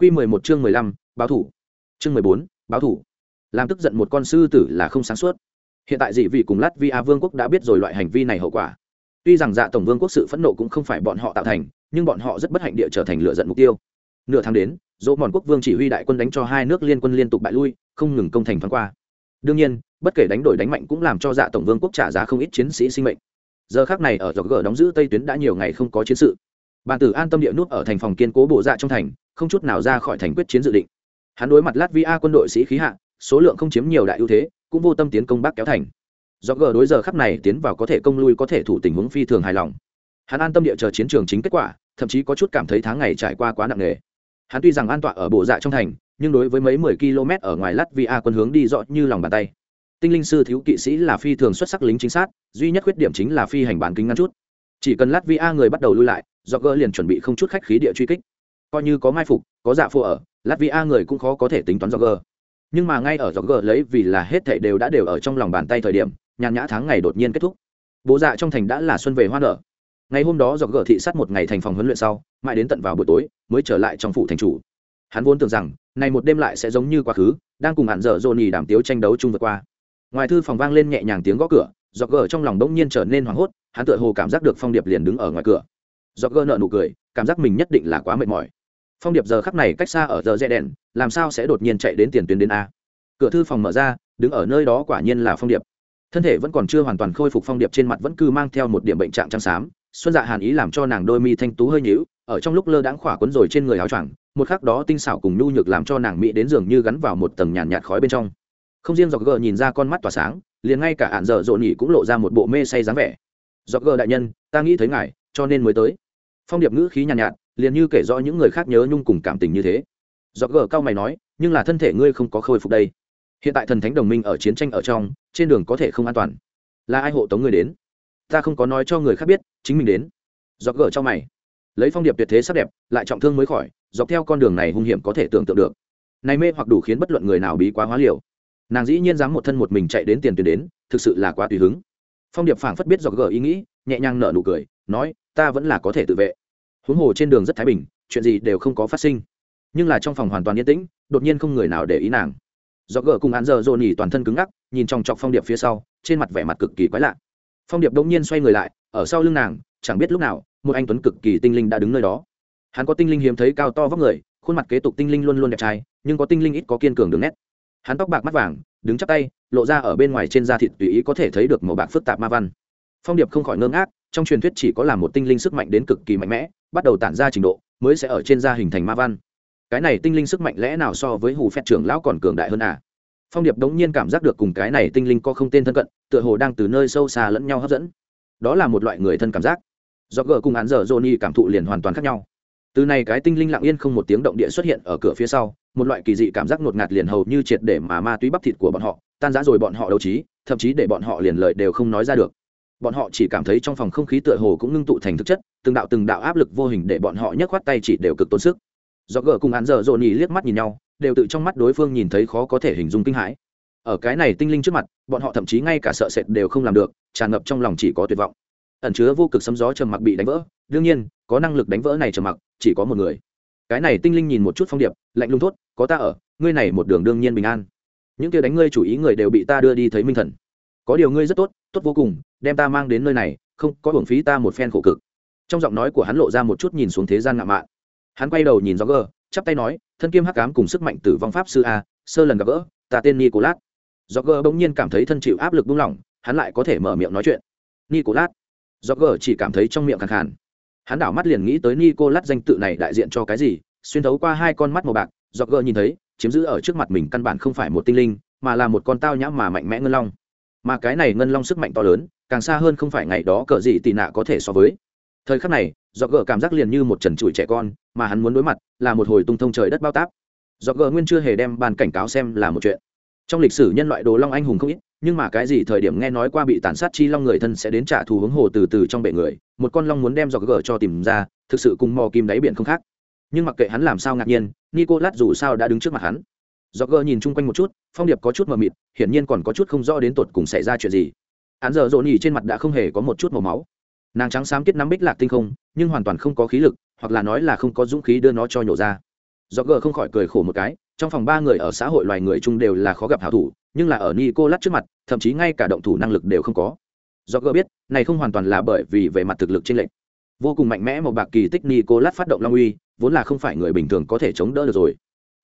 Quy 11 chương 15, báo thủ. Chương 14, báo thủ. Làm tức giận một con sư tử là không sáng suốt. Hiện tại dị vị cùng lát vi a vương quốc đã biết rồi loại hành vi này hậu quả. Tuy rằng Dạ tổng vương quốc sự phẫn nộ cũng không phải bọn họ tạo thành, nhưng bọn họ rất bất hạnh địa trở thành lựa giận mục tiêu. Nửa tháng đến, Dỗ Mòn quốc vương chỉ huy đại quân đánh cho hai nước liên quân liên tục bại lui, không ngừng công thành thoáng qua. Đương nhiên, bất kể đánh đổi đánh mạnh cũng làm cho Dạ tổng vương quốc trả giá không ít chiến sĩ sinh mệnh. Giờ khắc này ở Dọc Gở đóng giữ Tây tuyến đã nhiều ngày không có chiến sự. Bàn tử an tâm địa nút ở thành phòng kiên cố bộ dạ trong thành, không chút nào ra khỏi thành quyết chiến dự định. Hắn đối mặt latvia quân đội sĩ khí hạ, số lượng không chiếm nhiều đại ưu thế, cũng vô tâm tiến công bắc kéo thành. Do gờ đối giờ khắp này tiến vào có thể công lui có thể thủ tình huống phi thường hài lòng. Hắn an tâm địa chờ chiến trường chính kết quả, thậm chí có chút cảm thấy tháng ngày trải qua quá nặng nề. Hắn tuy rằng an tọa ở bộ dạ trong thành, nhưng đối với mấy mười km ở ngoài latvia quân hướng đi rõ như lòng bàn tay. Tinh linh sư thiếu kỵ sĩ là phi thường xuất sắc lính chính xác duy nhất khuyết điểm chính là phi hành bán kính ngắn chút. Chỉ cần latvia người bắt đầu lui lại do gỡ liền chuẩn bị không chút khách khí địa truy kích coi như có mai phục, có dạ phụ ở, latvia người cũng khó có thể tính toán do g nhưng mà ngay ở do g lấy vì là hết thảy đều đã đều ở trong lòng bàn tay thời điểm, nhàn nhã tháng ngày đột nhiên kết thúc. Bố dạ trong thành đã là xuân về hoa nở. Ngày hôm đó do g thị sát một ngày thành phòng huấn luyện sau, mãi đến tận vào buổi tối, mới trở lại trong phủ thành chủ. Hắn vốn tưởng rằng, này một đêm lại sẽ giống như quá khứ, đang cùng hạn dở dồn nhì đàm tiếu tranh đấu chung vượt qua. Ngoài thư phòng vang lên nhẹ nhàng tiếng gõ cửa do g trong lòng bỗng nhiên trở nên hoảng hốt, hắn tựa hồ cảm giác được phong điệp liền đứng ở ngoài cửa. Do g nợ nụ cười, cảm giác mình nhất định là quá mệt mỏi phong điệp giờ khắc này cách xa ở giờ rẽ đèn làm sao sẽ đột nhiên chạy đến tiền tuyến đến a? Cửa thư phòng mở ra đứng ở nơi đó quả nhiên là phong điệp. Thân thể vẫn còn chưa hoàn toàn khôi phục phong điệp trên mặt vẫn cứ mang theo một điểm bệnh trạng trắng xám. Xuân dạ hàn ý làm cho nàng đôi mi thanh tú hơi nhíu ở trong lúc lơ đãng khỏa quấn rồi trên người áo choàng một khắc đó tinh xảo cùng nhu nhược làm cho nàng mỹ đến giường như gắn vào một tầng nhàn nhạt, nhạt khói bên trong. Không riêng dọc gờ nhìn ra con mắt tỏa sáng liền ngay cả ạn dở rộn nhỉ cũng lộ ra một bộ mê say dáng vẻ. Dọc gờ đại nhân ta nghĩ thấy ngài cho nên mới tới. Phong điệp ngữ khí nhàn nhạt, nhạt liền như kể rõ những người khác nhớ nhung cùng cảm tình như thế. Do gờ cao mày nói, nhưng là thân thể ngươi không có khôi phục đây. Hiện tại thần thánh đồng minh ở chiến tranh ở trong, trên đường có thể không an toàn. Là ai hộ tống người đến? Ta không có nói cho người khác biết, chính mình đến. Dọc gờ cho mày. Lấy phong điệp tuyệt thế sắc đẹp, lại trọng thương mới khỏi, dọc theo con đường này hung hiểm có thể tưởng tượng được. Này mê hoặc đủ khiến bất luận người nào bí quá hóa liều. Nàng dĩ nhiên dám một thân một mình chạy đến tiền tuyến đến, thực sự là quá tùy hứng. Phong điệp phảng phất biết dọc gờ ý nghĩ, nhẹ nhàng nở nụ cười, nói, ta vẫn là có thể tự vệ huống hồ trên đường rất thái bình, chuyện gì đều không có phát sinh. Nhưng là trong phòng hoàn toàn yên tĩnh, đột nhiên không người nào để ý nàng. Do gỡ cùng án giờ dồn nhỉ toàn thân cứng ngắc, nhìn trong chọc phong điệp phía sau, trên mặt vẻ mặt cực kỳ quái lạ. Phong điệp đông nhiên xoay người lại, ở sau lưng nàng, chẳng biết lúc nào, một anh tuấn cực kỳ tinh linh đã đứng nơi đó. Hắn có tinh linh hiếm thấy cao to vóc người, khuôn mặt kế tục tinh linh luôn luôn đẹp trai, nhưng có tinh linh ít có kiên cường đường nét. Hắn tóc bạc mắt vàng, đứng chắp tay, lộ ra ở bên ngoài trên da thịt tùy ý có thể thấy được màu bạc phức tạp ma văn. Phong điệp không khỏi ngơ ngác trong truyền thuyết chỉ có là một tinh linh sức mạnh đến cực kỳ mạnh mẽ, bắt đầu tản ra trình độ, mới sẽ ở trên da hình thành ma văn. Cái này tinh linh sức mạnh lẽ nào so với hù phép trưởng lão còn cường đại hơn à? Phong điệp đống nhiên cảm giác được cùng cái này tinh linh có không tên thân cận, tựa hồ đang từ nơi sâu xa lẫn nhau hấp dẫn. Đó là một loại người thân cảm giác. Do gờ cùng án giờ johnny cảm thụ liền hoàn toàn khác nhau. Từ này cái tinh linh lặng yên không một tiếng động địa xuất hiện ở cửa phía sau, một loại kỳ dị cảm giác ngột ngạt liền hầu như triệt để mà ma túy bắp thịt của bọn họ, tan rã rồi bọn họ đấu trí, thậm chí để bọn họ liền lời đều không nói ra được bọn họ chỉ cảm thấy trong phòng không khí tựa hồ cũng ngưng tụ thành thực chất, từng đạo từng đạo áp lực vô hình để bọn họ nhấc khoát tay chỉ đều cực tốn sức. Do gờ cùng hắn giờ dồn nhì liếc mắt nhìn nhau, đều tự trong mắt đối phương nhìn thấy khó có thể hình dung kinh hãi. Ở cái này tinh linh trước mặt, bọn họ thậm chí ngay cả sợ sệt đều không làm được, tràn ngập trong lòng chỉ có tuyệt vọng. Ẩn chứa vô cực sấm gió trầm mặc bị đánh vỡ, đương nhiên, có năng lực đánh vỡ này trầm mặc, chỉ có một người. Cái này tinh linh nhìn một chút phong điệp, lạnh lùng thốt, có ta ở, ngươi này một đường đương nhiên bình an. Những kia đánh ngươi chủ ý người đều bị ta đưa đi thấy minh thần có điều ngươi rất tốt tốt vô cùng, đem ta mang đến nơi này, không có hưởng phí ta một phen khổ cực. Trong giọng nói của hắn lộ ra một chút nhìn xuống thế gian ngạo mạn. Hắn quay đầu nhìn do gờ chắp tay nói, thân kim hắc cám cùng sức mạnh tử vong pháp sư a, sơ lần gặp gỡ, ta tên nicolas. Do gờ bỗng nhiên cảm thấy thân chịu áp lực buông lỏng, hắn lại có thể mở miệng nói chuyện. Nicolas? Do gờ chỉ cảm thấy trong miệng khẳng khàn. Hắn đảo mắt liền nghĩ tới nicolas danh tự này đại diện cho cái gì, xuyên thấu qua hai con mắt màu bạc do gờ nhìn thấy, chiếm giữ ở trước mặt mình căn bản không phải một tinh linh, mà là một con tao nhã mà mạnh mẽ ngân long mà cái này ngân long sức mạnh to lớn, càng xa hơn không phải ngày đó cờ gì tị nạ có thể so với. Thời khắc này do gờ cảm giác liền như một trần trụi trẻ con, mà hắn muốn đối mặt là một hồi tung thông trời đất bao táp. Do gờ nguyên chưa hề đem bàn cảnh cáo xem là một chuyện. Trong lịch sử nhân loại đồ long anh hùng không ít, nhưng mà cái gì thời điểm nghe nói qua bị tàn sát chi long người thân sẽ đến trả thù hướng hồ từ từ trong bể người, một con long muốn đem do gờ cho tìm ra, thực sự cùng mò kim đáy biển không khác. Nhưng mặc kệ hắn làm sao ngạc nhiên, nicolas dù sao đã đứng trước mặt hắn do gờ nhìn chung quanh một chút, phong điệp có chút mờ mịt, hiển nhiên còn có chút không rõ đến tột cùng xảy ra chuyện gì. Án giờ rộn nhỉ trên mặt đã không hề có một chút màu máu. Nàng trắng xám kết nắm bích lạc tinh không, nhưng hoàn toàn không có khí lực, hoặc là nói là không có dũng khí đưa nó cho nhổ ra. Do gờ không khỏi cười khổ một cái, trong phòng ba người ở xã hội loài người chung đều là khó gặp hảo thủ, nhưng là ở nicolas trước mặt, thậm chí ngay cả động thủ năng lực đều không có. Do gờ biết, này không hoàn toàn là bởi vì về mặt thực lực trên lệnh vô cùng mạnh mẽ một bạc kỳ tích nicolas phát động long uy, vốn là không phải người bình thường có thể chống đỡ được rồi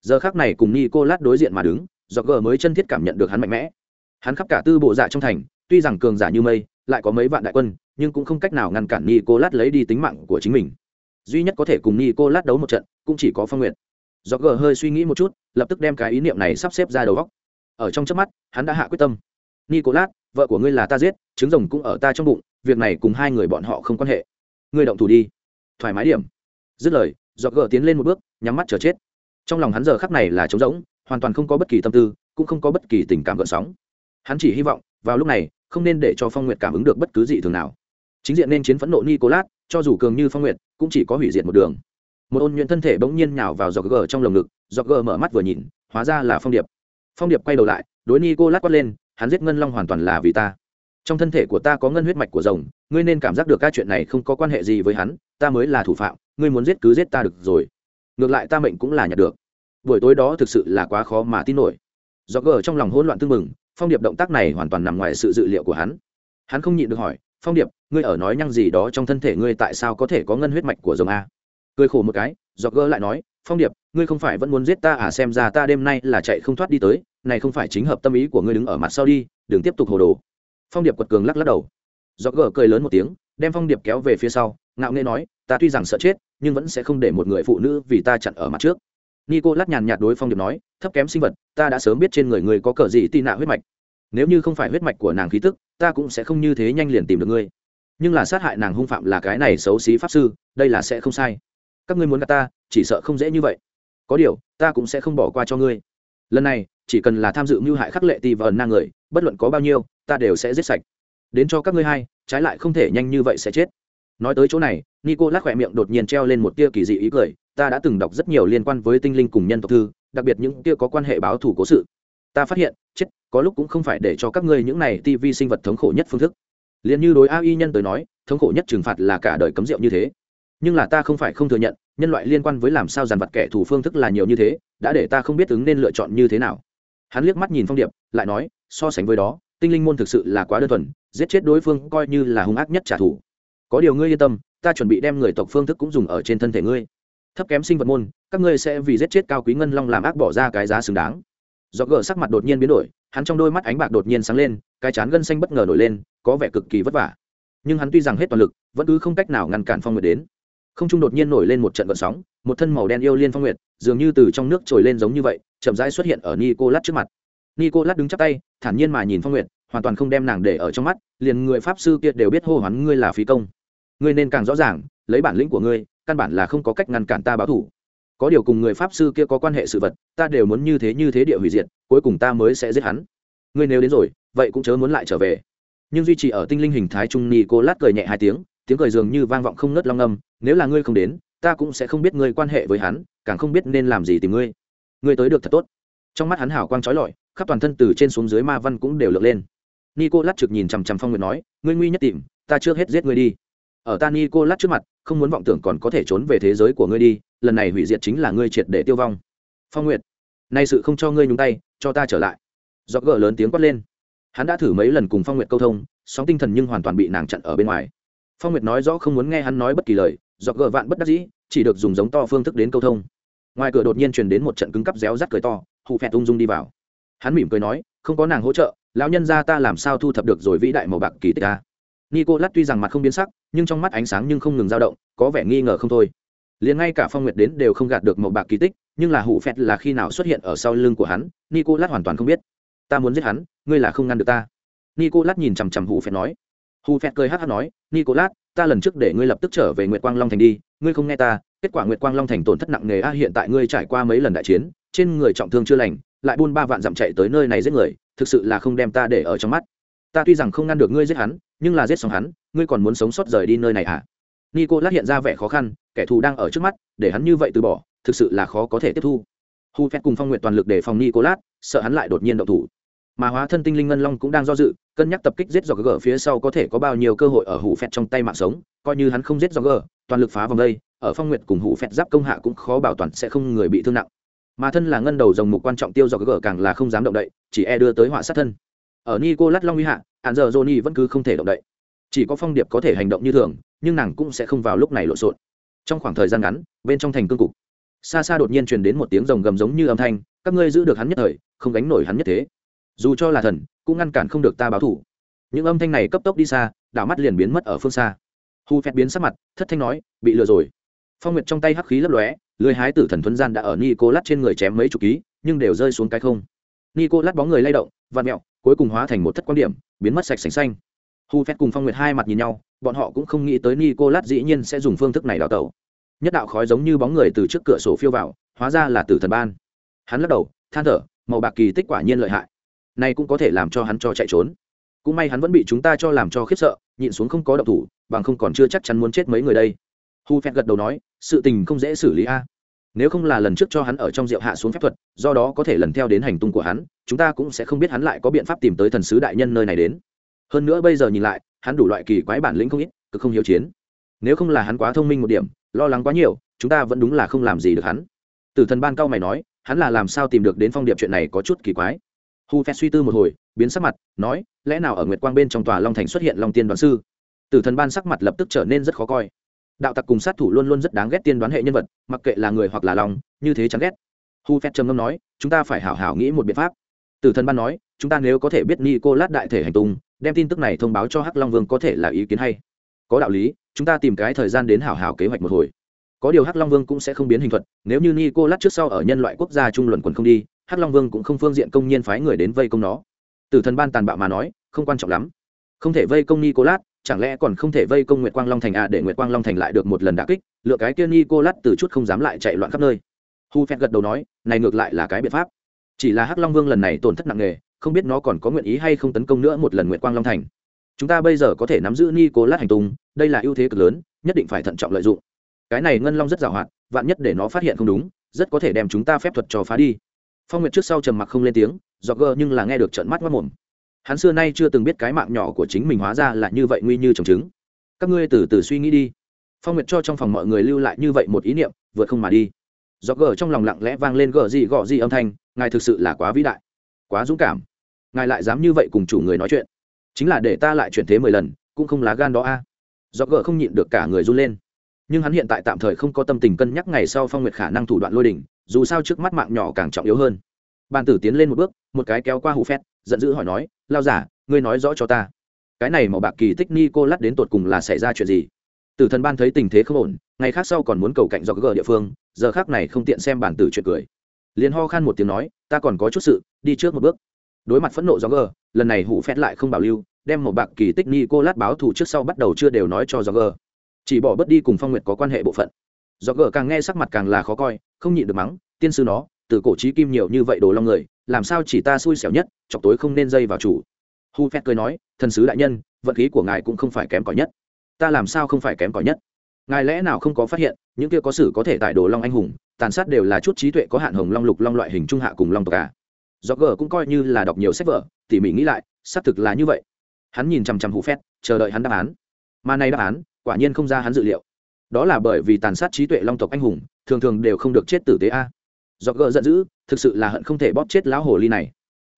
giờ khác này cùng nicolas đối diện mà đứng do gờ mới chân thiết cảm nhận được hắn mạnh mẽ. Hắn khắp cả tư bộ dạ trong thành, tuy rằng cường giả như mây, lại có mấy vạn đại quân, nhưng cũng không cách nào ngăn cản nicolas lấy đi tính mạng của chính mình. Duy nhất có thể cùng nicolas đấu một trận, cũng chỉ có phong nguyện do gờ hơi suy nghĩ một chút, lập tức đem cái ý niệm này sắp xếp ra đầu góc ở trong chớp mắt, hắn đã hạ quyết tâm. Nicolas, vợ của ngươi là ta giết, trứng rồng cũng ở ta trong bụng, việc này cùng hai người bọn họ không quan hệ. Ngươi động thủ đi. Thoải mái điểm. Dứt lời do gờ tiến lên một bước, nhắm mắt chờ chết trong lòng hắn giờ khắc này là trống rỗng, hoàn toàn không có bất kỳ tâm tư, cũng không có bất kỳ tình cảm gợn sóng. Hắn chỉ hy vọng, vào lúc này, không nên để cho phong nguyệt cảm ứng được bất cứ gì thường nào. Chính diện nên chiến phẫn nộ nicolas, cho dù cường như phong nguyệt, cũng chỉ có hủy diệt một đường. Một ôn nhuận thân thể bỗng nhiên nhào vào giọt gờ trong lồng ngực giọt gờ mở mắt vừa nhìn, hóa ra là phong điệp. Phong điệp quay đầu lại, đối nicolas quát lên, hắn giết ngân long hoàn toàn là vì ta. Trong thân thể của ta có ngân huyết mạch của rồng, ngươi nên cảm giác được các chuyện này không có quan hệ gì với hắn, ta mới là thủ phạm, ngươi muốn giết cứ giết ta được rồi ngược lại ta mệnh cũng là nhặt được. Buổi tối đó thực sự là quá khó mà tin nổi. Do gờ trong lòng hỗn loạn tư mừng phong điệp động tác này hoàn toàn nằm ngoài sự dự liệu của hắn. Hắn không nhịn được hỏi, phong điệp, ngươi ở nói nhăng gì đó trong thân thể ngươi tại sao có thể có ngân huyết mạch của rồng a? Cười khổ một cái do gờ lại nói, phong điệp, ngươi không phải vẫn muốn giết ta à? Xem ra ta đêm nay là chạy không thoát đi tới, này không phải chính hợp tâm ý của ngươi đứng ở mặt sau đi, đừng tiếp tục hồ đồ. Phong điệp quật cường lắc lắc đầu. Do gờ cười lớn một tiếng, đem phong điệp kéo về phía sau, ngạo nghễ nói, ta tuy rằng sợ chết nhưng vẫn sẽ không để một người phụ nữ vì ta chặn ở mặt trước. Nico lát nhàn nhạt đối phong điệp nói, thấp kém sinh vật, ta đã sớm biết trên người người có cờ gì tị nạ huyết mạch. Nếu như không phải huyết mạch của nàng khí tức, ta cũng sẽ không như thế nhanh liền tìm được ngươi. Nhưng là sát hại nàng hung phạm là cái này xấu xí pháp sư, đây là sẽ không sai. Các ngươi muốn gặp ta, chỉ sợ không dễ như vậy. Có điều, ta cũng sẽ không bỏ qua cho ngươi. Lần này, chỉ cần là tham dự mưu hại khắc lệ tì và ẩn nang người, bất luận có bao nhiêu, ta đều sẽ giết sạch. Đến cho các ngươi hay trái lại không thể nhanh như vậy sẽ chết nói tới chỗ này nico lắc khỏe miệng đột nhiên treo lên một tia kỳ dị ý cười, ta đã từng đọc rất nhiều liên quan với tinh linh cùng nhân tộc thư, đặc biệt những tia có quan hệ báo thủ cố sự. Ta phát hiện, chết, có lúc cũng không phải để cho các ngươi những này tivi sinh vật thống khổ nhất phương thức. Liền như đối ai nhân tới nói, thống khổ nhất trừng phạt là cả đời cấm rượu như thế. Nhưng là ta không phải không thừa nhận, nhân loại liên quan với làm sao dàn vật kẻ thù phương thức là nhiều như thế, đã để ta không biết ứng nên lựa chọn như thế nào. Hắn liếc mắt nhìn phong điệp, lại nói, so sánh với đó, tinh linh môn thực sự là quá đơn thuần, giết chết đối phương coi như là hung ác nhất trả thù có điều ngươi yên tâm, ta chuẩn bị đem người tộc phương thức cũng dùng ở trên thân thể ngươi. Thấp kém sinh vật môn, các ngươi sẽ vì giết chết cao quý ngân long làm ác bỏ ra cái giá xứng đáng. Do gờ sắc mặt đột nhiên biến đổi, hắn trong đôi mắt ánh bạc đột nhiên sáng lên, cái chán gân xanh bất ngờ nổi lên, có vẻ cực kỳ vất vả. Nhưng hắn tuy rằng hết toàn lực, vẫn cứ không cách nào ngăn cản phong nguyệt đến. Không trung đột nhiên nổi lên một trận gợn sóng, một thân màu đen yêu liên phong nguyệt, dường như từ trong nước trồi lên giống như vậy, chậm rãi xuất hiện ở nico lát trước mặt. Nico lát đứng chắp tay, thản nhiên mà nhìn phong nguyệt, hoàn toàn không đem nàng để ở trong mắt, liền người pháp sư kia đều biết hô hoán ngươi là phí công ngươi nên càng rõ ràng, lấy bản lĩnh của ngươi, căn bản là không có cách ngăn cản ta báo thủ. Có điều cùng người pháp sư kia có quan hệ sự vật, ta đều muốn như thế như thế địa hủy diệt, cuối cùng ta mới sẽ giết hắn. Ngươi nếu đến rồi, vậy cũng chớ muốn lại trở về. Nhưng duy trì ở tinh linh hình thái trung ni cô lát cười nhẹ hai tiếng tiếng cười dường như vang vọng không ngớt long âm, nếu là ngươi không đến, ta cũng sẽ không biết ngươi quan hệ với hắn, càng không biết nên làm gì tìm ngươi. Ngươi tới được thật tốt. Trong mắt hắn hào quang trói lọi, khắp toàn thân từ trên xuống dưới ma văn cũng đều lượt lên. Nico lát trực nhìn chằm chằm phong nguyệt nói, ngươi nguy nhất tìm, ta chưa hết giết ngươi đi ở ta nico lát trước mặt, không muốn vọng tưởng còn có thể trốn về thế giới của ngươi đi, lần này hủy diệt chính là ngươi triệt để tiêu vong. Phong nguyệt, nay sự không cho ngươi nhúng tay, cho ta trở lại. Do gỡ lớn tiếng quát lên. Hắn đã thử mấy lần cùng phong nguyệt câu thông, sóng tinh thần nhưng hoàn toàn bị nàng chặn ở bên ngoài. Phong nguyệt nói rõ không muốn nghe hắn nói bất kỳ lời do gỡ vạn bất đắc dĩ, chỉ được dùng giống to phương thức đến câu thông. Ngoài cửa đột nhiên truyền đến một trận cứng cắp réo rắt cười to, hụ phẹt ung dung đi vào. Hắn mỉm cười nói, không có nàng hỗ trợ, lão nhân gia ta làm sao thu thập được rồi vĩ đại màu bạc kỳ tích ta Nicolas tuy rằng mặt không biến sắc nhưng trong mắt ánh sáng nhưng không ngừng dao động có vẻ nghi ngờ không thôi. Liền ngay cả phong nguyệt đến đều không gạt được một bạc kỳ tích nhưng là hủ phẹt là khi nào xuất hiện ở sau lưng của hắn Nicolas hoàn toàn không biết. Ta muốn giết hắn ngươi là không ngăn được ta. Nicolas nhìn chằm chằm hủ phẹt nói. Hủ phẹt cười hát hát nói Nicolas, ta lần trước để ngươi lập tức trở về nguyệt quang long thành đi ngươi không nghe ta kết quả nguyệt quang long thành tổn thất nặng nề a hiện tại ngươi trải qua mấy lần đại chiến trên người trọng thương chưa lành lại buôn ba vạn dặm chạy tới nơi này giết người thực sự là không đem ta để ở trong mắt. Ta tuy rằng không ngăn được ngươi giết hắn nhưng là giết xong hắn, ngươi còn muốn sống sót rời đi nơi này à? Nico lát hiện ra vẻ khó khăn, kẻ thù đang ở trước mắt, để hắn như vậy từ bỏ, thực sự là khó có thể tiếp thu. Hu phép cùng phong nguyện toàn lực để phòng nico lát sợ hắn lại đột nhiên động thủ. Mà hóa thân tinh linh ngân long cũng đang do dự, cân nhắc tập kích giết do gờ phía sau có thể có bao nhiêu cơ hội ở hủ phẹt trong tay mạng sống, coi như hắn không giết do gờ, toàn lực phá vòng đây, ở phong nguyệt cùng hủ phẹt giáp công hạ cũng khó bảo toàn sẽ không người bị thương nặng. Mà thân là ngân đầu dòng mục quan trọng tiêu do gờ càng là không dám động đậy, chỉ e đưa tới họa sát thân ở nico lát long uy hạ hạn giờ johnny vẫn cứ không thể động đậy. Chỉ có phong điệp có thể hành động như thường, nhưng nàng cũng sẽ không vào lúc này lộn xộn. Trong khoảng thời gian ngắn, bên trong thành cương cục, xa xa đột nhiên truyền đến một tiếng rồng gầm giống như âm thanh, các ngươi giữ được hắn nhất thời, không gánh nổi hắn nhất thế. Dù cho là thần, cũng ngăn cản không được ta báo thủ. Những âm thanh này cấp tốc đi xa, đảo mắt liền biến mất ở phương xa. Hu phét biến sắc mặt, thất thanh nói, bị lừa rồi. Phong nguyệt trong tay hắc khí lấp lóe lưới hái tử thần thuấn gian đã ở nico lát trên người chém mấy chục ký, nhưng đều rơi xuống cái không. Nico lát bóng người lay động vạt mẹo cuối cùng hóa thành một thất quan điểm, biến mất sạch sành xanh. Hu phép cùng phong nguyệt hai mặt nhìn nhau, bọn họ cũng không nghĩ tới nico lát dĩ nhiên sẽ dùng phương thức này đào tẩu. Nhất đạo khói giống như bóng người từ trước cửa sổ phiêu vào, hóa ra là tử thần ban. Hắn lắc đầu, than thở, màu bạc kỳ tích quả nhiên lợi hại. Này cũng có thể làm cho hắn cho chạy trốn. Cũng may hắn vẫn bị chúng ta cho làm cho khiếp sợ, nhịn xuống không có động thủ, bằng không còn chưa chắc chắn muốn chết mấy người đây. Hu phép gật đầu nói, sự tình không dễ xử lý a nếu không là lần trước cho hắn ở trong rượu hạ xuống phép thuật, do đó có thể lần theo đến hành tung của hắn, chúng ta cũng sẽ không biết hắn lại có biện pháp tìm tới thần sứ đại nhân nơi này đến. Hơn nữa bây giờ nhìn lại, hắn đủ loại kỳ quái bản lĩnh không ít, cực không hiếu chiến. Nếu không là hắn quá thông minh một điểm, lo lắng quá nhiều, chúng ta vẫn đúng là không làm gì được hắn. Tử thần ban cao mày nói, hắn là làm sao tìm được đến phong điệp chuyện này có chút kỳ quái. Hu phép suy tư một hồi, biến sắc mặt, nói, lẽ nào ở nguyệt quang bên trong tòa long thành xuất hiện long tiên đoàn sư? Tử thần ban sắc mặt lập tức trở nên rất khó coi đạo tặc cùng sát thủ luôn luôn rất đáng ghét tiên đoán hệ nhân vật, mặc kệ là người hoặc là lòng, như thế chẳng ghét. Hu phép trầm ngâm nói, chúng ta phải hảo hảo nghĩ một biện pháp. Tử thần ban nói, chúng ta nếu có thể biết ni lát đại thể hành tung, đem tin tức này thông báo cho hắc long vương có thể là ý kiến hay. Có đạo lý, chúng ta tìm cái thời gian đến hảo hảo kế hoạch một hồi. Có điều hắc long vương cũng sẽ không biến hình thuật, nếu như ni lát trước sau ở nhân loại quốc gia trung luận quần không đi, hắc long vương cũng không phương diện công nhiên phái người đến vây công nó. Tử thần ban tàn bạo mà nói, không quan trọng lắm. Không thể vây công ni lát chẳng lẽ còn không thể vây công nguyệt quang long thành à để nguyệt quang long thành lại được một lần đả kích, lựa cái kia ni cô lát từ chút không dám lại chạy loạn khắp nơi. Hu phép gật đầu nói, này ngược lại là cái biện pháp. Chỉ là hắc long vương lần này tổn thất nặng nề, không biết nó còn có nguyện ý hay không tấn công nữa một lần nguyệt quang long thành. Chúng ta bây giờ có thể nắm giữ ni cô lát hành tung, đây là ưu thế cực lớn, nhất định phải thận trọng lợi dụng. Cái này ngân long rất giàu hoạt vạn nhất để nó phát hiện không đúng, rất có thể đem chúng ta phép thuật cho phá đi. Phong nguyệt trước sau trầm mặc không lên tiếng do gơ nhưng là nghe được trận mắt mất mồm hắn xưa nay chưa từng biết cái mạng nhỏ của chính mình hóa ra là như vậy nguy như trồng trứng. Các ngươi từ từ suy nghĩ đi. Phong nguyệt cho trong phòng mọi người lưu lại như vậy một ý niệm, vượt không mà đi. Do gờ trong lòng lặng lẽ vang lên gờ gì gọ gì âm thanh, ngài thực sự là quá vĩ đại, quá dũng cảm. Ngài lại dám như vậy cùng chủ người nói chuyện. Chính là để ta lại chuyển thế mười lần, cũng không lá gan đó a. À. do gờ không nhịn được cả người run lên. Nhưng hắn hiện tại tạm thời không có tâm tình cân nhắc ngày sau phong nguyệt khả năng thủ đoạn lôi đỉnh, dù sao trước mắt mạng nhỏ càng trọng yếu hơn. Bàn tử tiến lên một bước, một cái kéo qua hụ phét, giận dữ hỏi nói lao giả, ngươi nói rõ cho ta. Cái này màu bạc kỳ tích ni cô lắt đến tột cùng là xảy ra chuyện gì? Tử thần ban thấy tình thế không ổn, ngày khác sau còn muốn cầu cạnh do gờ địa phương, giờ khác này không tiện xem bản tử chuyện cười. Liền ho khan một tiếng nói, ta còn có chút sự, đi trước một bước. Đối mặt phẫn nộ do gờ, lần này hụ phét lại không bảo lưu, đem một bạc kỳ tích ni cô lát báo thù trước sau bắt đầu chưa đều nói cho do gờ. Chỉ bỏ bớt đi cùng phong nguyệt có quan hệ bộ phận. Do gờ càng nghe sắc mặt càng là khó coi, không nhịn được mắng, tiên sư nó từ cổ trí kim nhiều như vậy đồ long người, làm sao chỉ ta xui xẻo nhất, chọc tối không nên dây vào chủ. Hu phét cười nói, thần sứ đại nhân, vận khí của ngài cũng không phải kém cỏi nhất. Ta làm sao không phải kém cỏi nhất? Ngài lẽ nào không có phát hiện, những kia có sử có thể tại đồ long anh hùng, tàn sát đều là chút trí tuệ có hạn hồng long lục long loại hình trung hạ cùng long tộc cả do gờ cũng coi như là đọc nhiều sách vở, tỉ mỉ nghĩ lại, xác thực là như vậy. Hắn nhìn chằm chằm hụ phét, chờ đợi hắn đáp án. Mà nay đáp án, quả nhiên không ra hắn dự liệu. Đó là bởi vì tàn sát trí tuệ long tộc anh hùng, thường thường đều không được chết tử tế a do gờ giận dữ, thực sự là hận không thể bóp chết lão hồ ly này.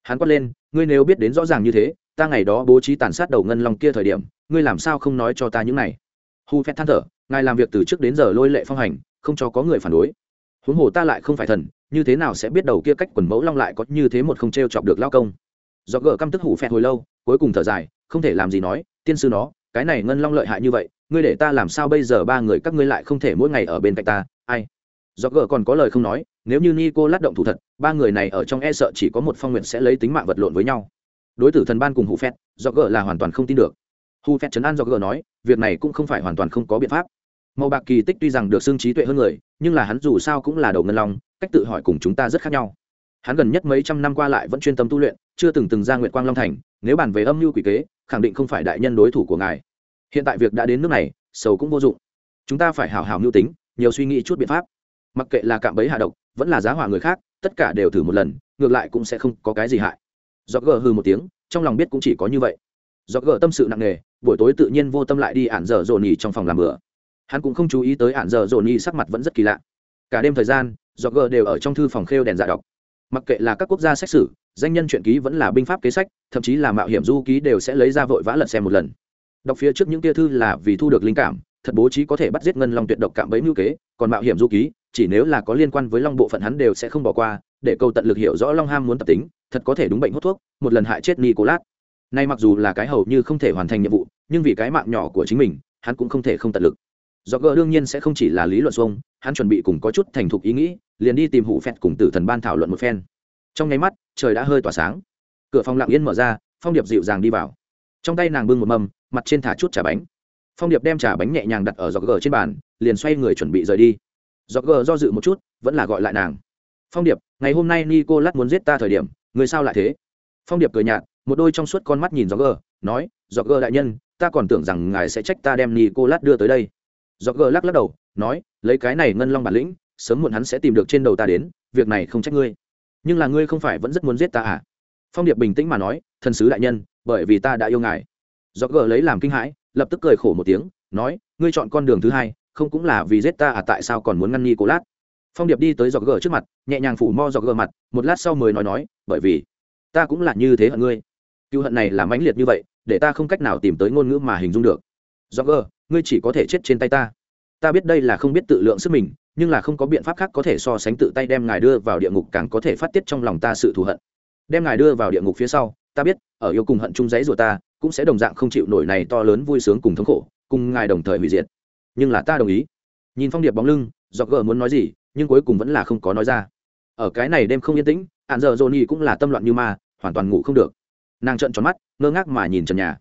Hắn quát lên, ngươi nếu biết đến rõ ràng như thế, ta ngày đó bố trí tàn sát đầu ngân long kia thời điểm, ngươi làm sao không nói cho ta những này? Hu phép than thở, ngài làm việc từ trước đến giờ lôi lệ phong hành, không cho có người phản đối. Huống hồ ta lại không phải thần, như thế nào sẽ biết đầu kia cách quần mẫu long lại có như thế một không t r e o chọc được lao công? Do gỡ căm tức hủ phẹt hồi lâu, cuối cùng thở dài, không thể làm gì nói, tiên sư nó, cái này ngân long lợi hại như vậy, ngươi để ta làm sao bây giờ ba người các ngươi lại không thể mỗi ngày ở bên cạnh ta, ai? Do gỡ còn có lời không nói nếu như ni cô lát động thủ thật, ba người này ở trong e sợ chỉ có một phong nguyện sẽ lấy tính mạng vật lộn với nhau. Đối tử thần ban cùng hụ phét do Gờ là hoàn toàn không tin được. Hụ phét chấn an do Gờ nói, việc này cũng không phải hoàn toàn không có biện pháp. Màu bạc kỳ tích tuy rằng được xưng trí tuệ hơn người, nhưng là hắn dù sao cũng là đầu ngân long, cách tự hỏi cùng chúng ta rất khác nhau. Hắn gần nhất mấy trăm năm qua lại vẫn chuyên tâm tu luyện, chưa từng từng ra nguyện quang long thành, nếu bàn về âm mưu quỷ kế, khẳng định không phải đại nhân đối thủ của ngài. Hiện tại việc đã đến nước này, sầu cũng vô dụng. Chúng ta phải hào hào mưu tính, nhiều suy nghĩ chút biện pháp. Mặc kệ là cạm bẫy hạ độc vẫn là giá hỏa người khác, tất cả đều thử một lần, ngược lại cũng sẽ không có cái gì hại. Do gờ hư một tiếng, trong lòng biết cũng chỉ có như vậy. Do gờ tâm sự nặng nề, buổi tối tự nhiên vô tâm lại đi ản dở dồn nhỉ trong phòng làm bữa. Hắn cũng không chú ý tới ản dở dồn nhì sắc mặt vẫn rất kỳ lạ. Cả đêm thời gian do gờ đều ở trong thư phòng khêu đèn dạ đọc. Mặc kệ là các quốc gia xét xử, danh nhân truyện ký vẫn là binh pháp kế sách, thậm chí là mạo hiểm du ký đều sẽ lấy ra vội vã lật xem một lần. Đọc phía trước những kia thư là vì thu được linh cảm, thật bố trí có thể bắt giết ngân long tuyệt độc cạm bẫy ngữ kế, còn mạo hiểm du ký chỉ nếu là có liên quan với long bộ phận hắn đều sẽ không bỏ qua, để câu tận lực hiểu rõ long ham muốn tập tính, thật có thể đúng bệnh hút thuốc, một lần hại chết nicolas. Nay mặc dù là cái hầu như không thể hoàn thành nhiệm vụ, nhưng vì cái mạng nhỏ của chính mình, hắn cũng không thể không tận lực. Do gờ đương nhiên sẽ không chỉ là lý luận xuông, hắn chuẩn bị cùng có chút thành thục ý nghĩ, liền đi tìm hụ phẹt cùng tử thần ban thảo luận một phen. Trong nháy mắt, trời đã hơi tỏa sáng. Cửa phòng lặng yên mở ra, phong điệp dịu dàng đi vào. Trong tay nàng bưng một mâm, mặt trên thả chút trà bánh. Phong điệp đem trà bánh nhẹ nhàng đặt ở giọt gờ trên bàn, liền xoay người chuẩn bị rời đi giọt gờ do dự một chút, vẫn là gọi lại nàng. Phong điệp, ngày hôm nay nico lát muốn giết ta thời điểm, người sao lại thế? Phong điệp cười nhạt, một đôi trong suốt con mắt nhìn giọt gờ, nói, giọt gờ đại nhân, ta còn tưởng rằng ngài sẽ trách ta đem nico lát đưa tới đây. Giọt gờ lắc lắc đầu, nói, lấy cái này ngân long bản lĩnh, sớm muộn hắn sẽ tìm được trên đầu ta đến, việc này không trách ngươi. Nhưng là ngươi không phải vẫn rất muốn giết ta à? Phong điệp bình tĩnh mà nói, thần sứ đại nhân, bởi vì ta đã yêu ngài. Do gờ lấy làm kinh hãi, lập tức cười khổ một tiếng, nói, ngươi chọn con đường thứ hai không cũng là vì giết ta à tại sao còn muốn ngăn nghi cố lát? Phong điệp đi tới giọt gờ trước mặt, nhẹ nhàng phủ mo giọt gờ mặt, một lát sau mới nói nói, bởi vì, ta cũng là như thế hận ngươi. Cựu hận này là mãnh liệt như vậy, để ta không cách nào tìm tới ngôn ngữ mà hình dung được. Giọt gờ, ngươi chỉ có thể chết trên tay ta. Ta biết đây là không biết tự lượng sức mình, nhưng là không có biện pháp khác có thể so sánh tự tay đem ngài đưa vào địa ngục càng có thể phát tiết trong lòng ta sự thù hận. Đem ngài đưa vào địa ngục phía sau, ta biết, ở yêu cùng hận chung giấy rùa ta, cũng sẽ đồng dạng không chịu nổi này to lớn vui sướng cùng thống khổ, cùng ngài đồng thời hủy diệt nhưng là ta đồng ý. Nhìn phong điệp bóng lưng dọc gờ muốn nói gì, nhưng cuối cùng vẫn là không có nói ra. Ở cái này đêm không yên tĩnh hạn giờ nhi cũng là tâm loạn như ma, hoàn toàn ngủ không được. Nàng trợn tròn mắt, ngơ ngác mà nhìn trần nhà.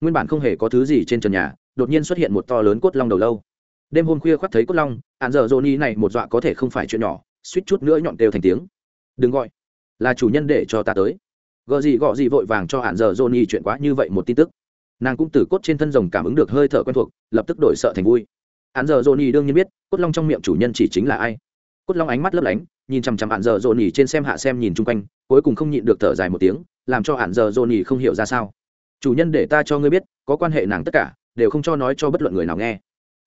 Nguyên bản không hề có thứ gì trên trần nhà, đột nhiên xuất hiện một to lớn cốt long đầu lâu. Đêm hôm khuya khoác thấy cốt long hạn giờ nhi này một dọa có thể không phải chuyện nhỏ, suýt chút nữa nhọn đều thành tiếng. Đừng gọi, là chủ nhân để cho ta tới. Gợ gì gọ gì vội vàng cho hạn giờ nhi chuyện quá như vậy một tin tức. Nàng cũng từ cốt trên thân rồng cảm ứng được hơi thở quen thuộc, lập tức đổi sợ thành vui hạn giờ johnny đương nhiên biết, cốt long trong miệng chủ nhân chỉ chính là ai. Cốt long ánh mắt lấp lánh, nhìn chằm chằm hạn giờ johnny trên xem hạ xem nhìn chung quanh, cuối cùng không nhịn được thở dài một tiếng, làm cho hạn giờ johnny không hiểu ra sao. Chủ nhân để ta cho ngươi biết, có quan hệ nàng tất cả, đều không cho nói cho bất luận người nào nghe.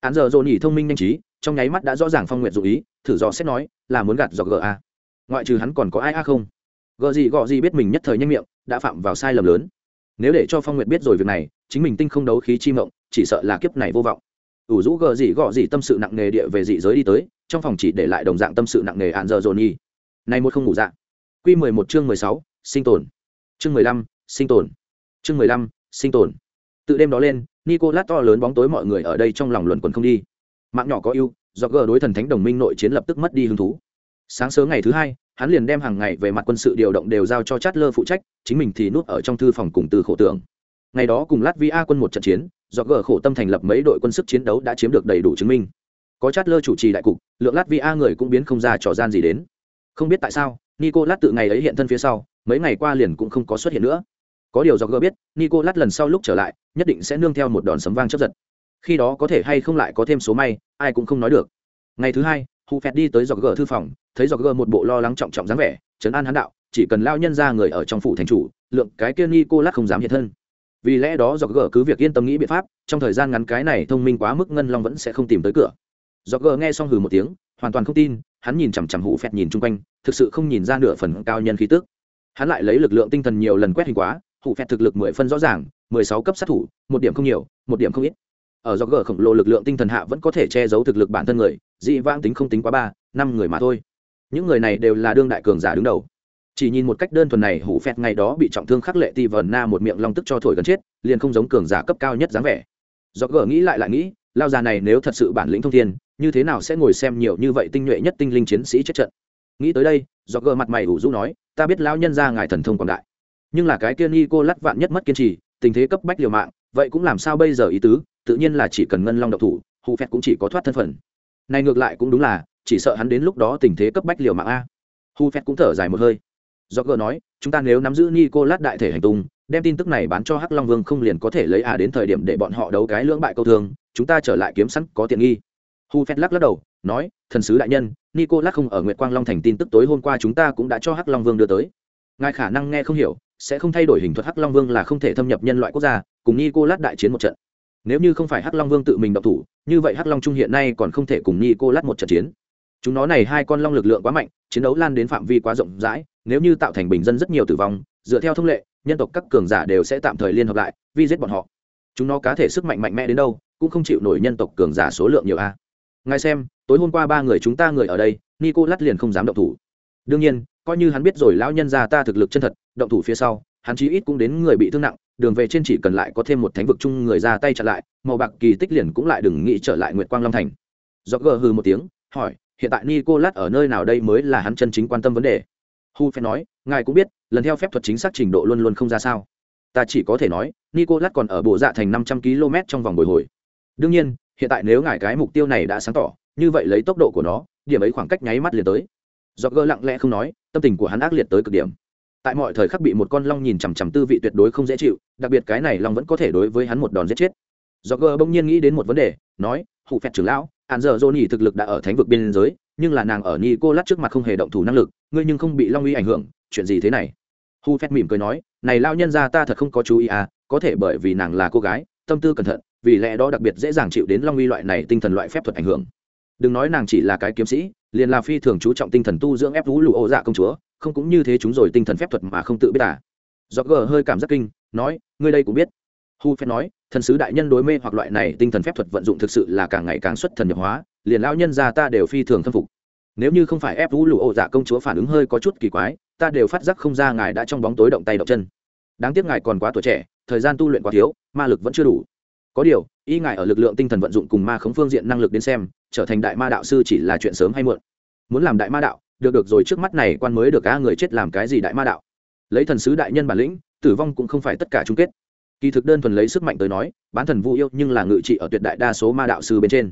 Hạn giờ johnny thông minh nhanh trí, trong nháy mắt đã rõ ràng phong nguyện dụ ý, thử dò xét nói, là muốn gạt dọc a. ngoại trừ hắn còn có ai a không? Gở gì gọ gì biết mình nhất thời nhanh miệng, đã phạm vào sai lầm lớn. Nếu để cho phong nguyệt biết rồi việc này, chính mình tinh không đấu khí chi mộng, chỉ sợ là kiếp này vô vọng ủ rũ gờ gì gọ gì tâm sự nặng nề địa về dị giới đi tới, trong phòng chỉ để lại đồng dạng tâm sự nặng nề hạn giờ dồn nhi này một không ngủ dạng q mười một chương mười sáu, sinh tồn. Chương mười lăm, sinh tồn. Chương mười lăm, sinh tồn. Tự đêm đó lên, nicolas to lớn bóng tối mọi người ở đây trong lòng luận quần không đi. Mạng nhỏ có ưu, do gờ đối thần thánh đồng minh nội chiến lập tức mất đi hứng thú. Sáng sớm ngày thứ hai, hắn liền đem hàng ngày về mặt quân sự điều động đều giao cho chát lơ phụ trách, chính mình thì nuốt ở trong thư phòng cùng từ khổ tưởng ngày đó cùng latvia quân một trận chiến do gờ khổ tâm thành lập mấy đội quân sức chiến đấu đã chiếm được đầy đủ chứng minh. Có chát lơ chủ trì đại cục, lượng lát vi a người cũng biến không ra trò gian gì đến. Không biết tại sao Nico lát tự ngày ấy hiện thân phía sau, mấy ngày qua liền cũng không có xuất hiện nữa. Có điều do gờ biết Nico lát lần sau lúc trở lại, nhất định sẽ nương theo một đòn sấm vang chấp giật. Khi đó có thể hay không lại có thêm số may, ai cũng không nói được. Ngày thứ hai hù phẹt đi tới dọc gờ thư phòng, thấy dọc gờ một bộ lo lắng trọng trọng dáng vẻ chấn an hắn đạo, chỉ cần lao nhân ra người ở trong phủ thành chủ, lượng cái kia Nico lát không dám hiện thân vì lẽ đó do gờ cứ việc yên tâm nghĩ biện pháp, trong thời gian ngắn cái này thông minh quá mức ngân long vẫn sẽ không tìm tới cửa. Do gờ nghe xong hừ một tiếng, hoàn toàn không tin, hắn nhìn chằm chằm hụ phẹt nhìn chung quanh, thực sự không nhìn ra nửa phần cao nhân khí tức. Hắn lại lấy lực lượng tinh thần nhiều lần quét hình quá hụ phẹt thực lực mười phân rõ ràng, mười sáu cấp sát thủ, một điểm không nhiều, một điểm không ít. Ở do gờ khổng lồ lực lượng tinh thần hạ vẫn có thể che giấu thực lực bản thân người, dị vãng tính không tính quá ba, năm người mà thôi. Những người này đều là đương đại cường giả đứng đầu chỉ nhìn một cách đơn thuần này, hủ phẹt ngày đó bị trọng thương khắc lệ ti vờn na một miệng long tức cho thổi gần chết, liền không giống cường giả cấp cao nhất dáng vẻ. Do gỡ nghĩ lại lại nghĩ, lao già này nếu thật sự bản lĩnh thông thiên, như thế nào sẽ ngồi xem nhiều như vậy tinh nhuệ nhất tinh linh chiến sĩ chết trận? Nghĩ tới đây do gỡ mặt mày ủ rũ nói, ta biết lao nhân ra ngài thần thông quảng đại, nhưng là cái kia ni cô lắc vạn nhất mất kiên trì, tình thế cấp bách liều mạng, vậy cũng làm sao bây giờ ý tứ? Tự nhiên là chỉ cần ngân long độc thủ hù phẹt cũng chỉ có thoát thân phận. Này ngược lại cũng đúng là, chỉ sợ hắn đến lúc đó tình thế cấp bách liều mạng a. Hu phét cũng thở dài một hơi do gờ nói, chúng ta nếu nắm giữ nicolas đại thể hành tung, đem tin tức này bán cho hắc long vương không liền có thể lấy à đến thời điểm để bọn họ đấu cái lưỡng bại câu thương, chúng ta trở lại kiếm sẵn có tiện nghi. Hu phét lắc lắc đầu, nói, thần sứ đại nhân, nicolas không ở nguyệt quang long thành tin tức tối hôm qua chúng ta cũng đã cho hắc long vương đưa tới. Ngài khả năng nghe không hiểu, sẽ không thay đổi hình thuật hắc long vương là không thể thâm nhập nhân loại quốc gia, cùng nicolas đại chiến một trận. Nếu như không phải hắc long vương tự mình động thủ, như vậy hắc long trung hiện nay còn không thể cùng nicolas một trận chiến. Chúng nó này hai con long lực lượng quá mạnh, chiến đấu lan đến phạm vi quá rộng rãi nếu như tạo thành bình dân rất nhiều tử vong, dựa theo thông lệ, nhân tộc các cường giả đều sẽ tạm thời liên hợp lại, vi giết bọn họ. Chúng nó cá thể sức mạnh mạnh mẽ đến đâu, cũng không chịu nổi nhân tộc cường giả số lượng nhiều a. Ngài xem, tối hôm qua ba người chúng ta người ở đây nico lát liền không dám động thủ. Đương nhiên, coi như hắn biết rồi lão nhân gia ta thực lực chân thật, động thủ phía sau, hắn chí ít cũng đến người bị thương nặng, đường về trên chỉ cần lại có thêm một thánh vực chung người ra tay chặn lại, màu bạc kỳ tích liền cũng lại đừng nghĩ trở lại nguyệt quang long thành. Do gờ hừ một tiếng, hỏi, hiện tại nicolas ở nơi nào đây mới là hắn chân chính quan tâm vấn đề? Hu phen nói, ngài cũng biết, lần theo phép thuật chính xác trình độ luôn luôn không ra sao. Ta chỉ có thể nói, nicolas còn ở bộ dạ thành năm trăm km trong vòng bồi hồi. Đương nhiên, hiện tại nếu ngài cái mục tiêu này đã sáng tỏ, như vậy lấy tốc độ của nó, điểm ấy khoảng cách nháy mắt liền tới. Do lặng lẽ không nói, tâm tình của hắn ác liệt tới cực điểm. Tại mọi thời khắc bị một con long nhìn chằm chằm tư vị tuyệt đối không dễ chịu, đặc biệt cái này long vẫn có thể đối với hắn một đòn giết chết. Do bỗng nhiên nghĩ đến một vấn đề, nói hụ phẹt trưởng lão hạn giờ dô nhì thực lực đã ở thánh vực biên giới nhưng là nàng ở ni cô lát trước mặt không hề động thủ năng lực, ngươi nhưng không bị long uy ảnh hưởng, chuyện gì thế này? Hu phép mỉm cười nói, này lao nhân ra ta thật không có chú ý à có thể bởi vì nàng là cô gái, tâm tư cẩn thận, vì lẽ đó đặc biệt dễ dàng chịu đến long uy loại này tinh thần loại phép thuật ảnh hưởng. Đừng nói nàng chỉ là cái kiếm sĩ, liền là phi thường chú trọng tinh thần tu dưỡng ép vũ lụ ô dạ công chúa, không cũng như thế chúng rồi tinh thần phép thuật mà không tự biết à. Do gờ hơi cảm giác kinh, nói, ngươi đây cũng biết. Hu phép nói, thần sứ đại nhân đối mê hoặc loại này tinh thần phép thuật vận dụng thực sự là càng ngày càng xuất thần nhập hóa liền lão nhân gia ta đều phi thường khâm phục. Nếu như không phải ép vũ lụ ổ dạ công chúa phản ứng hơi có chút kỳ quái, ta đều phát giác không ra ngài đã trong bóng tối động tay động chân. Đáng tiếc ngài còn quá tuổi trẻ, thời gian tu luyện quá thiếu, ma lực vẫn chưa đủ. Có điều y ngài ở lực lượng tinh thần vận dụng cùng ma khống phương diện năng lực đến xem, trở thành đại ma đạo sư chỉ là chuyện sớm hay muộn. Muốn làm đại ma đạo, được được rồi trước mắt này quan mới được a người chết làm cái gì đại ma đạo? Lấy thần sứ đại nhân bản lĩnh, tử vong cũng không phải tất cả chung kết. Kỳ thực đơn thuần lấy sức mạnh tới nói, bán thần vu yêu nhưng là ngự trị ở tuyệt đại đa số ma đạo sư bên trên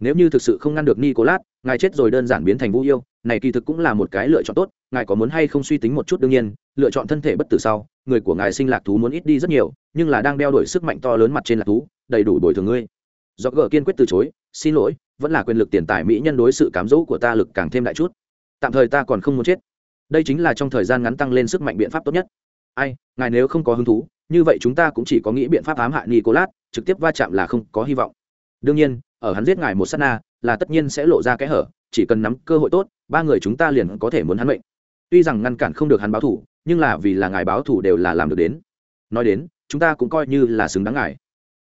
nếu như thực sự không ngăn được nicolas, ngài chết rồi đơn giản biến thành vũ yêu, này kỳ thực cũng là một cái lựa chọn tốt, ngài có muốn hay không suy tính một chút đương nhiên, lựa chọn thân thể bất tử sau, người của ngài sinh lạc thú muốn ít đi rất nhiều, nhưng là đang đeo đổi sức mạnh to lớn mặt trên lạc thú, đầy đủ bồi thường ngươi. Do gờ kiên quyết từ chối, xin lỗi, vẫn là quyền lực tiền tài mỹ nhân đối sự cám dỗ của ta lực càng thêm đại chút. Tạm thời ta còn không muốn chết. Đây chính là trong thời gian ngắn tăng lên sức mạnh biện pháp tốt nhất. Ai, ngài nếu không có hứng thú, như vậy chúng ta cũng chỉ có nghĩ biện pháp ám hạ nicolas, trực tiếp va chạm là không có hy vọng. Đương nhiên ở hắn giết ngài một s á t na, là tất nhiên sẽ lộ ra kẽ hở, chỉ cần nắm cơ hội tốt, ba người chúng ta liền có thể muốn hắn mệnh. Tuy rằng ngăn cản không được hắn báo thủ, nhưng là vì là ngài báo thủ đều là làm được đến. Nói đến, chúng ta cũng coi như là xứng đáng ngài.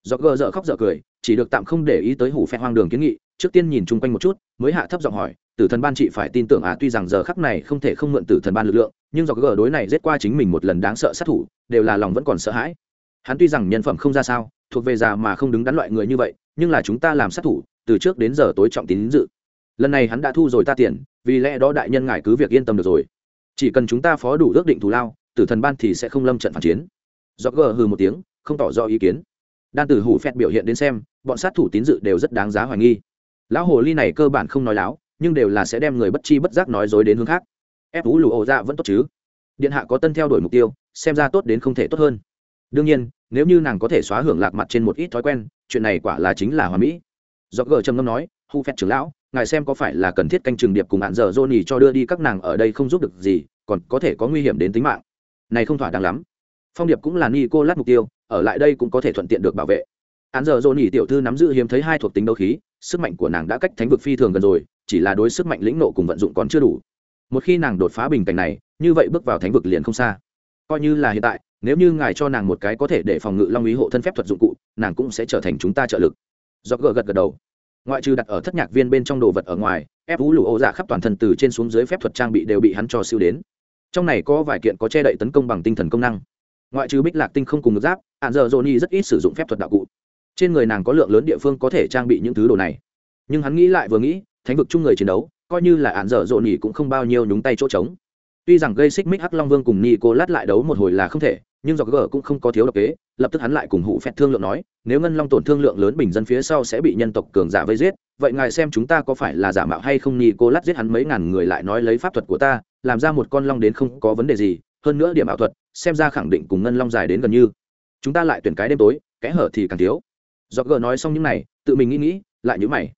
Do gờ dợ khóc dợ cười, chỉ được tạm không để ý tới hủ phe hoang đường kiến nghị, trước tiên nhìn chung quanh một chút, mới hạ thấp giọng hỏi, tử thần ban chị phải tin tưởng à tuy rằng giờ khắc này không thể không mượn tử thần ban lực lượng, nhưng do gờ đối này giết qua chính mình một lần đáng sợ sát thủ, đều là lòng vẫn còn sợ hãi. Hắn tuy rằng nhân phẩm không ra sao thuộc về già mà không đứng đắn loại người như vậy, nhưng là chúng ta làm sát thủ, từ trước đến giờ tối trọng tín dự. Lần này hắn đã thu rồi ta tiền, vì lẽ đó đại nhân ngài cứ việc yên tâm được rồi. Chỉ cần chúng ta phó đủ ước định thù lao, tử thần ban thì sẽ không lâm trận phản chiến. Do gờ hừ một tiếng, không tỏ rõ ý kiến. Đan tử hủ phét biểu hiện đến xem, bọn sát thủ tín dự đều rất đáng giá hoài nghi. Lão hồ ly này cơ bản không nói láo, nhưng đều là sẽ đem người bất chi bất giác nói dối đến hướng khác. Ép vũ lù ổ dạ vẫn tốt chứ? Điện hạ có tân theo đuổi mục tiêu, xem ra tốt đến không thể tốt hơn. Đương nhiên nếu như nàng có thể xóa hưởng lạc mặt trên một ít thói quen, chuyện này quả là chính là hòa mỹ. Do gờ trầm ngâm nói, hu phép trưởng lão, ngài xem có phải là cần thiết canh trường điệp cùng hạn giờ johnny cho đưa đi các nàng ở đây không giúp được gì, còn có thể có nguy hiểm đến tính mạng. Này không thỏa đáng lắm. Phong điệp cũng là ni cô lát mục tiêu, ở lại đây cũng có thể thuận tiện được bảo vệ. Hạn giờ johnny tiểu thư nắm giữ hiếm thấy hai thuộc tính đấu khí, sức mạnh của nàng đã cách thánh vực phi thường gần rồi, chỉ là đối sức mạnh lĩnh nộ cùng vận dụng còn chưa đủ. Một khi nàng đột phá bình cảnh này, như vậy bước vào thánh vực liền không xa. Coi như là hiện tại nếu như ngài cho nàng một cái có thể để phòng ngự long ý hộ thân phép thuật dụng cụ, nàng cũng sẽ trở thành chúng ta trợ lực. Do gờ gật gật đầu. Ngoại trừ đặt ở thất nhạc viên bên trong đồ vật ở ngoài, ép vũ lụ ô dạ khắp toàn thân từ trên xuống dưới phép thuật trang bị đều bị hắn cho siêu đến. Trong này có vài kiện có che đậy tấn công bằng tinh thần công năng. Ngoại trừ bích lạc tinh không cùng ngược giáp hạn giờ johnny rất ít sử dụng phép thuật đạo cụ. Trên người nàng có lượng lớn địa phương có thể trang bị những thứ đồ này. Nhưng hắn nghĩ lại vừa nghĩ, thánh vực chung người chiến đấu, coi như là hạn dở dội nhỉ cũng không bao nhiêu nhúng tay chỗ trống tuy rằng gây xích mích hắc long vương cùng ni cô lát lại đấu một hồi là không thể, nhưng do gờ cũng không có thiếu độc kế, lập tức hắn lại cùng hụ phẹt thương lượng nói, nếu ngân long tổn thương lượng lớn bình dân phía sau sẽ bị nhân tộc cường giả vây giết, vậy ngài xem chúng ta có phải là giả mạo hay không? Ni cô lát giết hắn mấy ngàn người lại nói lấy pháp thuật của ta, làm ra một con long đến không có vấn đề gì, hơn nữa điểm ảo thuật, xem ra khẳng định cùng ngân long dài đến gần như. Chúng ta lại tuyển cái đêm tối, kẽ hở thì càng thiếu. Do gờ nói xong những này, tự mình nghĩ nghĩ, lại nhữ mày.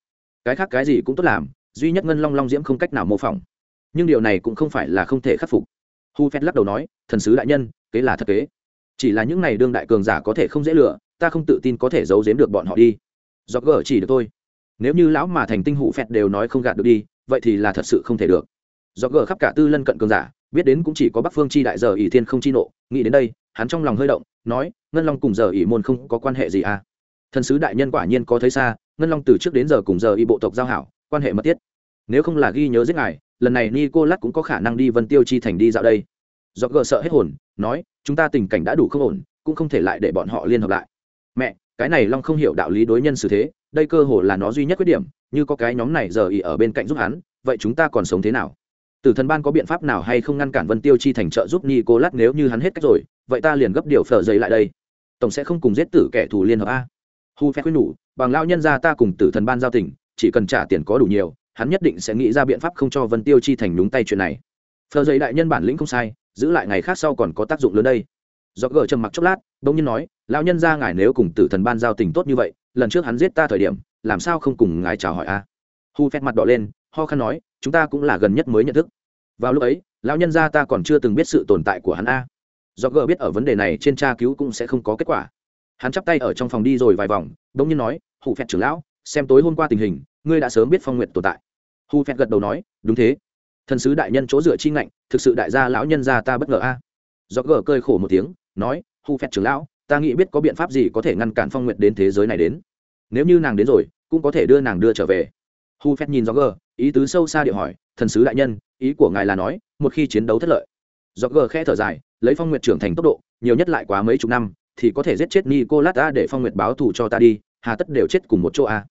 Cái khác cái gì cũng tốt làm, duy nhất ngân long long diễm không cách nào mô phỏng nhưng điều này cũng không phải là không thể khắc phục. Hu phét lắc đầu nói, thần sứ đại nhân, kế là thật kế. Chỉ là những này đương đại cường giả có thể không dễ lựa ta không tự tin có thể giấu giếm được bọn họ đi. Do gỡ chỉ được thôi. Nếu như lão mà thành tinh hụ phẹt đều nói không gạt được đi, vậy thì là thật sự không thể được. Do gỡ khắp cả tư lân cận cường giả, biết đến cũng chỉ có bắc phương chi đại giờ ỷ thiên không chi nộ, nghĩ đến đây, hắn trong lòng hơi động, nói, ngân long cùng giờ ỷ môn không có quan hệ gì à? Thần sứ đại nhân quả nhiên có thấy xa, ngân long từ trước đến giờ cùng giờ y bộ tộc giao hảo, quan hệ mật thiết. Nếu không là ghi nhớ giết ngài lần này nicolas cũng có khả năng đi vân tiêu chi thành đi dạo đây. Dọc gờ sợ hết hồn, nói, chúng ta tình cảnh đã đủ không ổn, cũng không thể lại để bọn họ liên hợp lại. Mẹ, cái này long không hiểu đạo lý đối nhân xử thế, đây cơ hồ là nó duy nhất khuyết điểm, như có cái nhóm này giờ ỷ ở bên cạnh giúp hắn, vậy chúng ta còn sống thế nào? Tử thần ban có biện pháp nào hay không ngăn cản vân tiêu chi thành trợ giúp nicolas nếu như hắn hết cách rồi, vậy ta liền gấp điều phở giấy lại đây. Tổng sẽ không cùng giết tử kẻ thù liên hợp a. Hu phép khuyên nhủ, bằng lão nhân gia ta cùng tử thần ban giao tình, chỉ cần trả tiền có đủ nhiều hắn nhất định sẽ nghĩ ra biện pháp không cho vân tiêu chi thành đúng tay chuyện này. Phờ giấy đại nhân bản lĩnh không sai, giữ lại ngày khác sau còn có tác dụng lớn đây. Do gờ trầm mặc chốc lát, bỗng nhiên nói, lão nhân ra ngài nếu cùng tử thần ban giao tình tốt như vậy, lần trước hắn giết ta thời điểm, làm sao không cùng ngài chào hỏi a? Hu phét mặt đỏ lên, ho khăn nói, chúng ta cũng là gần nhất mới nhận thức. Vào lúc ấy, lão nhân ra ta còn chưa từng biết sự tồn tại của hắn a. Do gờ biết ở vấn đề này trên tra cứu cũng sẽ không có kết quả. Hắn chắp tay ở trong phòng đi rồi vài vòng đ ỗ n g nhiên nói hụ phẹt trưởng lão, xem tối hôm qua tình hình, ngươi đã sớm biết phong nguyện tồn tại hu phẹt gật đầu nói đúng thế. Thần sứ đại nhân chỗ dựa chi ngạnh thực sự đại gia lão nhân gia ta bất ngờ a. Do gờ cơi khổ một tiếng nói hu phẹt trưởng lão ta nghĩ biết có biện pháp gì có thể ngăn cản phong nguyện đến thế giới này đến. Nếu như nàng đến rồi cũng có thể đưa nàng đưa trở về. Hu phép nhìn do gờ ý tứ sâu xa địa hỏi thần sứ đại nhân ý của ngài là nói một khi chiến đấu thất lợi. Do gờ khe thở dài lấy phong nguyện trưởng thành tốc độ nhiều nhất lại quá mấy chục năm thì có thể giết chết Nicolas ta để Phong Nguyệt báo thù cho ta đi, hà tất đều chết cùng một chỗ a.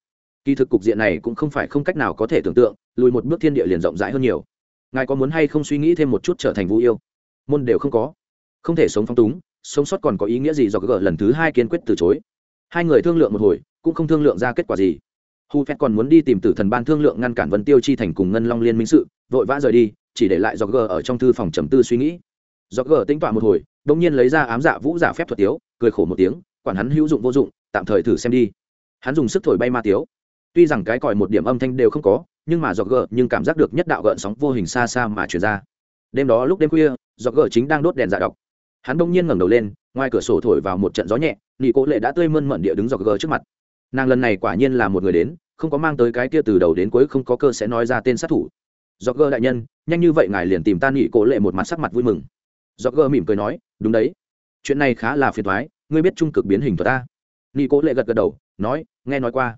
Kỳ thực cục diện này cũng không phải không cách nào có thể tưởng tượng, lùi một bước thiên địa liền rộng rãi hơn nhiều. Ngài có muốn hay không suy nghĩ thêm một chút trở thành Vũ yêu? Môn đều không có. Không thể sống phong túng, sống sót còn có ý nghĩa gì do gỡ lần thứ hai kiên quyết từ chối. Hai người thương lượng một hồi, cũng không thương lượng ra kết quả gì. Hu phép còn muốn đi tìm Tử Thần Ban thương lượng ngăn cản Vân Tiêu chi thành cùng Ngân Long liên minh sự, vội vã rời đi, chỉ để lại Dogger ở trong thư phòng trầm tư suy nghĩ. Dogger tính tọa một hồi, đột nhiên lấy ra ám dạ vũ giả phép thuật tiếu, cười khổ một tiếng quản hắn hữu dụng vô dụng tạm thời thử xem đi hắn dùng sức thổi bay ma tiếu tuy rằng cái còi một điểm âm thanh đều không có, nhưng mà dọc gờ nhưng cảm giác được nhất đạo gợn sóng vô hình xa xa mà chuyển ra. Đêm đó lúc đêm khuya, dọc gờ chính đang đốt đèn dạ đọc. Hắn bỗng nhiên ngẩng đầu lên, ngoài cửa sổ thổi vào một trận gió nhẹ, nị cố lệ đã tươi mơn mận địa đứng dọc gờ trước mặt. Nàng lần này quả nhiên là một người đến, không có mang tới cái kia từ đầu đến cuối không có cơ sẽ nói ra tên sát thủ. Dọc gờ đại nhân, nhanh như vậy ngài liền tìm ta nị cố lệ một mặt sắc mặt vui mừng. Dọc gờ mỉm cười nói, đúng đấy. Chuyện này khá là phiền thoái ngươi biết trung cực biến hình thuật ta. Nị cố lệ gật gật đầu, nói, nghe nói qua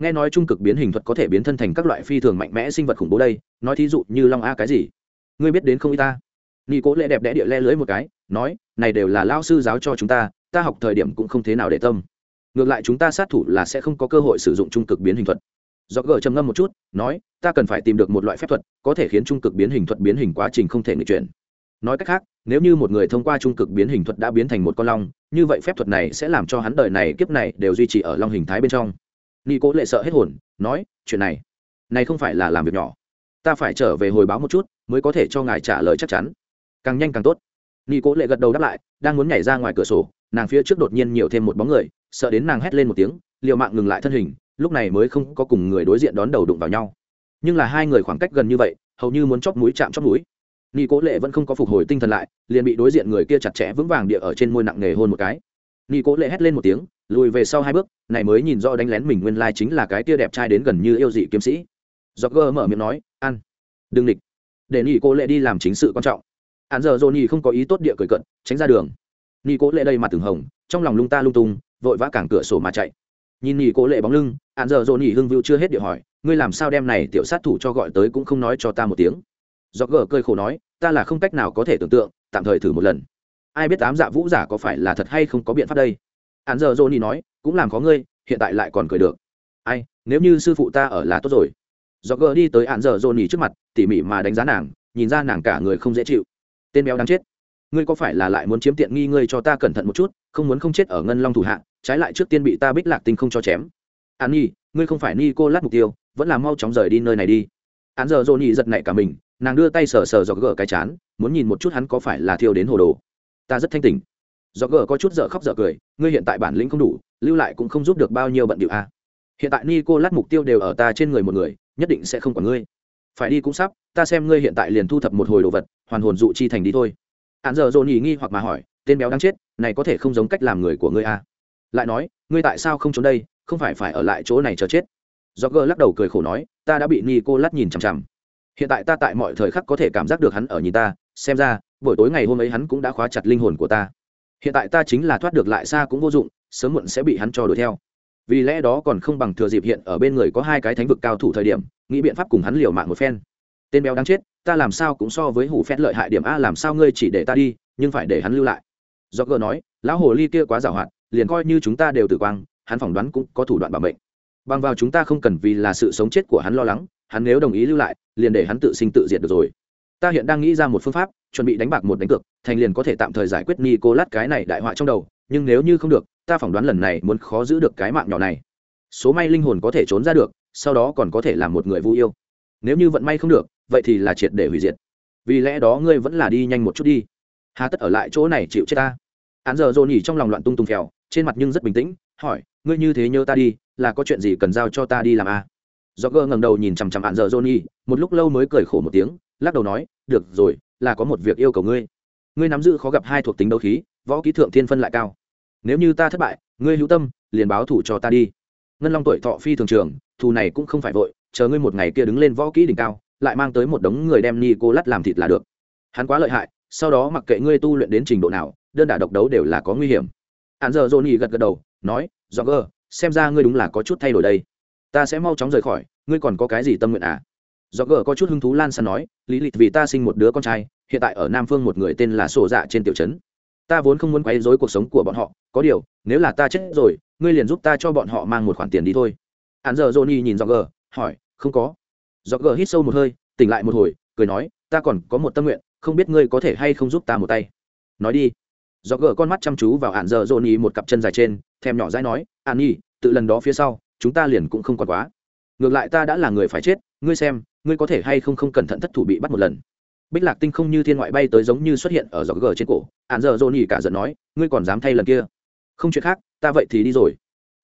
nghe nói trung cực biến hình thuật có thể biến thân thành các loại phi thường mạnh mẽ sinh vật khủng bố đây, nói thí dụ như long a cái gì? Ngươi biết đến không y ta? Nghi cố lệ đẹp đẽ địa le lưới một cái, nói, này đều là lao sư giáo cho chúng ta ta học thời điểm cũng không thế nào để tâm. Ngược lại chúng ta sát thủ là sẽ không có cơ hội sử dụng trung cực biến hình thuật. Do gờ trầm ngâm một chút, nói, ta cần phải tìm được một loại phép thuật, có thể khiến trung cực biến hình thuật biến hình quá trình không thể nghịch chuyển. Nói cách khác, nếu như một người thông qua trung cực biến hình thuật đã biến thành một con long, như vậy phép thuật này sẽ làm cho hắn đời này kiếp này đều duy trì ở long hình thái bên trong ni cố lệ sợ hết hồn, nói, chuyện này này không phải là làm việc nhỏ. Ta phải trở về hồi báo một chút, mới có thể cho ngài trả lời chắc chắn. Càng nhanh càng tốt. Ni cố lệ gật đầu đáp lại, đang muốn nhảy ra ngoài cửa sổ, nàng phía trước đột nhiên nhiều thêm một bóng người, sợ đến nàng hét lên một tiếng, liều mạng ngừng lại thân hình, lúc này mới không có cùng người đối diện đón đầu đụng vào nhau. Nhưng là hai người khoảng cách gần như vậy, hầu như muốn chóp mũi chạm chóp mũi. Nghi cố lệ vẫn không có phục hồi tinh thần lại, liền bị đối diện người kia chặt chẽ vững vàng địa ở trên môi nặng nề hôn một cái nghi cố lệ hét lên một tiếng, lùi về sau hai bước, này mới nhìn rõ đánh lén mình nguyên lai chính là cái kia đẹp trai đến gần như yêu dị kiếm sĩ. Do gơ mở miệng nói, ăn, đừng địch. Để nghi cố lệ đi làm chính sự quan trọng. Hắn giờ dồn nghi không có ý tốt địa cười cận, tránh ra đường. Nghi cố lệ đây mặt từng hồng, trong lòng lung ta lung tung, vội vã cảng cửa sổ mà chạy. Nhìn nghi cố lệ bóng lưng, hắn giờ dồn nghi hưng vưu chưa hết địa hỏi, ngươi làm sao đem này tiểu sát thủ cho gọi tới cũng không nói cho ta một tiếng? Do gờ khổ nói, ta là không cách nào có thể tưởng tượng, tạm thời thử một lần ai biết tám dạ vũ giả có phải là thật hay không có biện pháp đây? Hắn giờ johnny nói, cũng làm có ngươi, hiện tại lại còn cười được. Ai, nếu như sư phụ ta ở là tốt rồi. Do gờ đi tới hạn giờ johnny trước mặt, tỉ mỉ mà đánh giá nàng, nhìn ra nàng cả người không dễ chịu. Tên béo đáng chết. Ngươi có phải là lại muốn chiếm tiện nghi ngươi cho ta cẩn thận một chút, không muốn không chết ở ngân long thủ hạ, trái lại trước tiên bị ta bích lạc tinh không cho chém. An nhi, ngươi không phải ni cô lát mục tiêu, vẫn là mau chóng rời đi nơi này đi. Hắn giờ dồn nhị giật nảy cả mình, nàng đưa tay sờ sờ dọc gờ cái chán, muốn nhìn một chút hắn có phải là thiêu đến hồ đồ ta rất thanh tỉnh. Do gờ có chút dở khóc dở cười, ngươi hiện tại bản lĩnh không đủ, lưu lại cũng không giúp được bao nhiêu bận điệu a. Hiện tại ni cô lát mục tiêu đều ở ta trên người một người, nhất định sẽ không còn ngươi. Phải đi cũng sắp, ta xem ngươi hiện tại liền thu thập một hồi đồ vật, hoàn hồn dụ chi thành đi thôi. Hắn giờ dồn nhì nghi hoặc mà hỏi, tên béo đang chết, này có thể không giống cách làm người của ngươi a? Lại nói, ngươi tại sao không trốn đây, không phải phải ở lại chỗ này chờ chết? Do gờ lắc đầu cười khổ nói, ta đã bị ni cô nhìn chằm chằm. Hiện tại ta tại mọi thời khắc có thể cảm giác được hắn ở nhìn ta, xem ra buổi tối ngày hôm ấy hắn cũng đã khóa chặt linh hồn của ta. Hiện tại ta chính là thoát được lại xa cũng vô dụng, sớm muộn sẽ bị hắn cho đuổi theo. Vì lẽ đó còn không bằng thừa dịp hiện ở bên người có hai cái thánh vực cao thủ thời điểm, nghĩ biện pháp cùng hắn liều mạng một phen. Tên béo đáng chết, ta làm sao cũng so với hủ phét lợi hại điểm a, làm sao ngươi chỉ để ta đi, nhưng phải để hắn lưu lại. Do gờ nói, lão hồ ly kia quá giàu hạn, liền coi như chúng ta đều tử quang, hắn phỏng đoán cũng có thủ đoạn bảo mệnh. Bằng vào chúng ta không cần vì là sự sống chết của hắn lo lắng, hắn nếu đồng ý lưu lại, liền để hắn tự sinh tự diệt được rồi ta hiện đang nghĩ ra một phương pháp, chuẩn bị đánh bạc một đánh cược, thành liền có thể tạm thời giải quyết ni cô lát cái này đại họa trong đầu, nhưng nếu như không được, ta phỏng đoán lần này muốn khó giữ được cái mạng nhỏ này. Số may linh hồn có thể trốn ra được, sau đó còn có thể làm một người vui yêu. Nếu như vận may không được, vậy thì là triệt để hủy diệt. Vì lẽ đó ngươi vẫn là đi nhanh một chút đi. Hà tất ở lại chỗ này chịu chết ta. Án giờ dồn nhỉ trong lòng loạn tung tung kèo trên mặt nhưng rất bình tĩnh, hỏi, ngươi như thế nhớ ta đi, là có chuyện gì cần giao cho ta đi làm à? do gơ ngẩng đầu nhìn chằm chằm hạn giờ dồn nhỉ một lúc lâu mới cười khổ một tiếng lắc đầu nói, được rồi, là có một việc yêu cầu ngươi. Ngươi nắm giữ khó gặp hai thuộc tính đấu khí, võ kỹ thượng thiên phân lại cao. Nếu như ta thất bại, ngươi hữu tâm, liền báo thủ cho ta đi. Ngân long tuổi thọ phi thường trường, thù này cũng không phải vội, chờ ngươi một ngày kia đứng lên võ kỹ đỉnh cao, lại mang tới một đống người đem ni cô lắt làm thịt là được. Hắn quá lợi hại, sau đó mặc kệ ngươi tu luyện đến trình độ nào, đơn đả độc đấu đều là có nguy hiểm. Hắn giờ johnny gật gật đầu, nói do gơ xem ra ngươi đúng là có chút thay đổi đây. Ta sẽ mau chóng rời khỏi, ngươi còn có cái gì tâm nguyện à? Do gờ có chút hứng thú lan sàn nói, lý lịch, vì ta sinh một đứa con trai, hiện tại ở nam phương một người tên là sổ dạ trên tiểu trấn. Ta vốn không muốn quấy rối cuộc sống của bọn họ, có điều, nếu là ta chết rồi, ngươi liền giúp ta cho bọn họ mang một khoản tiền đi thôi. Hắn giờ johnny nhìn do gờ, hỏi, không có. Do gờ hít sâu một hơi, tỉnh lại một hồi, cười nói, ta còn có một tâm nguyện, không biết ngươi có thể hay không giúp ta một tay. Nói đi. Do gờ con mắt chăm chú vào hạn giờ johnny một cặp chân dài trên, thèm nhỏ dãi nói an nhi tự lần đó phía sau, chúng ta liền cũng không còn quá. Ngược lại ta đã là người phải chết, ngươi xem ngươi có thể hay không không cẩn thận thất thủ bị bắt một lần? Bích lạc tinh không như thiên ngoại bay tới giống như xuất hiện ở giỏ gờ trên cổ hạn giờ dồn nhỉ cả giận nói, ngươi còn dám thay lần kia? Không chuyện khác, ta vậy thì đi rồi.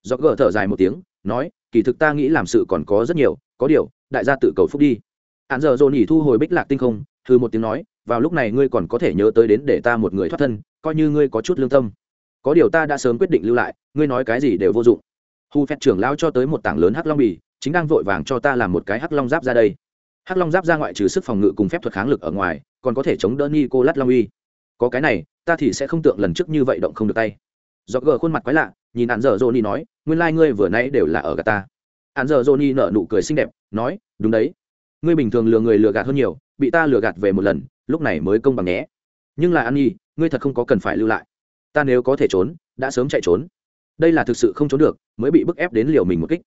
Giỏ gờ thở dài một tiếng, nói, kỳ thực ta nghĩ làm sự còn có rất nhiều, có điều, đại gia tự cầu phúc đi. Hạn giờ dồn nhỉ thu hồi bích lạc tinh không thư một tiếng nói, vào lúc này ngươi còn có thể nhớ tới đến để ta một người thoát thân, coi như ngươi có chút lương tâm. Có điều ta đã sớm quyết định lưu lại, ngươi nói cái gì đều vô dụng. Hu phép trưởng lao cho tới một tảng lớn hắc long bì, chính đang vội vàng cho ta làm một cái hắc long giáp ra đây hắc long giáp ra ngoại trừ sức phòng ngự cùng phép thuật kháng lực ở ngoài, còn có thể chống đỡ ni cô lát long uy. Có cái này, ta thì sẽ không tượng lần trước như vậy động không được tay. Do gờ khuôn mặt quái lạ, nhìn hạn giờ johnny nói, nguyên lai、like、ngươi vừa nãy đều là ở gà ta. Hạn giờ johnny nở nụ cười xinh đẹp, nói, đúng đấy. Ngươi bình thường lừa người lừa gạt hơn nhiều, bị ta lừa gạt về một lần, lúc này mới công bằng nhé. Nhưng là an nhi, ngươi thật không có cần phải lưu lại. Ta nếu có thể trốn, đã sớm chạy trốn. Đây là thực sự không trốn được, mới bị bức ép đến liều mình một kích.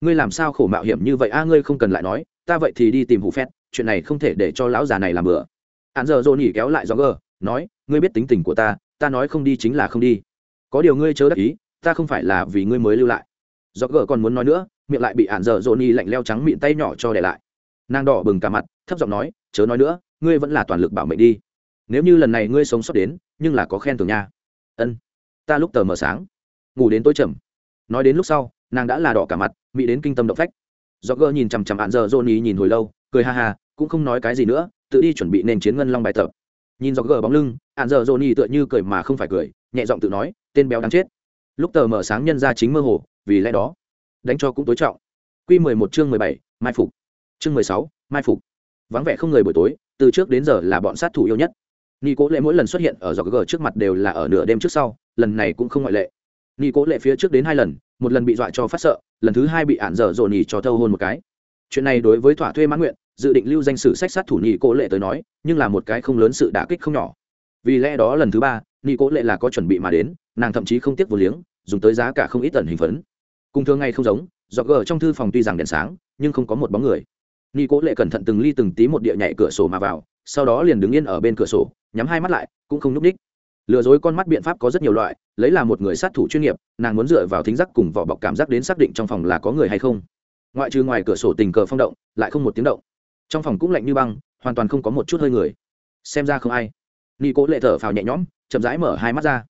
Ngươi làm sao khổ mạo hiểm như vậy a, ngươi không cần lại nói ta vậy thì đi tìm hủ phét, chuyện này không thể để cho lão già này làm bừa. Hắn giờ dồn nhỉ kéo lại do gờ nói, ngươi biết tính tình của ta ta nói không đi chính là không đi. Có điều ngươi chớ đắc ý, ta không phải là vì ngươi mới lưu lại. Do gờ còn muốn nói nữa, miệng lại bị ạn giờ dồn nhỉ lạnh leo trắng miệng tay nhỏ cho để lại. Nàng đỏ bừng cả mặt, thấp giọng nói, chớ nói nữa, ngươi vẫn là toàn lực bảo mệnh đi. Nếu như lần này ngươi sống sót đến, nhưng là có khen thưởng nha. Ân, ta lúc tờ mờ sáng, ngủ đến tối chậm. Nói đến lúc sau, nàng đã là đỏ cả mặt bị đến kinh tâm động phách do gơ nhìn chằm chằm hạn giờ johnny nhìn hồi lâu, cười ha ha, cũng không nói cái gì nữa, tự đi chuẩn bị nền chiến ngân long bài tập. Nhìn do gờ bóng lưng, hạn giờ johnny tựa như cười mà không phải cười, nhẹ giọng tự nói, tên béo đáng chết. Lúc tờ mở sáng nhân ra chính mơ hồ, vì lẽ đó, đánh cho cũng tối trọng. Q mười một chương mười bảy, mai phục. Chương mười sáu, mai phục. Vắng vẻ không người buổi tối, từ trước đến giờ là bọn sát thủ yêu nhất. Nghi cố lệ mỗi lần xuất hiện ở dọc gờ trước mặt đều là ở nửa đêm trước sau, lần này cũng không ngoại lệ nghi cố lệ phía trước đến hai lần, một lần bị dọa cho phát sợ, lần thứ hai bị ạn dở dồn nhì cho thâu hôn một cái. Chuyện này đối với thỏa thuê mãn nguyện, dự định lưu danh sử sách sát thủ nhị cố lệ tới nói, nhưng là một cái không lớn sự đả kích không nhỏ. Vì lẽ đó lần thứ ba nhị cố lệ là có chuẩn bị mà đến, nàng thậm chí không tiếc vô liếng, dùng tới giá cả không ít tần hình phấn. Cùng thường ngày không giống do gờ trong thư phòng tuy rằng đèn sáng, nhưng không có một bóng người. Nhị cố lệ cẩn thận từng ly từng tí một địa nhảy cửa sổ mà vào, sau đó liền đứng yên ở bên cửa sổ, nhắm hai mắt lại, cũng không nhúc ních lừa dối con mắt biện pháp có rất nhiều loại, lấy là một người sát thủ chuyên nghiệp, nàng muốn dựa vào thính giác cùng vỏ bọc cảm giác đến xác định trong phòng là có người hay không. Ngoại trừ ngoài cửa sổ tình cờ phong động, lại không một tiếng động. Trong phòng cũng lạnh như băng, hoàn toàn không có một chút hơi người. Xem ra không ai. Nghi cố lệ thở phào nhẹ nhõm, chậm rãi mở hai mắt ra.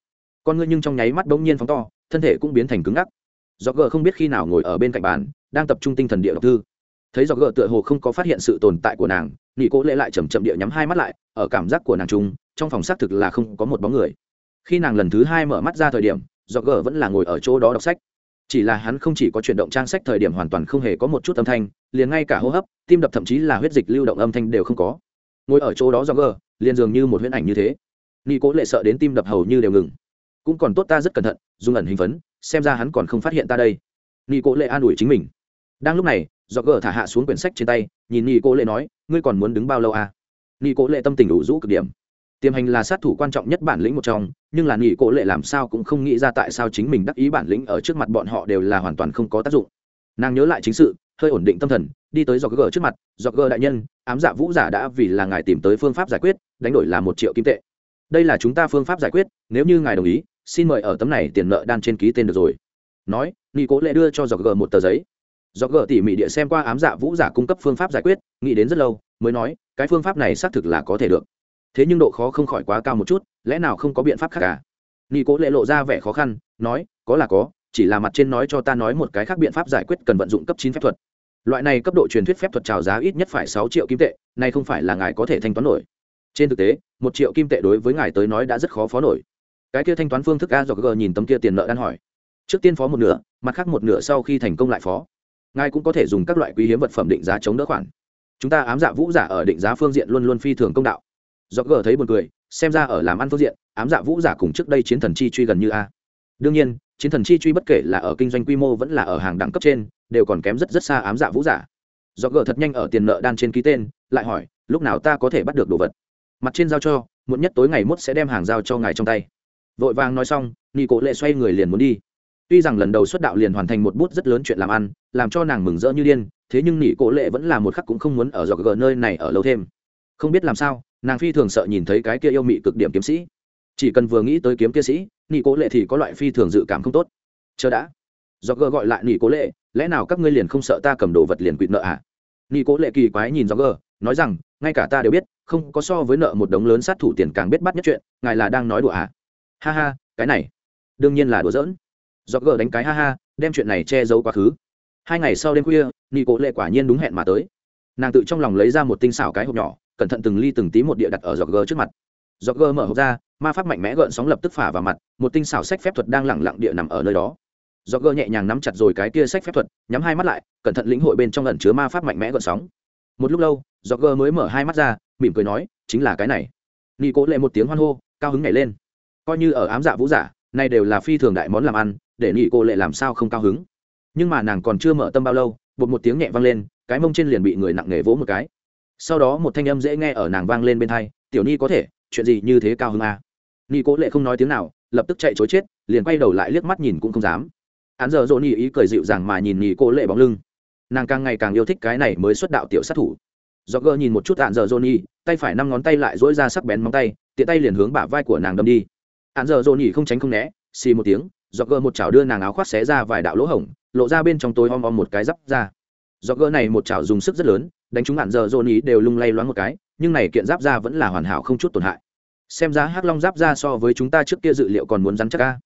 Con ngươi nhưng trong nháy mắt bỗng nhiên phóng to, thân thể cũng biến thành cứng ngắc. Do gờ không biết khi nào ngồi ở bên cạnh bàn, đang tập trung tinh thần địa đọc thư. Thấy do gờ tựa hồ không có phát hiện sự tồn tại của nàng nghi cố lệ lại chầm chậm địa nhắm hai mắt lại, ở cảm giác của nàng trung trong phòng xác thực là không có một bóng người. Khi nàng lần thứ hai mở mắt ra thời điểm do gờ vẫn là ngồi ở chỗ đó đọc sách. Chỉ là hắn không chỉ có chuyển động trang sách thời điểm hoàn toàn không hề có một chút âm thanh, liền ngay cả hô hấp, tim đập thậm chí là huyết dịch lưu động âm thanh đều không có. Ngồi ở chỗ đó do gờ liền dường như một huyễn ảnh như thế. Ni cố lệ sợ đến tim đập hầu như đều ngừng. Cũng còn tốt ta rất cẩn thận, dùng ẩn hình phấn, xem ra hắn còn không phát hiện ta đây. Ni cố lệ an ủi chính mình. Đang lúc này do gờ thả hạ xuống quyển sách trên tay, nhìn ni cố lệ nói, ngươi còn muốn đứng bao lâu à? Ni cố lệ tâm tình đủ rũ cực điểm tiềm hành là sát thủ quan trọng nhất bản lĩnh một trong, nhưng là nghỉ cố lệ làm sao cũng không nghĩ ra tại sao chính mình đắc ý bản lĩnh ở trước mặt bọn họ đều là hoàn toàn không có tác dụng. Nàng nhớ lại chính sự, hơi ổn định tâm thần, đi tới dọc gờ trước mặt, dọc gờ đại nhân, ám dạ vũ giả đã vì là ngài tìm tới phương pháp giải quyết, đánh đổi là một triệu kim tệ. Đây là chúng ta phương pháp giải quyết, nếu như ngài đồng ý, xin mời ở tấm này tiền nợ đan trên ký tên được rồi. Nói nghi cố lệ đưa cho dọc gờ một tờ giấy. Dọc gờ tỉ mỉ địa xem qua ám dạ vũ giả cung cấp phương pháp giải quyết, nghĩ đến rất lâu, mới nói, cái phương pháp này xác thực là có thể được thế nhưng độ khó không khỏi quá cao một chút, lẽ nào không có biện pháp khác à? cả nghi cố lệ lộ ra vẻ khó khăn, nói, có là có, chỉ là mặt trên nói cho ta nói một cái khác biện pháp giải quyết cần vận dụng cấp chín phép thuật. Loại này cấp độ truyền thuyết phép thuật trào giá ít nhất phải sáu triệu kim tệ này không phải là ngài có thể thanh toán nổi. Trên thực tế, một triệu kim tệ đối với ngài tới nói đã rất khó phó nổi. Cái kia thanh toán phương thức a do g nhìn tấm kia tiền nợ đan hỏi. Trước tiên phó một nửa, mặt khác một nửa sau khi thành công lại phó. Ngài cũng có thể dùng các loại quý hiếm vật phẩm định giá chống đỡ khoản. Chúng ta ám dạ vũ giả ở định giá phương diện luôn luôn phi thường công đạo do gờ thấy buồn cười, xem ra ở làm ăn phương diện, ám dạ vũ giả cùng trước đây chiến thần chi truy gần như a. Đương nhiên, chiến thần chi truy bất kể là ở kinh doanh quy mô vẫn là ở hàng đẳng cấp trên, đều còn kém rất rất xa ám dạ vũ giả. Do gờ thật nhanh ở tiền nợ đan trên ký tên, lại hỏi, lúc nào ta có thể bắt được đồ vật? Mặt trên giao cho, muộn nhất tối ngày mốt sẽ đem hàng giao cho ngài trong tay. Vội vàng nói xong nghi cố lệ xoay người liền muốn đi. Tuy rằng lần đầu xuất đạo liền hoàn thành một bút rất lớn chuyện làm ăn, làm cho nàng mừng rỡ như điên, thế nhưng nghỉ cố lệ vẫn là một khắc cũng không muốn ở dọc gờ nơi này ở lâu thêm. Không biết làm sao nàng phi thường sợ nhìn thấy cái kia yêu mị cực điểm kiếm sĩ. Chỉ cần vừa nghĩ tới kiếm kia sĩ, nị cố lệ thì có loại phi thường dự cảm không tốt. Chờ đã. Do gờ gọi lại nị cố lệ, lẽ nào các ngươi liền không sợ ta cầm đồ vật liền quỵt nợ à nị cố lệ kỳ quái nhìn do gờ, nói rằng, ngay cả ta đều biết, không có so với nợ một đống lớn sát thủ tiền càng biết bắt nhất chuyện, ngài là đang nói đùa à ha ha, cái này. Đương nhiên là đùa giỡn. Do gờ đánh cái ha ha, đem chuyện này che giấu quá khứ. Hai ngày sau đêm khuya, nị cố lệ quả nhiên đúng hẹn mà tới. Nàng tự trong lòng lấy ra một tinh xảo cái hộp nhỏ cẩn thận từng ly từng tí một địa đặt ở giọt gờ trước mặt. Giọt gờ mở hộp ra, ma pháp mạnh mẽ gợn sóng lập tức phả vào mặt, một tinh xảo sách phép thuật đang lẳng lặng địa nằm ở nơi đó. Giọt gơ nhẹ nhàng nắm chặt rồi cái kia sách phép thuật, nhắm hai mắt lại, cẩn thận lĩnh hội bên trong lần chứa ma pháp mạnh mẽ gợn sóng. Một lúc lâu giọt gơ mới mở hai mắt ra, mỉm cười nói, chính là cái này. Nghi cố lệ một tiếng hoan hô, cao hứng nhảy lên. Coi như ở ám dạ vũ giả, nay đều là phi thường đại món làm ăn, để nghi cô lệ làm sao không cao hứng. Nhưng mà nàng còn chưa mở tâm bao lâu, bột một tiếng nhẹ vang lên, cái mông trên liền bị người nặng nề vỗ một cái sau đó một thanh âm dễ nghe ở nàng vang lên bên thai tiểu ni có thể, chuyện gì như thế cao hứng à? ni cố lệ không nói tiếng nào, lập tức chạy chối chết, liền quay đầu lại liếc mắt nhìn cũng không dám. Hắn giờ dỗ ni ý cười dịu dàng mà nhìn ni cố lệ bóng lưng. Nàng càng ngày càng yêu thích cái này mới xuất đạo tiểu sát thủ. Do gơ nhìn một chút hạn giờ dỗ ni, tay phải năm ngón tay lại dỗi ra sắc bén móng tay, tiện tay liền hướng bả vai của nàng đâm đi. Hạn giờ dỗ ni không tránh không né, xì một tiếng do gơ một chảo đưa nàng áo khoác xé ra vài đạo lỗ hổng, lộ ra bên trong tối om om một cái giáp ra. Do gơ này một chảo dùng sức rất lớn đánh trúng hạn giờ dồn ý đều lung lay loáng một cái, nhưng này kiện giáp ra vẫn là hoàn hảo không chút tổn hại. Xem ra hắc long giáp ra so với chúng ta trước kia dự liệu còn muốn rắn chắc ca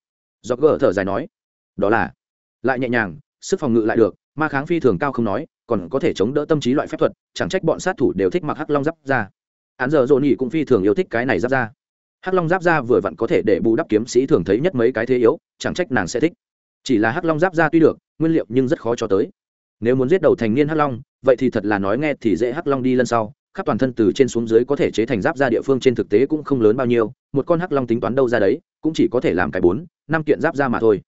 do gỡ thở dài nói, đó là. Lại nhẹ nhàng, sức phòng ngự lại được, ma kháng phi thường cao không nói, còn có thể chống đỡ tâm trí loại phép thuật, chẳng trách bọn sát thủ đều thích mặc hắc long giáp ra án giờ dồn nhị cũng phi thường yêu thích cái này giáp ra hắc long giáp ra vừa vặn có thể để bù đắp kiếm sĩ thường thấy nhất mấy cái thế yếu, chẳng trách nàng sẽ thích. Chỉ là hắc long giáp ra tuy được, nguyên liệu nhưng rất khó cho tới nếu muốn giết đầu thành niên hắc long, vậy thì thật là nói nghe thì dễ hắc long đi lần sau. Khắp toàn thân từ trên xuống dưới có thể chế thành giáp ra địa phương trên thực tế cũng không lớn bao nhiêu, một con hắc long tính toán đâu ra đấy, cũng chỉ có thể làm cái bốn, năm kiện giáp ra mà thôi.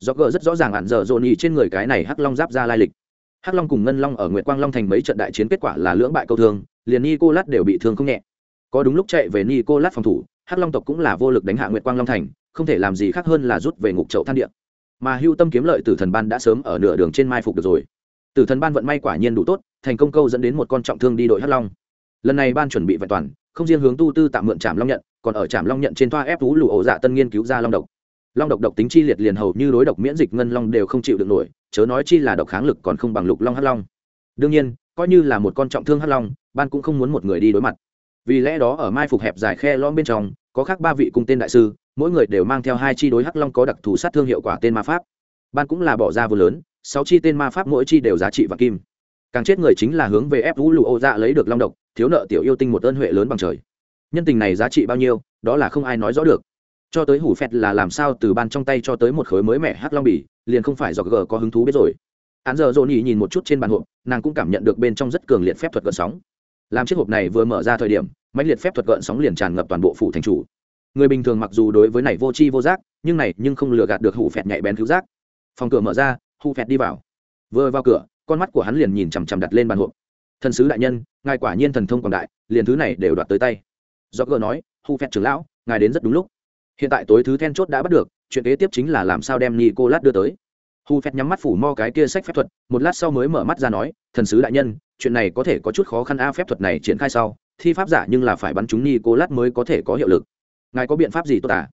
Do gờ rất rõ ràng ạn dở dồn ý trên người cái này hắc long giáp ra lai lịch. Hắc long cùng ngân long ở nguyệt quang long thành mấy trận đại chiến kết quả là lưỡng bại câu thương, liền nico lát đều bị thương không nhẹ. Có đúng lúc chạy về nico lát phòng thủ, hắc long tộc cũng là vô lực đánh hạ nguyệt quang long thành, không thể làm gì khác hơn là rút về ngục chậu than điện mà hưu tâm kiếm lợi từ thần ban đã sớm ở nửa đường trên mai phục được rồi tử thần ban vận may quả nhiên đủ tốt, thành công câu dẫn đến một con trọng thương đi đội hắc long. Lần này ban chuẩn bị vẹn toàn, không riêng hướng tu tư tạm mượn trạm long nhận, còn ở trạm long nhận trên toa ép thú lụ ổ dạ tân nghiên cứu ra long độc. Long độc độc tính chi liệt liền hầu như đối độc miễn dịch ngân long đều không chịu được nổi, chớ nói chi là độc kháng lực còn không bằng lục long hắc long. Đương nhiên, coi như là một con trọng thương hắc long, ban cũng không muốn một người đi đối mặt. Vì lẽ đó ở mai phục hẹp dài khe lõm bên trong, có khác ba vị cung tên đại sư, mỗi người đều mang theo hai chi đối hắc long có đặc thù sát thương hiệu quả tên ma pháp. Ban cũng là bỏ ra vừa lớn sáu chi tên ma pháp mỗi chi đều giá trị và kim. Càng chết người chính là hướng về ép vũ lụ ô dạ lấy được long độc, thiếu nợ tiểu yêu tinh một ơn huệ lớn bằng trời. Nhân tình này giá trị bao nhiêu, đó là không ai nói rõ được. Cho tới hủ phẹt là làm sao từ ban trong tay cho tới một khối mới mẻ hắc long bỉ liền không phải do g có hứng thú biết rồi. Án giờ dồn nhì nhìn một chút trên bàn hộp, nàng cũng cảm nhận được bên trong rất cường liệt phép thuật gợn sóng. Làm chiếc hộp này vừa mở ra thời điểm, mãnh liệt phép thuật gợn sóng liền tràn ngập toàn bộ phủ thành chủ. Người bình thường mặc dù đối với này vô tri vô giác, nhưng này nhưng không lừa gạt được hủ phẹt nhạy bén cứu giác. Phòng cửa mở ra hu phẹt đi vào. Vừa vào cửa, con mắt của hắn liền nhìn chằm chằm đặt lên bàn hộp. Thần sứ đại nhân, ngài quả nhiên thần thông quảng đại, liền thứ này đều đoạt tới tay. Do gờ nói, hu phẹt trưởng lão, ngài đến rất đúng lúc. Hiện tại tối thứ then chốt đã bắt được, chuyện kế tiếp chính là làm sao đem nicolas đưa tới. Hu Phẹt nhắm mắt phủ mo cái kia sách phép thuật, một lát sau mới mở mắt ra nói, thần sứ đại nhân, chuyện này có thể có chút khó khăn a, phép thuật này triển khai sau, thi pháp giả nhưng là phải bắn chúng nicolas mới có thể có hiệu lực. Ngài có biện pháp gì tốt à?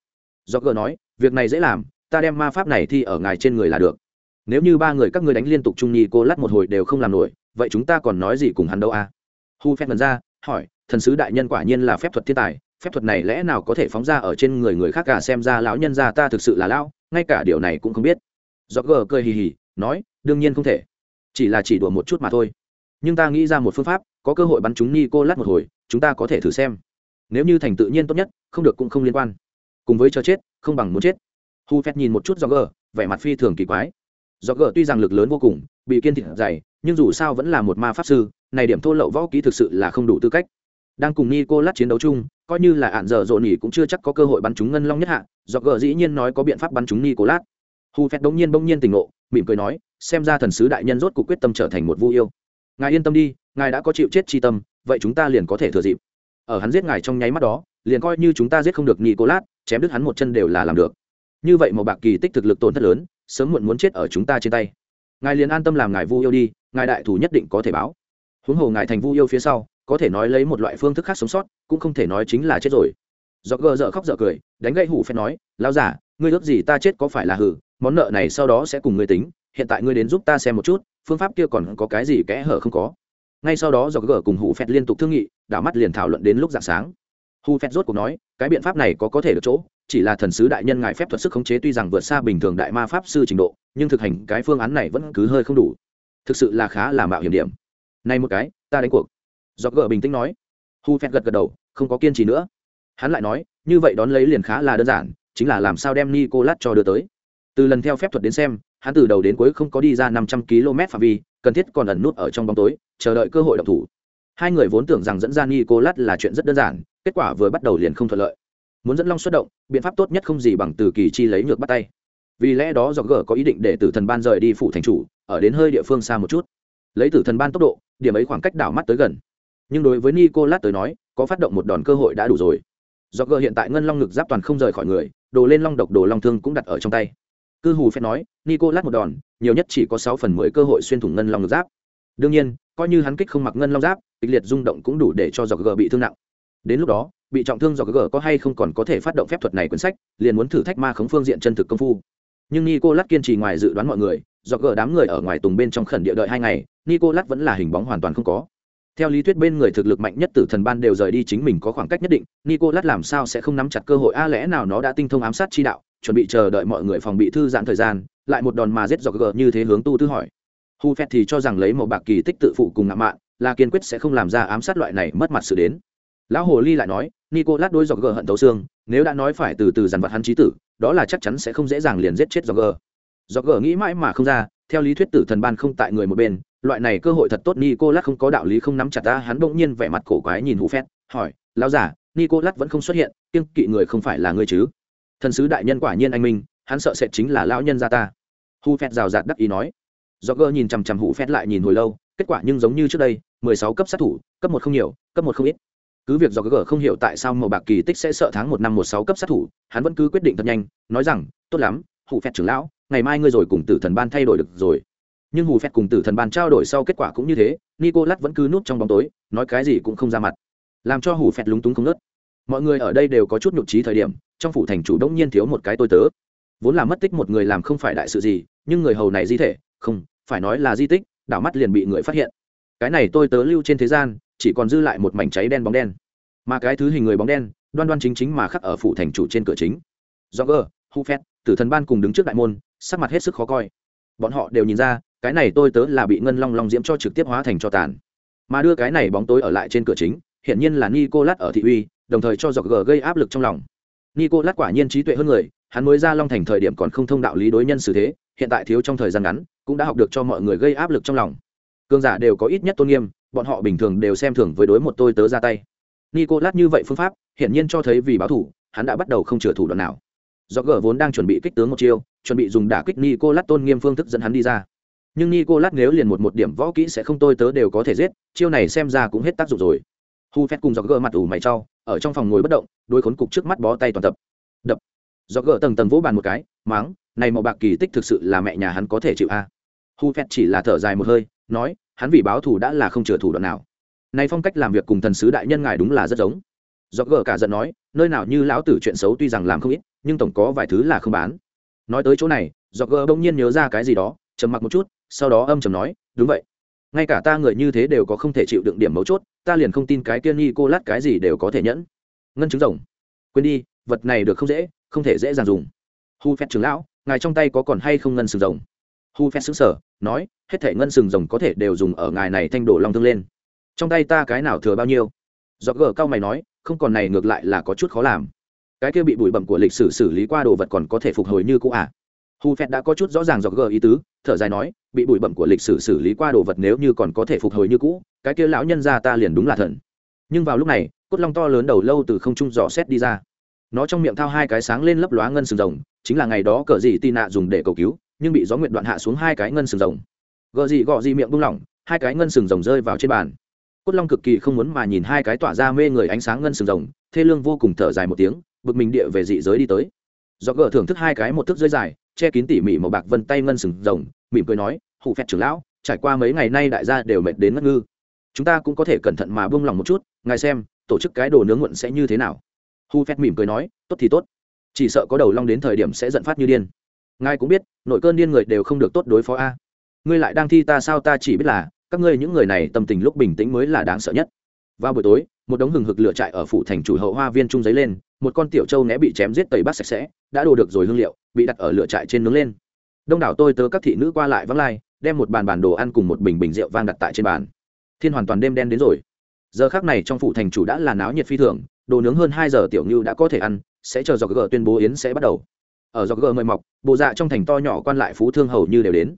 Do gờ nói, việc này dễ làm, ta đem ma pháp này thi ở ngài trên người là được nếu như ba người các ngươi đánh liên tục trung nhi cô lát một hồi đều không làm nổi, vậy chúng ta còn nói gì cùng hắn đâu à hu phép mần ra, hỏi, thần sứ đại nhân quả nhiên là phép thuật thiên tài, phép thuật này lẽ nào có thể phóng ra ở trên người người khác cả xem ra lão nhân gia ta thực sự là lão, ngay cả điều này cũng không biết. Do gờ cười hì hì, nói, đương nhiên không thể. Chỉ là chỉ đùa một chút mà thôi. Nhưng ta nghĩ ra một phương pháp, có cơ hội bắn chúng ni cô lát một hồi, chúng ta có thể thử xem. Nếu như thành tự nhiên tốt nhất, không được cũng không liên quan. Cùng với cho chết, không bằng muốn chết. Hu phép nhìn một chút do gờ, vẻ mặt phi thường kỳ quái do gờ tuy rằng lực lớn vô cùng, bị kiên thịt dày, nhưng dù sao vẫn là một ma pháp sư, này điểm thô lậu võ kỹ thực sự là không đủ tư cách. Đang cùng ni lát chiến đấu chung, coi như là ạn dở dồn nhỉ cũng chưa chắc có cơ hội bắn trúng ngân long nhất hạ, do gờ dĩ nhiên nói có biện pháp bắn trúng ni lát hu phép đống nhiên bỗng nhiên tỉnh ngộ, mỉm cười nói, xem ra thần sứ đại nhân rốt cuộc quyết tâm trở thành một vu yêu. Ngài yên tâm đi, ngài đã có chịu chết chi tâm, vậy chúng ta liền có thể thừa dịp. Ở hắn giết ngài trong nháy mắt đó, liền coi như chúng ta giết không được ni lát chém đứt hắn một chân đều là làm được. Như vậy một bạc kỳ tích thực lực tổn thất lớn sớm muộn muốn chết ở chúng ta trên tay. Ngài liền an tâm làm ngài vu yêu đi, ngài đại thủ nhất định có thể báo. Huống hồ ngài thành vu yêu phía sau, có thể nói lấy một loại phương thức khác sống sót, cũng không thể nói chính là chết rồi. Do gờ dở khóc dở cười, đánh gậy hủ phen nói lao giả ngươi ước gì ta chết có phải là hử? Món nợ này sau đó sẽ cùng ngươi tính, hiện tại ngươi đến giúp ta xem một chút, phương pháp kia còn có cái gì kẽ hở không có. Ngay sau đó do gờ cùng hủ phép liên tục thương nghị, đảo mắt liền thảo luận đến lúc dạng sáng. Hủ phép rốt cuộc nói, cái biện pháp này có có thể được chỗ chỉ là thần sứ đại nhân ngài phép thuật sức khống chế tuy rằng vượt xa bình thường đại ma pháp sư trình độ, nhưng thực hành cái phương án này vẫn cứ hơi không đủ. Thực sự là khá là mạo hiểm điểm. Nay một cái, ta đánh cuộc. Do gờ bình tĩnh nói. Hu phét gật gật đầu, không có kiên trì nữa. Hắn lại nói, như vậy đón lấy liền khá là đơn giản, chính là làm sao đem nicolas cho đưa tới. Từ lần theo phép thuật đến xem, hắn từ đầu đến cuối không có đi ra năm trăm km phạm vi, cần thiết còn ẩn nút ở trong bóng tối, chờ đợi cơ hội động thủ. Hai người vốn tưởng rằng dẫn ra nicolas là chuyện rất đơn giản, kết quả vừa bắt đầu liền không thuận lợi muốn dẫn long xuất động, biện pháp tốt nhất không gì bằng từ kỳ chi lấy nhược bắt tay. Vì lẽ đó do gờ có ý định để tử thần ban rời đi phủ thành chủ, ở đến hơi địa phương xa một chút. Lấy tử thần ban tốc độ, điểm ấy khoảng cách đảo mắt tới gần. Nhưng đối với nicolas tới nói, có phát động một đòn cơ hội đã đủ rồi. Do gờ hiện tại ngân long ngực giáp toàn không rời khỏi người, đồ lên long độc đồ long thương cũng đặt ở trong tay. Cư hù phép nói, nicolas một đòn, nhiều nhất chỉ có sáu phần mười cơ hội xuyên thủng ngân long ngực giáp. Đương nhiên, coi như hắn kích không mặc ngân long giáp, kịch liệt rung động cũng đủ để cho dọc gờ bị thương nặng. Đến lúc đó bị trọng thương do gờ có hay không còn có thể phát động phép thuật này quyển sách, liền muốn thử thách ma khống phương diện chân thực công phu. Nhưng nicolas kiên trì ngoài dự đoán mọi người, do gờ đám người ở ngoài tùng bên trong khẩn địa đợi hai ngày, nicolas vẫn là hình bóng hoàn toàn không có. Theo lý thuyết bên người thực lực mạnh nhất tử thần ban đều rời đi chính mình có khoảng cách nhất định, nicolas làm sao sẽ không nắm chặt cơ hội? A, lẽ nào nó đã tinh thông ám sát chi đạo, chuẩn bị chờ đợi mọi người phòng bị thư giãn thời gian, lại một đòn mà giết do gờ như thế hướng tu tư hỏi. Hu phét thì cho rằng lấy một bạc kỳ tích tự phụ cùng ngạo mạn, là kiên quyết sẽ không làm ra ám sát loại này mất mặt sự đến lão hồ ly lại nói, nicolas đôi dọc gờ hận tấu xương, nếu đã nói phải từ từ dằn vặt hắn trí tử, đó là chắc chắn sẽ không dễ dàng liền giết chết dọc gờ dọc gờ nghĩ mãi mà không ra, theo lý thuyết tử thần ban không tại người một bên, loại này cơ hội thật tốt nicolas không có đạo lý không nắm chặt ta hắn bỗng nhiên vẻ mặt cổ quái nhìn hụ phét, hỏi, lão giả nicolas vẫn không xuất hiện, kiêng kỵ người không phải là ngươi chứ? Thần sứ đại nhân quả nhiên anh minh, hắn sợ sệt chính là lão nhân gia ta. Hụ phét rào rạt đắc ý nói. Do gơ nhìn chằm chằm hụ phét lại nhìn hồi lâu, kết quả nhưng giống như trước đây, mười sáu cấp sát thủ, cấp một không nhiều, cấp một không ít cứ việc do gờ không hiểu tại sao màu bạc kỳ tích sẽ sợ tháng một năm một sáu cấp sát thủ, hắn vẫn cứ quyết định thật nhanh, nói rằng, tốt lắm, hủ phét trưởng lão, ngày mai ngươi rồi cùng tử thần ban thay đổi được rồi. Nhưng hù phét cùng tử thần ban trao đổi sau kết quả cũng như thế, nicolas vẫn cứ núp trong bóng tối, nói cái gì cũng không ra mặt. Làm cho hù phét lúng túng không nớt mọi người ở đây đều có chút nhục trí thời điểm, trong phủ thành chủ đông nhiên thiếu một cái tôi tớ. Vốn là mất tích một người làm không phải đại sự gì, nhưng người hầu này di thể, không, phải nói là di tích, đảo mắt liền bị người phát hiện. Cái này tôi tớ lưu trên thế gian chỉ còn dư lại một mảnh cháy đen bóng đen. Mà cái thứ hình người bóng đen, đoan đoan chính chính mà khắc ở phủ thành chủ trên cửa chính. Do gờ hu phét tử thần ban cùng đứng trước đại môn, sắc mặt hết sức khó coi. Bọn họ đều nhìn ra, cái này tôi tớ là bị ngân long long diễm cho trực tiếp hóa thành cho tàn. Mà đưa cái này bóng tối ở lại trên cửa chính hiện nhiên là nicolas ở thị uy, đồng thời cho dọc g gây áp lực trong lòng. Nicolas quả nhiên trí tuệ hơn người, hắn mới ra long thành thời điểm còn không thông đạo lý đối nhân xử thế, hiện tại thiếu trong thời gian ngắn, cũng đã học được cho mọi người gây áp lực trong lòng. Cường giả đều có ít nhất tôn nghiêm bọn họ bình thường đều xem thường với đối một tôi tớ ra tay. Nicolas như vậy phương pháp, hiển nhiên cho thấy vì báo thủ, hắn đã bắt đầu không chừa thủ đoạn nào. Do gờ vốn đang chuẩn bị kích tướng một chiêu, chuẩn bị dùng đả kích nicolas tôn nghiêm phương thức dẫn hắn đi ra. Nhưng nicolas nếu liền một một điểm võ kỹ sẽ không tôi tớ đều có thể giết, chiêu này xem ra cũng hết tác dụng rồi. Hu phép cùng do gờ mặt ủ mày trao ở trong phòng ngồi bất động đôi khốn cục trước mắt bó tay toàn tập. Đập. Do gờ tầng tầng vỗ bàn một cái máng này màu bạc kỳ tích thực sự là mẹ nhà hắn có thể chịu a. Hu phép chỉ là thở dài một hơi, nói hắn vì báo thù đã là không chừa thủ đoạn nào. Nay phong cách làm việc cùng thần sứ đại nhân ngài đúng là rất giống. Do gờ cả giận nói, nơi nào như lão tử chuyện xấu tuy rằng làm không ít, nhưng tổng có vài thứ là không bán. Nói tới chỗ này do gờ bỗng nhiên nhớ ra cái gì đó, trầm mặc một chút, sau đó âm trầm nói, đúng vậy. Ngay cả ta người như thế đều có không thể chịu đựng điểm mấu chốt, ta liền không tin cái tiên nhi cô lát cái gì đều có thể nhẫn. Ngân chứng rồng. Quên đi, vật này được không dễ, không thể dễ dàng dùng. Hu phép trưởng lão, ngài trong tay có còn hay không ngân sừng rồng? Hu phép xứng sở nói, hết thể ngân sừng rồng có thể đều dùng ở ngài này thanh đổ long thương lên. Trong tay ta cái nào thừa bao nhiêu? Do gờ cao mày nói, không còn này ngược lại là có chút khó làm. Cái kia bị bụi bẩm của lịch sử xử lý qua đồ vật còn có thể phục hồi như cũ à? Hu phép đã có chút rõ ràng do gờ ý tứ, thở dài nói, bị bụi bẩm của lịch sử xử lý qua đồ vật nếu như còn có thể phục hồi như cũ, cái kia lão nhân ra ta liền đúng là thần. Nhưng vào lúc này, cốt long to lớn đầu lâu từ không trung dò xét đi ra. Nó trong miệng thao hai cái sáng lên lấp lóa ngân sừng rồng, chính là ngày đó cờ gì tị nạ dùng để cầu cứu nhưng bị gió nguyện đoạn hạ xuống hai cái ngân sừng rồng. Gợ gì gọ gì miệng buông lỏng, hai cái ngân sừng rồng rơi vào trên bàn. Cốt long cực kỳ không muốn mà nhìn hai cái tỏa ra mê người ánh sáng ngân sừng rồng, thê lương vô cùng thở dài một tiếng, bực mình địa về dị giới đi tới. Do gợ thưởng thức hai cái một thức rơi dài, che kín tỉ mỉ màu bạc vân tay ngân sừng rồng, mỉm cười nói hụ phẹt trưởng lão, trải qua mấy ngày nay đại gia đều mệt đến ngất ngư. Chúng ta cũng có thể cẩn thận mà buông lòng một chút, ngài xem, tổ chức cái đồ nướng muộn sẽ như thế nào. Hu phét mỉm cười nói, tốt thì tốt, chỉ sợ có đầu long đến thời điểm sẽ giận phát như điên ngài cũng biết, nội cơn điên người đều không được tốt đối phó a. Ngươi lại đang thi ta sao ta chỉ biết là, các ngươi những người này tâm tình lúc bình tĩnh mới là đáng sợ nhất. Vào buổi tối, một đống hừng hực lửa trại ở phủ thành chủ hậu hoa viên trung giấy lên, một con tiểu trâu né bị chém giết tẩy bát sạch sẽ, đã đồ được rồi hương liệu, bị đặt ở lửa trại trên nướng lên. Đông đảo tôi tớ các thị nữ qua lại vắng lai, đem một bàn bản đồ ăn cùng một bình bình rượu vang đặt tại trên bàn. Thiên hoàn toàn đêm đen đến rồi. Giờ khác này trong phủ thành chủ đã là náo nhiệt phi thường, đồ nướng hơn hai giờ tiểu ngưu đã có thể ăn, sẽ chờ dọc gờ tuyên bố yến sẽ bắt đầu ở dọc gờ mời mọc, bộ dạ trong thành to nhỏ quan lại phú thương hầu như đều đến.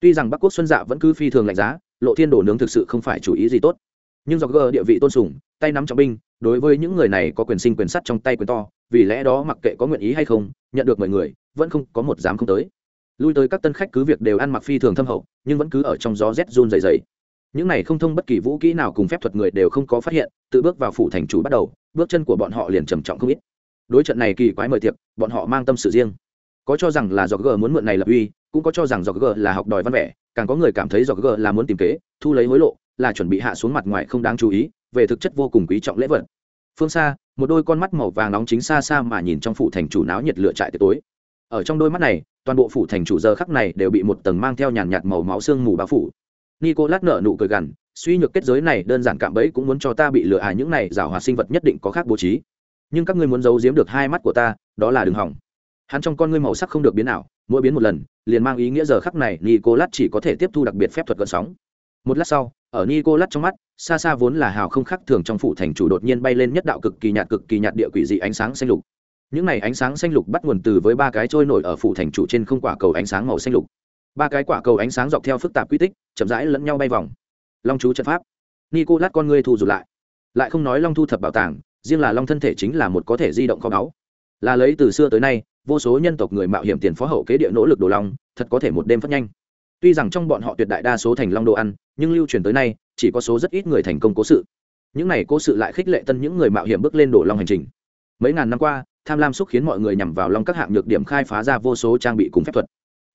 Tuy rằng bắc quốc xuân dạ vẫn cứ phi thường lạnh giá, lộ thiên đồ nướng thực sự không phải chủ ý gì tốt. Nhưng dọc gờ địa vị tôn sùng, tay nắm trọng binh, đối với những người này có quyền sinh quyền sắt trong tay quyền to, vì lẽ đó mặc kệ có nguyện ý hay không, nhận được mọi người, vẫn không có một dám không tới. Lui tới các tân khách cứ việc đều ăn mặc phi thường thâm hậu, nhưng vẫn cứ ở trong gió rét run dày dày những này không thông bất kỳ vũ kỹ nào cùng phép thuật người đều không có phát hiện, tự bước vào phủ thành chủ bắt đầu, bước chân của bọn họ liền trầm trọng không ít đối trận này kỳ quái mời tiệc, bọn họ mang tâm sự riêng. Có cho rằng là do g muốn mượn này lập uy, cũng có cho rằng do g là học đòi văn vẻ, càng có người cảm thấy do g là muốn tìm kế, thu lấy hối lộ, là chuẩn bị hạ xuống mặt ngoài không đáng chú ý, về thực chất vô cùng quý trọng lễ vật. Phương xa, một đôi con mắt màu vàng nóng chính xa xa mà nhìn trong phủ thành chủ náo nhiệt lựa trại tối. Ở trong đôi mắt này, toàn bộ phủ thành chủ giờ khắc này đều bị một tầng mang theo nhàn nhạt màu máu xương mù bao phủ. Nicolas nở nụ cười gằn, suy nhược kết giới này đơn giản cạm bẫy cũng muốn cho ta bị lừa à những này giảo hòa sinh vật nhất định có khác bố trí nhưng các ngươi muốn giấu giếm được hai mắt của ta, đó là đừng hỏng. Hắn trong con ngươi màu sắc không được biến nào mỗi biến một lần, liền mang ý nghĩa giờ khắc này nicolas chỉ có thể tiếp thu đặc biệt phép thuật gợn sóng. Một lát sau, ở nicolas trong mắt, xa xa vốn là hào không khác thường trong phủ thành chủ đột nhiên bay lên nhất đạo cực kỳ nhạt cực kỳ nhạt địa quỷ dị ánh sáng xanh lục. Những này ánh sáng xanh lục bắt nguồn từ với ba cái trôi nổi ở phủ thành chủ trên không quả cầu ánh sáng màu xanh lục. Ba cái quả cầu ánh sáng dọc theo phức tạp quy tích, chậm rãi lẫn nhau bay vòng. Long chú trận pháp. Nicolas lát con ngươi thu rụt lại. Lại không nói long thu thập bảo tàng riêng là long thân thể chính là một có thể di động kho báu. Là lấy từ xưa tới nay, vô số nhân tộc người mạo hiểm tiền phó hậu kế địa nỗ lực đồ long, thật có thể một đêm phát nhanh. Tuy rằng trong bọn họ tuyệt đại đa số thành long đồ ăn, nhưng lưu truyền tới nay, chỉ có số rất ít người thành công cố sự. Những này cố sự lại khích lệ tân những người mạo hiểm bước lên đổ long hành trình. Mấy ngàn năm qua, tham lam xúc khiến mọi người nhằm vào long các hạng nhược điểm khai phá ra vô số trang bị cùng phép thuật.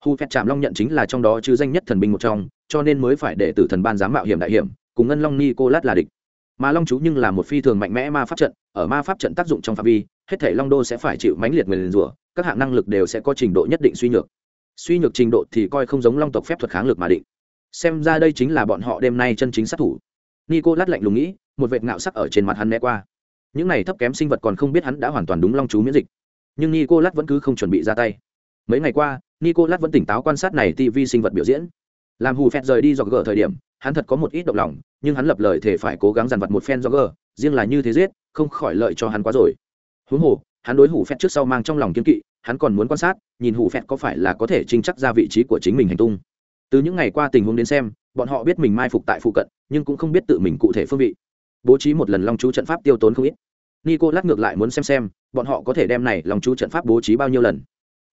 Hu phép chạm long nhận chính là trong đó chứ danh nhất thần binh một trong, cho nên mới phải để tử thần ban giám mạo hiểm đại hiểm, cùng ngân long ni cô lát là địch mà long chú nhưng là một phi thường mạnh mẽ ma pháp trận, ở ma pháp trận tác dụng trong phạm vi, hết thể long đô sẽ phải chịu mãnh liệt nguyền rủa, các hạng năng lực đều sẽ có trình độ nhất định suy nhược. Suy nhược trình độ thì coi không giống long tộc phép thuật kháng lực mà định. Xem ra đây chính là bọn họ đêm nay chân chính sát thủ. Nico lát lạnh lùng nghĩ, một vệt ngạo sắc ở trên mặt hắn né qua. Những này thấp kém sinh vật còn không biết hắn đã hoàn toàn đúng long chú miễn dịch. Nhưng nico lát vẫn cứ không chuẩn bị ra tay. Mấy ngày qua, nicolas vẫn tỉnh táo quan sát này tv sinh vật biểu diễn. Làm hù phép rời đi dọc gỡ thời điểm, hắn thật có một ít động lòng nhưng hắn lập lời thể phải cố gắng dằn vặt một phen do gờ, riêng là như thế giết, không khỏi lợi cho hắn quá rồi. Huống hồ, hắn đối hủ phét trước sau mang trong lòng kiên kỵ, hắn còn muốn quan sát, nhìn hủ phét có phải là có thể trinh chắc ra vị trí của chính mình hành tung. Từ những ngày qua tình huống đến xem, bọn họ biết mình mai phục tại phụ cận, nhưng cũng không biết tự mình cụ thể phương vị. Bố trí một lần long chú trận pháp tiêu tốn không ít. Nico lát ngược lại muốn xem xem, bọn họ có thể đem này long chú trận pháp bố trí bao nhiêu lần.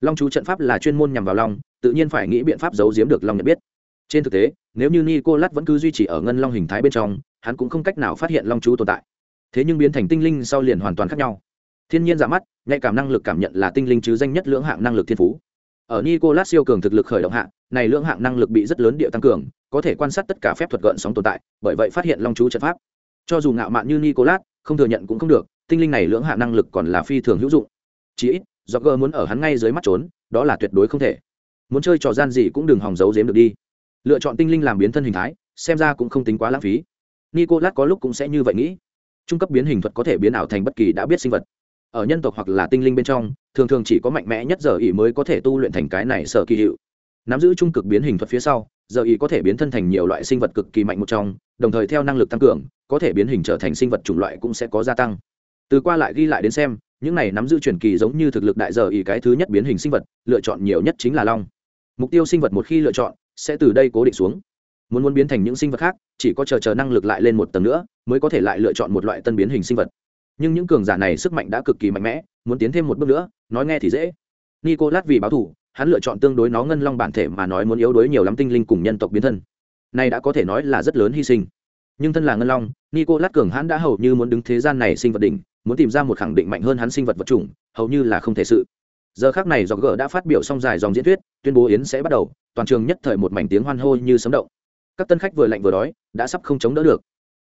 Long chú trận pháp là chuyên môn nhằm vào long, tự nhiên phải nghĩ biện pháp giấu giếm được long nhận biết trên thực tế, nếu như nicolas vẫn cứ duy trì ở ngân long hình thái bên trong, hắn cũng không cách nào phát hiện long chú tồn tại. Thế nhưng biến thành tinh linh sau liền hoàn toàn khác nhau. Thiên nhiên giả mắt, nhạy cảm năng lực cảm nhận là tinh linh chứ danh nhất lưỡng hạng năng lực thiên phú. Ở nicolas siêu cường thực lực khởi động hạng, này lưỡng hạng năng lực bị rất lớn địa tăng cường, có thể quan sát tất cả phép thuật gợn sóng tồn tại, bởi vậy phát hiện long chú trận pháp. Cho dù ngạo mạn như nicolas, không thừa nhận cũng không được, tinh linh này lưỡng hạng năng lực còn là phi thường hữu dụng. Chí ít do gờ muốn ở hắn ngay dưới mắt trốn, đó là tuyệt đối không thể. Muốn chơi trò gian gì cũng đừng hòng giấu giếm được đi lựa chọn tinh linh làm biến thân hình thái, xem ra cũng không tính quá lãng phí. Nicolas có lúc cũng sẽ như vậy nghĩ. Trung cấp biến hình thuật có thể biến ảo thành bất kỳ đã biết sinh vật. Ở nhân tộc hoặc là tinh linh bên trong, thường thường chỉ có mạnh mẽ nhất giờ ỉ mới có thể tu luyện thành cái này sở kỳ hiệu. Nắm giữ trung cực biến hình thuật phía sau, giờ ỉ có thể biến thân thành nhiều loại sinh vật cực kỳ mạnh một trong, đồng thời theo năng lực tăng cường, có thể biến hình trở thành sinh vật chủng loại cũng sẽ có gia tăng. Từ qua lại ghi lại đến xem, những này nắm giữ truyền kỳ giống như thực lực đại giờ ỉ cái thứ nhất biến hình sinh vật, lựa chọn nhiều nhất chính là long. Mục tiêu sinh vật một khi lựa chọn sẽ từ đây cố định xuống. Muốn muốn biến thành những sinh vật khác, chỉ có chờ chờ năng lực lại lên một tầng nữa, mới có thể lại lựa chọn một loại tân biến hình sinh vật. Nhưng những cường giả này sức mạnh đã cực kỳ mạnh mẽ, muốn tiến thêm một bước nữa, nói nghe thì dễ. Nicolas vì báo thủ hắn lựa chọn tương đối nó ngân long bản thể mà nói muốn yếu đuối nhiều lắm tinh linh cùng nhân tộc biến thân. Này đã có thể nói là rất lớn hy sinh. Nhưng thân là ngân long, nicolas cường hắn đã hầu như muốn đứng thế gian này sinh vật đỉnh, muốn tìm ra một khẳng định mạnh hơn hắn sinh vật vật chủng, hầu như là không thể sự giờ khác này do g đã phát biểu xong dài dòng diễn thuyết, tuyên bố yến sẽ bắt đầu, toàn trường nhất thời một mảnh tiếng hoan hô như sấm động. Các tân khách vừa lạnh vừa đói, đã sắp không chống đỡ được.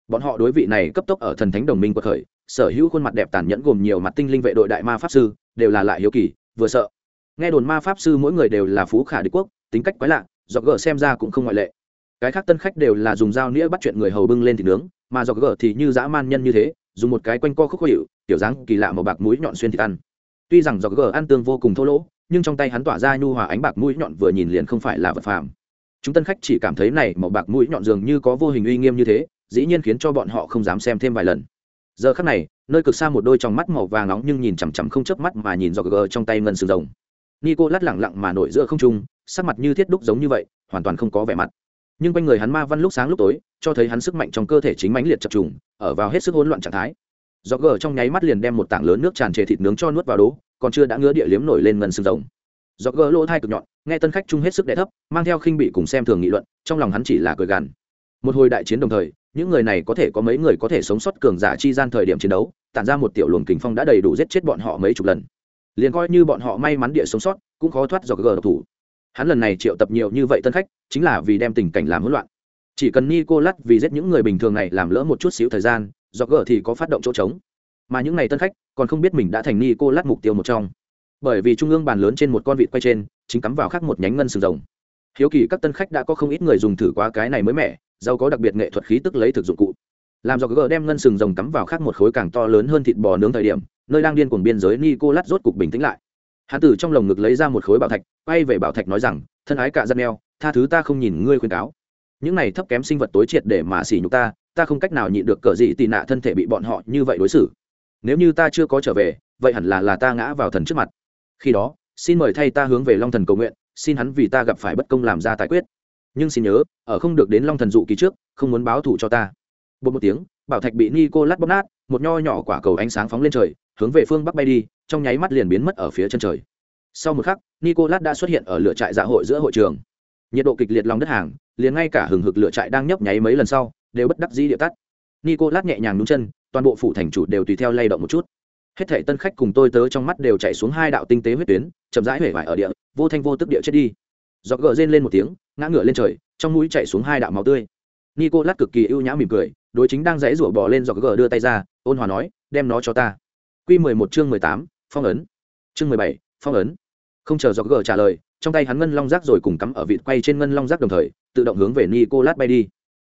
Bọn họ đối vị này cấp tốc ở thần thánh đồng minh quật khởi, sở hữu khuôn mặt đẹp tàn nhẫn gồm nhiều mặt tinh linh vệ đội đại ma pháp sư, đều là lại hiếu kỳ, vừa sợ. Nghe đồn ma pháp sư mỗi người đều là phú khả đế quốc, tính cách quái lạ do gờ xem ra cũng không ngoại lệ. Cái khác tân khách đều là dùng dao nĩa bắt chuyện người hầu bưng lên thịt nướng, mà do gờ thì như dã man nhân như thế, dùng một cái quanh co khúc hiệu kiểu dáng kỳ lạ màu bạc mũi nhọn xuyên thịt ăn tuy rằng do gờ ăn tương vô cùng thô lỗ, nhưng trong tay hắn tỏa ra nhu hòa ánh bạc mũi nhọn vừa nhìn liền không phải là vật phàm. Chúng tân khách chỉ cảm thấy này màu bạc mũi nhọn dường như có vô hình uy nghiêm như thế, dĩ nhiên khiến cho bọn họ không dám xem thêm vài lần. Giờ khắc này, nơi cực xa một đôi trong mắt màu vàng nóng nhưng nhìn chằm chằm không chớp mắt mà nhìn do gờ trong tay ngân sừng rồng. Nico lát lẳng lặng mà nổi giữa không trung, sắc mặt như thiết đúc giống như vậy, hoàn toàn không có vẻ mặt. Nhưng quanh người hắn ma văn lúc sáng lúc tối, cho thấy hắn sức mạnh trong cơ thể chính mãnh liệt chập trùng, ở vào hết sức hỗn loạn trạng thái do gờ trong nháy mắt liền đem một tảng lớn nước tràn trề thịt nướng cho nuốt vào đố, còn chưa đã ngứa địa liếm nổi lên ngân sừng rồng. Do gờ lỗ thai cực nhọn, nghe tân khách chung hết sức đẻ thấp, mang theo khinh bị cùng xem thường nghị luận, trong lòng hắn chỉ là cười gằn. Một hồi đại chiến đồng thời, những người này có thể có mấy người có thể sống sót cường giả chi gian thời điểm chiến đấu, tản ra một tiểu luồng kình phong đã đầy đủ giết chết bọn họ mấy chục lần. Liền coi như bọn họ may mắn địa sống sót, cũng khó thoát do gờ độc thủ. Hắn lần này triệu tập nhiều như vậy tân khách, chính là vì đem tình cảnh làm hỗn loạn. Chỉ cần nicolas vì giết những người bình thường này làm lỡ một chút xíu thời gian do gở thì có phát động chỗ trống. Mà những ngày tân khách còn không biết mình đã thành ni cô lát mục tiêu một trong. Bởi vì trung ương bàn lớn trên một con vịt quay trên, chính cắm vào khắc một nhánh ngân sừng rồng. Hiếu kỳ các tân khách đã có không ít người dùng thử quá cái này mới mẻ, giàu có đặc biệt nghệ thuật khí tức lấy thực dụng cụ. Làm do gở đem ngân sừng rồng cắm vào khác một khối càng to lớn hơn thịt bò nướng thời điểm, nơi đang điên cuồng biên giới ni cô lát rốt cục bình tĩnh lại. Hắn từ trong lồng ngực lấy ra một khối bảo thạch, quay về bảo thạch nói rằng, thân ái cả dân neo tha thứ ta không nhìn ngươi khuyên cáo những này thấp kém sinh vật tối triệt để mà xỉ nhục ta ta không cách nào nhịn được cờ gì tị nạ thân thể bị bọn họ như vậy đối xử. Nếu như ta chưa có trở về, vậy hẳn là là ta ngã vào thần trước mặt. Khi đó, xin mời thay ta hướng về long thần cầu nguyện, xin hắn vì ta gặp phải bất công làm ra tài quyết. Nhưng xin nhớ, ở không được đến long thần dụ kỳ trước, không muốn báo thù cho ta. Bột một tiếng, bảo thạch bị nico lát bóp nát, một nho nhỏ quả cầu ánh sáng phóng lên trời, hướng về phương bắc bay đi, trong nháy mắt liền biến mất ở phía chân trời. Sau một khắc nico lát đã xuất hiện ở lửa trại dạ hội giữa hội trường. Nhiệt độ kịch liệt lòng đất hàng liền ngay cả hừng hực lửa trại đang nhấp nháy mấy lần sau, đều bất đắc dĩ địa tắt. Nico lát nhẹ nhàng đúng chân, toàn bộ phủ thành chủ đều tùy theo lay động một chút. Hết thảy tân khách cùng tôi tớ trong mắt đều chảy xuống hai đạo tinh tế huyết tuyến, chậm rãi hể vải ở địa, vô thanh vô tức địa chết đi. Giọt gờ rên lên một tiếng, ngã ngửa lên trời, trong mũi chảy xuống hai đạo máu tươi. Nico lát cực kỳ ưu nhã mỉm cười, đối chính đang dãy rủa bỏ lên giọt gờ đưa tay ra, ôn hòa nói, đem nó cho ta. Quy mười một chương mười tám, phong ấn. Chương mười bảy, phong ấn. Không chờ giọt gờ trả lời trong tay hắn ngân long rác rồi cùng cắm ở vịt quay trên ngân long rác đồng thời, tự động hướng về nico bay đi.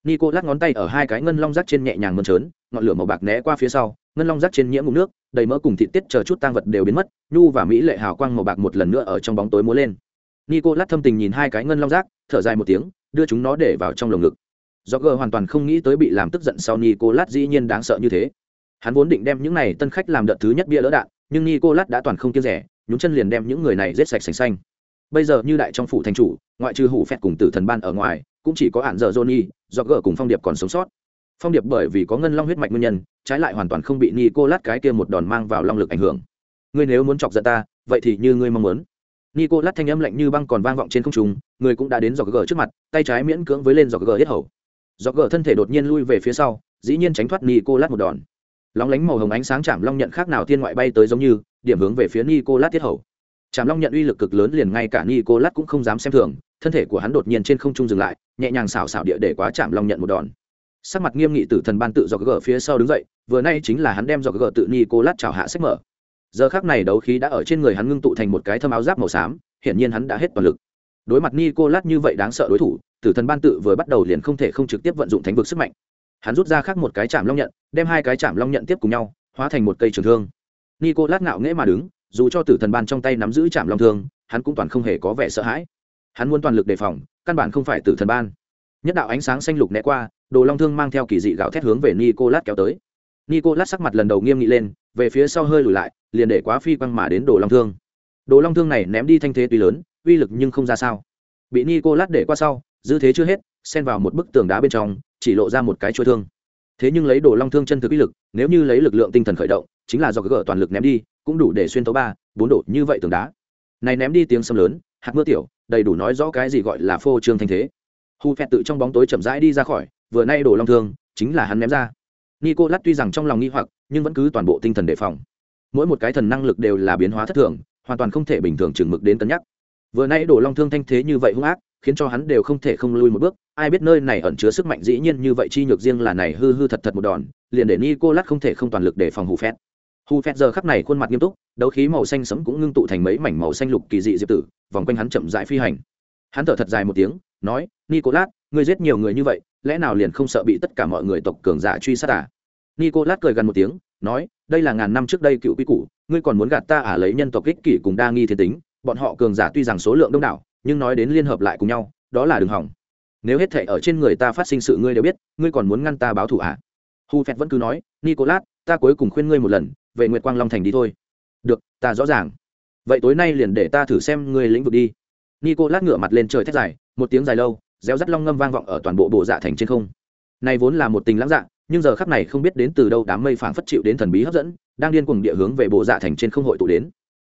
Nico ngón tay ở hai cái ngân long rác trên nhẹ nhàng mơn trớn, ngọn lửa màu bạc né qua phía sau, ngân long rác trên nhiễm ngụm nước, đầy mỡ cùng thịt tiết chờ chút tang vật đều biến mất, nhu và mỹ lệ hào quang màu bạc một lần nữa ở trong bóng tối múa lên. Nico thâm tình nhìn hai cái ngân long rác, thở dài một tiếng, đưa chúng nó để vào trong lồng ngực. Do gờ hoàn toàn không nghĩ tới bị làm tức giận sau nico dĩ nhiên đáng sợ như thế. Hắn vốn định đem những này tân khách làm đợt thứ nhất bia lỡ đạn, nhưng nicolas đã toàn không kiêng rẻ, nhún chân liền đem những người này giết sạch sành xanh bây giờ như đại trong phủ thành chủ, ngoại trừ hủ phẹt cùng tử thần ban ở ngoài, cũng chỉ có ạn dợ johnny, do gờ cùng phong điệp còn sống sót. Phong điệp bởi vì có ngân long huyết mạch nguyên nhân, trái lại hoàn toàn không bị nicolas cái kia một đòn mang vào long lực ảnh hưởng. Ngươi nếu muốn chọc giận ta, vậy thì như ngươi mong muốn. Nicolas thanh âm lạnh như băng còn vang vọng trên không trung, người cũng đã đến dò gờ trước mặt, tay trái miễn cưỡng với lên dò gờ hết hầu. Dò gờ thân thể đột nhiên lui về phía sau, dĩ nhiên tránh thoát nicolas một đòn. Lóng lánh màu hồng ánh sáng chạm long nhận khác nào thiên ngoại bay tới giống như, điểm hướng về phía nicolas tiết hầu chạm long nhận uy lực cực lớn liền ngay cả nicolas cũng không dám xem thường, thân thể của hắn đột nhiên trên không trung dừng lại, nhẹ nhàng xảo xảo địa để quá chạm long nhận một đòn. Sắc mặt nghiêm nghị tử thần ban tự do gở phía sau đứng dậy, vừa nay chính là hắn đem do gở tự nicolas chào hạ sách mở. Giờ khắc này đấu khí đã ở trên người hắn ngưng tụ thành một cái thâm áo giáp màu xám, hiển nhiên hắn đã hết toàn lực. Đối mặt nicolas như vậy đáng sợ đối thủ, tử thần ban tự vừa bắt đầu liền không thể không trực tiếp vận dụng thánh vực sức mạnh. Hắn rút ra khác một cái chạm long nhận, đem hai cái chạm long nhận tiếp cùng nhau, hóa thành một cây trường thương. Nicolas ngạo nghễ mà đứng dù cho tử thần ban trong tay nắm giữ chạm long thương, hắn cũng toàn không hề có vẻ sợ hãi. Hắn muốn toàn lực đề phòng, căn bản không phải tử thần ban. Nhất đạo ánh sáng xanh lục né qua, đồ long thương mang theo kỳ dị gạo thét hướng về nicolas kéo tới. Nicolas sắc mặt lần đầu nghiêm nghị lên, về phía sau hơi lùi lại, liền để quá phi quăng mà đến đồ long thương. Đồ long thương này ném đi thanh thế tuy lớn, uy lực nhưng không ra sao. Bị nicolas để qua sau dư thế chưa hết, xen vào một bức tường đá bên trong, chỉ lộ ra một cái chuôi thương. Thế nhưng lấy đồ long thương chân thực uy lực, nếu như lấy lực lượng tinh thần khởi động, chính là do gỡ toàn lực ném đi cũng đủ để xuyên tấu ba, bốn độ, như vậy tường đá. Này ném đi tiếng sấm lớn, hạt mưa tiểu, đầy đủ nói rõ cái gì gọi là phô trương thanh thế. Hu phẹt tự trong bóng tối chậm rãi đi ra khỏi, vừa nay đổ long thương, chính là hắn ném ra. Nico lát tuy rằng trong lòng nghi hoặc, nhưng vẫn cứ toàn bộ tinh thần đề phòng. Mỗi một cái thần năng lực đều là biến hóa thất thường, hoàn toàn không thể bình thường chừng mực đến cân nhắc. Vừa nay đổ long thương thanh thế như vậy hung ác, khiến cho hắn đều không thể không lui một bước. Ai biết nơi này ẩn chứa sức mạnh dĩ nhiên như vậy, chi nhược riêng là này hư hư thật thật một đòn, liền để nico lát không thể không toàn lực để phòng hù phét hù phét giờ khắc này khuôn mặt nghiêm túc, đấu khí màu xanh sẫm cũng ngưng tụ thành mấy mảnh màu xanh lục kỳ dị diệp tử, vòng quanh hắn chậm rãi phi hành. Hắn thở thật dài một tiếng, nói, nicolas, ngươi giết nhiều người như vậy, lẽ nào liền không sợ bị tất cả mọi người tộc cường giả truy sát à? Nicolas cười gần một tiếng, nói, đây là ngàn năm trước đây cựu quy củ, ngươi còn muốn gạt ta à lấy nhân tộc ích kỷ cùng đa nghi thiên tính, bọn họ cường giả tuy rằng số lượng đông đảo, nhưng nói đến liên hợp lại cùng nhau, đó là đường hỏng. Nếu hết thể ở trên người ta phát sinh sự ngươi đều biết, ngươi còn muốn ngăn ta báo thù à? Hu phét vẫn cứ nói, nicolas ta cuối cùng khuyên ngươi một lần về nguyệt quang long thành đi thôi. Được, ta rõ ràng. Vậy tối nay liền để ta thử xem ngươi lĩnh vực đi. Nico lát ngửa mặt lên trời thét dài, một tiếng dài lâu, réo rắt long ngâm vang vọng ở toàn bộ bộ dạ thành trên không. Này vốn là một tình lãng dạ nhưng giờ khắp này không biết đến từ đâu đám mây phảng phất chịu đến thần bí hấp dẫn, đang điên cuồng địa hướng về bộ dạ thành trên không hội tụ đến.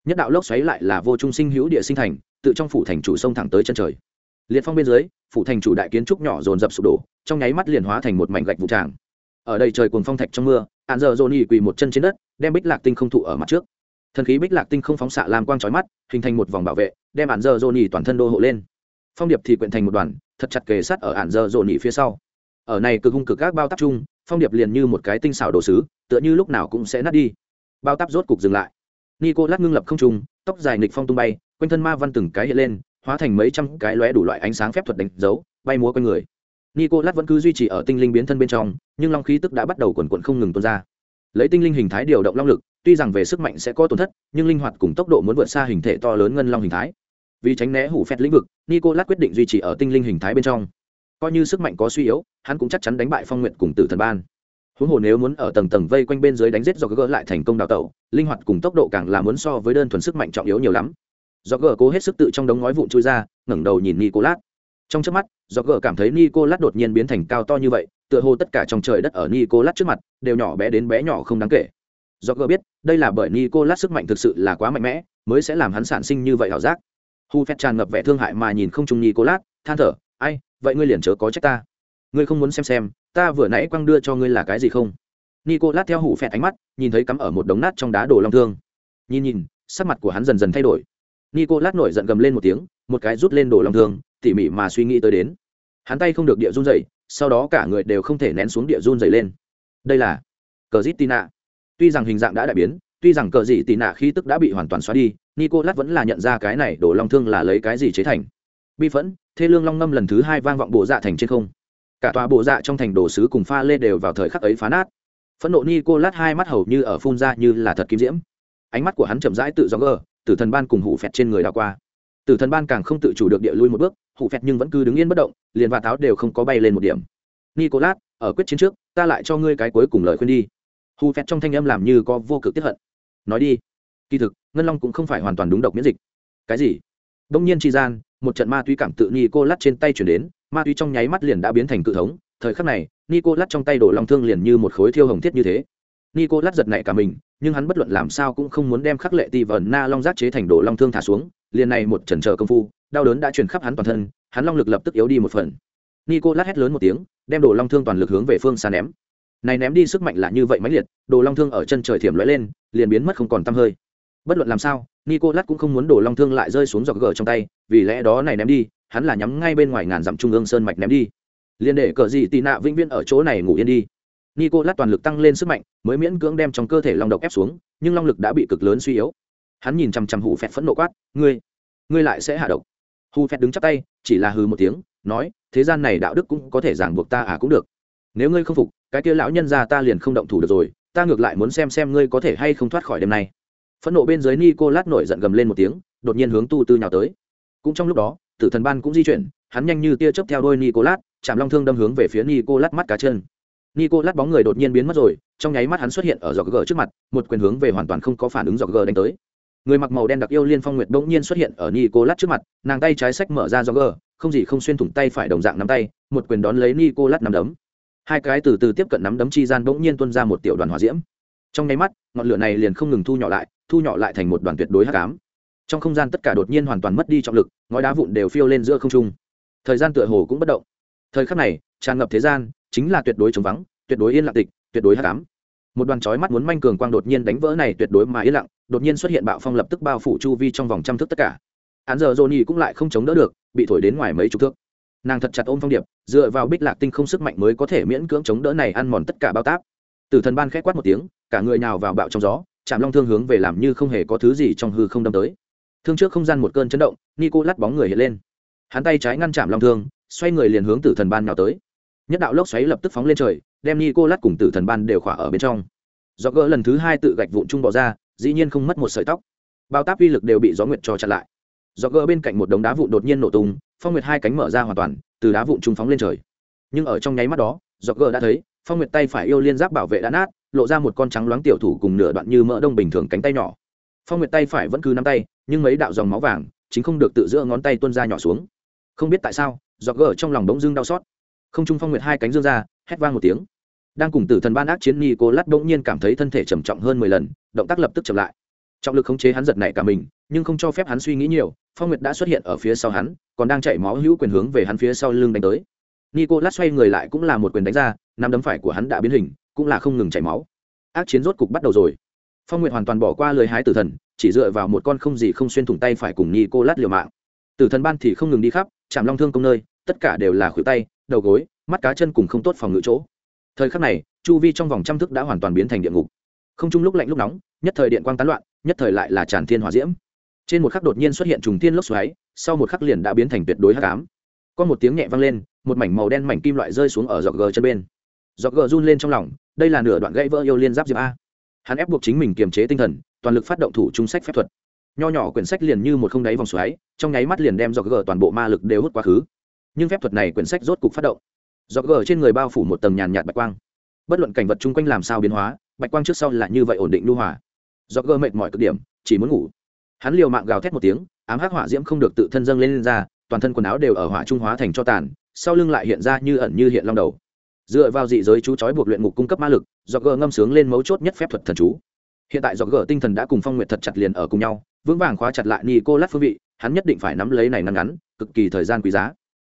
Nhất đạo lốc xoáy lại là vô trung sinh hữu địa sinh thành, tự trong phủ thành chủ sông thẳng tới chân trời. Liệt phong bên dưới, phủ thành chủ đại kiến trúc nhỏ dồn dập sụp đổ, trong nháy mắt liền hóa thành một mảnh gạch vụ tràng. Ở đây trời cuồng phong thạch trong mưa hạn giờ dồn ỉ quỳ một chân trên đất, đem bích lạc tinh không thụ ở mặt trước. Thần khí bích lạc tinh không phóng xạ làm quang trói mắt, hình thành một vòng bảo vệ, đem hạn giờ dồn ỉ toàn thân đô hộ lên. Phong điệp thì quyện thành một đoàn, thật chặt kề sát ở hạn giờ dồn ỉ phía sau. Ở này cực hung cực các bao tắp chung, phong điệp liền như một cái tinh xảo đồ sứ, tựa như lúc nào cũng sẽ nát đi. Bao tắp rốt cục dừng lại. Nico lát ngưng lập không trung, tóc dài nghịch phong tung bay, quanh thân ma văn từng cái hiện lên, hóa thành mấy trăm cái lóe đủ loại ánh sáng phép thuật đánh dấu, bay múa quanh người nico lát vẫn cứ duy trì ở tinh linh biến thân bên trong, nhưng long khí tức đã bắt đầu cuồn cuộn không ngừng tuôn ra. Lấy tinh linh hình thái điều động long lực, tuy rằng về sức mạnh sẽ có tổn thất, nhưng linh hoạt cùng tốc độ muốn vượt xa hình thể to lớn ngân long hình thái. Vì tránh né hủ phét lĩnh vực, nicolas quyết định duy trì ở tinh linh hình thái bên trong. Coi như sức mạnh có suy yếu, hắn cũng chắc chắn đánh bại phong nguyện cùng tử thần ban. Huống hồ nếu muốn ở tầng tầng vây quanh bên dưới đánh giết do gỡ lại thành công đào tẩu, linh hoạt cùng tốc độ càng là muốn so với đơn thuần sức mạnh trọng yếu nhiều lắm. Do gỡ cố hết sức tự trong đống ngói vụn chui ra, ngẩng đầu nhìn nicolas. Trong trước mắt do gờ cảm thấy nicolas đột nhiên biến thành cao to như vậy, tựa hồ tất cả trong trời đất ở nicolas trước mặt đều nhỏ bé đến bé nhỏ không đáng kể. Do gờ biết, đây là bởi nicolas sức mạnh thực sự là quá mạnh mẽ, mới sẽ làm hắn sản sinh như vậy ảo giác. Hu phép tràn ngập vẻ thương hại mà nhìn không trung nicolas, than thở, ai, vậy ngươi liền chớ có trách ta. Ngươi không muốn xem xem, ta vừa nãy quăng đưa cho ngươi là cái gì không? Nicolas theo hủ phẹt ánh mắt, nhìn thấy cắm ở một đống nát trong đá đồ long thương. Nhìn nhìn, sắc mặt của hắn dần dần thay đổi. Nicolas nổi giận gầm lên một tiếng, một cái rút lên đồ long thương, tỉ mỉ mà suy nghĩ tới đến hắn tay không được địa run dày sau đó cả người đều không thể nén xuống địa run dày lên. Đây là cờ dít tì nạ tuy rằng hình dạng đã đại biến, tuy rằng cờ dị tì nạ khi tức đã bị hoàn toàn xóa đi, nicolas vẫn là nhận ra cái này đổ long thương là lấy cái gì chế thành. Bi phẫn, thê lương long ngâm lần thứ hai vang vọng bộ dạ thành trên không. Cả tòa bộ dạ trong thành đồ sứ cùng pha lê đều vào thời khắc ấy phá nát. Phẫn nộ nicolas hai mắt hầu như ở phun ra như là thật kim diễm. Ánh mắt của hắn chậm rãi tự do gờ tử thần ban cùng hủ phẹt trên người đào qua tử thần ban càng không tự chủ được địa lui một bước hụ phẹt nhưng vẫn cứ đứng yên bất động, liền và táo đều không có bay lên một điểm. Nicolas, ở quyết chiến trước, ta lại cho ngươi cái cuối cùng lời khuyên đi. Hụ phẹt trong thanh âm làm như có vô cực tiếp hận. Nói đi. Kỳ thực, ngân long cũng không phải hoàn toàn đúng độc miễn dịch. Cái gì? Đông nhiên tri gian, một trận ma túy cảm tự nicolas trên tay chuyển đến, ma túy trong nháy mắt liền đã biến thành cự thống. Thời khắc này, nicolas trong tay đổ long thương liền như một khối thiêu hồng thiết như thế. Nicolas giật nảy cả mình, nhưng hắn bất luận làm sao cũng không muốn đem khắc lệ ti vờn na long giác chế thành đổ long thương thả xuống liền này một chần chờ công phu, đau đớn đã truyền khắp hắn toàn thân, hắn long lực lập tức yếu đi một phần. Nico lát hét lớn một tiếng, đem đồ long thương toàn lực hướng về phương xa ném. Này ném đi sức mạnh là như vậy mãnh liệt, đồ long thương ở chân trời thiểm lóe lên, liền biến mất không còn tăm hơi. Bất luận làm sao nico lát cũng không muốn đồ long thương lại rơi xuống giọt gờ trong tay, vì lẽ đó này ném đi, hắn là nhắm ngay bên ngoài ngàn dặm trung ương sơn mạch ném đi. Liền để cờ gì tị nạ vĩnh viễn ở chỗ này ngủ yên đi. Nico lát toàn lực tăng lên sức mạnh, mới miễn cưỡng đem trong cơ thể long độc ép xuống, nhưng long lực đã bị cực lớn suy yếu hắn nhìn chằm chằm hù phẹt phẫn nộ quát, ngươi ngươi lại sẽ hạ độc? Hù phẹt đứng chắp tay, chỉ là hừ một tiếng, nói, thế gian này đạo đức cũng có thể giảng buộc ta à cũng được. Nếu ngươi không phục, cái kia lão nhân ra ta liền không động thủ được rồi, ta ngược lại muốn xem xem ngươi có thể hay không thoát khỏi đêm nay. Phẫn nộ bên dưới nicolas nổi giận gầm lên một tiếng, đột nhiên hướng tu tư nhào tới. Cũng trong lúc đó, tử thần ban cũng di chuyển, hắn nhanh như tia chớp theo đôi nicolas chạm long thương đâm hướng về phía nicolas mắt cá chân. Nicolas bóng người đột nhiên biến mất rồi, trong nháy mắt hắn xuất hiện ở giọt gờ trước mặt, một quyền hướng về hoàn toàn không có phản ứng giọt gờ đánh tới người mặc màu đen đặc yêu liên phong nguyệt bỗng nhiên xuất hiện ở nicolas trước mặt, nàng tay trái sách mở ra do gờ không gì không xuyên thủng tay phải đồng dạng nắm tay, một quyền đón lấy nicolas nắm đấm. Hai cái từ từ tiếp cận nắm đấm chi gian bỗng nhiên tuôn ra một tiểu đoàn hỏa diễm. Trong nháy mắt, ngọn lửa này liền không ngừng thu nhỏ lại, thu nhỏ lại thành một đoàn tuyệt đối hắc ám. Trong không gian tất cả đột nhiên hoàn toàn mất đi trọng lực, ngói đá vụn đều phiêu lên giữa không trung. Thời gian tựa hồ cũng bất động. Thời khắc này, tràn ngập thế gian, chính là tuyệt đối trống vắng, tuyệt đối yên lặng tịch, tuyệt đối hắc ám một đoàn chói mắt muốn manh cường quang đột nhiên đánh vỡ này tuyệt đối mà yên lặng, đột nhiên xuất hiện bạo phong lập tức bao phủ chu vi trong vòng trăm thước tất cả. Án giờ johnny cũng lại không chống đỡ được, bị thổi đến ngoài mấy chục thước. Nàng thật chặt ôm phong điệp, dựa vào bích lạc tinh không sức mạnh mới có thể miễn cưỡng chống đỡ này ăn mòn tất cả bao táp. Tử thần ban khét quát một tiếng, cả người nào vào bạo trong gió, chạm long thương hướng về làm như không hề có thứ gì trong hư không đâm tới. Thương trước không gian một cơn chấn động nico lắt bóng người hiện lên. Hắn tay trái ngăn chạm long thương, xoay người liền hướng tử thần ban nào tới. Nhất đạo lốc xoáy lập tức phóng lên trời đem Nicolas cùng tử thần ban đều khỏa ở bên trong. Do gỡ lần thứ hai tự gạch vụn trung bỏ ra, dĩ nhiên không mất một sợi tóc. Bao táp uy lực đều bị gió nguyệt cho chặn lại. Do gỡ bên cạnh một đống đá vụn đột nhiên nổ tung, phong nguyệt hai cánh mở ra hoàn toàn, từ đá vụn trung phóng lên trời. Nhưng ở trong nháy mắt đó do gỡ đã thấy, phong nguyệt tay phải yêu liên giáp bảo vệ đã nát, lộ ra một con trắng loáng tiểu thủ cùng nửa đoạn như mỡ đông bình thường cánh tay nhỏ. Phong nguyệt tay phải vẫn cứ nắm tay, nhưng mấy đạo dòng máu vàng, chính không được tự giữa ngón tay tuôn ra nhỏ xuống. Không biết tại sao do gỡ trong lòng bỗng dưng đau xót. Không trung phong nguyệt hai cánh dương ra hét vang một tiếng. Đang cùng tử thần ban ác chiến ni cô lát bỗng nhiên cảm thấy thân thể trầm trọng hơn mười lần, động tác lập tức chậm lại. Trọng lực khống chế hắn giật nảy cả mình, nhưng không cho phép hắn suy nghĩ nhiều, phong nguyệt đã xuất hiện ở phía sau hắn, còn đang chạy máu hữu quyền hướng về hắn phía sau lưng đánh tới. Nico lát xoay người lại cũng là một quyền đánh ra, nắm đấm phải của hắn đã biến hình, cũng là không ngừng chảy máu. Ác chiến rốt cục bắt đầu rồi. Phong nguyệt hoàn toàn bỏ qua lời hái tử thần, chỉ dựa vào một con không gì không xuyên thủng tay phải cùng nico lát liều mạng. Tử thần ban thì không ngừng đi khắp chạm long thương công nơi, tất cả đều là khuỷu tay, đầu gối mắt cá chân cùng không tốt phòng ngự chỗ. Thời khắc này, chu vi trong vòng trăm thức đã hoàn toàn biến thành địa ngục. Không chung lúc lạnh lúc nóng, nhất thời điện quang tán loạn, nhất thời lại là tràn thiên hỏa diễm. Trên một khắc đột nhiên xuất hiện trùng thiên lốc xoáy, sau một khắc liền đã biến thành tuyệt đối hắc ám. Có một tiếng nhẹ vang lên, một mảnh màu đen mảnh kim loại rơi xuống ở dọc gờ chân bên. Dọc gờ run lên trong lòng, đây là nửa đoạn gãy vỡ yêu liên giáp diệp a. Hắn ép buộc chính mình kiềm chế tinh thần, toàn lực phát động thủ trung sách phép thuật. Nho nhỏ quyển sách liền như một không đáy vòng xoáy, trong nháy mắt liền đem dọc gờ toàn bộ ma lực đều hút quá khứ. Nhưng phép thuật này quyển sách rốt cục phát động dọc gờ trên người bao phủ một tầng nhàn nhạt bạch quang. Bất luận cảnh vật chung quanh làm sao biến hóa bạch quang trước sau là như vậy ổn định lưu hòa. Do gờ mệt mỏi cực điểm chỉ muốn ngủ. Hắn liều mạng gào thét một tiếng ám hắc hỏa diễm không được tự thân dâng lên, lên ra toàn thân quần áo đều ở hỏa trung hóa thành cho tàn sau lưng lại hiện ra như ẩn như hiện long đầu. Dựa vào dị giới chú chói buộc luyện ngục cung cấp ma lực do gờ ngâm sướng lên mấu chốt nhất phép thuật thần chú. Hiện tại do gờ tinh thần đã cùng phong nguyệt thật chặt liền ở cùng nhau vững vàng khóa chặt lại ni cô lát phương vị hắn nhất định phải nắm lấy này ngăn ngắn cực kỳ thời gian quý giá.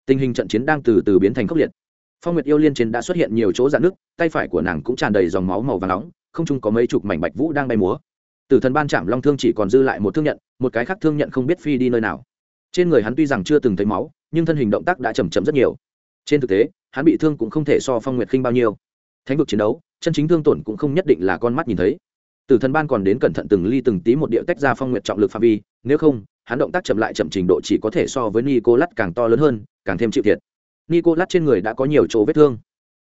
Tình hình trận chiến đang từ từ biến thành khốc liệt phong nguyệt yêu liên trên đã xuất hiện nhiều chỗ dạn nước tay phải của nàng cũng tràn đầy dòng máu màu và nóng, không chung có mấy chục mảnh bạch vũ đang bay múa. Tử thần ban chạm long thương chỉ còn dư lại một thương nhận, một cái khác thương nhận không biết phi đi nơi nào. Trên người hắn tuy rằng chưa từng thấy máu, nhưng thân hình động tác đã chầm chậm rất nhiều. Trên thực tế, hắn bị thương cũng không thể so phong nguyệt khinh bao nhiêu. Thánh vực chiến đấu, chân chính thương tổn cũng không nhất định là con mắt nhìn thấy. Tử thần ban còn đến cẩn thận từng ly từng tí một điệu tách ra phong nguyệt trọng lực phạm vi, nếu không, hắn động tác chậm lại chậm trình độ chỉ có thể so với nico lắt càng to lớn hơn, càng thêm chịu thiệt nico trên người đã có nhiều chỗ vết thương.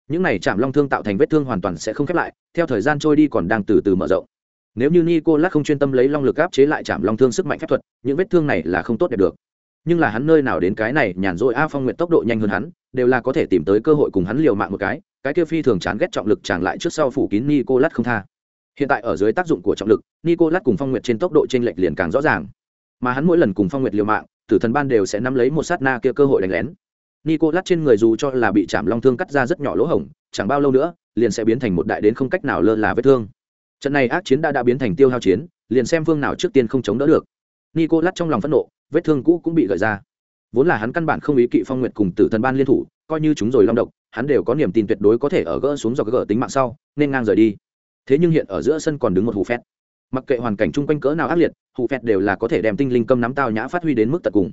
Những này chạm long thương tạo thành vết thương hoàn toàn sẽ không khép lại, theo thời gian trôi đi còn đang từ từ mở rộng. Nếu như nico không chuyên tâm lấy long lực áp chế lại chạm long thương sức mạnh phép thuật, những vết thương này là không tốt đẹp được. Nhưng là hắn nơi nào đến cái này, nhàn rỗi a phong nguyện tốc độ nhanh hơn hắn, đều là có thể tìm tới cơ hội cùng hắn liều mạng một cái cái kia phi thường chán ghét trọng lực tràn lại trước sau phủ kín nico không tha. Hiện tại ở dưới tác dụng của trọng lực, nicolas cùng phong nguyệt trên tốc độ t r ê n lệch liền càng rõ ràng. Mà hắn mỗi lần cùng phong nguyệt liều mạng, tử thần ban đều sẽ nắm lấy một sát na kia cơ hội đánh lén. Nico lát trên người dù cho là bị chạm long thương cắt ra rất nhỏ lỗ hổng, chẳng bao lâu nữa, liền sẽ biến thành một đại đến không cách nào lơ là vết thương. Trận này ác chiến đã đã biến thành tiêu hao chiến, liền xem phương nào trước tiên không chống đỡ được. Nico lát trong lòng phẫn nộ, vết thương cũ cũng bị gợi ra. Vốn là hắn căn bản không ý kỵ phong nguyệt cùng tử thần ban liên thủ, coi như chúng rồi long độc, hắn đều có niềm tin tuyệt đối có thể ở gỡ xuống do gỡ tính mạng sau, nên ngang rời đi. Thế nhưng hiện ở giữa sân còn đứng một hù phét. Mặc kệ hoàn cảnh chung quanh cỡ nào ác liệt, hù phét đều là có thể đem tinh linh câm nắm tao nhã phát huy đến mức tận cùng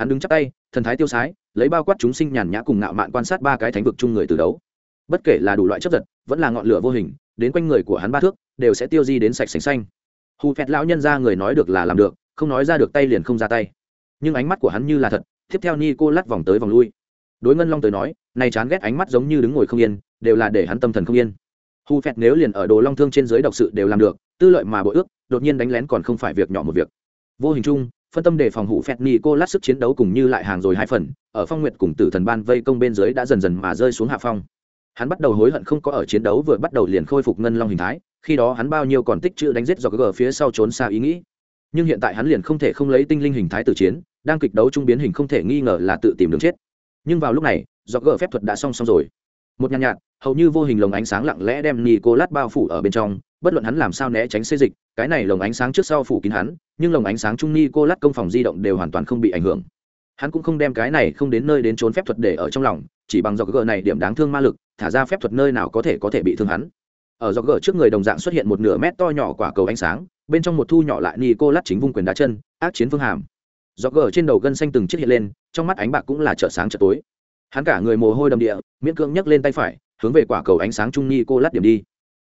hắn đứng chắc tay, thần thái tiêu sái, lấy bao quát chúng sinh nhàn nhã cùng ngạo mạn quan sát ba cái thánh vực chung người từ đấu. Bất kể là đủ loại chấp giật, vẫn là ngọn lửa vô hình, đến quanh người của hắn ba thước, đều sẽ tiêu di đến sạch sành xanh. Hù Phẹt lão nhân ra người nói được là làm được, không nói ra được tay liền không ra tay. Nhưng ánh mắt của hắn như là thật, tiếp theo ni cô lắt vòng tới vòng lui. Đối ngân long tới nói này chán ghét ánh mắt giống như đứng ngồi không yên, đều là để hắn tâm thần không yên. Hu phẹt nếu liền ở đồ long thương trên dưới độc sự đều làm được, tư lợi mà bội ước, đột nhiên đánh lén còn không phải việc nhỏ một việc. Vô hình chung phân tâm để phòng hụ phẹt ni cô lát sức chiến đấu cùng như lại hàng rồi hai phần, ở phong nguyệt cùng tử thần ban vây công bên dưới đã dần dần mà rơi xuống hạ phong. Hắn bắt đầu hối hận không có ở chiến đấu vừa bắt đầu liền khôi phục ngân long hình thái, khi đó hắn bao nhiêu còn tích chữ đánh giết do gờ phía sau trốn xa ý nghĩ. Nhưng hiện tại hắn liền không thể không lấy tinh linh hình thái từ chiến, đang kịch đấu trung biến hình không thể nghi ngờ là tự tìm đường chết. Nhưng vào lúc này do gờ phép thuật đã xong xong rồi một nhàn nhạt, nhạt hầu như vô hình lồng ánh sáng lặng lẽ đem nicolas bao phủ ở bên trong bất luận hắn làm sao né tránh xê dịch cái này lồng ánh sáng trước sau phủ kín hắn nhưng lồng ánh sáng trung nicolas công phòng di động đều hoàn toàn không bị ảnh hưởng. Hắn cũng không đem cái này không đến nơi đến trốn phép thuật để ở trong lòng chỉ bằng dọc gờ này điểm đáng thương ma lực thả ra phép thuật nơi nào có thể có thể bị thương hắn. Ở dọc gờ trước người đồng dạng xuất hiện một nửa mét to nhỏ quả cầu ánh sáng bên trong một thu nhỏ lại nicolas chính vung quyền đá chân ác chiến phương hàm. Dọc gờ trên đầu gân xanh từng chiếc hiện lên trong mắt ánh bạc cũng là chợ sáng chợ tối hắn cả người mồ hôi đầm địa, miễn cưỡng nhấc lên tay phải, hướng về quả cầu ánh sáng trung ni cô lát điểm đi.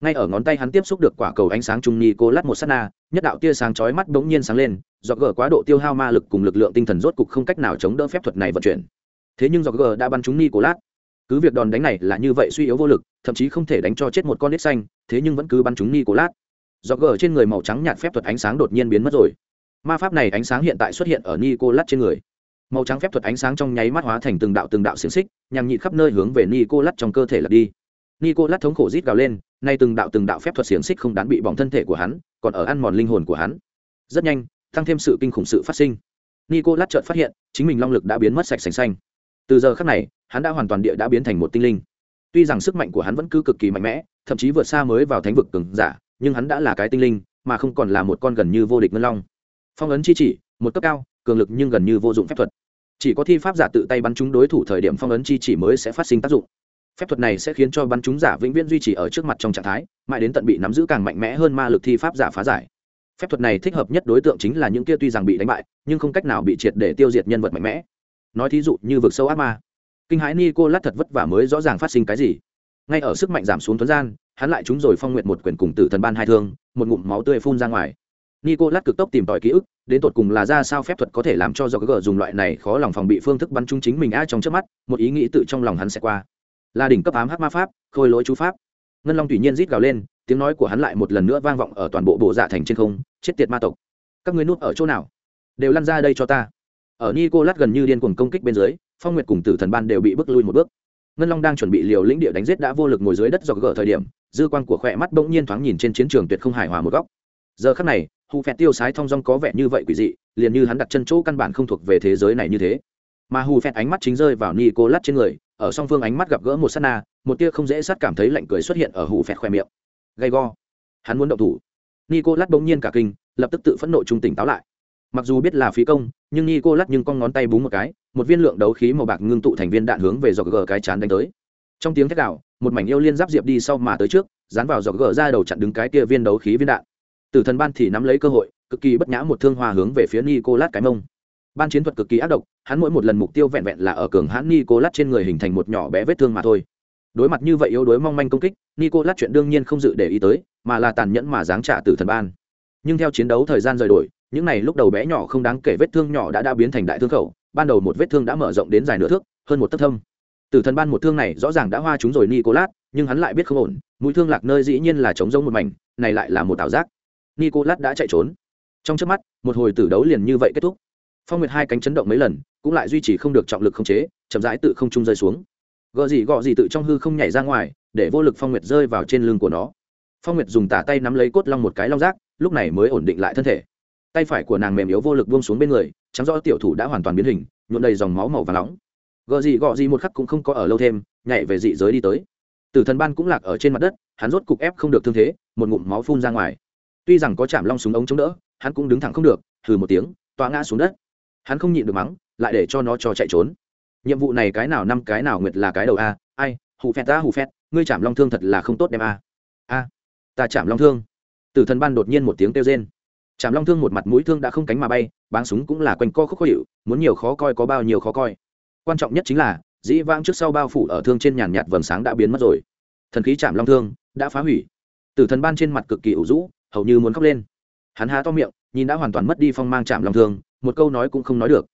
Ngay ở ngón tay hắn tiếp xúc được quả cầu ánh sáng trung ni cô lát một s á t na, nhất đạo tia sáng chói mắt bỗng nhiên sáng lên do gờ quá độ tiêu hao ma lực cùng lực lượng tinh thần rốt cục không cách nào chống đỡ phép thuật này vận chuyển. Thế nhưng do gờ đã bắn trúng ni cô lát cứ việc đòn đánh này là như vậy suy yếu vô lực, thậm chí không thể đánh cho chết một con nít xanh, thế nhưng vẫn cứ bắn trúng ni cô lát do gờ trên người màu trắng nhạt phép thuật ánh sáng đột nhiên biến mất rồi. Ma pháp này ánh sáng hiện tại xuất hiện ở ni cô lát trên người màu trắng phép thuật ánh sáng trong nháy mắt hóa thành từng đạo từng đạo xiềng xích, nhằm nhịn khắp nơi hướng về nico lắt trong cơ thể lật đi. Nico lắt thống khổ rít gào lên, nay từng đạo từng đạo phép thuật xiềng xích không đáng bị bỏng thân thể của hắn, còn ở ăn mòn linh hồn của hắn. Rất nhanh, tăng thêm sự kinh khủng sự phát sinh. Nico lắt chợt phát hiện, chính mình long lực đã biến mất sạch sành xanh. Từ giờ khác này, hắn đã hoàn toàn địa đã biến thành một tinh linh. Tuy rằng sức mạnh của hắn vẫn cứ cực kỳ mạnh mẽ, thậm chí vượt xa mới vào thánh vực cường giả, nhưng hắn đã là cái tinh linh, mà không còn là một con gần như vô địch ngân long. Phong ấn chi chỉ, một cấp cao cường lực nhưng gần như vô dụng phép thuật. Chỉ có thi pháp giả tự tay bắn chúng đối thủ thời điểm phong ấn chi chỉ mới sẽ phát sinh tác dụng. Phép thuật này sẽ khiến cho bắn chúng giả vĩnh viễn duy trì ở trước mặt trong trạng thái mãi đến tận bị nắm giữ càng mạnh mẽ hơn ma lực thi pháp giả phá giải. Phép thuật này thích hợp nhất đối tượng chính là những kia tuy rằng bị đánh bại nhưng không cách nào bị triệt để tiêu diệt nhân vật mạnh mẽ. Nói thí dụ như vực sâu ác ma. Kinh hãi ni cô lát thật vất vả mới rõ ràng phát sinh cái gì. Ngay ở sức mạnh giảm xuống tuấn gian hắn lại trúng rồi phong nguyện một quyền cùng tử thần ban hai thương một ngụm máu tươi phun ra ngoài. Nicolas cực tốc tìm tòi ký ức, đến tột cùng là ra sao phép thuật có thể làm cho do gờ dùng loại này khó lòng phòng bị phương thức bắn trúng chính mình a trong trước mắt, một ý nghĩ tự trong lòng hắn sẽ qua. Là đỉnh cấp ám hắc ma pháp, khôi lỗi chú pháp. Ngân Long tùy nhiên rít gào lên, tiếng nói của hắn lại một lần nữa vang vọng ở toàn bộ bộ dạ thành trên không, chết tiệt ma tộc. Các ngươi núp ở chỗ nào? Đều lăn ra đây cho ta. Ở Nicolas gần như điên cuồng công kích bên dưới, Phong Nguyệt cùng Tử Thần Ban đều bị bước lui một bước. Ngân Long đang chuẩn bị liều lĩnh địa đánh giết đã vô lực ngồi dưới đất do gỡ thời điểm, dư quang của khỏe mắt bỗng nhiên thoáng nhìn trên chiến trường tuyệt không hài hòa một góc. Giờ khắc này, hù phẹt tiêu sái thong dong có vẻ như vậy quỷ dị, liền như hắn đặt chân chỗ căn bản không thuộc về thế giới này như thế. Mà hù phẹt ánh mắt chính rơi vào nico trên người, ở song phương ánh mắt gặp gỡ một s á t na, một tia không dễ sát cảm thấy lạnh cười xuất hiện ở hù phẹt khoe miệng. Gay go. Hắn muốn động thủ. Nico bỗng nhiên cả kinh, lập tức tự phẫn nộ trung tỉnh táo lại. Mặc dù biết là phí công, nhưng nico nhưng con ngón tay búng một cái, một viên lượng đấu khí màu bạc ngưng tụ thành viên đạn hướng về dọc gờ cái chán đánh tới. Trong tiếng thét đạo một mảnh yêu liên giáp diệp đi sau mà tới trước, dán vào dọc gờ ra đầu chặn đứng cái kia viên đấu khí viên đạn. Tử thần ban thì nắm lấy cơ hội, cực kỳ bất nhã một thương hoa hướng về phía Nicolas cái mông. Ban chiến thuật cực kỳ ác độc, hắn mỗi một lần mục tiêu vẹn vẹn là ở cường hãn Nicolas trên người hình thành một nhỏ bé vết thương mà thôi. Đối mặt như vậy yếu đuối mong manh công kích, Nicolas chuyện đương nhiên không dự để ý tới, mà là tàn nhẫn mà giáng trả Tử thần ban. Nhưng theo chiến đấu thời gian rời đổi, những này lúc đầu bé nhỏ không đáng kể vết thương nhỏ đã đã biến thành đại thương khẩu, ban đầu một vết thương đã mở rộng đến dài nửa thước, hơn một tấc thâm. Tử thần ban một thương này rõ ràng đã hoa chúng rồi Nicolas, nhưng hắn lại biết không ổn, mũi thương lạc nơi dĩ nhiên là chống giống một mảnh, này lại là một ảo giác nicolas đã chạy trốn. Trong trước mắt, một hồi tử đấu liền như vậy kết thúc. Phong nguyệt hai cánh chấn động mấy lần, cũng lại duy trì không được trọng lực không chế, chậm rãi tự không trung rơi xuống. Gợ gì gọ gì tự trong hư không nhảy ra ngoài, để vô lực phong nguyệt rơi vào trên lưng của nó. Phong nguyệt dùng tả tay nắm lấy cốt long một cái long rác, lúc này mới ổn định lại thân thể. Tay phải của nàng mềm yếu vô lực buông xuống bên người, trắng rõ tiểu thủ đã hoàn toàn biến hình nhuộn đầy dòng máu màu và nóng. Gợ gì gọ gì một khắc cũng không có ở lâu thêm, nhảy về dị giới đi tới. Tử thần ban cũng lạc ở trên mặt đất, hắn rốt cục ép không được thương thế, một ngụm máu phun ra ngoài tuy rằng có chạm long súng ống chống đỡ, hắn cũng đứng thẳng không được, hừ một tiếng, tọa ngã xuống đất. Hắn không nhịn được mắng, lại để cho nó cho chạy trốn. Nhiệm vụ này cái nào năm, cái nào nguyệt là cái đầu a, ai, hù phét ta, hù phét ngươi chạm long thương thật là không tốt đem a. A, ta chạm long thương. Tử thần ban đột nhiên một tiếng kêu rên. Chạm long thương một mặt mũi thương đã không cánh mà bay, báng súng cũng là quanh co khúc khó hiệu muốn nhiều khó coi có bao nhiêu khó coi. Quan trọng nhất chính là, dĩ vãng trước sau bao phủ ở thương trên nhàn nhạt vầng sáng đã biến mất rồi. Thần khí chạm long thương đã phá hủy. Tử thần ban trên mặt cực kỳ ủ rũ hầu như muốn khóc lên. Hắn há to miệng, nhìn đã hoàn toàn mất đi phong mang chạm lòng thương, một câu nói cũng không nói được.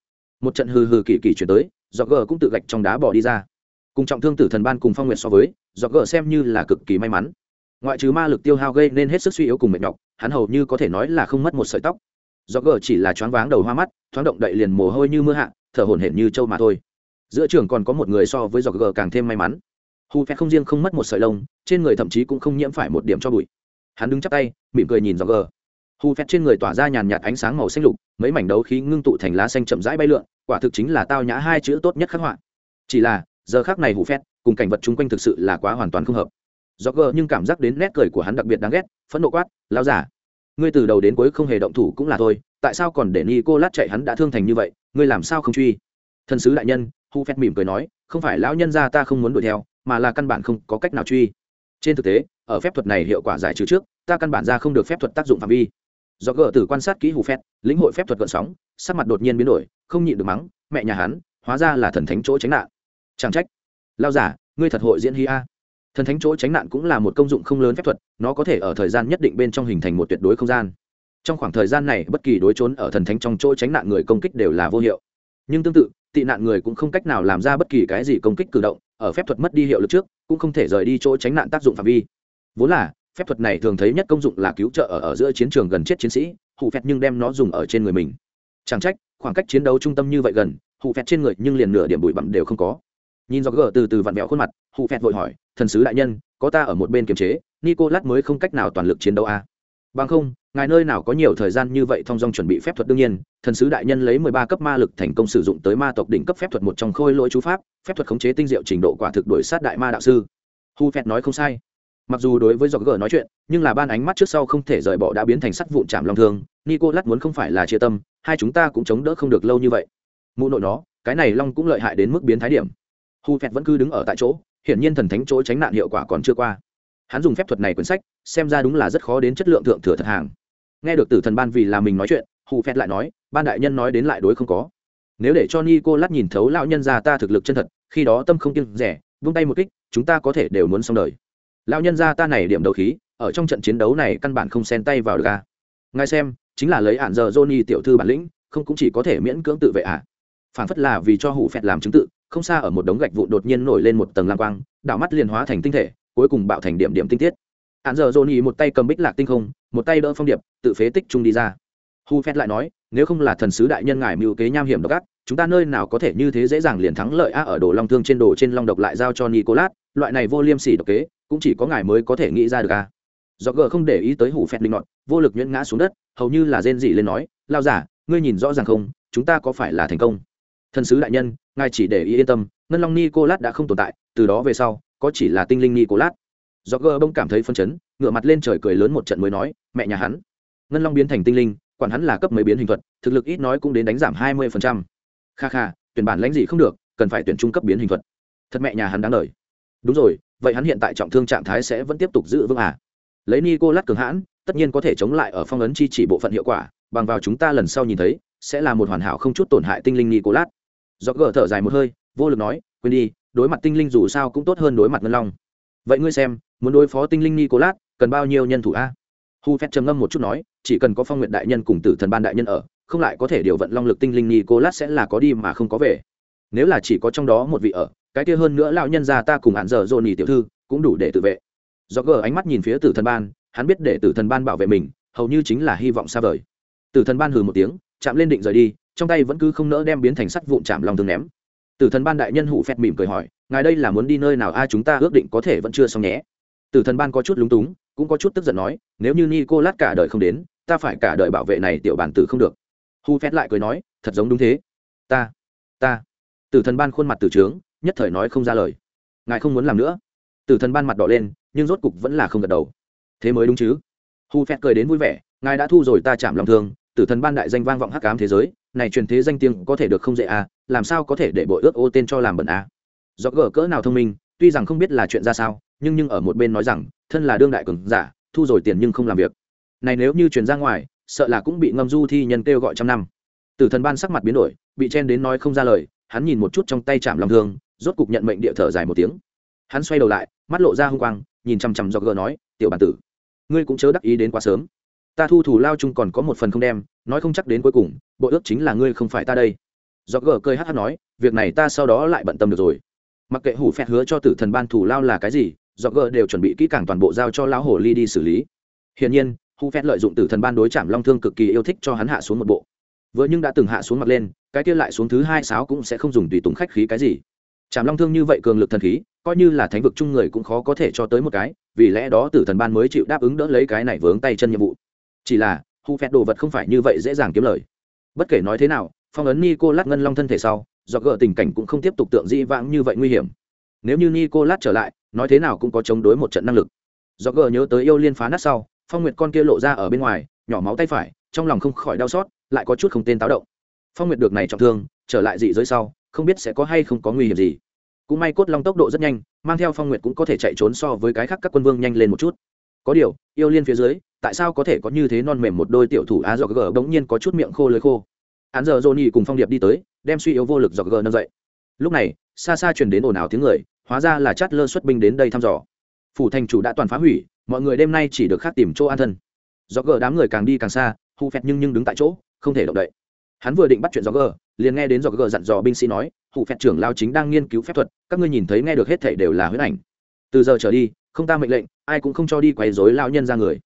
Một trận hừ hừ kỳ kỳ chuyển tới do gờ cũng tự gạch trong đá bỏ đi ra. Cùng trọng thương tử thần ban cùng phong nguyện so với do gờ xem như là cực kỳ may mắn. Ngoại trừ ma lực tiêu hao gây nên hết sức suy yếu cùng mệt nhọc, hắn hầu như có thể nói là không mất một sợi tóc. Do gờ chỉ là choáng váng đầu hoa mắt, thoáng động đậy liền mồ hôi như mưa hạ, thở hổn hển như trâu mà thôi. Giữa trường còn có một người so với do gờ càng thêm may mắn. Hu phép không riêng không mất một sợi lông, trên người thậm chí cũng không nhiễm phải một điểm cho bụi hắn đứng chắp tay, mỉm cười nhìn do gờ. Hù phét trên người tỏa ra nhàn nhạt ánh sáng màu xanh lục, mấy mảnh đấu khí ngưng tụ thành lá xanh chậm rãi bay lượn, quả thực chính là tao nhã hai chữ tốt nhất khắc họa. Chỉ là, giờ khác này hù phét cùng cảnh vật chung quanh thực sự là quá hoàn toàn không hợp. Do gờ nhưng cảm giác đến nét cười của hắn đặc biệt đáng ghét, phẫn nộ quát lao giả ngươi từ đầu đến cuối không hề động thủ cũng là thôi, tại sao còn để ni cô lát chạy hắn đã thương thành như vậy, ngươi làm sao không truy? Thần sứ đại nhân hu phét mỉm cười nói, không phải lão nhân ra ta không muốn đuổi theo, mà là căn bản không có cách nào truy. Trên thực tế ở phép thuật này hiệu quả giải trừ trước, ta căn bản ra không được phép thuật tác dụng phạm vi. Do gỡ từ quan sát kỹ hù phét lĩnh hội phép thuật gợn sóng, sắc mặt đột nhiên biến đổi, không nhịn được mắng, mẹ nhà hắn, hóa ra là thần thánh chỗ tránh nạn. Chẳng trách. Lao giả, ngươi thật hội diễn hi a. Thần thánh chỗ tránh nạn cũng là một công dụng không lớn phép thuật, nó có thể ở thời gian nhất định bên trong hình thành một tuyệt đối không gian. Trong khoảng thời gian này, bất kỳ đối trốn ở thần thánh trong chỗ tránh nạn người công kích đều là vô hiệu. Nhưng tương tự, tị nạn người cũng không cách nào làm ra bất kỳ cái gì công kích cử động, ở phép thuật mất đi hiệu lực trước, cũng không thể rời đi chỗ tránh nạn tác dụng phạm vi vốn là phép thuật này thường thấy nhất công dụng là cứu trợ ở, ở giữa chiến trường gần chết chiến sĩ hụ phép nhưng đem nó dùng ở trên người mình. Chẳng trách khoảng cách chiến đấu trung tâm như vậy gần hụ phép trên người nhưng liền nửa điểm bụi bặm đều không có. Nhìn do gờ từ từ vặn vẹo khuôn mặt hụ phép vội hỏi thần sứ đại nhân có ta ở một bên kiềm chế nicolas mới không cách nào toàn lực chiến đấu a à? bằng không ngài nơi nào có nhiều thời gian như vậy thông dong chuẩn bị phép thuật đương nhiên thần sứ đại nhân lấy mười ba cấp ma lực thành công sử dụng tới ma tộc đỉnh cấp phép thuật một trong khôi lỗi chú pháp phép thuật khống chế tinh diệu trình độ quả thực đổi sát đại ma đạo sư. Hu phẹt nói không sai mặc dù đối với dọc gờ nói chuyện, nhưng là ban ánh mắt trước sau không thể rời bỏ đã biến thành sắt vụn chạm lòng thương, nicolas muốn không phải là chia tâm, hai chúng ta cũng chống đỡ không được lâu như vậy. Mụ nội nó, cái này long cũng lợi hại đến mức biến thái điểm. Hu phẹt vẫn cứ đứng ở tại chỗ, hiển nhiên thần thánh chỗ tránh nạn hiệu quả còn chưa qua. Hắn dùng phép thuật này quyển sách, xem ra đúng là rất khó đến chất lượng thượng thừa thật hàng. Nghe được tử thần ban vì là mình nói chuyện hù phét lại nói, ban đại nhân nói đến lại đối không có. Nếu để cho nico lát nhìn thấu lão nhân ra ta thực lực chân thật, khi đó tâm không kiêng rẻ, vung tay một kích, chúng ta có thể đều muốn xong đời lão nhân ra ta này điểm đầu khí, ở trong trận chiến đấu này căn bản không xen tay vào được ca ngài xem, chính là lấy hạn giờ johnny tiểu thư bản lĩnh, không cũng chỉ có thể miễn cưỡng tự vệ ạ à. phản phất là vì cho hủ phẹt làm chứng tự, không xa ở một đống gạch vụn đột nhiên nổi lên một tầng lam quang, đảo mắt liền hóa thành tinh thể, cuối cùng bạo thành điểm điểm tinh tiết. Hạn giờ johnny một tay cầm bích lạc tinh không, một tay đỡ phong điệp, tự phế tích trung đi ra. Hu phét lại nói, nếu không là thần sứ đại nhân ngài mưu kế nham hiểm độc ác, chúng ta nơi nào có thể như thế dễ dàng liền thắng lợi a ở đồ long thương trên đồ trên long độc lại giao cho nicolas, loại này vô liêm sỉ độc kế cũng chỉ có ngài mới có thể nghĩ ra được à. a do gờ không để ý tới hủ phẹt linh nọt, vô lực nhuyễn ngã xuống đất, hầu như là rên dị lên nói, lao giả, ngươi nhìn rõ ràng không, chúng ta có phải là thành công? Thần sứ đại nhân, ngài chỉ để ý yên tâm, ngân long Ni Cô Lát đã không tồn tại, từ đó về sau, có chỉ là tinh linh nicolas. Do gờ bông cảm thấy phân chấn ngựa mặt lên trời cười lớn một trận mới nói, mẹ nhà hắn, ngân long biến thành tinh linh, quản hắn là cấp mấy biến hình thuật, thực lực ít nói cũng đến đánh giảm hai mươi phần trăm. kha kha, tuyển bản lãnh gì không được, cần phải tuyển trung cấp biến hình thuật. Thật mẹ nhà hắn đáng lời đúng rồi vậy hắn hiện tại trọng thương trạng thái sẽ vẫn tiếp tục giữ vững à? Lấy nicolas lát cường hãn, tất nhiên có thể chống lại ở phong ấn chi chỉ bộ phận hiệu quả, bằng vào chúng ta lần sau nhìn thấy, sẽ là một hoàn hảo không chút tổn hại tinh linh nicolas. Lát do gờ thở dài một hơi, vô lực nói, quên đi, đối mặt tinh linh dù sao cũng tốt hơn đối mặt ngân long. Vậy ngươi xem, muốn đối phó tinh linh nicolas lát cần bao nhiêu nhân thủ a? Hu phép trầm ngâm một chút nói, chỉ cần có phong nguyện đại nhân cùng tử thần ban đại nhân ở, không lại có thể điều vận long lực tinh linh nicolas sẽ là có đi mà không có về nếu là chỉ có trong đó một vị ở, cái kia hơn nữa lão nhân gia ta cùng hạn giờ dồn nhì tiểu thư cũng đủ để tự vệ. Do gờ ánh mắt nhìn phía tử thần ban, hắn biết để tử thần ban bảo vệ mình, hầu như chính là hy vọng xa vời. Tử thần ban hừ một tiếng, chạm lên định rời đi, trong tay vẫn cứ không nỡ đem biến thành sắt vụn chạm lòng thương ném. Tử thần ban đại nhân hủ phét mỉm cười hỏi, ngài đây là muốn đi nơi nào ai chúng ta ước định có thể vẫn chưa xong nhé. Tử thần ban có chút lúng túng, cũng có chút tức giận nói, nếu như nicolas cả đời không đến, ta phải cả đời bảo vệ này tiểu bản tử không được. Hu phét lại cười nói, thật giống đúng thế. Ta ta tử thần ban khuôn mặt tử trướng, nhất thời nói không ra lời. Ngài không muốn làm nữa. Tử thần ban mặt đỏ lên, nhưng rốt cục vẫn là không gật đầu. Thế mới đúng chứ? Hu phẹt cười đến vui vẻ, ngài đã thu rồi ta chạm lòng thương, tử thần ban đại danh vang vọng hắc ám thế giới, này truyền thế danh tiếng có thể được không dễ à làm sao có thể để bội ước ô tên cho làm bẩn à? Do gỡ cỡ nào thông minh, tuy rằng không biết là chuyện ra sao, nhưng nhưng ở một bên nói rằng, thân là đương đại cường giả, thu rồi tiền nhưng không làm việc. Này nếu như truyền ra ngoài, sợ là cũng bị ngâm du thi nhân kêu gọi trăm năm. Tử thần ban sắc mặt biến đổi, bị chen đến nói không ra lời hắn nhìn một chút trong tay chạm lòng thương, rốt cục nhận mệnh địa thở dài một tiếng. Hắn xoay đầu lại, mắt lộ ra hung quang, nhìn chằm chằm do gờ nói, tiểu bản tử, ngươi cũng chớ đắc ý đến quá sớm. Ta thu thủ lao chung còn có một phần không đem, nói không chắc đến cuối cùng, bộ ước chính là ngươi không phải ta đây. Do gờ cơi hát hát nói, việc này ta sau đó lại bận tâm được rồi. Mặc kệ hủ phẹt hứa cho tử thần ban thủ lao là cái gì do gờ đều chuẩn bị kỹ càng toàn bộ giao cho lão hồ ly đi xử lý. Hiển nhiên, hủ phẹt lợi dụng tử thần ban đối chạm long thương cực kỳ yêu thích cho hắn hạ xuống một bộ. Vừa nhưng đã từng hạ xuống mặt lên cái kia lại xuống thứ hai sáo cũng sẽ không dùng tùy tùng khách khí cái gì. Chạm long thương như vậy cường lực thần khí, coi như là thánh vực chung người cũng khó có thể cho tới một cái, vì lẽ đó tử thần ban mới chịu đáp ứng đỡ lấy cái này vướng tay chân nhiệm vụ. Chỉ là, hu phét đồ vật không phải như vậy dễ dàng kiếm lời. Bất kể nói thế nào, phong ấn ni cô lát ngân long thân thể sau, do gỡ tình cảnh cũng không tiếp tục tượng dĩ vãng như vậy nguy hiểm. Nếu như ni cô lát trở lại, nói thế nào cũng có chống đối một trận năng lực. Do gỡ nhớ tới yêu liên phá nát sau, phong nguyệt con kia lộ ra ở bên ngoài, nhỏ máu tay phải, trong lòng không khỏi đau xót, lại có chút không tên táo động phong nguyệt được này trọng thương, trở lại dị giới sau, không biết sẽ có hay không có nguy hiểm gì. Cũng may cốt long tốc độ rất nhanh, mang theo phong nguyệt cũng có thể chạy trốn so với cái khác các quân vương nhanh lên một chút. Có điều, yêu liên phía dưới, tại sao có thể có như thế non mềm một đôi tiểu thủ á dọc gờ bỗng nhiên có chút miệng khô lưới khô? Hắn giờ johnny cùng phong điệp đi tới, đem suy yếu vô lực dọc gờ nâng dậy. Lúc này, xa xa truyền đến ồn ào tiếng người, hóa ra là chát lơ xuất binh đến đây thăm dò. Phủ thành chủ đã toàn phá hủy, mọi người đêm nay chỉ được khác tìm chỗ an thân. Dọc gờ đám người càng đi càng xa hụ phẹt nhưng nhưng đứng tại chỗ, không thể động đậy hắn vừa định bắt chuyện do gờ liền nghe đến do gờ dặn dò binh sĩ nói hụ phép trưởng lao chính đang nghiên cứu phép thuật, các ngươi nhìn thấy nghe được hết thảy đều là huyết ảnh. Từ giờ trở đi, không ta mệnh lệnh, ai cũng không cho đi quấy rối lao nhân ra người.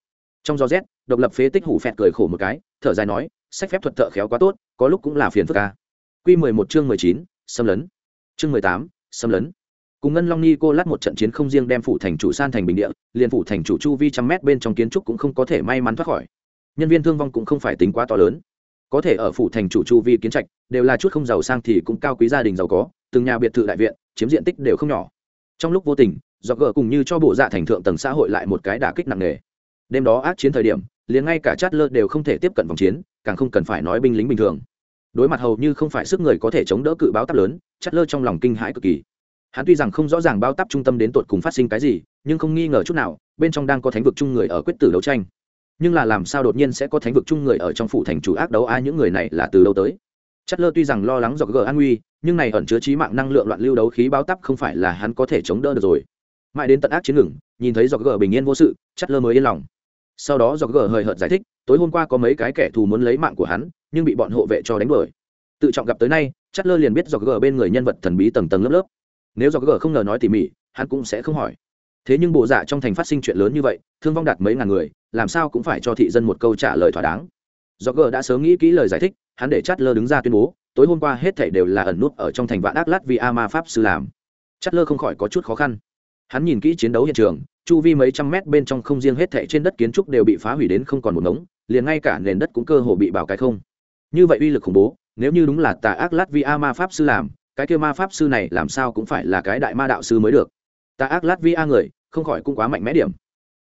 Trong gió rét, độc lập phế tích hủ phẹt cười khổ một cái, thở dài nói, sách phép thuật thợ khéo quá tốt, có lúc cũng là phiền phức ca q mười một chương mười chín, xâm lấn. Chương mười tám, xâm lấn. Cùng ngân long ni cô lát một trận chiến không riêng đem phủ thành chủ san thành bình địa, liền phủ thành chủ chu vi trăm mét bên trong kiến trúc cũng không có thể may mắn thoát khỏi. Nhân viên thương vong cũng không phải tính quá to lớn có thể ở phủ thành chủ chu vi kiến trạch, đều là chút không giàu sang thì cũng cao quý gia đình giàu có, từng nhà biệt thự đại viện, chiếm diện tích đều không nhỏ. Trong lúc vô tình do gỡ cùng như cho bộ dạ thành thượng tầng xã hội lại một cái đả kích nặng nề. Đêm đó ác chiến thời điểm, liền ngay cả chát lơ đều không thể tiếp cận vòng chiến, càng không cần phải nói binh lính bình thường. Đối mặt hầu như không phải sức người có thể chống đỡ cự báo tắp lớn, chát lơ trong lòng kinh hãi cực kỳ. Hắn tuy rằng không rõ ràng bao tắp trung tâm đến tột cùng phát sinh cái gì, nhưng không nghi ngờ chút nào, bên trong đang có thánh vực chung người ở quyết tử đấu tranh nhưng là làm sao đột nhiên sẽ có thánh vực chung người ở trong phủ thành chủ ác đấu? Ai, những người này là từ đâu tới? Chất lơ tuy rằng lo lắng dọc gờ an nguy, nhưng này ẩn chứa trí mạng năng lượng loạn lưu đấu khí báo tắp không phải là hắn có thể chống đỡ được rồi. Mãi đến tận ác chiến ngừng, nhìn thấy dọc gờ bình yên vô sự chất lơ mới yên lòng. Sau đó dọc gờ hời hợt giải thích, tối hôm qua có mấy cái kẻ thù muốn lấy mạng của hắn, nhưng bị bọn hộ vệ cho đánh đuổi. Tự trọng gặp tới nay chất lơ liền biết dọc gờ bên người nhân vật thần bí tầng tầng lớp lớp. Nếu dọc gờ không ngờ nói tỉ mỉ, hắn cũng sẽ không hỏi thế nhưng bộ dạ trong thành phát sinh chuyện lớn như vậy, thương vong đạt mấy ngàn người, làm sao cũng phải cho thị dân một câu trả lời thỏa đáng. Do gờ đã sớm nghĩ kỹ lời giải thích, hắn để chát lơ đứng ra tuyên bố, tối hôm qua hết thảy đều là ẩn nút ở trong thành vạn ác lát vì a ma pháp sư làm. Chát lơ không khỏi có chút khó khăn. Hắn nhìn kỹ chiến đấu hiện trường, chu vi mấy trăm mét bên trong không riêng hết thảy trên đất kiến trúc đều bị phá hủy đến không còn một ngống, liền ngay cả nền đất cũng cơ hồ bị bảo cái không. Như vậy uy lực khủng bố, nếu như đúng là tà ác lát vì a ma pháp sư làm, cái kia ma pháp sư này làm sao cũng phải là cái đại ma đạo sư mới được tà ác lát vi a người, không khỏi cũng quá mạnh mẽ điểm.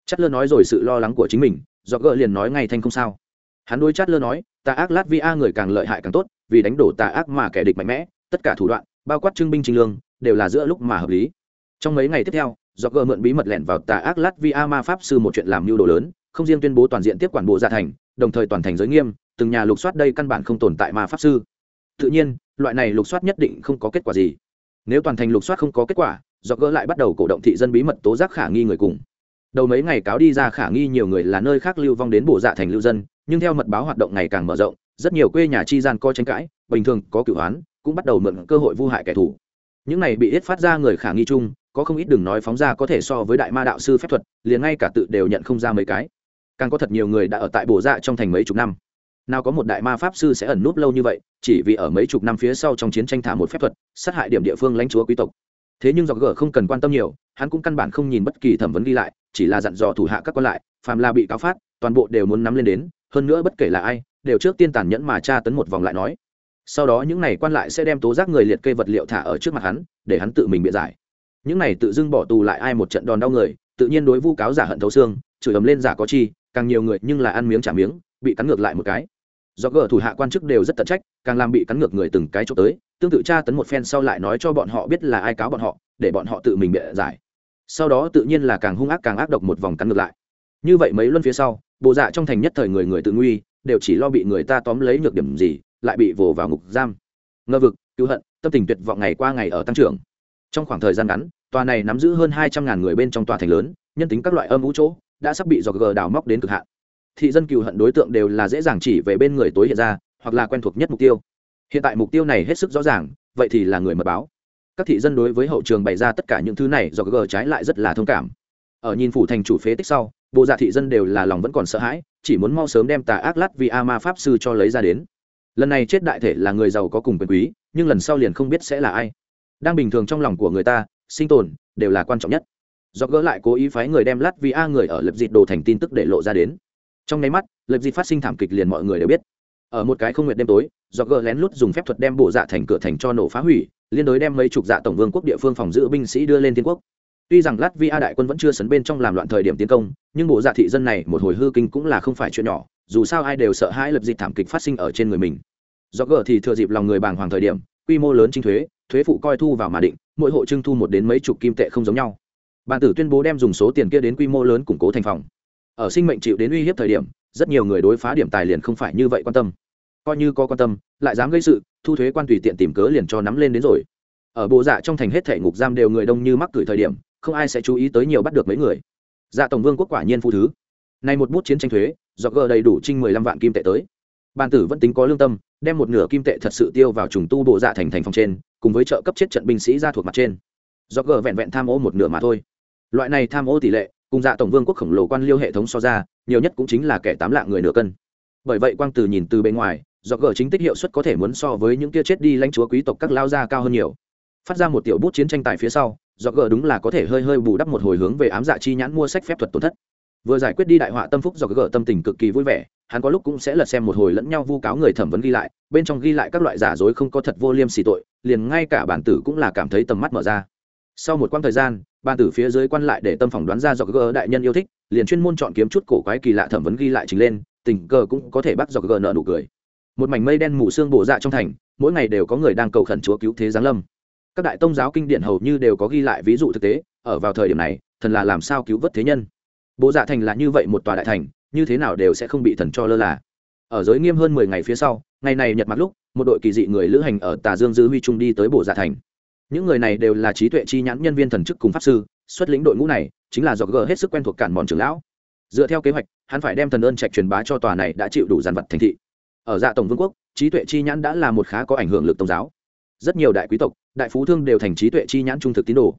Chất lơ nói rồi sự lo lắng của chính mình, do gỡ liền nói ngay thanh không sao. Hắn đôi chất lơ nói tà ác lát vi a người càng lợi hại càng tốt, vì đánh đổ tà ác mà kẻ địch mạnh mẽ, tất cả thủ đoạn, bao quát trưng binh trình lương, đều là giữa lúc mà hợp lý. Trong mấy ngày tiếp theo, do gỡ mượn bí mật lẻn vào tà ác lát vi a ma pháp sư một chuyện làm mưu đồ lớn, không riêng tuyên bố toàn diện tiếp quản bộ gia thành, đồng thời toàn thành giới nghiêm, từng nhà lục soát đây căn bản không tồn tại ma pháp sư. Tự nhiên, loại này lục soát nhất định không có kết quả gì. Nếu toàn thành lục soát không có kết quả dọc gỡ lại bắt đầu cổ động thị dân bí mật tố giác khả nghi người cùng. Đầu mấy ngày cáo đi ra khả nghi nhiều người là nơi khác lưu vong đến bổ dạ thành lưu dân, nhưng theo mật báo hoạt động ngày càng mở rộng, rất nhiều quê nhà chi gian co tranh cãi, bình thường có cửu hoán cũng bắt đầu mượn cơ hội vu hại kẻ thù. Những này bị ít phát ra người khả nghi chung, có không ít đừng nói phóng ra có thể so với đại ma đạo sư phép thuật, liền ngay cả tự đều nhận không ra mấy cái. Càng có thật nhiều người đã ở tại bổ dạ trong thành mấy chục năm. Nào có một đại ma pháp sư sẽ ẩn núp lâu như vậy, chỉ vì ở mấy chục năm phía sau trong chiến tranh thả một phép thuật, sát hại điểm địa phương lãnh chúa quý tộc thế nhưng dọc g không cần quan tâm nhiều, hắn cũng căn bản không nhìn bất kỳ thẩm vấn ghi lại, chỉ là dặn dò thủ hạ các quan lại, phàm là bị cáo phát, toàn bộ đều muốn nắm lên đến, hơn nữa bất kể là ai, đều trước tiên tàn nhẫn mà tra tấn một vòng lại nói. Sau đó những này quan lại sẽ đem tố giác người liệt kê vật liệu thả ở trước mặt hắn, để hắn tự mình biện giải. Những này tự dưng bỏ tù lại ai một trận đòn đau người, tự nhiên đối vu cáo giả hận thấu xương, chửi ầm lên giả có chi, càng nhiều người nhưng là ăn miếng trả miếng, bị cắn ngược lại một cái do gỡ thủ hạ quan chức đều rất tận trách, càng làm bị cắn ngược người từng cái chỗ tới, tương tự tra tấn một phen sau lại nói cho bọn họ biết là ai cáo bọn họ, để bọn họ tự mình bịa giải. Sau đó tự nhiên là càng hung ác càng ác độc một vòng cắn ngược lại. Như vậy mấy luân phía sau, bộ dạ trong thành nhất thời người người tự nguy, đều chỉ lo bị người ta tóm lấy nhược điểm gì, lại bị vồ vào ngục giam. Ngơ vực, cứu hận, tâm tình tuyệt vọng ngày qua ngày ở tăng trưởng. Trong khoảng thời gian ngắn, tòa này nắm giữ hơn hai trăm ngàn người bên trong tòa thành lớn, nhân tính các loại âm vũ chỗ, đã sắp bị dò gờ đào móc đến cực hạn thị dân cừu hận đối tượng đều là dễ dàng chỉ về bên người tối hiện ra, hoặc là quen thuộc nhất mục tiêu. Hiện tại mục tiêu này hết sức rõ ràng, vậy thì là người mật báo. Các thị dân đối với hậu trường bày ra tất cả những thứ này do gờ trái lại rất là thông cảm. Ở nhìn phủ thành chủ phế tích sau, bộ dạ thị dân đều là lòng vẫn còn sợ hãi, chỉ muốn mau sớm đem tà ác lát vì a ma pháp sư cho lấy ra đến. Lần này chết đại thể là người giàu có cùng quyền quý, nhưng lần sau liền không biết sẽ là ai. Đang bình thường trong lòng của người ta, sinh tồn đều là quan trọng nhất. Do gỡ lại cố ý phái người đem lát vì a người ở lập dịt đồ thành tin tức để lộ ra đến trong nháy mắt, lập dị phát sinh thảm kịch liền mọi người đều biết. Ở một cái không nguyện đêm tối, do gờ lén lút dùng phép thuật đem bộ dạ thành cửa thành cho nổ phá hủy, liên đối đem mấy chục dạ tổng vương quốc địa phương phòng giữ binh sĩ đưa lên thiên quốc. Tuy rằng lát via đại quân vẫn chưa sấn bên trong làm loạn thời điểm tiến công, nhưng bộ dạ thị dân này một hồi hư kinh cũng là không phải chuyện nhỏ, dù sao ai đều sợ hãi lập dị thảm kịch phát sinh ở trên người mình. Do gờ thì thừa dịp lòng người bàng hoàng thời điểm, quy mô lớn trinh thuế thuế phụ coi thu vào mà định, mỗi hộ trưng thu một đến mấy chục kim tệ không giống nhau. Bàn tử tuyên bố đem dùng số tiền kia đến quy mô lớn củng cố thành phòng ở sinh mệnh chịu đến uy hiếp thời điểm, rất nhiều người đối phá điểm tài liền không phải như vậy quan tâm. Coi như có quan tâm, lại dám gây sự, thu thuế quan tùy tiện tìm cớ liền cho nắm lên đến rồi. Ở bộ dạ trong thành hết thể ngục giam đều người đông như mắc cửi thời điểm, không ai sẽ chú ý tới nhiều bắt được mấy người. Dạ tổng vương quốc quả nhiên phụ thứ. Nay một bút chiến tranh thuế do gờ đầy đủ trinh mười lăm vạn kim tệ tới. Bàn tử vẫn tính có lương tâm, đem một nửa kim tệ thật sự tiêu vào trùng tu bộ dạ thành thành phòng trên, cùng với trợ cấp chết trận binh sĩ ra thuộc mặt trên. Do gờ vẹn vẹn tham ô một nửa mà thôi. Loại này tham ô tỷ lệ cùng dạ tổng vương quốc khổng lồ quan liêu hệ thống so ra, nhiều nhất cũng chính là kẻ tám lạng người nửa cân. Bởi vậy quang từ nhìn từ bên ngoài, do gờ chính tích hiệu suất có thể muốn so với những kia chết đi lãnh chúa quý tộc các lao gia cao hơn nhiều. Phát ra một tiểu bút chiến tranh tài phía sau, do gờ đúng là có thể hơi hơi bù đắp một hồi hướng về ám dạ chi nhãn mua sách phép thuật tổn thất. Vừa giải quyết đi đại họa tâm phúc, do gờ tâm tình cực kỳ vui vẻ, hắn có lúc cũng sẽ lật xem một hồi lẫn nhau vu cáo người thẩm vấn ghi lại, bên trong ghi lại các loại giả dối không có thật vô liêm xì tội, liền ngay cả bản tử cũng là cảm thấy tầm mắt mở ra sau một quãng thời gian ban tử phía dưới quan lại để tâm phỏng đoán ra do gờ đại nhân yêu thích, liền chuyên môn chọn kiếm chút cổ quái kỳ lạ thẩm vấn ghi lại trình lên, tình cờ cũng có thể bắt do gờ nợ nụ cười. Một mảnh mây đen mù sương bổ dạ trong thành, mỗi ngày đều có người đang cầu khẩn chúa cứu thế giáng lâm. Các đại tông giáo kinh điển hầu như đều có ghi lại ví dụ thực tế, ở vào thời điểm này, thần là làm sao cứu vớt thế nhân? Bộ dạ thành là như vậy một tòa đại thành, như thế nào đều sẽ không bị thần cho lơ là. Ở giới nghiêm hơn mười ngày phía sau, ngày này nhật mặt lúc, một đội kỳ dị người lữ hành ở tà dương dư huy trung đi tới bộ dạ thành những người này đều là trí tuệ chi nhãn nhân viên thần chức cùng pháp sư, xuất lĩnh đội ngũ này chính là do g hết sức quen thuộc cản mòn trưởng lão. Dựa theo kế hoạch, hắn phải đem thần ơn trạch truyền bá cho tòa này đã chịu đủ giàn vật thành thị. Ở dạ tổng vương quốc, trí tuệ chi nhãn đã là một khá có ảnh hưởng lực tôn giáo. Rất nhiều đại quý tộc, đại phú thương đều thành trí tuệ chi nhãn trung thực tín đồ.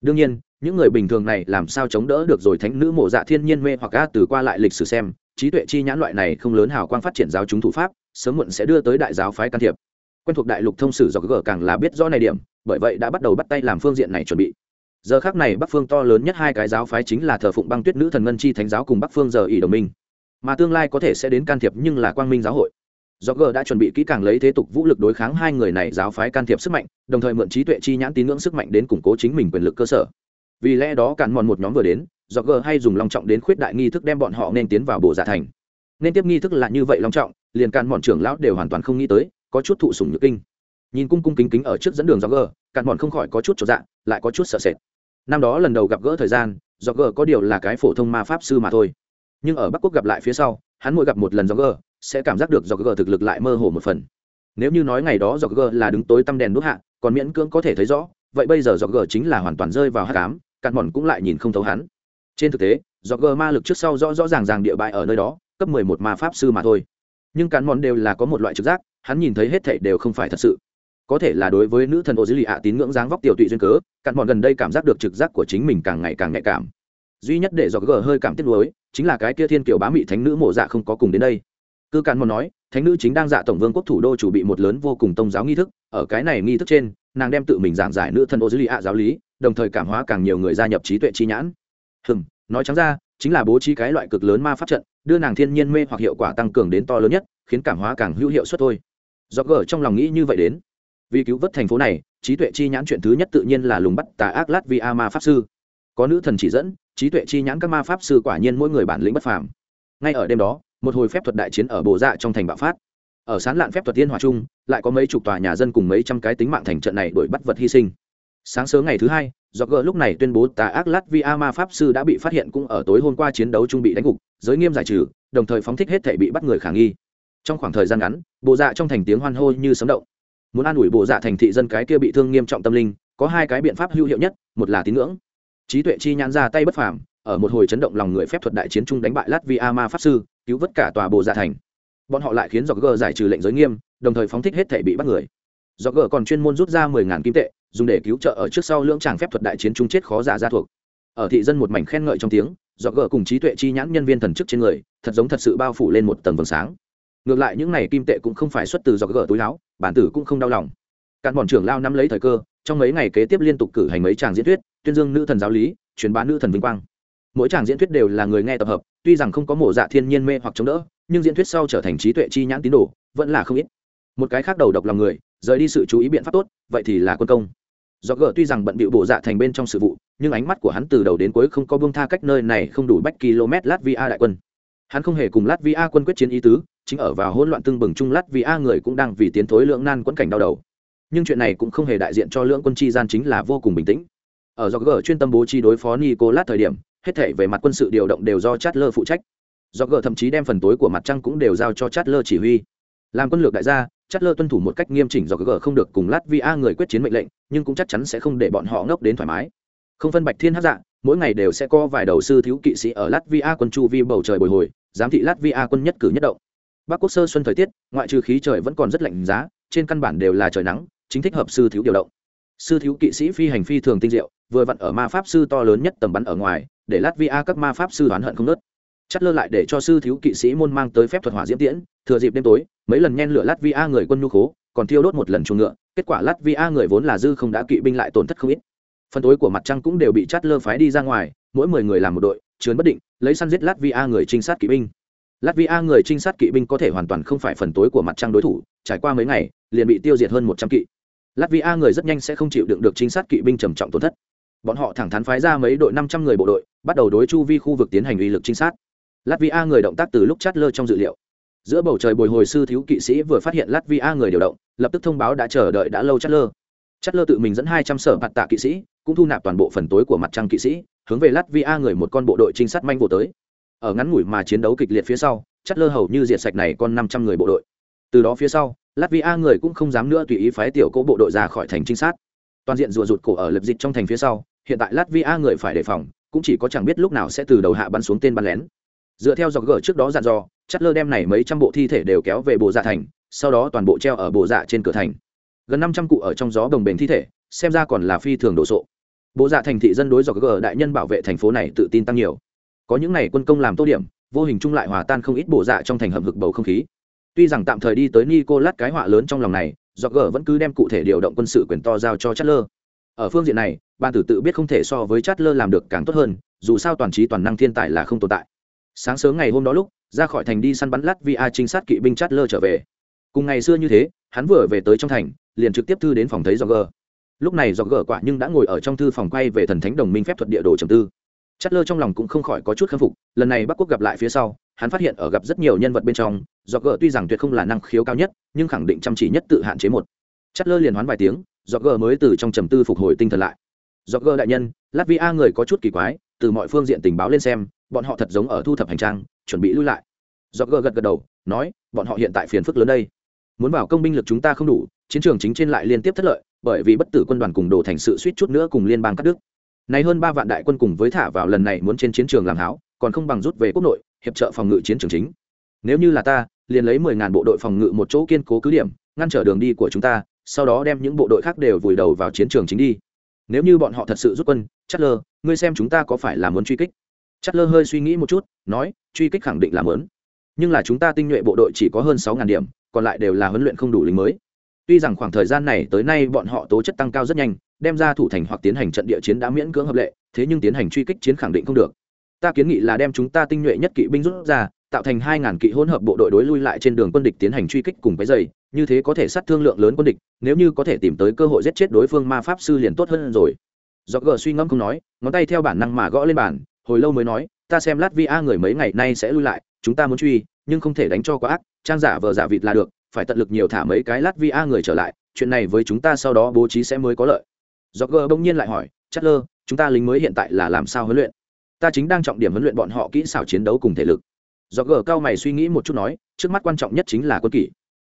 Đương nhiên, những người bình thường này làm sao chống đỡ được rồi thánh nữ mộ dạ thiên nhiên mê hoặc a từ qua lại lịch sử xem, trí tuệ chi nhãn loại này không lớn hào quang phát triển giáo chúng thủ pháp, sớm muộn sẽ đưa tới đại giáo phái can thiệp. Quen thuộc đại lục thông sử do gờ càng là biết rõ này điểm bởi vậy đã bắt đầu bắt tay làm phương diện này chuẩn bị. Giờ khác này bắc phương to lớn nhất hai cái giáo phái chính là thờ phụng băng tuyết nữ thần ngân chi thánh giáo cùng bắc phương giờ ỷ đồng minh. Mà tương lai có thể sẽ đến can thiệp nhưng là quang minh giáo hội. Do g đã chuẩn bị kỹ càng lấy thế tục vũ lực đối kháng hai người này giáo phái can thiệp sức mạnh, đồng thời mượn trí tuệ chi nhãn tín ngưỡng sức mạnh đến củng cố chính mình quyền lực cơ sở. Vì lẽ đó cản mòn một nhóm vừa đến, do g hay dùng long trọng đến khuyết đại nghi thức đem bọn họ nên tiến vào bộ giả thành. Nên tiếp nghi thức là như vậy long trọng, liền cản mòn trưởng lão đều hoàn toàn không nghĩ tới, có chút thụ sùng nhược kinh nhìn cung cung kính kính ở trước dẫn đường do gờ cạn mòn không khỏi có chút trọn dạng lại có chút sợ sệt. Năm đó lần đầu gặp gỡ thời gian do gờ có điều là cái phổ thông ma pháp sư mà thôi. Nhưng ở bắc quốc gặp lại phía sau, hắn mỗi gặp một lần do gờ sẽ cảm giác được do gờ thực lực lại mơ hồ một phần. Nếu như nói ngày đó do gờ là đứng tối tăm đèn đốt hạ, còn miễn cưỡng có thể thấy rõ, vậy bây giờ do gờ chính là hoàn toàn rơi vào hát cám cạn mòn cũng lại nhìn không thấu hắn. Trên thực tế do gờ ma lực trước sau rõ rõ ràng ràng địa bại ở nơi đó, cấp mười một ma pháp sư mà thôi. Nhưng cạn mòn đều là có một loại trực giác, hắn nhìn thấy hết thảy đều không phải thật sự có thể là đối với nữ thần ô dữ lì ạ tín ngưỡng dáng vóc tiểu tụy duyên cớ, cặn mòn gần đây cảm giác được trực giác của chính mình càng ngày càng nhạy cảm. Duy nhất để do g hơi cảm tiếc nuối, chính là cái kia thiên kiều bá mị thánh nữ mộ dạ không có cùng đến đây. Cư cặn mòn nói, thánh nữ chính đang dạ tổng vương quốc thủ đô chủ bị một lớn vô cùng tông giáo nghi thức, ở cái này nghi thức trên, nàng đem tự mình giảng giải nữ thần ô dưới lì ạ giáo lý, đồng thời cảm hóa càng nhiều người gia nhập trí tuệ chi nhãn. Hừm, nói trắng ra, chính là bố trí cái loại cực lớn ma pháp trận, đưa nàng thiên nhiên mê hoặc hiệu quả tăng cường đến to lớn nhất, khiến cảm hóa càng hữu hiệu suất thôi. Do gờ trong lòng nghĩ như vậy đến vì cứu vớt thành phố này, trí tuệ chi nhãn chuyện thứ nhất tự nhiên là lùng bắt tà ác lát vi a ma pháp sư. Có nữ thần chỉ dẫn, trí tuệ chi nhãn các ma pháp sư quả nhiên mỗi người bản lĩnh bất phàm. Ngay ở đêm đó, một hồi phép thuật đại chiến ở bồ dạ trong thành bạo phát. Ở sán lạn phép thuật tiên hòa trung, lại có mấy chục tòa nhà dân cùng mấy trăm cái tính mạng thành trận này đuổi bắt vật hy sinh. Sáng sớm ngày thứ hai do gỡ lúc này tuyên bố tà ác lát vi a ma pháp sư đã bị phát hiện cũng ở tối hôm qua chiến đấu trung bị đánh gục, giới nghiêm giải trừ, đồng thời phóng thích hết thể bị bắt người khả nghi. Trong khoảng thời gian ngắn bộ dạ trong thành tiếng hoan hô như sấm động muốn an ủi bộ dạ thành thị dân cái kia bị thương nghiêm trọng tâm linh, có hai cái biện pháp hữu hiệu nhất, một là tín ngưỡng. Trí tuệ chi nhãn ra tay bất phàm, ở một hồi chấn động lòng người phép thuật đại chiến trung đánh bại lát vi a ma pháp sư, cứu vớt cả tòa bộ dạ thành. Bọn họ lại khiến dọc gờ giải trừ lệnh giới nghiêm, đồng thời phóng thích hết thể bị bắt người. Dọc gờ còn chuyên môn rút ra mười ngàn kim tệ, dùng để cứu trợ ở trước sau lưỡng tràng phép thuật đại chiến chung chết khó giả ra thuộc. Ở thị dân một mảnh khen ngợi trong tiếng dọc gờ cùng trí tuệ chi nhãn nhân viên thần chức trên người, thật giống thật sự bao phủ lên một tầng vầng sáng ngược lại những này kim tệ cũng không phải xuất từ dọc gỡ túi láo, bản tử cũng không đau lòng. Cán bọn trưởng lao nắm lấy thời cơ, trong mấy ngày kế tiếp liên tục cử hành mấy tràng diễn thuyết, tuyên dương nữ thần giáo lý, truyền bá nữ thần vinh quang. Mỗi tràng diễn thuyết đều là người nghe tập hợp, tuy rằng không có mổ dạ thiên nhiên mê hoặc chống đỡ, nhưng diễn thuyết sau trở thành trí tuệ chi nhãn tín đồ, vẫn là không ít. Một cái khác đầu độc lòng người, rời đi sự chú ý biện pháp tốt, vậy thì là quân công. Do gỡ tuy rằng bận bịu bộ dạ thành bên trong sự vụ, nhưng ánh mắt của hắn từ đầu đến cuối không có buông tha cách nơi này không đủ bách km latvia đại quân. Hắn không hề cùng latvia quân quyết chiến ý tứ chính ở vào hỗn loạn tương bừng chung Lát vì a người cũng đang vì tiến thối lưỡng nan quẫn cảnh đau đầu. Nhưng chuyện này cũng không hề đại diện cho lưỡng quân chi gian chính là vô cùng bình tĩnh. Ở do gờ chuyên tâm bố trí đối phó nicolas thời điểm, hết thể về mặt quân sự điều động đều do chát lơ phụ trách. Do gờ thậm chí đem phần tối của mặt trăng cũng đều giao cho chát lơ chỉ huy. Làm quân lược đại gia chát lơ tuân thủ một cách nghiêm chỉnh do gờ không được cùng Lát vì a người quyết chiến mệnh lệnh, nhưng cũng chắc chắn sẽ không để bọn họ ngốc đến thoải mái. Không phân bạch thiên hát dạ mỗi ngày đều sẽ có vài đầu sư thiếu kỵ sĩ ở latvia quân chu vi bầu trời bồi hồi, giám thị latvia quân nhất cử nhất động bắc quốc sơ xuân thời tiết, ngoại trừ khí trời vẫn còn rất lạnh giá, trên căn bản đều là trời nắng, chính thích hợp sư thiếu điều động. Sư thiếu kỵ sĩ phi hành phi thường tinh diệu, vừa vặn ở ma pháp sư to lớn nhất tầm bắn ở ngoài, để lát vi a các ma pháp sư oán hận không nớt chắt lơ lại để cho sư thiếu kỵ sĩ môn mang tới phép thuật hỏa diễm tiễn, thừa dịp đêm tối, mấy lần nhen lửa lát vi a người quân nhu khố, còn thiêu đốt một lần chuồng ngựa, kết quả lát vi a người vốn là dư không đã kỵ binh lại tổn thất không ít. Phần tối của mặt trăng cũng đều bị chát lơ phái đi ra ngoài, mỗi mười người làm một đội chướng bất định, lấy săn giết lát vi a người trinh sát kỵ binh latvia người trinh sát kỵ binh có thể hoàn toàn không phải phần tối của mặt trăng đối thủ, trải qua mấy ngày, liền bị tiêu diệt hơn một trăm kỵ. Latvia người rất nhanh sẽ không chịu đựng được trinh sát kỵ binh trầm trọng tổn thất. Bọn họ thẳng thắn phái ra mấy đội năm trăm người bộ đội, bắt đầu đối chu vi khu vực tiến hành uy lực trinh sát. Latvia người động tác từ lúc chát lơ trong dự liệu. Giữa bầu trời bồi hồi sư thiếu kỵ sĩ vừa phát hiện latvia người điều động, lập tức thông báo đã chờ đợi đã lâu chát lơ. Chát lơ tự mình dẫn hai trăm sở mặt tạ kỵ sĩ, cũng thu nạp toàn bộ phần tối của mặt trăng kỵ sĩ, hướng về latvia người một con bộ đội trinh sát manh vô tới ở ngắn ngủi mà chiến đấu kịch liệt phía sau, Chất lơ hầu như diệt sạch này con năm trăm người bộ đội. Từ đó phía sau, latvia người cũng không dám nữa tùy ý phái tiểu cỗ bộ đội ra khỏi thành trinh sát. Toàn diện rùa rụt cổ ở lập dịch trong thành phía sau, hiện tại latvia người phải đề phòng, cũng chỉ có chẳng biết lúc nào sẽ từ đầu hạ bắn xuống tên bắn lén. Dựa theo dọc gở trước đó dặn dò, chất lơ đem này mấy trăm bộ thi thể đều kéo về bộ dạ thành, sau đó toàn bộ treo ở bộ dạ trên cửa thành. Gần năm trăm cụ ở trong gió đồng bền thi thể, xem ra còn là phi thường đồ sộ. Bộ dạ thành thị dân đối dọc gở đại nhân bảo vệ thành phố này tự tin tăng nhiều có những này quân công làm tô điểm, vô hình chung lại hòa tan không ít bộ dạ trong thành hầm hực bầu không khí. Tuy rằng tạm thời đi tới nicolas cái họa lớn trong lòng này do gờ vẫn cứ đem cụ thể điều động quân sự quyền to giao cho chất lơ ở phương diện này, ban tử tự biết không thể so với chát lơ làm được càng tốt hơn, dù sao toàn trí toàn năng thiên tài là không tồn tại. Sáng sớm ngày hôm đó lúc, ra khỏi thành đi săn bắn lát vì a trinh sát kỵ binh chát lơ trở về. Cùng ngày xưa như thế, hắn vừa về tới trong thành, liền trực tiếp thư đến phòng thấy do gờ lúc này do gờ quả nhưng đã ngồi ở trong thư phòng quay về thần thánh đồng minh phép thuật địa đồ trầm tư chất lơ trong lòng cũng không khỏi có chút khâm phục, lần này bắc quốc gặp lại phía sau, hắn phát hiện ở gặp rất nhiều nhân vật bên trong do gờ tuy rằng tuyệt không là năng khiếu cao nhất, nhưng khẳng định chăm chỉ nhất tự hạn chế một. Chất lơ liền hoán vài tiếng do gờ mới từ trong trầm tư phục hồi tinh thần lại. Do gờ đại nhân, latvia người có chút kỳ quái, từ mọi phương diện tình báo lên xem, bọn họ thật giống ở thu thập hành trang, chuẩn bị lui lại. Do gờ gật gật đầu, nói, bọn họ hiện tại phiền phức lớn đây. Muốn vào công binh lực chúng ta không đủ, chiến trường chính trên lại liên tiếp thất lợi, bởi vì bất tử quân đoàn cùng đổ thành sự suýt chút nữa cùng liên bang cắt đứt này hơn ba vạn đại quân cùng với thả vào lần này muốn trên chiến trường làm háo, còn không bằng rút về quốc nội, hiệp trợ phòng ngự chiến trường chính. Nếu như là ta, liền lấy mười ngàn bộ đội phòng ngự một chỗ kiên cố cứ điểm, ngăn trở đường đi của chúng ta, sau đó đem những bộ đội khác đều vùi đầu vào chiến trường chính đi. Nếu như bọn họ thật sự rút quân chất lơ ngươi xem chúng ta có phải là muốn truy kích? Chất lơ hơi suy nghĩ một chút, nói, truy kích khẳng định là muốn. Nhưng là chúng ta tinh nhuệ bộ đội chỉ có hơn sáu ngàn điểm, còn lại đều là huấn luyện không đủ lính mới. Tuy rằng khoảng thời gian này tới nay bọn họ tố chất tăng cao rất nhanh đem ra thủ thành hoặc tiến hành trận địa chiến đã miễn cưỡng hợp lệ, thế nhưng tiến hành truy kích chiến khẳng định không được. Ta kiến nghị là đem chúng ta tinh nhuệ nhất kỵ binh rút ra, tạo thành hai ngàn kỵ hỗn hợp bộ đội đối lui lại trên đường quân địch tiến hành truy kích cùng cái dày như thế có thể sát thương lượng lớn quân địch, nếu như có thể tìm tới cơ hội giết chết đối phương ma pháp sư liền tốt hơn rồi. Do gờ suy ngẫm không nói, ngón tay theo bản năng mà gõ lên bàn, hồi lâu mới nói, ta xem lát vi a người mấy ngày nay sẽ lui lại, chúng ta muốn truy, nhưng không thể đánh cho quá ác, trang giả vờ giả vịt là được, phải tận lực nhiều thả mấy cái lát vi a người trở lại, chuyện này với chúng ta sau đó bố trí sẽ mới có lợi do gờ bỗng nhiên lại hỏi chất lơ chúng ta lính mới hiện tại là làm sao huấn luyện? Ta chính đang trọng điểm huấn luyện bọn họ kỹ xảo chiến đấu cùng thể lực. Do gờ cao mày suy nghĩ một chút nói, trước mắt quan trọng nhất chính là quân kỷ.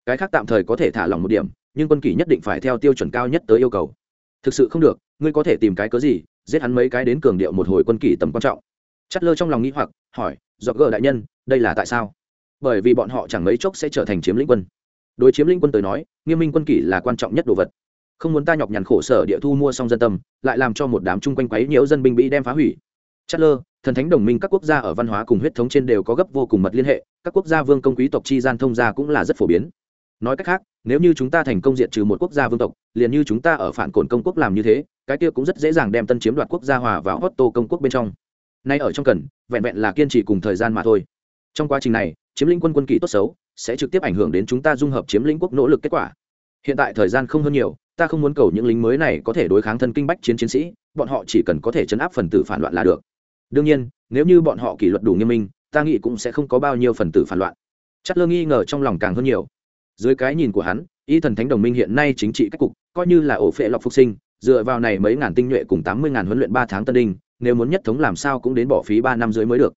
Cái khác tạm thời có thể thả lỏng một điểm, nhưng quân kỷ nhất định phải theo tiêu chuẩn cao nhất tới yêu cầu. Thực sự không được, ngươi có thể tìm cái cớ gì, giết hắn mấy cái đến cường điệu một hồi quân kỷ tầm quan trọng? Chất lơ trong lòng nghĩ hoặc, hỏi do gờ đại nhân, đây là tại sao? Bởi vì bọn họ chẳng mấy chốc sẽ trở thành chiếm lĩnh quân. Đối chiếm lĩnh quân tới nói, nghiêm minh quân kỷ là quan trọng nhất đồ vật không muốn ta nhọc nhằn khổ sở địa thu mua xong dân tâm, lại làm cho một đám chung quanh quấy nhiễu dân binh bị đem phá hủy. Chất lơ thần thánh đồng minh các quốc gia ở văn hóa cùng huyết thống trên đều có gấp vô cùng mật liên hệ, các quốc gia vương công quý tộc chi gian thông gia cũng là rất phổ biến. Nói cách khác, nếu như chúng ta thành công diện trừ một quốc gia vương tộc, liền như chúng ta ở phản cồn công quốc làm như thế, cái kia cũng rất dễ dàng đem tân chiếm đoạt quốc gia hòa vào Otto công quốc bên trong. Nay ở trong cần, vẹn vẹn là kiên trì cùng thời gian mà thôi. Trong quá trình này, chiếm lĩnh quân quân kỵ tốt xấu, sẽ trực tiếp ảnh hưởng đến chúng ta dung hợp chiếm lĩnh quốc nỗ lực kết quả. Hiện tại thời gian không hơn nhiều ta không muốn cầu những lính mới này có thể đối kháng thân kinh bách chiến chiến sĩ, bọn họ chỉ cần có thể chấn áp phần tử phản loạn là được. Đương nhiên, nếu như bọn họ kỷ luật đủ nghiêm minh, ta nghĩ cũng sẽ không có bao nhiêu phần tử phản loạn. Chất lơ nghi ngờ trong lòng càng hơn nhiều. Dưới cái nhìn của hắn, y thần thánh đồng minh hiện nay chính trị cách cục, coi như là ổ phệ lọc phục sinh, dựa vào này mấy ngàn tinh nhuệ cùng tám mươi ngàn huấn luyện ba tháng tân đinh, nếu muốn nhất thống làm sao cũng đến bỏ phí ba năm dưới mới được.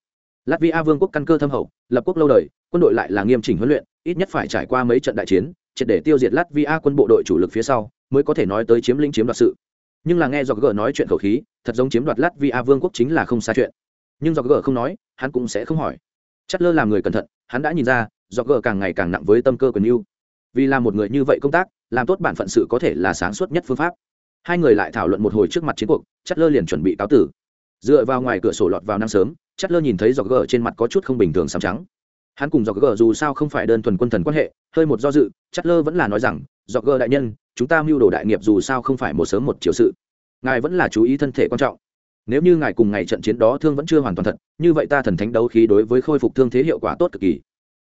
Latvia vương quốc căn cơ thâm hậu, lập quốc lâu đời, quân đội lại là nghiêm chỉnh huấn luyện, ít nhất phải trải qua mấy trận đại chiến, triệt để tiêu diệt latvia quân bộ đội chủ lực phía sau mới có thể nói tới chiếm lĩnh chiếm đoạt sự. Nhưng là nghe do gờ nói chuyện khẩu khí, thật giống chiếm đoạt lát vì a vương quốc chính là không xa chuyện. Nhưng do gờ không nói, hắn cũng sẽ không hỏi. Chất lơ làm người cẩn thận, hắn đã nhìn ra do gờ càng ngày càng nặng với tâm cơ quyền yêu vì là một người như vậy công tác, làm tốt bản phận sự có thể là sáng suốt nhất phương pháp. Hai người lại thảo luận một hồi trước mặt chiến cuộc, chất lơ liền chuẩn bị cáo tử. Dựa vào ngoài cửa sổ lọt vào năm sớm, chất lơ nhìn thấy dọc gờ trên mặt có chút không bình thường sám trắng. Hắn cùng dọc gờ dù sao không phải đơn thuần quân thần quan hệ, hơi một do dự, chất lơ vẫn là nói rằng dọc gờ đại nhân, chúng ta mưu đồ đại nghiệp dù sao không phải một sớm một chiều sự. Ngài vẫn là chú ý thân thể quan trọng. Nếu như ngài cùng ngày trận chiến đó thương vẫn chưa hoàn toàn thật, như vậy ta thần thánh đấu khí đối với khôi phục thương thế hiệu quả tốt cực kỳ.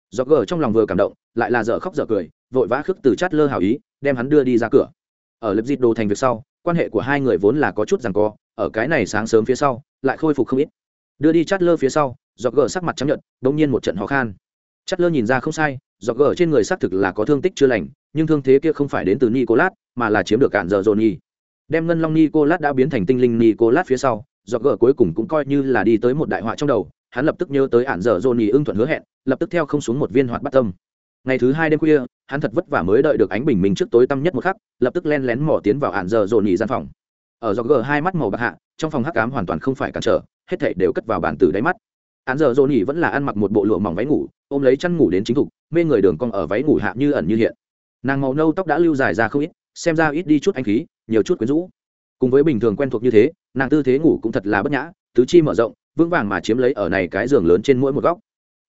Dọc gờ trong lòng vừa cảm động, lại là dở khóc dở cười, vội vã khước từ chát lơ hào ý, đem hắn đưa đi ra cửa. Ở lập dịt đồ thành việc sau, quan hệ của hai người vốn là có chút rằng co, ở cái này sáng sớm phía sau, lại khôi phục không ít. Đưa đi chát lơ phía sau, dọc gờ sắc mặt chấp nhận đông nhiên một trận khó khăn Chất lơ nhìn ra không sai Dọc gờ trên người xác thực là có thương tích chưa lành, nhưng thương thế kia không phải đến từ nicolas, mà là chiếm được cạn giờ johnny. Đem ngân long nicolas đã biến thành tinh linh nicolas phía sau Dọc gờ cuối cùng cũng coi như là đi tới một đại họa trong đầu, hắn lập tức nhớ tới ản giờ johnny ưng thuận hứa hẹn, lập tức theo không xuống một viên hoạt bắt tâm. Ngày thứ hai đêm khuya, hắn thật vất vả mới đợi được ánh bình minh trước tối tăm nhất một khắc, lập tức len lén mò tiến vào ản giờ johnny gian phòng. Ở Dọc gờ hai mắt màu bạc hạ, trong phòng hắc ám hoàn toàn không phải cản trở, hết thảy đều cất vào bàn tử đáy mắt án giờ johnny vẫn là ăn mặc một bộ lụa mỏng váy ngủ, ôm lấy chăn ngủ đến chính thục, mê người đường cong ở váy ngủ hạ như ẩn như hiện. Nàng màu nâu tóc đã lưu dài ra không ít, xem ra ít đi chút anh khí, nhiều chút quyến rũ. Cùng với bình thường quen thuộc như thế, nàng tư thế ngủ cũng thật là bất nhã, tứ chi mở rộng, vững vàng mà chiếm lấy ở này cái giường lớn trên mỗi một góc.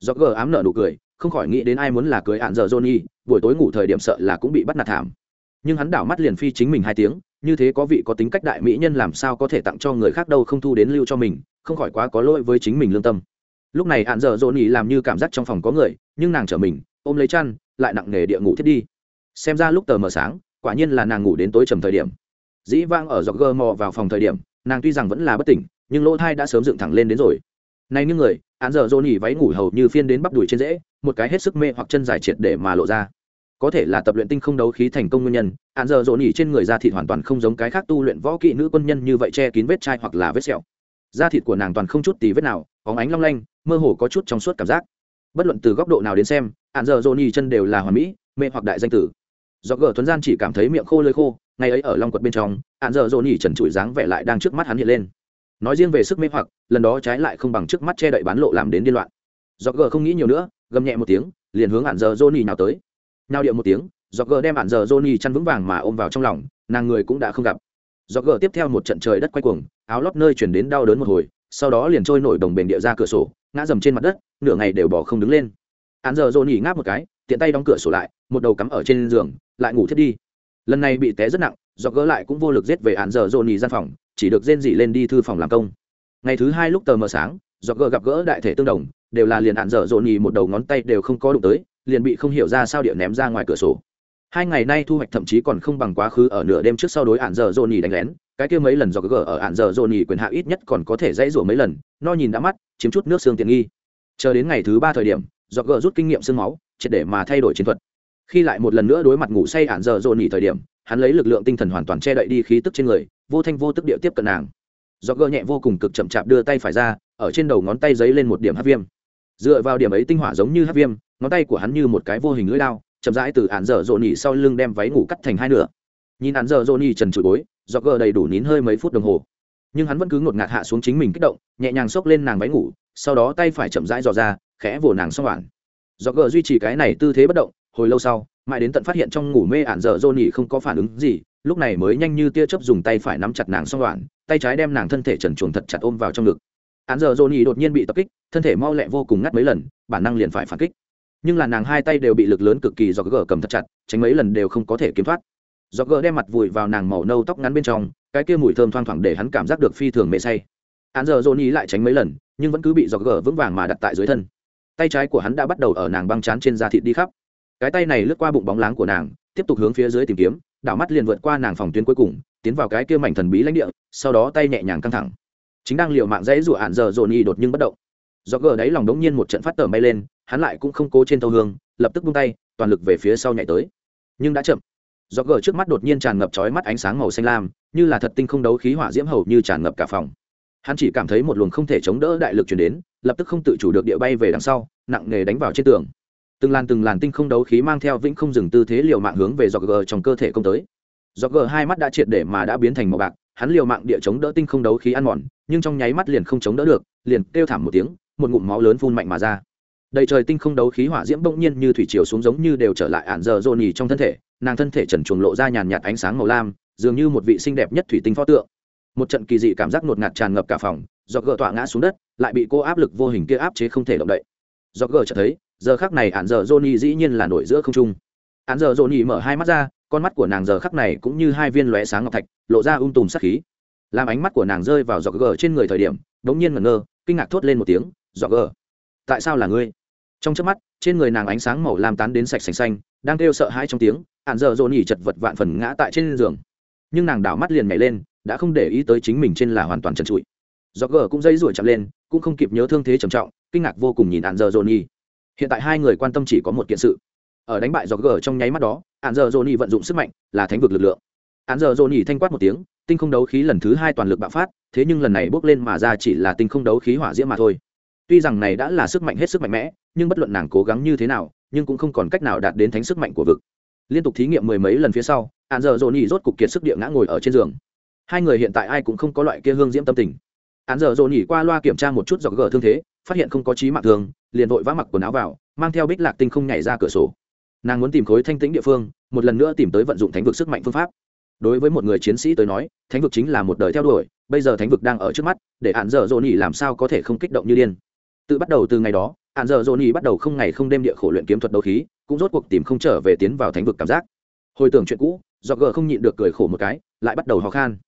Do gờ ám nợ nụ cười, không khỏi nghĩ đến ai muốn là cưới ạn giờ johnny, buổi tối ngủ thời điểm sợ là cũng bị bắt nạt thảm. Nhưng hắn đảo mắt liền phi chính mình hai tiếng, như thế có vị có tính cách đại mỹ nhân làm sao có thể tặng cho người khác đâu không thu đến lưu cho mình, không khỏi quá có lỗi với chính mình lương tâm lúc này ạn giờ johnny làm như cảm giác trong phòng có người, nhưng nàng trở mình, ôm lấy chăn, lại nặng nề địa ngủ thiết đi. Xem ra lúc tờ mờ sáng, quả nhiên là nàng ngủ đến tối trầm thời điểm. Dĩ vang ở dọc gơ mò vào phòng thời điểm, nàng tuy rằng vẫn là bất tỉnh, nhưng lỗ thai đã sớm dựng thẳng lên đến rồi. Nay những người án giờ dồn nhỉ váy ngủ hầu như phiên đến bắp đùi trên rễ, một cái hết sức mê hoặc chân dài triệt để mà lộ ra. Có thể là tập luyện tinh không đấu khí thành công nguyên nhân án giờ dồn nhỉ trên người da thịt hoàn toàn không giống cái khác tu luyện võ kỹ nữ quân nhân như vậy che kín vết chai hoặc là vết sẹo. Da thịt của nàng toàn không chút tí vết nào có ánh long lanh mơ hồ có chút trong suốt cảm giác. Bất luận từ góc độ nào đến xem án giờ dồn chân đều là hoàn mỹ, mê hoặc đại danh tử. Do gờ tuấn gian chỉ cảm thấy miệng khô lơi khô, ngày ấy ở long quật bên trong hạn giờ dồn trần trụi dáng vẻ lại đang trước mắt hắn hiện lên. Nói riêng về sức mê hoặc, lần đó trái lại không bằng trước mắt che đậy bán lộ làm đến điên loạn. Do gờ không nghĩ nhiều nữa, gầm nhẹ một tiếng, liền hướng hạn giờ dồn nào tới. Nào điệu một tiếng do gờ đem hạn giờ dồn nhỉ chăn vững vàng mà ôm vào trong lòng, nàng người cũng đã không gặp. Do gờ tiếp theo một trận trời đất quay cuồng, áo lót nơi chuyển đến đau đớn một hồi sau đó liền trôi nổi đồng bền địa ra cửa sổ, ngã dầm trên mặt đất, nửa ngày đều bỏ không đứng lên. Hắn giờ dồn nhỉ ngáp một cái, tiện tay đóng cửa sổ lại, một đầu cắm ở trên giường, lại ngủ thiết đi. Lần này bị té rất nặng, do gỡ lại cũng vô lực giết về hắn dở dồn nhỉ gian phòng, chỉ được rên dị lên đi thư phòng làm công. Ngày thứ hai lúc tờ mờ sáng, do gỡ gặp gỡ đại thể tương đồng, đều là liền ạn dở dồn nhì một đầu ngón tay đều không có đụng tới, liền bị không hiểu ra sao địa ném ra ngoài cửa sổ. Hai ngày nay thu hoạch thậm chí còn không bằng quá khứ ở nửa đêm trước sau đối hạn dở dồn nhì đánh lén cái kia mấy lần do gờ ở ạn dở dồn nhì quyền hạ ít nhất còn có thể dãy rủa mấy lần, no nhìn đã mắt, chiếm chút nước xương tiện nghi. Chờ đến ngày thứ ba thời điểm do gờ rút kinh nghiệm xương máu, triệt để mà thay đổi chiến thuật. Khi lại một lần nữa đối mặt ngủ say ạn dở dồn nhì thời điểm, hắn lấy lực lượng tinh thần hoàn toàn che đậy đi khí tức trên người, vô thanh vô tức địa tiếp cận nàng. Do gờ nhẹ vô cùng cực chậm chạp đưa tay phải ra, ở trên đầu ngón tay giấy lên một điểm hát viêm. Dựa vào điểm ấy tinh hỏa giống như hát viêm, ngón tay của hắn như một cái vô hình lưỡi đao, chậm rãi từ ạn dở dồn nhỉ sau lưng đem váy ngủ cắt thành hai nửa. Nhìn ạn dở dồn nhỉ trần trụi bối do gờ đầy đủ nín hơi mấy phút đồng hồ. Nhưng hắn vẫn cứ ngột ngạt hạ xuống chính mình kích động, nhẹ nhàng xốc lên nàng váy ngủ, sau đó tay phải chậm rãi dò ra, khẽ vồ nàng xong đoạn. do gờ duy trì cái này tư thế bất động, hồi lâu sau, mãi đến tận phát hiện trong ngủ mê ản dở dô nỉ không có phản ứng gì, lúc này mới nhanh như tia chớp dùng tay phải nắm chặt nàng xong đoạn tay trái đem nàng thân thể trần chuồng thật chặt ôm vào trong ngực. Ản dở dô nỉ đột nhiên bị tập kích, thân thể mau lẹ vô cùng ngắt mấy lần, bản năng liền phải phản kích. Nhưng là nàng hai tay đều bị lực lớn cực kỳ do gờ cầm thật chặt, tránh mấy lần đều không có thể kiếm thoát do gỡ đem mặt vùi vào nàng màu nâu tóc ngắn bên trong, cái kia mùi thơm thoang thoảng để hắn cảm giác được phi thường mê say. Hắn giờ dồn ý lại tránh mấy lần, nhưng vẫn cứ bị do gỡ vững vàng mà đặt tại dưới thân. Tay trái của hắn đã bắt đầu ở nàng băng chán trên da thịt đi khắp. Cái tay này lướt qua bụng bóng láng của nàng, tiếp tục hướng phía dưới tìm kiếm, đảo mắt liền vượt qua nàng phòng tuyến cuối cùng, tiến vào cái kia mảnh thần bí lãnh địa, sau đó tay nhẹ nhàng căng thẳng. Chính đang liều mạng dãy rủa hạn giờ dồn y đột nhưng bất động. Do gờ đáy lòng đống nhiên một trận phát tờ bay lên, hắn lại cũng không cố trên thâu hương, lập tức buông tay, toàn lực về phía sau nhảy tới. Nhưng đã chậm do gờ trước mắt đột nhiên tràn ngập chói mắt ánh sáng màu xanh lam, như là thật tinh không đấu khí hỏa diễm hầu như tràn ngập cả phòng. Hắn chỉ cảm thấy một luồng không thể chống đỡ đại lực chuyển đến, lập tức không tự chủ được địa bay về đằng sau, nặng nề đánh vào trên tường. Từng làn từng làn tinh không đấu khí mang theo vĩnh không dừng tư thế liều mạng hướng về dọc gờ trong cơ thể công tới. Dọc gờ hai mắt đã triệt để mà đã biến thành màu bạc, hắn liều mạng địa chống đỡ tinh không đấu khí ăn mòn, nhưng trong nháy mắt liền không chống đỡ được, liền kêu thảm một tiếng, một ngụm máu lớn phun mạnh mà ra. Đầy trời tinh không đấu khí hỏa diễm bỗng nhiên như thủy chiều xuống giống như đều trở lại ản giờ dồn nhì trong thân thể nàng thân thể trần chuồng lộ ra nhàn nhạt ánh sáng màu lam, dường như một vị xinh đẹp nhất thủy tinh pho tượng. Một trận kỳ dị cảm giác ngột ngạt tràn ngập cả phòng do gờ tọa ngã xuống đất, lại bị cô áp lực vô hình kia áp chế không thể động đậy. Do gờ chợt thấy, giờ khắc này hạn giờ Johnny dĩ nhiên là nổi giữa không trung. Hạn giờ Johnny mở hai mắt ra, con mắt của nàng giờ khắc này cũng như hai viên lóe sáng ngọc thạch, lộ ra um tùm sắc khí. Làm ánh mắt của nàng rơi vào giọt gờ trên người thời điểm, đống nhiên ngẩn ngơ, kinh ngạc thốt lên một tiếng, giọt gờ, tại sao là ngươi? Trong chớp mắt, trên người nàng ánh sáng màu lam tán đến sạch sành xanh, đang kêu sợ hãi trong tiếng hạn giờ dồn nhỉ chật vật vạn phần ngã tại trên giường. Nhưng nàng đảo mắt liền nhảy lên, đã không để ý tới chính mình trên là hoàn toàn trần trụi. Giọt gờ cũng dây ruổi chậm lên, cũng không kịp nhớ thương thế trầm trọng, kinh ngạc vô cùng nhìn hạn giờ dồn nhỉ hiện tại hai người quan tâm chỉ có một kiện sự. Ở đánh bại giọt gờ trong nháy mắt đó hạn giờ dồn nhỉ vận dụng sức mạnh là thánh vực lực lượng. Hạn giờ dồn nhỉ thanh quát một tiếng, tinh không đấu khí lần thứ hai toàn lực bạo phát, thế nhưng lần này bước lên mà ra chỉ là tinh không đấu khí hỏa diễm mà thôi tuy rằng này đã là sức mạnh hết sức mạnh mẽ, nhưng bất luận nàng cố gắng như thế nào, nhưng cũng không còn cách nào đạt đến thánh sức mạnh của vực. Liên tục thí nghiệm mười mấy lần phía sau hạn dở dồn nhị rốt cục kiệt sức địa ngã ngồi ở trên giường. Hai người hiện tại ai cũng không có loại kia hương diễm tâm tình. Hạn dở dồn nhị qua loa kiểm tra một chút dọc gờ thương thế, phát hiện không có trí mạng thường, liền vội vã mặc quần áo vào, mang theo bích lạc tinh không nhảy ra cửa sổ. Nàng muốn tìm khối thanh tĩnh địa phương, một lần nữa tìm tới vận dụng thánh vực sức mạnh phương pháp. Đối với một người chiến sĩ tới nói, thánh vực chính là một đời theo đuổi, bây giờ thánh vực đang ở trước mắt, để hạn dở dỗ nhỉ làm sao có thể không kích động như điên tự bắt đầu từ ngày đó hạn giờ dỗ nhỉ bắt đầu không ngày không đêm địa khổ luyện kiếm thuật đấu khí, cũng rốt cuộc tìm không trở về tiến vào thánh vực cảm giác. Hồi tưởng chuyện cũ do gờ không nhịn được cười khổ một cái, lại bắt đầu ho khan.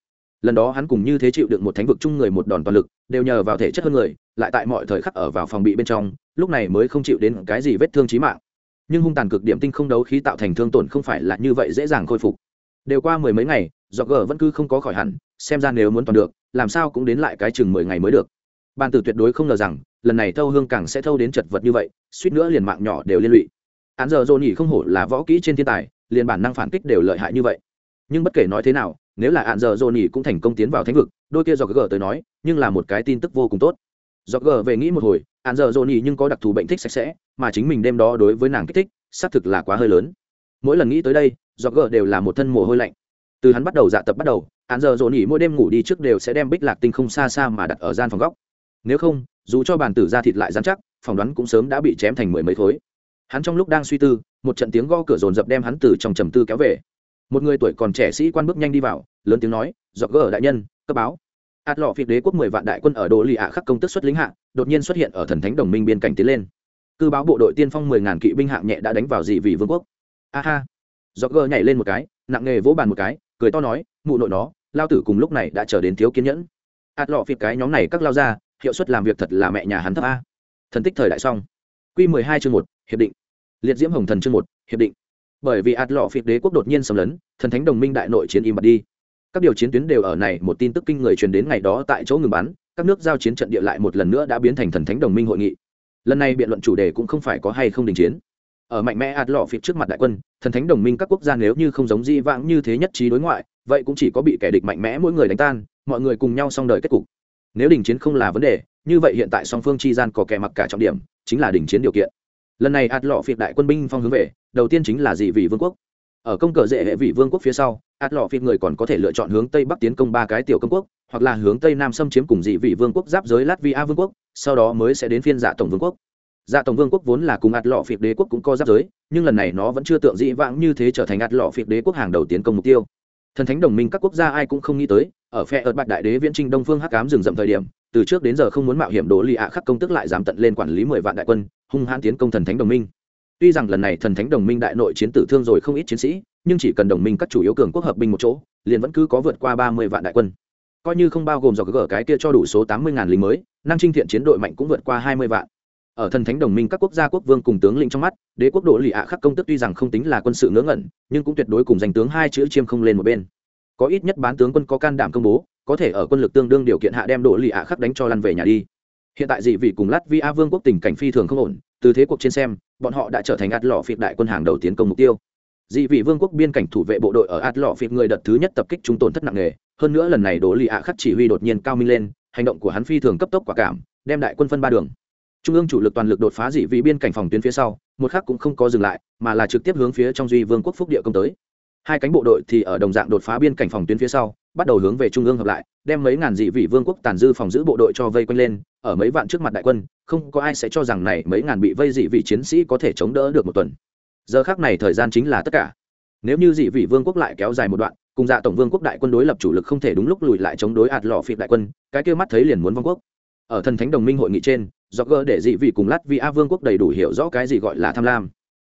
Lần đó hắn cùng như thế chịu đựng một thánh vực chung người một đòn toàn lực, đều nhờ vào thể chất hơn người, lại tại mọi thời khắc ở vào phòng bị bên trong, lúc này mới không chịu đến cái gì vết thương chí mạng. Nhưng hung tàn cực điểm tinh không đấu khí tạo thành thương tổn không phải là như vậy dễ dàng khôi phục. Đều qua mười mấy ngày do gờ vẫn cứ không có khỏi hẳn, xem ra nếu muốn toàn được, làm sao cũng đến lại cái chừng mười ngày mới được. Bàn tử tuyệt đối không ngờ rằng lần này thâu hương càng sẽ thâu đến chật vật như vậy, suýt nữa liền mạng nhỏ đều liên lụy. Án giờ dồn nhỉ không hổ là võ kỹ trên thiên tài, liền bản năng phản kích đều lợi hại như vậy. Nhưng bất kể nói thế nào, nếu là án giờ dồn nhỉ cũng thành công tiến vào thánh vực, đôi kia do gờ tới nói, nhưng là một cái tin tức vô cùng tốt. Do gờ về nghĩ một hồi, án giờ dồn nhỉ nhưng có đặc thù bệnh thích sạch sẽ, mà chính mình đêm đó đối với nàng kích thích, xác thực là quá hơi lớn. Mỗi lần nghĩ tới đây do gờ đều là một thân mồ hôi lạnh. Từ hắn bắt đầu dạ tập bắt đầu hắn giờ dồn nhỉ mỗi đêm ngủ đi trước đều sẽ đem bích lạc tinh không xa xa mà đặt ở gian phòng góc nếu không, dù cho bàn tử ra thịt lại dán chắc, phỏng đoán cũng sớm đã bị chém thành mười mấy khối. Hắn trong lúc đang suy tư, một trận tiếng gõ cửa dồn dập đem hắn từ trong trầm tư kéo về. Một người tuổi còn trẻ sĩ quan bước nhanh đi vào, lớn tiếng nói, dọc gỡ đại nhân, cấp báo. Ạt lọ phiệt đế quốc mười vạn đại quân ở đô lì ạ khắc công tức xuất lính hạ, đột nhiên xuất hiện ở thần thánh đồng minh biên cảnh tiến lên. Cư báo bộ đội tiên phong mười ngàn kỵ binh hạng nhẹ đã đánh vào dị vị vương quốc. A ha. Dọc gỡ nhảy lên một cái, nặng nghề vỗ bàn một cái, cười to nói, mụ nội nó, lao tử cùng lúc này đã trở đến thiếu kiên nhẫn. Ạt lọ phiệt cái nhóm này các lao ra hiệu suất làm việc thật là mẹ nhà hắn thấp a. Thần tích thời đại xong. Q mười hai chương một, hiệp định. Liệt diễm hồng thần chương một, hiệp định. Bởi vì ạt lọ phiệt đế quốc đột nhiên xâm lấn, thần thánh đồng minh đại nội chiến im bặt đi. Các điều chiến tuyến đều ở này, một tin tức kinh người truyền đến ngày đó tại chỗ ngừng bắn, các nước giao chiến trận địa lại một lần nữa đã biến thành thần thánh đồng minh hội nghị. Lần này biện luận chủ đề cũng không phải có hay không đình chiến. Ở mạnh mẽ ạt lọ phiệt trước mặt đại quân, thần thánh đồng minh các quốc gia nếu như không giống di vãng như thế nhất trí đối ngoại, vậy cũng chỉ có bị kẻ địch mạnh mẽ mỗi người đánh tan, mọi người cùng nhau xong đời kết cục nếu đình chiến không là vấn đề, như vậy hiện tại song phương chi gian có kẻ mặc cả trọng điểm, chính là đình chiến điều kiện. Lần này ạt lọ phiệt đại quân binh phong hướng về, đầu tiên chính là dị vị vương quốc. Ở công cờ dễ hệ vị vương quốc phía sau, ạt lọ phiệt người còn có thể lựa chọn hướng tây bắc tiến công ba cái tiểu công quốc, hoặc là hướng tây nam xâm chiếm cùng dị vị vương quốc giáp giới latvia vương quốc, sau đó mới sẽ đến phiên dạ tổng vương quốc. Dạ tổng vương quốc vốn là cùng ạt lọ phiệt đế quốc cũng có giáp giới, nhưng lần này nó vẫn chưa tượng dĩ vãng như thế trở thành ạt lọ phiệt đế quốc hàng đầu tiến công mục tiêu thần thánh đồng minh các quốc gia ai cũng không nghĩ tới, ở phe ợt bạc đại đế viễn trinh đông phương hắc cám rừng rậm thời điểm, từ trước đến giờ không muốn mạo hiểm đổ lì ạ khắc công tức lại dám tận lên quản lý mười vạn đại quân, hung hãn tiến công thần thánh đồng minh. Tuy rằng lần này thần thánh đồng minh đại nội chiến tử thương rồi không ít chiến sĩ, nhưng chỉ cần đồng minh các chủ yếu cường quốc hợp binh một chỗ, liền vẫn cứ có vượt qua ba mươi vạn đại quân. Coi như không bao gồm dọc gỡ cái kia cho đủ số tám mươi ngàn lính mới, năng trinh thiện chiến đội mạnh cũng vượt qua hai mươi vạn ở thần thánh đồng minh các quốc gia quốc vương cùng tướng lĩnh trong mắt, đế quốc độ lì ạ khắc công tức tuy rằng không tính là quân sự ngớ ngẩn, nhưng cũng tuyệt đối cùng danh tướng hai chữ chiêm không lên một bên. Có ít nhất bán tướng quân có can đảm công bố, có thể ở quân lực tương đương điều kiện hạ đem độ lì ạ khắc đánh cho lăn về nhà đi. Hiện tại dị vị cùng lát via vương quốc tình cảnh phi thường không ổn, từ thế cuộc trên xem, bọn họ đã trở thành ạt lọ phiệt đại quân hàng đầu tiến công mục tiêu. Dị vị vương quốc biên cảnh thủ vệ bộ đội ở ạt lọ phiệt người đợt thứ nhất tập kích chúng tổn thất nặng nề, hơn nữa lần này đỗ lì ạ khắc chỉ huy đột nhiên cao minh lên, hành động của hắn phi thường cấp tốc quả cảm, đem đại quân phân ba đường trung ương chủ lực toàn lực đột phá dị vị biên cảnh phòng tuyến phía sau, một khác cũng không có dừng lại, mà là trực tiếp hướng phía trong duy vương quốc phúc địa công tới. Hai cánh bộ đội thì ở đồng dạng đột phá biên cảnh phòng tuyến phía sau, bắt đầu hướng về trung ương hợp lại, đem mấy ngàn dị vị vương quốc tàn dư phòng giữ bộ đội cho vây quanh lên, ở mấy vạn trước mặt đại quân, không có ai sẽ cho rằng này mấy ngàn bị vây dị vị chiến sĩ có thể chống đỡ được một tuần. Giờ khác này thời gian chính là tất cả. Nếu như dị vị vương quốc lại kéo dài một đoạn, cùng dạ tổng vương quốc đại quân đối lập chủ lực không thể đúng lúc lùi lại chống đối ạt lò phịt đại quân, cái kia mắt thấy liền muốn vong quốc. Ở thần thánh đồng minh hội nghị trên do gờ để dị vị cùng lát vì a vương quốc đầy đủ hiểu rõ cái gì gọi là tham lam.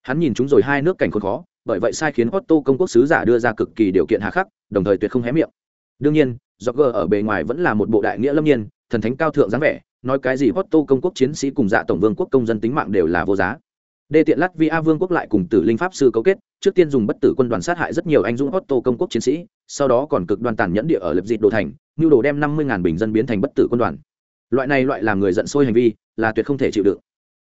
Hắn nhìn chúng rồi hai nước cảnh khốn khó bởi vậy sai khiến otto công quốc sứ giả đưa ra cực kỳ điều kiện hà khắc đồng thời tuyệt không hé miệng. Đương nhiên do gờ ở bề ngoài vẫn là một bộ đại nghĩa lâm nhiên thần thánh cao thượng dáng vẻ nói cái gì otto công quốc chiến sĩ cùng dạ tổng vương quốc công dân tính mạng đều là vô giá. Đê tiện lát vì A Vương quốc lại cùng Tử Linh pháp sư cấu kết, trước tiên dùng bất tử quân đoàn sát hại rất nhiều anh dũng Otto công quốc chiến sĩ, sau đó còn cực đoan tàn nhẫn địa ở lập dịt đồ thành, nhu đồ đem 50.000 bình dân biến thành bất tử quân đoàn. Loại này loại làm người giận sôi hành vi, là tuyệt không thể chịu đựng.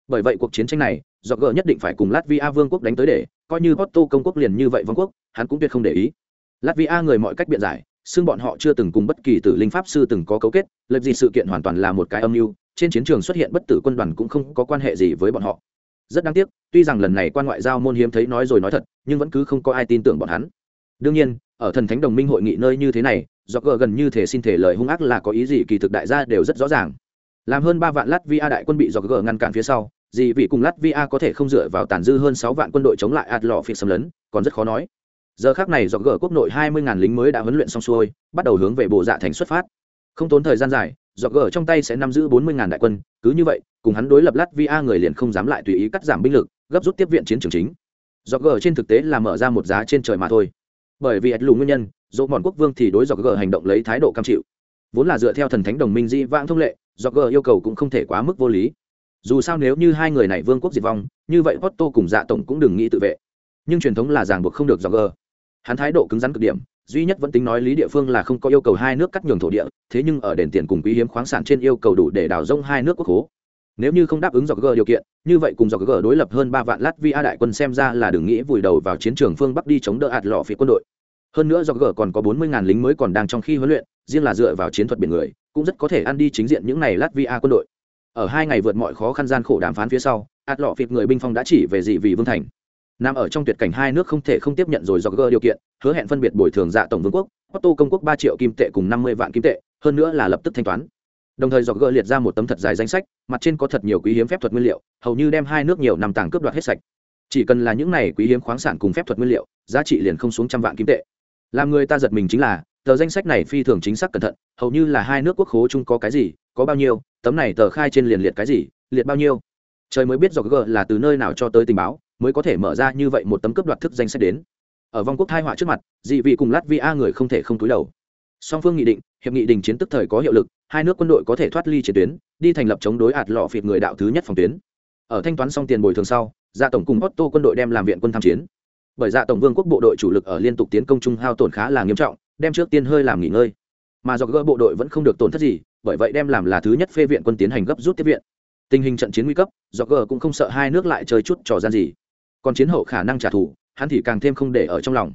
Bởi vậy cuộc chiến tranh này, do gỡ nhất định phải cùng Latvia Vương quốc đánh tới để, coi như Otto công quốc liền như vậy vương quốc, hắn cũng tuyệt không để ý. Latvia người mọi cách biện giải, xương bọn họ chưa từng cùng bất kỳ tử linh pháp sư từng có cấu kết, lập gì sự kiện hoàn toàn là một cái âm mưu, trên chiến trường xuất hiện bất tử quân đoàn cũng không có quan hệ gì với bọn họ rất đáng tiếc tuy rằng lần này quan ngoại giao môn hiếm thấy nói rồi nói thật nhưng vẫn cứ không có ai tin tưởng bọn hắn đương nhiên ở thần thánh đồng minh hội nghị nơi như thế này do gờ gần như thể xin thể lời hung ác là có ý gì kỳ thực đại gia đều rất rõ ràng. Làm hơn ba vạn lát latvia đại quân bị do gờ ngăn cản phía sau gì vị cùng lát latvia có thể không dựa vào tàn dư hơn sáu vạn quân đội chống lại ạt lò phiệt xâm lấn, còn rất khó nói. Giờ khác này do gờ quốc nội hai mươi ngàn lính mới đã huấn luyện xong xuôi, bắt đầu hướng về bộ dạ thành xuất phát. Không tốn thời gian dài, do gờ trong tay sẽ nắm giữ bốn mươi ngàn đại quân, cứ như vậy, cùng hắn đối lập lát latvia người liền không dám lại tùy ý cắt giảm binh lực, gấp rút tiếp viện chiến trường chính. Do gờ trên thực tế là mở ra một giá trên trời mà thôi. Bởi vì ạt lù nguyên nhân dỗ mòn quốc vương thì đối dọc g hành động lấy thái độ cam chịu. Vốn là dựa theo thần thánh đồng minh di vãng thông lệ, dọc g yêu cầu cũng không thể quá mức vô lý. Dù sao nếu như hai người này vương quốc diệt vong, như vậy otto cùng dạ tổng cũng đừng nghĩ tự vệ. Nhưng truyền thống là ràng buộc không được dọc g hắn thái độ cứng rắn cực điểm, duy nhất vẫn tính nói lý địa phương là không có yêu cầu hai nước cắt nhường thổ địa, thế nhưng ở đền tiền cùng quý hiếm khoáng sản trên yêu cầu đủ để đào rông hai nước quốc hố. Nếu như không đáp ứng dọc g điều kiện, như vậy cùng dọc g đối lập hơn ba vạn latvia đại quân xem ra là đừng nghĩ vùi đầu vào chiến trường phương bắc đi chống đỡ ạt lọ phía quân đội hơn nữa do g còn có bốn mươi ngàn lính mới còn đang trong khi huấn luyện, riêng là dựa vào chiến thuật biển người, cũng rất có thể ăn đi chính diện những này latvia quân đội. Ở hai ngày vượt mọi khó khăn gian khổ đàm phán phía sau, ạt lọ phiệt người binh phong đã chỉ về dị vì vương thành. Nằm ở trong tuyệt cảnh hai nước không thể không tiếp nhận rồi do g điều kiện, hứa hẹn phân biệt bồi thường dạ tổng vương quốc otto công quốc ba triệu kim tệ cùng năm mươi vạn kim tệ, hơn nữa là lập tức thanh toán. Đồng thời do gờ liệt ra một tấm thật dài danh sách, mặt trên có thật nhiều quý hiếm phép thuật nguyên liệu, hầu như đem hai nước nhiều năm tàng cướp đoạt hết sạch. Chỉ cần là những này quý hiếm khoáng sản cùng phép thuật nguyên liệu, giá trị liền không xuống trăm vạn kim tệ làm người ta giật mình chính là, tờ danh sách này phi thường chính xác cẩn thận, hầu như là hai nước quốc khố chung có cái gì, có bao nhiêu, tấm này tờ khai trên liền liệt cái gì, liệt bao nhiêu. Trời mới biết do g là từ nơi nào cho tới tình báo, mới có thể mở ra như vậy một tấm cướp đoạt thức danh sách đến. Ở vong quốc thai họa trước mặt, dị vị cùng lát vi a người không thể không túi đầu. Song phương nghị định, hiệp nghị đình chiến tức thời có hiệu lực, hai nước quân đội có thể thoát ly chiến tuyến, đi thành lập chống đối ạt lọ phịt người đạo thứ nhất phòng tuyến. Ở thanh toán xong tiền bồi thường sau, gia tổng cùng otto quân đội đem làm viện quân tham chiến bởi dạ tổng vương quốc bộ đội chủ lực ở liên tục tiến công chung hao tổn khá là nghiêm trọng, đem trước tiên hơi làm nghỉ ngơi. Mà do gỡ bộ đội vẫn không được tổn thất gì, bởi vậy đem làm là thứ nhất phê viện quân tiến hành gấp rút tiếp viện. Tình hình trận chiến nguy cấp, do gỡ cũng không sợ hai nước lại chơi chút trò gian gì. Còn chiến hậu khả năng trả thù, hắn thì càng thêm không để ở trong lòng.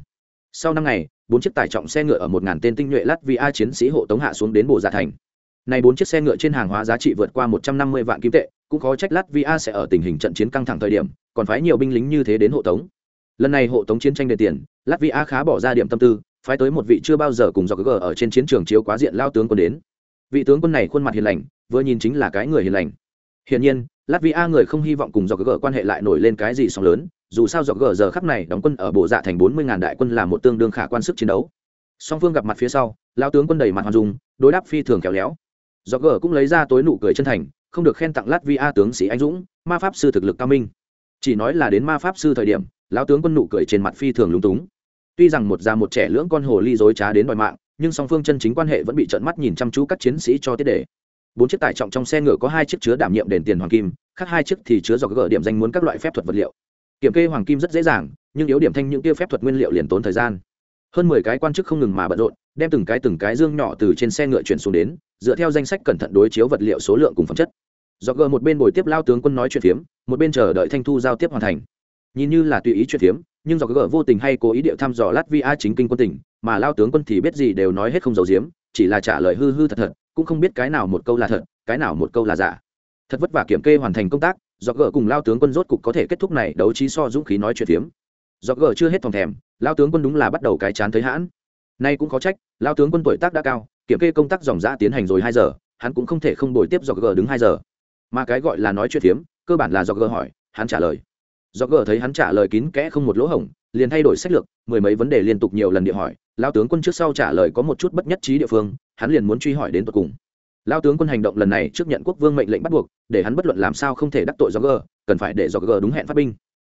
Sau năm ngày, bốn chiếc tải trọng xe ngựa ở một ngàn tên tinh nhuệ lát vi a chiến sĩ hộ tống hạ xuống đến bộ dạ thành. Này bốn chiếc xe ngựa trên hàng hóa giá trị vượt qua một trăm năm mươi vạn kim tệ, cũng khó trách lát vi a sẽ ở tình hình trận chiến căng thẳng thời điểm, còn phái nhiều binh lính như thế đến hộ tống lần này hộ tống chiến tranh đề tiền, latvia khá bỏ ra điểm tâm tư, phái tới một vị chưa bao giờ cùng do gờ ở trên chiến trường chiếu quá diện lao tướng quân đến. Vị tướng quân này khuôn mặt hiền lành, vừa nhìn chính là cái người hiền lành. Hiển nhiên, latvia người không hy vọng cùng do gờ quan hệ lại nổi lên cái gì sóng lớn, dù sao do gờ giờ khắp này đóng quân ở bộ dạ thành bốn mươi ngàn đại quân là một tương đương khả quan sức chiến đấu. Song phương gặp mặt phía sau, lao tướng quân đầy mặt hoàng dung, đối đáp phi thường khéo léo. Do gờ cũng lấy ra tối nụ cười chân thành, không được khen tặng latvia tướng sĩ anh dũng, ma pháp sư thực lực cao minh. Chỉ nói là đến ma pháp sư thời điểm lão tướng quân nụ cười trên mặt phi thường lúng túng. Tuy rằng một già một trẻ lưỡng con hồ ly dối trá đến đòi mạng, nhưng song phương chân chính quan hệ vẫn bị trợn mắt nhìn chăm chú các chiến sĩ cho tiết đề. Bốn chiếc tải trọng trong xe ngựa có hai chiếc chứa đảm nhiệm đền tiền hoàng kim, khác hai chiếc thì chứa dọc gỡ điểm danh muốn các loại phép thuật vật liệu. Kiểm kê hoàng kim rất dễ dàng, nhưng yếu điểm thanh những kia phép thuật nguyên liệu liền tốn thời gian. Hơn mười cái quan chức không ngừng mà bận rộn, đem từng cái từng cái dương nhỏ từ trên xe ngựa chuyển xuống đến, dựa theo danh sách cẩn thận đối chiếu vật liệu số lượng cùng phẩm chất. Do gỡ một bên bồi tiếp lao tướng quân nói chuyện phiếm, một bên chờ đợi thanh thu giao tiếp hoàn thành nhìn như là tùy ý chuyện thiếm nhưng do gỡ vô tình hay cố ý điệu thăm dò latvia chính kinh quân tỉnh, mà lao tướng quân thì biết gì đều nói hết không giấu giếm, chỉ là trả lời hư hư thật thật, cũng không biết cái nào một câu là thật, cái nào một câu là giả. Thật vất vả kiểm kê hoàn thành công tác, do gờ cùng lao tướng quân rốt cục có thể kết thúc này đấu trí so dũng khí nói chuyện thiếm do gờ chưa hết phòng thèm, lao tướng quân đúng là bắt đầu cái chán thấy hãn. Nay cũng có trách, lao tướng quân tuổi tác đã cao, kiểm kê công tác dòng ra tiến hành rồi hai giờ, hắn cũng không thể không đổi tiếp do gờ đứng hai giờ. Mà cái gọi là nói chuyện thiếm cơ bản là do gờ hỏi, hắn trả lời do gờ thấy hắn trả lời kín kẽ không một lỗ hổng, liền thay đổi sách lược, mười mấy vấn đề liên tục nhiều lần địa hỏi, lao tướng quân trước sau trả lời có một chút bất nhất trí địa phương, hắn liền muốn truy hỏi đến tận cùng. Lao tướng quân hành động lần này trước nhận quốc vương mệnh lệnh bắt buộc, để hắn bất luận làm sao không thể đắc tội do gờ, cần phải để do gờ đúng hẹn phát binh.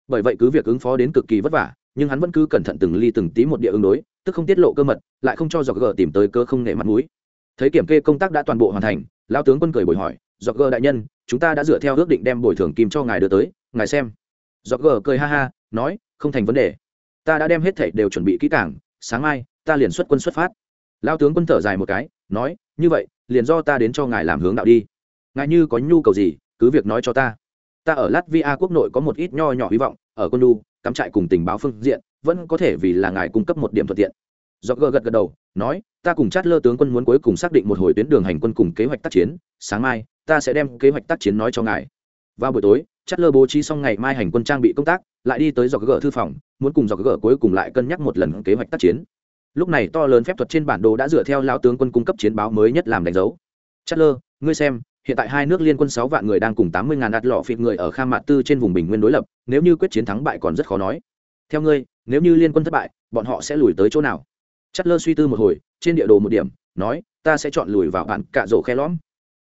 Bởi vậy cứ việc ứng phó đến cực kỳ vất vả, nhưng hắn vẫn cứ cẩn thận từng ly từng tí một địa ứng đối, tức không tiết lộ cơ mật, lại không cho do gờ tìm tới cơ không nể mặt mũi. Thấy kiểm kê công tác đã toàn bộ hoàn thành, lao tướng quân cười bồi hỏi, do gờ đại nhân, chúng ta đã dựa theo ước định đem bồi thường kim cho ngài đưa tới, ngài xem do gờ cười ha ha, nói, không thành vấn đề. Ta đã đem hết thảy đều chuẩn bị kỹ càng, sáng mai, ta liền xuất quân xuất phát. Lao tướng quân thở dài một cái, nói, như vậy, liền do ta đến cho ngài làm hướng đạo đi. Ngài như có nhu cầu gì, cứ việc nói cho ta. Ta ở latvia quốc nội có một ít nho nhỏ hy vọng, ở quân đu, cắm trại cùng tình báo phương diện, vẫn có thể vì là ngài cung cấp một điểm thuận tiện. Do gờ gật gật đầu, nói, ta cùng chát lơ tướng quân muốn cuối cùng xác định một hồi tuyến đường hành quân cùng kế hoạch tác chiến, sáng mai, ta sẽ đem kế hoạch tác chiến nói cho ngài. Vào buổi tối chát lơ bố trí xong ngày mai hành quân trang bị công tác, lại đi tới dò gờ thư phòng, muốn cùng dò gờ cuối cùng lại cân nhắc một lần kế hoạch tác chiến. Lúc này to lớn phép thuật trên bản đồ đã dựa theo lão tướng quân cung cấp chiến báo mới nhất làm đánh dấu. Chát lơ, ngươi xem, hiện tại hai nước liên quân sáu vạn người đang cùng tám mươi ngàn đạt lọ phịt người ở kha Mạt tư trên vùng bình nguyên đối lập, nếu như quyết chiến thắng bại còn rất khó nói. Theo ngươi, nếu như liên quân thất bại, bọn họ sẽ lùi tới chỗ nào? Chất lơ suy tư một hồi, trên địa đồ một điểm, nói, ta sẽ chọn lùi vào bản cạ rổ khe lõm.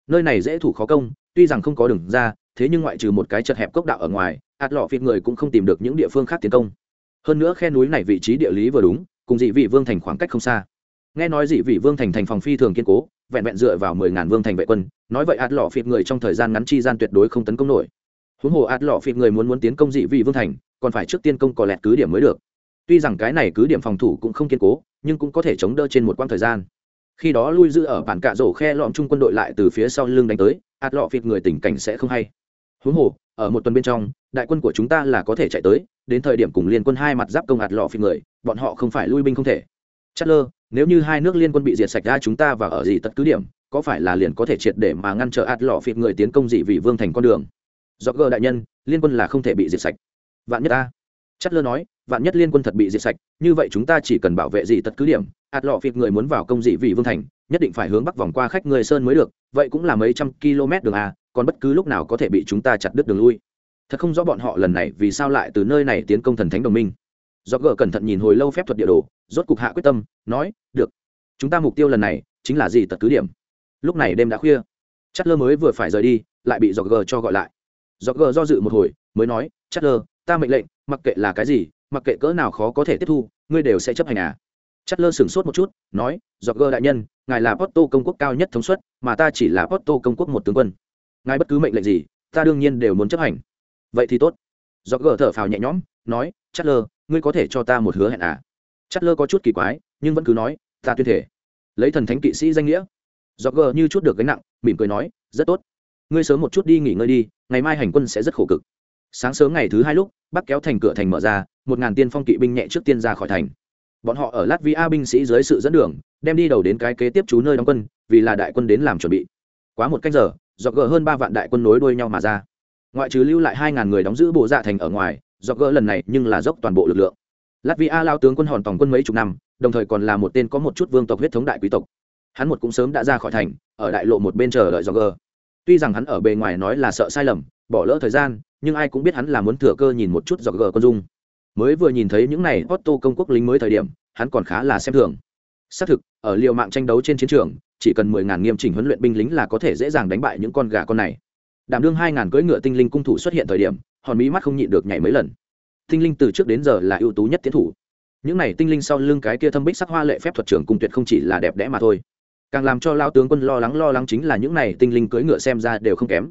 Nơi này dễ thủ khó công, tuy rằng không có đường ra thế nhưng ngoại trừ một cái chật hẹp cốc đạo ở ngoài, ạt lọ phịt người cũng không tìm được những địa phương khác tiến công. Hơn nữa khe núi này vị trí địa lý vừa đúng, cùng dị vị vương thành khoảng cách không xa. Nghe nói dị vị vương thành thành phòng phi thường kiên cố, vẹn vẹn dựa vào mười ngàn vương thành vệ quân, nói vậy ạt lọ phịt người trong thời gian ngắn chi gian tuyệt đối không tấn công nổi. Huống hồ ạt lọ phịt người muốn muốn tiến công dị vị vương thành, còn phải trước tiên công cò lẹt cứ điểm mới được. Tuy rằng cái này cứ điểm phòng thủ cũng không kiên cố, nhưng cũng có thể chống đỡ trên một quãng thời gian. Khi đó lui giữ ở bản cạ rổ khe lọm chung quân đội lại từ phía sau lưng đánh tới, ạt lọ phịt người tình cảnh sẽ không hay huống hồ, ở một tuần bên trong, đại quân của chúng ta là có thể chạy tới, đến thời điểm cùng liên quân hai mặt giáp công hạt lọ phi người, bọn họ không phải lui binh không thể. Chất lơ nếu như hai nước liên quân bị diệt sạch ra chúng ta và ở gì tất cứ điểm, có phải là liền có thể triệt để mà ngăn trở hạt lọ phi người tiến công gì vị vương thành con đường? Do gờ đại nhân, liên quân là không thể bị diệt sạch. Vạn nhất ta. Chất lơ nói, vạn nhất liên quân thật bị diệt sạch, như vậy chúng ta chỉ cần bảo vệ gì tất cứ điểm, hạt lọ phi người muốn vào công dị vị vương thành, nhất định phải hướng bắc vòng qua khách người sơn mới được, vậy cũng là mấy trăm km đường à? Còn bất cứ lúc nào có thể bị chúng ta chặt đứt đường lui. Thật không rõ bọn họ lần này vì sao lại từ nơi này tiến công thần thánh đồng minh. Do gờ cẩn thận nhìn hồi lâu phép thuật địa đồ, rốt cục hạ quyết tâm, nói, được. Chúng ta mục tiêu lần này chính là gì tật cứ điểm. Lúc này đêm đã khuya. Chất lơ mới vừa phải rời đi, lại bị dọc gờ cho gọi lại. Dọc gờ do dự một hồi, mới nói chất lơ ta mệnh lệnh, mặc kệ là cái gì, mặc kệ cỡ nào khó có thể tiếp thu, ngươi đều sẽ chấp hành à. Chất lơ sửng sốt một chút, nói do gơ đại nhân, ngài là porto công quốc cao nhất thống suất, mà ta chỉ là porto công quốc một tướng quân ngài bất cứ mệnh lệnh gì, ta đương nhiên đều muốn chấp hành. Vậy thì tốt. Do gờ thở phào nhẹ nhõm, nói chất lơ ngươi có thể cho ta một hứa hẹn à? Chất lơ có chút kỳ quái, nhưng vẫn cứ nói, ta tuyên thể. Lấy thần thánh kỵ sĩ danh nghĩa. Do gờ như chút được gánh nặng, mỉm cười nói, rất tốt. Ngươi sớm một chút đi nghỉ ngơi đi, ngày mai hành quân sẽ rất khổ cực. Sáng sớm ngày thứ hai lúc, bắc kéo thành cửa thành mở ra, một ngàn tiên phong kỵ binh nhẹ trước tiên ra khỏi thành. Bọn họ ở latvia binh sĩ dưới sự dẫn đường, đem đi đầu đến cái kế tiếp chú nơi đóng quân, vì là đại quân đến làm chuẩn bị. Quá một cách giờ dọc gỡ hơn ba vạn đại quân nối đuôi nhau mà ra. Ngoại trừ lưu lại hai ngàn người đóng giữ bộ dạ thành ở ngoài, dọc gỡ lần này nhưng là dốc toàn bộ lực lượng. Latvia lao tướng quân hòn tòng quân mấy chục năm, đồng thời còn là một tên có một chút vương tộc huyết thống đại quý tộc. Hắn một cũng sớm đã ra khỏi thành, ở đại lộ một bên chờ đợi dọc gỡ tuy rằng hắn ở bề ngoài nói là sợ sai lầm, bỏ lỡ thời gian, nhưng ai cũng biết hắn là muốn thừa cơ nhìn một chút dọc gỡ con dung. Mới vừa nhìn thấy những này Otto công quốc lính mới thời điểm, hắn còn khá là xem thường xác thực, ở liều mạng tranh đấu trên chiến trường, chỉ cần mười ngàn nghiêm chỉnh huấn luyện binh lính là có thể dễ dàng đánh bại những con gà con này. Đảm đương hai ngàn cưỡi ngựa tinh linh cung thủ xuất hiện thời điểm, hòn mỹ mắt không nhịn được nhảy mấy lần. Tinh linh từ trước đến giờ là ưu tú nhất tiến thủ. Những này tinh linh sau lưng cái kia thâm bích sắc hoa lệ phép thuật trưởng cung tuyệt không chỉ là đẹp đẽ mà thôi. Càng làm cho lao tướng quân lo lắng lo lắng chính là những này tinh linh cưỡi ngựa xem ra đều không kém.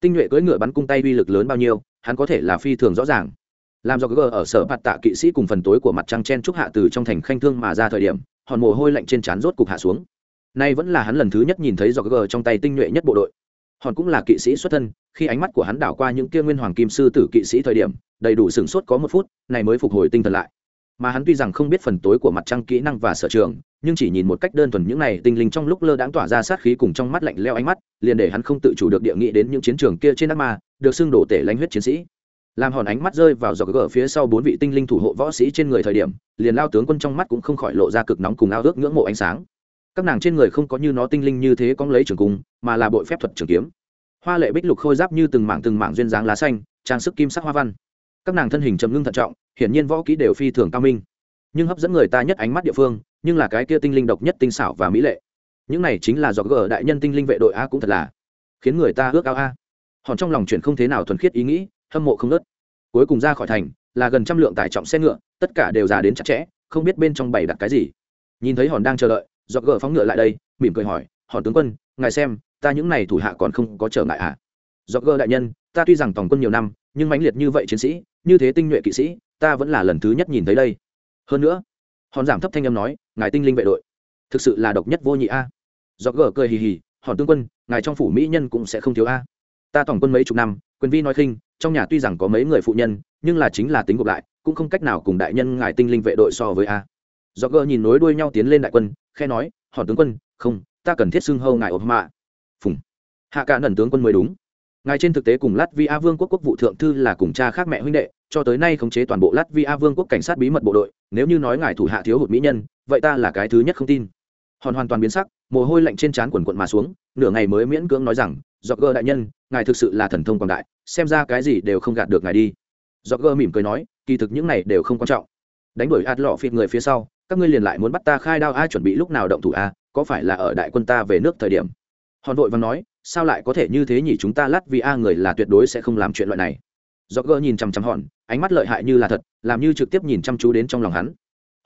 Tinh nhuệ cưỡi ngựa bắn cung tay uy lực lớn bao nhiêu, hắn có thể là phi thường rõ ràng. Làm do gờ ở sở bạt tạ kỵ sĩ cùng phần tối của mặt trăng chen trúc hạ từ trong thành khanh thương mà ra thời điểm hòn mồ hôi lạnh trên trán rốt cục hạ xuống. Nay vẫn là hắn lần thứ nhất nhìn thấy do trong tay tinh nhuệ nhất bộ đội. Hòn cũng là kỵ sĩ xuất thân, khi ánh mắt của hắn đảo qua những kia nguyên hoàng kim sư tử kỵ sĩ thời điểm, đầy đủ sửng sốt có một phút, này mới phục hồi tinh thần lại. Mà hắn tuy rằng không biết phần tối của mặt trăng kỹ năng và sở trường, nhưng chỉ nhìn một cách đơn thuần những này tinh linh trong lúc lơ đãng tỏa ra sát khí cùng trong mắt lạnh leo ánh mắt, liền để hắn không tự chủ được địa nghị đến những chiến trường kia trên ác ma, được xưng đổ tể lãnh huyết chiến sĩ làm hòn ánh mắt rơi vào giò gờ phía sau bốn vị tinh linh thủ hộ võ sĩ trên người thời điểm, liền lao tướng quân trong mắt cũng không khỏi lộ ra cực nóng cùng ao ước ngưỡng mộ ánh sáng. Các nàng trên người không có như nó tinh linh như thế có lấy trường cung, mà là bội phép thuật trường kiếm. Hoa lệ bích lục khôi giáp như từng mảng từng mảng duyên dáng lá xanh, trang sức kim sắc hoa văn. Các nàng thân hình trầm ngưng thận trọng, hiển nhiên võ kỹ đều phi thường cao minh. Nhưng hấp dẫn người ta nhất ánh mắt địa phương, nhưng là cái kia tinh linh độc nhất tinh xảo và mỹ lệ. Những này chính là do gờ đại nhân tinh linh vệ đội a cũng thật là khiến người ta ước ao a. Hòn trong lòng chuyện không thế nào thuần khiết ý nghĩ hâm mộ không nớt. Cuối cùng ra khỏi thành, là gần trăm lượng tải trọng xe ngựa, tất cả đều già đến chặt chẽ, không biết bên trong bày đặt cái gì. Nhìn thấy hòn đang chờ đợi Dọc gờ phóng ngựa lại đây, mỉm cười hỏi, hòn tướng quân, ngài xem, ta những này thủ hạ còn không có trở ngại à? Dọc gờ đại nhân, ta tuy rằng tổng quân nhiều năm, nhưng mãnh liệt như vậy chiến sĩ, như thế tinh nhuệ kỵ sĩ, ta vẫn là lần thứ nhất nhìn thấy đây. Hơn nữa, hòn giảm thấp thanh âm nói, ngài tinh linh vệ đội, thực sự là độc nhất vô nhị a. Dọc gờ cười hì hì, hòn tướng quân, ngài trong phủ mỹ nhân cũng sẽ không thiếu a. Ta tổng quân mấy chục năm quyền vi nói khinh, trong nhà tuy rằng có mấy người phụ nhân, nhưng là chính là tính gộp lại, cũng không cách nào cùng đại nhân ngài tinh linh vệ đội so với a. Do gờ nhìn nối đuôi nhau tiến lên đại quân, khe nói, hòn tướng quân, không, ta cần thiết xưng hâu ngài ốm mạ. Phùng. Hạ cả nần tướng quân mới đúng. Ngài trên thực tế cùng lát Vi a vương quốc quốc vụ thượng thư là cùng cha khác mẹ huynh đệ, cho tới nay khống chế toàn bộ lát Vi a vương quốc cảnh sát bí mật bộ đội, nếu như nói ngài thủ hạ thiếu hụt mỹ nhân, vậy ta là cái thứ nhất không tin. Hòn hoàn toàn biến sắc, mồ hôi lạnh trên trán quần quận mà xuống, nửa ngày mới miễn cưỡng nói rằng dọc gơ đại nhân, ngài thực sự là thần thông quảng đại, xem ra cái gì đều không gạt được ngài đi. Dọc gơ mỉm cười nói, kỳ thực những này đều không quan trọng. Đánh đuổi ạt lọ phịt người phía sau, các ngươi liền lại muốn bắt ta khai đao ai chuẩn bị lúc nào động thủ a có phải là ở đại quân ta về nước thời điểm? Hòn vội và nói, sao lại có thể như thế nhỉ chúng ta lát vì a người là tuyệt đối sẽ không làm chuyện loại này. Do gơ nhìn chằm chằm hòn, ánh mắt lợi hại như là thật, làm như trực tiếp nhìn chăm chú đến trong lòng hắn.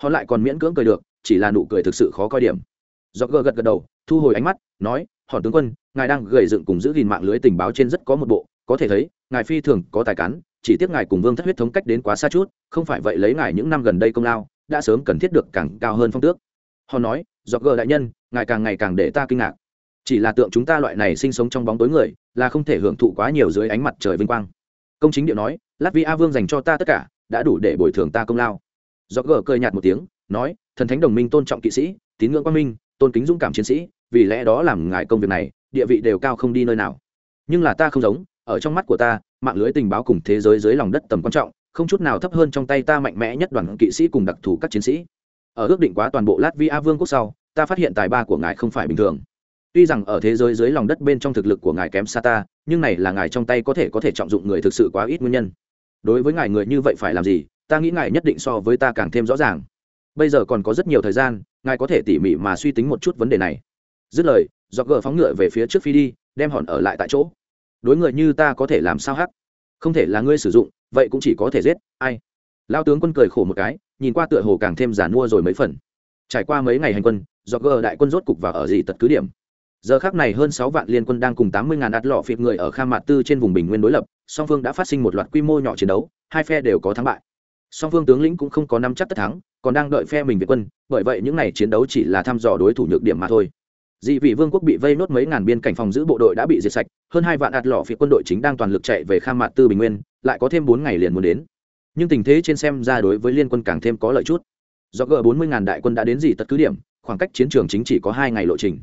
Hòn lại còn miễn cưỡng cười được, chỉ là nụ cười thực sự khó coi điểm. Do gơ gật gật đầu, thu hồi ánh mắt, nói, hòn tướng quân ngài đang gầy dựng cùng giữ gìn mạng lưới tình báo trên rất có một bộ, có thể thấy, ngài phi thường có tài cán, chỉ tiếc ngài cùng vương thất huyết thống cách đến quá xa chút, không phải vậy lấy ngài những năm gần đây công lao, đã sớm cần thiết được càng cao hơn phong tước. Họ nói do gờ đại nhân, ngài càng ngày càng để ta kinh ngạc. Chỉ là tượng chúng ta loại này sinh sống trong bóng tối người, là không thể hưởng thụ quá nhiều dưới ánh mặt trời vinh quang. Công chính điệu nói, lát vị a vương dành cho ta tất cả, đã đủ để bồi thường ta công lao. Do gờ cười nhạt một tiếng, nói, thần thánh đồng minh tôn trọng kỵ sĩ, tín ngưỡng quang minh, tôn kính dũng cảm chiến sĩ, vì lẽ đó làm ngài công việc này địa vị đều cao không đi nơi nào. Nhưng là ta không giống, ở trong mắt của ta, mạng lưới tình báo cùng thế giới dưới lòng đất tầm quan trọng, không chút nào thấp hơn trong tay ta mạnh mẽ nhất đoàn kỵ sĩ cùng đặc thù các chiến sĩ. Ở ước định quá toàn bộ latvia vương quốc sau, ta phát hiện tài ba của ngài không phải bình thường. Tuy rằng ở thế giới dưới lòng đất bên trong thực lực của ngài kém xa ta, nhưng này là ngài trong tay có thể có thể trọng dụng người thực sự quá ít nguyên nhân. Đối với ngài người như vậy phải làm gì, ta nghĩ ngài nhất định so với ta càng thêm rõ ràng. Bây giờ còn có rất nhiều thời gian, ngài có thể tỉ mỉ mà suy tính một chút vấn đề này. Dứt lời do gờ phóng ngựa về phía trước phi đi, đem hòn ở lại tại chỗ. Đối người như ta có thể làm sao hắc? Không thể là ngươi sử dụng, vậy cũng chỉ có thể giết, ai? Lao tướng quân cười khổ một cái, nhìn qua tựa hồ càng thêm giản mua rồi mấy phần. Trải qua mấy ngày hành quân do gờ đại quân rốt cục và ở dị tật cứ điểm. Giờ khác này hơn sáu vạn liên quân đang cùng tám mươi ngàn ạt lọ phịt người ở kha mạt tư trên vùng bình nguyên đối lập, song phương đã phát sinh một loạt quy mô nhỏ chiến đấu, hai phe đều có thắng bại. Song phương tướng lĩnh cũng không có nắm chắc tất thắng, còn đang đợi phe mình việt quân, bởi vậy những n à y chiến đấu chỉ là thăm dò đối thủ nhược điểm mà thôi dị vị vương quốc bị vây nốt mấy ngàn biên cảnh phòng giữ bộ đội đã bị diệt sạch, hơn hai vạn ạt lọ phía quân đội chính đang toàn lực chạy về kham mạt tư bình nguyên, lại có thêm bốn ngày liền muốn đến. Nhưng tình thế trên xem ra đối với liên quân càng thêm có lợi chút. Do g bốn mươi ngàn đại quân đã đến dị tật cứ điểm, khoảng cách chiến trường chính chỉ có hai ngày lộ trình.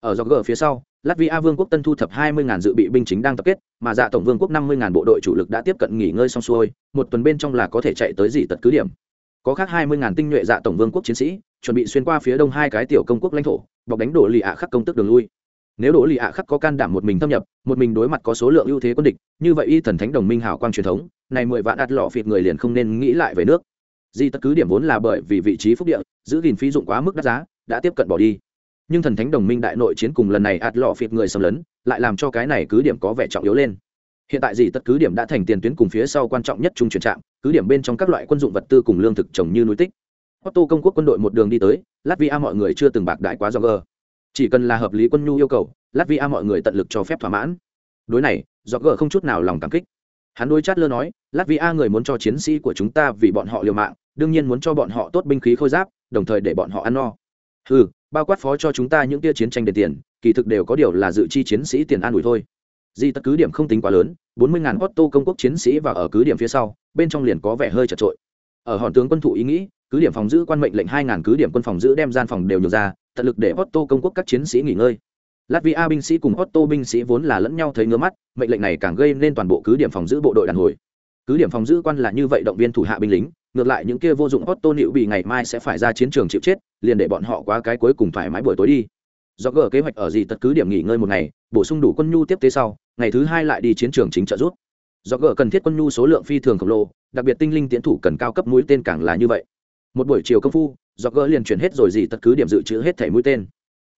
Ở do g phía sau, latvia vương quốc tân thu thập hai mươi ngàn dự bị binh chính đang tập kết, mà dạ tổng vương quốc năm mươi ngàn bộ đội chủ lực đã tiếp cận nghỉ ngơi xong xuôi, một tuần bên trong là có thể chạy tới dị tật cứ điểm. Có khác hai mươi ngàn tinh nhuệ dạ tổng vương quốc chiến sĩ, chuẩn bị xuyên qua phía đông hai cái tiểu công quốc lãnh thổ bọc đánh đổ lì ạ khắc công tức đường lui. Nếu đổ lì ạ khắc có can đảm một mình thâm nhập một mình đối mặt có số lượng ưu thế quân địch như vậy y thần thánh đồng minh hảo quang truyền thống này mười vạn đặt lọ phịt người liền không nên nghĩ lại về nước. Di tất cứ điểm vốn là bởi vì vị trí phúc địa giữ gìn phí dụng quá mức đắt giá đã tiếp cận bỏ đi. Nhưng thần thánh đồng minh đại nội chiến cùng lần này ạt lọ phịt người xâm lấn lại làm cho cái này cứ điểm có vẻ trọng yếu lên. Hiện tại gì tất cứ điểm đã thành tiền tuyến cùng phía sau quan trọng nhất trung chuyển trạm cứ điểm bên trong các loại quân dụng vật tư cùng lương thực trồng như núi tích. Otto công quốc quân đội một đường đi tới, Latvia mọi người chưa từng bạc đại quá do. Chỉ cần là hợp lý quân nhu yêu cầu, Latvia mọi người tận lực cho phép thỏa mãn. Đối này, do không chút nào lòng cảm kích. Hắn đối chát lơ nói, Latvia người muốn cho chiến sĩ của chúng ta vì bọn họ liều mạng, đương nhiên muốn cho bọn họ tốt binh khí khôi giáp, đồng thời để bọn họ ăn no. Hừ, bao quát phó cho chúng ta những tia chiến tranh để tiền, kỳ thực đều có điều là dự chi chiến sĩ tiền an ủi thôi. Di tất cứ điểm không tính quá lớn, bốn mươi ngàn Otto công quốc chiến sĩ và ở cứ điểm phía sau, bên trong liền có vẻ hơi chật trội. Ở hòn tướng quân thủ ý nghĩ, cứ điểm phòng giữ quan mệnh lệnh hai ngàn, cứ điểm quân phòng giữ đem gian phòng đều nhường ra, tận lực để otto công quốc các chiến sĩ nghỉ ngơi. Latvia binh sĩ cùng otto binh sĩ vốn là lẫn nhau thấy ngứa mắt, mệnh lệnh này càng gây nên toàn bộ cứ điểm phòng giữ bộ đội đàn hồi. Cứ điểm phòng giữ quan là như vậy động viên thủ hạ binh lính, ngược lại những kia vô dụng otto nịu bị ngày mai sẽ phải ra chiến trường chịu chết, liền để bọn họ qua cái cuối cùng thoải mái buổi tối đi. Do gở kế hoạch ở gì tật cứ điểm nghỉ ngơi một ngày, bổ sung đủ quân nhu tiếp tế sau, ngày thứ hai lại đi chiến trường chính trợ rút do gở cần thiết quân nhu số lượng phi thường khổng lồ, đặc biệt tinh linh tiến thủ cần cao cấp mũi tên càng là như vậy một buổi chiều công phu dọc gỡ liền chuyển hết rồi gì tất cứ điểm dự trữ hết thẻ mũi tên.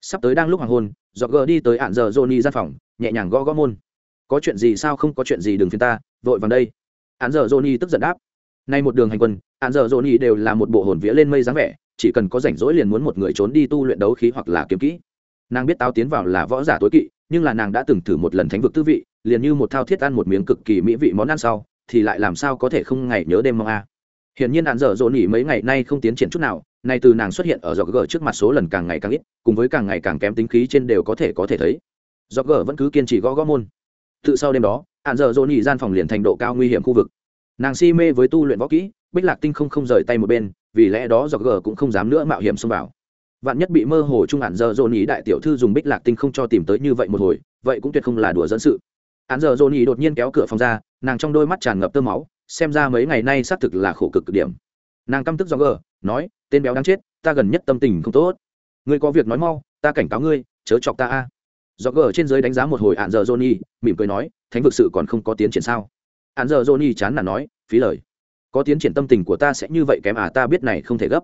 Sắp tới đang lúc hoàng hôn dọc gỡ đi tới ạn giờ johnny gian phòng, nhẹ nhàng gõ gõ môn. Có chuyện gì sao không có chuyện gì đừng phiền ta, vội vàng đây. Ạn giờ johnny tức giận đáp. Nay một đường hành quân ạn giờ johnny đều là một bộ hồn vía lên mây dáng vẻ, chỉ cần có rảnh rỗi liền muốn một người trốn đi tu luyện đấu khí hoặc là kiếm kỹ. Nàng biết tao tiến vào là võ giả tối kỵ, nhưng là nàng đã từng thử một lần thánh vực tư vị, liền như một thao thiết ăn một miếng cực kỳ mỹ vị món ăn sau, thì lại làm sao có thể không ngày nhớ đêm mong a. Hiển nhiên hạn dở dỗ nỉ mấy ngày nay không tiến triển chút nào, nay từ nàng xuất hiện ở Dọc Gở trước mặt số lần càng ngày càng ít, cùng với càng ngày càng kém tính khí trên đều có thể có thể thấy. Dọc Gở vẫn cứ kiên trì gõ gõ môn. Tự sau đêm đó, hạn dở dỗ nỉ gian phòng liền thành độ cao nguy hiểm khu vực. Nàng si mê với tu luyện võ kỹ, Bích Lạc Tinh không không rời tay một bên, vì lẽ đó Dọc Gở cũng không dám nữa mạo hiểm xông vào. Vạn nhất bị mơ hồ trung hạn dở dỗ nỉ đại tiểu thư dùng Bích Lạc Tinh không cho tìm tới như vậy một hồi, vậy cũng tuyệt không là đùa dẫn sự. Hạn dở dỗ nỉ đột nhiên kéo cửa phòng ra, nàng trong đôi mắt tràn ngập tơ máu, xem ra mấy ngày nay xác thực là khổ cực cực điểm. Nàng căm tức do gờ, nói, tên béo đang chết, ta gần nhất tâm tình không tốt. Ngươi có việc nói mau, ta cảnh cáo ngươi, chớ chọc ta a. Do gờ trên giới đánh giá một hồi hạn giờ johnny, mỉm cười nói, thánh vực sự còn không có tiến triển sao? Hạn giờ johnny chán là nói, phí lời. Có tiến triển tâm tình của ta sẽ như vậy kém à ta biết này không thể gấp.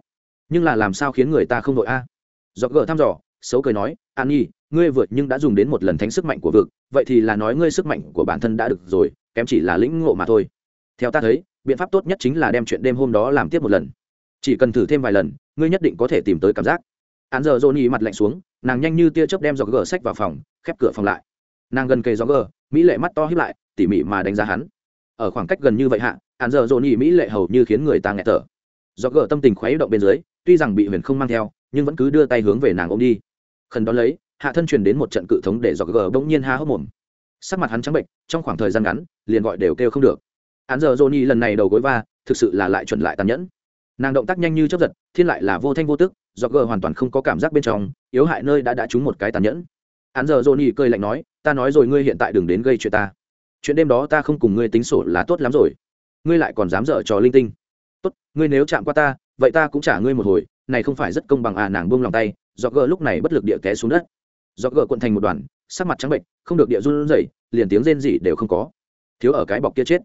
Nhưng là làm sao khiến người ta không đội a? Do gờ thăm dò, xấu cười nói, an nhi, ngươi vượt nhưng đã dùng đến một lần thánh sức mạnh của vực, vậy thì là nói ngươi sức mạnh của bản thân đã được rồi, kém chỉ là lĩnh ngộ mà thôi theo ta thấy, biện pháp tốt nhất chính là đem chuyện đêm hôm đó làm tiếp một lần. Chỉ cần thử thêm vài lần, ngươi nhất định có thể tìm tới cảm giác. Án giờ johnny mặt lạnh xuống, nàng nhanh như tia chớp đem gió gờ sách vào phòng, khép cửa phòng lại. Nàng gần kề gió gờ, mỹ lệ mắt to hiếp lại, tỉ mỉ mà đánh giá hắn. Ở khoảng cách gần như vậy hạ, án giờ johnny mỹ lệ hầu như khiến người ta nghẹt thở. Gió gờ tâm tình khuấy động bên dưới, tuy rằng bị huyền không mang theo, nhưng vẫn cứ đưa tay hướng về nàng ôm đi. Khẩn đón lấy, hạ thân truyền đến một trận cự thống để gió gờ bỗng nhiên ha hốc mồm. Sắc mặt hắn trắng bệnh trong khoảng thời gian ngắn, liền gọi đều kêu không được án giờ johnny lần này đầu gối va, thực sự là lại chuẩn lại tàn nhẫn. Nàng động tác nhanh như chấp giật, thiên lại là vô thanh vô tức, do gờ hoàn toàn không có cảm giác bên trong, yếu hại nơi đã đã trúng một cái tàn nhẫn. Án giờ johnny cười lạnh nói, ta nói rồi, ngươi hiện tại đừng đến gây chuyện ta. Chuyện đêm đó ta không cùng ngươi tính sổ là tốt lắm rồi. Ngươi lại còn dám dở trò linh tinh. Tốt, ngươi nếu chạm qua ta, vậy ta cũng trả ngươi một hồi, này không phải rất công bằng à? Nàng buông lòng tay, do gờ lúc này bất lực địa té xuống đất. Do gờ quận thành một đoàn, sắc mặt trắng bệnh, không được địa run rẩy, liền tiếng rên rỉ đều không có. Thiếu ở cái bọc kia chết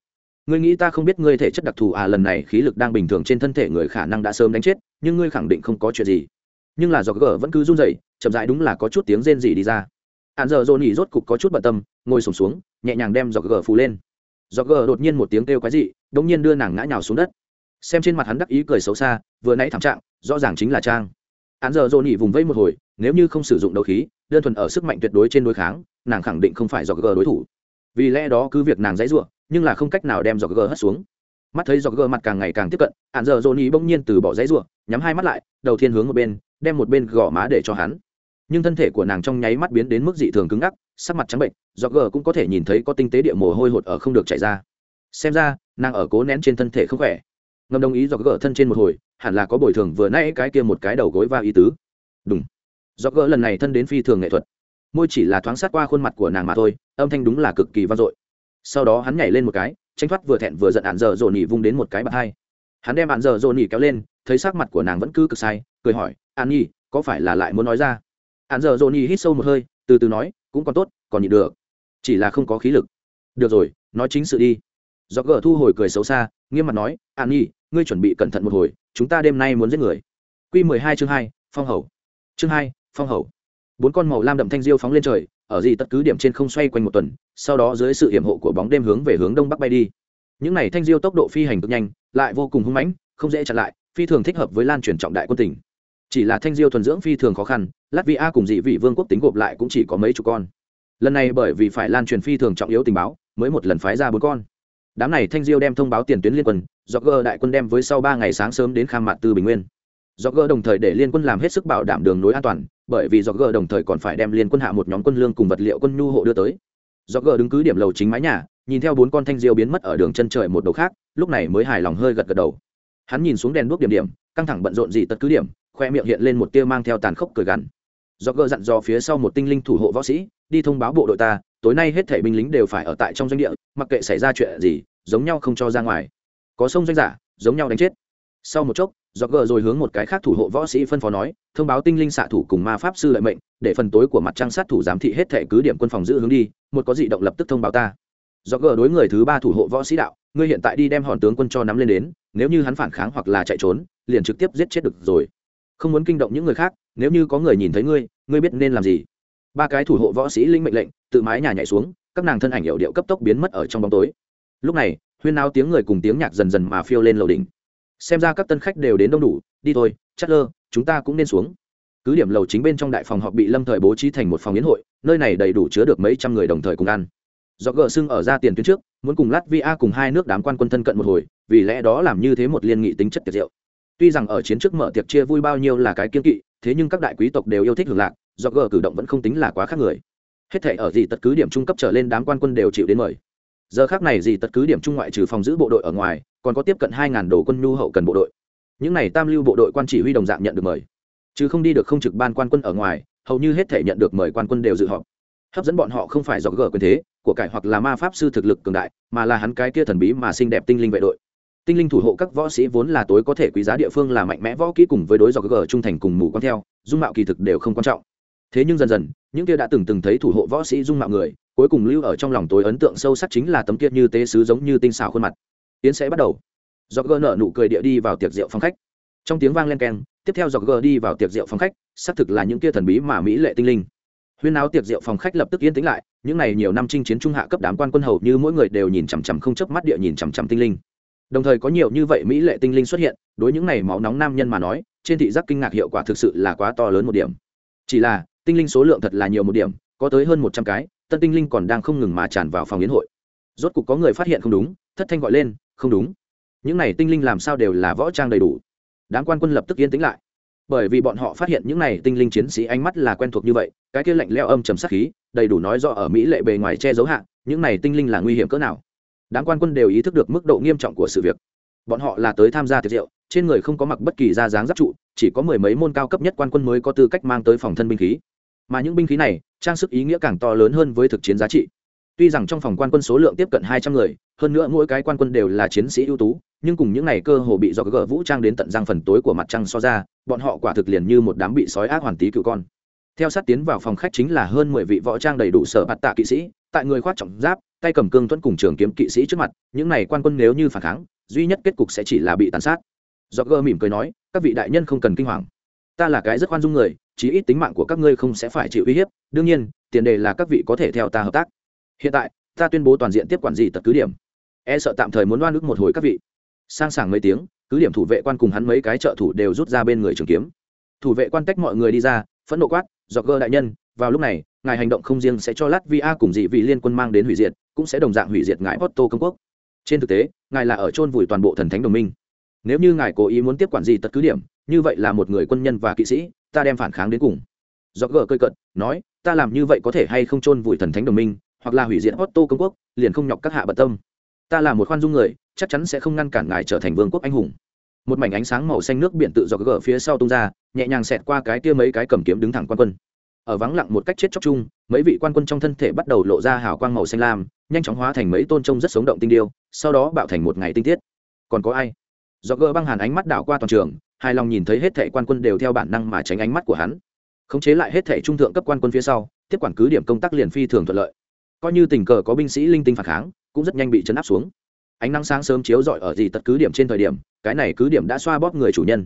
ngươi nghĩ ta không biết ngươi thể chất đặc thù à lần này khí lực đang bình thường trên thân thể người khả năng đã sớm đánh chết, nhưng ngươi khẳng định không có chuyện gì. Nhưng là do gờ vẫn cứ run rẩy, chậm rãi đúng là có chút tiếng rên gì đi ra. Hạn giờ dồn nhỉ rốt cục có chút bận tâm, ngồi sổm xuống, nhẹ nhàng đem do gờ phù lên. Do gờ đột nhiên một tiếng kêu quái dị, đống nhiên đưa nàng ngã nhào xuống đất. Xem trên mặt hắn đắc ý cười xấu xa, vừa nãy thảm trạng, rõ ràng chính là trang. Án giờ dồn nhỉ vùng vây một hồi, nếu như không sử dụng đấu khí, đơn thuần ở sức mạnh tuyệt đối trên đối kháng, nàng khẳng định không phải do g đối thủ. Vì lẽ đó cứ việc nàng dãy ruộng nhưng là không cách nào đem dọc gờ hất xuống. Mắt thấy dọc gờ mặt càng ngày càng tiếp cận án giờ dồn ý bỗng nhiên từ bỏ giấy ruộng nhắm hai mắt lại, đầu tiên hướng một bên, đem một bên gõ má để cho hắn. Nhưng thân thể của nàng trong nháy mắt biến đến mức dị thường cứng ngắc, sắc mặt trắng bệnh, dọc gờ cũng có thể nhìn thấy có tinh tế địa mồ hôi hột ở không được chảy ra. Xem ra, nàng ở cố nén trên thân thể không khỏe. Ngầm đồng ý dọc gỡ thân trên một hồi, hẳn là có bồi thường vừa nãy cái kia một cái đầu gối và ý tứ. Đúng dọc gỡ lần này thân đến phi thường nghệ thuật. Môi chỉ là thoáng sát qua khuôn mặt của nàng mà thôi, âm thanh đúng là cực kỳ vang dội sau đó hắn nhảy lên một cái tranh thoát vừa thẹn vừa giận ạn giờ dồn nhỉ vung đến một cái bạt hai. Hắn đem ạn giờ dồn nhỉ kéo lên, thấy sắc mặt của nàng vẫn cứ cực sai, cười hỏi an nhi, có phải là lại muốn nói ra? Ạn giờ dồn nhỉ hít sâu một hơi, từ từ nói, cũng còn tốt, còn nhịn được. Chỉ là không có khí lực. Được rồi, nói chính sự đi. Do gờ thu hồi cười xấu xa, nghiêm mặt nói an nhi, ngươi chuẩn bị cẩn thận một hồi, chúng ta đêm nay muốn giết người. Q mười hai chương hai, phong hầu. Chương hai, phong hầu. Bốn con màu lam đậm thanh diêu phóng lên trời ở gì tất cứ điểm trên không xoay quanh một tuần, sau đó dưới sự hiểm hộ của bóng đêm hướng về hướng đông bắc bay đi. Những này thanh diêu tốc độ phi hành cực nhanh, lại vô cùng hung mãnh, không dễ chặn lại, phi thường thích hợp với lan truyền trọng đại quân tỉnh chỉ là thanh diêu thuần dưỡng phi thường khó khăn, latvia cùng dị vị vương quốc tính gộp lại cũng chỉ có mấy chục con. Lần này bởi vì phải lan truyền phi thường trọng yếu tình báo, mới một lần phái ra bốn con. Đám này thanh diêu đem thông báo tiền tuyến liên quân, do gờ đại quân đem với sau ba ngày sáng sớm đến kham mạn tư bình nguyên. Do gờ đồng thời để liên quân làm hết sức bảo đảm đường nối an toàn bởi vì do gờ đồng thời còn phải đem liên quân hạ một nhóm quân lương cùng vật liệu quân nhu hộ đưa tới. Do gờ đứng cứ điểm lầu chính mái nhà, nhìn theo bốn con thanh diêu biến mất ở đường chân trời một đầu khác, lúc này mới hài lòng hơi gật gật đầu. Hắn nhìn xuống đèn đuốc điểm điểm, căng thẳng bận rộn gì tất cứ điểm, khoe miệng hiện lên một tia mang theo tàn khốc cười gằn. Do gờ dặn dò phía sau một tinh linh thủ hộ võ sĩ, đi thông báo bộ đội ta, tối nay hết thể binh lính đều phải ở tại trong doanh địa, mặc kệ xảy ra chuyện gì, giống nhau không cho ra ngoài. Có sông doanh giả, giống nhau đánh chết. Sau một chốc do gờ rồi hướng một cái khác thủ hộ võ sĩ phân phó nói, thông báo tinh linh xạ thủ cùng ma pháp sư lợi mệnh, để phần tối của mặt trăng sát thủ giám thị hết thệ cứ điểm quân phòng giữ hướng đi, một có dị động lập tức thông báo ta. Do gờ đối người thứ ba thủ hộ võ sĩ đạo, ngươi hiện tại đi đem hòn tướng quân cho nắm lên đến, nếu như hắn phản kháng hoặc là chạy trốn, liền trực tiếp giết chết được rồi. Không muốn kinh động những người khác, nếu như có người nhìn thấy ngươi ngươi biết nên làm gì. Ba cái thủ hộ võ sĩ linh mệnh lệnh, tự mái nhà nhảy xuống, các nàng thân ảnh hiệu điệu cấp tốc biến mất ở trong bóng tối. Lúc này, huyên náo tiếng người cùng tiếng nhạc dần dần mà phiêu lên lầu đỉnh xem ra các tân khách đều đến đông đủ, đi thôi, chắc lơ, chúng ta cũng nên xuống. Cứ điểm lầu chính bên trong đại phòng họp bị lâm thời bố trí thành một phòng yến hội, nơi này đầy đủ chứa được mấy trăm người đồng thời cùng ăn. Do gờ sưng ở ra tiền tuyến trước, muốn cùng lát vi a cùng hai nước đám quan quân thân cận một hồi, vì lẽ đó làm như thế một liên nghị tính chất tiệt diệu tuy rằng ở chiến trước mở tiệc chia vui bao nhiêu là cái kiên kỵ, thế nhưng các đại quý tộc đều yêu thích hưởng lạc do gờ cử động vẫn không tính là quá khác người. Hết thể ở gì tất cứ điểm trung cấp trở lên đám quan quân đều chịu đến mời. Giờ khác này gì tất cứ điểm trung ngoại trừ phòng giữ bộ đội ở ngoài còn có tiếp cận hai ngàn đồ quân nhu hậu cần bộ đội. Những này tam lưu bộ đội quan chỉ huy đồng dạng nhận được mời. Chứ không đi được không trực ban quan quân ở ngoài, hầu như hết thể nhận được mời quan quân đều dự họp. Hấp dẫn bọn họ không phải do gở quyền thế của cải hoặc là ma pháp sư thực lực cường đại, mà là hắn cái kia thần bí mà xinh đẹp tinh linh vệ đội. Tinh linh thủ hộ các võ sĩ vốn là tối có thể quý giá địa phương là mạnh mẽ võ kỹ cùng với đối do gở trung thành cùng mù con theo, dung mạo kỳ thực đều không quan trọng. Thế nhưng dần dần, những kia đã từng từng thấy thủ hộ võ sĩ dung mạo người, cuối cùng lưu ở trong lòng tối ấn tượng sâu sắc chính là tấm kia như tế sứ giống như tinh xảo khuôn mặt tiến sẽ bắt đầu. Dọc gờ nở nụ cười địa đi vào tiệc rượu phòng khách. Trong tiếng vang len keng, tiếp theo dọc gờ đi vào tiệc rượu phòng khách, xác thực là những kia thần bí mà mỹ lệ tinh linh. Huyên áo tiệc rượu phòng khách lập tức yên tĩnh lại, những này nhiều năm chinh chiến trung hạ cấp đám quan quân hầu như mỗi người đều nhìn chằm chằm không chớp mắt địa nhìn chằm chằm tinh linh. Đồng thời có nhiều như vậy mỹ lệ tinh linh xuất hiện, đối những này máu nóng nam nhân mà nói, trên thị giác kinh ngạc hiệu quả thực sự là quá to lớn một điểm. Chỉ là, tinh linh số lượng thật là nhiều một điểm, có tới hơn một trăm cái, tân tinh linh còn đang không ngừng mà tràn vào phòng yến hội. Rốt cục có người phát hiện không đúng, thất thanh gọi lên không đúng. Những này tinh linh làm sao đều là võ trang đầy đủ. Đám quan quân lập tức yên tĩnh lại. Bởi vì bọn họ phát hiện những này tinh linh chiến sĩ ánh mắt là quen thuộc như vậy, cái kia lạnh leo âm trầm sắc khí, đầy đủ nói rõ ở mỹ lệ bề ngoài che giấu hạn những này tinh linh là nguy hiểm cỡ nào. Đám quan quân đều ý thức được mức độ nghiêm trọng của sự việc. Bọn họ là tới tham gia tiệc rượu, trên người không có mặc bất kỳ da dáng giáp trụ, chỉ có mười mấy môn cao cấp nhất quan quân mới có tư cách mang tới phòng thân binh khí. Mà những binh khí này, trang sức ý nghĩa càng to lớn hơn với thực chiến giá trị tuy rằng trong phòng quan quân số lượng tiếp cận hai trăm người, hơn nữa mỗi cái quan quân đều là chiến sĩ ưu tú, nhưng cùng những này cơ hồ bị do gỡ vũ trang đến tận răng phần tối của mặt trăng so ra, bọn họ quả thực liền như một đám bị sói ác hoàn tí cựu con. Theo sát tiến vào phòng khách chính là hơn mười vị võ trang đầy đủ sở bạt tạ kỵ sĩ, tại người khoát trọng giáp, tay cầm cương tuấn cùng trường kiếm kỵ sĩ trước mặt, những này quan quân nếu như phản kháng, duy nhất kết cục sẽ chỉ là bị tàn sát. Do mỉm cười nói, các vị đại nhân không cần kinh hoàng. Ta là cái rất khoan dung người, chí ít tính mạng của các ngươi không sẽ phải chịu uy hiếp. Đương nhiên, tiền đề là các vị có thể theo ta hợp tác hiện tại, ta tuyên bố toàn diện tiếp quản gì tật cứ điểm. E sợ tạm thời muốn đoan ức một hồi các vị. Sang sảng mấy tiếng, cứ điểm thủ vệ quan cùng hắn mấy cái trợ thủ đều rút ra bên người trường kiếm. Thủ vệ quan tách mọi người đi ra, phẫn nộ quát, dọc gơ đại nhân, vào lúc này, ngài hành động không riêng sẽ cho latvia cùng dị vị liên quân mang đến hủy diệt, cũng sẽ đồng dạng hủy diệt ngài otto công quốc. Trên thực tế, ngài là ở chôn vùi toàn bộ thần thánh đồng minh. Nếu như ngài cố ý muốn tiếp quản gì tật cứ điểm, như vậy là một người quân nhân và kỵ sĩ, ta đem phản kháng đến cùng. Dọc gờ cơi cận nói, ta làm như vậy có thể hay không chôn vùi thần thánh đồng minh hoặc là hủy diệt otto công quốc, liền không nhọc các hạ bận tâm. Ta là một khoan dung người, chắc chắn sẽ không ngăn cản ngài trở thành vương quốc anh hùng. Một mảnh ánh sáng màu xanh nước biển tự do gờ phía sau tung ra, nhẹ nhàng xẹt qua cái kia mấy cái cầm kiếm đứng thẳng quan quân. Ở vắng lặng một cách chết chóc chung, mấy vị quan quân trong thân thể bắt đầu lộ ra hào quang màu xanh lam, nhanh chóng hóa thành mấy tôn trông rất sống động tinh điêu, sau đó bạo thành một ngày tinh tiết. Còn có ai? Do gỡ băng hàn ánh mắt đảo qua toàn trường, hài lòng nhìn thấy hết thảy quan quân đều theo bản năng mà tránh ánh mắt của hắn. Khống chế lại hết thảy trung thượng cấp quan quân phía sau, tiếp quản cứ điểm công tác liền phi thường thuận lợi coi như tình cờ có binh sĩ linh tinh phản kháng, cũng rất nhanh bị chấn áp xuống. Ánh nắng sáng sớm chiếu rọi ở gì tật cứ điểm trên thời điểm, cái này cứ điểm đã xoa bóp người chủ nhân.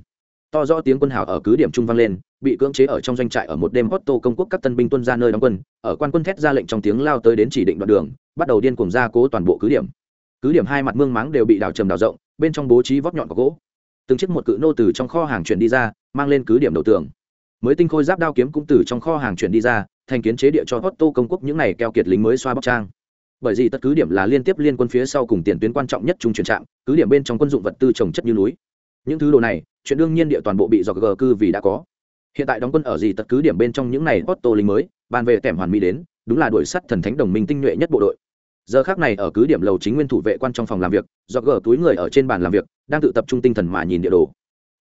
To rõ tiếng quân hào ở cứ điểm trung vang lên, bị cưỡng chế ở trong doanh trại ở một đêm Otto công quốc các tân binh tuân ra nơi đóng quân, ở quan quân thét ra lệnh trong tiếng lao tới đến chỉ định đoạn đường, bắt đầu điên cuồng ra cố toàn bộ cứ điểm. Cứ điểm hai mặt mương máng đều bị đào trầm đào rộng, bên trong bố trí vót nhọn có gỗ. Từng chiếc một cự nô từ trong kho hàng chuyển đi ra, mang lên cứ điểm đầu tường. Mới tinh khôi giáp đao kiếm cũng từ trong kho hàng chuyển đi ra thành kiến chế địa cho Otto công quốc những này keo kiệt lính mới xoa bóc trang. Bởi vì tất cứ điểm là liên tiếp liên quân phía sau cùng tiền tuyến quan trọng nhất trung chuyển trạm, cứ điểm bên trong quân dụng vật tư trồng chất như núi. Những thứ đồ này, chuyện đương nhiên địa toàn bộ bị dọc gờ cư vì đã có. Hiện tại đóng quân ở gì tất cứ điểm bên trong những này Otto lính mới, bàn về tẻm hoàn mỹ đến, đúng là đuổi sắt thần thánh đồng minh tinh nhuệ nhất bộ đội. Giờ khác này ở cứ điểm lầu chính nguyên thủ vệ quan trong phòng làm việc do gờ túi người ở trên bàn làm việc, đang tự tập trung tinh thần mà nhìn địa đồ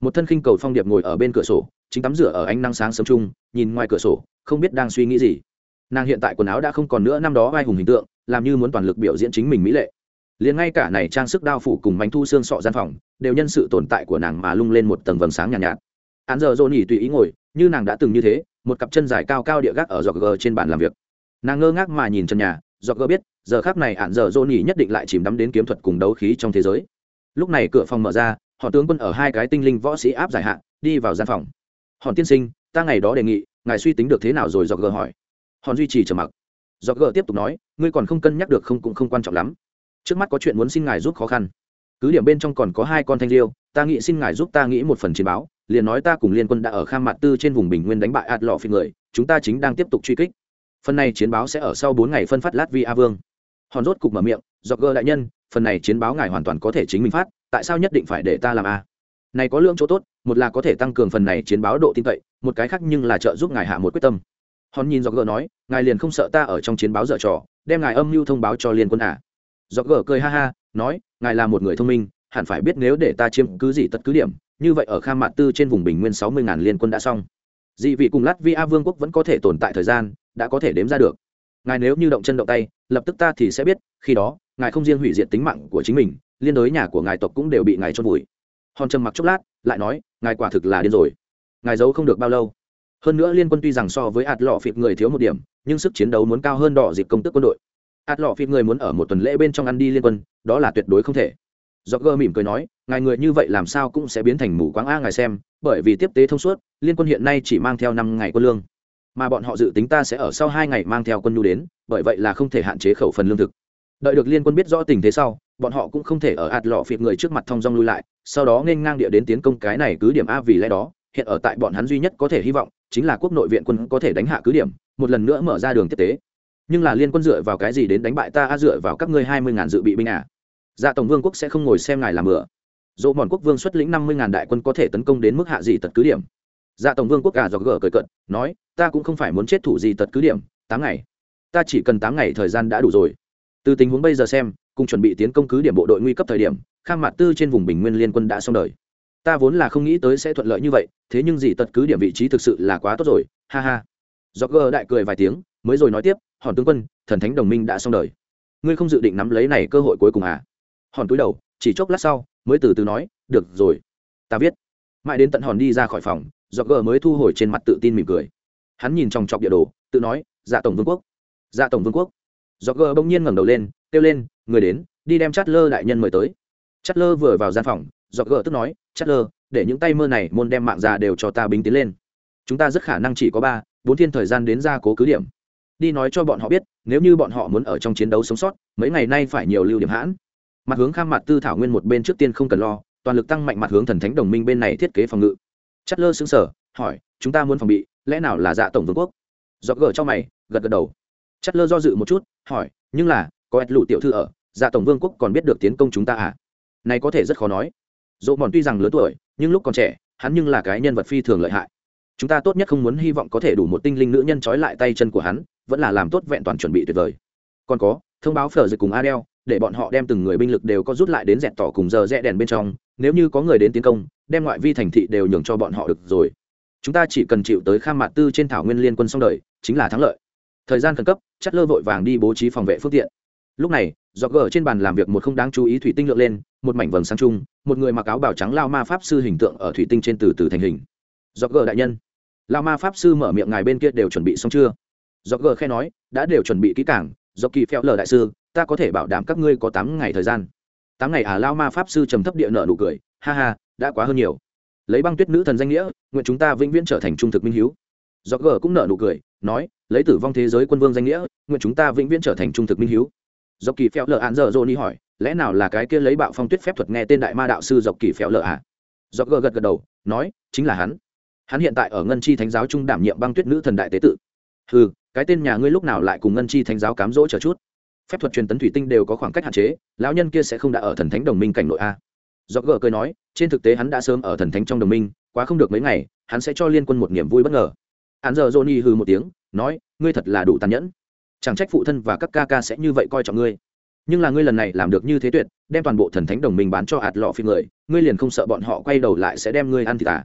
một thân khinh cầu phong điệp ngồi ở bên cửa sổ chính tắm rửa ở ánh nắng sáng sớm chung nhìn ngoài cửa sổ không biết đang suy nghĩ gì. Nàng hiện tại quần áo đã không còn nữa năm đó vai hùng hình tượng làm như muốn toàn lực biểu diễn chính mình mỹ lệ. Liền ngay cả này trang sức đao phủ cùng bánh thu xương sọ gian phòng đều nhân sự tồn tại của nàng mà lung lên một tầng vầng sáng nhàn nhạt, nhạt. Hắn giờ dồn nhỉ tùy ý ngồi như nàng đã từng như thế một cặp chân dài cao cao địa gác ở giọt gờ trên bàn làm việc. Nàng ngơ ngác mà nhìn trần nhà giọt gờ biết giờ khác này án giờ dồn nhỉ nhất định lại chìm đắm đến kiếm thuật cùng đấu khí trong thế giới. Lúc này cửa phòng mở ra họ tướng quân ở hai cái tinh linh võ sĩ áp giải hạn đi vào gian phòng. Hòn tiên sinh, ta ngày đó đề nghị, ngài suy tính được thế nào rồi, dọc gờ hỏi. Hòn duy trì trầm mặc. Dọc gờ tiếp tục nói, ngươi còn không cân nhắc được không cũng không quan trọng lắm. Trước mắt có chuyện muốn xin ngài giúp khó khăn. Cứ điểm bên trong còn có hai con thanh liêu, ta nghĩ xin ngài giúp ta nghĩ một phần chiến báo, liền nói ta cùng liên quân đã ở kham mặt tư trên vùng bình nguyên đánh bại ạt lọ phi người, chúng ta chính đang tiếp tục truy kích. Phần này chiến báo sẽ ở sau bốn ngày phân phát lát vi a vương. Hòn rốt cục mở miệng, dọc gờ đại nhân, phần này chiến báo ngài hoàn toàn có thể chính mình phát tại sao nhất định phải để ta làm a? Này có lượng chỗ tốt, một là có thể tăng cường phần này chiến báo độ tin cậy, một cái khác nhưng là trợ giúp ngài hạ một quyết tâm. Hòn nhìn do gờ nói, ngài liền không sợ ta ở trong chiến báo dở trò, đem ngài âm mưu thông báo cho liên quân à? Do gờ cười ha ha, nói, ngài là một người thông minh, hẳn phải biết nếu để ta chiếm cứ gì tất cứ điểm, như vậy ở kha mạn tư trên vùng bình nguyên sáu mươi ngàn liên quân đã xong. Dị vị cùng lát Vi A vương quốc vẫn có thể tồn tại thời gian, đã có thể đếm ra được. Ngài nếu như động chân động tay, lập tức ta thì sẽ biết, khi đó, ngài không riêng hủy diệt tính mạng của chính mình liên đối nhà của ngài tộc cũng đều bị ngài trôn vùi. Hòn trầm mặc chốc lát, lại nói, ngài quả thực là điên rồi. Ngài giấu không được bao lâu. Hơn nữa liên quân tuy rằng so với ạt lọ phịt người thiếu một điểm, nhưng sức chiến đấu muốn cao hơn đỏ dịp công tức quân đội. Ạt lọ phịt người muốn ở một tuần lễ bên trong ăn đi liên quân, đó là tuyệt đối không thể. Do gơ mỉm cười nói, ngài người như vậy làm sao cũng sẽ biến thành mù quáng a ngài xem, bởi vì tiếp tế thông suốt, liên quân hiện nay chỉ mang theo năm ngày quân lương. Mà bọn họ dự tính ta sẽ ở sau hai ngày mang theo quân nhu đến, bởi vậy là không thể hạn chế khẩu phần lương thực. Đợi được liên quân biết rõ tình thế sau bọn họ cũng không thể ở ạt lọ phịt người trước mặt thong dong lui lại, sau đó nên ngang địa đến tiến công cái này cứ điểm a vì lẽ đó, hiện ở tại bọn hắn duy nhất có thể hy vọng, chính là quốc nội viện quân có thể đánh hạ cứ điểm, một lần nữa mở ra đường tiếp tế. Nhưng là liên quân dựa vào cái gì đến đánh bại ta, a dựa vào các ngươi hai mươi ngàn dự bị binh à? Dạ tổng vương quốc sẽ không ngồi xem ngài làm bừa. Dỗ mòn quốc vương xuất lĩnh năm mươi ngàn đại quân có thể tấn công đến mức hạ gì tật cứ điểm. Dạ tổng vương quốc cả do gờ cười cận nói, ta cũng không phải muốn chết thủ gì tật cứ điểm, tám ngày. Ta chỉ cần tám ngày thời gian đã đủ rồi. Từ tình huống bây giờ xem cùng chuẩn bị tiến công cứ điểm bộ đội nguy cấp thời điểm, khang Mạt tư trên vùng bình nguyên liên quân đã xong đời. Ta vốn là không nghĩ tới sẽ thuận lợi như vậy, thế nhưng gì tật cứ điểm vị trí thực sự là quá tốt rồi, ha ha. Do gờ đại cười vài tiếng, mới rồi nói tiếp, hòn tướng quân, thần thánh đồng minh đã xong đời. Ngươi không dự định nắm lấy này cơ hội cuối cùng à? Hòn túi đầu, chỉ chốc lát sau, mới từ từ nói, được rồi, ta viết. Mãi đến tận hòn đi ra khỏi phòng do gờ mới thu hồi trên mặt tự tin mỉm cười. Hắn nhìn trong chọc địa đồ, tự nói dạ tổng vương quốc. Dạ tổng vương quốc. Do gờ bỗng nhiên ngẩng đầu lên kêu lên, người đến, đi đem chát lơ đại nhân mời tới. Chát lơ vừa vào gian phòng dọc gờ tức nói chát lơ để những tay mơ này môn đem mạng già đều cho ta bính tiến lên. Chúng ta rất khả năng chỉ có ba, bốn thiên thời gian đến ra cố cứ điểm. Đi nói cho bọn họ biết, nếu như bọn họ muốn ở trong chiến đấu sống sót, mấy ngày nay phải nhiều lưu điểm hãn. Mặt hướng kham mặt tư thảo nguyên một bên trước tiên không cần lo, toàn lực tăng mạnh mặt hướng thần thánh đồng minh bên này thiết kế phòng ngự. Chất lơ xứng sở hỏi, chúng ta muốn phòng bị, lẽ nào là dạ tổng vương quốc? Dọc gờ cho mày, gật gật đầu. Chất lơ do dự một chút, hỏi, nhưng là có ẹt lụ tiểu thư ở dạ tổng vương quốc còn biết được tiến công chúng ta à? Này có thể rất khó nói. Dỗ mòn tuy rằng lớn tuổi, nhưng lúc còn trẻ, hắn nhưng là cái nhân vật phi thường lợi hại. Chúng ta tốt nhất không muốn hy vọng có thể đủ một tinh linh nữ nhân trói lại tay chân của hắn, vẫn là làm tốt vẹn toàn chuẩn bị tuyệt vời. Còn có, thông báo phở dịch cùng adel, để bọn họ đem từng người binh lực đều có rút lại đến dẹt tỏ cùng giờ rẽ đèn bên trong, nếu như có người đến tiến công, đem ngoại vi thành thị đều nhường cho bọn họ được rồi. Chúng ta chỉ cần chịu tới kham mạt tư trên thảo nguyên liên quân xong đời, chính là thắng lợi. Thời gian khẩn cấp chất lơ vội vàng đi bố trí phòng vệ phương tiện lúc này do gờ trên bàn làm việc một không đáng chú ý thủy tinh lượn lên, một mảnh vầng sáng chung, một người mặc áo bảo trắng lao ma pháp sư hình tượng ở thủy tinh trên từ từ thành hình. Do gờ đại nhân. Lao ma pháp sư mở miệng ngài bên kia đều chuẩn bị xong chưa? Do gờ khe nói, đã đều chuẩn bị kỹ cảng do kỳ phèo lờ đại sư, ta có thể bảo đảm các ngươi có tám ngày thời gian. Tám ngày à lao ma pháp sư trầm thấp địa nợ nụ cười, ha ha, đã quá hơn nhiều. Lấy băng tuyết nữ thần danh nghĩa, nguyện chúng ta vĩnh viễn trở thành trung thực minh hiếu. Do gờ cũng nợ nụ cười, nói, lấy tử vong thế giới quân vương danh nghĩa, nguyện chúng ta vĩnh viễn trở thành trung thực minh hiếu dọc kỳ phèo lờ án giờ Johnny hỏi, lẽ nào là cái kia lấy bạo phong tuyết phép thuật nghe tên đại ma đạo sư dọc kỳ phèo lờ à? Dọc gờ gật gật đầu, nói, chính là hắn. Hắn hiện tại ở ngân chi thánh giáo trung đảm nhiệm băng tuyết nữ thần đại tế tự. Ừ cái tên nhà ngươi lúc nào lại cùng ngân chi thánh giáo cám dỗ chờ chút? Phép thuật truyền tấn thủy tinh đều có khoảng cách hạn chế, lão nhân kia sẽ không đã ở thần thánh đồng minh cảnh nội a. Do gờ cười nói, trên thực tế hắn đã sớm ở thần thánh trong đồng minh, quá không được mấy ngày, hắn sẽ cho liên quân một niềm vui bất ngờ. Hắn giờ johnny hừ một tiếng, nói, ngươi thật là đủ tàn nhẫn chẳng trách phụ thân và các ca ca sẽ như vậy coi trọng ngươi. Nhưng là ngươi lần này làm được như thế tuyệt, đem toàn bộ thần thánh đồng minh bán cho hạt lọ phi người, ngươi liền không sợ bọn họ quay đầu lại sẽ đem ngươi ăn thịt à?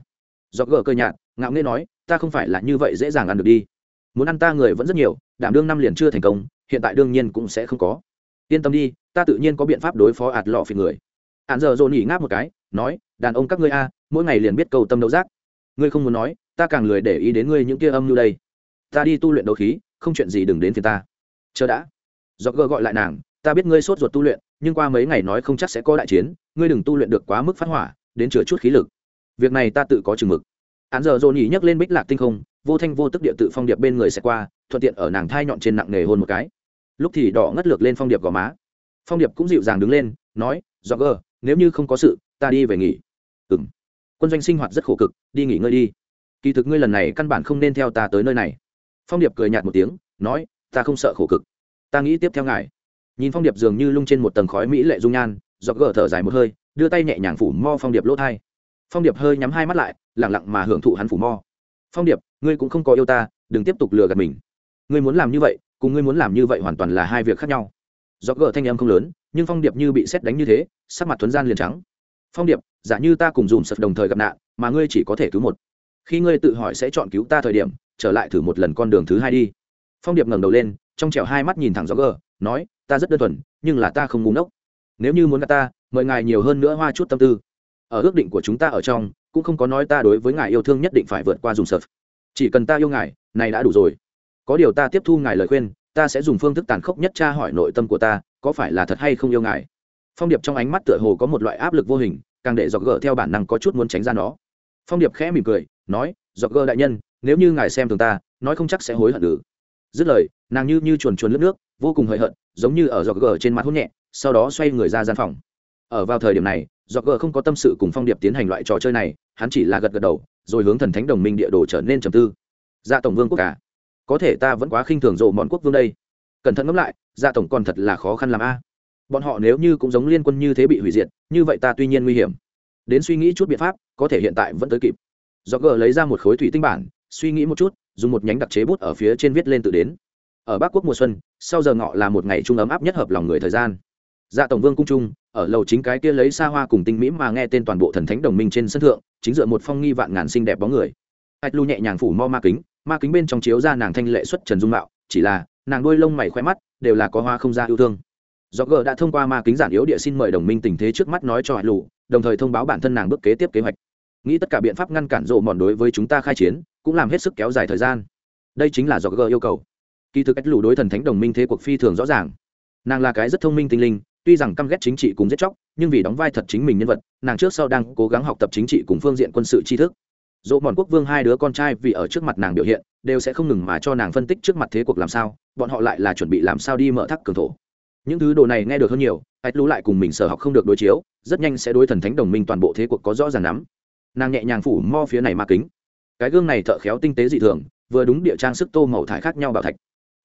Do gờ cơ nhạt, ngạo nghễ nói, ta không phải là như vậy dễ dàng ăn được đi. Muốn ăn ta người vẫn rất nhiều, đảm đương năm liền chưa thành công, hiện tại đương nhiên cũng sẽ không có. Yên tâm đi, ta tự nhiên có biện pháp đối phó ạt lọ phi người. Hạn giờ dồn nhỉ ngáp một cái, nói, đàn ông các ngươi a, mỗi ngày liền biết cầu tâm đấu giác. Ngươi không muốn nói, ta càng lười để ý đến ngươi những kia âm như đây. Ta đi tu luyện đấu khí không chuyện gì đừng đến phiền ta. Chờ đã. Do gờ gọi lại nàng, ta biết ngươi sốt ruột tu luyện, nhưng qua mấy ngày nói không chắc sẽ có đại chiến, ngươi đừng tu luyện được quá mức phát hỏa, đến chứa chút khí lực. Việc này ta tự có chừng mực. Án giờ dồn nhỉ nhấc lên bích lạc tinh không, vô thanh vô tức địa tự phong điệp bên người sẽ qua, thuận tiện ở nàng thai nhọn trên nặng nghề hôn một cái. Lúc thì đỏ ngất lược lên phong điệp gò má. Phong điệp cũng dịu dàng đứng lên, nói do gờ nếu như không có sự, ta đi về nghỉ. Ừ m quân doanh sinh hoạt rất khổ cực, đi nghỉ ngơi đi. Kỳ thực ngươi lần này căn bản không nên theo ta tới nơi này phong điệp cười nhạt một tiếng, nói, ta không sợ khổ cực. Ta nghĩ tiếp theo ngài. Nhìn phong điệp dường như lung trên một tầng khói mỹ lệ dung nhan do gờ thở dài một hơi, đưa tay nhẹ nhàng phủ mo phong điệp lỗ thai. Phong điệp hơi nhắm hai mắt lại lẳng lặng mà hưởng thụ hắn phủ mo. Phong điệp, ngươi cũng không có yêu ta, đừng tiếp tục lừa gạt mình. Ngươi muốn làm như vậy, cùng ngươi muốn làm như vậy hoàn toàn là hai việc khác nhau. Do gờ thanh em không lớn, nhưng phong điệp như bị xét đánh như thế, sắc mặt tuấn gian liền trắng. Phong điệp, giả như ta cùng dùng sập đồng thời gặp nạn, mà ngươi chỉ có thể cứu một khi ngươi tự hỏi sẽ chọn cứu ta thời điểm, trở lại thử một lần con đường thứ hai đi. Phong điệp ngẩng đầu lên, trong trẻo hai mắt nhìn thẳng gió gờ nói, ta rất đơn thuần, nhưng là ta không ngúng ốc nếu như muốn gặp ta, mời ngài nhiều hơn nữa hoa chút tâm tư. Ở ước định của chúng ta ở trong, cũng không có nói ta đối với ngài yêu thương nhất định phải vượt qua dùng sợt chỉ cần ta yêu ngài, này đã đủ rồi. Có điều ta tiếp thu ngài lời khuyên, ta sẽ dùng phương thức tàn khốc nhất tra hỏi nội tâm của ta, có phải là thật hay không yêu ngài? Phong điệp trong ánh mắt tựa hồ có một loại áp lực vô hình, càng để dọc gờ theo bản năng có chút muốn tránh ra nó. Phong điệp khẽ mỉm cười nói, dọc gơ đại nhân, nếu như ngài xem thường ta, nói không chắc sẽ hối hận ử dứt lời, nàng như như chuồn chuồn lướt nước, vô cùng hời hợt, giống như ở dọc gờ trên mặt hôn nhẹ, sau đó xoay người ra gian phòng. Ở vào thời điểm này, dọc gờ không có tâm sự cùng phong điệp tiến hành loại trò chơi này, hắn chỉ là gật gật đầu, rồi hướng thần thánh đồng minh địa đồ trở nên trầm tư. Dạ tổng vương quốc cả có thể ta vẫn quá khinh thường rộ mọn quốc vương đây. Cẩn thận ngẫm lại dạ tổng còn thật là khó khăn làm a. Bọn họ nếu như cũng giống liên quân như thế bị hủy diệt, như vậy ta tuy nhiên nguy hiểm. Đến suy nghĩ chút biện pháp, có thể hiện tại vẫn tới kịp do gờ lấy ra một khối thủy tinh bản, suy nghĩ một chút, dùng một nhánh đặc chế bút ở phía trên viết lên tự đến. Ở bắc quốc mùa xuân, sau giờ ngọ là một ngày trung ấm áp nhất hợp lòng người thời gian. Dạ tổng vương cung trung, ở lầu chính cái kia lấy xa hoa cùng tinh mỹ mà nghe tên toàn bộ thần thánh đồng minh trên sân thượng, chính dựa một phong nghi vạn ngàn xinh đẹp bóng người. Ạch lu nhẹ nhàng phủ mo ma kính ma kính bên trong chiếu ra nàng thanh lệ xuất trần dung mạo, chỉ là, nàng đôi lông mày khoe mắt, đều là có hoa không ra yêu thương. Do g đã thông qua ma kính giản yếu địa xin mời đồng minh tình thế trước mắt nói cho ạch lù đồng thời thông báo bản thân nàng bước kế tiếp kế hoạch nghĩ tất cả biện pháp ngăn cản rộ mòn đối với chúng ta khai chiến, cũng làm hết sức kéo dài thời gian. Đây chính là do g yêu cầu. Kỳ thực cách lù đối thần thánh đồng minh thế cuộc phi thường rõ ràng. Nàng là cái rất thông minh tinh linh, tuy rằng căm ghét chính trị cùng giết chóc, nhưng vì đóng vai thật chính mình nhân vật, nàng trước sau đang cố gắng học tập chính trị cùng phương diện quân sự tri thức. Dỗ mòn quốc vương hai đứa con trai vì ở trước mặt nàng biểu hiện, đều sẽ không ngừng mà cho nàng phân tích trước mặt thế cuộc làm sao, bọn họ lại là chuẩn bị làm sao đi mở thác cường thổ. Những thứ đồ này nghe được hơn nhiều ạch lũ lại cùng mình sở học không được đối chiếu, rất nhanh sẽ đối thần thánh đồng minh toàn bộ thế cuộc có rõ ràng lắm nàng nhẹ nhàng phủ mo phía này ma kính. Cái gương này thợ khéo tinh tế dị thường, vừa đúng địa trang sức tô màu thải khác nhau bảo thạch.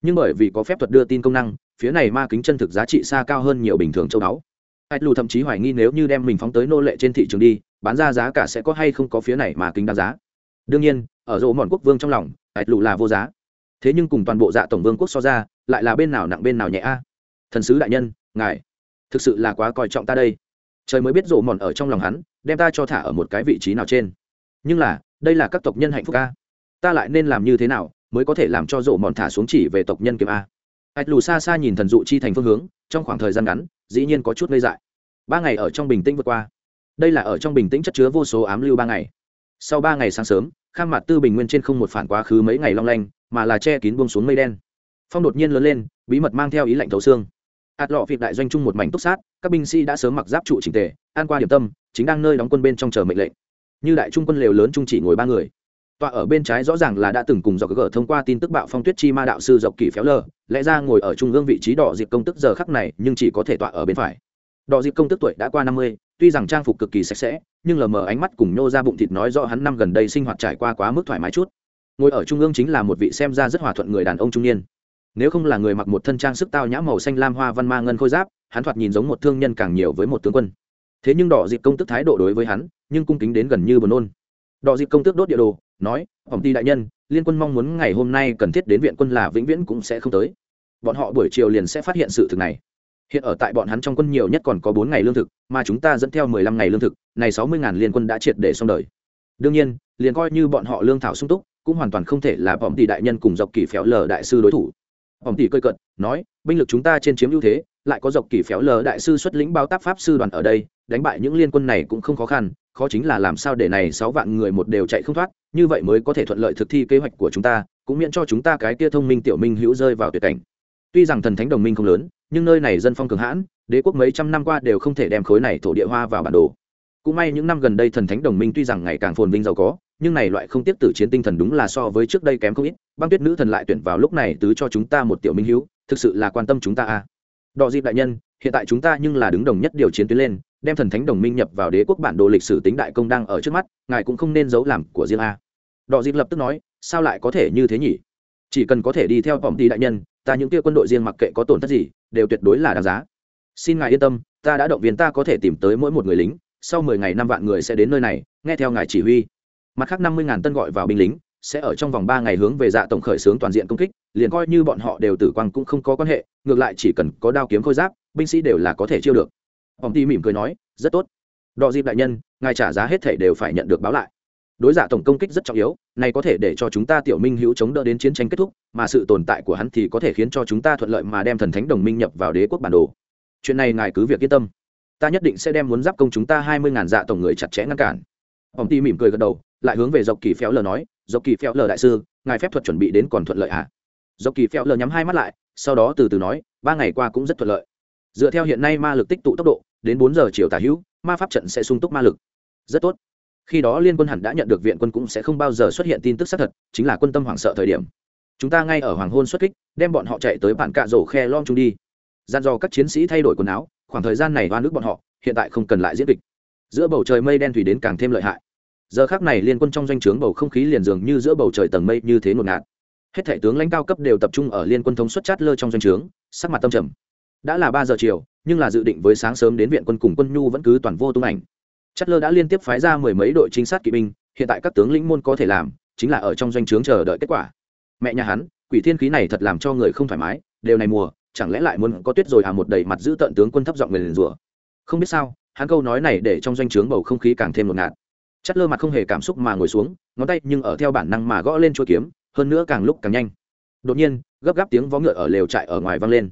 Nhưng bởi vì có phép thuật đưa tin công năng, phía này ma kính chân thực giá trị xa cao hơn nhiều bình thường châu báu. Ai lù thậm chí hoài nghi nếu như đem mình phóng tới nô lệ trên thị trường đi, bán ra giá cả sẽ có hay không có phía này ma kính đáng giá. Đương nhiên, ở rộ mòn quốc vương trong lòng, ai lù là vô giá. Thế nhưng cùng toàn bộ dạ tổng vương quốc so ra, lại là bên nào nặng bên nào nhẹ a. Thần sứ đại nhân, ngài, thực sự là quá coi trọng ta đây trời mới biết rộ mòn ở trong lòng hắn, đem ta cho thả ở một cái vị trí nào trên. Nhưng là, đây là các tộc nhân hạnh phúc a. Ta lại nên làm như thế nào mới có thể làm cho rộ mòn thả xuống chỉ về tộc nhân kiếm a? Hạch lù xa xa nhìn thần dụ chi thành phương hướng, trong khoảng thời gian ngắn, dĩ nhiên có chút ngây dại. Ba ngày ở trong bình tĩnh vượt qua. Đây là ở trong bình tĩnh chất chứa vô số ám lưu ba ngày. Sau ba ngày sáng sớm, khang mặt tư bình nguyên trên không một phản quá khứ mấy ngày long lanh, mà là che kín buông xuống mây đen. Phong đột nhiên lớn lên, bí mật mang theo ý lạnh thấu xương ạt lọ vịt đại doanh chung một mảnh túc sát, các binh sĩ đã sớm mặc giáp trụ trình tề, an qua điểm tâm, chính đang nơi đóng quân bên trong chờ mệnh lệnh. Như đại trung quân lều lớn trung chỉ ngồi ba người. Tọa ở bên trái rõ ràng là đã từng cùng dọc gỡ thông qua tin tức bạo phong tuyết chi ma đạo sư dọc kỳ phéo lờ, lẽ ra ngồi ở trung ương vị trí đỏ dịp công tức giờ khắc này, nhưng chỉ có thể tọa ở bên phải. Đỏ dịp công tức tuổi đã qua năm mươi, tuy rằng trang phục cực kỳ sạch sẽ, nhưng lờ mờ ánh mắt cùng nhô ra bụng thịt nói rõ hắn năm gần đây sinh hoạt trải qua quá mức thoải mái chút. Ngồi ở trung ương chính là một vị xem ra rất hòa thuận người đàn ông trung niên nếu không là người mặc một thân trang sức tao nhã màu xanh lam hoa văn ma ngân khôi giáp, hắn thoạt nhìn giống một thương nhân càng nhiều với một tướng quân. Thế nhưng đỏ dịp công tức thái độ đối với hắn, nhưng cung kính đến gần như buồn nôn. Đỏ dịp công tước đốt địa đồ, nói hỏng ty đại nhân, liên quân mong muốn ngày hôm nay cần thiết đến viện quân là vĩnh viễn cũng sẽ không tới. Bọn họ buổi chiều liền sẽ phát hiện sự thực này. Hiện ở tại bọn hắn trong quân nhiều nhất còn có bốn ngày lương thực, mà chúng ta dẫn theo mười lăm ngày lương thực, này sáu mươi ngàn liên quân đã triệt để xong đời. Đương nhiên, liền coi như bọn họ lương thảo sung túc, cũng hoàn toàn không thể là bọn tỷ đại nhân cùng dọc kỳ phéo lờ đại sư đối thủ. Ông tỷ cơi cận nói, binh lực chúng ta trên chiếm ưu thế, lại có dọc kỳ phéo lờ đại sư xuất lĩnh bao tác pháp sư đoàn ở đây, đánh bại những liên quân này cũng không khó khăn, khó chính là làm sao để này sáu vạn người một đều chạy không thoát, như vậy mới có thể thuận lợi thực thi kế hoạch của chúng ta, cũng miễn cho chúng ta cái kia thông minh tiểu minh hữu rơi vào tuyệt cảnh. Tuy rằng thần thánh đồng minh không lớn, nhưng nơi này dân phong cường hãn, đế quốc mấy trăm năm qua đều không thể đem khối này thổ địa hoa vào bản đồ. Cũng may những năm gần đây thần thánh đồng minh tuy rằng ngày càng phồn vinh giàu có nhưng này loại không tiếp tử chiến tinh thần đúng là so với trước đây kém không ít. Băng tuyết nữ thần lại tuyển vào lúc này tứ cho chúng ta một tiểu minh hữu thực sự là quan tâm chúng ta a à. đọ dịp đại nhân, hiện tại chúng ta nhưng là đứng đồng nhất điều chiến tuyến lên, đem thần thánh đồng minh nhập vào đế quốc bản đồ lịch sử tính đại công đang ở trước mắt, ngài cũng không nên giấu làm của riêng a. Đọ dịp lập tức nói, sao lại có thể như thế nhỉ? Chỉ cần có thể đi theo vòng ty đại nhân, ta những kia quân đội riêng mặc kệ có tổn thất gì, đều tuyệt đối là đáng giá. Xin ngài yên tâm, ta đã động viên ta có thể tìm tới mỗi một người lính, sau mười ngày năm vạn người sẽ đến nơi này, nghe theo ngài chỉ huy mặt khác năm mươi ngàn tân gọi vào binh lính, sẽ ở trong vòng ba ngày hướng về dạ tổng khởi xướng toàn diện công kích, liền coi như bọn họ đều tử quang cũng không có quan hệ, ngược lại chỉ cần có đao kiếm khôi giáp, binh sĩ đều là có thể chiêu được. Ông ti mỉm cười nói, rất tốt. Đọ dịp đại nhân, ngài trả giá hết thể đều phải nhận được báo lại. Đối giả tổng công kích rất trọng yếu, này có thể để cho chúng ta tiểu minh hữu chống đỡ đến chiến tranh kết thúc, mà sự tồn tại của hắn thì có thể khiến cho chúng ta thuận lợi mà đem thần thánh đồng minh nhập vào đế quốc bản đồ. Chuyện này ngài cứ việc yên tâm. Ta nhất định sẽ đem muốn giáp công chúng ta hai mươi ngàn dạ tổng người chặt chẽ ngăn cản ông ti mỉm cười gật đầu, lại hướng về dọc kỳ phéo lờ nói, dọc kỳ phéo lờ đại sư, ngài phép thuật chuẩn bị đến còn thuận lợi à dọc kỳ phéo lờ nhắm hai mắt lại, sau đó từ từ nói, ba ngày qua cũng rất thuận lợi. Dựa theo hiện nay ma lực tích tụ tốc độ, đến bốn giờ chiều tả hữu, ma pháp trận sẽ sung túc ma lực. Rất tốt. Khi đó liên quân hẳn đã nhận được viện quân cũng sẽ không bao giờ xuất hiện tin tức xác thật, chính là quân tâm hoảng sợ thời điểm. Chúng ta ngay ở hoàng hôn xuất kích, đem bọn họ chạy tới bản cạ rổ khe lom trung đi. Gian do các chiến sĩ thay đổi quần áo, khoảng thời gian này oan nước bọn họ, hiện tại không cần lại diễn kịch giữa bầu trời mây đen thủy đến càng thêm lợi hại. Giờ khác này liên quân trong doanh trướng bầu không khí liền dường như giữa bầu trời tầng mây như thế ngột ngạt. Hết thể tướng lãnh cao cấp đều tập trung ở liên quân thống suất chát lơ trong doanh trướng, sắc mặt tâm trầm. Đã là ba giờ chiều, nhưng là dự định với sáng sớm đến viện quân cùng quân nhu vẫn cứ toàn vô tung ảnh. Chát lơ đã liên tiếp phái ra mười mấy đội trinh sát kỵ binh, hiện tại các tướng lĩnh môn có thể làm, chính là ở trong doanh trướng chờ đợi kết quả. Mẹ nhà hắn, quỷ thiên khí này thật làm cho người không thoải mái, đều này mùa, chẳng lẽ lại muốn có tuyết rồi à một đầy mặt giữ tận tướng quân thấp giọng người liền rủa. Không biết sao hắn câu nói này để trong doanh trướng bầu không khí càng thêm ngột ngạt. Chất lơ mặt không hề cảm xúc mà ngồi xuống, ngón tay nhưng ở theo bản năng mà gõ lên chuôi kiếm, hơn nữa càng lúc càng nhanh. Đột nhiên, gấp gáp tiếng vó ngựa ở lều trại ở ngoài vang lên.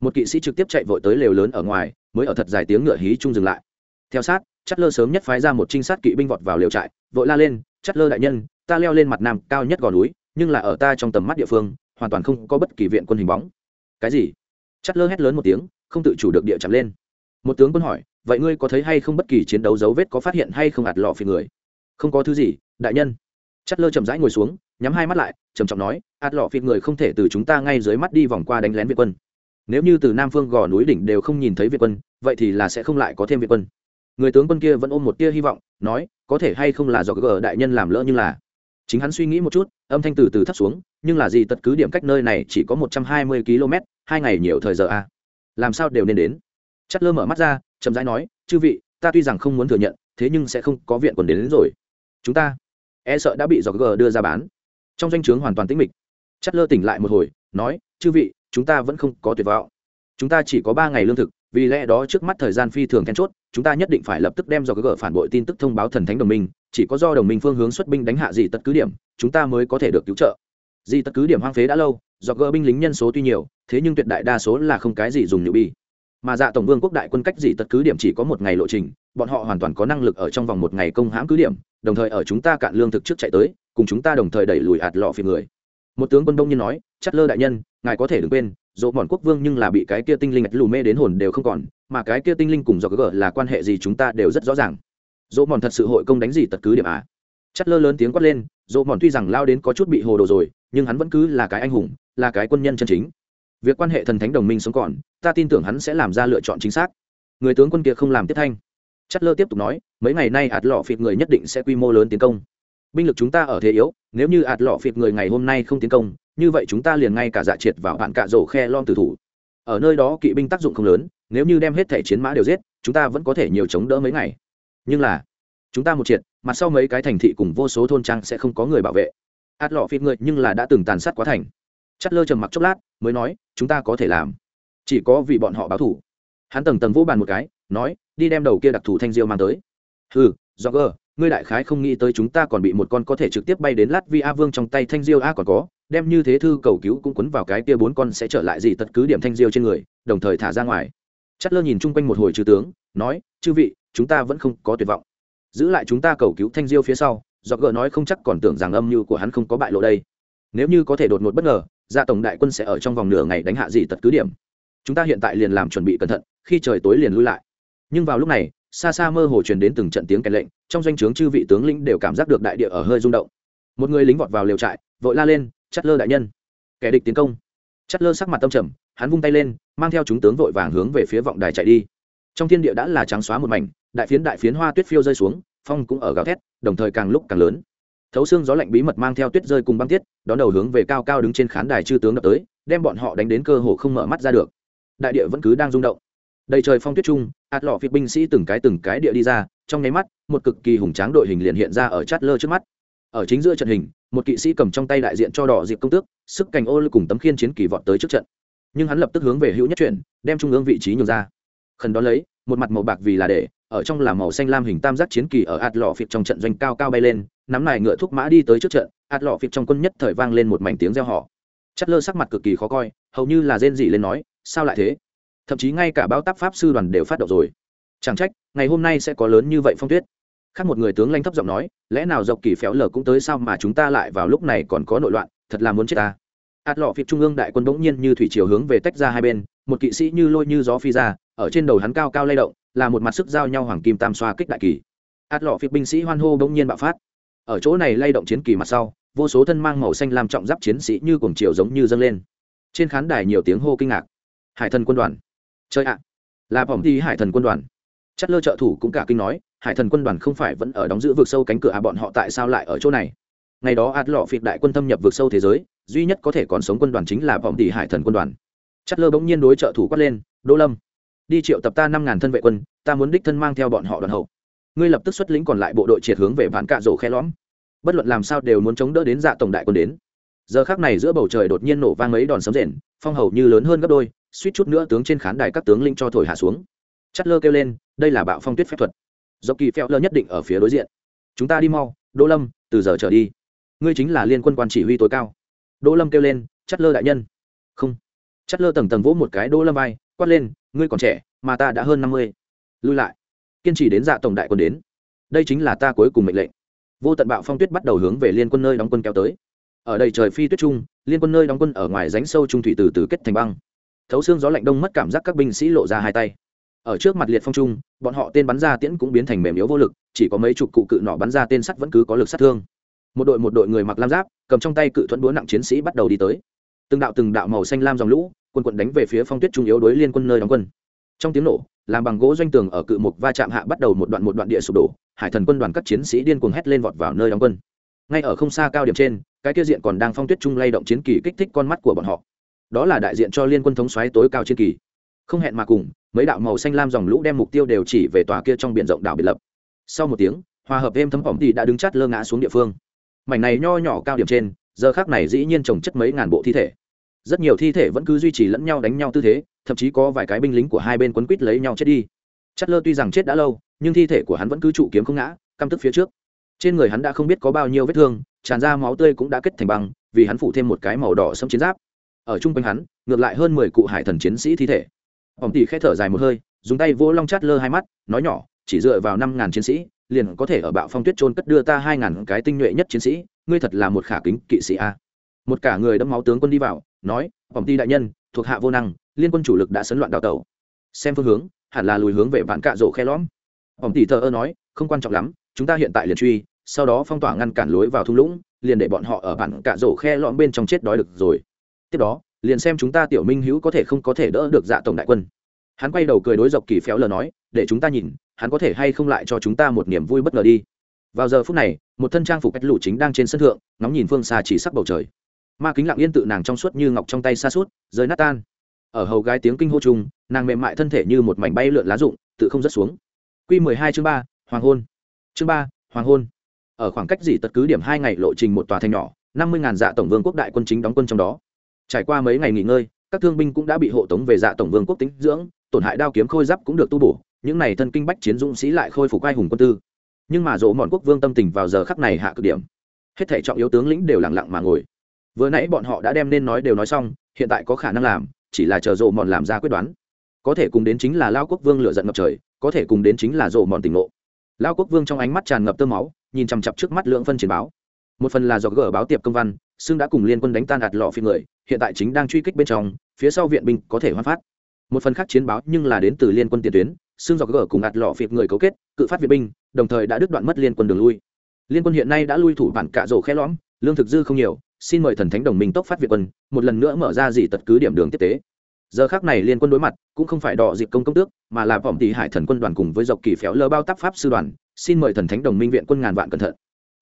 Một kỵ sĩ trực tiếp chạy vội tới lều lớn ở ngoài, mới ở thật dài tiếng ngựa hí chung dừng lại. Theo sát, chất lơ sớm nhất phái ra một trinh sát kỵ binh vọt vào lều trại, vội la lên, chất lơ đại nhân, ta leo lên mặt nam cao nhất gò núi, nhưng là ở ta trong tầm mắt địa phương, hoàn toàn không có bất kỳ viện quân hình bóng. Cái gì? Chất lơ hét lớn một tiếng, không tự chủ được địa chạm lên. Một tướng quân hỏi vậy ngươi có thấy hay không bất kỳ chiến đấu dấu vết có phát hiện hay không ạt lọ phi người? Không có thứ gì, đại nhân. Chất lơ chậm rãi ngồi xuống, nhắm hai mắt lại, trầm trọng nói, ạt lọ phi người không thể từ chúng ta ngay dưới mắt đi vòng qua đánh lén việt quân. Nếu như từ nam phương gò núi đỉnh đều không nhìn thấy việt quân, vậy thì là sẽ không lại có thêm việt quân. Người tướng quân kia vẫn ôm một tia hy vọng, nói, có thể hay không là do gờ đại nhân làm lỡ nhưng là. Chính hắn suy nghĩ một chút, âm thanh từ từ thấp xuống, nhưng là gì tất cứ điểm cách nơi này chỉ có một trăm hai mươi km hai ngày nhiều thời giờ a à? làm sao đều nên đến? Chất lơ mở mắt ra chậm rãi nói chư vị ta tuy rằng không muốn thừa nhận thế nhưng sẽ không có viện còn đến, đến rồi. Chúng ta e sợ đã bị dọc g đưa ra bán. Trong danh o chướng hoàn toàn tĩnh mịch. Chất lơ tỉnh lại một hồi nói chư vị chúng ta vẫn không có tuyệt vọng. Chúng ta chỉ có ba ngày lương thực vì lẽ đó trước mắt thời gian phi thường then chốt chúng ta nhất định phải lập tức đem do g phản bội tin tức thông báo thần thánh đồng minh chỉ có do đồng minh phương hướng xuất binh đánh hạ dị tất cứ điểm chúng ta mới có thể được cứu trợ. Dị tất cứ điểm hoang phế đã lâu do gỡ binh lính nhân số tuy nhiều thế nhưng tuyệt đại đa số là không cái gì dùng nhự bi mà dạ tổng vương quốc đại quân cách gì tật cứ điểm chỉ có một ngày lộ trình, bọn họ hoàn toàn có năng lực ở trong vòng một ngày công hãm cứ điểm, đồng thời ở chúng ta cạn lương thực trước chạy tới, cùng chúng ta đồng thời đẩy lùi hạt lọ phiền người. Một tướng quân đông như nói, chất lơ đại nhân, ngài có thể đừng quên, dỗ bọn quốc vương nhưng là bị cái kia tinh linh lù mê đến hồn đều không còn, mà cái kia tinh linh cùng do gờ là quan hệ gì chúng ta đều rất rõ ràng. Dỗ bọn thật sự hội công đánh gì tật cứ điểm à? Chất lơ lớn tiếng quát lên, dỗ bọn tuy rằng lao đến có chút bị hồ đồ rồi, nhưng hắn vẫn cứ là cái anh hùng, là cái quân nhân chân chính việc quan hệ thần thánh đồng minh sống còn, ta tin tưởng hắn sẽ làm ra lựa chọn chính xác. Người tướng quân kia không làm tiếp thanh. Chất lơ tiếp tục nói, mấy ngày nay ạt lọ phịt người nhất định sẽ quy mô lớn tiến công. Binh lực chúng ta ở thế yếu, nếu như ạt lọ phịt người ngày hôm nay không tiến công, như vậy chúng ta liền ngay cả dạ triệt vào hạn cạ rổ khe lon tử thủ. Ở nơi đó kỵ binh tác dụng không lớn, nếu như đem hết thẻ chiến mã đều giết, chúng ta vẫn có thể nhiều chống đỡ mấy ngày. Nhưng là, chúng ta một triệt, mặt sau mấy cái thành thị cùng vô số thôn trang sẽ không có người bảo vệ. Ạt lọ phịt người nhưng là đã từng tàn sát quá thành chất lơ trầm mặc chốc lát, mới nói, chúng ta có thể làm. Chỉ có vì bọn họ báo thủ hắn tầng tầng vỗ bàn một cái, nói, đi đem đầu kia đặc thù thanh diêu mang tới. Ừ do gờ ngươi đại khái không nghĩ tới chúng ta còn bị một con có thể trực tiếp bay đến lát vi a vương trong tay thanh diêu a còn có, đem như thế thư cầu cứu cũng quấn vào cái kia bốn con sẽ trở lại gì tất cứ điểm thanh diêu trên người, đồng thời thả ra ngoài. Chất lơ nhìn chung quanh một hồi chư tướng, nói, chư vị, chúng ta vẫn không có tuyệt vọng. Giữ lại chúng ta cầu cứu thanh diêu phía sau. Do gờ nói không chắc còn tưởng rằng âm mưu của hắn không có bại lộ đây. Nếu như có thể đột ngột bất ngờ gia tổng đại quân sẽ ở trong vòng nửa ngày đánh hạ gì tật cứ điểm. Chúng ta hiện tại liền làm chuẩn bị cẩn thận, khi trời tối liền lui lại. Nhưng vào lúc này, xa xa mơ hồ truyền đến từng trận tiếng kèn lệnh, trong doanh trướng chư vị tướng lĩnh đều cảm giác được đại địa ở hơi rung động. Một người lính vọt vào liều trại, vội la lên chắt lơ đại nhân! Kẻ địch tiến công. Chắt lơ sắc mặt tâm trầm, hắn vung tay lên, mang theo chúng tướng vội vàng hướng về phía vọng đài chạy đi. Trong thiên địa đã là trắng xóa một mảnh, đại phiến đại phiến hoa tuyết phiêu rơi xuống, phong cũng ở gào thét, đồng thời càng lúc càng lớn thấu xương gió lạnh bí mật mang theo tuyết rơi cùng băng tiết, đón đầu hướng về cao cao đứng trên khán đài chư tướng đập tới, đem bọn họ đánh đến cơ hồ không mở mắt ra được. Đại địa vẫn cứ đang rung động. Đầy trời phong tuyết trung ạt lọ phiệt binh sĩ từng cái từng cái địa đi ra, trong nháy mắt, một cực kỳ hùng tráng đội hình liền hiện ra ở chát lơ trước mắt. Ở chính giữa trận hình, một kỵ sĩ cầm trong tay đại diện cho đỏ dịp công tước, sức cành ô cùng tấm khiên chiến kỳ vọt tới trước trận. Nhưng hắn lập tức hướng về hữu nhất chuyển, đem trung ương vị trí nhường ra. Khẩn đó lấy, một mặt màu bạc vì là để, ở trong là màu xanh lam hình tam giác chiến kỳ ở ạt lọ phiệt trong trận doanh cao cao bay lên nắm này ngựa thúc mã đi tới trước trận, ạt lọ phiệt trong quân nhất thời vang lên một mảnh tiếng reo họ chất lơ sắc mặt cực kỳ khó coi, hầu như là rên dị lên nói, sao lại thế? Thậm chí ngay cả báo táp pháp sư đoàn đều phát động rồi. Chẳng trách, ngày hôm nay sẽ có lớn như vậy phong tuyết. Khác một người tướng lanh thấp giọng nói, lẽ nào dọc kỳ phéo lờ cũng tới sao mà chúng ta lại vào lúc này còn có nội loạn, thật là muốn chết ta. Ạt lọ phiệt trung ương đại quân bỗng nhiên như thủy chiều hướng về tách ra hai bên, một kỵ sĩ như lôi như gió phi ra, ở trên đầu hắn cao cao lay động, là một mặt sức giao nhau hoàng kim tam xoa kích đại kỳ. Ạt lọ phiệt binh sĩ hoan hô bỗng nhiên bạo phát ở chỗ này lay động chiến kỳ mặt sau, vô số thân mang màu xanh làm trọng giáp chiến sĩ như cuồng chiều giống như dâng lên. Trên khán đài nhiều tiếng hô kinh ngạc. Hải thần quân đoàn. Chơi ạ. Là bỏng thi hải thần quân đoàn. Chất lơ trợ thủ cũng cả kinh nói, hải thần quân đoàn không phải vẫn ở đóng giữ vực sâu cánh cửa à bọn họ tại sao lại ở chỗ này? Ngày đó ạt lọ phịt đại quân thâm nhập vực sâu thế giới, duy nhất có thể còn sống quân đoàn chính là bỏng tỷ hải thần quân đoàn. Chất lơ bỗng nhiên đối trợ thủ quát lên, đỗ lâm, đi triệu tập ta năm ngàn thân vệ quân, ta muốn đích thân mang theo bọn họ đoàn hậu ngươi lập tức xuất lĩnh còn lại bộ đội triệt hướng về vạn cạ rổ khe lõm. Bất luận làm sao đều muốn chống đỡ đến dạ tổng đại quân đến. Giờ khác này giữa bầu trời đột nhiên nổ vang mấy đòn sấm rền, phong hầu như lớn hơn gấp đôi, suýt chút nữa tướng trên khán đài các tướng linh cho thổi hạ xuống. Chất lơ kêu lên, đây là bạo phong tuyết phép thuật. Dọc kỳ phèo lơ nhất định ở phía đối diện. Chúng ta đi mau, đỗ lâm, từ giờ trở đi. Ngươi chính là liên quân quan chỉ huy tối cao. Đỗ lâm kêu lên chất lơ đại nhân. Không. Chất lơ tầng tầng vỗ một cái đỗ lâm vai, quát lên, ngươi còn trẻ, mà ta đã hơn năm mươi. Lui lại kiên trì đến dạ tổng đại quân đến. Đây chính là ta cuối cùng mệnh lệnh. Vô tận bạo phong tuyết bắt đầu hướng về liên quân nơi đóng quân kéo tới. Ở đây trời phi tuyết trung, liên quân nơi đóng quân ở ngoài ránh sâu trung thủy từ từ kết thành băng. Thấu xương gió lạnh đông mất cảm giác các binh sĩ lộ ra hai tay. Ở trước mặt liệt phong trung, bọn họ tên bắn ra tiễn cũng biến thành mềm yếu vô lực, chỉ có mấy chục cụ cự nỏ bắn ra tên sắt vẫn cứ có lực sát thương. Một đội một đội người mặc lam giáp, cầm trong tay cự thuẫn búa nặng chiến sĩ bắt đầu đi tới. Từng đạo từng đạo màu xanh lam dòng lũ quân quận đánh về phía phong tuyết trung yếu đối liên quân nơi đóng quân. Trong tiếng nổ làm bằng gỗ doanh tường ở cự mục va chạm hạ bắt đầu một đoạn một đoạn địa sụp đổ, hải thần quân đoàn các chiến sĩ điên cuồng hét lên vọt vào nơi đóng quân. Ngay ở không xa cao điểm trên, cái kia diện còn đang phong tuyết trung lay động chiến kỳ kích thích con mắt của bọn họ. Đó là đại diện cho liên quân thống xoáy tối cao chiến kỳ. Không hẹn mà cùng, mấy đạo màu xanh lam dòng lũ đem mục tiêu đều chỉ về tòa kia trong biển rộng đảo biệt lập. Sau một tiếng, hòa hợp êm thấm phỏng thì đã đứng chắt lơ ngã xuống địa phương. Mảnh này nho nhỏ cao điểm trên, giờ khác này dĩ nhiên trồng chất mấy ngàn bộ thi thể rất nhiều thi thể vẫn cứ duy trì lẫn nhau đánh nhau tư thế, thậm chí có vài cái binh lính của hai bên quấn quít lấy nhau chết đi. Chất lơ tuy rằng chết đã lâu, nhưng thi thể của hắn vẫn cứ trụ kiếm không ngã, căm tức phía trước. Trên người hắn đã không biết có bao nhiêu vết thương, tràn ra máu tươi cũng đã kết thành băng, vì hắn phủ thêm một cái màu đỏ xâm chiến giáp. Ở chung quanh hắn, ngược lại hơn mười cụ hải thần chiến sĩ thi thể. Ông tỷ k h ẽ thở dài một hơi, dùng tay vỗ long chát lơ hai mắt, nói nhỏ, chỉ dựa vào năm ngàn chiến sĩ, liền có thể ở bạo phong tuyết trôn cất đưa ta hai ngàn cái tinh nhuệ nhất chiến sĩ, ngươi thật là một khả kính kỵ sĩ a. Một cả người đẫm máu tướng quân đi vào nói, vòng ty đại nhân, thuộc hạ vô năng, liên quân chủ lực đã sấn loạn đào tẩu xem phương hướng, hẳn là lùi hướng về vạn cạ rổ khe lõm. Vòng tỷ thờ ơ nói, không quan trọng lắm, chúng ta hiện tại liền truy, sau đó phong tỏa ngăn cản lối vào thung lũng, liền để bọn họ ở vạn cạ rổ khe lõm bên trong chết đói được rồi. Tiếp đó, liền xem chúng ta tiểu minh hữu có thể không có thể đỡ được dạ tổng đại quân. Hắn quay đầu cười đối dọc kỳ phéo lờ nói, để chúng ta nhìn, hắn có thể hay không lại cho chúng ta một niềm vui bất ngờ đi. Vào giờ phút này, một thân trang phục cách lụ chính đang trên sân thượng ngóng nhìn phương xa chỉ sắc bầu trời ma kính lặng yên tự nàng trong suốt như ngọc trong tay xa suốt rơi nát tan. Ở hầu gái tiếng kinh hô chung nàng mềm mại thân thể như một mảnh bay lượn lá rụng, tự không rớt xuống. Q mười hai chương ba, hoàng hôn. Chương ba, hoàng hôn. Ở khoảng cách gì tật cứ điểm hai ngày lộ trình một tòa thành nhỏ, năm mươi ngàn dạ tổng vương quốc đại quân chính đóng quân trong đó. Trải qua mấy ngày nghỉ ngơi, các thương binh cũng đã bị hộ tống về dạ tổng vương quốc tính dưỡng, tổn hại đao kiếm khôi giáp cũng được tu bổ, những này thân kinh bách chiến dũng sĩ lại khôi phục ai hùng quân tư. Nhưng mà dỗ mọn quốc vương tâm tình vào giờ khắc này hạ cực điểm. Hết thể trọng yếu tướng lĩnh đều lặng lặng mà ngồi vừa nãy bọn họ đã đem nên nói đều nói xong, hiện tại có khả năng làm, chỉ là chờ rộ mòn làm ra quyết đoán. Có thể cùng đến chính là lao quốc vương lựa giận ngập trời, có thể cùng đến chính là rộ mòn tỉnh ngộ. Lao quốc vương trong ánh mắt tràn ngập tơ máu, nhìn chằm chặp trước mắt lượng phân chiến báo. Một phần là do gỡ báo tiệp công văn, xưng đã cùng liên quân đánh tan ạt lọ phi người, hiện tại chính đang truy kích bên trong, phía sau viện binh có thể hoan phát. Một phần khác chiến báo nhưng là đến từ liên quân tiền tuyến, xưng do gỡ cùng ạt lọ phi người cấu kết, cự phát viện binh, đồng thời đã đứt đoạn mất liên quân đường lui. Liên quân hiện nay đã lui thủ bản cạ rổ khe lõm, lương thực dư không nhiều xin mời thần thánh đồng minh tốc phát việt quân, một lần nữa mở ra dị tật cứ điểm đường tiếp tế. Giờ khác này liên quân đối mặt, cũng không phải đọ dịp công công tước, mà là vọng tỷ hải thần quân đoàn cùng với dọc kỳ phéo lơ bao tác pháp sư đoàn, xin mời thần thánh đồng minh viện quân ngàn vạn cẩn thận.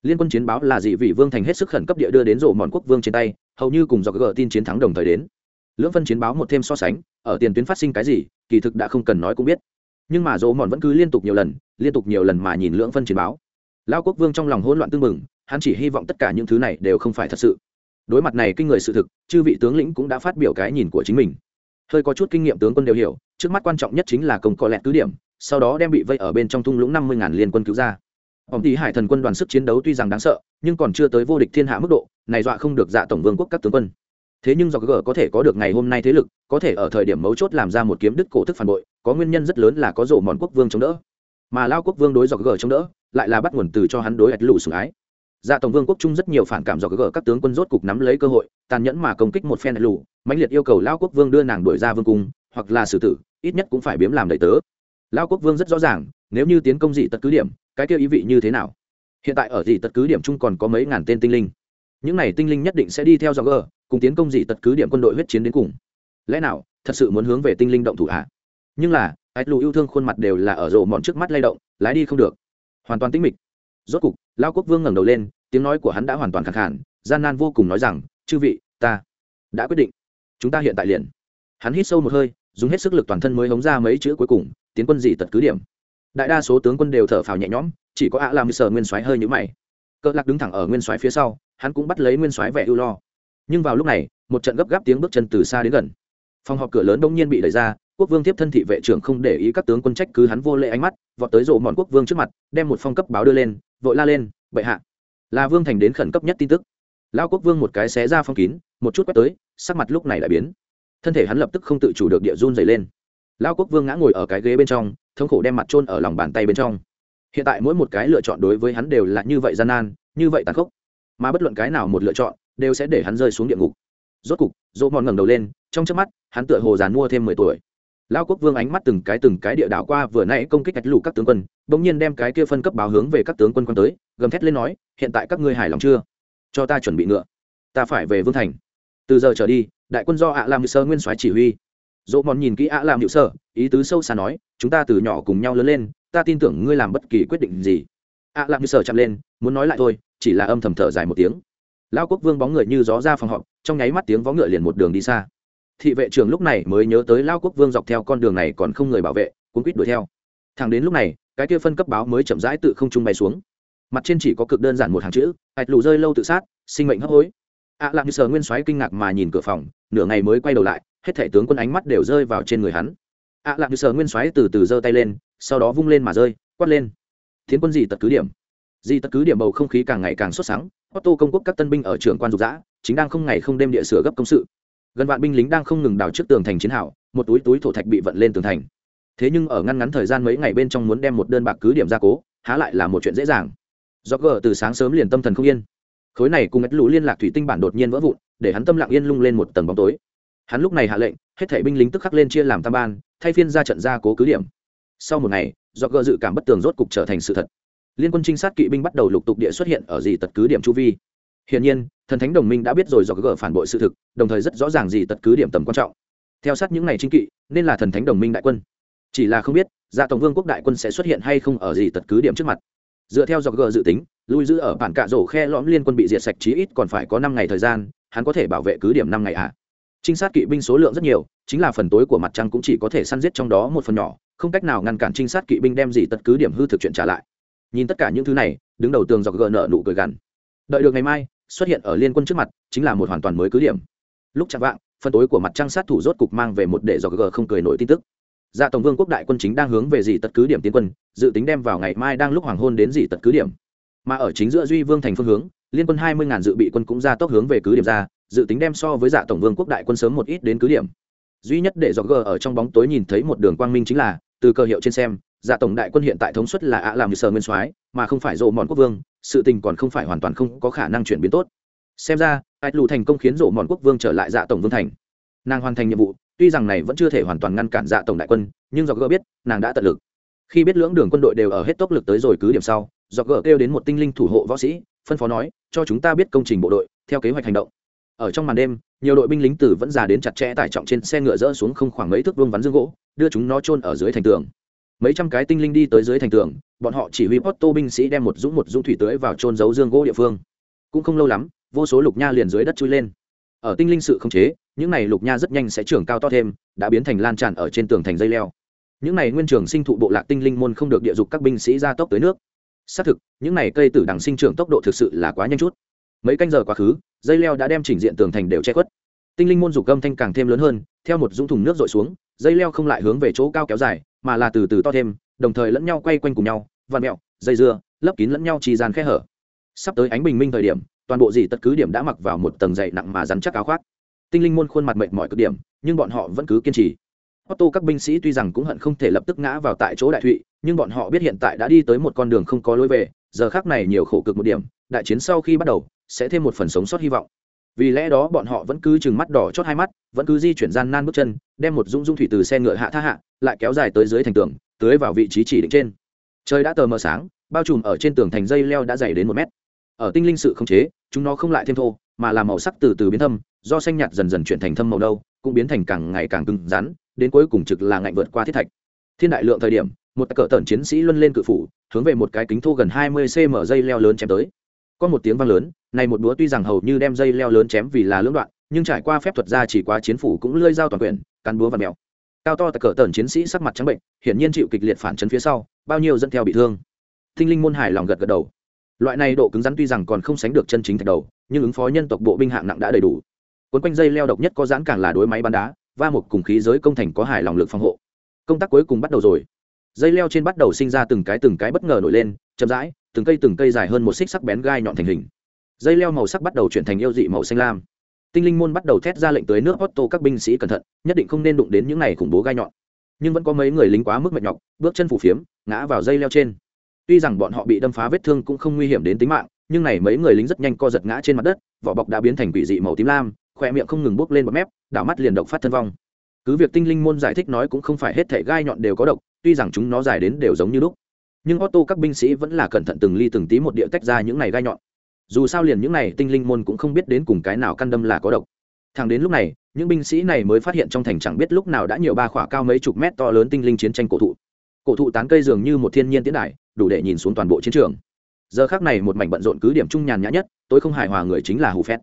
Liên quân chiến báo là dị vị vương thành hết sức khẩn cấp địa đưa đến rộ mòn quốc vương trên tay, hầu như cùng do gỡ tin chiến thắng đồng thời đến. Lưỡng phân chiến báo một thêm so sánh, ở tiền tuyến phát sinh cái gì, kỳ thực đã không cần nói cũng biết. Nhưng mà rộ mòn vẫn cứ liên tục nhiều lần, liên tục nhiều lần mà nhìn lưỡng phân chiến báo. Lao quốc vương trong lòng hỗn loạn tương mừng hắn chỉ hy vọng tất cả những thứ này đều không phải thật sự đối mặt này kinh người sự thực, chư vị tướng lĩnh cũng đã phát biểu cái nhìn của chính mình. Hơi có chút kinh nghiệm tướng quân đều hiểu, trước mắt quan trọng nhất chính là công co lẹt cứ điểm, sau đó đem bị vây ở bên trong thung lũng năm mươi ngàn liên quân cứu ra. Ông Tý hải thần quân đoàn sức chiến đấu tuy rằng đáng sợ, nhưng còn chưa tới vô địch thiên hạ mức độ, này dọa không được dạ tổng vương quốc các tướng quân. Thế nhưng do g có thể có được ngày hôm nay thế lực, có thể ở thời điểm mấu chốt làm ra một kiếm đức cổ tức phản bội, có nguyên nhân rất lớn là có rổ mòn quốc vương chống đỡ. Mà lao quốc vương đối do g chống đỡ, lại là bắt nguồn từ cho hắn đối ạch lụ sủng ái dạ tổng vương quốc trung rất nhiều phản cảm do gỡ các tướng quân rốt cục nắm lấy cơ hội, tàn nhẫn mà công kích một phen ạch mãnh liệt yêu cầu lao quốc vương đưa nàng đuổi ra vương cung, hoặc là xử tử, ít nhất cũng phải biếm làm đầy tớ. Lao quốc vương rất rõ ràng, nếu như tiến công dị tật cứ điểm, cái kia ý vị như thế nào? Hiện tại ở dị tật cứ điểm chung còn có mấy ngàn tên tinh linh. Những này tinh linh nhất định sẽ đi theo do g cùng tiến công dị tật cứ điểm quân đội huyết chiến đến cùng. Lẽ nào, thật sự muốn hướng về tinh linh động thủ hạ nhưng là ái lù yêu thương khuôn mặt đều là ở rộ mòn trước mắt lay động, lái đi không được. Hoàn toàn tĩnh mịch rốt cục, lao quốc vương ngẩng đầu lên, tiếng nói của hắn đã hoàn toàn khẳng khản gian nan vô cùng nói rằng, chư vị, ta đã quyết định. Chúng ta hiện tại liền. Hắn hít sâu một hơi, dùng hết sức lực toàn thân mới hống ra mấy chữ cuối cùng, tiến quân dị tật cứ điểm. Đại đa số tướng quân đều thở phào nhẹ nhõm, chỉ có ạ làm sờ nguyên soái hơi nhũ mày. Cỡ lạc đứng thẳng ở nguyên soái phía sau, hắn cũng bắt lấy nguyên soái vẻ ưu lo. Nhưng vào lúc này, một trận gấp gáp tiếng bước chân từ xa đến gần. Phòng họp cửa lớn đông nhiên bị đẩy ra, quốc vương tiếp thân thị vệ trưởng không để ý các tướng quân trách cứ hắn vô lệ ánh mắt, vọt tới rộ mòn quốc vương trước mặt, đem một phong cấp báo đưa lên vội la lên, bệ hạ. Là vương thành đến khẩn cấp nhất tin tức. Lao quốc vương một cái xé ra phong kín, một chút quét tới, sắc mặt lúc này lại biến. Thân thể hắn lập tức không tự chủ được địa run dày lên. Lao quốc vương ngã ngồi ở cái ghế bên trong, thống khổ đem mặt trôn ở lòng bàn tay bên trong. Hiện tại mỗi một cái lựa chọn đối với hắn đều là như vậy gian nan, như vậy tàn khốc. Mà bất luận cái nào một lựa chọn, đều sẽ để hắn rơi xuống địa ngục. Rốt cục, dỗ mòn ngẩng đầu lên, trong trước mắt, hắn tựa hồ giàn mua thêm mười tuổi lao quốc vương ánh mắt từng cái từng cái địa đảo qua vừa nãy công kích cách lũ các tướng quân, bỗng nhiên đem cái kia phân cấp báo hướng về các tướng quân quân tới, gầm thét lên nói, hiện tại các ngươi hài lòng chưa? Cho ta chuẩn bị ngựa. Ta phải về vương thành. Từ giờ trở đi, đại quân do ạ làm sơ nguyên soái chỉ huy. Dỗ mòn nhìn kỹ ạ làm hiệu sơ, ý tứ sâu xa nói, chúng ta từ nhỏ cùng nhau lớn lên, ta tin tưởng ngươi làm bất kỳ quyết định gì. Ạ làm hữu sơ chạm lên, muốn nói lại thôi, chỉ là âm thầm thở dài một tiếng. Lao quốc vương bóng người như gió ra phòng họp, trong nháy mắt tiếng vó ngựa liền một đường đi xa thị vệ trưởng lúc này mới nhớ tới lao quốc vương dọc theo con đường này còn không người bảo vệ cuốn quýt đuổi theo. Thằng đến lúc này cái kia phân cấp báo mới chậm rãi tự không trung bay xuống. Mặt trên chỉ có cực đơn giản một hàng chữ hạch lù rơi lâu tự sát sinh mệnh hấp hối. Ạ à, lạc như sờ nguyên soái kinh ngạc mà nhìn cửa phòng nửa ngày mới quay đầu lại hết thể tướng quân ánh mắt đều rơi vào trên người hắn. Ạ à, lạc như sờ nguyên soái từ từ giơ tay lên sau đó vung lên mà rơi quát lên. Thiến quân gì tật cứ điểm? Gì tật cứ điểm bầu không khí càng ngày càng xuất sáng Otto công quốc các tân binh ở trường quan dục dã chính đang không ngày không đêm địa sửa gấp công sự gần vạn binh lính đang không ngừng đào trước tường thành chiến hào, một túi túi thổ thạch bị vận lên tường thành. Thế nhưng ở ngăn ngắn thời gian mấy ngày bên trong muốn đem một đơn bạc cứ điểm ra cố, há lại là một chuyện dễ dàng. Do gờ từ sáng sớm liền tâm thần không yên. Khối này cùng ếch lũ liên lạc thủy tinh bản đột nhiên vỡ vụn, để hắn tâm lặng yên lung lên một tầng bóng tối. Hắn lúc này hạ lệnh, hết thảy binh lính tức khắc lên chia làm tam ban, thay phiên ra trận ra cố cứ điểm. Sau một ngày do gờ dự cảm bất tường rốt cục trở thành sự thật. Liên quân trinh sát kỵ binh bắt đầu lục tục địa xuất hiện ở dì tật cứ điểm chu vi hiển nhiên, thần thánh đồng minh đã biết rồi do gờ phản bội sự thực, đồng thời rất rõ ràng gì tất cứ điểm tầm quan trọng. Theo sát những này chính kỵ, nên là thần thánh đồng minh đại quân. Chỉ là không biết dạ tổng vương quốc đại quân sẽ xuất hiện hay không ở gì tất cứ điểm trước mặt. Dựa theo do gờ dự tính, lui giữ ở bản cạ rổ khe lõm liên quân bị diệt sạch chí ít còn phải có năm ngày thời gian, hắn có thể bảo vệ cứ điểm năm ngày ạ. À. trinh sát kỵ binh số lượng rất nhiều, chính là phần tối của mặt trăng cũng chỉ có thể săn giết trong đó một phần nhỏ, không cách nào ngăn cản trinh sát kỵ binh đem gì tất cứ điểm hư thực chuyện trả lại. Nhìn tất cả những thứ này, đứng đầu tường dọc gờ nợ nụ cười gằn. Đợi được ngày mai xuất hiện ở liên quân trước mặt, chính là một hoàn toàn mới cứ điểm. Lúc chạm vạng, phần tối của mặt trăng sát thủ rốt cục mang về một để dò gờ không cười nổi tin tức. Dạ tổng vương quốc đại quân chính đang hướng về dì tật cứ điểm tiến quân, dự tính đem vào ngày mai đang lúc hoàng hôn đến dì tật cứ điểm. Mà ở chính giữa duy vương thành phương hướng, liên quân hai mươi ngàn dự bị quân cũng ra tốc hướng về cứ điểm ra, dự tính đem so với dạ tổng vương quốc đại quân sớm một ít đến cứ điểm. Duy nhất để dò gờ ở trong bóng tối nhìn thấy một đường quang minh chính là, từ cơ hiệu trên xem dạ tổng đại quân hiện tại thống suất là ạ làm sờ nguyên soái, mà không phải rộ mòn quốc vương sự tình còn không phải hoàn toàn không có khả năng chuyển biến tốt. Xem ra ạch lù thành công khiến rộ mòn quốc vương trở lại dạ tổng vương thành. Nàng hoàn thành nhiệm vụ, tuy rằng này vẫn chưa thể hoàn toàn ngăn cản dạ tổng đại quân, nhưng do gỡ biết, nàng đã tận lực. Khi biết lưỡng đường quân đội đều ở hết tốc lực tới rồi cứ điểm sau do gỡ kêu đến một tinh linh thủ hộ võ sĩ, phân phó nói, cho chúng ta biết công trình bộ đội, theo kế hoạch hành động. Ở trong màn đêm, nhiều đội binh lính tử vẫn già đến chặt chẽ tải trọng trên xe ngựa rỡ xuống không khoảng mấy thước vương vắn dương gỗ, đưa chúng nó chôn ở dưới thành tường mấy trăm cái tinh linh đi tới dưới thành tường, bọn họ chỉ huy Otto binh sĩ đem một dũng một dũng thủy tưới vào trôn giấu dương gỗ địa phương. Cũng không lâu lắm, vô số lục nha liền dưới đất chui lên. Ở tinh linh sự không chế, những này lục nha rất nhanh sẽ trưởng cao to thêm, đã biến thành lan tràn ở trên tường thành dây leo. Những này nguyên trường sinh thụ bộ lạc tinh linh môn không được địa dục các binh sĩ ra tốc tới nước. Xác thực, những này cây tử đằng sinh trưởng tốc độ thực sự là quá nhanh chút. Mấy canh giờ quá khứ, dây leo đã đem chỉnh diện tường thành đều che khuất. Tinh linh môn dục gâm thanh càng thêm lớn hơn, theo một dũng thùng nước dội xuống dây leo không lại hướng về chỗ cao kéo dài mà là từ từ to thêm đồng thời lẫn nhau quay quanh cùng nhau vằn mẹo dây dưa lấp kín lẫn nhau trì gian khe hở. Sắp tới ánh bình minh thời điểm toàn bộ dì tất cứ điểm đã mặc vào một tầng dày nặng mà rắn chắc áo khoác. Tinh linh môn khuôn mặt mệt mỏi cực điểm nhưng bọn họ vẫn cứ kiên trì. Otto các binh sĩ tuy rằng cũng hận không thể lập tức ngã vào tại chỗ đại thụy, nhưng bọn họ biết hiện tại đã đi tới một con đường không có lối về, giờ khắc này nhiều khổ cực một điểm, đại chiến sau khi bắt đầu sẽ thêm một phần sống sót hy vọng. Vì lẽ đó bọn họ vẫn cứ trừng mắt đỏ chót hai mắt, vẫn cứ di chuyển gian nan bước chân, đem một dung dung thủy từ xe ngựa hạ tha hạ, lại kéo dài tới dưới thành tường, tưới vào vị trí chỉ định trên. Trời đã tờ mờ sáng, bao trùm ở trên tường thành dây leo đã dày đến một mét. Ở tinh linh sự không chế, chúng nó không lại thêm thô, mà là màu sắc từ từ biến thâm, do xanh nhạt dần dần chuyển thành thâm màu đâu, cũng biến thành càng ngày càng cứng rắn, đến cuối cùng trực là ngạnh vượt qua thiết thạch thiên đại lượng thời điểm một cỡ tẩn chiến sĩ luân lên cự phủ hướng về một cái kính thô gần hai mươi cm dây leo lớn chém tới có một tiếng vang lớn này một búa tuy rằng hầu như đem dây leo lớn chém vì là lưỡng đoạn, nhưng trải qua phép thuật ra chỉ quá chiến phủ cũng lơi dao toàn quyền cắn búa và mèo. Cao to tại cỡ tần chiến sĩ sắc mặt trắng bệnh, hiển nhiên chịu kịch liệt phản chấn phía sau, bao nhiêu dẫn theo bị thương. Thinh linh môn hải lòng gật gật đầu. Loại này độ cứng rắn tuy rằng còn không sánh được chân chính thạch đầu, nhưng ứng phó nhân tộc bộ binh hạng nặng đã đầy đủ. Cuốn quanh dây leo độc nhất có giãn càng là đối máy bắn đá, va một cùng khí giới công thành có hài lòng lực phòng hộ. Công tác cuối cùng bắt đầu rồi. Dây leo trên bắt đầu sinh ra từng cái từng cái bất ngờ nổi lên, chậm rãi, từng cây từng cây dài hơn một xích sắc bén gai nhọn thành hình dây leo màu sắc bắt đầu chuyển thành yêu dị màu xanh lam. Tinh linh môn bắt đầu thét ra lệnh tới nước otto các binh sĩ cẩn thận, nhất định không nên đụng đến những này khủng bố gai nhọn. Nhưng vẫn có mấy người lính quá mức mệt nhọc, bước chân phủ phiếm, ngã vào dây leo trên. Tuy rằng bọn họ bị đâm phá vết thương cũng không nguy hiểm đến tính mạng, nhưng này mấy người lính rất nhanh co giật ngã trên mặt đất, vỏ bọc đã biến thành quỷ dị màu tím lam khoe miệng không ngừng bốc lên một mép, đảo mắt liền độc phát thân vong. Cứ việc tinh linh môn giải thích nói cũng không phải hết thể gai nhọn đều có độc, tuy rằng chúng nó dài đến đều giống như lúc. Nhưng Otto các binh sĩ vẫn là cẩn thận từng ly từng tí một địa tách ra những này gai nhọn dù sao liền những này tinh linh môn cũng không biết đến cùng cái nào căn đâm là có độc. Thẳng đến lúc này, những binh sĩ này mới phát hiện trong thành chẳng biết lúc nào đã nhiều ba khỏa cao mấy chục mét to lớn tinh linh chiến tranh cổ thụ. Cổ thụ tán cây dường như một thiên nhiên tiến đại đủ để nhìn xuống toàn bộ chiến trường. Giờ khác này một mảnh bận rộn cứ điểm trung nhàn nhã nhất tôi không hài hòa người chính là hù phét.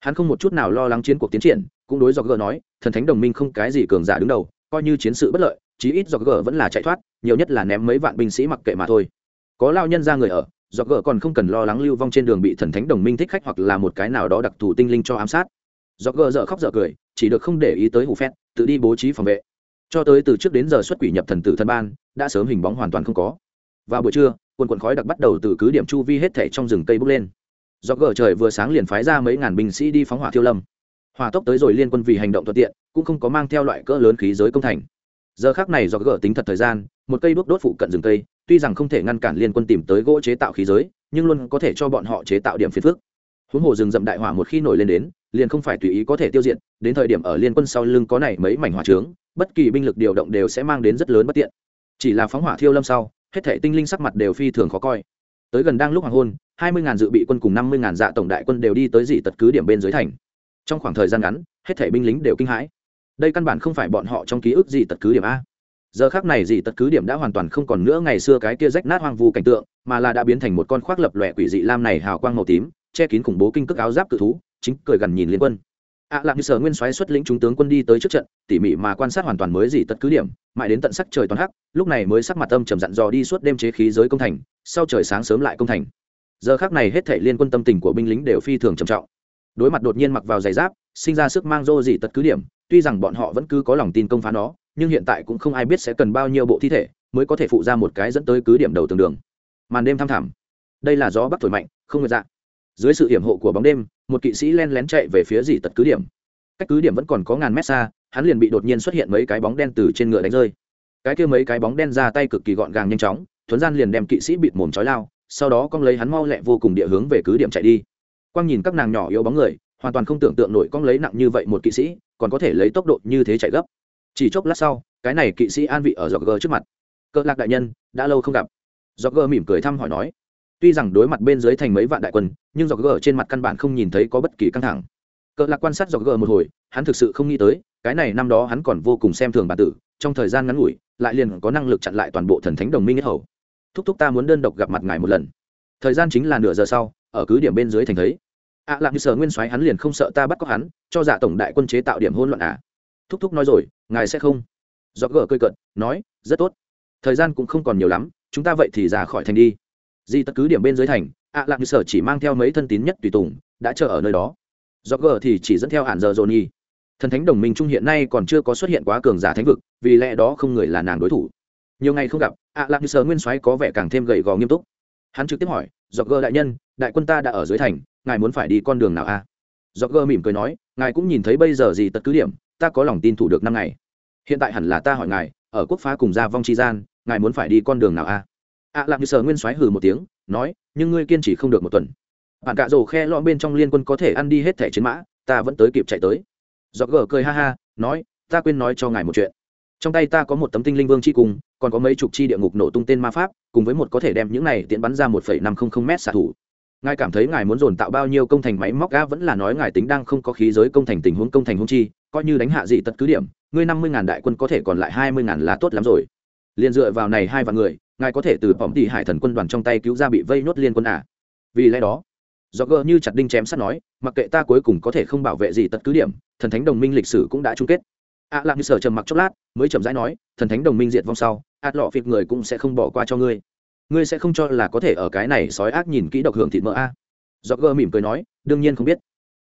Hắn không một chút nào lo lắng chiến cuộc tiến triển, cũng đối do gờ nói, thần thánh đồng minh không cái gì cường giả đứng đầu, coi như chiến sự bất lợi, chí ít do gờ vẫn là chạy thoát, nhiều nhất là ném mấy vạn binh sĩ mặc kệ mà thôi. Có lao nhân ra người ở do gờ còn không cần lo lắng lưu vong trên đường bị thần thánh đồng minh thích khách hoặc là một cái nào đó đặc thù tinh linh cho ám sát. Do gờ dở khóc dở cười, chỉ được không để ý tới hủ phét, tự đi bố trí phòng vệ. Cho tới từ trước đến giờ xuất quỷ nhập thần tử thân ban, đã sớm hình bóng hoàn toàn không có. Vào buổi trưa, quần quần khói đặc bắt đầu từ cứ điểm chu vi hết thể trong rừng cây bốc lên. Do gờ trời vừa sáng liền phái ra mấy ngàn binh sĩ đi phóng hỏa thiêu lâm. Hòa tốc tới rồi liên quân vì hành động thuận tiện, cũng không có mang theo loại cỡ lớn khí giới công thành. Giờ khác này do gờ tính thật thời gian, một cây đuốc đốt phụ cận rừng cây tuy rằng không thể ngăn cản liên quân tìm tới gỗ chế tạo khí giới, nhưng luôn có thể cho bọn họ chế tạo điểm phiền phức. Huống hồ rừng rậm đại hỏa một khi nổi lên đến, liền không phải tùy ý có thể tiêu diệt, đến thời điểm ở liên quân sau lưng có này mấy mảnh hỏa trướng, bất kỳ binh lực điều động đều sẽ mang đến rất lớn bất tiện. Chỉ là phóng hỏa thiêu lâm sau, hết thể tinh linh sắc mặt đều phi thường khó coi. Tới gần đang lúc hoàng hôn, hai mươi ngàn dự bị quân cùng năm mươi ngàn dạ tổng đại quân đều đi tới dị tật cứ điểm bên dưới thành. Trong khoảng thời gian ngắn, hết thể binh lính đều kinh hãi. Đây căn bản không phải bọn họ trong ký ức dị tật cứ điểm a giờ khác này dị tật cứ điểm đã hoàn toàn không còn nữa ngày xưa cái kia rách nát hoang vu cảnh tượng mà là đã biến thành một con khoác lập lòe quỷ dị lam này hào quang màu tím che kín khủng bố kinh cước áo giáp cự thú chính cười gần nhìn liên quân. Ạ à, lạc như sở nguyên soái xuất lĩnh chúng tướng quân đi tới trước trận tỉ mỉ mà quan sát hoàn toàn mới dị tật cứ điểm mãi đến tận sắc trời toàn hắc lúc này mới sắc mặt âm trầm dặn dò đi suốt đêm chế khí giới công thành sau trời sáng sớm lại công thành. Giờ khác này hết thể liên quân tâm tình của binh lính đều phi thường trầm trọng. Đối mặt đột nhiên mặc vào giày giáp sinh ra sức mang rô dị tật cứ điểm tuy rằng bọn họ vẫn cứ có lòng tin công phá nó nhưng hiện tại cũng không ai biết sẽ cần bao nhiêu bộ thi thể mới có thể phụ ra một cái dẫn tới cứ điểm đầu tường đường. Màn đêm thăm thẳm. Đây là gió bắc thổi mạnh, không nguyệt dạ. Dưới sự hiểm hộ của bóng đêm, một kỵ sĩ len lén chạy về phía dì tật cứ điểm. Cách cứ điểm vẫn còn có ngàn mét xa, hắn liền bị đột nhiên xuất hiện mấy cái bóng đen từ trên ngựa đánh rơi. Cái kia mấy cái bóng đen ra tay cực kỳ gọn gàng nhanh chóng, thuấn gian liền đem kỵ sĩ bịt mồm trói lao, sau đó con lấy hắn mau lẹ vô cùng địa hướng về cứ điểm chạy đi. Quang nhìn các nàng nhỏ yếu bóng người, hoàn toàn không tưởng tượng nổi con lấy nặng như vậy một kỵ sĩ, còn có thể lấy tốc độ như thế chạy gấp chỉ chốc lát sau cái này kỵ sĩ an vị ở dọc gờ trước mặt. Cỡ lạc đại nhân đã lâu không gặp. Dọc gờ mỉm cười thăm hỏi nói. Tuy rằng đối mặt bên dưới thành mấy vạn đại quân nhưng dọc gờ trên mặt căn bản không nhìn thấy có bất kỳ căng thẳng. Cỡ lạc quan sát dọc gờ một hồi hắn thực sự không nghĩ tới cái này năm đó hắn còn vô cùng xem thường bản tử trong thời gian ngắn ngủi lại liền có năng lực chặn lại toàn bộ thần thánh đồng minh nhất hầu. Thúc thúc ta muốn đơn độc gặp mặt ngài một lần. Thời gian chính là nửa giờ sau ở cứ điểm bên dưới thành thấy. Ạ à, lạc như sở nguyên soái hắn liền không sợ ta bắt có hắn cho giả tổng đại quân chế tạo điểm hôn loạn à. Thúc thúc nói rồi ngài sẽ không? Do gờ cơi cận nói rất tốt. Thời gian cũng không còn nhiều lắm chúng ta vậy thì ra khỏi thành đi. Di tất cứ điểm bên dưới thành ạ à, lạc như sở chỉ mang theo mấy thân tín nhất tùy tùng đã chờ ở nơi đó. Do gờ thì chỉ dẫn theo hạn giờ dồn nhi thần thánh đồng minh trung hiện nay còn chưa có xuất hiện quá cường giả thánh vực vì lẽ đó không người là nàng đối thủ. Nhiều ngày không gặp ạ à, lạc như sở nguyên soái có vẻ càng thêm gầy gò nghiêm túc. Hắn trực tiếp hỏi do gờ đại nhân đại quân ta đã ở dưới thành ngài muốn phải đi con đường nào a à? do gờ mỉm cười nói ngài cũng nhìn thấy bây giờ gì tất cứ điểm ta có lòng tin thủ được năm ngày. Hiện tại hẳn là ta hỏi ngài, ở quốc phá cùng gia vong chi gian, ngài muốn phải đi con đường nào a? Ạ làm như sở nguyên soái hừ một tiếng, nói, nhưng ngươi kiên trì không được một tuần. Bạn cạ rổ khe lõm bên trong liên quân có thể ăn đi hết thẻ chiến mã, ta vẫn tới kịp chạy tới. Do gờ cười ha ha, nói, ta quên nói cho ngài một chuyện. Trong tay ta có một tấm tinh linh vương chi cùng, còn có mấy chục chi địa ngục nổ tung tên ma pháp, cùng với một có thể đem những này tiện bắn ra một phẩy năm không không m xạ thủ ngài cảm thấy ngài muốn dồn tạo bao nhiêu công thành máy móc ga vẫn là nói ngài tính đang không có khí giới công thành tình huống công thành hung chi coi như đánh hạ dị tật cứ điểm ngươi năm mươi ngàn đại quân có thể còn lại hai mươi ngàn là tốt lắm rồi. Liền dựa vào này hai vạn người ngài có thể từ bỏng tỉ hải thần quân đoàn trong tay cứu ra bị vây nốt liên quân à. vì lẽ đó do gờ như chặt đinh chém sắt nói mặc kệ ta cuối cùng có thể không bảo vệ gì tật cứ điểm thần thánh đồng minh lịch sử cũng đã chung kết. Ạ à, lạc như sở trầm mặc chốc lát mới chậm rãi nói thần thánh đồng minh diệt vong sau ạt lọ phịt người cũng sẽ không bỏ qua cho ngươi ngươi sẽ không cho là có thể ở cái này sói ác nhìn kỹ độc hưởng thịt mỡ a. À. do gơ mỉm cười nói đương nhiên không biết.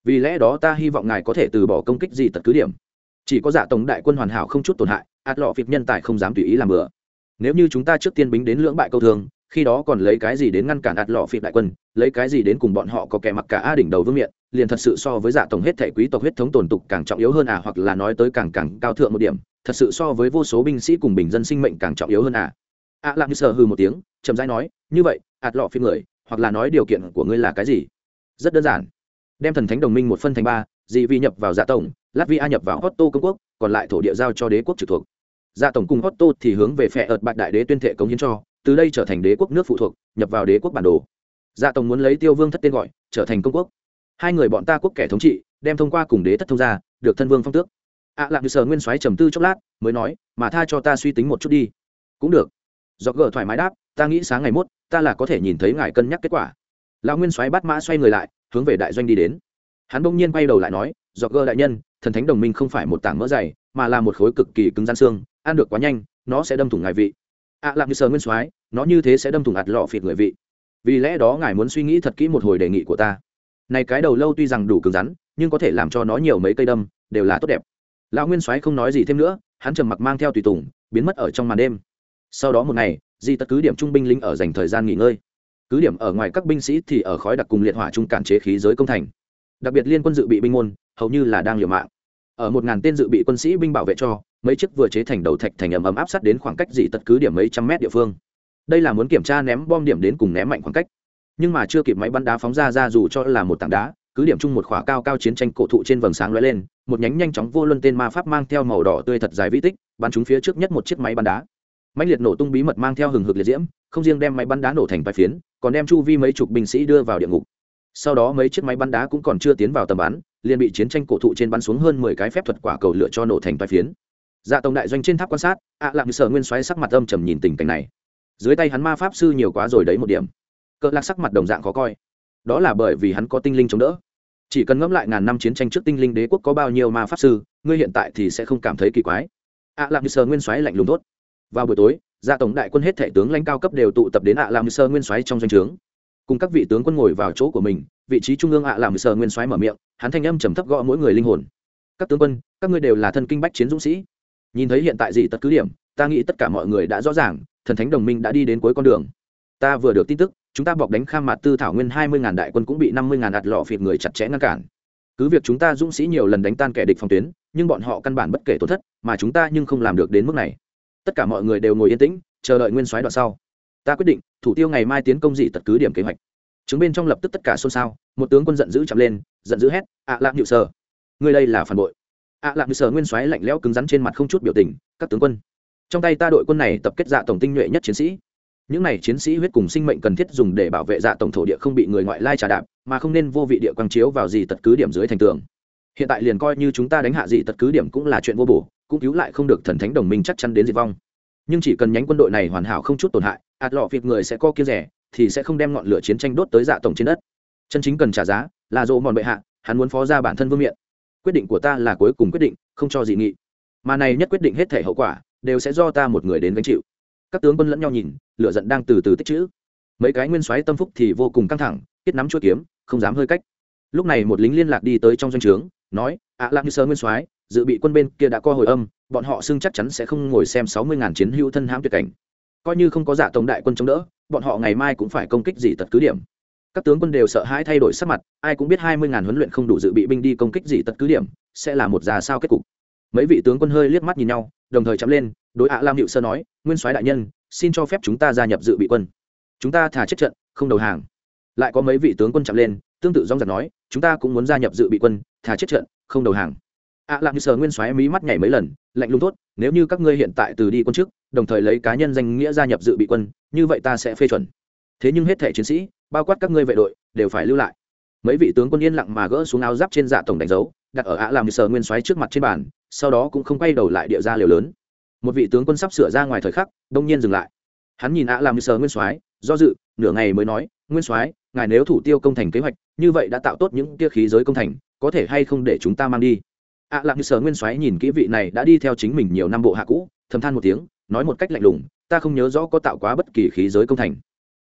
Vì lẽ đó ta hy vọng ngài có thể từ bỏ công kích gì tật cứ điểm. Chỉ có giả tổng đại quân hoàn hảo không chút tổn hại ạt lọ phịp nhân tài không dám tùy ý làm bừa. Nếu như chúng ta trước tiên bính đến lưỡng bại câu thường khi đó còn lấy cái gì đến ngăn cản ạt lọ phịp đại quân lấy cái gì đến cùng bọn họ có kẻ mặc cả a đỉnh đầu vương miện liền thật sự so với giả tổng hết thể quý tộc huyết thống tồn tục càng trọng yếu hơn à hoặc là nói tới càng càng cao thượng một điểm thật sự so với vô số binh sĩ cùng bình dân sinh mệnh càng trọng yếu hơn à. A à, lạc như sờ hư một tiếng chậm rãi nói như vậy ạt lọ phim người hoặc là nói điều kiện của ngươi là cái gì? Rất đơn giản. Đem thần thánh đồng minh một phân thành ba dị vi nhập vào dạ tổng latvia nhập vào otto công quốc còn lại thổ địa giao cho đế quốc trực thuộc. Dạ tổng cùng otto thì hướng về phe ợt bạch đại đế tuyên thệ cống hiến cho từ đây trở thành đế quốc nước phụ thuộc nhập vào đế quốc bản đồ. Dạ tổng muốn lấy tiêu vương thất tên gọi trở thành công quốc. Hai người bọn ta quốc kẻ thống trị đem thông qua cùng đế thất thông gia được thân vương phong tước. Ạ à, lạc như sờ nguyên soái trầm tư chốc lát mới nói mà tha cho ta suy tính một chút đi. Cũng được. Do gờ thoải mái đáp ta nghĩ sáng ngày mốt ta là có thể nhìn thấy ngài cân nhắc kết quả. Lão nguyên soái bắt mã xoay người lại hướng về đại doanh đi đến. Hắn bỗng nhiên quay đầu lại nói dọc gơ đại nhân thần thánh đồng minh không phải một tảng mỡ dày mà là một khối cực kỳ cứng gian xương ăn được quá nhanh nó sẽ đâm thủng ngài vị. Ạ à, làm như sờ nguyên soái nó như thế sẽ đâm thủng ạt lọ phịt người vị. Vì lẽ đó ngài muốn suy nghĩ thật kỹ một hồi đề nghị của ta. Này cái đầu lâu tuy rằng đủ cứng rắn nhưng có thể làm cho nó nhiều mấy cây đâm đều là tốt đẹp. Lão nguyên soái không nói gì thêm nữa hắn trầm mặc mang theo tùy tùng biến mất ở trong màn đêm. Sau đó một ngày di tất cứ điểm trung binh lính ở dành thời gian nghỉ ngơi. Cứ điểm ở ngoài các binh sĩ thì ở khói đặc cùng liệt hỏa trung cản chế khí giới công thành. Đặc biệt liên quân dự bị binh môn, hầu như là đang liều mạng. Ở một ngàn tên dự bị quân sĩ binh bảo vệ cho, mấy chiếc vừa chế thành đầu thạch thành ầm ầm áp sát đến khoảng cách dị tật cứ điểm mấy trăm mét địa phương. Đây là muốn kiểm tra ném bom điểm đến cùng ném mạnh khoảng cách. Nhưng mà chưa kịp máy bắn đá phóng ra ra dù cho là một tảng đá, cứ điểm chung một khỏa cao cao chiến tranh cổ thụ trên vầng sáng lóe lên, một nhánh nhanh chóng vô luân tên ma pháp mang theo màu đỏ tươi thật dài vĩ tích, bắn chúng phía trước nhất một chiếc máy bắn đá mạnh liệt nổ tung bí mật mang theo hừng hực liệt diễm, không riêng đem máy bắn đá nổ thành vài phiến, còn đem chu vi mấy chục binh sĩ đưa vào địa ngục. Sau đó mấy chiếc máy bắn đá cũng còn chưa tiến vào tầm bắn, liền bị chiến tranh cổ thụ trên bắn xuống hơn mười cái phép thuật quả cầu lửa cho nổ thành vài phiến. Dạ tổng đại doanh trên tháp quan sát, ạ à lạng sở nguyên xoáy sắc mặt âm trầm nhìn tình cảnh này. Dưới tay hắn ma pháp sư nhiều quá rồi đấy một điểm. Cỡ lạc sắc mặt đồng dạng khó coi. Đó là bởi vì hắn có tinh linh chống đỡ. Chỉ cần ngẫm lại ngàn năm chiến tranh trước tinh linh đế quốc có bao nhiêu ma pháp sư, ngươi hiện tại thì sẽ không cảm thấy kỳ quái. Ạ à lạng sở nguyên xoáy lạnh lùng tốt vào buổi tối, gia tổng đại quân hết thể tướng lãnh cao cấp đều tụ tập đến ạ à lạng sơ nguyên xoáy trong doanh trướng. Cùng các vị tướng quân ngồi vào chỗ của mình, vị trí trung ương ạ à lạng sơ nguyên xoáy mở miệng, hắn thanh âm trầm thấp gõ mỗi người linh hồn. Các tướng quân, các ngươi đều là thân kinh bách chiến dũng sĩ. Nhìn thấy hiện tại gì tất cứ điểm, ta nghĩ tất cả mọi người đã rõ ràng, thần thánh đồng minh đã đi đến cuối con đường. Ta vừa được tin tức, chúng ta bọc đánh kham mặt tư thảo nguyên hai mươi ngàn đại quân cũng bị năm mươi ngàn ạt lọ phịt người chặt chẽ ngăn cản. Cứ việc chúng ta dũng sĩ nhiều lần đánh tan kẻ địch phòng tuyến, nhưng bọn họ căn bản bất kể tổn thất, mà chúng ta nhưng không làm được đến mức này tất cả mọi người đều ngồi yên tĩnh, chờ đợi nguyên soái đoạn sau. Ta quyết định, thủ tiêu ngày mai tiến công dị tật cứ điểm kế hoạch. Chứng bên trong lập tức tất cả xôn xao, một tướng quân giận dữ chậm lên, giận dữ hét ạ à lạc nhự sở người đây là phản bội. Ạ à lạc nhự sở nguyên soái lạnh lẽo cứng rắn trên mặt không chút biểu tình, các tướng quân, trong tay ta đội quân này tập kết dạ tổng tinh nhuệ nhất chiến sĩ. Những này chiến sĩ huyết cùng sinh mệnh cần thiết dùng để bảo vệ dạ tổng thổ địa không bị người ngoại lai trà đạp, mà không nên vô vị địa quang chiếu vào gì tật cứ điểm dưới thành tường. Hiện tại liền coi như chúng ta đánh hạ gì tật cứ điểm cũng là chuyện vô bổ cũng cứu lại không được thần thánh đồng minh chắc chắn đến diệt vong. Nhưng chỉ cần nhánh quân đội này hoàn hảo không chút tổn hại, ạt lọ việc người sẽ co kia rẻ, thì sẽ không đem ngọn lửa chiến tranh đốt tới dạ tổng trên đất. Chân chính cần trả giá là dỗ mòn bệ hạ, hắn muốn phó ra bản thân vương miện. Quyết định của ta là cuối cùng quyết định, không cho dị nghị. Mà này nhất quyết định hết thể hậu quả, đều sẽ do ta một người đến gánh chịu. Các tướng quân lẫn nhau nhìn, lửa giận đang từ từ tích chữ mấy cái nguyên soái tâm phúc thì vô cùng căng thẳng kết nắm chuỗi kiếm, không dám hơi cách. Lúc này một lính liên lạc đi tới trong doanh trướng, nói, ạ lạc như sơ nguyên soái dự bị quân bên kia đã co hồi âm, bọn họ xưng chắc chắn sẽ không ngồi xem sáu mươi ngàn chiến hữu thân hãm tuyệt cảnh. Coi như không có giả tổng đại quân chống đỡ, bọn họ ngày mai cũng phải công kích gì tật cứ điểm. Các tướng quân đều sợ hãi thay đổi sắc mặt, ai cũng biết hai mươi ngàn huấn luyện không đủ dự bị binh đi công kích gì tật cứ điểm, sẽ là một già sao kết cục. Mấy vị tướng quân hơi liếc mắt nhìn nhau, đồng thời chắm lên, đối ạ lam hiệu sơ nói, nguyên soái đại nhân, xin cho phép chúng ta gia nhập dự bị quân. Chúng ta thả chết trận, không đầu hàng. Lại có mấy vị tướng quân chạm lên, tương tự dong giật nói, chúng ta cũng muốn gia nhập dự bị quân, thả chết trận, không đầu hàng ạ lam như sờ nguyên xoáy mí mắt nhảy mấy lần, lạnh lùng tốt nếu như các ngươi hiện tại từ đi quân chức đồng thời lấy cá nhân danh nghĩa gia nhập dự bị quân, như vậy ta sẽ phê chuẩn. Thế nhưng hết thể chiến sĩ, bao quát các ngươi vệ đội, đều phải lưu lại. Mấy vị tướng quân yên lặng mà gỡ xuống áo giáp trên dạ tổng đánh dấu, đặt ở ạ làm sờ nguyên xoáy trước mặt trên bàn, sau đó cũng không quay đầu lại địa ra liều lớn. Một vị tướng quân sắp sửa ra ngoài thời khắc, đông nhiên dừng lại. Hắn nhìn ạ làm sờ nguyên soái, do dự, nửa ngày mới nói, nguyên soái, ngài nếu thủ tiêu công thành kế hoạch, như vậy đã tạo tốt những tia khí giới công thành, có thể hay không để chúng ta mang đi? Ạ nhị sở nguyên soái nhìn kỹ vị này đã đi theo chính mình nhiều năm bộ hạ cũ, thầm than một tiếng, nói một cách lạnh lùng, ta không nhớ rõ có tạo quá bất kỳ khí giới công thành.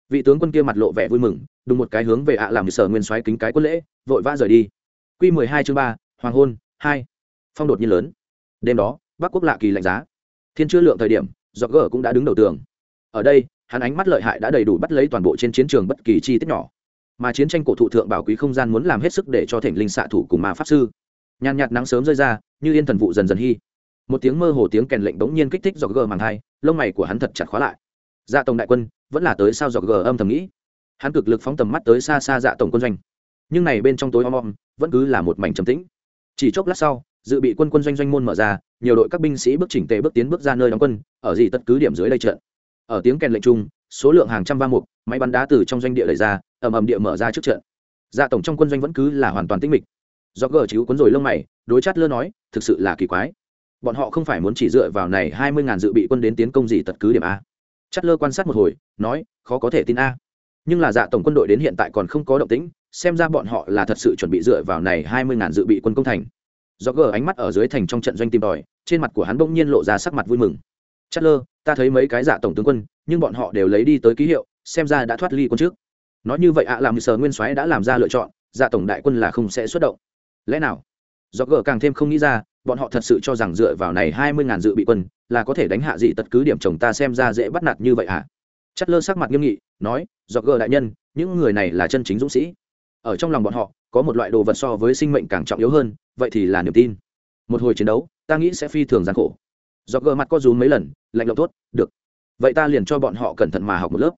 Vị tướng quân kia mặt lộ vẻ vui mừng đúng một cái hướng về ạ làm sở nguyên soái kính cái quân lễ, vội vã rời đi. Quy mười hai chương ba, hoàng hôn, hai. Phong đột nhiên lớn. Đêm đó, bắc quốc lạ kỳ lạnh giá. Thiên chưa lượng thời điểm do gờ cũng đã đứng đầu tường. Ở đây, hắn ánh mắt lợi hại đã đầy đủ bắt lấy toàn bộ trên chiến trường bất kỳ chi tiết nhỏ. Mà chiến tranh cổ thụ thượng bảo quý không gian muốn làm hết sức để cho thỉnh linh xạ thủ cùng ma pháp sư nhàn nhạt nắng sớm rơi ra, như yên thần vụ dần dần hy một tiếng mơ hồ tiếng kèn lệnh bỗng nhiên kích thích dọc gờ màng hai, lông mày của hắn thật chặt khóa lại. Dạ tổng đại quân, vẫn là tới sao dọc gờ âm thầm nghĩ. Hắn cực lực phóng tầm mắt tới xa xa dạ tổng quân doanh. Nhưng này bên trong tối om om, vẫn cứ là một mảnh trầm tĩnh. Chỉ chốc lát sau, dự bị quân quân doanh doanh môn mở ra, nhiều đội các binh sĩ bước chỉnh tề bước tiến bước ra nơi đóng quân, ở gì tất cứ điểm dưới đây trận. Ở tiếng kèn lệnh chung, số lượng hàng trăm va mục, máy bắn đá từ trong doanh địa đẩy ra, ầm ầm địa mở ra trước trận. Dạ tổng trong quân doanh vẫn cứ là hoàn toàn tĩnh mịch do gờ chiếu cuốn rồi lông mày, đối chát lơ nói, thực sự là kỳ quái. Bọn họ không phải muốn chỉ dựa vào này hai mươi ngàn dự bị quân đến tiến công gì tật cứ điểm a. Chất lơ quan sát một hồi, nói, khó có thể tin a. Nhưng là dạ tổng quân đội đến hiện tại còn không có động tĩnh, xem ra bọn họ là thật sự chuẩn bị dựa vào này hai mươi ngàn dự bị quân công thành. Do gờ ánh mắt ở dưới thành trong trận doanh tìm tòi, trên mặt của hắn bỗng nhiên lộ ra sắc mặt vui mừng. Chất lơ, ta thấy mấy cái dạ tổng tướng quân, nhưng bọn họ đều lấy đi tới ký hiệu, xem ra đã thoát ly quân trước. Nói như vậy ạ, làm sở nguyên soái đã làm ra lựa chọn dạ tổng đại quân là không sẽ xuất động lẽ nào? Do gờ càng thêm không nghĩ ra, bọn họ thật sự cho rằng dựa vào này hai mươi ngàn dự bị quân là có thể đánh hạ dị tật cứ điểm chồng ta xem ra dễ bắt nạt như vậy hả? À? chất lơ sắc mặt nghiêm nghị, nói, do gờ đại nhân, những người này là chân chính dũng sĩ. Ở trong lòng bọn họ, có một loại đồ vật so với sinh mệnh càng trọng yếu hơn, vậy thì là niềm tin. Một hồi chiến đấu, ta nghĩ sẽ phi thường gian khổ. Do gờ mặt có rúm mấy lần, lạnh lộng tốt được. Vậy ta liền cho bọn họ cẩn thận mà học một lớp.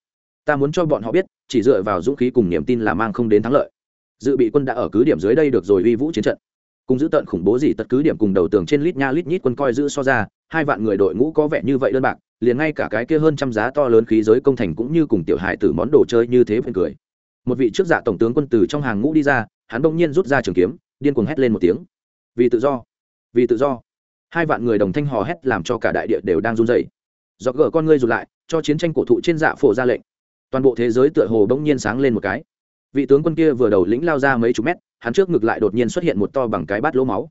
Ta muốn cho bọn họ biết, chỉ dựa vào dũng khí cùng niềm tin là mang không đến thắng lợi dự bị quân đã ở cứ điểm dưới đây được rồi uy vũ chiến trận. Cùng giữ tận khủng bố gì tất cứ điểm cùng đầu tường trên lít nha lít nhít quân coi giữ so ra, hai vạn người đội ngũ có vẻ như vậy đơn bạc, liền ngay cả cái kia hơn trăm giá to lớn khí giới công thành cũng như cùng tiểu hải tử món đồ chơi như thế bên cười. Một vị trước dạ tổng tướng quân từ trong hàng ngũ đi ra, hắn bỗng nhiên rút ra trường kiếm, điên cuồng hét lên một tiếng. Vì tự do, vì tự do. Hai vạn người đồng thanh hò hét làm cho cả đại địa đều đang run rẩy. Do gỡ con ngươi rụt lại, cho chiến tranh cổ thụ trên dạ phổ ra lệnh. Toàn bộ thế giới tựa hồ bỗng nhiên sáng lên một cái vị tướng quân kia vừa đầu lĩnh lao ra mấy chục mét, hắn trước ngực lại đột nhiên xuất hiện một to bằng cái bát lỗ máu.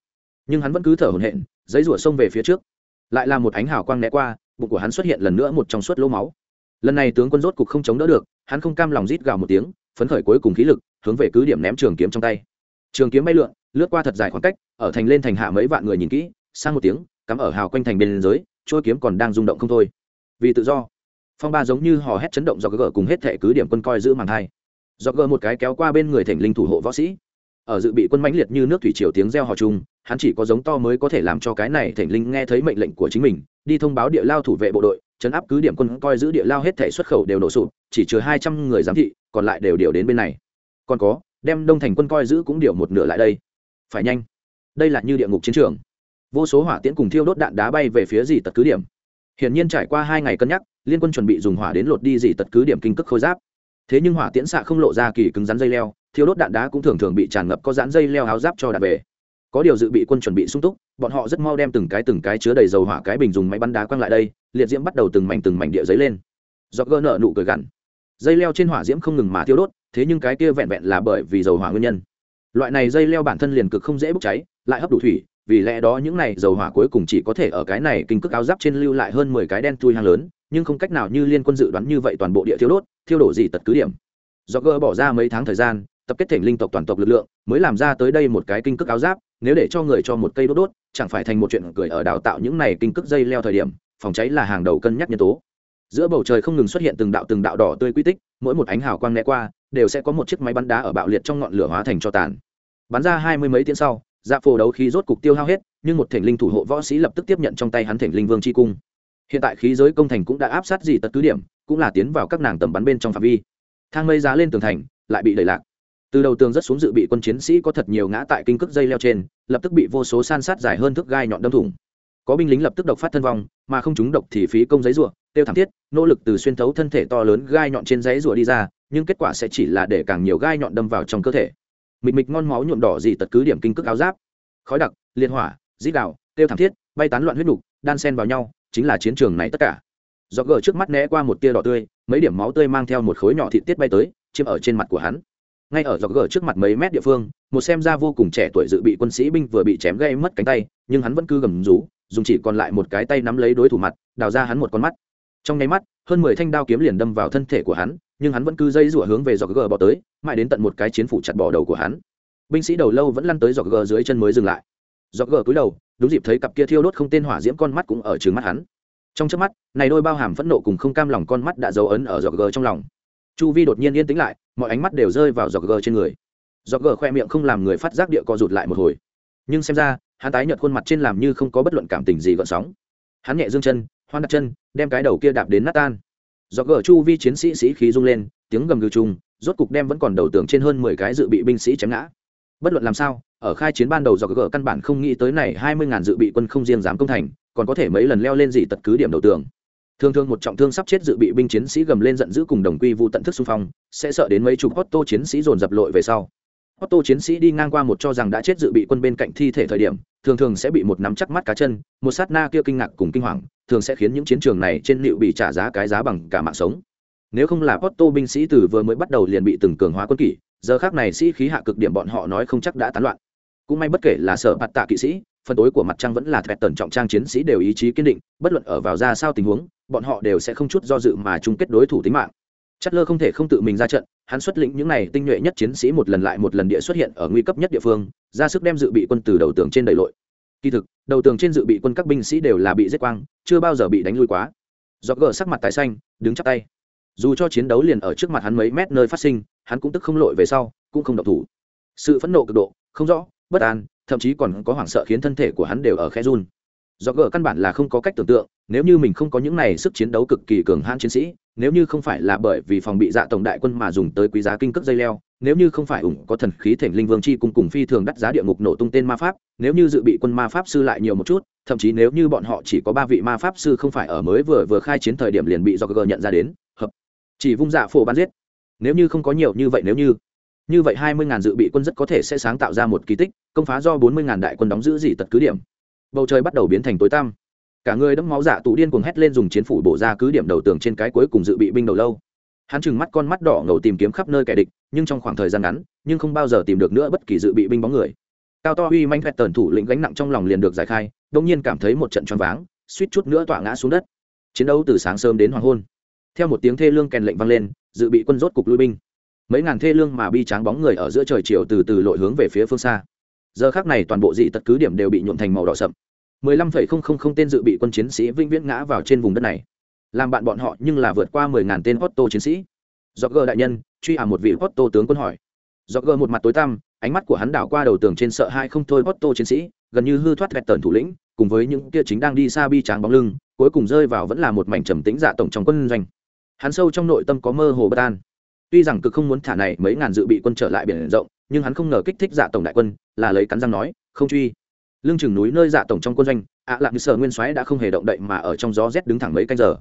Nhưng hắn vẫn cứ thở hổn hển, giấy rủa xông về phía trước. Lại là một ánh hào quang né qua, bụng của hắn xuất hiện lần nữa một trong suốt lỗ máu. Lần này tướng quân rốt cục không chống đỡ được, hắn không cam lòng rít gào một tiếng, phấn khởi cuối cùng khí lực, hướng về cứ điểm ném trường kiếm trong tay. Trường kiếm bay lượn, lướt qua thật dài khoảng cách, ở thành lên thành hạ mấy vạn người nhìn kỹ, sang một tiếng, cắm ở hào quanh thành bên dưới trôi kiếm còn đang rung động không thôi. Vì tự do, phong ba giống như hò hét chấn động do gỡ cùng hết thệ cứ điểm quân coi giữ màn hai do gờ một cái kéo qua bên người thành linh thủ hộ võ sĩ. Ở dự bị quân mãnh liệt như nước thủy triều tiếng reo hò chung, hắn chỉ có giống to mới có thể làm cho cái này thành linh nghe thấy mệnh lệnh của chính mình, đi thông báo địa lao thủ vệ bộ đội, chấn áp cứ điểm quân, coi giữ địa lao hết thể xuất khẩu đều nổ sụp, chỉ chứa hai trăm người giám thị, còn lại đều điều đến bên này. Còn có, đem đông thành quân coi giữ cũng điều một nửa lại đây. Phải nhanh. Đây là như địa ngục chiến trường. Vô số hỏa tiễn cùng thiêu đốt đạn đá bay về phía dì tật cứ điểm. Hiển nhiên trải qua hai ngày cân nhắc, liên quân chuẩn bị dùng hỏa đến lột đi dì tật cứ điểm kinh cước khôi giáp thế nhưng hỏa tiễn xạ không lộ ra kỳ cứng rắn dây leo, thiêu đốt đạn đá cũng thường thường bị tràn ngập có dán dây leo áo giáp cho đạn về. Có điều dự bị quân chuẩn bị sung túc, bọn họ rất mau đem từng cái từng cái chứa đầy dầu hỏa cái bình dùng máy bắn đá quăng lại đây, liệt diễm bắt đầu từng mảnh từng mảnh địa giấy lên. Do gỡ nợ nụ cười gằn. Dây leo trên hỏa diễm không ngừng mà thiêu đốt, thế nhưng cái kia vẹn vẹn là bởi vì dầu hỏa nguyên nhân. Loại này dây leo bản thân liền cực không dễ bốc cháy, lại hấp đủ thủy vì lẽ đó những này dầu hỏa cuối cùng chỉ có thể ở cái này kinh cước áo giáp trên lưu lại hơn mười cái đen tui hang lớn, nhưng không cách nào như liên quân dự đoán như vậy toàn bộ địa thiêu đốt, thiêu đổ gì tật cứ điểm. Do gỡ bỏ ra mấy tháng thời gian, tập kết thành linh tộc toàn tộc lực lượng, mới làm ra tới đây một cái kinh cước áo giáp, nếu để cho người cho một cây đốt đốt, chẳng phải thành một chuyện cười ở đào tạo những này kinh cước dây leo thời điểm, phòng cháy là hàng đầu cân nhắc nhân tố. Giữa bầu trời không ngừng xuất hiện từng đạo từng đạo đỏ tươi quy tích, mỗi một ánh hào quang né qua, đều sẽ có một chiếc máy bắn đá ở bạo liệt trong ngọn lửa hóa thành cho tàn. Bắn ra hai mươi mấy tiếng sau dạ phổ đấu khí rốt cục tiêu hao hết, nhưng một thỉnh linh thủ hộ võ sĩ lập tức tiếp nhận trong tay hắn thỉnh linh vương c h i cung. Hiện tại khí giới công thành cũng đã áp sát dị tật cứ điểm, cũng là tiến vào các nàng tầm bắn bên trong phạm vi. Thang mây giá lên tường thành, lại bị đẩy lạc. Từ đầu tường rất xuống dự bị quân chiến sĩ có thật nhiều ngã tại kinh cước dây leo trên, lập tức bị vô số san sát dài hơn thước gai nhọn đâm thủng. Có binh lính lập tức độc phát thân vong, mà không chúng độc thì phí công giấy rùa, tiêu thảm thiết, nỗ lực từ xuyên thấu thân thể to lớn gai nhọn trên giấy rùa đi ra, nhưng kết quả sẽ chỉ là để càng nhiều gai nhọn đâm vào trong cơ thể mịch mịch ngon máu nhuộm đỏ gì tật cứ điểm kinh cước áo giáp. Khói đặc liên hỏa dít đạo tiêu thảm thiết, bay tán loạn huyết đục đan sen vào nhau, chính là chiến trường này tất cả. Do gờ trước mắt né qua một tia đỏ tươi, mấy điểm máu tươi mang theo một khối nhỏ thịt tiết bay tới, chiếm ở trên mặt của hắn. Ngay ở do gờ trước mặt mấy mét địa phương, một xem ra vô cùng trẻ tuổi dự bị quân sĩ binh vừa bị chém gây mất cánh tay, nhưng hắn vẫn cứ gầm rú, dùng chỉ còn lại một cái tay nắm lấy đối thủ mặt, đào ra hắn một con mắt. Trong nháy mắt, hơn mười thanh đao kiếm liền đâm vào thân thể của hắn nhưng hắn vẫn cứ dây rủa hướng về dọc gờ bỏ tới, mãi đến tận một cái chiến phủ chặt bỏ đầu của hắn. Binh sĩ đầu lâu vẫn lăn tới dọc gờ dưới chân mới dừng lại. Dọc gờ cúi đầu, đúng dịp thấy cặp kia thiêu đốt không tên hỏa diễm con mắt cũng ở trừng mắt hắn. Trong trước mắt, này đôi bao hàm phẫn nộ cùng không cam lòng con mắt đã dấu ấn ở dọc gờ trong lòng. Chu vi đột nhiên yên tĩnh lại, mọi ánh mắt đều rơi vào dọc gờ trên người. Dọc gờ khoe miệng không làm người phát giác địa co rụt lại một hồi. Nhưng xem ra, hắn tái nhợt khuôn mặt trên làm như không có bất luận cảm tình gì gợn sóng. Hắn nhẹ dương chân, hoan đặt chân, đem cái đầu kia đạp đến nát tan do gờ chu vi chiến sĩ sĩ khí rung lên, tiếng gầm gừ chung rốt cục đem vẫn còn đầu tưởng trên hơn mười cái dự bị binh sĩ chém ngã. Bất luận làm sao, ở khai chiến ban đầu do gờ căn bản không nghĩ tới này hai mươi ngàn dự bị quân không riêng dám công thành, còn có thể mấy lần leo lên gì tật cứ điểm đầu tường. Thường thường một trọng thương sắp chết dự bị binh chiến sĩ gầm lên giận dữ cùng đồng quy vụ tận thức xung phong, sẽ sợ đến mấy chục Otto chiến sĩ dồn dập lội về sau. Otto chiến sĩ đi ngang qua một cho rằng đã chết dự bị quân bên cạnh thi thể thời điểm, thường thường sẽ bị một nắm chắc mắt cá chân, một sát na kia kinh ngạc cùng kinh hoàng, thường sẽ khiến những chiến trường này trên liệu bị trả giá cái giá bằng cả mạng sống. Nếu không là Otto binh sĩ từ vừa mới bắt đầu liền bị từng cường hóa quân kỷ, giờ khác này sĩ khí hạ cực điểm bọn họ nói không chắc đã tán loạn. Cũng may bất kể là sở bạt tạ kỵ sĩ, phần tối của mặt trăng vẫn là thẹt tần trọng trang chiến sĩ đều ý chí kiên định, bất luận ở vào ra sao tình huống, bọn họ đều sẽ không chút do dự mà chung kết đối thủ tính mạng chất lơ không thể không tự mình ra trận, hắn xuất lĩnh những này tinh nhuệ nhất chiến sĩ một lần lại một lần địa xuất hiện ở nguy cấp nhất địa phương, ra sức đem dự bị quân từ đầu tường trên đầy lội. Kỳ thực, đầu tường trên dự bị quân các binh sĩ đều là bị giết quang, chưa bao giờ bị đánh lui quá. Do gờ sắc mặt tái xanh, đứng chắp tay. Dù cho chiến đấu liền ở trước mặt hắn mấy mét nơi phát sinh, hắn cũng tức không lội về sau, cũng không độc thủ. Sự phẫn nộ cực độ, không rõ, bất an, thậm chí còn có hoảng sợ khiến thân thể của hắn đều ở khe run do gờ căn bản là không có cách tưởng tượng, nếu như mình không có những này sức chiến đấu cực kỳ cường hãn chiến sĩ, nếu như không phải là bởi vì phòng bị dạ tổng đại quân mà dùng tới quý giá kinh cước dây leo, nếu như không phải ủng có thần khí thỉnh linh vương chi cùng cùng phi thường đắt giá địa ngục nổ tung tên ma pháp, nếu như dự bị quân ma pháp sư lại nhiều một chút, thậm chí nếu như bọn họ chỉ có ba vị ma pháp sư không phải ở mới vừa vừa khai chiến thời điểm liền bị do gờ nhận ra đến, hợp, chỉ vung dạ phổ bắn giết. Nếu như không có nhiều như vậy nếu như như vậy hai mươi ngàn dự bị quân rất có thể sẽ sáng tạo ra một kỳ tích, công phá do bốn mươi ngàn đại quân đóng giữ gì tật cứ điểm bầu trời bắt đầu biến thành tối tăm. Cả người đẫm máu dạ tụ điên cuồng hét lên dùng chiến phủ bổ ra cứ điểm đầu tường trên cái cuối cùng dự bị binh đầu lâu. Hắn trừng mắt con mắt đỏ ngầu tìm kiếm khắp nơi kẻ địch, nhưng trong khoảng thời gian ngắn, nhưng không bao giờ tìm được nữa bất kỳ dự bị binh bóng người. Cao to uy manh vẹt tần thủ lĩnh gánh nặng trong lòng liền được giải khai đông nhiên cảm thấy một trận choáng váng, suýt chút nữa tọa ngã xuống đất. Chiến đấu từ sáng sớm đến hoàng hôn. Theo một tiếng thê lương kèn lệnh vang lên, dự bị quân rốt cục lui binh. Mấy ngàn thê lương mà bi tráng bóng người ở giữa trời chiều từ từ lội hướng về phía phương xa giờ khác này toàn bộ dị tật cứ điểm đều bị nhuộm thành màu đỏ sậm. 15,000 tên dự bị quân chiến sĩ vĩnh viễn ngã vào trên vùng đất này. Làm bạn bọn họ nhưng là vượt qua 10.000 tên Otto chiến sĩ. Do gờ đại nhân truy ả một vị Otto tướng quân hỏi. Do gờ một mặt tối tăm ánh mắt của hắn đảo qua đầu tường trên sợ hai không thôi Otto chiến sĩ gần như hư thoát vẹt tần thủ lĩnh cùng với những kia chính đang đi xa bi tráng bóng lưng cuối cùng rơi vào vẫn là một mảnh trầm tĩnh dạ tổng trong quân doanh. Hắn sâu trong nội tâm có mơ hồ bất an. Tuy rằng cực không muốn thả này mấy ngàn dự bị quân trở lại biển rộng nhưng hắn không ngờ kích thích dạ tổng đại quân, là lấy cắn răng nói, không truy. Lưng chừng núi nơi dạ tổng trong quân doanh, ạ lạc như sở nguyên soái đã không hề động đậy mà ở trong gió rét đứng thẳng mấy canh giờ.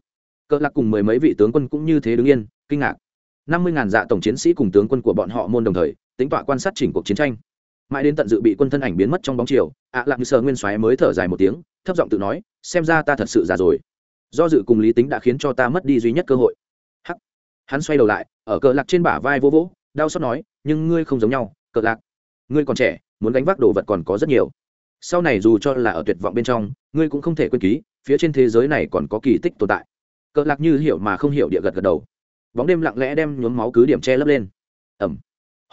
Cỡ lạc cùng mười mấy vị tướng quân cũng như thế đứng yên, kinh ngạc. Năm mươi ngàn dạ tổng chiến sĩ cùng tướng quân của bọn họ môn đồng thời, tính tọa quan sát chỉnh cuộc chiến tranh. Mãi đến tận dự bị quân thân ảnh biến mất trong bóng chiều, ạ lạc như sở nguyên soái mới thở dài một tiếng, thấp giọng tự nói, xem ra ta thật sự già rồi. Do dự cùng lý tính đã khiến cho ta mất đi duy nhất cơ hội. Hắc. Hắn xoay đầu lại, ở cờ lạc trên bả vai vô vỗ đau xót nói, nhưng ngươi không giống nhau, cờ lạc. Ngươi còn trẻ, muốn gánh vác đồ vật còn có rất nhiều. Sau này dù cho là ở tuyệt vọng bên trong, ngươi cũng không thể quên ký, phía trên thế giới này còn có kỳ tích tồn tại. Cỡ lạc như hiểu mà không hiểu địa gật gật đầu. Bóng đêm lặng lẽ đem nhuốm máu cứ điểm che lấp lên. Ẩm.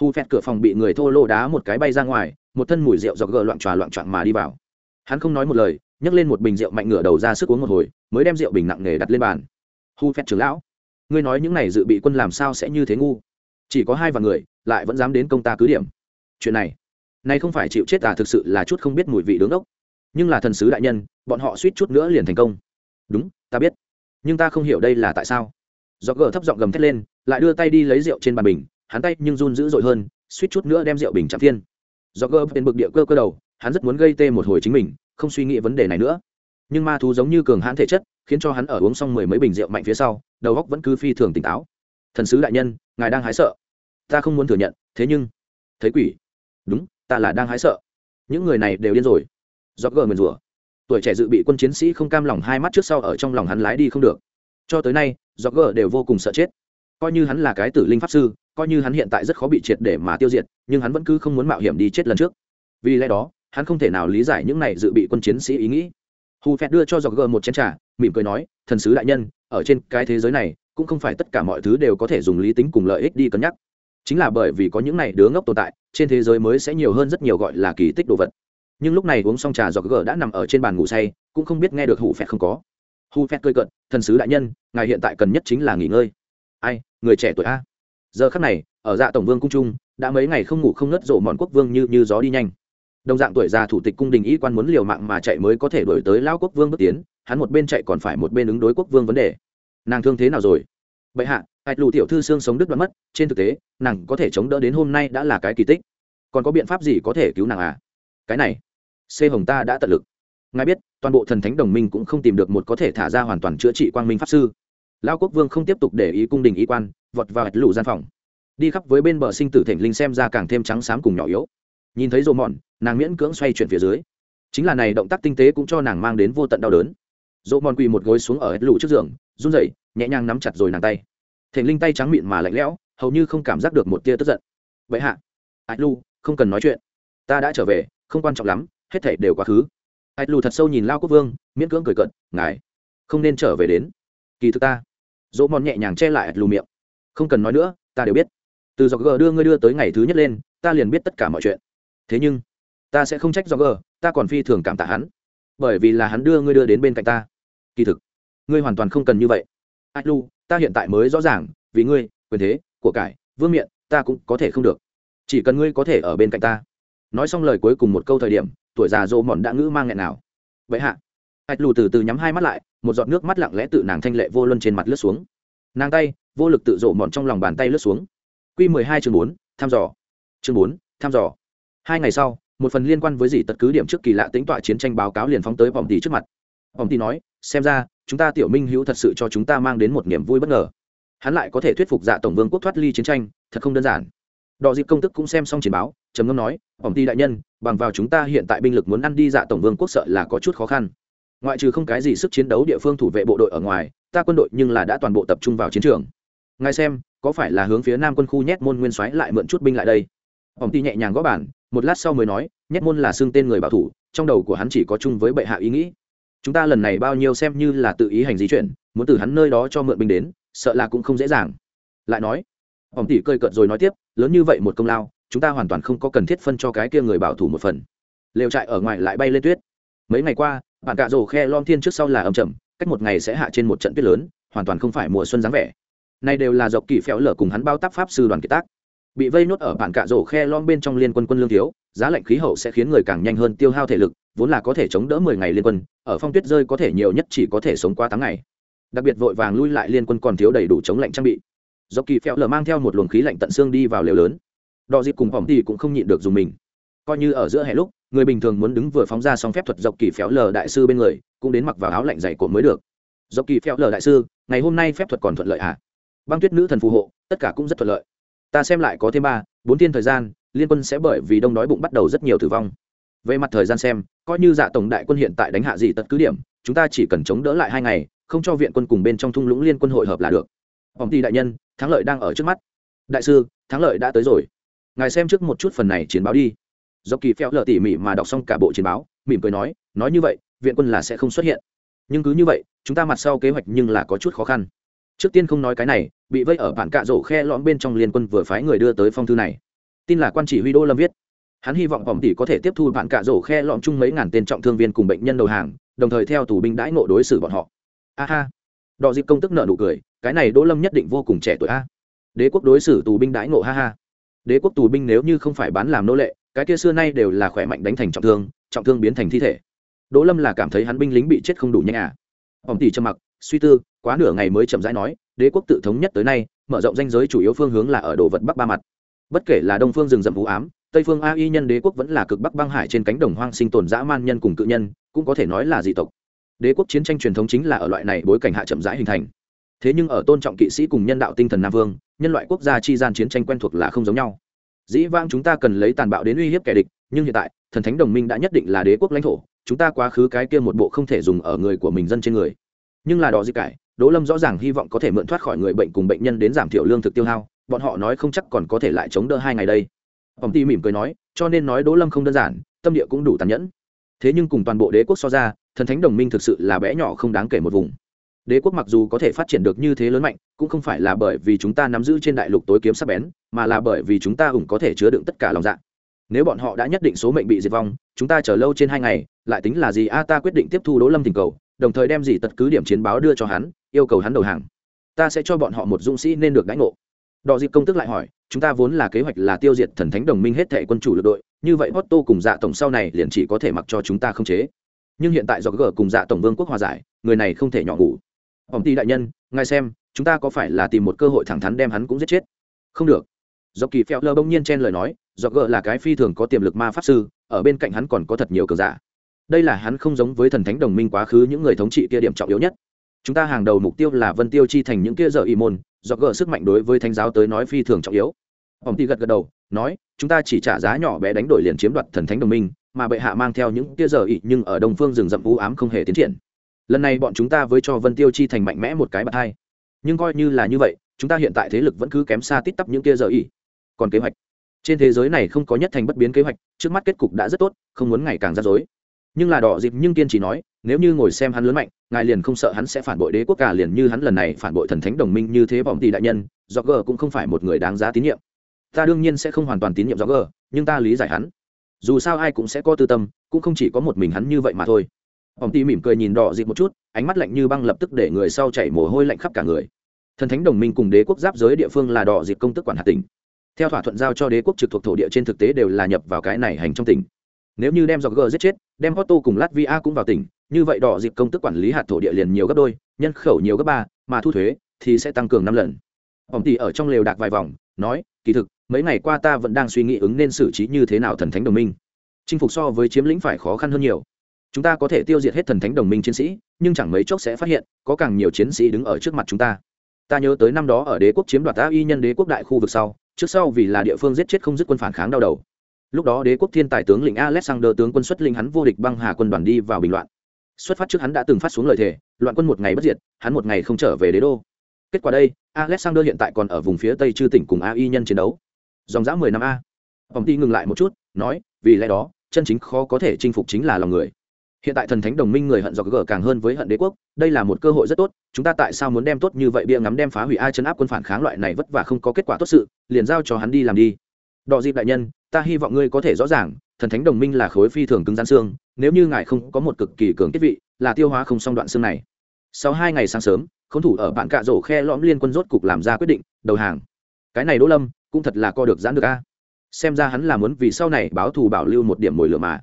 Hu phẹt cửa phòng bị người thô lô đá một cái bay ra ngoài, một thân mùi rượu dọc gờ loạn tròa loạn trọn mà đi vào. Hắn không nói một lời, nhấc lên một bình rượu mạnh ngửa đầu ra sức uống một hồi, mới đem rượu bình nặng nề đặt lên bàn. Hu phẹt trưởng lão, ngươi nói những này dự bị quân làm sao sẽ như thế ngu? Chỉ có hai vạn người, lại vẫn dám đến công ta cứ điểm. Chuyện này này không phải chịu chết à thực sự là chút không biết mùi vị đứng ốc nhưng là thần sứ đại nhân, bọn họ suýt chút nữa liền thành công. Đúng, ta biết. Nhưng ta không hiểu đây là tại sao. Do gờ thấp giọng gầm thét lên, lại đưa tay đi lấy rượu trên bàn bình, hắn tay nhưng run dữ dội hơn, suýt chút nữa đem rượu bình chạm thiên. Do gờ bên bực địa cơ cơ đầu, hắn rất muốn gây tê một hồi chính mình, không suy nghĩ vấn đề này nữa. Nhưng ma thú giống như cường hãn thể chất, khiến cho hắn ở uống xong mười mấy bình rượu mạnh phía sau, đầu góc vẫn cứ phi thường tỉnh táo. Thần sứ đại nhân, ngài đang hái sợ ta không muốn thừa nhận, thế nhưng, thấy quỷ. Đúng, ta là đang hái sợ. Những người này đều điên rồi. Do gờ nguyền rủa. Tuổi trẻ dự bị quân chiến sĩ không cam lòng hai mắt trước sau ở trong lòng hắn lái đi không được. Cho tới nay do gờ đều vô cùng sợ chết. Coi như hắn là cái tử linh pháp sư, coi như hắn hiện tại rất khó bị triệt để mà tiêu diệt, nhưng hắn vẫn cứ không muốn mạo hiểm đi chết lần trước. Vì lẽ đó, hắn không thể nào lý giải những này dự bị quân chiến sĩ ý nghĩ. Hù phẹt đưa cho dọc gờ một chén t r à mỉm cười nói, thần sứ đại nhân, ở trên cái thế giới này, cũng không phải tất cả mọi thứ đều có thể dùng lý tính cùng lợi ích đi cân nhắc chính là bởi vì có những này đứa ngốc tồn tại, trên thế giới mới sẽ nhiều hơn rất nhiều gọi là kỳ tích đồ vật. Nhưng lúc này uống xong trà do gờ đã nằm ở trên bàn ngủ say, cũng không biết nghe được hủ phẹt không có. Hủ phẹt cơi cận thần sứ đại nhân, ngài hiện tại cần nhất chính là nghỉ ngơi. Ai, người trẻ tuổi a? Giờ khắc này, ở dạ tổng vương cung trung, đã mấy ngày không ngủ không ngất rộ mòn quốc vương như như gió đi nhanh. Đồng dạng tuổi già thủ tịch cung đình y quan muốn liều mạng mà chạy mới có thể đổi tới lao quốc vương bước tiến, hắn một bên chạy còn phải một bên ứng đối quốc vương vấn đề. Nàng thương thế nào rồi? Bệ hạ hạch lù tiểu thư xương sống đứt đoạn mất, trên thực tế, nàng có thể chống đỡ đến hôm nay đã là cái kỳ tích. Còn có biện pháp gì có thể cứu nàng à? Cái này c hồng ta đã tận lực. Ngài biết, toàn bộ thần thánh đồng minh cũng không tìm được một có thể thả ra hoàn toàn chữa trị quang minh pháp sư. Lao quốc vương không tiếp tục để ý cung đình ý quan, vọt vào hạch lù gian phòng. Đi khắp với bên bờ sinh tử thỉnh linh xem ra càng thêm trắng xám cùng nhỏ yếu. Nhìn thấy rộ mòn, nàng miễn cưỡng xoay chuyển phía dưới. Chính là này động tác tinh tế cũng cho nàng mang đến vô tận đau đớn. Dỗ mòn quỳ một gối xuống ở hết lũ trước giường, run rẩy, nhẹ nhàng nắm chặt rồi nàng tay thể linh tay trắng mịn mà lạnh lẽo, hầu như không cảm giác được một tia tức giận. Vậy hạ ai lu, không cần nói chuyện. Ta đã trở về, không quan trọng lắm, hết thảy đều quá khứ. Ai lu thật sâu nhìn lao quốc vương, miễn cưỡng cười cận ngài, không nên trở về đến. Kỳ thực ta. Dỗ mòn nhẹ nhàng che lại ai lu miệng. Không cần nói nữa, ta đều biết. Từ dọc g đưa ngươi đưa tới ngày thứ nhất lên, ta liền biết tất cả mọi chuyện. Thế nhưng, ta sẽ không trách do g ta còn phi thường cảm tạ hắn. Bởi vì là hắn đưa ngươi đưa đến bên cạnh ta. Kỳ thực, ngươi hoàn toàn không cần như vậy. Ai lu ta hiện tại mới rõ ràng, vì ngươi, quyền thế của cải, vương miện, ta cũng có thể không được. Chỉ cần ngươi có thể ở bên cạnh ta. Nói xong lời cuối cùng một câu thời điểm, tuổi già dỗ mòn đã ngữ mang nghẹn nào. Vậy hạ. Hạch lù từ từ nhắm hai mắt lại, một giọt nước mắt lặng lẽ tự nàng thanh lệ vô luân trên mặt lướt xuống. Nàng tay, vô lực tự rộ mòn trong lòng bàn tay lướt xuống. Q mười hai chương bốn, thăm dò. Chương bốn, thăm dò. Hai ngày sau, một phần liên quan với gì tật cứ điểm trước kỳ lạ tính tọa chiến tranh báo cáo liền phóng tới vòng tỷ trước mặt. Vòng tỷ nói, xem ra chúng ta tiểu minh hữu thật sự cho chúng ta mang đến một niềm vui bất ngờ. Hắn lại có thể thuyết phục dạ tổng vương quốc thoát ly chiến tranh, thật không đơn giản. Đò dịp công tức cũng xem xong chiến báo, trầm ngâm nói ổng ty đại nhân, bằng vào chúng ta hiện tại binh lực muốn ăn đi dạ tổng vương quốc sợ là có chút khó khăn. Ngoại trừ không cái gì sức chiến đấu địa phương thủ vệ bộ đội ở ngoài, ta quân đội nhưng là đã toàn bộ tập trung vào chiến trường. Ngài xem, có phải là hướng phía nam quân khu nhét môn nguyên soái lại mượn chút binh lại đây? Ổng ty nhẹ nhàng gõ bản một lát sau mới nói, nhét môn là xưng tên người bảo thủ, trong đầu của hắn chỉ có chung với bệ hạ ý nghĩ chúng ta lần này bao nhiêu xem như là tự ý hành di chuyển, muốn từ hắn nơi đó cho mượn binh đến, sợ là cũng không dễ dàng. Lại nói ông tỷ cơi cợt rồi nói tiếp, lớn như vậy một công lao, chúng ta hoàn toàn không có cần thiết phân cho cái kia người bảo thủ một phần. Lều trại ở ngoài lại bay lên tuyết. Mấy ngày qua bạn cạ rổ khe lon thiên trước sau là âm trầm, cách một ngày sẽ hạ trên một trận tuyết lớn, hoàn toàn không phải mùa xuân dáng vẻ. Này đều là dọc kỳ phéo lở cùng hắn bao tác pháp sư đoàn kiệt tác. Bị vây nốt ở bản cạ rổ khe lon bên trong liên quân quân lương thiếu, giá lạnh khí hậu sẽ khiến người càng nhanh hơn tiêu hao thể lực vốn là có thể chống đỡ mười ngày liên quân, ở phong tuyết rơi có thể nhiều nhất chỉ có thể sống qua tháng ngày. Đặc biệt vội vàng lui lại liên quân còn thiếu đầy đủ chống lạnh trang bị. Dọc kỳ phéo lở mang theo một luồng khí lạnh tận xương đi vào lều lớn. Đò dịp cùng phỏng thì cũng không nhịn được dùng mình. Coi như ở giữa hè lúc, người bình thường muốn đứng vừa phóng ra xong phép thuật dọc kỳ phéo lờ đại sư bên người, cũng đến mặc vào áo lạnh dày cộm mới được. Dọc kỳ phéo lờ đại sư, ngày hôm nay phép thuật còn thuận lợi à? Băng tuyết nữ thần phù hộ, tất cả cũng rất thuận lợi. Ta xem lại có thêm ba, bốn thiên thời gian, liên quân sẽ bởi vì đông đói bụng bắt đầu rất nhiều tử vong về mặt thời gian xem, coi như dạ tổng đại quân hiện tại đánh hạ gì tật cứ điểm, chúng ta chỉ cần chống đỡ lại hai ngày, không cho viện quân cùng bên trong thung lũng liên quân hội hợp là được. Ông ty đại nhân, thắng lợi đang ở trước mắt. Đại sư, thắng lợi đã tới rồi. Ngài xem trước một chút phần này chiến báo đi. Do kỳ phèo lờ tỉ mỉ mà đọc xong cả bộ chiến báo, mỉm cười nói nói như vậy, viện quân là sẽ không xuất hiện. Nhưng cứ như vậy, chúng ta mặt sau kế hoạch nhưng là có chút khó khăn. Trước tiên không nói cái này, bị vây ở bản cạ rổ khe lõm bên trong liên quân vừa phái người đưa tới phong thư này. Tin là quan chỉ huy đô lâm viết hắn hy vọng phòng tỷ có thể tiếp thu bạn cạ rổ khe lọm chung mấy ngàn tên trọng thương viên cùng bệnh nhân đầu hàng, đồng thời theo tù binh đãi nộ đối xử bọn họ. A ha. Đò dịp công tức nợ nụ cười, cái này đỗ lâm nhất định vô cùng trẻ tuổi a. Đế quốc đối xử tù binh đãi nộ ha ha. Đế quốc tù binh nếu như không phải bán làm nô lệ, cái kia xưa nay đều là khỏe mạnh đánh thành trọng thương trọng thương biến thành thi thể. Đỗ lâm là cảm thấy hắn binh lính bị chết không đủ nhanh à. Phòng tỷ trầm mặc, suy tư, quá nửa ngày mới chậm rãi nói, đế quốc tự thống nhất tới nay, mở rộng danh giới chủ yếu phương hướng là ở đồ vật bắc ba mặt. Bất kể là đông phương rừng rậm vũ ám tây phương a y nhân đế quốc vẫn là cực bắc băng hải trên cánh đồng hoang sinh tồn dã man nhân cùng cự nhân, cũng có thể nói là dị tộc. Đế quốc chiến tranh truyền thống chính là ở loại này bối cảnh hạ chậm rãi hình thành. Thế nhưng ở tôn trọng kỵ sĩ cùng nhân đạo tinh thần nam vương, nhân loại quốc gia chi gian chiến tranh quen thuộc là không giống nhau. Dĩ vãng chúng ta cần lấy tàn bạo đến uy hiếp kẻ địch, nhưng hiện tại, thần thánh đồng minh đã nhất định là đế quốc lãnh thổ, chúng ta quá khứ cái kia một bộ không thể dùng ở người của mình dân trên người. Nhưng là đó gì cải, đỗ lâm rõ ràng hy vọng có thể mượn thoát khỏi người bệnh cùng bệnh nhân đến giảm thiểu lương thực tiêu hao, bọn họ nói không chắc còn có thể lại chống đỡ hai ngày đây ông ti mỉm cười nói, cho nên nói đỗ lâm không đơn giản, tâm địa cũng đủ tàn nhẫn. Thế nhưng cùng toàn bộ đế quốc so ra, thần thánh đồng minh thực sự là bé nhỏ không đáng kể một vùng. Đế quốc mặc dù có thể phát triển được như thế lớn mạnh, cũng không phải là bởi vì chúng ta nắm giữ trên đại lục tối kiếm sắc bén, mà là bởi vì chúng ta ủng có thể chứa đựng tất cả lòng dạ. Nếu bọn họ đã nhất định số mệnh bị diệt vong, chúng ta chờ lâu trên hai ngày, lại tính là gì? A, ta quyết định tiếp thu đỗ lâm tình cầu, đồng thời đem gì tật cứ điểm chiến báo đưa cho hắn, yêu cầu hắn đầu hàng. Ta sẽ cho bọn họ một dũng sĩ nên được đánh ngộ đọ dịp công tức lại hỏi, chúng ta vốn là kế hoạch là tiêu diệt thần thánh đồng minh hết thệ quân chủ lực đội, như vậy Otto cùng dạ tổng sau này liền chỉ có thể mặc cho chúng ta không chế. Nhưng hiện tại do g cùng dạ tổng vương quốc hòa giải, người này không thể nhỏ ngủ. Ông ty đại nhân, ngài xem, chúng ta có phải là tìm một cơ hội thẳng thắn đem hắn cũng giết chết? Không được. Do kỳ phèo lơ bỗng nhiên chen lời nói do gợ là cái phi thường có tiềm lực ma pháp sư, ở bên cạnh hắn còn có thật nhiều cờ giả. Đây là hắn không giống với thần thánh đồng minh quá khứ những người thống trị kia điểm trọng yếu nhất. Chúng ta hàng đầu mục tiêu là vân tiêu chi thành những kia giờ y môn do gờ sức mạnh đối với thánh giáo tới nói phi thường trọng yếu. Ông ty gật gật đầu, nói, chúng ta chỉ trả giá nhỏ bé đánh đổi liền chiếm đoạt thần thánh đồng minh, mà bệ hạ mang theo những tia giờ ỉ nhưng ở đông phương rừng rậm u ám không hề tiến triển. Lần này bọn chúng ta với cho vân tiêu chi thành mạnh mẽ một cái bạt hai. Nhưng coi như là như vậy, chúng ta hiện tại thế lực vẫn cứ kém xa tít tắp những kia giờ ỉ còn kế hoạch. Trên thế giới này không có nhất thành bất biến kế hoạch, trước mắt kết cục đã rất tốt, không muốn ngày càng ra rối nhưng là đỏ dịp nhưng kiên trì nói, nếu như ngồi xem hắn lớn mạnh, ngài liền không sợ hắn sẽ phản bội đế quốc cả liền như hắn lần này phản bội thần thánh đồng minh như thế Bỏng tỷ đại nhân do g cũng không phải một người đáng giá tín nhiệm. Ta đương nhiên sẽ không hoàn toàn tín nhiệm do g nhưng ta lý giải hắn. Dù sao ai cũng sẽ có tư tâm, cũng không chỉ có một mình hắn như vậy mà thôi. Bỏng tỷ mỉm cười nhìn đỏ dịp một chút, ánh mắt lạnh như băng lập tức để người sau chảy mồ hôi lạnh khắp cả người. Thần thánh đồng minh cùng đế quốc giáp giới địa phương là đỏ dịp công tức quản hạt tỉnh. Theo thỏa thuận giao cho đế quốc trực thuộc thổ địa trên thực tế đều là nhập vào cái này hành trong tỉnh nếu như đem dọc g giết chết, đem Otto cùng latvia cũng vào tỉnh, như vậy đỏ dịp công tức quản lý hạt thổ địa liền nhiều gấp đôi, nhân khẩu nhiều gấp ba, mà thu thuế thì sẽ tăng cường năm lần. Ông tỷ ở trong lều đạc vài vòng, nói, kỳ thực, mấy ngày qua ta vẫn đang suy nghĩ ứng nên xử trí như thế nào thần thánh đồng minh. Chinh phục so với chiếm lĩnh phải khó khăn hơn nhiều. Chúng ta có thể tiêu diệt hết thần thánh đồng minh chiến sĩ, nhưng chẳng mấy chốc sẽ phát hiện, có càng nhiều chiến sĩ đứng ở trước mặt chúng ta. Ta nhớ tới năm đó ở đế quốc chiếm đoạt ta y nhân đế quốc đại khu vực sau, trước sau vì là địa phương giết chết không dứt quân phản kháng đau đầu lúc đó đế quốc thiên tài tướng lĩnh alexander tướng quân xuất linh hắn vô địch băng hà quân đoàn đi vào bình loạn. Xuất phát trước hắn đã từng phát xuống lời thề, loạn quân một ngày bất diệt, hắn một ngày không trở về đế đô. Kết quả đây, alexander hiện tại còn ở vùng phía tây chư tỉnh cùng a y nhân chiến đấu. Dòng dã mười năm a. Ông ty ngừng lại một chút, nói, vì lẽ đó, chân chính khó có thể chinh phục chính là lòng người. Hiện tại thần thánh đồng minh người hận dọc gờ càng hơn với hận đế quốc, đây là một cơ hội rất tốt, chúng ta tại sao muốn đem tốt như vậy bia ngắm đem phá hủy ai chấn áp quân phản kháng loại này vất vả không có kết quả tốt sự, liền giao cho hắn đi làm đi đọ dịp đại nhân, ta hy vọng ngươi có thể rõ ràng, thần thánh đồng minh là khối phi thường cứng gian xương, nếu như ngài không có một cực kỳ cường kết vị, là tiêu hóa không xong đoạn xương này. Sau hai ngày sáng sớm k h ố n thủ ở bạn cạ rổ khe lõm liên quân rốt cục làm ra quyết định, đầu hàng. Cái này đỗ lâm, cũng thật là co được giãn được a. Xem ra hắn là muốn vì sau này báo thù bảo lưu một điểm mồi lửa mà.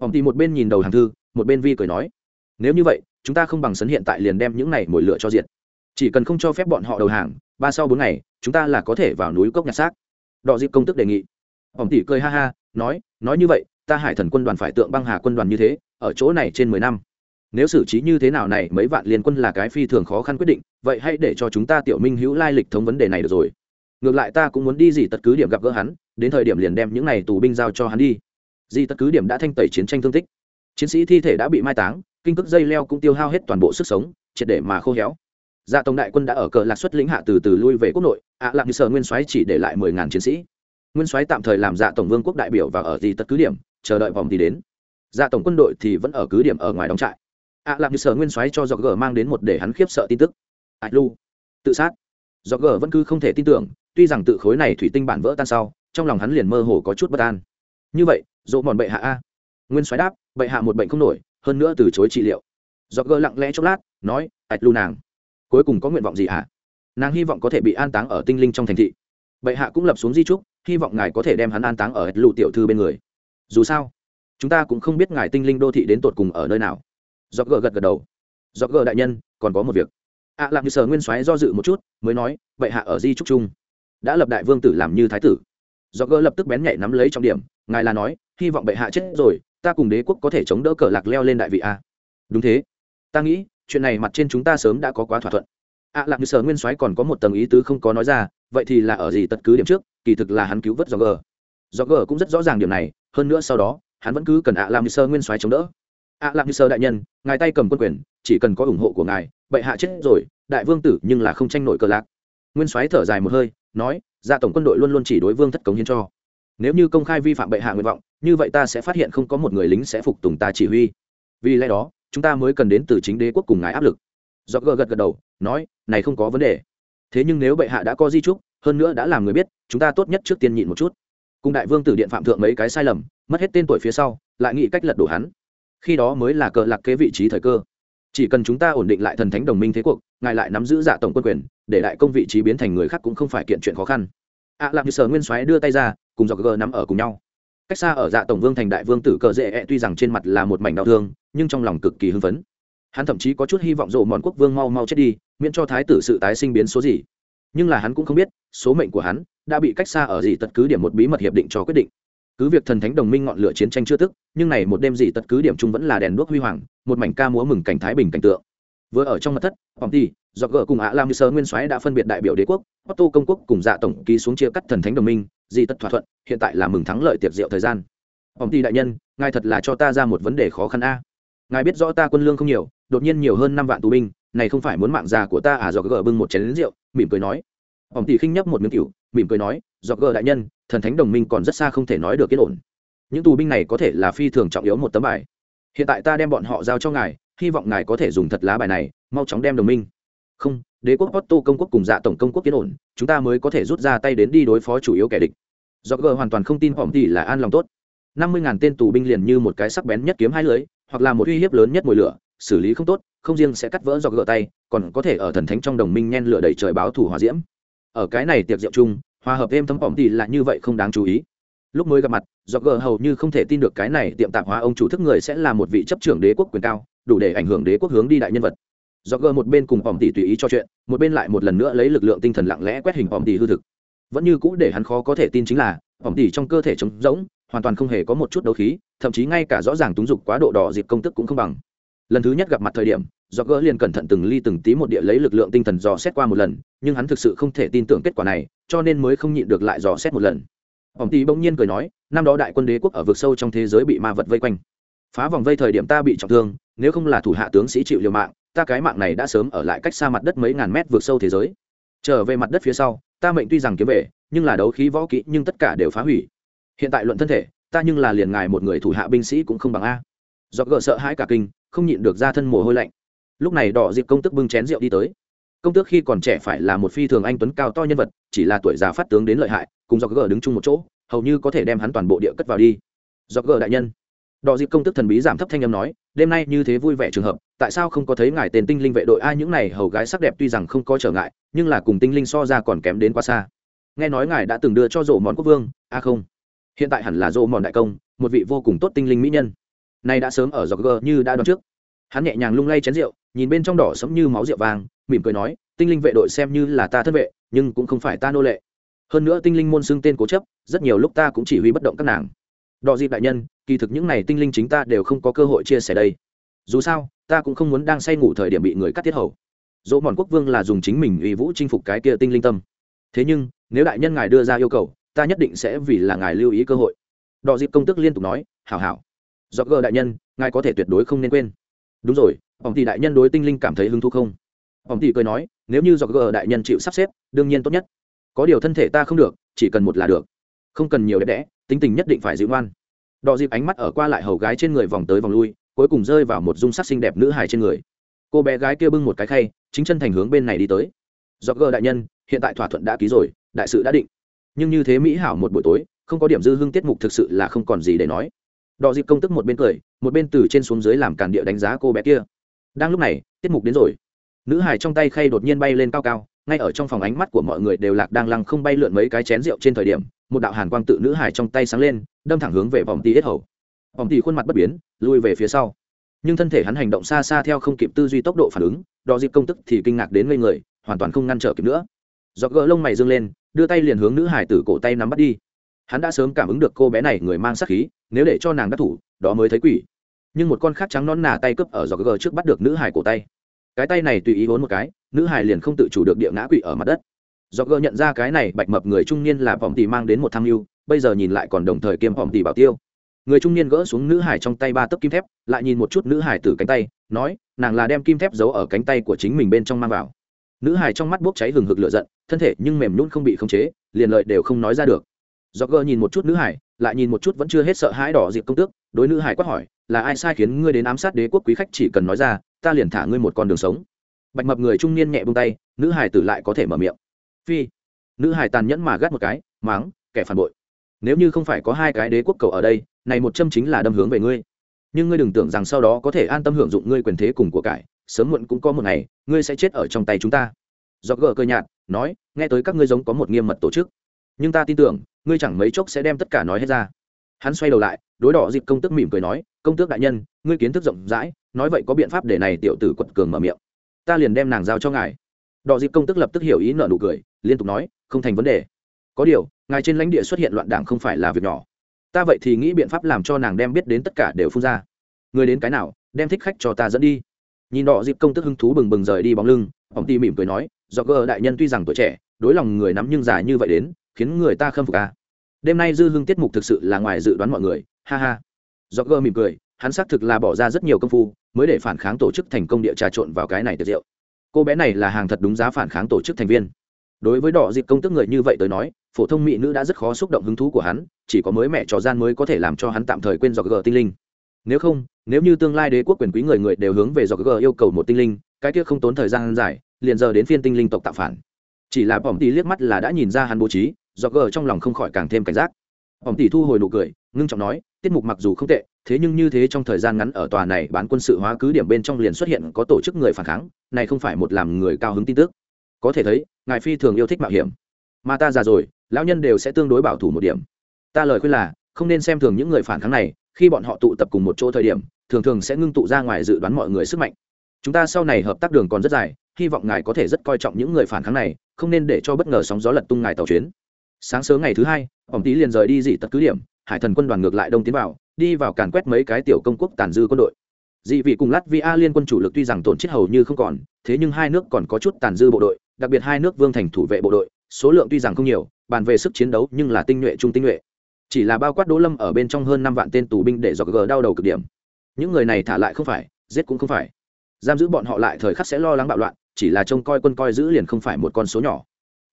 Ông thì một bên nhìn đầu hàng thư, một bên vi cười nói, nếu như vậy, chúng ta không bằng sấn hiện tại liền đem những này mồi lửa cho diệt. Chỉ cần không cho phép bọn họ đầu hàng, ba sau bốn ngày, chúng ta là có thể vào núi cốc nhặt xác đọ dịp công tức đề nghị. Ông tỷ cười ha ha, nói nói như vậy, ta hải thần quân đoàn phải tượng băng hà quân đoàn như thế, ở chỗ này trên mười năm. Nếu xử trí như thế nào này, mấy vạn liên quân là cái phi thường khó khăn quyết định, vậy hãy để cho chúng ta tiểu minh hữu lai lịch thống vấn đề này được rồi. Ngược lại ta cũng muốn đi gì tất cứ điểm gặp gỡ hắn, đến thời điểm liền đem những này tù binh giao cho hắn đi. Di tất cứ điểm đã thanh tẩy chiến tranh thương tích. Chiến sĩ thi thể đã bị mai táng, kinh cước dây leo cũng tiêu hao hết toàn bộ sức sống, triệt để mà khô héo dạ tổng đại quân đã ở cờ lạc xuất lĩnh hạ từ từ lui về quốc nội ạ à, lạng như sở nguyên soái chỉ để lại mười ngàn chiến sĩ. Nguyên soái tạm thời làm dạ tổng vương quốc đại biểu và ở gì tất cứ điểm chờ đợi vòng thì đến. Dạ tổng quân đội thì vẫn ở cứ điểm ở ngoài đóng trại. Ạ à, làm như sở nguyên soái cho dọc gờ mang đến một để hắn khiếp sợ tin tức. Ạch lu tự sát. Dọc gờ vẫn cứ không thể tin tưởng tuy rằng tự khối này thủy tinh bản vỡ tan sau trong lòng hắn liền mơ hồ có chút bất an. Như vậy dỗ mòn bệ hạ a. Nguyên soái đáp bệ hạ một bệnh không nổi hơn nữa từ chối trị liệu. Dọc gờ lặng lẽ chốc lát nói ạch lu nàng cuối cùng có nguyện vọng gì ạ nàng hy vọng có thể bị an táng ở tinh linh trong thành thị. Bệ hạ cũng lập xuống di trúc hy vọng ngài có thể đem hắn an táng ở lụ tiểu thư bên người. Dù sao chúng ta cũng không biết ngài tinh linh đô thị đến tột cùng ở nơi nào. Do gờ gật gật đầu. Do gờ đại nhân còn có một việc. Ạ à, làm như sở nguyên soái do dự một chút mới nói bệ hạ ở di trúc trung đã lập đại vương tử làm như thái tử. Do gờ lập tức bén nhạy nắm lấy trọng điểm ngài là nói hy vọng bệ hạ chết rồi ta cùng đế quốc có thể chống đỡ cờ lạc leo lên đại vị a. Đúng thế. Ta nghĩ chuyện này mặt trên chúng ta sớm đã có quá thỏa thuận. Ạ à, lạc như sở nguyên soái còn có một tầng ý tứ không có nói ra vậy thì là ở gì tất cứ điểm trước kỳ thực là hắn cứu vớt do g do g cũng rất rõ ràng điểm này hơn nữa sau đó hắn vẫn cứ cần ạ à làm như sơ nguyên soái chống đỡ. Ạ à làm như sơ đại nhân ngài tay cầm quân quyền chỉ cần có ủng hộ của ngài bệ hạ chết rồi đại vương tử nhưng là không tranh nổi cờ lạc. Nguyên soái thở dài một hơi nói gia tổng quân đội luôn luôn chỉ đối vương thất cống hiến cho. Nếu như công khai vi phạm bệ hạ nguyện vọng như vậy ta sẽ phát hiện không có một người lính sẽ phục tùng ta chỉ huy. Vì lẽ đó chúng ta mới cần đến từ chính đế quốc cùng ngài áp lực. Do gờ gật gật đầu nói này không có vấn đề. Thế nhưng nếu bệ hạ đã có di trúc hơn nữa đã làm người biết chúng ta tốt nhất trước tiên nhịn một chút. Cùng đại vương tử điện phạm thượng mấy cái sai lầm mất hết tên tuổi phía sau lại nghĩ cách lật đổ hắn. Khi đó mới là cờ lạc kế vị trí thời cơ. Chỉ cần chúng ta ổn định lại thần thánh đồng minh thế cuộc ngài lại nắm giữ giả tổng quân quyền để đại công vị trí biến thành người khác cũng không phải kiện chuyện khó khăn. Ạ à, làm như sở nguyên soái đưa tay ra cùng dọc gờ nắm ở cùng nhau. Cách xa ở dạ tổng vương thành đại vương tử cờ dễ e tuy rằng trên mặt là một mảnh đau thương nhưng trong lòng cực kỳ hưng phấn. Hắn thậm chí có chút hy vọng rộ mòn quốc vương mau mau chết đi, miễn cho thái tử sự tái sinh biến số gì. Nhưng là hắn cũng không biết, số mệnh của hắn đã bị cách xa ở gì tật cứ điểm một bí mật hiệp định cho quyết định. Cứ việc thần thánh đồng minh ngọn lửa chiến tranh chưa tức, nhưng này một đêm gì tật cứ điểm chung vẫn là đèn đuốc huy hoàng, một mảnh ca múa mừng cảnh thái bình cảnh tượng. Vừa ở trong mặt thất phòng ti do gỡ cùng ạ lam sơ nguyên soái đã phân biệt đại biểu đế quốc otto công quốc cùng dạ tổng ký xuống chia cắt thần thánh đồng minh dị tật thỏa thuận, hiện tại là mừng thắng lợi tiệc diệu thời gian. Phòng ty đại nhân, ngài thật là cho ta ra một vấn đề khó khăn a ngài biết rõ ta quân lương không nhiều, đột nhiên nhiều hơn năm vạn tù binh, này không phải muốn mạng già của ta à? Dọc gờ bưng một chén lính rượu, mỉm cười nói. Ông tỷ khinh nhấp một miếng cựu mỉm cười nói, dọc gờ đại nhân, thần thánh đồng minh còn rất xa không thể nói được yên ổn. Những tù binh này có thể là phi thường trọng yếu một tấm bài. Hiện tại ta đem bọn họ giao cho ngài, hy vọng ngài có thể dùng thật lá bài này, mau chóng đem đồng minh. Không, đế quốc otto công quốc cùng dạ tổng công quốc yên ổn, chúng ta mới có thể rút ra tay đến đi đối phó chủ yếu kẻ địch. Dọc gờ hoàn toàn không tin phỏng tỷ là an lòng tốt. Năm mươi ngàn tên tù binh liền như một cái sắc bén nhất kiếm hai lưới hoặc là một uy hiếp lớn nhất mùi lửa, xử lý không tốt, không riêng sẽ cắt vỡ do gỡ tay, còn có thể ở thần thánh trong đồng minh nhen lửa đầy trời báo thủ hòa diễm. Ở cái này tiệc rượu chung, hòa hợp thêm thấm phỏng thì là như vậy không đáng chú ý. Lúc mới gặp mặt, do gờ hầu như không thể tin được cái này tiệm tạp hóa ông chủ thức người sẽ là một vị chấp trưởng đế quốc quyền cao, đủ để ảnh hưởng đế quốc hướng đi đại nhân vật. Do gờ một bên cùng phỏng tỷ tùy ý cho chuyện, một bên lại một lần nữa lấy lực lượng tinh thần lặng lẽ quét hình phỏng tỷ hư thực. Vẫn như cũ để hắn khó có thể tin chính là phỏng tỷ trong cơ thể trống rỗng hoàn toàn không hề có một chút đấu khí, thậm chí ngay cả rõ ràng túng dục quá độ đỏ dịp công tức cũng không bằng. Lần thứ nhất gặp mặt thời điểm do gỡ liền cẩn thận từng ly từng tí một địa lấy lực lượng tinh thần dò xét qua một lần, nhưng hắn thực sự không thể tin tưởng kết quả này, cho nên mới không nhịn được lại dò xét một lần. Ông tỷ bỗng nhiên cười nói, năm đó đại quân đế quốc ở vực sâu trong thế giới bị ma vật vây quanh. Phá vòng vây thời điểm ta bị trọng thương, nếu không là thủ hạ tướng sĩ chịu liều mạng, ta cái mạng này đã sớm ở lại cách xa mặt đất mấy ngàn mét vượt sâu thế giới. Trở về mặt đất phía sau, ta mệnh tuy rằng kiếm về, nhưng là đấu khí võ kỹ nhưng tất cả đều phá hủy hiện tại luận thân thể, ta nhưng là liền ngài một người thủ hạ binh sĩ cũng không bằng a. Do gợ sợ hãi cả kinh, không nhịn được ra thân mồ hôi lạnh. Lúc này đỏ dịp công tức bưng chén rượu đi tới. Công tước khi còn trẻ phải là một phi thường anh tuấn cao to nhân vật, chỉ là tuổi già phát tướng đến lợi hại, cùng do gỡ đứng chung một chỗ, hầu như có thể đem hắn toàn bộ địa cất vào đi. Do gỡ đại nhân. Đỏ dịp công tức thần bí giảm thấp thanh âm nói, đêm nay như thế vui vẻ trường hợp, tại sao không có thấy ngài tên tinh linh vệ đội ai những này hầu gái sắc đẹp tuy rằng không có trở ngại, nhưng là cùng tinh linh so ra còn kém đến quá xa. Nghe nói ngài đã từng đưa cho rổ món quốc vương, a không? Hiện tại hẳn là dô mòn đại công, một vị vô cùng tốt tinh linh mỹ nhân. Nay đã sớm ở dọc gờ như đã đoán trước. Hắn nhẹ nhàng lung lay chén rượu, nhìn bên trong đỏ sẫm như máu rượu vàng, mỉm cười nói, tinh linh vệ đội xem như là ta thân vệ, nhưng cũng không phải ta nô lệ. Hơn nữa tinh linh môn xưng tên cố chấp, rất nhiều lúc ta cũng chỉ huy bất động các nàng. Đò dịp đại nhân, kỳ thực những n à y tinh linh chính ta đều không có cơ hội chia sẻ đây. Dù sao, ta cũng không muốn đang say ngủ thời điểm bị người cắt tiết hầu. Dỗ mòn quốc vương là dùng chính mình uy vũ chinh phục cái kia tinh linh tâm. Thế nhưng, nếu đại nhân ngài đưa ra yêu cầu ta nhất định sẽ vì là ngài lưu ý cơ hội. Đọ dịp công tức liên tục nói, hảo hảo. Do gờ đại nhân, ngài có thể tuyệt đối không nên quên. Đúng rồi ông tỷ đại nhân đối tinh linh cảm thấy hứng thú không? Ông tỷ cười nói, nếu như do gờ đại nhân chịu sắp xếp, đương nhiên tốt nhất. Có điều thân thể ta không được, chỉ cần một là được. Không cần nhiều đẹp đẽ, tính tình nhất định phải dịu ngoan. Đọ dịp ánh mắt ở qua lại hầu gái trên người vòng tới vòng lui, cuối cùng rơi vào một dung sắc xinh đẹp nữ hài trên người. Cô bé gái kia bưng một cái khay, chính chân thành hướng bên này đi tới. Do gờ đại nhân, hiện tại thỏa thuận đã ký rồi, đại sự đã định nhưng như thế mỹ hảo một buổi tối, không có điểm dư hương tiết mục thực sự là không còn gì để nói. Đò dịp công tức một bên cười, một bên từ trên xuống dưới làm cản địa đánh giá cô bé kia. Đang lúc này, tiết mục đến rồi. Nữ hải trong tay khay đột nhiên bay lên cao cao, ngay ở trong phòng ánh mắt của mọi người đều lạc đang lăng không bay lượn mấy cái chén rượu trên thời điểm, một đạo hàn quang tự nữ hải trong tay sáng lên, đâm thẳng hướng về vòng tì ít hầu. Vòng tì khuôn mặt bất biến, lui về phía sau. Nhưng thân thể hắn hành động xa xa theo không kịp tư duy tốc độ phản ứng đò dịp công tức thì kinh ngạc đến ngây người, hoàn toàn không ngăn trở kịp nữa. Giọt gỡ lông mày dâng lên đưa tay liền hướng nữ hải tử cổ tay nắm bắt đi. Hắn đã sớm cảm ứng được cô bé này người mang sát khí, nếu để cho nàng đắc thủ, đó mới thấy quỷ. Nhưng một con khác trắng non nà tay cướp ở giò gờ trước bắt được nữ hải cổ tay. Cái tay này tùy ý vốn một cái, nữ hải liền không tự chủ được địa ngã quỷ ở mặt đất. Giò gờ nhận ra cái này bạch mập người trung niên là vòng tỷ mang đến một tham mưu bây giờ nhìn lại còn đồng thời kiêm vòng tỷ bảo tiêu. Người trung niên gỡ xuống nữ hải trong tay ba tấc kim thép, lại nhìn một chút nữ hải từ cánh tay, nói, nàng là đem kim thép giấu ở cánh tay của chính mình bên trong mang vào. Nữ hải trong mắt bốc cháy hừng hực lửa giận thân thể nhưng mềm nhún không bị khống chế, liền lợi đều không nói ra được. Do nhìn một chút nữ hải, lại nhìn một chút vẫn chưa hết sợ hãi đỏ dịp công tước, đối nữ hải quát hỏi, là ai sai khiến ngươi đến ám sát đế quốc quý khách chỉ cần nói ra, ta liền thả ngươi một con đường sống. Bạch mập người trung niên nhẹ bông tay, nữ hải tử lại có thể mở miệng. Phi. Nữ hải tàn nhẫn mà gắt một cái, máng, kẻ phản bội. Nếu như không phải có hai cái đế quốc cầu ở đây, này một châm chính là đâm hướng về ngươi. Nhưng ngươi đừng tưởng rằng sau đó có thể an tâm hưởng dụng ngươi quyền thế cùng của cải, sớm muộn cũng có một ngày, ngươi sẽ chết ở trong tay chúng ta. Do gờ cơ nhạt nói, nghe tới các ngươi giống có một nghiêm mật tổ chức. Nhưng ta tin tưởng, ngươi chẳng mấy chốc sẽ đem tất cả nói hết ra. Hắn xoay đầu lại, đối đỏ dịp công tước mỉm cười nói, công tước đại nhân, ngươi kiến thức rộng rãi, nói vậy có biện pháp để này tiểu tử quật cường mở miệng. Ta liền đem nàng giao cho ngài. Đỏ dịp công tức lập tức hiểu ý nợ nụ cười, liên tục nói, không thành vấn đề. Có điều, ngài trên lãnh địa xuất hiện loạn đảng không phải là việc nhỏ. Ta vậy thì nghĩ biện pháp làm cho nàng đem biết đến tất cả đều phun ra. Người đến cái nào, đem thích khách cho ta dẫn đi. Nhìn đỏ dịp công tức hứng thú bừng bừng rời đi bóng lưng ông ti mỉm cười nói do gờ đại nhân tuy rằng tuổi trẻ, đối lòng người nắm nhưng dài như vậy đến, khiến người ta khâm phục ca đêm nay dư hưng tiết mục thực sự là ngoài dự đoán mọi người, ha ha. Do gờ mỉm cười, hắn xác thực là bỏ ra rất nhiều công phu, mới để phản kháng tổ chức thành công địa trà trộn vào cái này tiệc rượu. Cô bé này là hàng thật đúng giá phản kháng tổ chức thành viên. Đối với đỏ dịp công tức người như vậy tới nói, phổ thông mỹ nữ đã rất khó xúc động hứng thú của hắn, chỉ có mới mẹ trò gian mới có thể làm cho hắn tạm thời quên dọc gờ tinh linh. Nếu không, nếu như tương lai đế quốc quyền quý người người đều hướng về dọc gờ yêu cầu một tinh linh cái kia không tốn thời gian dài, liền giờ đến phiên tinh linh tộc tạo phản. Chỉ là bỏng tỷ liếc mắt là đã nhìn ra hắn bố trí, do gờ trong lòng không khỏi càng thêm cảnh giác. Bỏng tỷ thu hồi nụ cười, ngưng trọng nói, tiết mục mặc dù không tệ, thế nhưng như thế trong thời gian ngắn ở tòa này bán quân sự hóa cứ điểm bên trong liền xuất hiện có tổ chức người phản kháng, này không phải một làm người cao hứng tin tức. Có thể thấy, ngài phi thường yêu thích mạo hiểm. Mà ta già rồi, lão nhân đều sẽ tương đối bảo thủ một điểm. Ta lời khuyên là, không nên xem thường những người phản kháng này, khi bọn họ tụ tập cùng một chỗ thời điểm, thường thường sẽ ngưng tụ ra ngoài dự đoán mọi người sức mạnh chúng ta sau này hợp tác đường còn rất dài, hy vọng ngài có thể rất coi trọng những người phản kháng này, không nên để cho bất ngờ sóng gió lật tung ngài tàu chuyến. Sáng sớm ngày thứ hai ông tý liền rời đi dị tật cứ điểm, hải thần quân đoàn ngược lại đông tiến vào, đi vào càn quét mấy cái tiểu công quốc tàn dư quân đội. Dị vị cùng Lát Vi A liên quân chủ lực tuy rằng tổn chết hầu như không còn, thế nhưng hai nước còn có chút tàn dư bộ đội, đặc biệt hai nước vương thành thủ vệ bộ đội, số lượng tuy rằng không nhiều, bàn về sức chiến đấu nhưng là tinh nhuệ trung tinh nhuệ. Chỉ là bao quát đỗ lâm ở bên trong hơn năm vạn tên tù binh để dọc gờ đau đầu cực điểm. Những người này thả lại không phải, giết cũng không phải giam giữ bọn họ lại thời khắc sẽ lo lắng bạo loạn, chỉ là trông coi quân coi giữ liền không phải một con số nhỏ.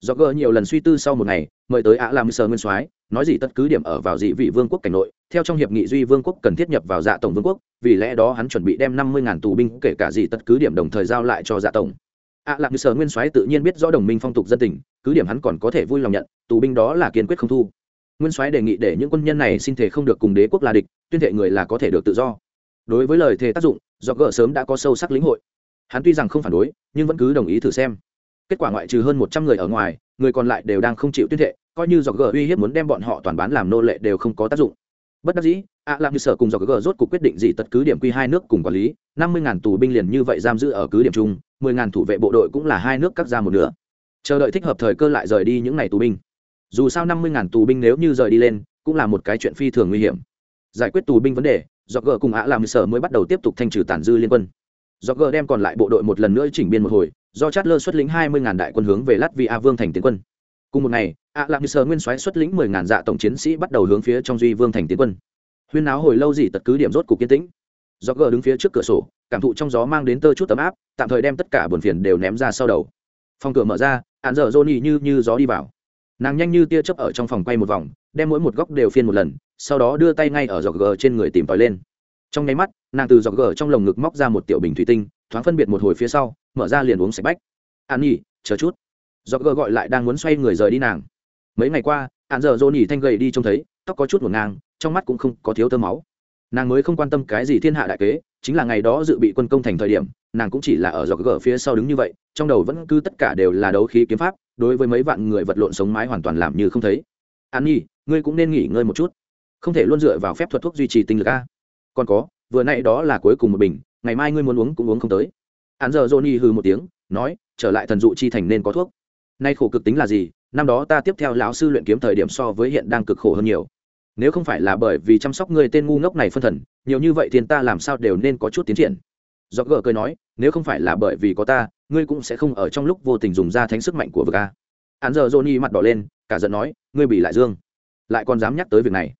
Do gờ nhiều lần suy tư sau một ngày, mời tới ạ làm sờ nguyên soái, nói gì tất cứ điểm ở vào dị vị vương quốc cảnh nội, theo trong hiệp nghị duy vương quốc cần thiết nhập vào dạ tổng vương quốc, vì lẽ đó hắn chuẩn bị đem năm mươi ngàn tù binh kể cả dị tất cứ điểm đồng thời giao lại cho dạ tổng. Ạ làm sờ nguyên soái tự nhiên biết rõ đồng minh phong tục dân tình, cứ điểm hắn còn có thể vui lòng nhận, tù binh đó là kiên quyết không thu. Nguyên soái đề nghị để những quân nhân này xin thể không được cùng đế quốc là địch, tuyên thệ người là có thể được tự do đối với lời thề tác dụng, do gỡ sớm đã có sâu sắc lĩnh hội. Hắn tuy rằng không phản đối, nhưng vẫn cứ đồng ý thử xem. Kết quả ngoại trừ hơn một trăm người ở ngoài, người còn lại đều đang không chịu tuyên thệ, coi như do gỡ uy hiếp muốn đem bọn họ toàn bán làm nô lệ đều không có tác dụng. Bất đắc dĩ, ạ làm như sở cùng do gỡ rốt cuộc quyết định gì tật cứ điểm quy hai nước cùng quản lý, năm mươi ngàn tù binh liền như vậy giam giữ ở cứ điểm chung, mười ngàn thủ vệ bộ đội cũng là hai nước cắt ra một nửa. Chờ đợi thích hợp thời cơ lại rời đi những ngày tù binh. Dù sao năm mươi ngàn tù binh nếu như rời đi lên, cũng là một cái chuyện phi thường nguy hiểm. Giải quyết tù binh vấn đề do gờ cùng ạ làm sở mới bắt đầu tiếp tục thanh trừ tàn dư liên quân. Do gờ đem còn lại bộ đội một lần nữa chỉnh biên một hồi, do chát lơ xuất lĩnh hai mươi ngàn đại quân hướng về latvia vương thành tiến quân. Cùng một ngày, ạ làm sở nguyên soái xuất lĩnh mười ngàn dạ tổng chiến sĩ bắt đầu hướng phía trong duy vương thành tiến quân. Huyên áo hồi lâu gì tật cứ điểm rốt cục kiên tĩnh. Do gờ đứng phía trước cửa sổ, cảm thụ trong gió mang đến tơ chút tấm áp, tạm thời đem tất cả buồn phiền đều ném ra sau đầu. Phòng cửa mở ra hạn dở johnny như như gió đi vào nàng nhanh như tia chớp ở trong phòng quay một vòng đem mỗi một góc đều phiên một lần sau đó đưa tay ngay ở giọt gờ trên người tìm tòi lên. Trong nháy mắt nàng từ giọt gờ trong lồng ngực móc ra một tiểu bình thủy tinh thoáng phân biệt một hồi phía sau mở ra liền uống sạch bách. An nhỉ, chờ chút. Giọt gờ gọi lại đang muốn xoay người rời đi nàng. Mấy ngày qua hạn giờ dô nhỉ thanh gầy đi trông thấy tóc có chút một ngang trong mắt cũng không có thiếu tơ máu. Nàng mới không quan tâm cái gì thiên hạ đại kế chính là ngày đó dự bị quân công thành thời điểm, nàng cũng chỉ là ở dọc gờ phía sau đứng như vậy, trong đầu vẫn cứ tất cả đều là đấu khí kiếm pháp, đối với mấy vạn người vật lộn sống mái hoàn toàn làm như không thấy. An nhi, ngươi cũng nên nghỉ ngơi một chút. Không thể luôn dựa vào phép thuật thuốc duy trì tinh lực a. Còn có, vừa nãy đó là cuối cùng một bình, ngày mai ngươi muốn uống cũng uống không tới. Hắn giờ johnny hừ một tiếng, nói, trở lại thần dụ chi thành nên có thuốc. Nay khổ cực tính là gì? Năm đó ta tiếp theo lão sư luyện kiếm thời điểm so với hiện đang cực khổ hơn nhiều nếu không phải là bởi vì chăm sóc người tên ngu ngốc này phân thần, nhiều như vậy thiên ta làm sao đều nên có chút tiến triển. Do gờ cười nói, nếu không phải là bởi vì có ta, ngươi cũng sẽ không ở trong lúc vô tình dùng ra thánh sức mạnh của vợ ca hắn giờ johnny mặt đỏ lên, cả giận nói, ngươi bị lại dương. Lại còn dám nhắc tới việc này.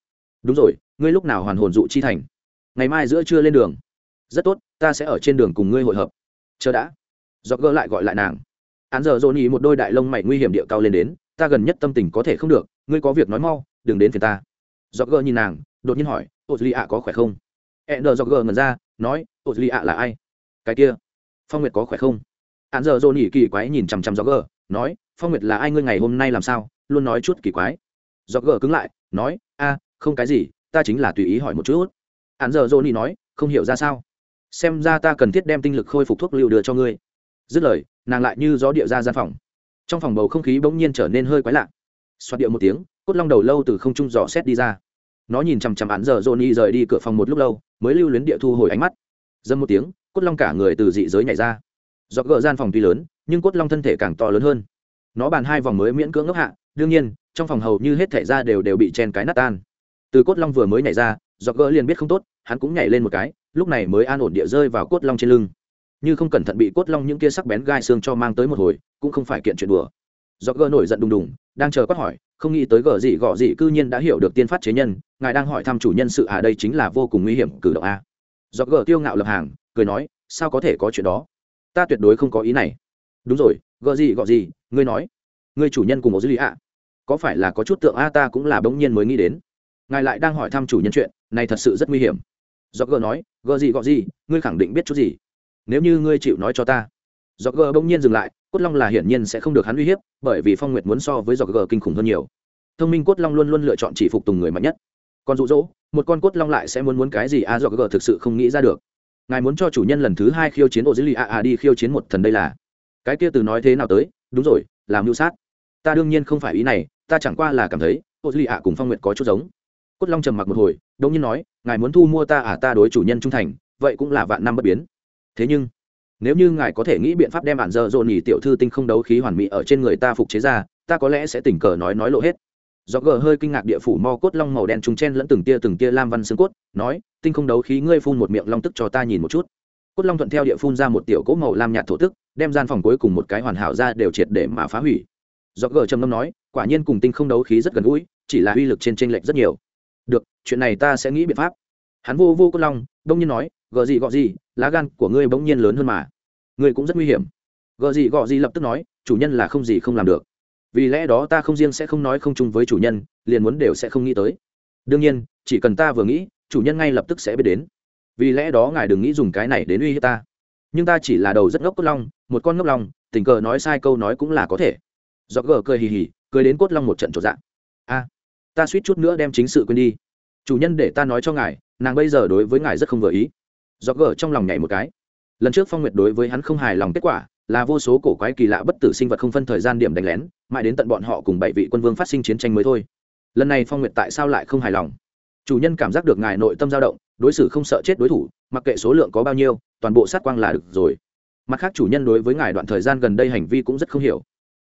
Đúng rồi, ngươi lúc nào hoàn hồn dụ chi thành? Ngày mai giữa trưa lên đường. Rất tốt, ta sẽ ở trên đường cùng ngươi hội hợp. Chờ đã. Do gỡ lại gọi lại nàng. Hắn giờ dồn ý một đôi đại lông mày nguy hiểm địa cao lên đến, ta gần nhất tâm tình có thể không được, ngươi có việc nói mau, đừng đến phiền ta dọc gờ nhìn nàng, đột nhiên hỏi, ô, duy ạ có khỏe không? E nờ do gỡ ngần ra, nói, ô, duy ạ là ai? Cái kia, phong nguyệt có khỏe không? Hắn giờ dồn kỳ quái nhìn chằm chằm dọc gờ nói, phong nguyệt là ai ngươi ngày hôm nay làm sao? Luôn nói chút kỳ quái. Dọc gờ cứng lại, nói, a, không cái gì, ta chính là tùy ý hỏi một chút. Hắn giờ johnny nói, không hiểu ra sao? Xem ra ta cần thiết đem tinh lực khôi phục thuốc lưu đưa cho ngươi. Dứt lời, nàng lại như gió địa ra gian phòng. Trong phòng bầu không khí bỗng nhiên trở nên hơi quái lạ. Xoát điệu một tiếng cốt long đầu lâu từ không trung dò xét đi ra. Nó nhìn chằm chằm án giờ johnny rời đi cửa phòng một lúc lâu, mới lưu luyến địa thu hồi ánh mắt. Dâm một tiếng, cốt long cả người từ dị giới nhảy ra. Do gỡ gian phòng tuy lớn, nhưng cốt long thân thể càng to lớn hơn. Nó bàn hai vòng mới miễn cưỡng ngốc hạ, đương nhiên, trong phòng hầu như hết thể ra đều đều bị chen cái nát tan. Từ cốt long vừa mới nhảy ra do gỡ liền biết không tốt, hắn cũng nhảy lên một cái, lúc này mới an ổn địa rơi vào cốt long trên lưng. Như không cẩn thận bị cốt long những kia sắc bén gai xương cho mang tới một hồi, cũng không phải kiện chuyện đùa. Do gỡ nổi giận đùng đùng, đang chờ quát hỏi không nghĩ tới gở gì gọ gì cư nhiên đã hiểu được tiên phát chế nhân, ngài đang hỏi thăm chủ nhân sự à đây chính là vô cùng nguy hiểm, cử động a. Do gở tiêu ngạo lập hàng, cười nói, sao có thể có chuyện đó? Ta tuyệt đối không có ý này. Đúng rồi gở gì gọ gì, ngươi nói. Ngươi chủ nhân cùng ổ dư lý ạ có phải là có chút tượng a, ta cũng là bỗng nhiên mới nghĩ đến. Ngài lại đang hỏi thăm chủ nhân chuyện, này thật sự rất nguy hiểm. Do gờ nói gợ gì gọ gì, ngươi khẳng định biết chút gì? Nếu như ngươi chịu nói cho ta. Do gờ bỗng nhiên dừng lại cốt long là hiển nhiên sẽ không được hắn uy hiếp, bởi vì phong nguyệt muốn so với giọt gờ kinh khủng hơn nhiều. Thông minh cốt long luôn luôn lựa chọn chỉ phục tùng người mạnh nhất. Còn rụ rỗ một con cốt long lại sẽ muốn muốn cái gì a Giọt gờ thực sự không nghĩ ra được. Ngài muốn cho chủ nhân lần thứ hai khiêu chiến ô dữ lì a a đi khiêu chiến một thần đây là. Cái kia từ nói thế nào tới? Đúng rồi làm mưu sát. Ta đương nhiên không phải ý này, ta chẳng qua là cảm thấy ô dữ lì a cùng phong nguyệt có chút giống. Cốt long trầm mặc một hồi đông nhiên nói, ngài muốn thu mua ta à ta đối chủ nhân trung thành, vậy cũng là vạn năm bất biến. Thế nhưng nếu như ngài có thể nghĩ biện pháp đem bản dơ dồn nhì tiểu thư tinh không đấu khí hoàn mỹ ở trên người ta phục chế ra, ta có lẽ sẽ tình cờ nói nói lộ hết. Do gờ hơi kinh ngạc địa phủ mo cốt long màu đen trùng chen lẫn từng tia từng tia lam văn xương cốt, nói, tinh không đấu khí ngươi phun một miệng long tức cho ta nhìn một chút. Cốt long thuận theo địa phun ra một tiểu cỗ màu lam nhạt thổ tức, đem gian phòng cuối cùng một cái hoàn hảo ra đều triệt để mà phá hủy. Do gờ trầm ngâm nói, quả nhiên cùng tinh không đấu khí rất gần gũi, chỉ là uy lực trên tranh lệch rất nhiều. Được, chuyện này ta sẽ nghĩ biện pháp. Hắn vô vô cốt long, đông nhiên nói gờ gì gọ gì, lá gan của ngươi bỗng nhiên lớn hơn mà. Ngươi cũng rất nguy hiểm. Gờ gì gọ gì lập tức nói, chủ nhân là không gì không làm được. Vì lẽ đó ta không riêng sẽ không nói không chung với chủ nhân, liền muốn đều sẽ không nghĩ tới. Đương nhiên, chỉ cần ta vừa nghĩ, chủ nhân ngay lập tức sẽ biết đến. Vì lẽ đó ngài đừng nghĩ dùng cái này đến uy hiếp ta. Nhưng ta chỉ là đầu rất ngốc cốt long, một con ngốc long, tình cờ nói sai câu nói cũng là có thể. Do gờ cười hì hì, cười đến cốt long một trận trộn dạng a, ta suýt chút nữa đem chính sự quên đi. Chủ nhân để ta nói cho ngài, nàng bây giờ đối với ngài rất không vừa ý do gờ trong lòng nhảy một cái. Lần trước phong nguyệt đối với hắn không hài lòng kết quả là vô số cổ quái kỳ lạ bất tử sinh vật không phân thời gian điểm đánh lén, mãi đến tận bọn họ cùng bảy vị quân vương phát sinh chiến tranh mới thôi. Lần này phong nguyệt tại sao lại không hài lòng? Chủ nhân cảm giác được ngài nội tâm dao động, đối xử không sợ chết đối thủ, mặc kệ số lượng có bao nhiêu, toàn bộ sát quang là được rồi. Mặt khác chủ nhân đối với ngài đoạn thời gian gần đây hành vi cũng rất không hiểu.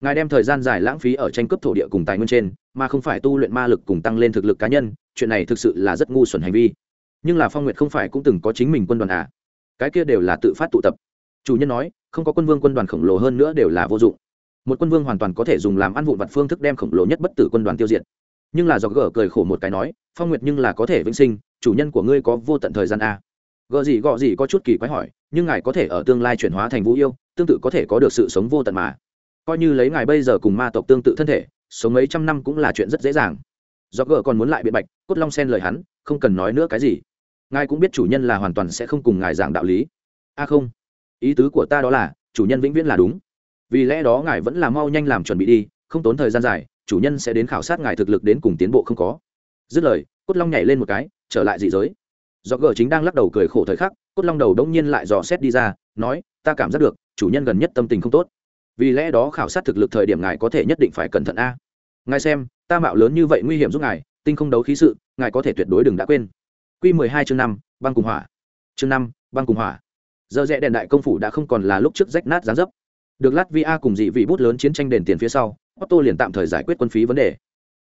Ngài đem thời gian dài lãng phí ở tranh cướp thổ địa cùng tài nguyên trên, mà không phải tu luyện ma lực cùng tăng lên thực lực cá nhân, chuyện này thực sự là rất ngu xuẩn hành vi nhưng là phong nguyệt không phải cũng từng có chính mình quân đoàn à. Cái kia đều là tự phát tụ tập. Chủ nhân nói, không có quân vương quân đoàn khổng lồ hơn nữa đều là vô dụng. Một quân vương hoàn toàn có thể dùng làm ăn vụn vặt phương thức đem khổng lồ nhất bất tử quân đoàn tiêu diệt. Nhưng là do gỡ cười khổ một cái nói, phong nguyệt nhưng là có thể vĩnh sinh, chủ nhân của ngươi có vô tận thời gian à? gợ gì gọ gì có chút kỳ quái hỏi, nhưng ngài có thể ở tương lai chuyển hóa thành vũ yêu, tương tự có thể có được sự sống vô tận mà. Coi như lấy ngài bây giờ cùng ma tộc tương tự thân thể, sống mấy trăm năm cũng là chuyện rất dễ dàng. Do gờ còn muốn lại biện bạch, cốt long sen lời hắn, không cần nói nữa cái gì ngài cũng biết chủ nhân là hoàn toàn sẽ không cùng ngài giảng đạo lý. A không, ý tứ của ta đó là, chủ nhân vĩnh viễn là đúng. Vì lẽ đó ngài vẫn là mau nhanh làm chuẩn bị đi, không tốn thời gian dài, chủ nhân sẽ đến khảo sát ngài thực lực đến cùng tiến bộ không có. Dứt lời, cốt long nhảy lên một cái, trở lại dị giới. Do gờ chính đang lắc đầu cười khổ thời khắc, cốt long đầu đông nhiên lại dò xét đi ra, nói, ta cảm giác được, chủ nhân gần nhất tâm tình không tốt. Vì lẽ đó khảo sát thực lực thời điểm ngài có thể nhất định phải cẩn thận a. Ngài xem, ta mạo lớn như vậy nguy hiểm giúp ngài, tinh không đấu khí sự, ngài có thể tuyệt đối đừng đã quên. Quy mười hai chương năm, băng cùng hỏa. Chương năm, băng cùng hỏa. Giờ rẽ đèn đại công phủ đã không còn là lúc trước rách nát dáng dấp. Được latvia cùng dị vị bút lớn chiến tranh đền tiền phía sau, otto liền tạm thời giải quyết quân phí vấn đề.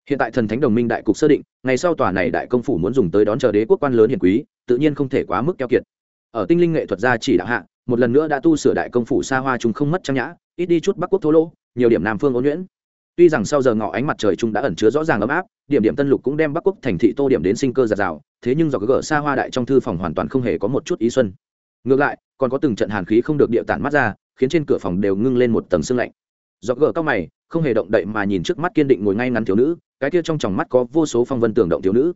Hiện tại thần thánh đồng minh đại cục sơ định, ngày sau tòa này đại công phủ muốn dùng tới đón chờ đế quốc quan lớn hiền quý, tự nhiên không thể quá mức keo kiệt. Ở tinh linh nghệ thuật gia chỉ đạo hạ, một lần nữa đã tu sửa đại công phủ xa hoa chúng không mất trang nhã, ít đi chút bắc quốc thô lỗ, nhiều điểm nam phương ôn nhuyễn tuy rằng sau giờ ngọ ánh mặt trời trung đã ẩn chứa rõ ràng ấm áp, điểm điểm tân lục cũng đem bắc quốc thành thị tô điểm đến sinh cơ giạt rào, thế nhưng do gỡ xa hoa đại trong thư phòng hoàn toàn không hề có một chút ý xuân. Ngược lại, còn có từng trận hàn khí không được địa tản mắt ra, khiến trên cửa phòng đều ngưng lên một tầng sương lạnh. Do gỡ cao mày, không hề động đậy mà nhìn trước mắt kiên định ngồi ngay ngắn thiếu nữ, cái kia trong tròng mắt có vô số phong vân tưởng động thiếu nữ.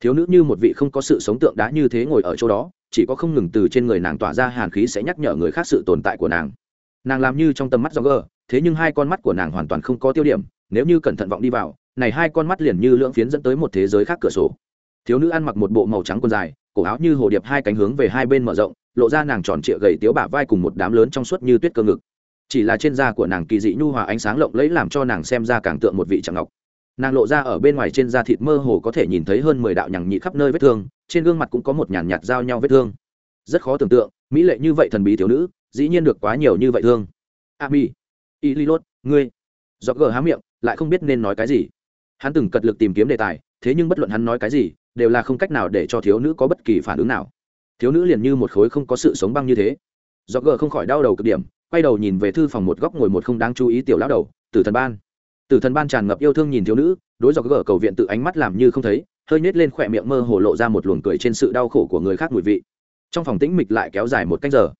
Thiếu nữ như một vị không có sự sống tượng đá như thế ngồi ở chỗ đó, chỉ có không ngừng từ trên người nàng tỏa ra hàn khí sẽ nhắc nhở người khác sự tồn tại của nàng. Nàng làm như trong tầm mắt do gờ thế nhưng hai con mắt của nàng hoàn toàn không có tiêu điểm, nếu như cẩn thận vọng đi vào, này hai con mắt liền như lưỡng phiến dẫn tới một thế giới khác cửa sổ. Thiếu nữ ăn mặc một bộ màu trắng quần dài, cổ áo như hồ điệp hai cánh hướng về hai bên mở rộng, lộ ra nàng tròn trịa gầy tiếu bả vai cùng một đám lớn trong suốt như tuyết cơ ngực. Chỉ là trên da của nàng kỳ dị nhu hòa ánh sáng lộng lẫy làm cho nàng xem ra càng tượng một vị trạng ngọc. Nàng lộ ra ở bên ngoài trên da thịt mơ hồ có thể nhìn thấy hơn mười đạo nhằng nhị khắp nơi vết thương, trên gương mặt cũng có một nhàn nhạt giao nhau vết thương. Rất khó tưởng tượng, mỹ lệ như vậy thần bí thiếu nữ, dĩ nhiên được quá nhiều như vậy thương. A mi y li lốt, ngươi. Do gờ há miệng, lại không biết nên nói cái gì. Hắn từng cật lực tìm kiếm đề tài, thế nhưng bất luận hắn nói cái gì, đều là không cách nào để cho thiếu nữ có bất kỳ phản ứng nào. Thiếu nữ liền như một khối không có sự sống băng như thế. Do gờ không khỏi đau đầu cực điểm, quay đầu nhìn về thư phòng một góc ngồi một không đáng chú ý tiểu lão đầu, tử thần ban. Tử thần ban tràn ngập yêu thương nhìn thiếu nữ, đối dọc gờ cầu viện tự ánh mắt làm như không thấy, hơi nhếch lên khỏe miệng mơ hồ lộ ra một luồng cười trên sự đau khổ của người khác mùi vị. Trong phòng tĩnh mịch lại kéo dài một canh giờ.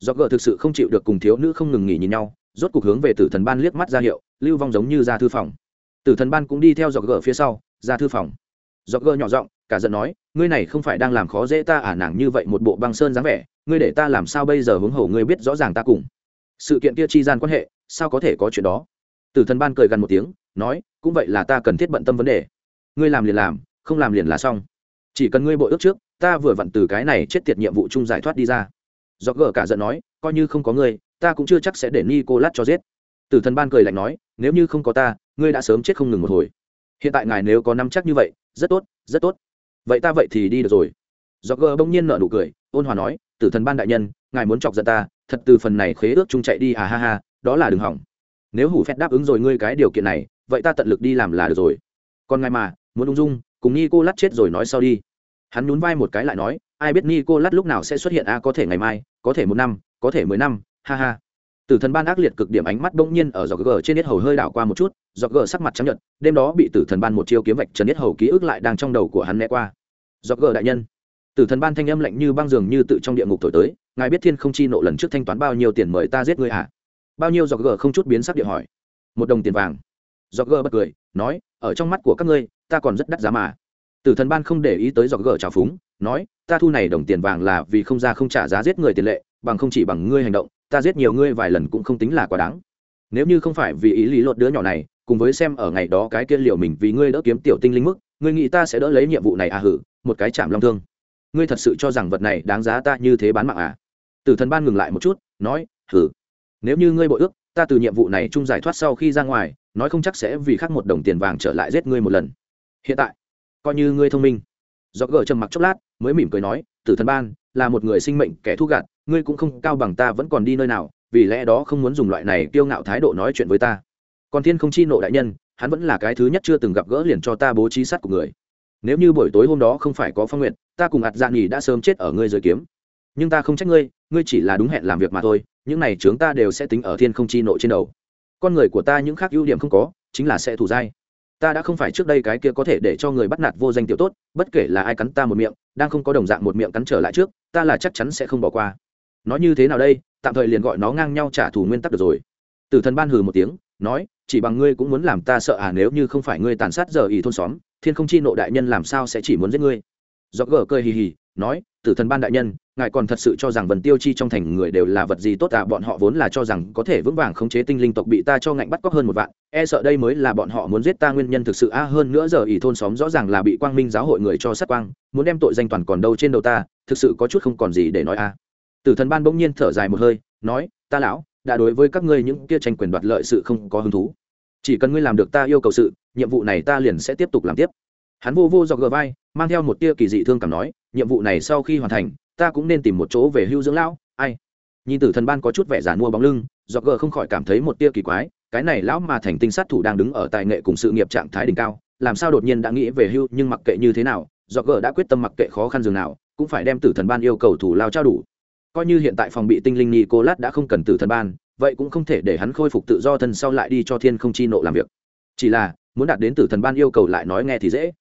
Dọc gờ thực sự không chịu được cùng thiếu nữ không ngừng nghỉ nhìn nhau rốt cục hướng về tử thần ban liếc mắt ra hiệu, lưu vong giống như ra thư phòng. Tử thần ban cũng đi theo dọc gờ phía sau, ra thư phòng. Dọc gờ nhỏ giọng, cả giận nói, ngươi này không phải đang làm khó dễ ta à nàng như vậy một bộ băng sơn dáng vẻ, ngươi để ta làm sao bây giờ hướng hổ ngươi biết rõ ràng ta cùng. Sự kiện kia chi gian quan hệ, sao có thể có chuyện đó? Tử thần ban cười gần một tiếng, nói, cũng vậy là ta cần thiết bận tâm vấn đề. Ngươi làm liền làm, không làm liền là xong. Chỉ cần ngươi bội ước trước, ta vừa vặn từ cái này chết tiệt nhiệm vụ chung giải thoát đi ra. Do gờ cả giận nói, coi như không có ngươi ta cũng chưa chắc sẽ để nicolas cho giết. Tử thần ban cười lạnh nói, nếu như không có ta, ngươi đã sớm chết không ngừng một hồi. Hiện tại ngài nếu có năm chắc như vậy, rất tốt rất tốt. Vậy ta vậy thì đi được rồi. Do gờ bỗng nhiên nợ nụ cười, ôn hòa nói, tử thần ban đại nhân, ngài muốn chọc giận ta, thật từ phần này khế ước chung chạy đi à ha ha, đó là đừng hỏng. Nếu hủ phép đáp ứng rồi ngươi cái điều kiện này, vậy ta tận lực đi làm là được rồi. Còn ngài mà, muốn ung dung, cùng ni cô lát chết rồi nói sau đi. Hắn nhún vai một cái lại nói, ai biết ni cô lát lúc nào sẽ xuất hiện a có thể ngày mai, có thể một năm, có thể mười năm ha ha. Tử thần ban ác liệt cực điểm ánh mắt bỗng nhiên ở giọt gờ trên nết hầu hơi đảo qua một chút, giọt gờ sắc mặt chấp nhận đêm đó bị tử thần ban một chiêu kiếm vạch trần nết hầu ký ức lại đang trong đầu của hắn né qua. Giọt gờ đại nhân, tử thần ban thanh âm lạnh như băng dường như tự trong địa ngục thổi tới, ngài biết thiên không chi nộ lần trước thanh toán bao nhiêu tiền mời ta giết người à bao nhiêu giọt gờ không chút biến sắc địa hỏi. Một đồng tiền vàng. Giọt gờ bật cười, nói, ở trong mắt của các ngươi, ta còn rất đắt giá mà. Tử thần ban không để ý tới giọt gờ trào phúng, nói, ta thu này đồng tiền vàng là vì không ra không trả giá giết người tiền lệ, bằng không chỉ bằng ngươi hành động ta giết nhiều ngươi vài lần cũng không tính là quá đáng. Nếu như không phải vì ý lý lột đứa nhỏ này, cùng với xem ở ngày đó cái kia liệu mình vì ngươi đỡ kiếm tiểu tinh linh mức, ngươi nghĩ ta sẽ đỡ lấy nhiệm vụ này à hử, một cái chạm long thương. Ngươi thật sự cho rằng vật này đáng giá ta như thế bán mạng à? Tử thần ban ngừng lại một chút, nói, hử. Nếu như ngươi bội ước, ta từ nhiệm vụ này chung giải thoát sau khi ra ngoài, nói không chắc sẽ vì khác một đồng tiền vàng trở lại giết ngươi một lần. Hiện tại, coi như ngươi thông minh. Do gờ trầm mặc chốc lát, mới mỉm cười nói, tử thần ban là một người sinh mệnh kẻ thu gạt, ngươi cũng không cao bằng ta vẫn còn đi nơi nào, vì lẽ đó không muốn dùng loại này kiêu ngạo thái độ nói chuyện với ta. Còn thiên không chi nộ đại nhân, hắn vẫn là cái thứ nhất chưa từng gặp gỡ liền cho ta bố trí sát của người. Nếu như buổi tối hôm đó không phải có phong nguyện ta cùng ạt dạ nghỉ đã sớm chết ở ngươi dưới kiếm. Nhưng ta không trách ngươi ngươi chỉ là đúng hẹn làm việc mà thôi, những này chúng ta đều sẽ tính ở thiên không chi nộ trên đầu. Con người của ta những khác ưu điểm không có, chính là sẽ thủ dai ta đã không phải trước đây cái kia có thể để cho người bắt nạt vô danh tiểu tốt, bất kể là ai cắn ta một miệng, đang không có đồng dạng một miệng cắn trở lại trước, ta là chắc chắn sẽ không bỏ qua. Nói như thế nào đây? Tạm thời liền gọi nó ngang nhau trả thù nguyên tắc được rồi. Tử thần ban hừ một tiếng, nói, chỉ bằng ngươi cũng muốn làm ta sợ à nếu như không phải ngươi tàn sát giờ ý thôn xóm, thiên không chi nộ đại nhân làm sao sẽ chỉ muốn giết ngươi? Do gờ cười hì hì, nói, tử thần ban đại nhân ngài còn thật sự cho rằng vần tiêu chi trong thành người đều là vật gì tốt à? Bọn họ vốn là cho rằng có thể vững vàng khống chế tinh linh tộc bị ta cho ngạnh bắt cóc hơn một vạn. E sợ đây mới là bọn họ muốn giết ta nguyên nhân thực sự a. Hơn nữa giờ ỷ thôn xóm rõ ràng là bị quang minh giáo hội người cho sát quang, muốn đem tội danh toàn còn đâu trên đầu ta, thực sự có chút không còn gì để nói a. Tử thần ban bỗng nhiên thở dài một hơi, nói, ta lão, đã đối với các ngươi những kia tranh quyền đoạt lợi sự không có hứng thú. Chỉ cần ngươi làm được ta yêu cầu sự, nhiệm vụ này ta liền sẽ tiếp tục làm tiếp. Hắn vô vô do gờ vai, mang theo một tia kỳ dị thương cảm nói, nhiệm vụ này sau khi hoàn thành ta cũng nên tìm một chỗ về hưu dưỡng lão, ai? Nhìn tử thần ban có chút vẻ giả mua bóng lưng dọc gờ không khỏi cảm thấy một tia kỳ quái, cái này lão mà thành tinh sát thủ đang đứng ở tài nghệ cùng sự nghiệp trạng thái đỉnh cao, làm sao đột nhiên đã nghĩ về hưu, nhưng mặc kệ như thế nào dọc gờ đã quyết tâm mặc kệ khó khăn dường nào, cũng phải đem tử thần ban yêu cầu thủ lao trao đủ. Coi như hiện tại phòng bị tinh linh nicolas đã không cần tử thần ban, vậy cũng không thể để hắn khôi phục tự do thân sau lại đi cho thiên không chi nộ làm việc. Chỉ là, muốn đạt đến tử thần ban yêu cầu lại nói nghe thì dễ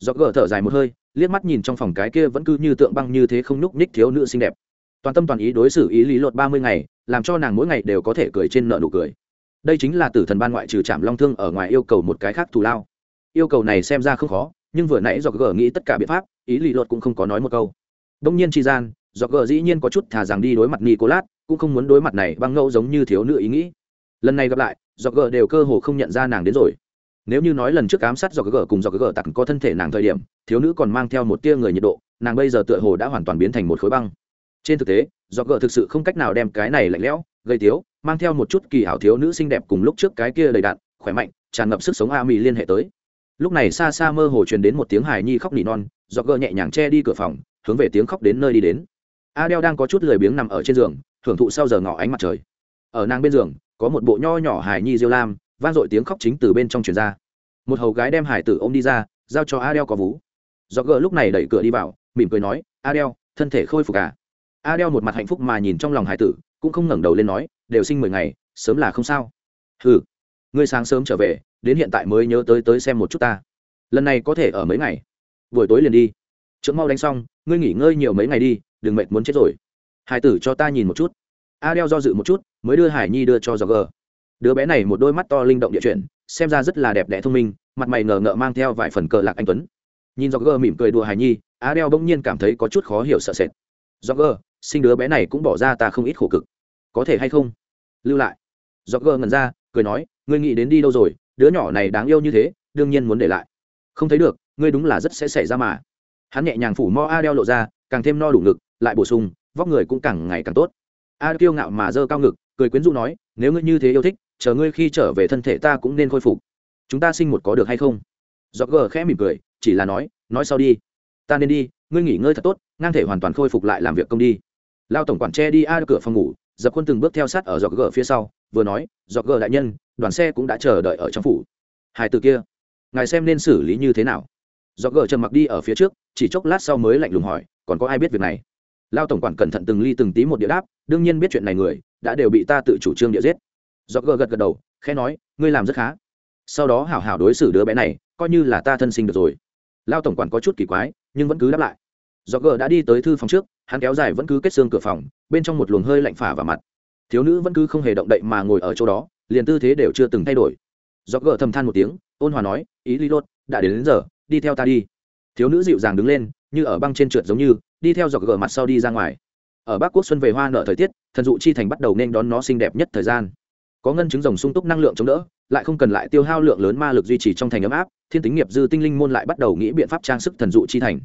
do gờ thở dài một hơi, liếc mắt nhìn trong phòng cái kia vẫn cứ như tượng băng như thế không nhúc nhích thiếu nữ xinh đẹp. Toàn tâm toàn ý đối xử ý lý lột ba mươi ngày, làm cho nàng mỗi ngày đều có thể cười trên nợ nụ cười. Đây chính là tử thần ban ngoại trừ trạm long thương ở ngoài yêu cầu một cái khác thù lao. Yêu cầu này xem ra không khó, nhưng vừa nãy do gờ nghĩ tất cả biện pháp, ý lý lột cũng không có nói một câu. Đông nhiên tri gian do gờ dĩ nhiên có chút thà rằng đi đối mặt nicolas, cũng không muốn đối mặt này băng ngẫu giống như thiếu nữ ý nghĩ. Lần này gặp lại do gờ đều cơ hồ không nhận ra nàng đến rồi nếu như nói lần trước ám sát do gờ cùng do gờ tặc có thân thể nàng thời điểm, thiếu nữ còn mang theo một tia người nhiệt độ, nàng bây giờ tựa hồ đã hoàn toàn biến thành một khối băng. Trên thực tế, do gờ thực sự không cách nào đem cái này lạnh lẽo, gây tiếu, mang theo một chút kỳ hảo thiếu nữ xinh đẹp cùng lúc trước cái kia đầy đạn khỏe mạnh, tràn ngập sức sống a mì liên hệ tới. Lúc này xa xa mơ hồ truyền đến một tiếng hài nhi khóc nỉ non, do gờ nhẹ nhàng che đi cửa phòng, hướng về tiếng khóc đến nơi đi đến. Adel đang có chút lười biếng nằm ở trên giường, hưởng thụ sau giờ ngỏ ánh mặt trời. Ở nàng bên giường, có một bộ nho nhỏ hài nhi diêu lam vang dội tiếng khóc chính từ bên trong truyền ra. Một hầu gái đem hải tử ôm đi ra, giao cho adel có vú. Do gờ lúc này đẩy cửa đi vào, mỉm cười nói, adel, thân thể khôi phục cả à? adel một mặt hạnh phúc mà nhìn trong lòng hải tử, cũng không ngẩng đầu lên nói, đều sinh mười ngày, sớm là không sao. Ừ ngươi sáng sớm trở về, đến hiện tại mới nhớ tới tới xem một chút ta. Lần này có thể ở mấy ngày? Buổi tối liền đi. Trưởng mau đánh xong, ngươi nghỉ ngơi nhiều mấy ngày đi, đừng mệt muốn chết rồi. Hải tử cho ta nhìn một chút. A đeo do dự một chút, mới đưa hải nhi đưa cho gió gờ đứa bé này một đôi mắt to linh động địa chuyển, xem ra rất là đẹp đẽ thông minh, mặt mày ngờ ngợ mang theo vài phần cờ lạc anh tuấn. Nhìn do gờ mỉm cười đùa hải nhi a đeo bỗng nhiên cảm thấy có chút khó hiểu sợ sệt. Do gờ sinh đứa bé này cũng bỏ ra ta không ít khổ cực. Có thể hay không? Lưu lại. Do gờ ngẩn ra, cười nói, ngươi nghĩ đến đi đâu rồi? Đứa nhỏ này đáng yêu như thế, đương nhiên muốn để lại. Không thấy được, ngươi đúng là rất sẽ xảy ra mà. Hắn nhẹ nhàng phủ mo a đeo lộ ra, càng thêm no đủ ngực, lại bổ sung, vóc người cũng càng ngày càng tốt. A kiêu ngạo mà dơ cao ngực, cười quyến rũ nói, nếu ngươi như thế yêu thích chờ ngươi khi trở về thân thể ta cũng nên khôi phục. Chúng ta sinh một có được hay không? Do gờ khẽ mỉm cười, chỉ là nói nói sau đi. Ta nên đi, ngươi nghỉ ngơi thật tốt, ngang thể hoàn toàn khôi phục lại làm việc công đi. Lao tổng quản che đi a cửa phòng ngủ, dập khuôn từng bước theo sát ở dọc gờ phía sau, vừa nói dọc gờ đại nhân, đoàn xe cũng đã chờ đợi ở trong phủ. Hai từ kia, ngài xem nên xử lý như thế nào? Dọc gờ trầm mặc đi ở phía trước, chỉ chốc lát sau mới lạnh lùng hỏi, còn có ai biết việc này? Lao tổng quản cẩn thận từng ly từng tí một địa đáp, đương nhiên biết chuyện này người, đã đều bị ta tự chủ trương địa giết dọc gờ gật gật đầu khẽ nói ngươi làm rất khá. Sau đó hảo hảo đối xử đứa bé này coi như là ta thân sinh được rồi. Lao tổng quản có chút kỳ quái nhưng vẫn cứ đáp lại. Dọc gờ đã đi tới thư phòng trước hắn kéo dài vẫn cứ kết xương cửa phòng bên trong một luồng hơi lạnh phả vào mặt. Thiếu nữ vẫn cứ không hề động đậy mà ngồi ở chỗ đó liền tư thế đều chưa từng thay đổi. Dọc gờ thầm than một tiếng ôn hòa nói ý lý lốt đã đến, đến giờ đi theo ta đi. Thiếu nữ dịu dàng đứng lên như ở băng trên trượt giống như đi theo dọc gờ mặt sau đi ra ngoài. Ở bắc quốc xuân về hoa nở thời tiết thần dụ chi thành bắt đầu nên đón nó xinh đẹp nhất thời gian có ngân chứng rồng sung túc năng lượng chống đỡ, lại không cần lại tiêu hao lượng lớn ma lực duy trì trong thành ấm áp, thiên tính nghiệp dư tinh linh môn lại bắt đầu nghĩ biện pháp trang sức thần dụ chi thành.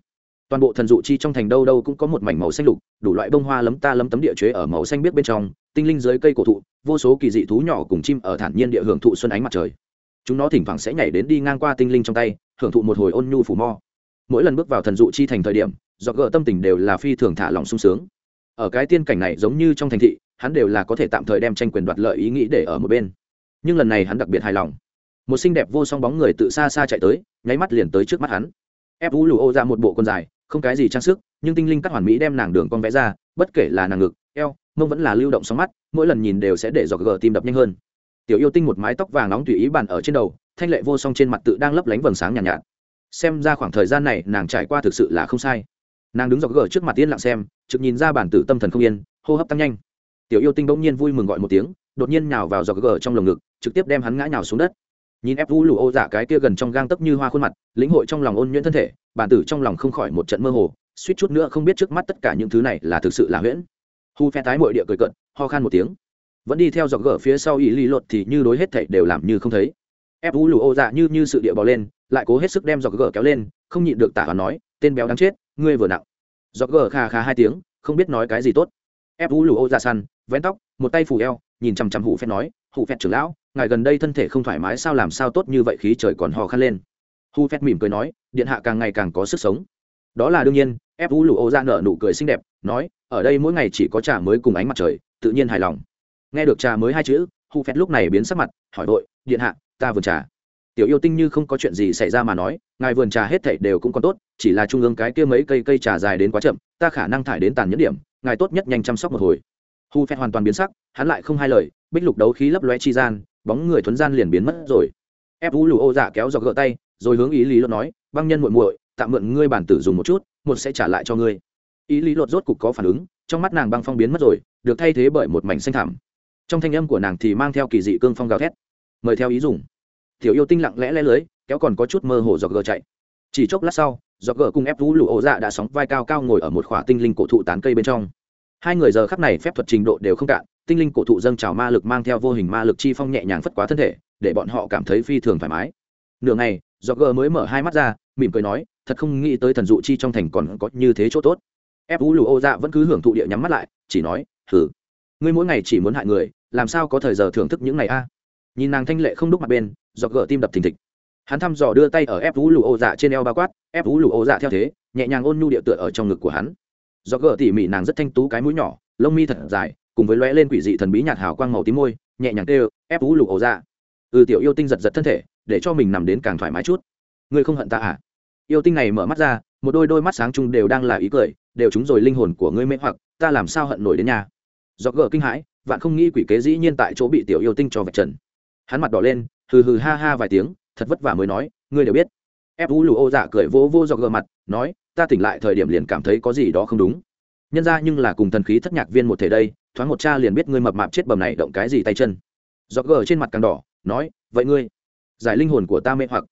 Toàn bộ thần dụ chi trong thành đâu đâu cũng có một mảnh màu xanh lục, đủ loại bông hoa lấm ta lấm tấm địa chế ở màu xanh biết bên trong, tinh linh dưới cây cổ thụ, vô số kỳ dị thú nhỏ cùng chim ở thản nhiên địa hưởng thụ xuân ánh mặt trời. Chúng nó thỉnh thoảng sẽ nhảy đến đi ngang qua tinh linh trong tay, hưởng thụ một hồi ôn nhu phủ mo. Mỗi lần bước vào thần dụ chi thành thời điểm do gỡ tâm tình đều là phi thường thả lòng sung sướng. Ở cái tiên cảnh này giống như trong thành thị hắn đều là có thể tạm thời đem tranh quyền đoạt lợi ý nghĩ để ở một bên. Nhưng lần này hắn đặc biệt hài lòng. Một xinh đẹp vô song bóng người tự xa xa chạy tới nháy mắt liền tới trước mắt hắn. Ép vũ lù ô ra một bộ con dài không cái gì trang sức nhưng tinh linh cắt hoàn mỹ đem nàng đường con vẽ ra bất kể là nàng ngực eo mông vẫn là lưu động sóng mắt mỗi lần nhìn đều sẽ để dò gờ tim đập nhanh hơn. Tiểu yêu tinh một mái tóc vàng nóng tùy ý bàn ở trên đầu thanh lệ vô song trên mặt tự đang lấp lánh vầng sáng nhàn nhạt, nhạt. Xem ra khoảng thời gian này nàng trải qua thực sự là không sai. Nàng đứng dọc gờ trước mặt yên lặng xem trực nhìn ra bản tử tâm thần không yên hô hấp tăng nhanh tiểu yêu tinh bỗng nhiên vui mừng gọi một tiếng, đột nhiên nhào vào giọt gờ trong lồng ngực, trực tiếp đem hắn ngã nhào xuống đất. Nhìn ép vũ lụ ô dạ cái kia gần trong gang tấc như hoa khuôn mặt, lĩnh hội trong lòng ôn nhuyễn thân thể, bản tử trong lòng không khỏi một trận mơ hồ, suýt chút nữa không biết trước mắt tất cả những thứ này là thực sự là huyễn. Hu phe tái mội địa cười cận ho khan một tiếng. Vẫn đi theo dọc gờ phía sau ý lý lột thì như đối hết thảy đều làm như không thấy. Ép vũ lụ ô dạ như như sự địa bò lên, lại cố hết sức đem dọc gờ kéo lên, không nhịn được tả và nói, tên béo đáng chết, ngươi vừa nặng. Dọc gờ kha kha hai tiếng, không biết nói cái gì tốt. Ép vũ lụ ô dạ săn vén tóc một tay phủ eo nhìn chằm chằm hụ phét nói hụ phét trưởng lão ngài gần đây thân thể không thoải mái sao làm sao tốt như vậy khí trời còn hò khăn lên? Hụ phét mỉm cười nói điện hạ càng ngày càng có sức sống. Đó là đương nhiên ép vũ lù ô ra nở nụ cười xinh đẹp nói ở đây mỗi ngày chỉ có trà mới cùng ánh mặt trời tự nhiên hài lòng. Nghe được trà mới hai chữ Hụ phét lúc này biến sắc mặt hỏi vội, điện hạ ta vừa trà. Tiểu yêu tinh như không có chuyện gì xảy ra mà nói ngài vườn trà hết thảy đều cũng còn tốt chỉ là trung ương cái kia mấy cây cây trà dài đến quá chậm ta khả năng thải đến tàn nhẫn điểm ngài tốt nhất nhanh chăm sóc một hồi hù phét hoàn toàn biến sắc, hắn lại không hai lời, bích lục đấu khí lấp loe chi gian, bóng người thuấn gian liền biến mất rồi. Ép vũ lù ô giả kéo dọc gỡ tay, rồi hướng ý lý lột nói, băng nhân muội muội, tạm mượn ngươi bản tử dùng một chút, một sẽ trả lại cho ngươi. Ý lý lột rốt cục có phản ứng, trong mắt nàng băng phong biến mất rồi, được thay thế bởi một mảnh xanh thảm trong thanh âm của nàng thì mang theo kỳ dị cương phong gào thét. Mời theo ý dùng. Tiểu yêu tinh lặng lẽ lẽ lưới, kéo còn có chút mơ hồ dọc gờ chạy. Chỉ chốc lát sau dọc gờ cùng ép vũ lụ ổ dạ đã sóng vai cao cao ngồi ở một khỏa tinh linh cổ thụ tán cây bên trong hai người giờ khắp này phép thuật trình độ đều không cạn, tinh linh cổ thụ dâng trào ma lực mang theo vô hình ma lực chi phong nhẹ nhàng phất quá thân thể, để bọn họ cảm thấy phi thường thoải mái. Nửa ngày do gờ mới mở hai mắt ra, mỉm cười nói, thật không nghĩ tới thần dụ chi trong thành còn có như thế chỗ tốt. Ép vũ lù ô dạ vẫn cứ hưởng thụ địa nhắm mắt lại, chỉ nói thử ngươi mỗi ngày chỉ muốn hại người, làm sao có thời giờ thưởng thức những ngày a? Nhìn nàng thanh lệ không đúc mặt bên do gờ tim đập thình thịch. Hắn thăm dò đưa tay ở ép vũ lù ô dạ trên eo bao quát ép vũ lù ô dạ theo thế, nhẹ nhàng ôn nhu địa tựa ở trong ngực của hắn do gỡ tỉ mỉ nàng rất thanh tú cái mũi nhỏ, lông mi thật dài, cùng với lóe lên quỷ dị thần bí nhạt hào quang màu tím môi, nhẹ nhàng tê ép vũ lục ô ra. Ừ tiểu yêu tinh giật giật thân thể, để cho mình nằm đến càng thoải mái chút. Ngươi không hận ta à? Yêu tinh này mở mắt ra, một đôi đôi mắt sáng chung đều đang là ý cười, đều chúng rồi linh hồn của ngươi mê hoặc, ta làm sao hận nổi đến nhà? Do gỡ kinh hãi, vạn không nghĩ quỷ kế dĩ nhiên tại chỗ bị tiểu yêu tinh cho vạch trần. Hắn mặt đỏ lên, hừ hừ ha ha vài tiếng, thật vất vả mới nói, ngươi đều biết. Ép u lù ô dạ cười vô vô do gờ mặt, nói ta tỉnh lại thời điểm liền cảm thấy có gì đó không đúng. Nhân ra nhưng là cùng thần khí thất nhạc viên một thể đây, thoáng một cha liền biết ngươi mập mạp chết bầm này động cái gì tay chân. Giọt gờ trên mặt càng đỏ, nói, vậy ngươi, giải linh hồn của ta mê hoặc.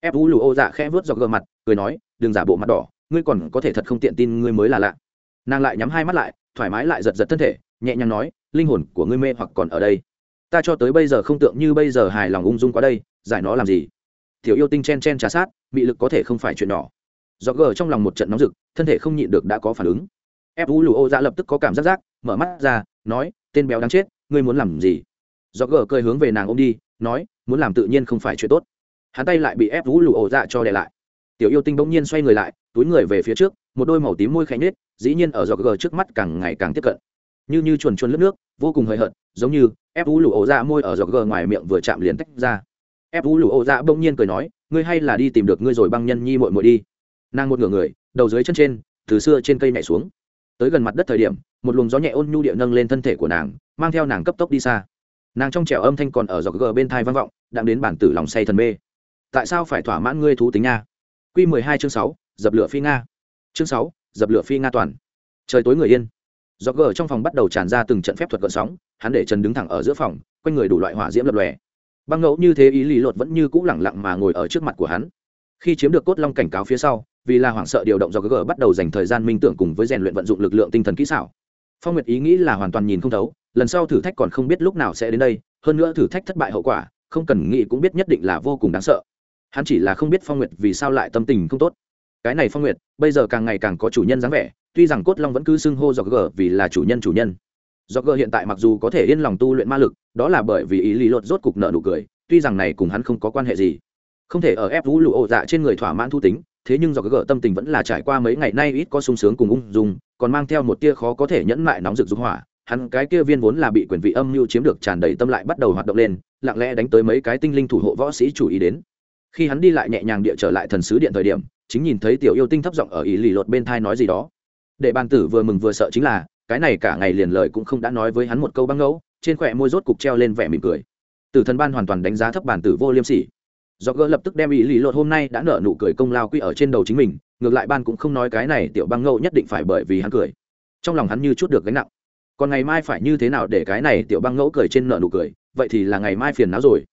Ép u lù ô dạ khẽ vớt giọt gờ mặt, cười nói, đừng giả bộ mặt đỏ, ngươi còn có thể thật không tiện tin ngươi mới là lạ. Nàng lại nhắm hai mắt lại, thoải mái lại giật giật thân thể, nhẹ nhàng nói, linh hồn của ngươi mê hoặc còn ở đây. Ta cho tới bây giờ không tượng như bây giờ hài lòng ung dung qua đây, giải nó làm gì? Tiểu yêu tinh chen chen trà sát bị lực có thể không phải chuyện nhỏ do gờ trong lòng một trận nóng rực, thân thể không nhịn được đã có phản ứng. Ép u lù ô dạ lập tức có cảm giác giác, mở mắt ra, nói, tên béo đáng chết, ngươi muốn làm gì? Do gờ cười hướng về nàng ôm đi, nói, muốn làm tự nhiên không phải chuyện tốt. Hắn tay lại bị ép u lù ô dạ cho đè lại. Tiểu yêu tinh bỗng nhiên xoay người lại, túi người về phía trước, một đôi màu tím môi khẽ nết dĩ nhiên ở do gờ trước mắt càng ngày càng tiếp cận. Như như chuồn chuồn lướt nước, vô cùng hời hợt, giống như ép u lù ô dạ môi ở do gờ ngoài miệng vừa chạm liền tách ra. Ép u lù ô dạ bỗng nhiên cười nói, ngươi hay là đi tìm được ngươi rồi băng nhân nhi mội mội đi nàng một ngửa người, đầu dưới chân trên, từ xưa trên cây nhảy xuống. Tới gần mặt đất thời điểm, một luồng gió nhẹ ôn nhu địa nâng lên thân thể của nàng, mang theo nàng cấp tốc đi xa. Nàng trong trẻo âm thanh còn ở dọc gờ bên thai vang vọng đang đến bản tử lòng say thần mê. Tại sao phải thỏa mãn ngươi thú tính nha q mười hai chương sáu, dập lửa phi nga. Chương sáu, dập lửa phi nga toàn. Trời tối người yên. Dọc gờ trong phòng bắt đầu tràn ra từng trận phép thuật gợn sóng, hắn để trần đứng thẳng ở giữa phòng, quanh người đủ loại hỏa diễm lập lòe. Băng ngẫu như thế ý lý lột vẫn như cũ lẳng lặng mà ngồi ở trước mặt của hắn. Khi chiếm được cốt long cảnh cáo phía sau vì là hoảng sợ điều động do gg bắt đầu dành thời gian minh tưởng cùng với rèn luyện vận dụng lực lượng tinh thần kỹ xảo. Phong nguyệt ý nghĩ là hoàn toàn nhìn không thấu, lần sau thử thách còn không biết lúc nào sẽ đến đây, hơn nữa thử thách thất bại hậu quả, không cần nghĩ cũng biết nhất định là vô cùng đáng sợ. Hắn chỉ là không biết phong nguyệt vì sao lại tâm tình không tốt. Cái này phong nguyệt, bây giờ càng ngày càng có chủ nhân dáng vẻ, tuy rằng cốt long vẫn cứ xưng hô do g vì là chủ nhân chủ nhân. Do g hiện tại mặc dù có thể yên lòng tu luyện ma lực, đó là bởi vì ý lý luật rốt cục nợ nụ cười, tuy rằng này cùng hắn không có quan hệ gì. Không thể ở ép vũ lụ ổ dạ trên người thỏa mãn thu tính thế nhưng do cái gỡ tâm tình vẫn là trải qua mấy ngày nay ít có sung sướng cùng ung dung, còn mang theo một tia khó có thể nhẫn lại nóng rực dục hỏa, hắn cái kia viên vốn là bị quyền vị âm mưu chiếm được tràn đầy tâm lại bắt đầu hoạt động lên, lặng lẽ đánh tới mấy cái tinh linh thủ hộ võ sĩ chủ ý đến. Khi hắn đi lại nhẹ nhàng địa trở lại thần sứ điện thời điểm, chính nhìn thấy tiểu yêu tinh thấp giọng ở ý lì lột bên thai nói gì đó. Để bàn tử vừa mừng vừa sợ chính là, cái này cả ngày liền lời cũng không đã nói với hắn một câu băng ngẫu, trên khỏe môi rốt cục treo lên vẻ mỉm cười. Tử thần ban hoàn toàn đánh giá thấp bản tử vô liêm sỉ do gỡ lập tức đem ý lý lột hôm nay đã nở nụ cười công lao quy ở trên đầu chính mình, ngược lại ban cũng không nói cái này tiểu băng ngẫu nhất định phải bởi vì hắn cười. Trong lòng hắn như chút được gánh nặng. Còn ngày mai phải như thế nào để cái này tiểu băng ngẫu cười trên nợ nụ cười, vậy thì là ngày mai phiền não rồi.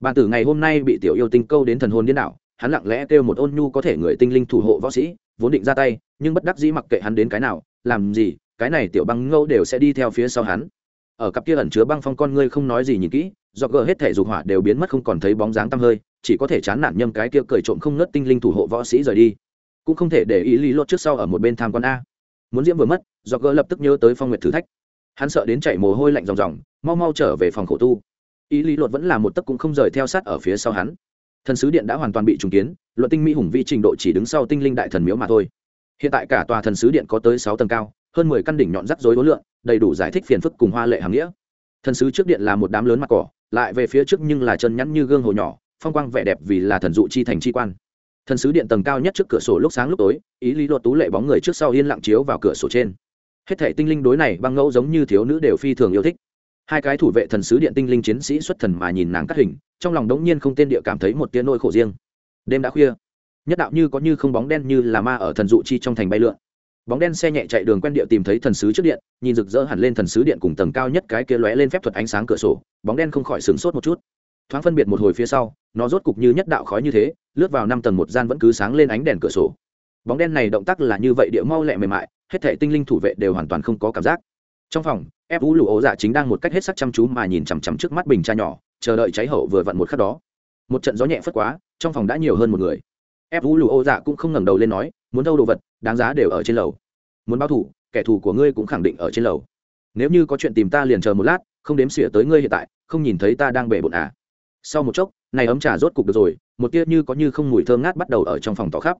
Bàn tử ngày hôm nay bị tiểu yêu tinh câu đến thần hồn điên đảo, hắn lặng lẽ kêu một ôn nhu có thể người tinh linh thủ hộ võ sĩ, vốn định ra tay, nhưng bất đắc dĩ mặc kệ hắn đến cái nào, làm gì, cái này tiểu băng ngẫu đều sẽ đi theo phía sau hắn ở cặp kia ẩn chứa băng phong con ngươi không nói gì nhìn kỹ, do gờ hết thể dục hỏa đều biến mất không còn thấy bóng dáng tăm hơi, chỉ có thể chán nản nhâm cái kia cởi trộm không nớt tinh linh thủ hộ võ sĩ rời đi. Cũng không thể để ý lý lốt trước sau ở một bên tham quan a. Muốn diễm vừa mất, do gờ lập tức nhớ tới phong nguyệt thử thách. Hắn sợ đến chảy mồ hôi lạnh ròng ròng, mau mau trở về phòng khổ tu. Ý lý lột vẫn là một tấc cũng không rời theo sát ở phía sau hắn. Thần sứ điện đã hoàn toàn bị trùng kiến, luận tinh mỹ hùng vi trình độ chỉ đứng sau tinh linh đại thần miếu mà thôi. Hiện tại cả tòa thần sứ điện có tới sáu tầng cao hơn mười căn đỉnh nhọn rắc rối đối lượng đầy đủ giải thích phiền phức cùng hoa lệ hàng nghĩa. Thần sứ trước điện là một đám lớn mặt cỏ, lại về phía trước nhưng là chân nhắn như gương hồ nhỏ, phong quang vẻ đẹp vì là thần dụ chi thành chi quan. Thần sứ điện tầng cao nhất trước cửa sổ lúc sáng lúc tối, ý lý lột tú lệ bóng người trước sau yên lặng chiếu vào cửa sổ trên. Hết thể tinh linh đối này băng ngẫu giống như thiếu nữ đều phi thường yêu thích. Hai cái thủ vệ thần sứ điện tinh linh chiến sĩ xuất thần mà nhìn nàng cắt hình, trong lòng đống nhiên không tên địa cảm thấy một tia nỗi khổ riêng. Đêm đã khuya, nhất đạo như có như không bóng đen như là ma ở thần dụ chi trong thành bay lượn bóng đen xe nhẹ chạy đường quen địa tìm thấy thần sứ trước điện, nhìn rực rỡ hẳn lên thần sứ điện cùng tầng cao nhất cái kia lóe lên phép thuật ánh sáng cửa sổ, bóng đen không khỏi sửng sốt một chút. Thoáng phân biệt một hồi phía sau, nó rốt cục như nhất đạo khói như thế, lướt vào năm tầng một gian vẫn cứ sáng lên ánh đèn cửa sổ. Bóng đen này động tác là như vậy địa mau lẹ mềm mại, hết thể tinh linh thủ vệ đều hoàn toàn không có cảm giác. Trong phòng ép vũ lụ ố dạ chính đang một cách hết sắc chăm chú mà nhìn chằm chằm trước mắt bình cha nhỏ, chờ đợi cháy hậu vừa vặn một khắc đó. Một trận gió nhẹ phất quá, trong phòng đã nhiều hơn một người. Ép vũ lụ ố dạ cũng không ngẩng đầu lên nói muốn thâu đồ vật, đáng giá đều ở trên lầu. Muốn báo thủ, kẻ thù của ngươi cũng khẳng định ở trên lầu. Nếu như có chuyện tìm ta liền chờ một lát, không đếm xỉa tới ngươi hiện tại, không nhìn thấy ta đang bể bụng à. Sau một chốc, này ấm trà rốt cục được rồi, một tia như có như không mùi thơm ngát bắt đầu ở trong phòng tỏ khắp.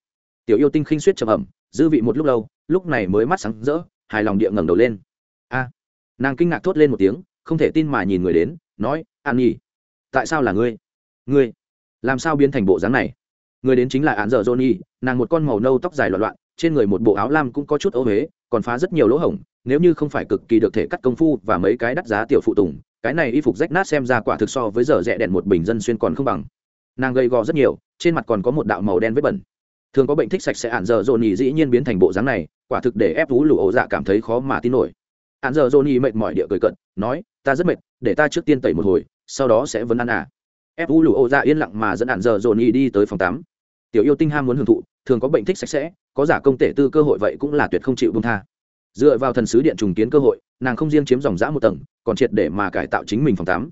Tiểu yêu tinh khinh suýt trầm ẩm dư vị một lúc lâu, lúc này mới mắt sáng rỡ, hài lòng địa ngẩng đầu lên. A! Nàng kinh ngạc thốt lên một tiếng, không thể tin mà nhìn người đến, nói, an nhi, tại sao là ngươi? Ngươi, làm sao biến thành bộ dáng này? Người đến chính là án dở johnny nàng một con màu nâu tóc dài loạn loạn, trên người một bộ áo lam cũng có chút ố huế còn phá rất nhiều lỗ hổng, nếu như không phải cực kỳ được thể cắt công phu và mấy cái đắt giá tiểu phụ tùng, cái này y phục rách nát xem ra quả thực so với giờ rẽ đèn một bình dân xuyên còn không bằng. Nàng gầy gò rất nhiều, trên mặt còn có một đạo màu đen vết bẩn. Thường có bệnh thích sạch sẽ ạn giờ dồn nhì dĩ nhiên biến thành bộ dáng này, quả thực để ép vũ lụ ổ dạ cảm thấy khó mà tin nổi. Ạn giờ dồn nhì mệt mỏi địa cười cận nói, ta rất mệt, để ta trước tiên tẩy một hồi, sau đó sẽ vẫn ăn à. Ép vũ lụ ổ dạ yên lặng mà dẫn ạn giờ dồn nhì đi tới phòng tắm tiểu yêu tinh ham muốn hưởng thụ, thường có bệnh thích sạch sẽ, có giả công tể tư cơ hội vậy cũng là tuyệt không chịu bông tha. Dựa vào thần sứ điện trùng kiến cơ hội, nàng không riêng chiếm dòng giã một tầng, còn triệt để mà cải tạo chính mình phòng tắm.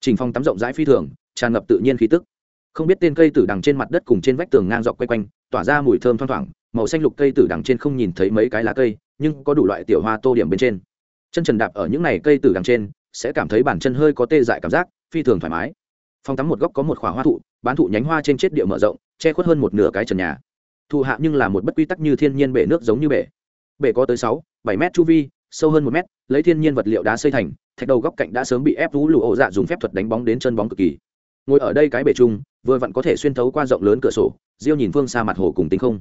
Trình phòng tắm rộng rãi phi thường, tràn ngập tự nhiên khí tức. Không biết tên cây tử đằng trên mặt đất cùng trên vách tường ngang dọc quay quanh, tỏa ra mùi thơm thoang thoảng, màu xanh lục cây tử đằng trên không nhìn thấy mấy cái lá cây, nhưng có đủ loại tiểu hoa tô điểm bên trên. Chân trần đạp ở những này cây tử đằng trên, sẽ cảm thấy bản chân hơi có tê dại cảm giác, phi thường thoải mái. Phòng tắm một góc có một khoả hoa thụ, bán thụ nhánh hoa trên chết địa mở rộng che khuất hơn một nửa cái trần nhà. Thụ hạ nhưng là một bất quy tắc như thiên nhiên bể nước giống như bể. Bể có tới sáu, bảy mét chu vi, sâu hơn một mét, lấy thiên nhiên vật liệu đá xây thành, thạch đầu góc cạnh đã sớm bị ép vũ lụ ổ dạ dùng phép thuật đánh bóng đến chân bóng cực kỳ. Ngồi ở đây cái bể chung, vừa vặn có thể xuyên thấu qua rộng lớn cửa sổ, diêu nhìn phương xa mặt hồ cùng tính không.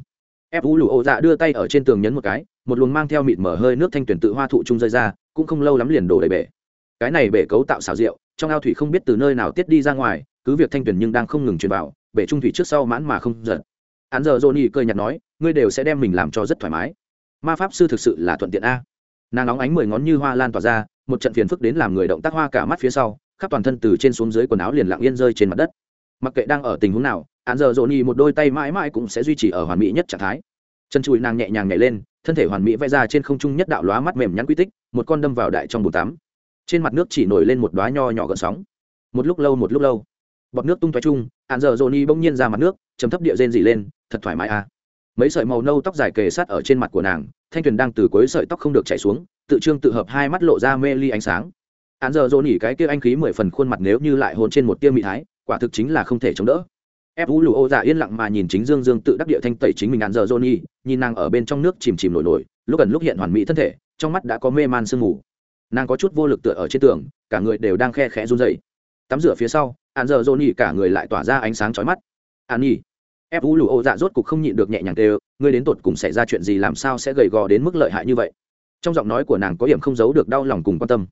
Ép vũ lụ ổ dạ đưa tay ở trên tường nhấn một cái, một luồng mang theo mịt mở hơi nước thanh tuyển tự hoa thụ chung rơi ra, cũng không lâu lắm liền đổ đầy bể. Cái này bể cấu tạo xào rượu trong ao thủy không biết từ nơi nào tiết đi ra ngoài, cứ việc thanh tuyển nhưng đang không ngừng truyền vào bể trung thủy trước sau mãn mà không giật hắn giờ johnny cười nhạt nói, ngươi đều sẽ đem mình làm cho rất thoải mái. Ma pháp sư thực sự là thuận tiện a. Nàng nóng ánh mười ngón như hoa lan tỏa ra, một trận phiền phức đến làm người động tác hoa cả mắt phía sau, khắp toàn thân từ trên xuống dưới quần áo liền lặng yên rơi trên mặt đất. Mặc kệ đang ở tình huống nào hắn giờ johnny một đôi tay mãi mãi cũng sẽ duy trì ở hoàn mỹ nhất trạng thái. Chân chùi nàng nhẹ nhàng nhảy lên, thân thể hoàn mỹ vẽ ra trên không trung nhất đạo lóa mắt mềm nhắn quy tích, một con đâm vào đại trong bồn tắm. Trên mặt nước chỉ nổi lên một đoá nho nhỏ gợn sóng. Một lúc lâu, một lúc lâu bọt nước tung toái chung hạn giờ johnny bỗng nhiên ra mặt nước chấm thấp địa rên dỉ lên, thật thoải mái à. mấy sợi màu nâu tóc dài kề sát ở trên mặt của nàng, thanh tuyền đang từ cuối sợi tóc không được chảy xuống, tự trương tự hợp hai mắt lộ ra mê ly ánh sáng. Hạn giờ johnny cái kia anh khí mười phần khuôn mặt nếu như lại hôn trên một tia mị thái, quả thực chính là không thể chống đỡ. Ép vũ lù ô dạ yên lặng mà nhìn chính dương dương tự đắc địa thanh tẩy chính mình hạn giờ johnny, nhìn nàng ở bên trong nước chìm chìm nổi nổi, lúc gần lúc hiện hoàn mỹ thân thể, trong mắt đã có mê man sương mù. Nàng có chút vô lực tựa ở trên tường, cả người đều đang khe khẽ run dậy tắm rửa phía sau hạn giờ dồn nhỉ cả người lại tỏa ra ánh sáng chói mắt. An nhỉ ép vũ lụ ô dạ rốt cục không nhịn được nhẹ nhàng tê ngươi đến tột cùng xảy ra chuyện gì làm sao sẽ gầy gò đến mức lợi hại như vậy? Trong giọng nói của nàng có điểm không giấu được đau lòng cùng quan tâm.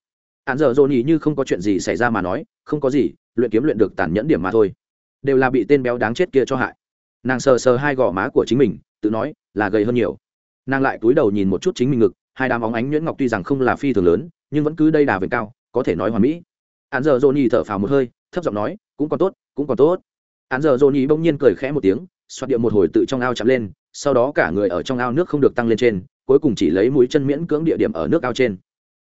Hạn giờ dồn nhỉ như không có chuyện gì xảy ra mà nói, không có gì, luyện kiếm luyện được tàn nhẫn điểm mà thôi. Đều là bị tên béo đáng chết kia cho hại. Nàng sờ sờ hai gò má của chính mình, tự nói, là gầy hơn nhiều. Nàng lại cúi đầu nhìn một chút chính mình ngực, hai đám óng ánh nhuyễn ngọc tuy rằng không là phi thường lớn, nhưng vẫn cứ đây đà về cao, có thể nói hoàn mỹ hắn giờ dồn nhì thở phào một hơi, thấp giọng nói, cũng còn tốt, cũng còn tốt. Hắn giờ dồn nhì bỗng nhiên cười khẽ một tiếng xoát điệu một hồi tự trong ao chạm lên, sau đó cả người ở trong ao nước không được tăng lên trên, cuối cùng chỉ lấy mũi chân miễn cưỡng địa điểm ở nước ao trên.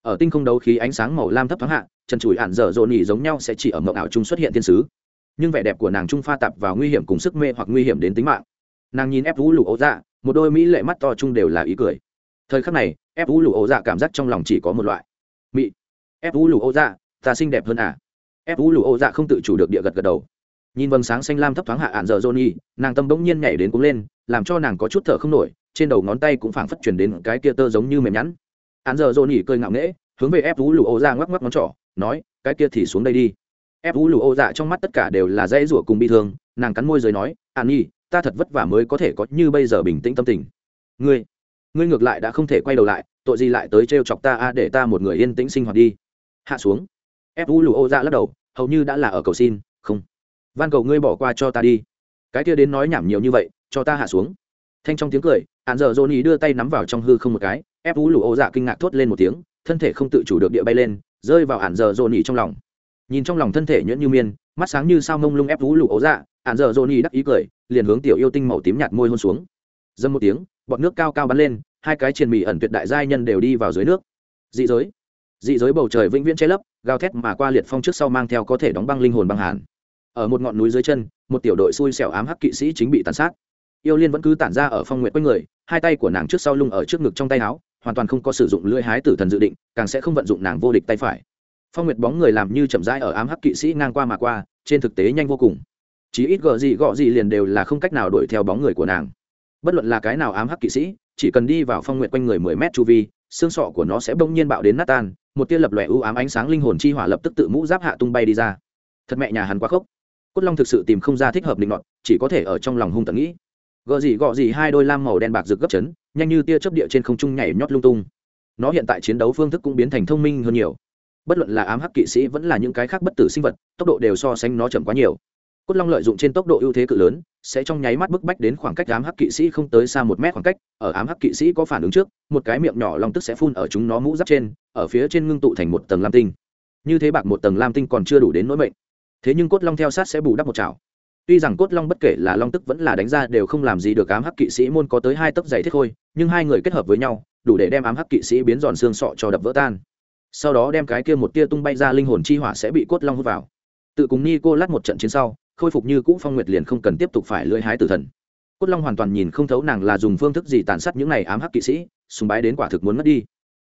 Ở tinh không đấu khí ánh sáng màu lam thấp thoáng hạ, chân chùi ạn dở dồn nhì giống nhau sẽ chỉ ở mộng ảo chung xuất hiện thiên sứ. Nhưng vẻ đẹp của nàng trung pha tạp vào nguy hiểm cùng sức mê hoặc nguy hiểm đến tính mạng. Nàng nhìn ép vũ lụ ấu dạ một đôi mỹ lệ mắt to chung đều là ý cười. Thời khắc này, ép vũ lụ ấu dạ cảm giác trong lòng chỉ có một loại. Mị. Ép vũ lụ ấu dạ ta xinh đẹp hơn à. Ép vũ lụ ô dạ không tự chủ được địa gật gật đầu. Nhìn vầng sáng xanh lam thấp thoáng hạ ạn dở johnny, nàng tâm bỗng nhiên nhảy đến cúng lên, làm cho nàng có chút thở không nổi, trên đầu ngón tay cũng phảng phất chuyển đến cái kia tơ giống như mềm nhẵn. Ạn dở johnny cười ngạo nghễ, hướng về ép vũ lụ ô dạ ngoắc ngoắc ngón trỏ, nói, cái kia thì xuống đây đi. Ép vũ lụ ô dạ trong mắt tất cả đều là dãy rủa cùng bi thương, nàng cắn môi rồi nói an nhi, ta thật vất vả mới có thể có như bây giờ bình tĩnh tâm tình. Ngươi ngươi ngược lại đã không thể quay đầu lại, tội gì lại tới trêu chọc ta a, để ta một người yên tĩnh sinh hoạt đi. Hạ xuống ép u lù ô ra lắc đầu, hầu như đã là ở cầu xin, không. Van cầu ngươi bỏ qua cho ta đi. Cái kia đến nói nhảm nhiều như vậy, cho ta hạ xuống. Thanh trong tiếng cười hạn giờ dồn ý đưa tay nắm vào trong hư không một cái ép u lù ô dạ kinh ngạc thốt lên một tiếng, thân thể không tự chủ được địa bay lên, rơi vào hạn giờ dồn ý trong lòng. Nhìn trong lòng thân thể nhuyễn như miên, mắt sáng như sao mông lung ép u lù ô dạ hạn giờ dồn ý đắc ý cười, liền hướng tiểu yêu tinh màu tím nhạt môi hôn xuống. Dâm một tiếng, bọn nước cao cao bắn lên, hai cái triền mì ẩn tuyệt đại giai nhân đều đi vào dưới nước. Dị giới. Dị giới bầu trời vĩnh viễn che lấp gào thét mà qua liệt phong trước sau mang theo có thể đóng băng linh hồn băng hàn. Ở một ngọn núi dưới chân, một tiểu đội xui xẻo ám hắc kỵ sĩ chính bị tàn sát. Yêu liên vẫn cứ tản ra ở phong nguyện quanh người, hai tay của nàng trước sau lung ở trước ngực trong tay áo, hoàn toàn không có sử dụng lưỡi hái tử thần dự định, càng sẽ không vận dụng nàng vô địch tay phải. Phong nguyệt bóng người làm như chậm rãi ở ám hắc kỵ sĩ ngang qua mà qua, trên thực tế nhanh vô cùng. Chỉ ít gợ gì gọ gì liền đều là không cách nào đuổi theo bóng người của nàng. Bất luận là cái nào ám hắc kỵ sĩ, chỉ cần đi vào phong nguyện quanh người mười mét chu vi, xương sọ của nó sẽ bỗng nhiên bạo đến nát tan một tia lập lòe ưu ám ánh sáng linh hồn chi hỏa lập tức tự mũ giáp hạ tung bay đi ra. Thật mẹ nhà hắn quá khốc. Cốt long thực sự tìm không ra thích hợp định ngọn chỉ có thể ở trong lòng hung tận nghĩ. Gợ gì gọ gì hai đôi lam màu đen bạc rực gấp chấn, nhanh như tia chớp địa trên không trung nhảy nhót lung tung. Nó hiện tại chiến đấu phương thức cũng biến thành thông minh hơn nhiều. Bất luận là ám hắc kỵ sĩ vẫn là những cái khác bất tử sinh vật, tốc độ đều so sánh nó chậm quá nhiều cốt long lợi dụng trên tốc độ ưu thế cự lớn, sẽ trong nháy mắt bức bách đến khoảng cách ám hắc kỵ sĩ không tới xa một mét khoảng cách, ở ám hắc kỵ sĩ có phản ứng trước, một cái miệng nhỏ long tức sẽ phun ở chúng nó mũ giáp trên, ở phía trên ngưng tụ thành một tầng lam tinh. Như thế bạc một tầng lam tinh còn chưa đủ đến nỗi mệnh. Thế nhưng cốt long theo sát sẽ bù đắp một chảo tuy rằng cốt long bất kể là long tức vẫn là đánh ra đều không làm gì được ám hắc kỵ sĩ môn có tới hai tấc dày thiết khôi, nhưng hai người kết hợp với nhau, đủ để đem ám hắc kỵ sĩ biến giòn xương sọ cho đập vỡ tan. Sau đó đem cái kia một tia tung bay ra linh hồn chi hỏa sẽ bị cốt long hút vào. Tự cùng ni cô lát một trận chiến sau khôi phục như cũ phong nguyệt liền không cần tiếp tục phải lưỡi hái tử thần. Cốt long hoàn toàn nhìn không thấu nàng là dùng phương thức gì tàn sát những này ám hắc kỵ sĩ, sùng bái đến quả thực muốn mất đi.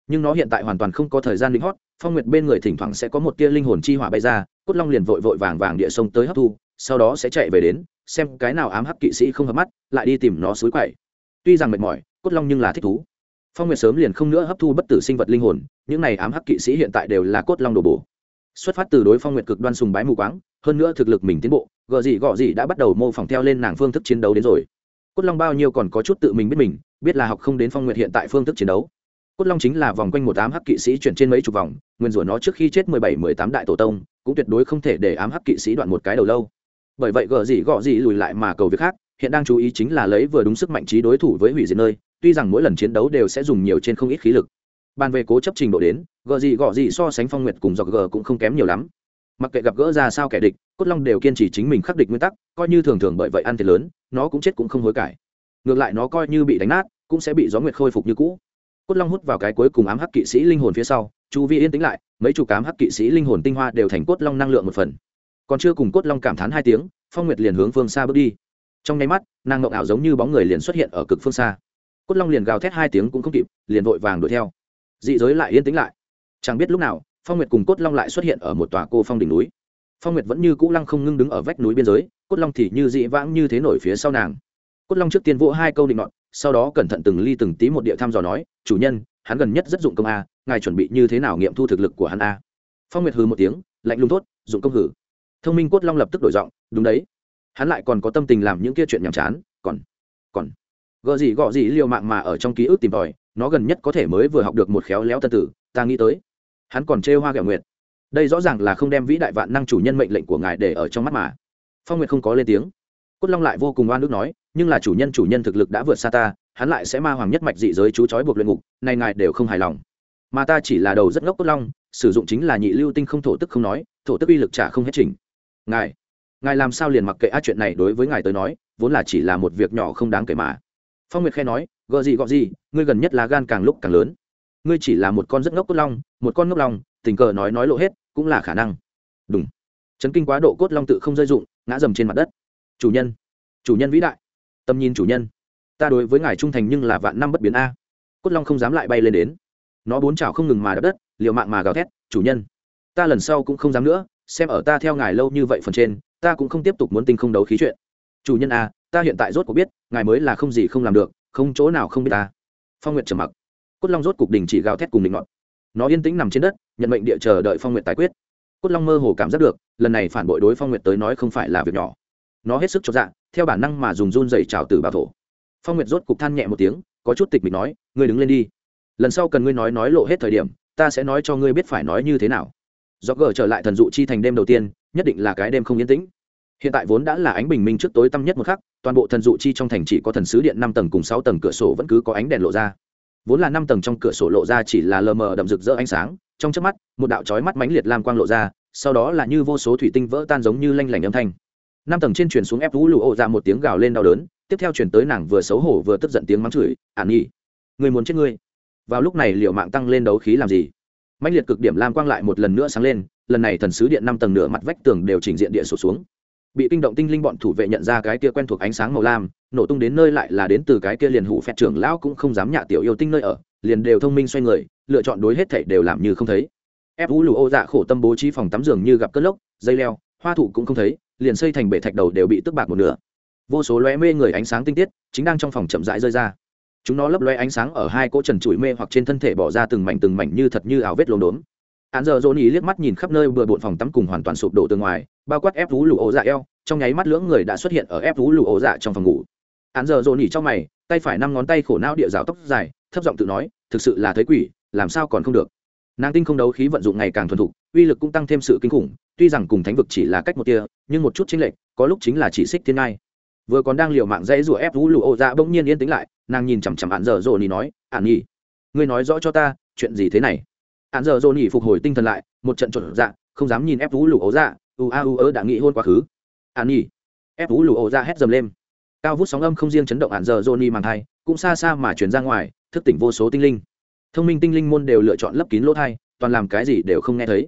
Nhưng nó hiện tại hoàn toàn không có thời gian linh hót, phong nguyệt bên người thỉnh thoảng sẽ có một tia linh hồn chi hỏa bay ra, cốt long liền vội vội vàng vàng địa sông tới hấp thu, sau đó sẽ chạy về đến, xem cái nào ám hắc kỵ sĩ không hợp mắt, lại đi tìm nó suối quậy. Tuy rằng mệt mỏi, cốt long nhưng là thích thú. Phong nguyệt sớm liền không nữa hấp thu bất tử sinh vật linh hồn, những này ám hắc kỵ sĩ hiện tại đều là cốt long đồ bổ xuất phát từ đối phong nguyện cực đoan sùng bái mù quáng, hơn nữa thực lực mình tiến bộ gợ gì gọ gì đã bắt đầu mô phỏng theo lên nàng phương thức chiến đấu đến rồi. Cốt long bao nhiêu còn có chút tự mình biết mình, biết là học không đến phong nguyệt hiện tại phương thức chiến đấu. Cốt long chính là vòng quanh một ám hắc kỵ sĩ chuyển trên mấy chục vòng, nguyên rủa nó trước khi chết mười bảy, mười tám đại tổ tông, cũng tuyệt đối không thể để ám hắc kỵ sĩ đoạn một cái đầu lâu. Bởi vậy gợ gì gọ gì lùi lại mà cầu việc khác, hiện đang chú ý chính là lấy vừa đúng sức mạnh trí đối thủ với hủy diệt nơi, tuy rằng mỗi lần chiến đấu đều sẽ dùng nhiều trên không ít khí lực. Bàn về cố chấp trình độ đến gờ gì gọ gì so sánh phong nguyệt cùng dọc gờ cũng không kém nhiều lắm. Mặc kệ gặp gỡ ra sao kẻ địch, cốt long đều kiên trì chính mình khắc địch nguyên tắc, coi như thường thường bởi vậy ăn thiệt lớn, nó cũng chết cũng không hối cải. Ngược lại nó coi như bị đánh nát, cũng sẽ bị gió nguyệt khôi phục như cũ. Cốt long hút vào cái cuối cùng ám hắc kỵ sĩ linh hồn phía sau, chu vi yên tĩnh lại, mấy chục cám hắc kỵ sĩ linh hồn tinh hoa đều thành cốt long năng lượng một phần. Còn chưa cùng cốt long cảm thán hai tiếng, phong nguyệt liền hướng phương xa bước đi. Trong nháy mắt, nàng ngộng ảo giống như bóng người liền xuất hiện ở cực phương xa. Cốt long liền gào thét hai tiếng cũng không kịp, liền vội vàng đuổi theo. Dị giới lại yên tĩnh lại chẳng biết lúc nào, phong nguyệt cùng cốt long lại xuất hiện ở một tòa cô phong đỉnh núi. Phong nguyệt vẫn như cũ lăng không ngưng đứng ở vách núi biên giới, cốt long thì như dị vãng như thế nổi phía sau nàng. Cốt long trước tiên vỗ hai câu định ngọn sau đó cẩn thận từng ly từng tí một địa thăm dò nói, chủ nhân, hắn gần nhất rất dụng công a, ngài chuẩn bị như thế nào nghiệm thu thực lực của hắn a? Phong nguyệt hừ một tiếng, lạnh lùng tốt dụng công hử. Thông minh cốt long lập tức đổi giọng, đúng đấy, hắn lại còn có tâm tình làm những kia chuyện nhàm chán, còn còn gợ gì gọ gì liều mạng mà ở trong ký ức tìm tòi, nó gần nhất có thể mới vừa học được một khéo léo tân tử, ta nghĩ tới hắn còn trêu hoa kẹo nguyệt. Đây rõ ràng là không đem vĩ đại vạn năng chủ nhân mệnh lệnh của ngài để ở trong mắt mà. Phong nguyệt không có lên tiếng. Cốt long lại vô cùng oan ức nói, nhưng là chủ nhân chủ nhân thực lực đã vượt xa ta, hắn lại sẽ ma hoàng nhất mạch dị giới chú trói buộc luyện ngục, này ngài đều không hài lòng. Mà ta chỉ là đầu rất ngốc cốt long, sử dụng chính là nhị lưu tinh không thổ tức không nói, thổ tức uy lực trả không hết trình ngài ngài làm sao liền mặc kệ á chuyện này đối với ngài tới nói, vốn là chỉ là một việc nhỏ không đáng kể mà. Phong nguyệt khe nói gợ gì, gọ gì, ngươi gần nhất là gan càng lúc càng lớn ngươi chỉ là một con rất ngốc cốt long, một con ngốc long, tình cờ nói nói lộ hết, cũng là khả năng. Đúng chấn kinh quá độ cốt long tự không rơi dụng, ngã dầm trên mặt đất. Chủ nhân. Chủ nhân vĩ đại. Tâm nhìn chủ nhân. Ta đối với ngài trung thành nhưng là vạn năm bất biến a. Cốt long không dám lại bay lên đến. Nó bốn chảo không ngừng mà đập đất, liều mạng mà gào thét, chủ nhân, ta lần sau cũng không dám nữa, xem ở ta theo ngài lâu như vậy phần trên, ta cũng không tiếp tục muốn tinh không đấu khí chuyện. Chủ nhân a, ta hiện tại rốt cuộc biết, ngài mới là không gì không làm được, không chỗ nào không biết ta. Phong nguyệt trầm mặc cốt long rốt cục đình chỉ gào thét cùng định ngọn nó yên tĩnh nằm trên đất, nhận mệnh địa chờ đợi phong nguyệt tài quyết. Cốt long mơ hồ cảm giác được, lần này phản bội đối phong nguyệt tới nói không phải là việc nhỏ. Nó hết sức cho dạ theo bản năng mà dùng run dày trào từ bảo thổ. Phong nguyệt rốt cục than nhẹ một tiếng, có chút tịch mịch nói, ngươi đứng lên đi. Lần sau cần ngươi nói nói lộ hết thời điểm, ta sẽ nói cho ngươi biết phải nói như thế nào. Do gờ trở lại thần dụ chi thành đêm đầu tiên, nhất định là cái đêm không yên tĩnh. Hiện tại vốn đã là ánh bình minh trước tối tăm nhất một khắc, toàn bộ thần dụ chi trong thành chỉ có thần sứ điện năm tầng cùng sáu tầng cửa sổ vẫn cứ có ánh đèn lộ ra vốn là năm tầng trong cửa sổ lộ ra chỉ là lờ mờ đậm rực rỡ ánh sáng, trong chớp mắt, một đạo chói mắt mãnh liệt lam quang lộ ra, sau đó là như vô số thủy tinh vỡ tan giống như lanh lảnh âm thanh. Năm tầng trên truyền xuống ép vũ lụ ô ra một tiếng gào lên đau đớn, tiếp theo chuyển tới nàng vừa xấu hổ vừa tức giận tiếng mắng chửi, ản nhi, người muốn chết ngươi. Vào lúc này liệu mạng tăng lên đấu khí làm gì? Mạnh liệt cực điểm lam quang lại một lần nữa sáng lên, lần này thần sứ điện năm tầng nửa mặt vách tường đều chỉnh diện địa sụt xuống bị kinh động tinh linh bọn thủ vệ nhận ra cái kia quen thuộc ánh sáng màu lam, nổ tung đến nơi lại là đến từ cái kia liền hủ phẹt trưởng lão cũng không dám nhạ tiểu yêu tinh nơi ở, liền đều thông minh xoay người, lựa chọn đối hết thảy đều làm như không thấy. Ép vũ lù ô dạ khổ tâm bố trí phòng tắm giường như gặp cất lốc, dây leo, hoa thụ cũng không thấy, liền xây thành bể thạch đầu đều bị tức bạc một nửa. Vô số lóe mê người ánh sáng tinh tiết, chính đang trong phòng chậm rãi rơi ra. Chúng nó lấp lóe ánh sáng ở hai cỗ trần trụi mê hoặc trên thân thể bỏ ra từng mảnh từng mảnh như thật như ảo vết lốm đốm. Hắn giờ dồn ý liếc mắt nhìn khắp nơi bừa bộn phòng tắm cùng hoàn toàn sụp đổ từ ngoài bao quát ép vú lụ ổ dạ eo trong nháy mắt lưỡng người đã xuất hiện ở ép vú lụ ổ dạ trong phòng ngủ. Hắn giờ dồn nỉ trong mày tay phải năm ngón tay khổ não địa rào tóc dài thấp giọng tự nói thực sự là thấy quỷ làm sao còn không được? Nàng tinh không đấu khí vận dụng ngày càng thuần thục uy lực cũng tăng thêm sự kinh khủng tuy rằng cùng thánh vực chỉ là cách một tia nhưng một chút chính lệch có lúc chính là chỉ xích thiên ngai. Vừa còn đang liều mạng dãy rủa ép vũ lụ ô dạ bỗng nhiên yên tĩnh lại nàng nhìn chằm chằm ạn dở dồn nhì nói ạn nhỉ, ngươi nói rõ cho ta chuyện gì thế này? Ạn dở dồn nỉ phục hồi tinh thần lại một trận trộn dạ không dám nhìn ép vũ lụ ô dạ u a u ớ đã nghĩ hôn quá khứ. An nhi. Ép vũ lụ ô ra hét dầm lên. Cao vút sóng âm không riêng chấn động hạn giờ johnny mang màng thai, cũng xa xa mà chuyển ra ngoài, thức tỉnh vô số tinh linh. Thông minh tinh linh môn đều lựa chọn lấp kín lỗ thai, toàn làm cái gì đều không nghe thấy.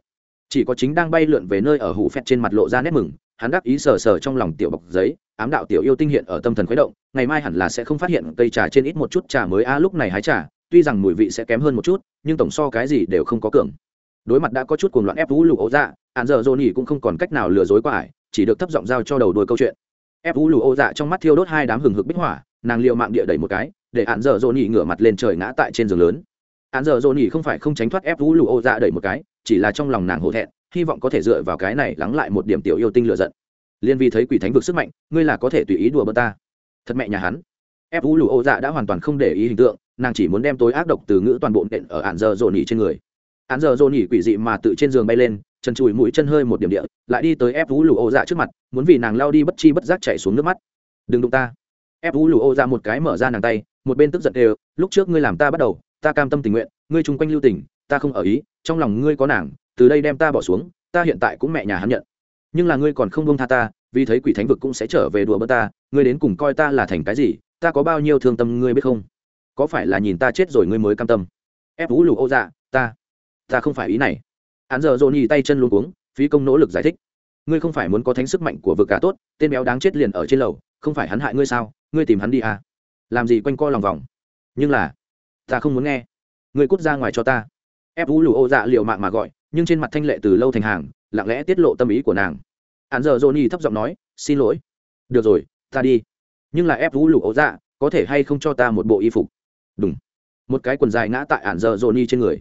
Chỉ có chính đang bay lượn về nơi ở hủ phét trên mặt lộ ra nét mừng, hắn đáp ý sờ sờ trong lòng tiểu bọc giấy, ám đạo tiểu yêu tinh hiện ở tâm thần khuấy động, ngày mai hẳn là sẽ không phát hiện cây trà trên ít một chút trà mới, a, lúc này hái trà, tuy rằng mùi vị sẽ kém hơn một chút, nhưng tổng so cái gì đều không có cường. Đối mặt đã có chút cuồng loạn ép vũ lụ ấu dạ hạn giờ dồn nhỉ cũng không còn cách nào lừa dối qua ải chỉ được thấp giọng giao cho đầu đuôi câu chuyện. Ép vũ lù ô dạ trong mắt thiêu đốt hai đám hừng hực bích hỏa nàng liệu mạng địa đẩy một cái, để hạn giờ dồn nhỉ ngửa mặt lên trời ngã tại trên giường lớn. Hạn giờ dồn nhỉ không phải không tránh thoát ép vũ lù ô dạ đẩy một cái, chỉ là trong lòng nàng hổ thẹn, hy vọng có thể dựa vào cái này lắng lại một điểm tiểu yêu tinh lựa giận. Liên vi thấy quỷ thánh vực sức mạnh, ngươi là có thể tùy ý đùa bơ ta. Thật mẹ nhà hắn. Ép vũ lù ô dạ đã hoàn toàn không để ý hình tượng, nàng chỉ muốn đem tối ác độc từ ngữ toàn bộ nện ở hạn giờ dồn nhỉ trên người. Hạn giờ dồn nhỉ quỷ dị mà tự trên giường bay lên trần chùi mũi chân hơi một điểm địa, lại đi tới ép vũ lù ô dạ trước mặt, muốn vì nàng lao đi bất chi bất giác chạy xuống nước mắt. Đừng đụng ta. Ép vũ lù ô dạ một cái mở ra nàng tay, một bên tức giận đều, lúc trước ngươi làm ta bắt đầu, ta cam tâm tình nguyện, ngươi chung quanh lưu tình, ta không ở ý, trong lòng ngươi có nàng, từ đây đem ta bỏ xuống, ta hiện tại cũng mẹ nhà hắn nhận. Nhưng là ngươi còn không bông tha ta, vì thấy quỷ thánh vực cũng sẽ trở về đùa bơ ta, ngươi đến cùng coi ta là thành cái gì, ta có bao nhiêu thương tâm ngươi biết không? Có phải là nhìn ta chết rồi ngươi mới cam tâm? Ép vũ lù ô dạ ta ta không phải ý này hắn giờ dồn nhì tay chân luôn cuống, phí công nỗ lực giải thích. Ngươi không phải muốn có thánh sức mạnh của vực cả tốt, tên béo đáng chết liền ở trên lầu, không phải hắn hại ngươi sao? Ngươi tìm hắn đi à? Làm gì quanh co lòng vòng? Nhưng là, ta không muốn nghe. Ngươi cút ra ngoài cho ta. Ép vũ lù ô dạ liệu mạng mà gọi, nhưng trên mặt thanh lệ từ lâu thành hàng, lặng lẽ tiết lộ tâm ý của nàng. Hắn giờ johnny thấp giọng nói, xin lỗi. Được rồi, ta đi. Nhưng là ép vũ lù ô dạ có thể hay không cho ta một bộ y phục? Đúng một cái quần dài ngã tại ản giờ johnny trên người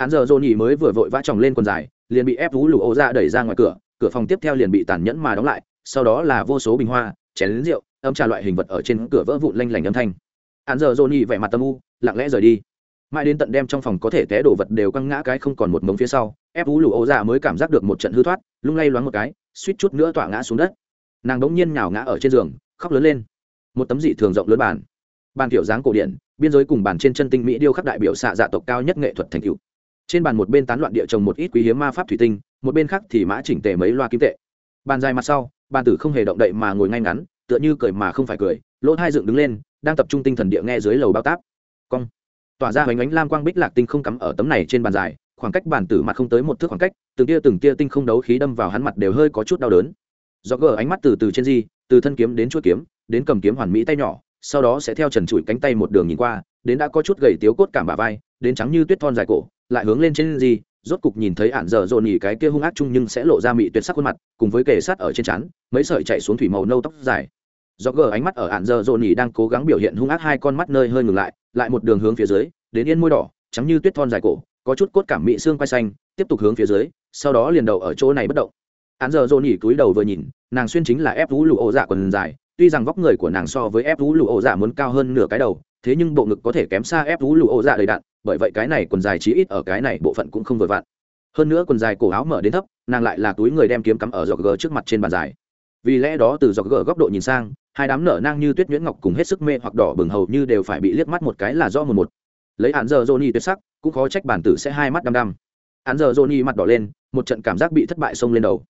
ản giờ johnny mới vừa vội vã tròng lên quần dài, liền bị ép vũ lục ô ra đẩy ra ngoài cửa cửa phòng tiếp theo liền bị tàn nhẫn mà đóng lại, sau đó là vô số bình hoa, chén rượu, âm trà loại hình vật ở trên cửa vỡ vụn lanh lảnh âm thanh. Ản giờ johnny vẻ mặt tâm u, lặng lẽ rời đi. Mãi đến tận đem trong phòng có thể té đổ vật đều căng ngã cái không còn một mống phía sau, ép vũ lụ ô ra mới cảm giác được một trận hư thoát, lung lay loáng một cái, suýt chút nữa tỏa ngã xuống đất. Nàng đống nhiên nhào ngã ở trên giường, khóc lớn lên. Một tấm dị thường rộng lớn bàn. Bàn kiểu dáng cổ điển, biên giới cùng bàn trên chân tinh mỹ điêu khắc đại biểu xạ dạ tộc cao nhất nghệ thuật thành cựu trên bàn một bên tán loạn địa trồng một ít quý hiếm ma pháp thủy tinh, một bên khác thì mã chỉnh tề mấy loa kim tệ. Bàn dài mặt sau, bàn tử không hề động đậy mà ngồi ngay ngắn, tựa như cười mà không phải cười, lỗ hai dựng đứng lên, đang tập trung tinh thần địa nghe dưới lầu bao táp. Cong. Tỏa ra hoành ánh lam quang bích lạc tinh không cắm ở tấm này trên bàn dài, khoảng cách bàn tử mặt không tới một thước khoảng cách, từng tia từng tia tinh không đấu khí đâm vào hắn mặt đều hơi có chút đau đớn. Do gờ ánh mắt từ từ trên di, từ thân kiếm đến chuỗi kiếm, đến cầm kiếm hoàn mỹ tay nhỏ, sau đó sẽ theo trần trụi cánh tay một đường nhìn qua, đến đã có chút gầy tiếu cốt cảm bà vai, đến trắng như tuyết thon dài cổ lại hướng lên trên gì, rốt cục nhìn thấy ạn dở dồn nhỉ cái kia hung ác chung nhưng sẽ lộ ra mị tuyệt sắc khuôn mặt cùng với kề sát ở trên trán mấy sợi chạy xuống thủy màu nâu tóc dài. Do gờ ánh mắt ở ạn dở dồn nhỉ đang cố gắng biểu hiện hung ác hai con mắt nơi hơi ngừng lại lại một đường hướng phía dưới đến yên môi đỏ trắng như tuyết thon dài cổ có chút cốt cảm mị xương quay xanh tiếp tục hướng phía dưới sau đó liền đầu ở chỗ này bất động. Ạn giờ dồn nhỉ cúi đầu vừa nhìn nàng xuyên chính là ép vũ lụ ổ dạ quần dài tuy rằng vóc người của nàng so với ép vũ lụ ổ dạ muốn cao hơn nửa cái đầu thế nhưng bộ ngực có thể kém xa ép vũ lụ ổ dạ đầy đạn bởi vậy cái này quần dài chí ít ở cái này bộ phận cũng không vừa vặn. Hơn nữa quần dài cổ áo mở đến thấp, nàng lại là túi người đem kiếm cắm ở giọt gờ trước mặt trên bàn dài. Vì lẽ đó từ giọt gờ góc độ nhìn sang, hai đám nở nang như tuyết nhuyễn ngọc cùng hết sức mê hoặc đỏ bừng hầu như đều phải bị liếc mắt một cái là do một một. Lấy hạn giờ johnny tuyệt sắc, cũng khó trách bản tử sẽ hai mắt đăm đăm. Hạn giờ johnny mặt đỏ lên, một trận cảm giác bị thất bại xông lên đầu.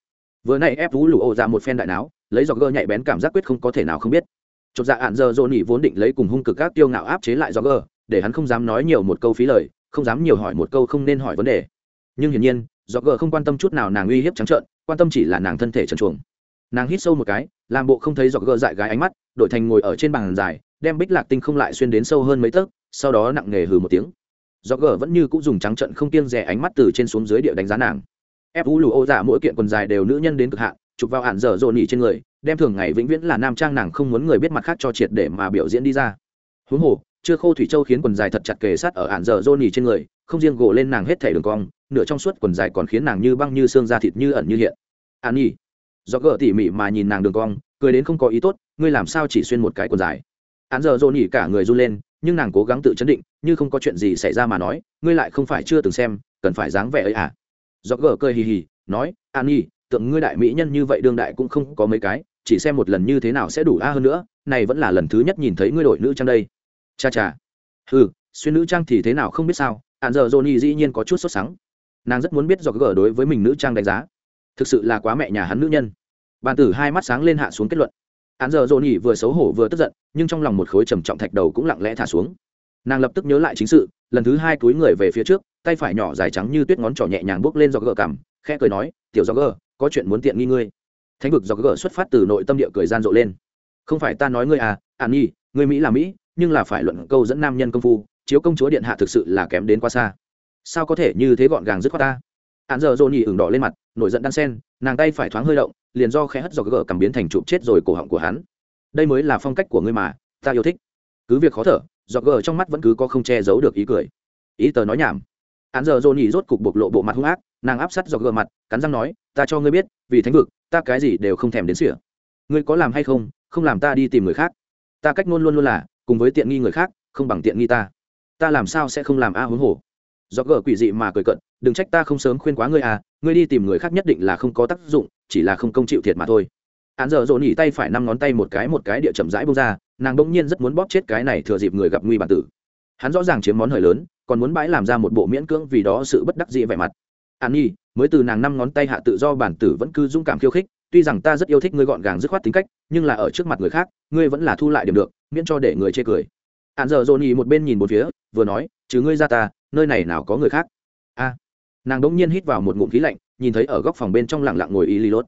Vừa nay ép vũ lụ ô ra một phen đại não lấy giọt gờ nhạy bén cảm giác quyết không có thể nào không biết. Chột dạ hạn giờ johnny vốn định lấy cùng hung cực các tiêu ngạo áp chế lại giọt gờ để hắn không dám nói nhiều một câu phí lời, không dám nhiều hỏi một câu không nên hỏi vấn đề. Nhưng hiển nhiên, do gờ không quan tâm chút nào nàng uy hiếp trắng trợn, quan tâm chỉ là nàng thân thể trần chuồng nàng hít sâu một cái, làm bộ không thấy do gờ dại gái ánh mắt, đổi thành ngồi ở trên bàn dài, đem bích lạc tinh không lại xuyên đến sâu hơn mấy tấc, sau đó nặng nề hừ một tiếng. Do gờ vẫn như cũng dùng trắng trận không kiêng rẻ ánh mắt từ trên xuống dưới địa đánh giá nàng. Ép vũ lù ô giả mỗi kiện quần dài đều nữ nhân đến cực hạn, chụp vào hạn dở dồn nhỉ trên người, đem thường ngày vĩnh viễn là nam trang nàng không muốn người biết mặt khác cho triệt để mà biểu diễn đi ra. Huống hồ chưa khô thủy châu khiến quần dài thật chặt kề sát ở ản dở johnny trên người, không riêng gồ lên nàng hết thảy đường cong, nửa trong suốt quần dài còn khiến nàng như băng như xương da thịt như ẩn như hiện. An nhỉ do gờ tỉ mỉ mà nhìn nàng đường cong, cười đến không có ý tốt, ngươi làm sao chỉ xuyên một cái quần dài? Ản giờ johnny cả người run lên, nhưng nàng cố gắng tự chấn định, như không có chuyện gì xảy ra mà nói, ngươi lại không phải chưa từng xem, cần phải dáng vẻ ấy à? Do gờ cười hì hì, nói, an nhi, tượng ngươi đại mỹ nhân như vậy đương đại cũng không có mấy cái, chỉ xem một lần như thế nào sẽ đủ a hơn nữa, này vẫn là lần thứ nhất nhìn thấy ngươi đội nữ trang đây cha cha. Ừ xuyên nữ trang thì thế nào không biết sao hạn giờ johnny dĩ nhiên có chút sốt sắng. Nàng rất muốn biết do gờ đối với mình nữ trang đánh giá. Thực sự là quá mẹ nhà hắn nữ nhân. Bàn tử hai mắt sáng lên hạ xuống kết luận. Hạn giờ johnny vừa xấu hổ vừa tức giận, nhưng trong lòng một khối trầm trọng thạch đầu cũng lặng lẽ thả xuống. Nàng lập tức nhớ lại chính sự, lần thứ hai túi người về phía trước, tay phải nhỏ dài trắng như tuyết ngón trỏ nhẹ nhàng bước lên do gờ cằm, khẽ cười nói, tiểu do gờ có chuyện muốn tiện nghi ngươi. Thánh vực do gờ xuất phát từ nội tâm địa cười gian rộ lên. Không phải ta nói ngươi à an nhi ngươi mỹ là mỹ nhưng là phải luận câu dẫn nam nhân công phu, chiếu công chúa điện hạ thực sự là kém đến quá xa. Sao có thể như thế gọn gàng dứt khoát ta? Hạn giờ dồn nhị ửng đỏ lên mặt, nổi giận đan sen, nàng tay phải thoáng hơi động, liền do khẽ hất do gỡ cảm biến thành chụp chết rồi cổ họng của hắn. Đây mới là phong cách của ngươi mà, ta yêu thích. Cứ việc khó thở do gỡ trong mắt vẫn cứ có không che giấu được ý cười. Ý tờ nói nhảm. Hạn giờ dồn nhị rốt cục bộc lộ bộ mặt hung ác, nàng áp sát do gỡ mặt, cắn răng nói, ta cho ngươi biết, vì thánh vực, ta cái gì đều không thèm đến sỉa. Ngươi có làm hay không không làm ta đi tìm người khác. Ta cách ngôn luôn luôn là cùng với tiện nghi người khác, không bằng tiện nghi ta. Ta làm sao sẽ không làm a huống hồ? Do gờ quỷ dị mà cười cận đừng trách ta không sớm khuyên quá ngươi à ngươi đi tìm người khác nhất định là không có tác dụng, chỉ là không công chịu thiệt mà thôi. Hắn giờ dồn nhỉ tay phải năm ngón tay một cái một cái địa chậm rãi bông ra, nàng bỗng nhiên rất muốn bóp chết cái này thừa dịp người gặp nguy bản tử. Hắn rõ ràng chiếm món hời lớn, còn muốn bãi làm ra một bộ miễn cưỡng vì đó sự bất đắc dĩ vẻ mặt. An nhi, mới từ nàng năm ngón tay hạ tự do bản tử vẫn cứ dũng cảm khiêu khích, tuy rằng ta rất yêu thích ngươi gọn gàng dứt khoát tính cách, nhưng là ở trước mặt người khác, ngươi vẫn là thu lại điểm được miễn cho để người chê cười. Hạn giờ dồn nhì một bên nhìn một phía, vừa nói chứ ngươi ra ta, nơi này nào có người khác? A. Nàng đỗng nhiên hít vào một ngụm khí lạnh, nhìn thấy ở góc phòng bên trong lặng lặng ngồi y lý lốt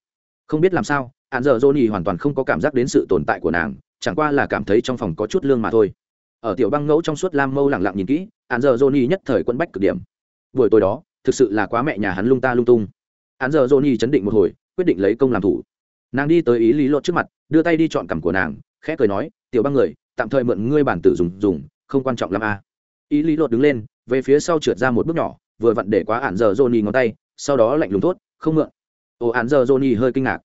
không biết làm sao hạn giờ dồn nhì hoàn toàn không có cảm giác đến sự tồn tại của nàng, chẳng qua là cảm thấy trong phòng có chút lương mà thôi. Ở tiểu băng ngẫu trong suốt lam mâu lặng lặng nhìn kỹ hạn giờ dồn nhì nhất thời quẫn bách cực điểm. Buổi tối đó, thực sự là quá mẹ nhà hắn lung ta lung tung. Hạn giờ dồn nhì chấn định một hồi, quyết định lấy công làm thủ nàng đi tới ý lý lột trước mặt, đưa tay đi chọn cằm của nàng, khẽ cười nói, tiểu băng người, tạm thời mượn ngươi bản tử dùng dùng, không quan trọng lắm a. À. ý lý lột đứng lên, về phía sau trượt ra một bước nhỏ, vừa vặn để quá ạn giờ johnny ngón tay, sau đó lạnh lùng tốt không mượn. Ồ ạn giờ johnny hơi kinh ngạc.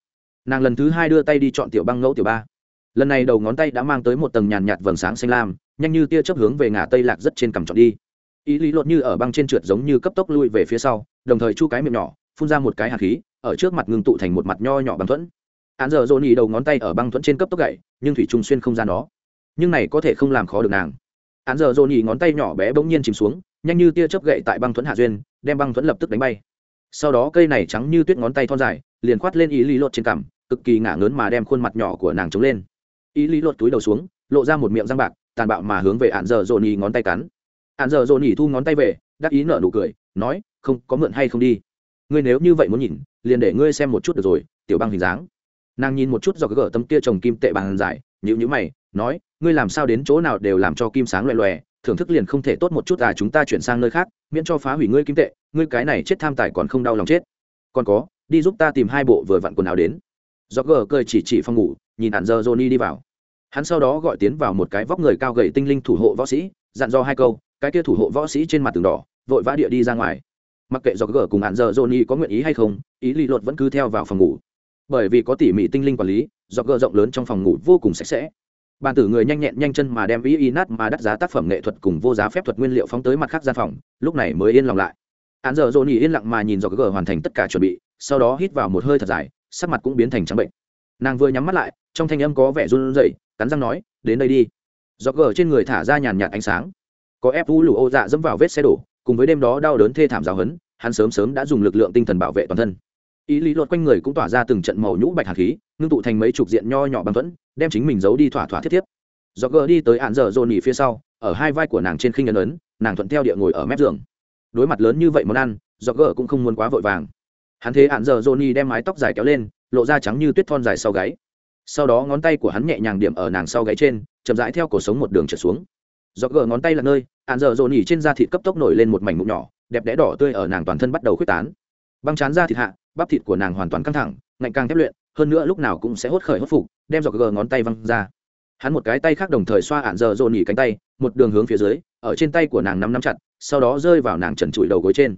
Nàng lần thứ hai đưa tay đi chọn tiểu băng ngẫu tiểu ba. Lần này đầu ngón tay đã mang tới một tầng nhàn nhạt vầng sáng xanh lam, nhanh như tia chớp hướng về ngả tây lạc rất trên cằm chọn đi. Ý lý lột như ở băng trên trượt giống như cấp tốc lui về phía sau, đồng thời chu cái miệng nhỏ, phun ra một cái hạt khí, ở trước mặt ngưng tụ thành một mặt nho nhỏ bằng thuẫn án giờ dồn ý đầu ngón tay ở băng thuẫn trên cấp tốc gậy, nhưng thủy trung xuyên không ra nó. Nhưng này có thể không làm khó được nàng. Án giờ dồn ý ngón tay nhỏ bé bỗng nhiên chìm xuống, nhanh như tia chớp gậy tại băng thuẫn hạ duyên, đem băng thuẫn lập tức đánh bay. Sau đó cây này trắng như tuyết ngón tay thon dài, liền khoát lên ý lý lột trên cằm, cực kỳ ngả ngớn mà đem khuôn mặt nhỏ của nàng chống lên. Ý lý lột túi đầu xuống, lộ ra một miệng răng bạc, tàn bạo mà hướng về án giờ dồn ý ngón tay cắn. Án giờ dồn ý thu ngón tay về, đắc ý nở nụ cười, nói, không, có mượn hay không đi? Ngươi nếu như vậy muốn nhìn, liền để ngươi xem một chút được rồi, tiểu băng hình dáng nàng nhìn một chút do gỡ tấm kia trồng kim tệ bàn giải, nhữ nhữ mày nói ngươi làm sao đến chỗ nào đều làm cho kim sáng loè loè thưởng thức liền không thể tốt một chút à chúng ta chuyển sang nơi khác miễn cho phá hủy ngươi kim tệ ngươi cái này chết tham tài còn không đau lòng chết. Còn có đi giúp ta tìm hai bộ vừa vặn quần áo đến. Do gờ cười chỉ chỉ phòng ngủ nhìn hạn giờ johnny đi vào. Hắn sau đó gọi tiến vào một cái vóc người cao gầy tinh linh thủ hộ võ sĩ dặn do hai câu cái kia thủ hộ võ sĩ trên mặt tường đỏ vội vã địa đi ra ngoài. Mặc kệ do gờ cùng hạn giờ johnny có nguyện ý hay không ý lý luật vẫn cứ theo vào phòng ngủ bởi vì có tỉ mỉ tinh linh quản lý, dọc gỡ rộng lớn trong phòng ngủ vô cùng sạch sẽ. Bàn tử người nhanh nhẹn nhanh chân mà đem ý y nát mà đắt giá tác phẩm nghệ thuật cùng vô giá phép thuật nguyên liệu phóng tới mặt khác gian phòng, lúc này mới yên lòng lại. Án giờ dồn yên lặng mà nhìn dọc gỡ hoàn thành tất cả chuẩn bị, sau đó hít vào một hơi thật dài, sắc mặt cũng biến thành trắng bệnh. Nàng vừa nhắm mắt lại, trong thanh âm có vẻ run rẩy, cắn răng nói, đến đây đi. Dọc gỡ trên người thả ra nhàn nhạt ánh sáng. Có ép vũ lù ô dạ dẫm vào vết xe đổ, cùng với đêm đó đau đớn thê thảm giáo hấn hắn sớm sớm đã dùng lực lượng tinh thần bảo vệ toàn thân ý lý luật quanh người cũng tỏa ra từng trận màu nhũ bạch hạt khí, ngưng tụ thành mấy chục diện nho nhỏ bằng thuẫn, đem chính mình giấu đi thỏa thỏa thiết thiếp. Do gờ đi tới hạn dở dồn nỉ phía sau, ở hai vai của nàng trên khinh ấn ấn, nàng thuận theo địa ngồi ở mép giường. Đối mặt lớn như vậy món ăn do gờ cũng không muốn quá vội vàng. Hắn thế hạn dở dồn nỉ đem mái tóc dài kéo lên, lộ ra trắng như tuyết thon dài sau gáy. Sau đó ngón tay của hắn nhẹ nhàng điểm ở nàng sau gáy trên, chậm rãi theo cổ sống một đường trở xuống. Do gờ ngón tay là nơi hạn dở dồn nỉ trên da thịt cấp tốc nổi lên một mảnh mụn nhỏ, đẹp đẽ đỏ tươi ở nàng toàn thân bắt đầu khuếch tán băng chán ra thịt hạ, bắp thịt của nàng hoàn toàn căng thẳng, ngạnh càng thép luyện, hơn nữa lúc nào cũng sẽ hốt khởi hốt phục, đem dọc gờ ngón tay văng ra. Hắn một cái tay khác đồng thời xoa ạn giờ dồn nhỉ cánh tay, một đường hướng phía dưới, ở trên tay của nàng nắm nắm chặt, sau đó rơi vào nàng trần trụi đầu gối trên.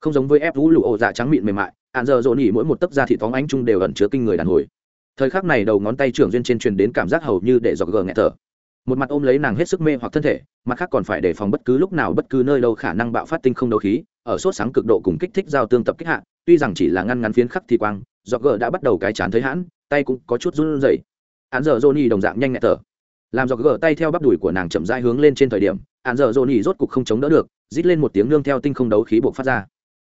Không giống với ép vũ lụ ổ dạ trắng mịn mềm mại, ạn giờ dồn nhỉ mỗi một tấc da thịt phóng ánh chung đều ẩn chứa kinh người đàn hồi. Thời khắc này đầu ngón tay trưởng duyên trên truyền đến cảm giác hầu như để dọc gờ nghẹt thở. Một mặt ôm lấy nàng hết sức mê hoặc thân thể, mặt khác còn phải đề phòng bất cứ lúc nào bất cứ nơi đâu khả năng bạo phát tinh không đấu khí ở sốt sáng cực độ cùng kích thích giao tương tập kích hạ, tuy rằng chỉ là ngăn ngắn phiến khắc thì quang, do gờ đã bắt đầu cái chán thấy hãn, tay cũng có chút run rẩy. Hắn giờ johnny đồng dạng nhanh nhẹn thở. Làm do gờ tay theo bắp đùi của nàng chậm rãi hướng lên trên thời điểm hắn giờ johnny rốt cục không chống đỡ được, rít lên một tiếng nương theo tinh không đấu khí buộc phát ra.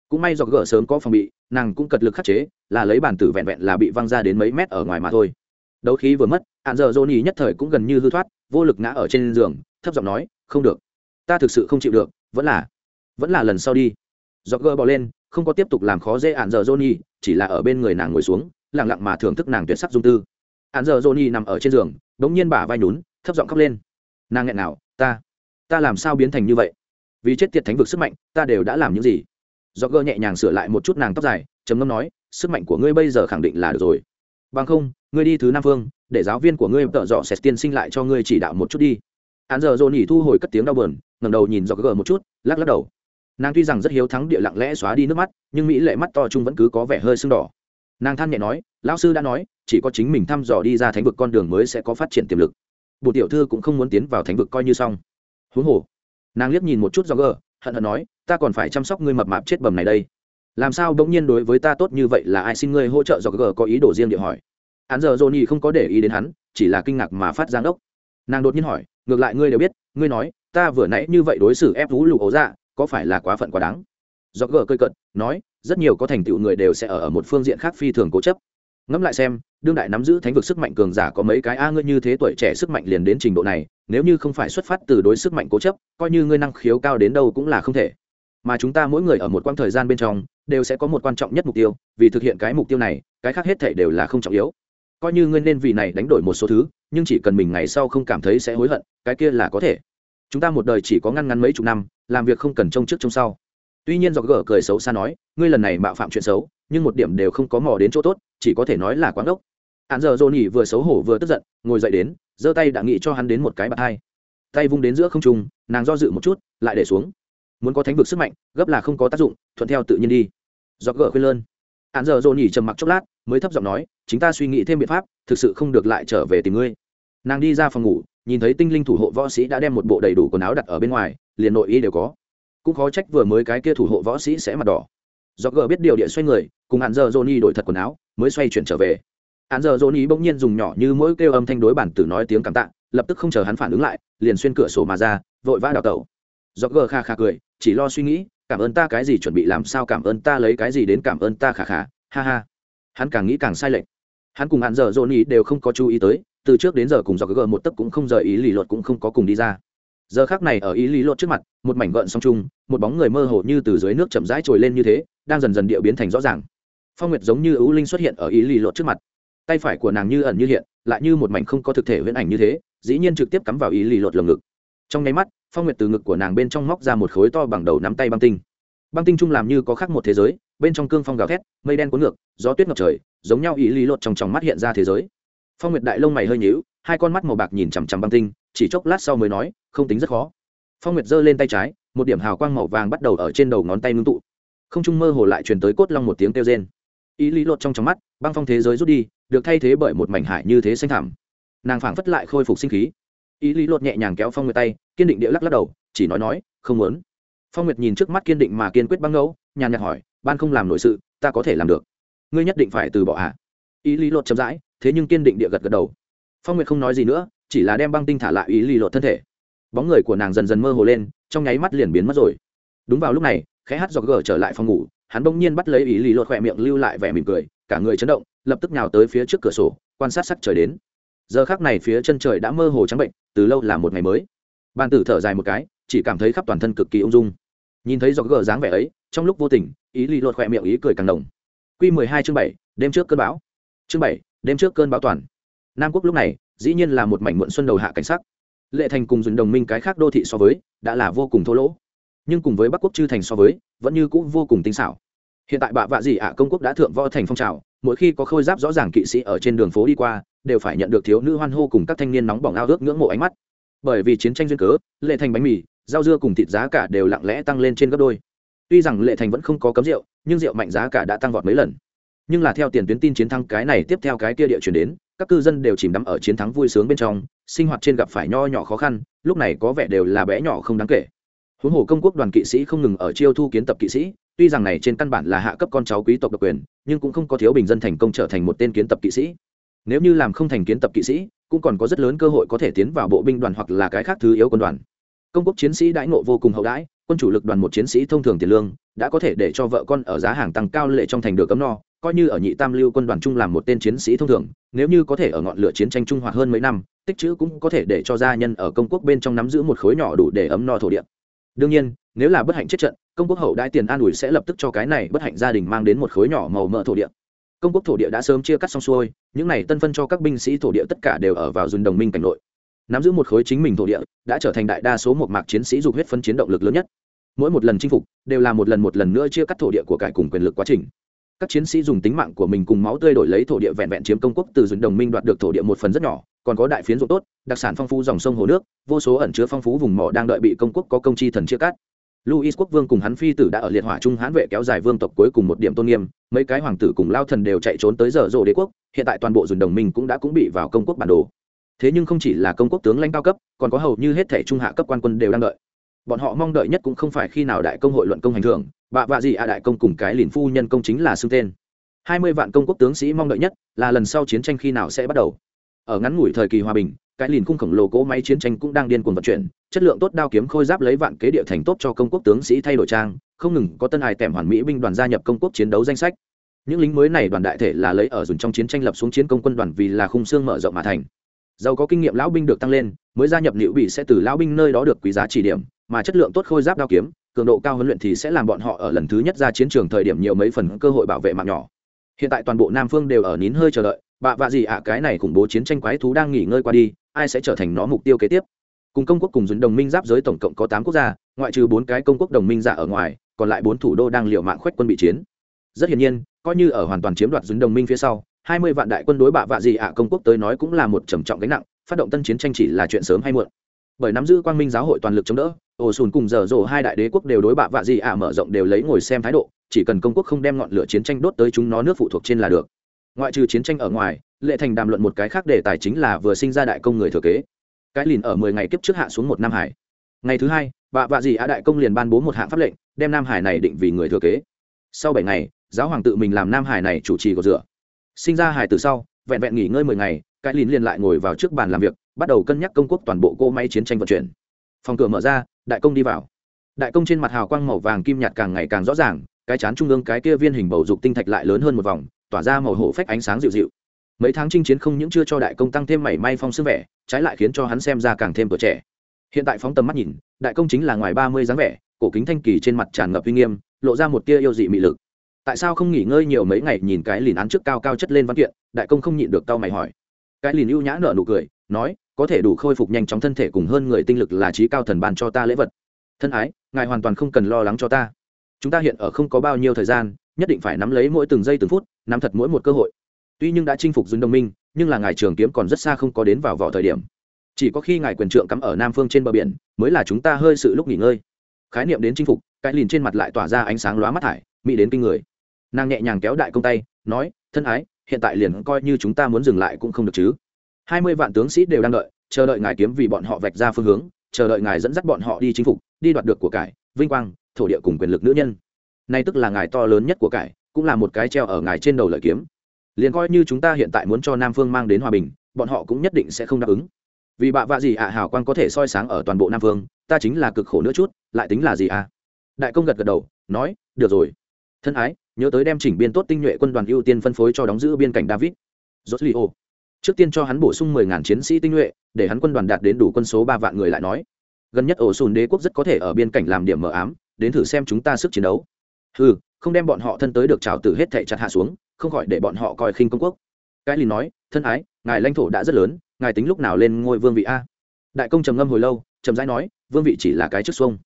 Cũng may do gờ sớm có phòng bị, nàng cũng cật lực khắc chế, là lấy bản tử vẹn vẹn là bị văng ra đến mấy mét ở ngoài mà thôi. Đấu khí vừa mất hạn giờ johnny nhất thời cũng gần như hư thoát, vô lực ngã ở trên giường, thấp giọng nói, không được. Ta thực sự không chịu được, vẫn là vẫn là lần sau đi do gờ bỏ lên, không có tiếp tục làm khó dễ ạn giờ johnny, chỉ là ở bên người nàng ngồi xuống, lặng lặng mà thưởng thức nàng tuyệt sắc dung tư. Ạn giờ johnny nằm ở trên giường đống nhiên bả vai nhún, thấp giọng khóc lên. Nàng nghẹn nào, ta ta làm sao biến thành như vậy? Vì chết tiệt thánh vực sức mạnh, ta đều đã làm những gì? Do gơ nhẹ nhàng sửa lại một chút nàng tóc dài, trầm ngâm nói, sức mạnh của ngươi bây giờ khẳng định là được rồi. Bằng không, ngươi đi thứ nam phương, để giáo viên của ngươi tợ dọ sẽ tiên sinh lại cho ngươi chỉ đạo một chút đi. Hắn giờ dồn nhỉ thu hồi cất tiếng đau bờn ngẩng đầu nhìn dọc gờ một chút, lắc lắc đầu nàng tuy rằng rất hiếu thắng địa lặng lẽ xóa đi nước mắt, nhưng mỹ lệ mắt to chung vẫn cứ có vẻ hơi sưng đỏ. Nàng than nhẹ nói, lão sư đã nói, chỉ có chính mình thăm dò đi ra thánh vực con đường mới sẽ có phát triển tiềm lực. Bộ tiểu thư cũng không muốn tiến vào thánh vực coi như xong. Huống hồ, nàng liếc nhìn một chút do gờ hận hận nói, ta còn phải chăm sóc ngươi mập mạp chết bầm này đây. Làm sao bỗng nhiên đối với ta tốt như vậy là ai xin ngươi hỗ trợ? Do gờ có ý đồ riêng địa hỏi. Hắn giờ johnny không có để ý đến hắn, chỉ là kinh ngạc mà phát giang đốc. nàng đột nhiên hỏi, ngược lại ngươi đều biết, ngươi nói, ta vừa nãy như vậy đối xử ép vũ lụ ấu dạ có phải là quá phận quá đáng? Do gờ cơi cận nói, rất nhiều có thành tựu người đều sẽ ở ở một phương diện khác phi thường cố chấp. Ngẫm lại xem, đương đại nắm giữ thánh vực sức mạnh cường giả có mấy cái a ngươi như thế tuổi trẻ sức mạnh liền đến trình độ này, nếu như không phải xuất phát từ đối sức mạnh cố chấp, coi như ngươi năng khiếu cao đến đâu cũng là không thể. Mà chúng ta mỗi người ở một quãng thời gian bên trong, đều sẽ có một quan trọng nhất mục tiêu, vì thực hiện cái mục tiêu này, cái khác hết thể đều là không trọng yếu. Coi như ngươi nên vì này đánh đổi một số thứ, nhưng chỉ cần mình ngày sau không cảm thấy sẽ hối hận, cái kia là có thể chúng ta một đời chỉ có ngăn ngắn mấy chục năm, làm việc không cần trông trước trông sau. Tuy nhiên do gở cười xấu xa nói, ngươi lần này mạo phạm chuyện xấu, nhưng một điểm đều không có mò đến chỗ tốt, chỉ có thể nói là quán ốc hạn giờ dồn nhỉ vừa xấu hổ vừa tức giận, ngồi dậy đến, giơ tay đã nghĩ cho hắn đến một cái bạt hai. Tay vung đến giữa không trung, nàng do dự một chút, lại để xuống. Muốn có thánh vực sức mạnh, gấp là không có tác dụng, thuận theo tự nhiên đi. Do gỡ khuyên lơn. Hạn giờ dồn nhỉ trầm mặc chốc lát, mới thấp giọng nói chính ta suy nghĩ thêm biện pháp, thực sự không được lại trở về tìm ngươi. Nàng đi ra phòng ngủ nhìn thấy tinh linh thủ hộ võ sĩ đã đem một bộ đầy đủ quần áo đặt ở bên ngoài, liền nội y đều có. Cũng khó trách vừa mới cái kia thủ hộ võ sĩ sẽ mặt đỏ. Do gờ biết điều địa xoay người, cùng hạn giờ johnny đổi thật quần áo, mới xoay chuyển trở về. Hạn giờ johnny bỗng nhiên dùng nhỏ như mỗi kêu âm thanh đối bản tử nói tiếng cảm tạ, lập tức không chờ hắn phản ứng lại, liền xuyên cửa sổ mà ra, vội vã đào tẩu. Do gờ kha kha cười, chỉ lo suy nghĩ, cảm ơn ta cái gì chuẩn bị làm sao, cảm ơn ta lấy cái gì đến cảm ơn ta khả khả ha ha. Hắn càng nghĩ càng sai lệch. Hắn cùng hạn giờ johnny đều không có chú ý tới từ trước đến giờ cùng dọc gờ một tấc cũng không rời ý lì luật cũng không có cùng đi ra. Giờ khác này ở ý lý lột trước mặt, một mảnh gợn song trung một bóng người mơ hồ như từ dưới nước chậm rãi trồi lên như thế, đang dần dần điệu biến thành rõ ràng. Phong nguyệt giống như ưu linh xuất hiện ở ý lý lột trước mặt. Tay phải của nàng như ẩn như hiện, lại như một mảnh không có thực thể huyễn ảnh như thế, dĩ nhiên trực tiếp cắm vào ý lý lột lồng ngực. Trong nháy mắt, phong nguyệt từ ngực của nàng bên trong móc ra một khối to bằng đầu nắm tay băng tinh. Băng tinh trung làm như có khác một thế giới, bên trong cương phong gào thét, mây đen cuốn ngược, gió tuyết ngập trời, giống nhau ý lý lột trong tròng mắt hiện ra thế giới phong nguyệt đại lông mày hơi nhíu, hai con mắt màu bạc nhìn chằm chằm băng tinh, chỉ chốc lát sau mới nói, không tính rất khó. Phong nguyệt giơ lên tay trái, một điểm hào quang màu vàng bắt đầu ở trên đầu ngón tay ngưng tụ. Không trung mơ hồ lại truyền tới cốt long một tiếng kêu rên. Ý lý lột trong trong mắt, băng phong thế giới rút đi, được thay thế bởi một mảnh hải như thế xanh thảm nàng phảng phất lại khôi phục sinh khí. Ý lý lột nhẹ nhàng kéo phong nguyệt tay, kiên định địa lắc lắc đầu, chỉ nói nói, không muốn. Phong nguyệt nhìn trước mắt kiên định mà kiên quyết băng ngẫu, nhàn nhạt hỏi, ban không làm nội sự, ta có thể làm được. Ngươi nhất định phải từ bỏ ạ à? ý lý lột chậm rãi thế nhưng kiên định địa gật gật đầu. Phong nguyệt không nói gì nữa, chỉ là đem băng tinh thả lại ý lì lột thân thể. Bóng người của nàng dần dần mơ hồ lên, trong nháy mắt liền biến mất rồi. Đúng vào lúc này, khẽ hát dọc gờ trở lại phòng ngủ, hắn bỗng nhiên bắt lấy ý lì lột khỏe miệng lưu lại vẻ mỉm cười, cả người chấn động, lập tức nhào tới phía trước cửa sổ, quan sát sắc trời đến. Giờ khác này phía chân trời đã mơ hồ trắng bệnh, từ lâu là một ngày mới. Ban tử thở dài một cái, chỉ cảm thấy khắp toàn thân cực kỳ ung dung. Nhìn thấy dọc gờ dáng vẻ ấy, trong lúc vô tình, ý lì lột khỏe miệng ý cười càng đồng q mười hai chương bảy, đêm trước cơn bão. Chương bảy đêm trước cơn bão toàn. Nam quốc lúc này, dĩ nhiên là một mảnh muộn xuân đầu hạ cảnh sắc. Lệ thành cùng dùng đồng minh cái khác đô thị so với, đã là vô cùng thô lỗ. Nhưng cùng với bắc quốc chư thành so với, vẫn như cũng vô cùng tinh xảo. Hiện tại bạ vạ gì ạ công quốc đã thượng võ thành phong trào, mỗi khi có khôi giáp rõ ràng kỵ sĩ ở trên đường phố đi qua, đều phải nhận được thiếu nữ hoan hô cùng các thanh niên nóng bỏng ao ước ngưỡng mộ ánh mắt. Bởi vì chiến tranh duyên cớ, lệ thành bánh mì, rau dưa cùng thịt giá cả đều lặng lẽ tăng lên trên gấp đôi. Tuy rằng lệ thành vẫn không có cấm rượu, nhưng rượu mạnh giá cả đã tăng vọt mấy lần nhưng là theo tiền tuyến tin chiến thắng cái này tiếp theo cái kia địa chuyển đến, các cư dân đều chìm đắm ở chiến thắng vui sướng bên trong, sinh hoạt trên gặp phải nho nhỏ khó khăn, lúc này có vẻ đều là bé nhỏ không đáng kể. Huống hồ công quốc đoàn kỵ sĩ không ngừng ở chiêu thu kiến tập kỵ sĩ, tuy rằng này trên căn bản là hạ cấp con cháu quý tộc độc quyền, nhưng cũng không có thiếu bình dân thành công trở thành một tên kiến tập kỵ sĩ. Nếu như làm không thành kiến tập kỵ sĩ, cũng còn có rất lớn cơ hội có thể tiến vào bộ binh đoàn hoặc là cái khác thứ yếu quân đoàn. Công quốc chiến sĩ đãi ngộ vô cùng hậu đãi quân chủ lực đoàn một chiến sĩ thông thường tiền lương, đã có thể để cho vợ con ở giá hàng tăng cao lệ trong thành được cấm no, coi như ở nhị tam lưu quân đoàn trung làm một tên chiến sĩ thông thường, nếu như có thể ở ngọn lửa chiến tranh trung hoạt hơn mấy năm, tích chữ cũng có thể để cho gia nhân ở công quốc bên trong nắm giữ một khối nhỏ đủ để ấm no thổ địa. Đương nhiên, nếu là bất hạnh chết trận, công quốc hậu đại tiền an ủi sẽ lập tức cho cái này bất hạnh gia đình mang đến một khối nhỏ màu mỡ thổ địa. Công quốc thổ địa đã sớm chia cắt xong xuôi, những này tân phân cho các binh sĩ thổ địa tất cả đều ở vào rừng đồng minh cảnh nội. Nắm giữ một khối chính mình thổ địa, đã trở thành đại đa số một mạc chiến sĩ dục huyết phân chiến động lực lớn nhất mỗi một lần chinh phục đều là một lần một lần nữa chia cắt thổ địa của cải cùng quyền lực quá trình các chiến sĩ dùng tính mạng của mình cùng máu tươi đổi lấy thổ địa vẹn vẹn chiếm công quốc từ rừng đồng minh đoạt được thổ địa một phần rất nhỏ còn có đại phiến ruộng tốt đặc sản phong phú dòng sông hồ nước vô số ẩn chứa phong phú vùng mỏ đang đợi bị công quốc có công chi thần chia cắt Louis quốc vương cùng hắn phi tử đã ở liệt hỏa trung hãn vệ kéo dài vương tộc cuối cùng một điểm tôn nghiêm, mấy cái hoàng tử cùng lao thần đều chạy trốn tới giờ rồ đế quốc, hiện tại toàn bộ rừng đồng minh cũng đã cũng bị vào công quốc bản đồ. Thế nhưng không chỉ là công quốc tướng lãnh cao cấp, còn có hầu như hết thể trung hạ cấp quan quân đều đang đợi. Bọn họ mong đợi nhất cũng không phải khi nào đại công hội luận công hành thưởng, bạ vạ gì à đại công cùng cái liền phu nhân công chính là xưng tên. Hai mươi vạn công quốc tướng sĩ mong đợi nhất là lần sau chiến tranh khi nào sẽ bắt đầu. Ở ngắn ngủi thời kỳ hòa bình, cái lìn cung khổng lồ cỗ máy chiến tranh cũng đang điên cuồng vận chuyển chất lượng tốt đao kiếm khôi giáp lấy vạn kế địa thành tốt cho công quốc tướng sĩ thay đổi trang không ngừng có tân hài tẻm hoàn mỹ binh đoàn gia nhập công quốc chiến đấu danh sách những lính mới này đoàn đại thể là lấy ở dùng trong chiến tranh lập xuống chiến công quân đoàn vì là khung xương mở rộng mà thành giàu có kinh nghiệm lão binh được tăng lên mới gia nhập liệu bị sẽ từ lão binh nơi đó được quý giá chỉ điểm mà chất lượng tốt khôi giáp đao kiếm, cường độ cao huấn luyện thì sẽ làm bọn họ ở lần thứ nhất ra chiến trường thời điểm nhiều mấy phần cơ hội bảo vệ mạng nhỏ. Hiện tại toàn bộ nam phương đều ở nín hơi chờ đợi bạ vạ gì ạ, cái này khủng bố chiến tranh quái thú đang nghỉ ngơi qua đi, ai sẽ trở thành nó mục tiêu kế tiếp? Cùng công quốc cùng dính đồng minh giáp giới tổng cộng có tám quốc gia, ngoại trừ bốn cái công quốc đồng minh giả ở ngoài, còn lại bốn thủ đô đang liều mạng khoách quân bị chiến. Rất hiển nhiên, coi như ở hoàn toàn chiếm đoạt dính đồng minh phía sau, hai mươi vạn đại quân đối bạ vạ gì ạ công quốc tới nói cũng là một trầm trọng gánh nặng, phát động tân chiến tranh chỉ là chuyện sớm hay muộn. Bởi nắm giữ quang minh giáo hội toàn lực chống đỡ ổ sùn cùng dở dộ hai đại đế quốc đều đối bạ vạ gì ạ mở rộng đều lấy ngồi xem thái độ, chỉ cần công quốc không đem ngọn lửa chiến tranh đốt tới chúng nó nước phụ thuộc trên là được. Ngoại trừ chiến tranh ở ngoài, lệ thành đàm luận một cái khác đề tài chính là vừa sinh ra đại công người thừa kế. Cái lìn ở mười ngày kiếp trước hạ xuống một nam hải. Ngày thứ hai, bạ vạ dì á đại công liền ban bố một hạng pháp lệnh, đem nam hải này định vì người thừa kế. Sau bảy ngày, giáo hoàng tự mình làm nam hải này chủ trì của rửa. Sinh ra hải từ sau, vẹn vẹn nghỉ ngơi mười ngày, cái lìn liền lại ngồi vào trước bàn làm việc, bắt đầu cân nhắc công quốc toàn bộ cô máy chiến tranh vận chuyển. Phòng cửa mở ra đại công đi vào. Đại công trên mặt hào quang màu vàng kim nhạt càng ngày càng rõ ràng, cái chán trung ương cái kia viên hình bầu dục tinh thạch lại lớn hơn một vòng, tỏa ra màu hổ phách ánh sáng dịu dịu. Mấy tháng chinh chiến không những chưa cho đại công tăng thêm mảy may phong sức vẻ, trái lại khiến cho hắn xem ra càng thêm tuổi trẻ. Hiện tại phóng tầm mắt nhìn, đại công chính là ngoài ba mươi dáng vẻ, cổ kính thanh kỳ trên mặt tràn ngập uy nghiêm, lộ ra một tia yêu dị mị lực. Tại sao không nghỉ ngơi nhiều mấy ngày nhìn cái lìn án trước cao cao chất lên văn kiện, đại công không nhịn được tao mày hỏi. Cái lìn ưu nhã nở nụ cười, nói có thể đủ khôi phục nhanh chóng thân thể cùng hơn người tinh lực là trí cao thần ban cho ta lễ vật. Thân ái, ngài hoàn toàn không cần lo lắng cho ta. Chúng ta hiện ở không có bao nhiêu thời gian, nhất định phải nắm lấy mỗi từng giây từng phút, nắm thật mỗi một cơ hội. Tuy nhưng đã chinh phục dương đồng minh, nhưng là ngài trường kiếm còn rất xa không có đến vào vỏ thời điểm. Chỉ có khi ngài quyền trượng cắm ở nam phương trên bờ biển, mới là chúng ta hơi sự lúc nghỉ ngơi. Khái niệm đến chinh phục, cái lìn trên mặt lại tỏa ra ánh sáng lóa mắt thải mỹ đến kinh người. Nàng nhẹ nhàng kéo đại công tay, nói, thân ái, hiện tại liền coi như chúng ta muốn dừng lại cũng không được chứ hai mươi vạn tướng sĩ đều đang đợi chờ đợi ngài kiếm vì bọn họ vạch ra phương hướng chờ đợi ngài dẫn dắt bọn họ đi chinh phục đi đoạt được của cải vinh quang thổ địa cùng quyền lực nữ nhân. Nay tức là ngài to lớn nhất của cải cũng là một cái treo ở ngài trên đầu lợi kiếm. Liền coi như chúng ta hiện tại muốn cho nam phương mang đến hòa bình bọn họ cũng nhất định sẽ không đáp ứng. Vì bạ vạ gì ạ à, hào quang có thể soi sáng ở toàn bộ nam phương ta chính là cực khổ nữa chút lại tính là gì à đại công gật gật đầu nói được rồi. Thân ái nhớ tới đem chỉnh biên tốt tinh nhuệ quân đoàn ưu tiên phân phối cho đóng giữ biên cảnh david. Rốt li ô trước tiên cho hắn bổ sung mười ngàn chiến sĩ tinh nhuệ, để hắn quân đoàn đạt đến đủ quân số ba vạn người lại nói. Gần nhất ổ sùn đế quốc rất có thể ở biên cảnh làm điểm mờ ám, đến thử xem chúng ta sức chiến đấu. Ừ không đem bọn họ thân tới được trào tử hết thệ chặt hạ xuống, không gọi để bọn họ coi khinh công quốc. Cái lì nói, thân ái, ngài lãnh thổ đã rất lớn, ngài tính lúc nào lên ngôi vương vị a? Đại công trầm ngâm hồi lâu trầm rãi nói, vương vị chỉ là cái trước xuông.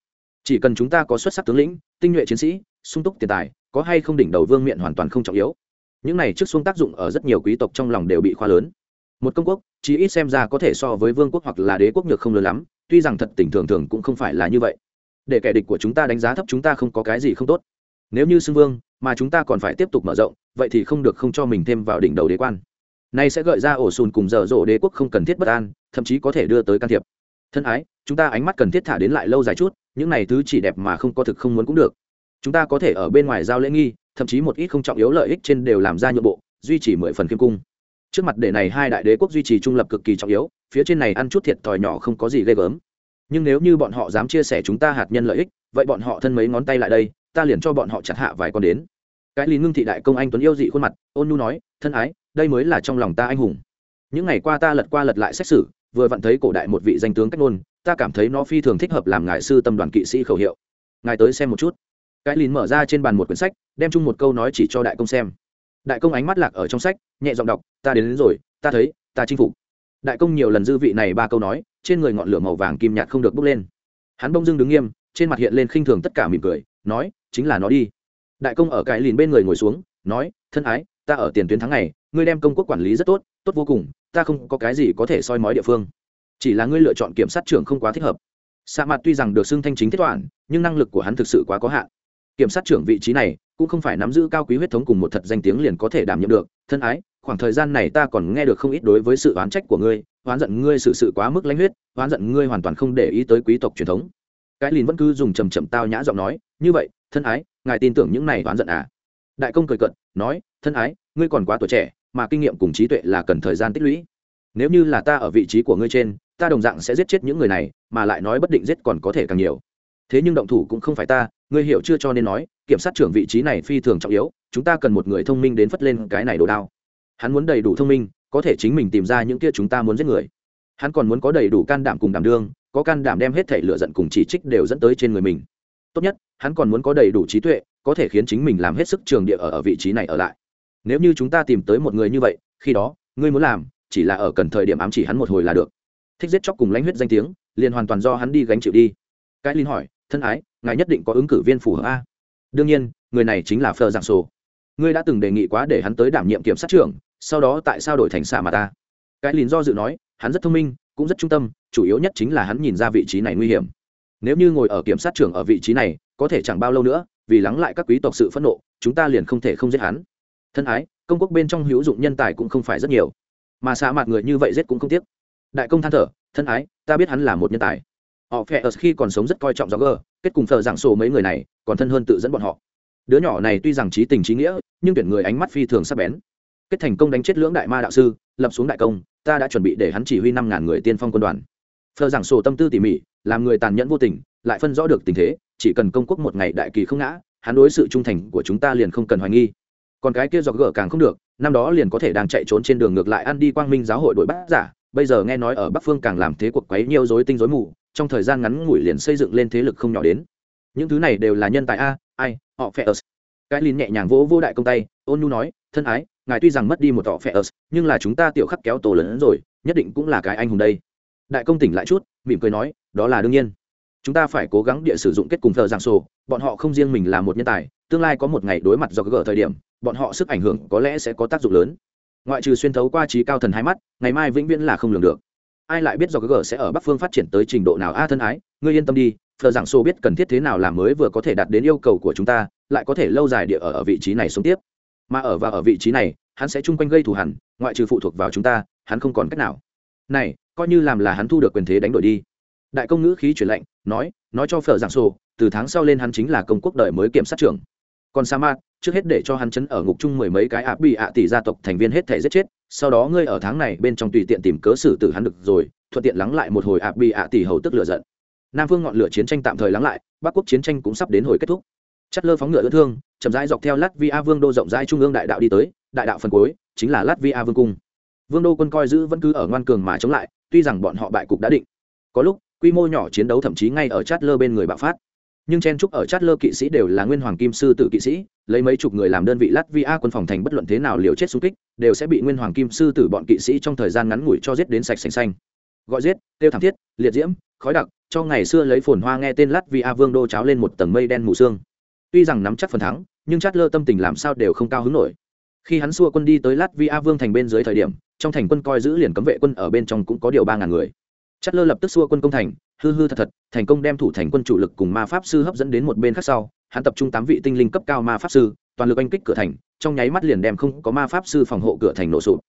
Chỉ cần chúng ta có xuất sắc tướng lĩnh, tinh nhuệ chiến sĩ, sung túc tiền tài, có hay không đỉnh đầu vương miện hoàn toàn không trọng yếu. Những này trước xuông tác dụng ở rất nhiều quý tộc trong lòng đều bị khoa lớn một công quốc chỉ ít xem ra có thể so với vương quốc hoặc là đế quốc nhược không lớn lắm, tuy rằng thật tình thường thường cũng không phải là như vậy. Để kẻ địch của chúng ta đánh giá thấp chúng ta không có cái gì không tốt. Nếu như xưng vương, mà chúng ta còn phải tiếp tục mở rộng, vậy thì không được không cho mình thêm vào đỉnh đầu đế quan. Nay sẽ gợi ra ổ sùn cùng dở dộ đế quốc không cần thiết bất an, thậm chí có thể đưa tới can thiệp. Thân ái, chúng ta ánh mắt cần thiết thả đến lại lâu dài chút, những này thứ chỉ đẹp mà không có thực không muốn cũng được. Chúng ta có thể ở bên ngoài giao lễ nghi, thậm chí một ít không trọng yếu lợi ích trên đều làm ra nhượng bộ, duy trì mười phần kim cung trước mặt để này hai đại đế quốc duy trì trung lập cực kỳ trọng yếu, phía trên này ăn chút thiệt thòi nhỏ không có gì ghê gớm. Nhưng nếu như bọn họ dám chia sẻ chúng ta hạt nhân lợi ích, vậy bọn họ thân mấy ngón tay lại đây, ta liền cho bọn họ chặt hạ vài con đến. Cái lý ngưng thị đại công anh tuấn yêu dị khuôn mặt, ôn nhu nói, thân ái, đây mới là trong lòng ta anh hùng. Những ngày qua ta lật qua lật lại xét xử, vừa vặn thấy cổ đại một vị danh tướng cách ngôn, ta cảm thấy nó phi thường thích hợp làm ngài sư tâm đoàn kỵ sĩ khẩu hiệu. Ngài tới xem một chút. Cái lìn mở ra trên bàn một quyển sách, đem chung một câu nói chỉ cho đại công xem đại công ánh mắt lạc ở trong sách nhẹ giọng đọc ta đến, đến rồi ta thấy ta chinh phục. Đại công nhiều lần dư vị này ba câu nói trên người ngọn lửa màu vàng kim nhạt không được bốc lên. Hắn bông dưng đứng nghiêm trên mặt hiện lên khinh thường tất cả mỉm cười nói chính là nó đi. Đại công ở cái lìn bên người ngồi xuống nói thân ái ta ở tiền tuyến tháng này ngươi đem công quốc quản lý rất tốt tốt vô cùng ta không có cái gì có thể soi mói địa phương. Chỉ là ngươi lựa chọn kiểm sát trưởng không quá thích hợp. Sa mặt tuy rằng được xưng thanh chính thiết toản nhưng năng lực của hắn thực sự quá có hạn kiểm sát trưởng vị trí này cũng không phải nắm giữ cao quý huyết thống cùng một thật danh tiếng liền có thể đảm nhiệm được. Thân ái, khoảng thời gian này ta còn nghe được không ít đối với sự oán trách của ngươi, oán giận ngươi sự sự quá mức lãnh huyết, oán giận ngươi hoàn toàn không để ý tới quý tộc truyền thống. Cái lìn vẫn cứ dùng trầm trầm tao nhã giọng nói, như vậy, thân ái, ngài tin tưởng những này oán giận à? Đại công cười cận nói, thân ái, ngươi còn quá tuổi trẻ, mà kinh nghiệm cùng trí tuệ là cần thời gian tích lũy. Nếu như là ta ở vị trí của ngươi trên, ta đồng dạng sẽ giết chết những người này, mà lại nói bất định giết còn có thể càng nhiều. Thế nhưng động thủ cũng không phải ta ngươi hiểu chưa cho nên nói kiểm sát trưởng vị trí này phi thường trọng yếu chúng ta cần một người thông minh đến phất lên cái này đồ đao. Hắn muốn đầy đủ thông minh có thể chính mình tìm ra những kia chúng ta muốn giết người. Hắn còn muốn có đầy đủ can đảm cùng đảm đương có can đảm đem hết thể lựa giận cùng chỉ trích đều dẫn tới trên người mình. Tốt nhất hắn còn muốn có đầy đủ trí tuệ có thể khiến chính mình làm hết sức trường địa ở, ở vị trí này ở lại. Nếu như chúng ta tìm tới một người như vậy khi đó ngươi muốn làm chỉ là ở cần thời điểm ám chỉ hắn một hồi là được. Thích giết chóc cùng lãnh huyết danh tiếng liền hoàn toàn do hắn đi gánh chịu đi. Cái linh hỏi thân ái, ngài nhất định có ứng cử viên phù hợp a. Đương nhiên, người này chính là phờ giảng sổ. Ngươi đã từng đề nghị quá để hắn tới đảm nhiệm kiểm sát trưởng, sau đó tại sao đổi thành xạ mà ta? Cái lìn do dự nói, hắn rất thông minh, cũng rất trung tâm, chủ yếu nhất chính là hắn nhìn ra vị trí này nguy hiểm. Nếu như ngồi ở kiểm sát trưởng ở vị trí này, có thể chẳng bao lâu nữa, vì lắng lại các quý tộc sự phẫn nộ, chúng ta liền không thể không giết hắn. Thân ái, công quốc bên trong hữu dụng nhân tài cũng không phải rất nhiều. Mà xạ mặt người như vậy giết cũng không tiếc. Đại công than thở, thân ái, ta biết hắn là một nhân tài họ phe ở khi còn sống rất coi trọng do gờ kết cùng thợ giảng sổ mấy người này, còn thân hơn tự dẫn bọn họ. Đứa nhỏ này tuy rằng trí tình trí nghĩa, nhưng tuyển người ánh mắt phi thường sắc bén. Kết thành công đánh chết lưỡng đại ma đạo sư, lập xuống đại công, ta đã chuẩn bị để hắn chỉ huy năm ngàn người tiên phong quân đoàn. Phờ giảng sổ tâm tư tỉ mỉ, làm người tàn nhẫn vô tình, lại phân rõ được tình thế, chỉ cần công quốc một ngày đại kỳ không ngã, hắn đối sự trung thành của chúng ta liền không cần hoài nghi. Còn cái kia dọc gỡ càng không được, năm đó liền có thể đang chạy trốn trên đường ngược lại ăn đi quang minh giáo hội đội bát giả bây giờ nghe nói ở bắc phương càng làm thế cuộc quấy nhiều dối tinh dối mù, trong thời gian ngắn ngủi liền xây dựng lên thế lực không nhỏ đến. Những thứ này đều là nhân tài a, ai, họ phe ớt cái lìn nhẹ nhàng vỗ vô đại công tay, ôn nhu nói, thân ái, ngài tuy rằng mất đi một họ phe ớt nhưng là chúng ta tiểu khắc kéo tổ lớn rồi, nhất định cũng là cái anh hùng đây. Đại công tỉnh lại chút, mỉm cười nói, đó là đương nhiên. Chúng ta phải cố gắng địa sử dụng kết cùng thờ giảng sổ, bọn họ không riêng mình là một nhân tài, tương lai có một ngày đối mặt do gỡ thời điểm, bọn họ sức ảnh hưởng có lẽ sẽ có tác dụng lớn ngoại trừ xuyên thấu qua trí cao thần hai mắt, ngày mai vĩnh viễn là không lường được. Ai lại biết do gỡ sẽ ở bắc phương phát triển tới trình độ nào? A, thân ái, ngươi yên tâm đi. Thờ giảng sô biết cần thiết thế nào làm mới vừa có thể đạt đến yêu cầu của chúng ta, lại có thể lâu dài địa ở ở vị trí này sống tiếp. Mà ở và ở vị trí này, hắn sẽ chung quanh gây thù hẳn ngoại trừ phụ thuộc vào chúng ta, hắn không còn cách nào. Này, coi như làm là hắn thu được quyền thế đánh đổi đi. Đại công ngữ khí chuyển lệnh nói nói cho phở giảng sô, từ tháng sau lên hắn chính là công quốc đời mới kiểm sát trưởng còn sa mạc trước hết để cho hắn chấn ở ngục chung mười mấy cái ạ bị ạ tỷ gia tộc thành viên hết thể giết chết, sau đó ngươi ở tháng này bên trong tùy tiện tìm cớ xử tử hắn được rồi, thuận tiện lắng lại một hồi ạ bị ạ tỷ hầu tức lựa giận. Nam phương ngọn lửa chiến tranh tạm thời lắng lại, bắc quốc chiến tranh cũng sắp đến hồi kết thúc. Chất lơ phóng ngựa ưa thương, chậm rãi dọc theo lát via vương đô rộng rãi trung ương đại đạo đi tới, đại đạo phần cuối, chính là lát via vương cung. Vương đô quân coi giữ vẫn cứ ở ngoan cường mà chống lại, tuy rằng bọn họ bại cục đã định. Có lúc, quy mô nhỏ chiến đấu thậm chí ngay ở chát lơ bên người bạo phát nhưng chen trúc ở chát lơ kỵ sĩ đều là nguyên hoàng kim sư tử kỵ sĩ, lấy mấy chục người làm đơn vị lát Vi A quân phòng thành bất luận thế nào liều chết xung kích, đều sẽ bị nguyên hoàng kim sư tử bọn kỵ sĩ trong thời gian ngắn ngủi cho giết đến sạch sành xanh. Gọi giết tiêu thảm thiết, liệt diễm, khói đặc, cho ngày xưa lấy phồn hoa nghe tên lát Vi A vương đô cháo lên một tầng mây đen mù sương. Tuy rằng nắm chắc phần thắng, nhưng chát lơ tâm tình làm sao đều không cao hứng nổi. Khi hắn xua quân đi tới lát Vi A vương thành bên dưới thời điểm, trong thành quân coi giữ liền cấm vệ quân ở bên trong cũng có điều ba ngàn người. Chát lơ lập tức xua quân công thành hư hư thật thật, thành công đem thủ thành quân chủ lực cùng ma pháp sư hấp dẫn đến một bên khác sau, hắn tập trung tám vị tinh linh cấp cao ma pháp sư, toàn lực oanh kích cửa thành, trong nháy mắt liền đem không có ma pháp sư phòng hộ cửa thành nổ sụp.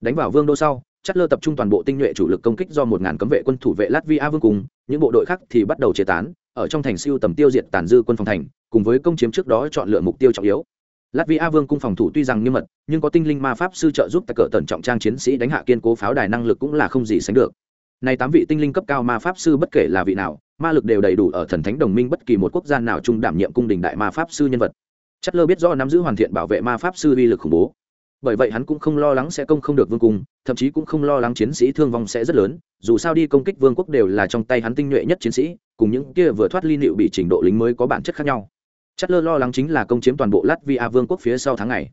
Đánh vào vương đô sau, chất lơ tập trung toàn bộ tinh nhuệ chủ lực công kích do một ngàn cấm vệ quân thủ vệ latvia vương cùng, những bộ đội khác thì bắt đầu chế tán, ở trong thành siêu tầm tiêu diệt tàn dư quân phòng thành, cùng với công chiếm trước đó chọn lựa mục tiêu trọng yếu. Latvia vương cung phòng thủ tuy rằng nghiêm mật, nhưng có tinh linh ma pháp sư trợ giúp tại cỡ tần trọng trang chiến sĩ đánh hạ kiên cố pháo đài năng lực cũng là không gì sánh được này tám vị tinh linh cấp cao ma pháp sư bất kể là vị nào, ma lực đều đầy đủ ở thần thánh đồng minh bất kỳ một quốc gia nào chung đảm nhiệm cung đình đại ma pháp sư nhân vật. Chất lơ biết rõ nắm giữ hoàn thiện bảo vệ ma pháp sư uy lực khủng bố. Bởi vậy hắn cũng không lo lắng sẽ công không được vương cung, thậm chí cũng không lo lắng chiến sĩ thương vong sẽ rất lớn, dù sao đi công kích vương quốc đều là trong tay hắn tinh nhuệ nhất chiến sĩ, cùng những kia vừa thoát ly nịu bị trình độ lính mới có bản chất khác nhau. Chất lơ lo lắng chính là công chiếm toàn bộ latvia vương quốc phía sau tháng ngày.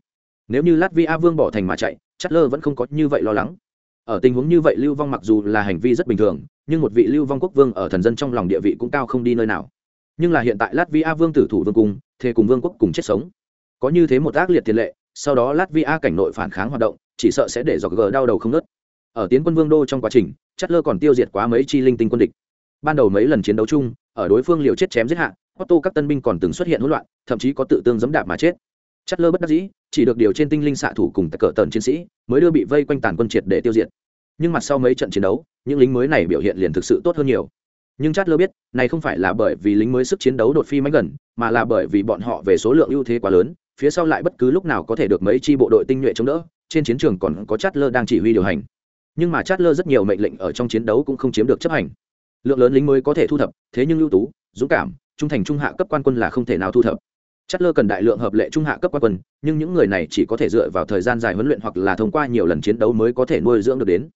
nếu như latvia vương bỏ thành mà chạy, chất lơ vẫn không có như vậy lo lắng ở tình huống như vậy lưu vong mặc dù là hành vi rất bình thường nhưng một vị lưu vong quốc vương ở thần dân trong lòng địa vị cũng cao không đi nơi nào. Nhưng là hiện tại latvia vương tử thủ vương cung thề cùng vương quốc cùng chết sống. Có như thế một ác liệt tiền lệ sau đó latvia cảnh nội phản kháng hoạt động chỉ sợ sẽ để dọc g đau đầu không nớt ở tiến quân vương đô trong quá trình chất lơ còn tiêu diệt quá mấy chi linh tinh quân địch. Ban đầu mấy lần chiến đấu chung ở đối phương liều chết chém giết hạ Otto các tân binh còn từng xuất hiện hỗn loạn, thậm chí có tự tương dẫm đạp mà chết. Chất lơ bất đắc dĩ, chỉ được điều trên tinh linh xạ thủ cùng tại cỡ tần chiến sĩ, mới đưa bị vây quanh tàn quân triệt để tiêu diệt. Nhưng mặt sau mấy trận chiến đấu, những lính mới này biểu hiện liền thực sự tốt hơn nhiều. Nhưng Chát lơ biết, này không phải là bởi vì lính mới sức chiến đấu đột phi máy gần, mà là bởi vì bọn họ về số lượng ưu thế quá lớn, phía sau lại bất cứ lúc nào có thể được mấy chi bộ đội tinh nhuệ chống đỡ, trên chiến trường còn có Chát lơ đang chỉ huy điều hành. Nhưng mà Chát lơ rất nhiều mệnh lệnh ở trong chiến đấu cũng không chiếm được chấp hành. Lượng lớn lính mới có thể thu thập, thế nhưng ưu tú, dũng cảm, trung thành trung hạ cấp quan quân là không thể nào thu thập chất lơ cần đại lượng hợp lệ trung hạ cấp quan quân, nhưng những người này chỉ có thể dựa vào thời gian dài huấn luyện hoặc là thông qua nhiều lần chiến đấu mới có thể nuôi dưỡng được đến.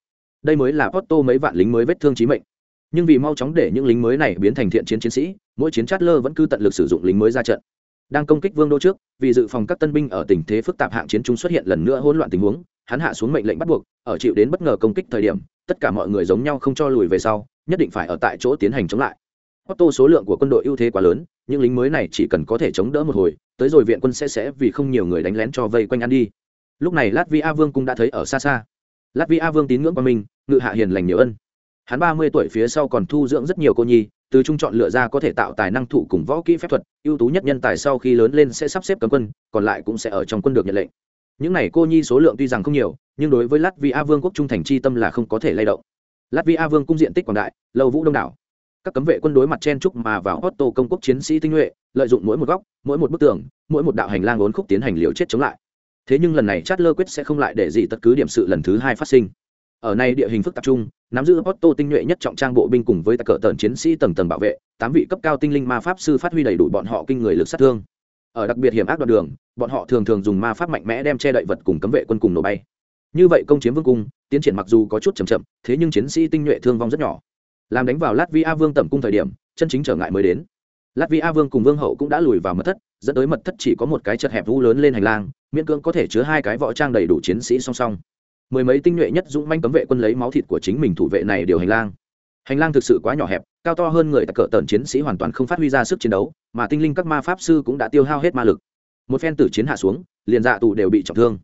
Đây mới là Otto mấy vạn lính mới vết thương chí mệnh. Nhưng vì mau chóng để những lính mới này biến thành thiện chiến chiến sĩ, mỗi chiến chát lơ vẫn cứ tận lực sử dụng lính mới ra trận. Đang công kích vương đô trước, vì dự phòng các tân binh ở tình thế phức tạp hạng chiến chúng xuất hiện lần nữa hỗn loạn tình huống, hắn hạ xuống mệnh lệnh bắt buộc, ở chịu đến bất ngờ công kích thời điểm, tất cả mọi người giống nhau không cho lùi về sau, nhất định phải ở tại chỗ tiến hành chống lại. Otto số lượng của quân đội ưu thế quá lớn, những lính mới này chỉ cần có thể chống đỡ một hồi, tới rồi viện quân sẽ sẽ vì không nhiều người đánh lén cho vây quanh ăn đi. Lúc này Latvia Vương cũng đã thấy ở xa xa. Latvia Vương tín ngưỡng qua mình, ngự hạ hiền lành nhiều ân. Hắn ba mươi tuổi phía sau còn thu dưỡng rất nhiều cô nhi, từ trung chọn lựa ra có thể tạo tài năng thủ cùng võ kỹ phép thuật, ưu tú nhất nhân tài sau khi lớn lên sẽ sắp xếp cấm quân, còn lại cũng sẽ ở trong quân được nhận lệnh. Những này cô nhi số lượng tuy rằng không nhiều, nhưng đối với Latvia Vương quốc trung thành chi tâm là không có thể lay động. Latvia Vương cung diện tích quảng đại, lâu vũ đông đảo các cấm vệ quân đối mặt chen trúc mà vào Otto công quốc chiến sĩ tinh nhuệ, lợi dụng mỗi một góc, mỗi một bức tường, mỗi một đạo hành lang uốn khúc tiến hành liều chết chống lại. Thế nhưng lần này Chatler quyết sẽ không lại để gì tất cứ điểm sự lần thứ hai phát sinh. Ở này địa hình phức tạp chung, nắm giữ Otto tinh nhuệ nhất trọng trang bộ binh cùng với tất cỡ tần chiến sĩ tầng tầng bảo vệ, tám vị cấp cao tinh linh ma pháp sư phát huy đầy đủ bọn họ kinh người lực sát thương. Ở đặc biệt hiểm ác đoạn đường, bọn họ thường thường dùng ma pháp mạnh mẽ đem che đậy vật cùng cấm vệ quân cùng nổ bay. Như vậy công chiếm vương cung, tiến triển mặc dù có chút chậm chậm, thế nhưng chiến sĩ tinh nhuệ thương vong rất nhỏ làm đánh vào latvia vương tẩm cung thời điểm, chân chính trở ngại mới đến. Latvia vương cùng vương hậu cũng đã lùi vào mật thất, dẫn tới mật thất chỉ có một cái chật hẹp vu lớn lên hành lang, miễn cưỡng có thể chứa hai cái võ trang đầy đủ chiến sĩ song song. Mười mấy tinh nhuệ nhất dũng manh cấm vệ quân lấy máu thịt của chính mình thủ vệ này điều hành lang. Hành lang thực sự quá nhỏ hẹp, cao to hơn người tại cỡ tần chiến sĩ hoàn toàn không phát huy ra sức chiến đấu, mà tinh linh các ma pháp sư cũng đã tiêu hao hết ma lực. Một phen tử chiến hạ xuống, liền dạ tù đều bị trọng thương.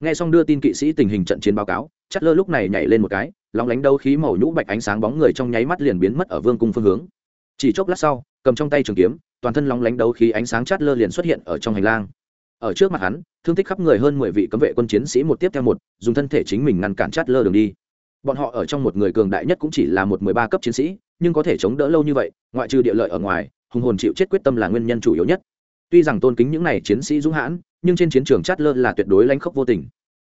Nghe xong đưa tin kỵ sĩ tình hình trận chiến báo cáo chất lơ lúc này nhảy lên một cái lóng lánh đấu khí màu nhũ bạch ánh sáng bóng người trong nháy mắt liền biến mất ở vương cung phương hướng. Chỉ chốc lát sau, cầm trong tay trường kiếm, toàn thân lóng lánh đấu khí ánh sáng chát lơ liền xuất hiện ở trong hành lang. Ở trước mặt hắn, thương tích khắp người hơn mười vị cấm vệ quân chiến sĩ một tiếp theo một, dùng thân thể chính mình ngăn cản chát lơ đường đi. Bọn họ ở trong một người cường đại nhất cũng chỉ là một mười ba cấp chiến sĩ, nhưng có thể chống đỡ lâu như vậy, ngoại trừ địa lợi ở ngoài, hùng hồn chịu chết quyết tâm là nguyên nhân chủ yếu nhất. Tuy rằng tôn kính những này chiến sĩ dũng hãn, nhưng trên chiến trường chát lơ là tuyệt đối lanh khốc vô tình.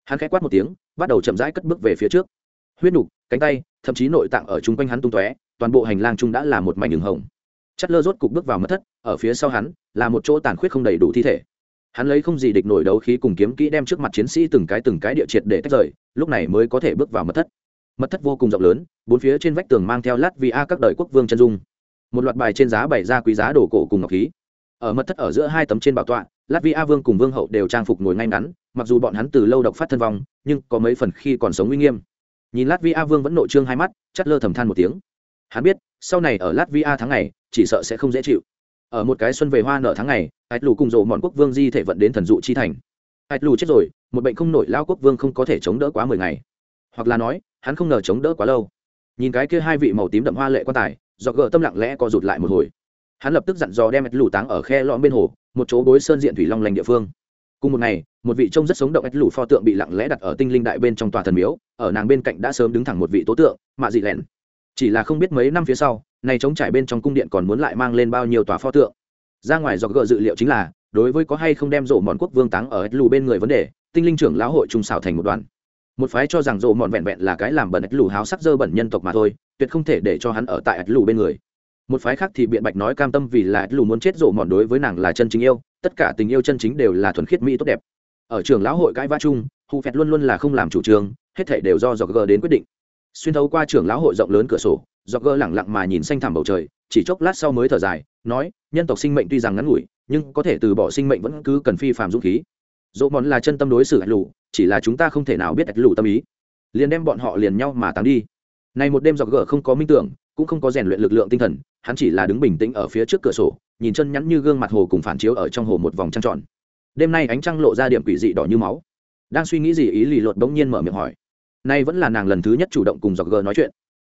Hắn khẽ quát một tiếng, bắt đầu chậm rãi cất bước về phía trước huyết nục, cánh tay, thậm chí nội tạng ở chung quanh hắn tung tóe, toàn bộ hành lang chung đã là một mảnh đường hồng. Chất lơ rốt cục bước vào mất thất, ở phía sau hắn, là một chỗ tàn khuyết không đầy đủ thi thể. Hắn lấy không gì địch nổi đấu khí cùng kiếm kỹ đem trước mặt chiến sĩ từng cái từng cái địa triệt để tách rời, lúc này mới có thể bước vào mật thất. Mật thất vô cùng rộng lớn, bốn phía trên vách tường mang theo lát vì a các đời quốc vương chân dung. Một loạt bài trên giá bày ra quý giá đồ cổ cùng ngọc khí. Ở mật thất ở giữa hai tấm trên bảo tọa, lát vi a vương cùng vương hậu đều trang phục ngồi ngay ngắn, mặc dù bọn hắn từ lâu độc phát thân vong, nhưng có mấy phần khi còn sống uy nghiêm nhìn latvia vương vẫn nội trương hai mắt, chắt lơ thầm than một tiếng. Hắn biết, sau này ở latvia tháng này chỉ sợ sẽ không dễ chịu. Ở một cái xuân về hoa nở tháng này ạch lù cùng rộ mọn quốc vương di thể vận đến thần dụ chi thành. Ạch lù chết rồi, một bệnh không nổi lao quốc vương không có thể chống đỡ quá mười ngày. Hoặc là nói, hắn không ngờ chống đỡ quá lâu. Nhìn cái kia hai vị màu tím đậm hoa lệ quan tài, do gỡ tâm lặng lẽ co rụt lại một hồi. Hắn lập tức dặn dò đem ạch lù táng ở khe lõm bên hồ, một chỗ bối sơn diện thủy long lành địa phương cùng một ngày, một vị trông rất sống động ếch lù pho tượng bị lặng lẽ đặt ở tinh linh đại bên trong tòa thần miếu, ở nàng bên cạnh đã sớm đứng thẳng một vị tố tượng, mạ dị lẻn chỉ là không biết mấy năm phía sau, này chống trải bên trong cung điện còn muốn lại mang lên bao nhiêu tòa pho tượng. Ra ngoài do gợ dự liệu chính là, đối với có hay không đem rổ mòn quốc vương táng ở ếch lù bên người vấn đề, tinh linh trưởng lão hội trung xảo thành một đoàn. Một phái cho rằng rổ mòn vẹn vẹn là cái làm bẩn ếch lù háo sắc dơ bẩn nhân tộc mà thôi, tuyệt không thể để cho hắn ở tại ếch lù bên người một phái khác thì biện bạch nói cam tâm vì là lù muốn chết rộ mòn đối với nàng là chân chính yêu, tất cả tình yêu chân chính đều là thuần khiết mỹ tốt đẹp. Ở trường lão hội cãi vã chung, hù phẹt luôn luôn là không làm chủ trương, hết thể đều do dọc gờ đến quyết định. Xuyên thấu qua trường lão hội rộng lớn cửa sổ, dọc gờ lẳng lặng mà nhìn xanh thẳm bầu trời, chỉ chốc lát sau mới thở dài, nói, nhân tộc sinh mệnh tuy rằng ngắn ngủi, nhưng có thể từ bỏ sinh mệnh vẫn cứ cần phi phàm dũng khí. Dỗ mòn là chân tâm đối xử ạch lù, chỉ là chúng ta không thể nào biết ạch lù tâm ý. Liền đem bọn họ liền nhau mà táng đi này một đêm dọc gờ không có minh tưởng, cũng không có rèn luyện lực lượng tinh thần, hắn chỉ là đứng bình tĩnh ở phía trước cửa sổ, nhìn chân nhắn như gương mặt hồ cùng phản chiếu ở trong hồ một vòng trăng tròn. Đêm nay ánh trăng lộ ra điểm quỷ dị đỏ như máu. Đang suy nghĩ gì ý lì lột bỗng nhiên mở miệng hỏi. Nay vẫn là nàng lần thứ nhất chủ động cùng dọc gờ nói chuyện.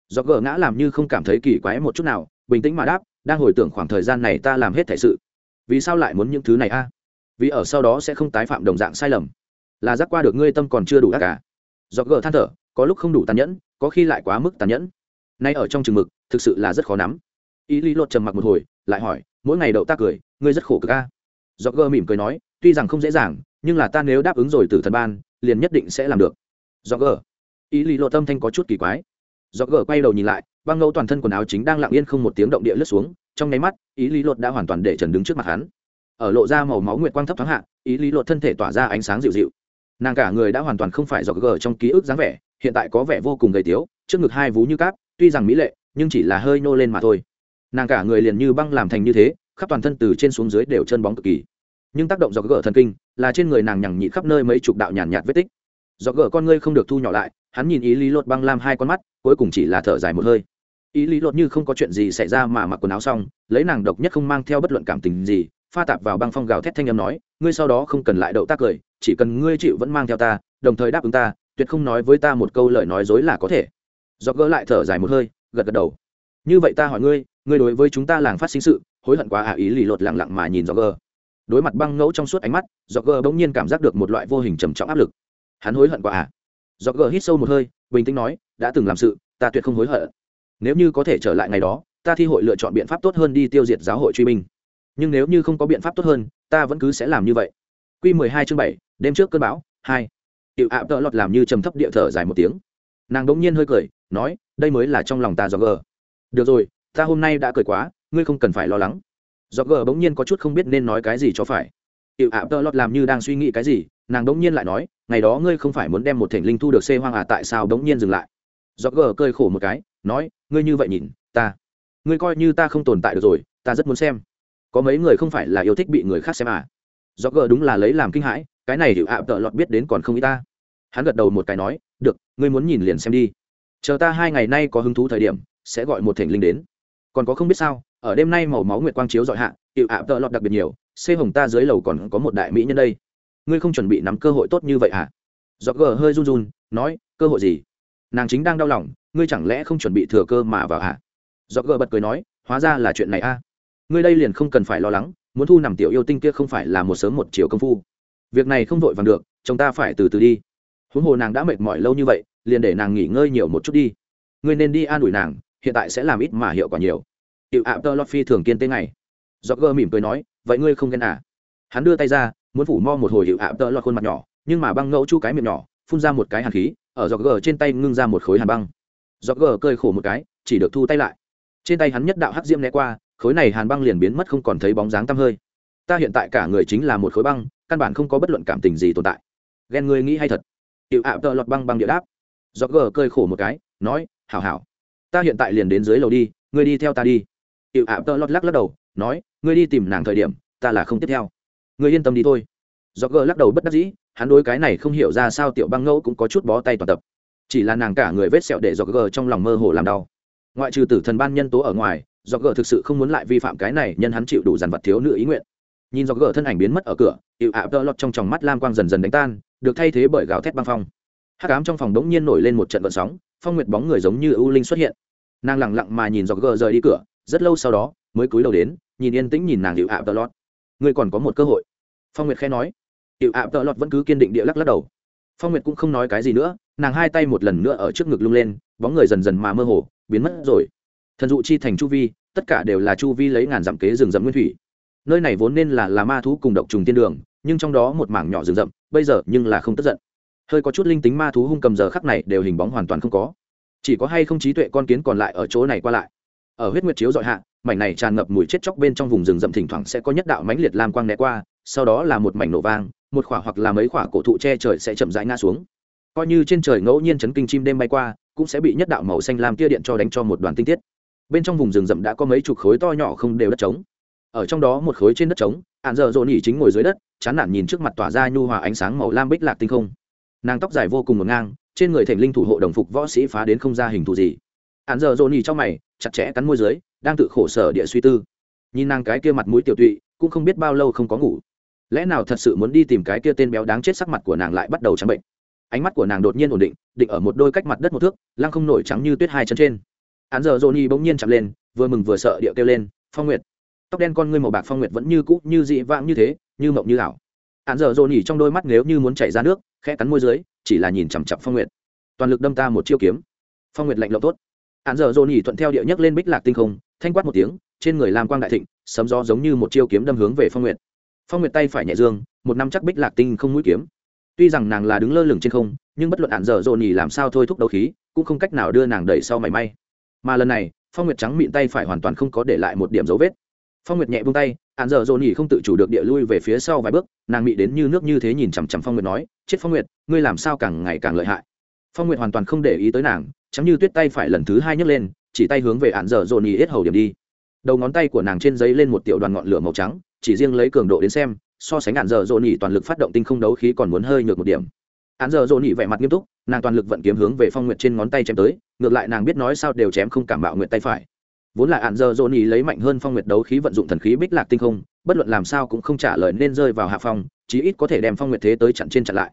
Dọc gờ ngã làm như không cảm thấy kỳ quái một chút nào, bình tĩnh mà đáp, đang hồi tưởng khoảng thời gian này ta làm hết thể sự. Vì sao lại muốn những thứ này a? Vì ở sau đó sẽ không tái phạm đồng dạng sai lầm. Là giác qua được ngươi tâm còn chưa đủ ác cả dọc gờ than thở có lúc không đủ tàn nhẫn, có khi lại quá mức tàn nhẫn. Nay ở trong chừng mực, thực sự là rất khó nắm. Ý lý lột trầm mặc một hồi, lại hỏi, mỗi ngày đậu ta cười, ngươi rất khổ cực ca do gờ mỉm cười nói, tuy rằng không dễ dàng, nhưng là ta nếu đáp ứng rồi từ thần ban, liền nhất định sẽ làm được. Do gờ ý lý lộ tâm thanh có chút kỳ quái. Do gờ quay đầu nhìn lại, băng ngẫu toàn thân quần áo chính đang lặng yên không một tiếng động địa lướt xuống, trong nháy mắt, ý lý lột đã hoàn toàn để trần đứng trước mặt hắn. Ở lộ ra màu máu nguyệt quang thấp thoáng hạ, ý lý lột thân thể tỏa ra ánh sáng dịu dịu. Nàng cả người đã hoàn toàn không phải do gờ trong ký ức dáng vẻ hiện tại có vẻ vô cùng gầy tiếu, trước ngực hai vú như cáp, tuy rằng mỹ lệ, nhưng chỉ là hơi nô lên mà thôi. Nàng cả người liền như băng làm thành như thế, khắp toàn thân từ trên xuống dưới đều chân bóng cực kỳ. Nhưng tác động do gỡ thần kinh, là trên người nàng nhằng nhịn khắp nơi mấy chục đạo nhàn nhạt vết tích. Do gỡ con ngươi không được thu nhỏ lại, hắn nhìn ý lý lột băng lam hai con mắt, cuối cùng chỉ là thở dài một hơi. Ý lý lột như không có chuyện gì xảy ra mà mặc quần áo xong, lấy nàng độc nhất không mang theo bất luận cảm tình gì, pha tạp vào băng phong gào thét thanh âm nói, ngươi sau đó không cần lại đậu tác cười, chỉ cần ngươi chịu vẫn mang theo ta, đồng thời đáp ứng ta tuyệt không nói với ta một câu lời nói dối là có thể. Do gỡ lại thở dài một hơi, gật gật đầu. Như vậy ta hỏi ngươi ngươi đối với chúng ta làng phát sinh sự, hối hận quá à ý lì lột lặng lặng mà nhìn do gỡ. Đối mặt băng ngẫu trong suốt ánh mắt do gỡ bỗng nhiên cảm giác được một loại vô hình trầm trọng áp lực. Hắn hối hận quá à. Do gỡ hít sâu một hơi, bình tĩnh nói, đã từng làm sự, ta tuyệt không hối hận. Nếu như có thể trở lại ngày đó, ta thi hội lựa chọn biện pháp tốt hơn đi tiêu diệt giáo hội truy binh. Nhưng nếu như không có biện pháp tốt hơn, ta vẫn cứ sẽ làm như vậy. Q mười hai chương bảy, đêm trước cơn bão, hai cựu ạ tợ lọt làm như trầm thấp địa thở dài một tiếng. Nàng đ ỗ n g nhiên hơi cười, nói, đây mới là trong lòng ta do gờ được rồi, ta hôm nay đã cười quá, ngươi không cần phải lo lắng. Do gờ bỗng nhiên có chút không biết nên nói cái gì cho phải. Cựu ạ tợ lọt làm như đang suy nghĩ cái gì, nàng đống nhiên lại nói, ngày đó ngươi không phải muốn đem một thỉnh linh thu được xê hoang à tại sao đống nhiên dừng lại? Do gờ cơi khổ một cái, nói, ngươi như vậy nhìn, ta, ngươi coi như ta không tồn tại được rồi, ta rất muốn xem. Có mấy người không phải là yêu thích bị người khác xem à? Do gờ đúng là lấy làm kinh hãi cái này hiệu ạ tợ lọt biết đến còn không y ta. Hắn gật đầu một cái nói, được, ngươi muốn nhìn liền xem đi. Chờ ta hai ngày nay có hứng thú thời điểm, sẽ gọi một thỉnh linh đến. Còn có không biết sao, ở đêm nay màu máu nguyệt quang chiếu dọi hạ hiệu ạ tợ lọt đặc biệt nhiều, xê hồng ta dưới lầu còn có một đại mỹ nhân đây. Ngươi không chuẩn bị nắm cơ hội tốt như vậy à? hả do gờ hơi run run, nói, cơ hội gì? Nàng chính đang đau lòng, ngươi chẳng lẽ không chuẩn bị thừa cơ mà vào hả? Do gờ bật cười nói, hóa ra là chuyện này a. Ngươi đây liền không cần phải lo lắng, muốn thu nằm tiểu yêu tinh kia không phải là một sớm một chiều công phu việc này không vội vàng được chúng ta phải từ từ đi. Huống hồ nàng đã mệt mỏi lâu như vậy, liền để nàng nghỉ ngơi nhiều một chút đi. Ngươi nên đi an ủi nàng, hiện tại sẽ làm ít mà hiệu quả nhiều. Hiệu ạ, tơ lót phi thường kiên tế ngày do gơ mỉm cười nói, vậy ngươi không ghen à? Hắn đưa tay ra, muốn phủ mo một hồi hiệu ạ, tơ lót khuôn mặt nhỏ, nhưng mà băng ngẫu chu cái miệng nhỏ, phun ra một cái hàn khí, ở do gờ trên tay ngưng ra một khối hàn băng. Do gờ cơi khổ một cái, chỉ được thu tay lại. Trên tay hắn nhất đạo hắc diễm né qua, khối này hàn băng liền biến mất không còn thấy bóng dáng tăm hơi ta hiện tại cả người chính là một khối băng, căn bản không có bất luận cảm tình gì tồn tại. Ghen ngươi nghĩ hay thật. Hiệu ạ tơ lọt băng băng địa đáp. Do gờ cơi khổ một cái, nói, hảo hảo. Ta hiện tại liền đến dưới lầu đi, ngươi đi theo ta đi. Hiệu ạ tơ lọt lắc lắc đầu, nói, ngươi đi tìm nàng thời điểm, ta là không tiếp theo. Ngươi yên tâm đi thôi. Do gờ lắc đầu bất đắc dĩ, hắn đối cái này không hiểu ra sao tiểu băng ngẫu cũng có chút bó tay toàn tập. Chỉ là nàng cả người vết sẹo để do gờ trong lòng mơ hồ làm đau. Ngoại trừ tử thần ban nhân tố ở ngoài do gờ thực sự không muốn lại vi phạm cái này, nhân hắn chịu đủ dàn vật thiếu nữ ý nguyện nhìn do gờ thân ảnh biến mất ở cửa hiệu ạ tơ lọt trong tròng mắt lam quang dần dần đánh tan được thay thế bởi gào thét băng phong. Hát cám trong phòng đống nhiên nổi lên một trận vận sóng phong nguyệt bóng người giống như ưu linh xuất hiện. Nàng lẳng lặng mà nhìn do gờ rời đi cửa rất lâu sau đó mới cúi đầu đến nhìn yên tĩnh nhìn nàng hiệu ạ tơ lọt, ngươi còn có một cơ hội. Phong nguyệt khẽ nói. Hiệu ạ tơ lọt vẫn cứ kiên định địa lắc lắc đầu. Phong nguyệt cũng không nói cái gì nữa nàng hai tay một lần nữa ở trước ngực lung lên bóng người dần dần mà mơ hồ biến mất rồi. Thần dụ chi thành chu vi tất cả đều là chu vi lấy ngàn dặm kế rừng rậm nguyên thủy nơi này vốn nên là là ma thú cùng độc trùng tiên đường, nhưng trong đó một mảng nhỏ rừng rậm, bây giờ nhưng là không tức giận. Hơi có chút linh tính ma thú hung cầm giờ khắc này đều hình bóng hoàn toàn không có. Chỉ có hay không trí tuệ con kiến còn lại ở chỗ này qua lại. Ở huyết nguyệt chiếu dọi hạ, mảnh này tràn ngập mùi chết chóc bên trong vùng rừng rậm thỉnh thoảng sẽ có nhất đạo mãnh liệt lam quang né qua, sau đó là một mảnh nổ vang, một khỏa hoặc là mấy khỏa cổ thụ che trời sẽ chậm rãi ngã xuống. Coi như trên trời ngẫu nhiên chấn kinh chim đêm bay qua, cũng sẽ bị nhất đạo màu xanh lam tia điện cho đánh cho một đoàn tinh tiết. Bên trong vùng rừng rậm đã có mấy chục khối to nhỏ không đều đất trống ở trong đó một khối trên đất trống ạn dợ dồn nhỉ chính ngồi dưới đất, chán nản nhìn trước mặt tỏa ra nhu hòa ánh sáng màu lam bích lạc tinh không. Nàng tóc dài vô cùng ngổn ngang, trên người thành linh thủ hộ đồng phục võ sĩ phá đến không ra hình thù gì. Ạn dợ dồn nhỉ trong mày, chặt chẽ cắn môi dưới, đang tự khổ sở địa suy tư. Nhìn nàng cái kia mặt mũi tiểu tụy, cũng không biết bao lâu không có ngủ. Lẽ nào thật sự muốn đi tìm cái kia tên béo đáng chết sắc mặt của nàng lại bắt đầu trắng bệnh? Ánh mắt của nàng đột nhiên ổn định định ở một đôi cách mặt đất một thước, lăng không nổi trắng như tuyết hai chân trên. Hắn giờ johnny bỗng nhiên chạm lên, vừa mừng vừa sợ địa kêu lên, phong nguyệt tóc đen con ngươi màu bạc phong nguyệt vẫn như cũ, như dị vãng như thế, như mộng như ảo. Hạn dở dồn nhỉ trong đôi mắt nếu như muốn chảy ra nước, khẽ cắn môi dưới, chỉ là nhìn chằm chặp phong nguyệt. Toàn lực đâm ta một chiêu kiếm. Phong nguyệt lạnh lộng tốt. Hạn dở dồn nhỉ thuận theo địa nhấc lên bích lạc tinh không, thanh quát một tiếng, trên người làm quang đại thịnh, sấm gió giống như một chiêu kiếm đâm hướng về phong nguyệt. Phong nguyệt tay phải nhẹ dương, một năm chắc bích lạc tinh không mũi kiếm. Tuy rằng nàng là đứng lơ lửng trên không, nhưng bất luận hạn dở dồn nhỉ làm sao thôi thúc đấu khí, cũng không cách nào đưa nàng đẩy sau mảy may. Mà lần này, phong nguyệt trắng mịn tay phải hoàn toàn không có để lại một điểm dấu vết phong nguyệt nhẹ buông tay hạn dở dồn nhì không tự chủ được địa lui về phía sau vài bước, nàng mị đến như nước như thế nhìn chằm chằm phong nguyệt nói, chết phong nguyệt, ngươi làm sao càng ngày càng lợi hại? Phong nguyệt hoàn toàn không để ý tới nàng chắm như tuyết tay phải lần thứ hai nhấc lên, chỉ tay hướng về hạn dở dồn nhì hết hầu điểm đi. Đầu ngón tay của nàng trên giấy lên một tiểu đoàn ngọn lửa màu trắng, chỉ riêng lấy cường độ đến xem, so sánh hạn dở dồn nhì toàn lực phát động tinh không đấu khí còn muốn hơi nhược một điểm. Án Dở dồn nhỉ vẻ mặt nghiêm túc, nàng toàn lực vận kiếm hướng về phong nguyệt trên ngón tay chém tới, ngược lại nàng biết nói sao đều chém không cảm bạo nguyệt tay phải vốn là ạn giờ dồn nhị lấy mạnh hơn phong nguyệt đấu khí vận dụng thần khí bích lạc tinh không, bất luận làm sao cũng không trả lời nên rơi vào hạ phong, chí ít có thể đem phong nguyệt thế tới chặn trên chặn lại.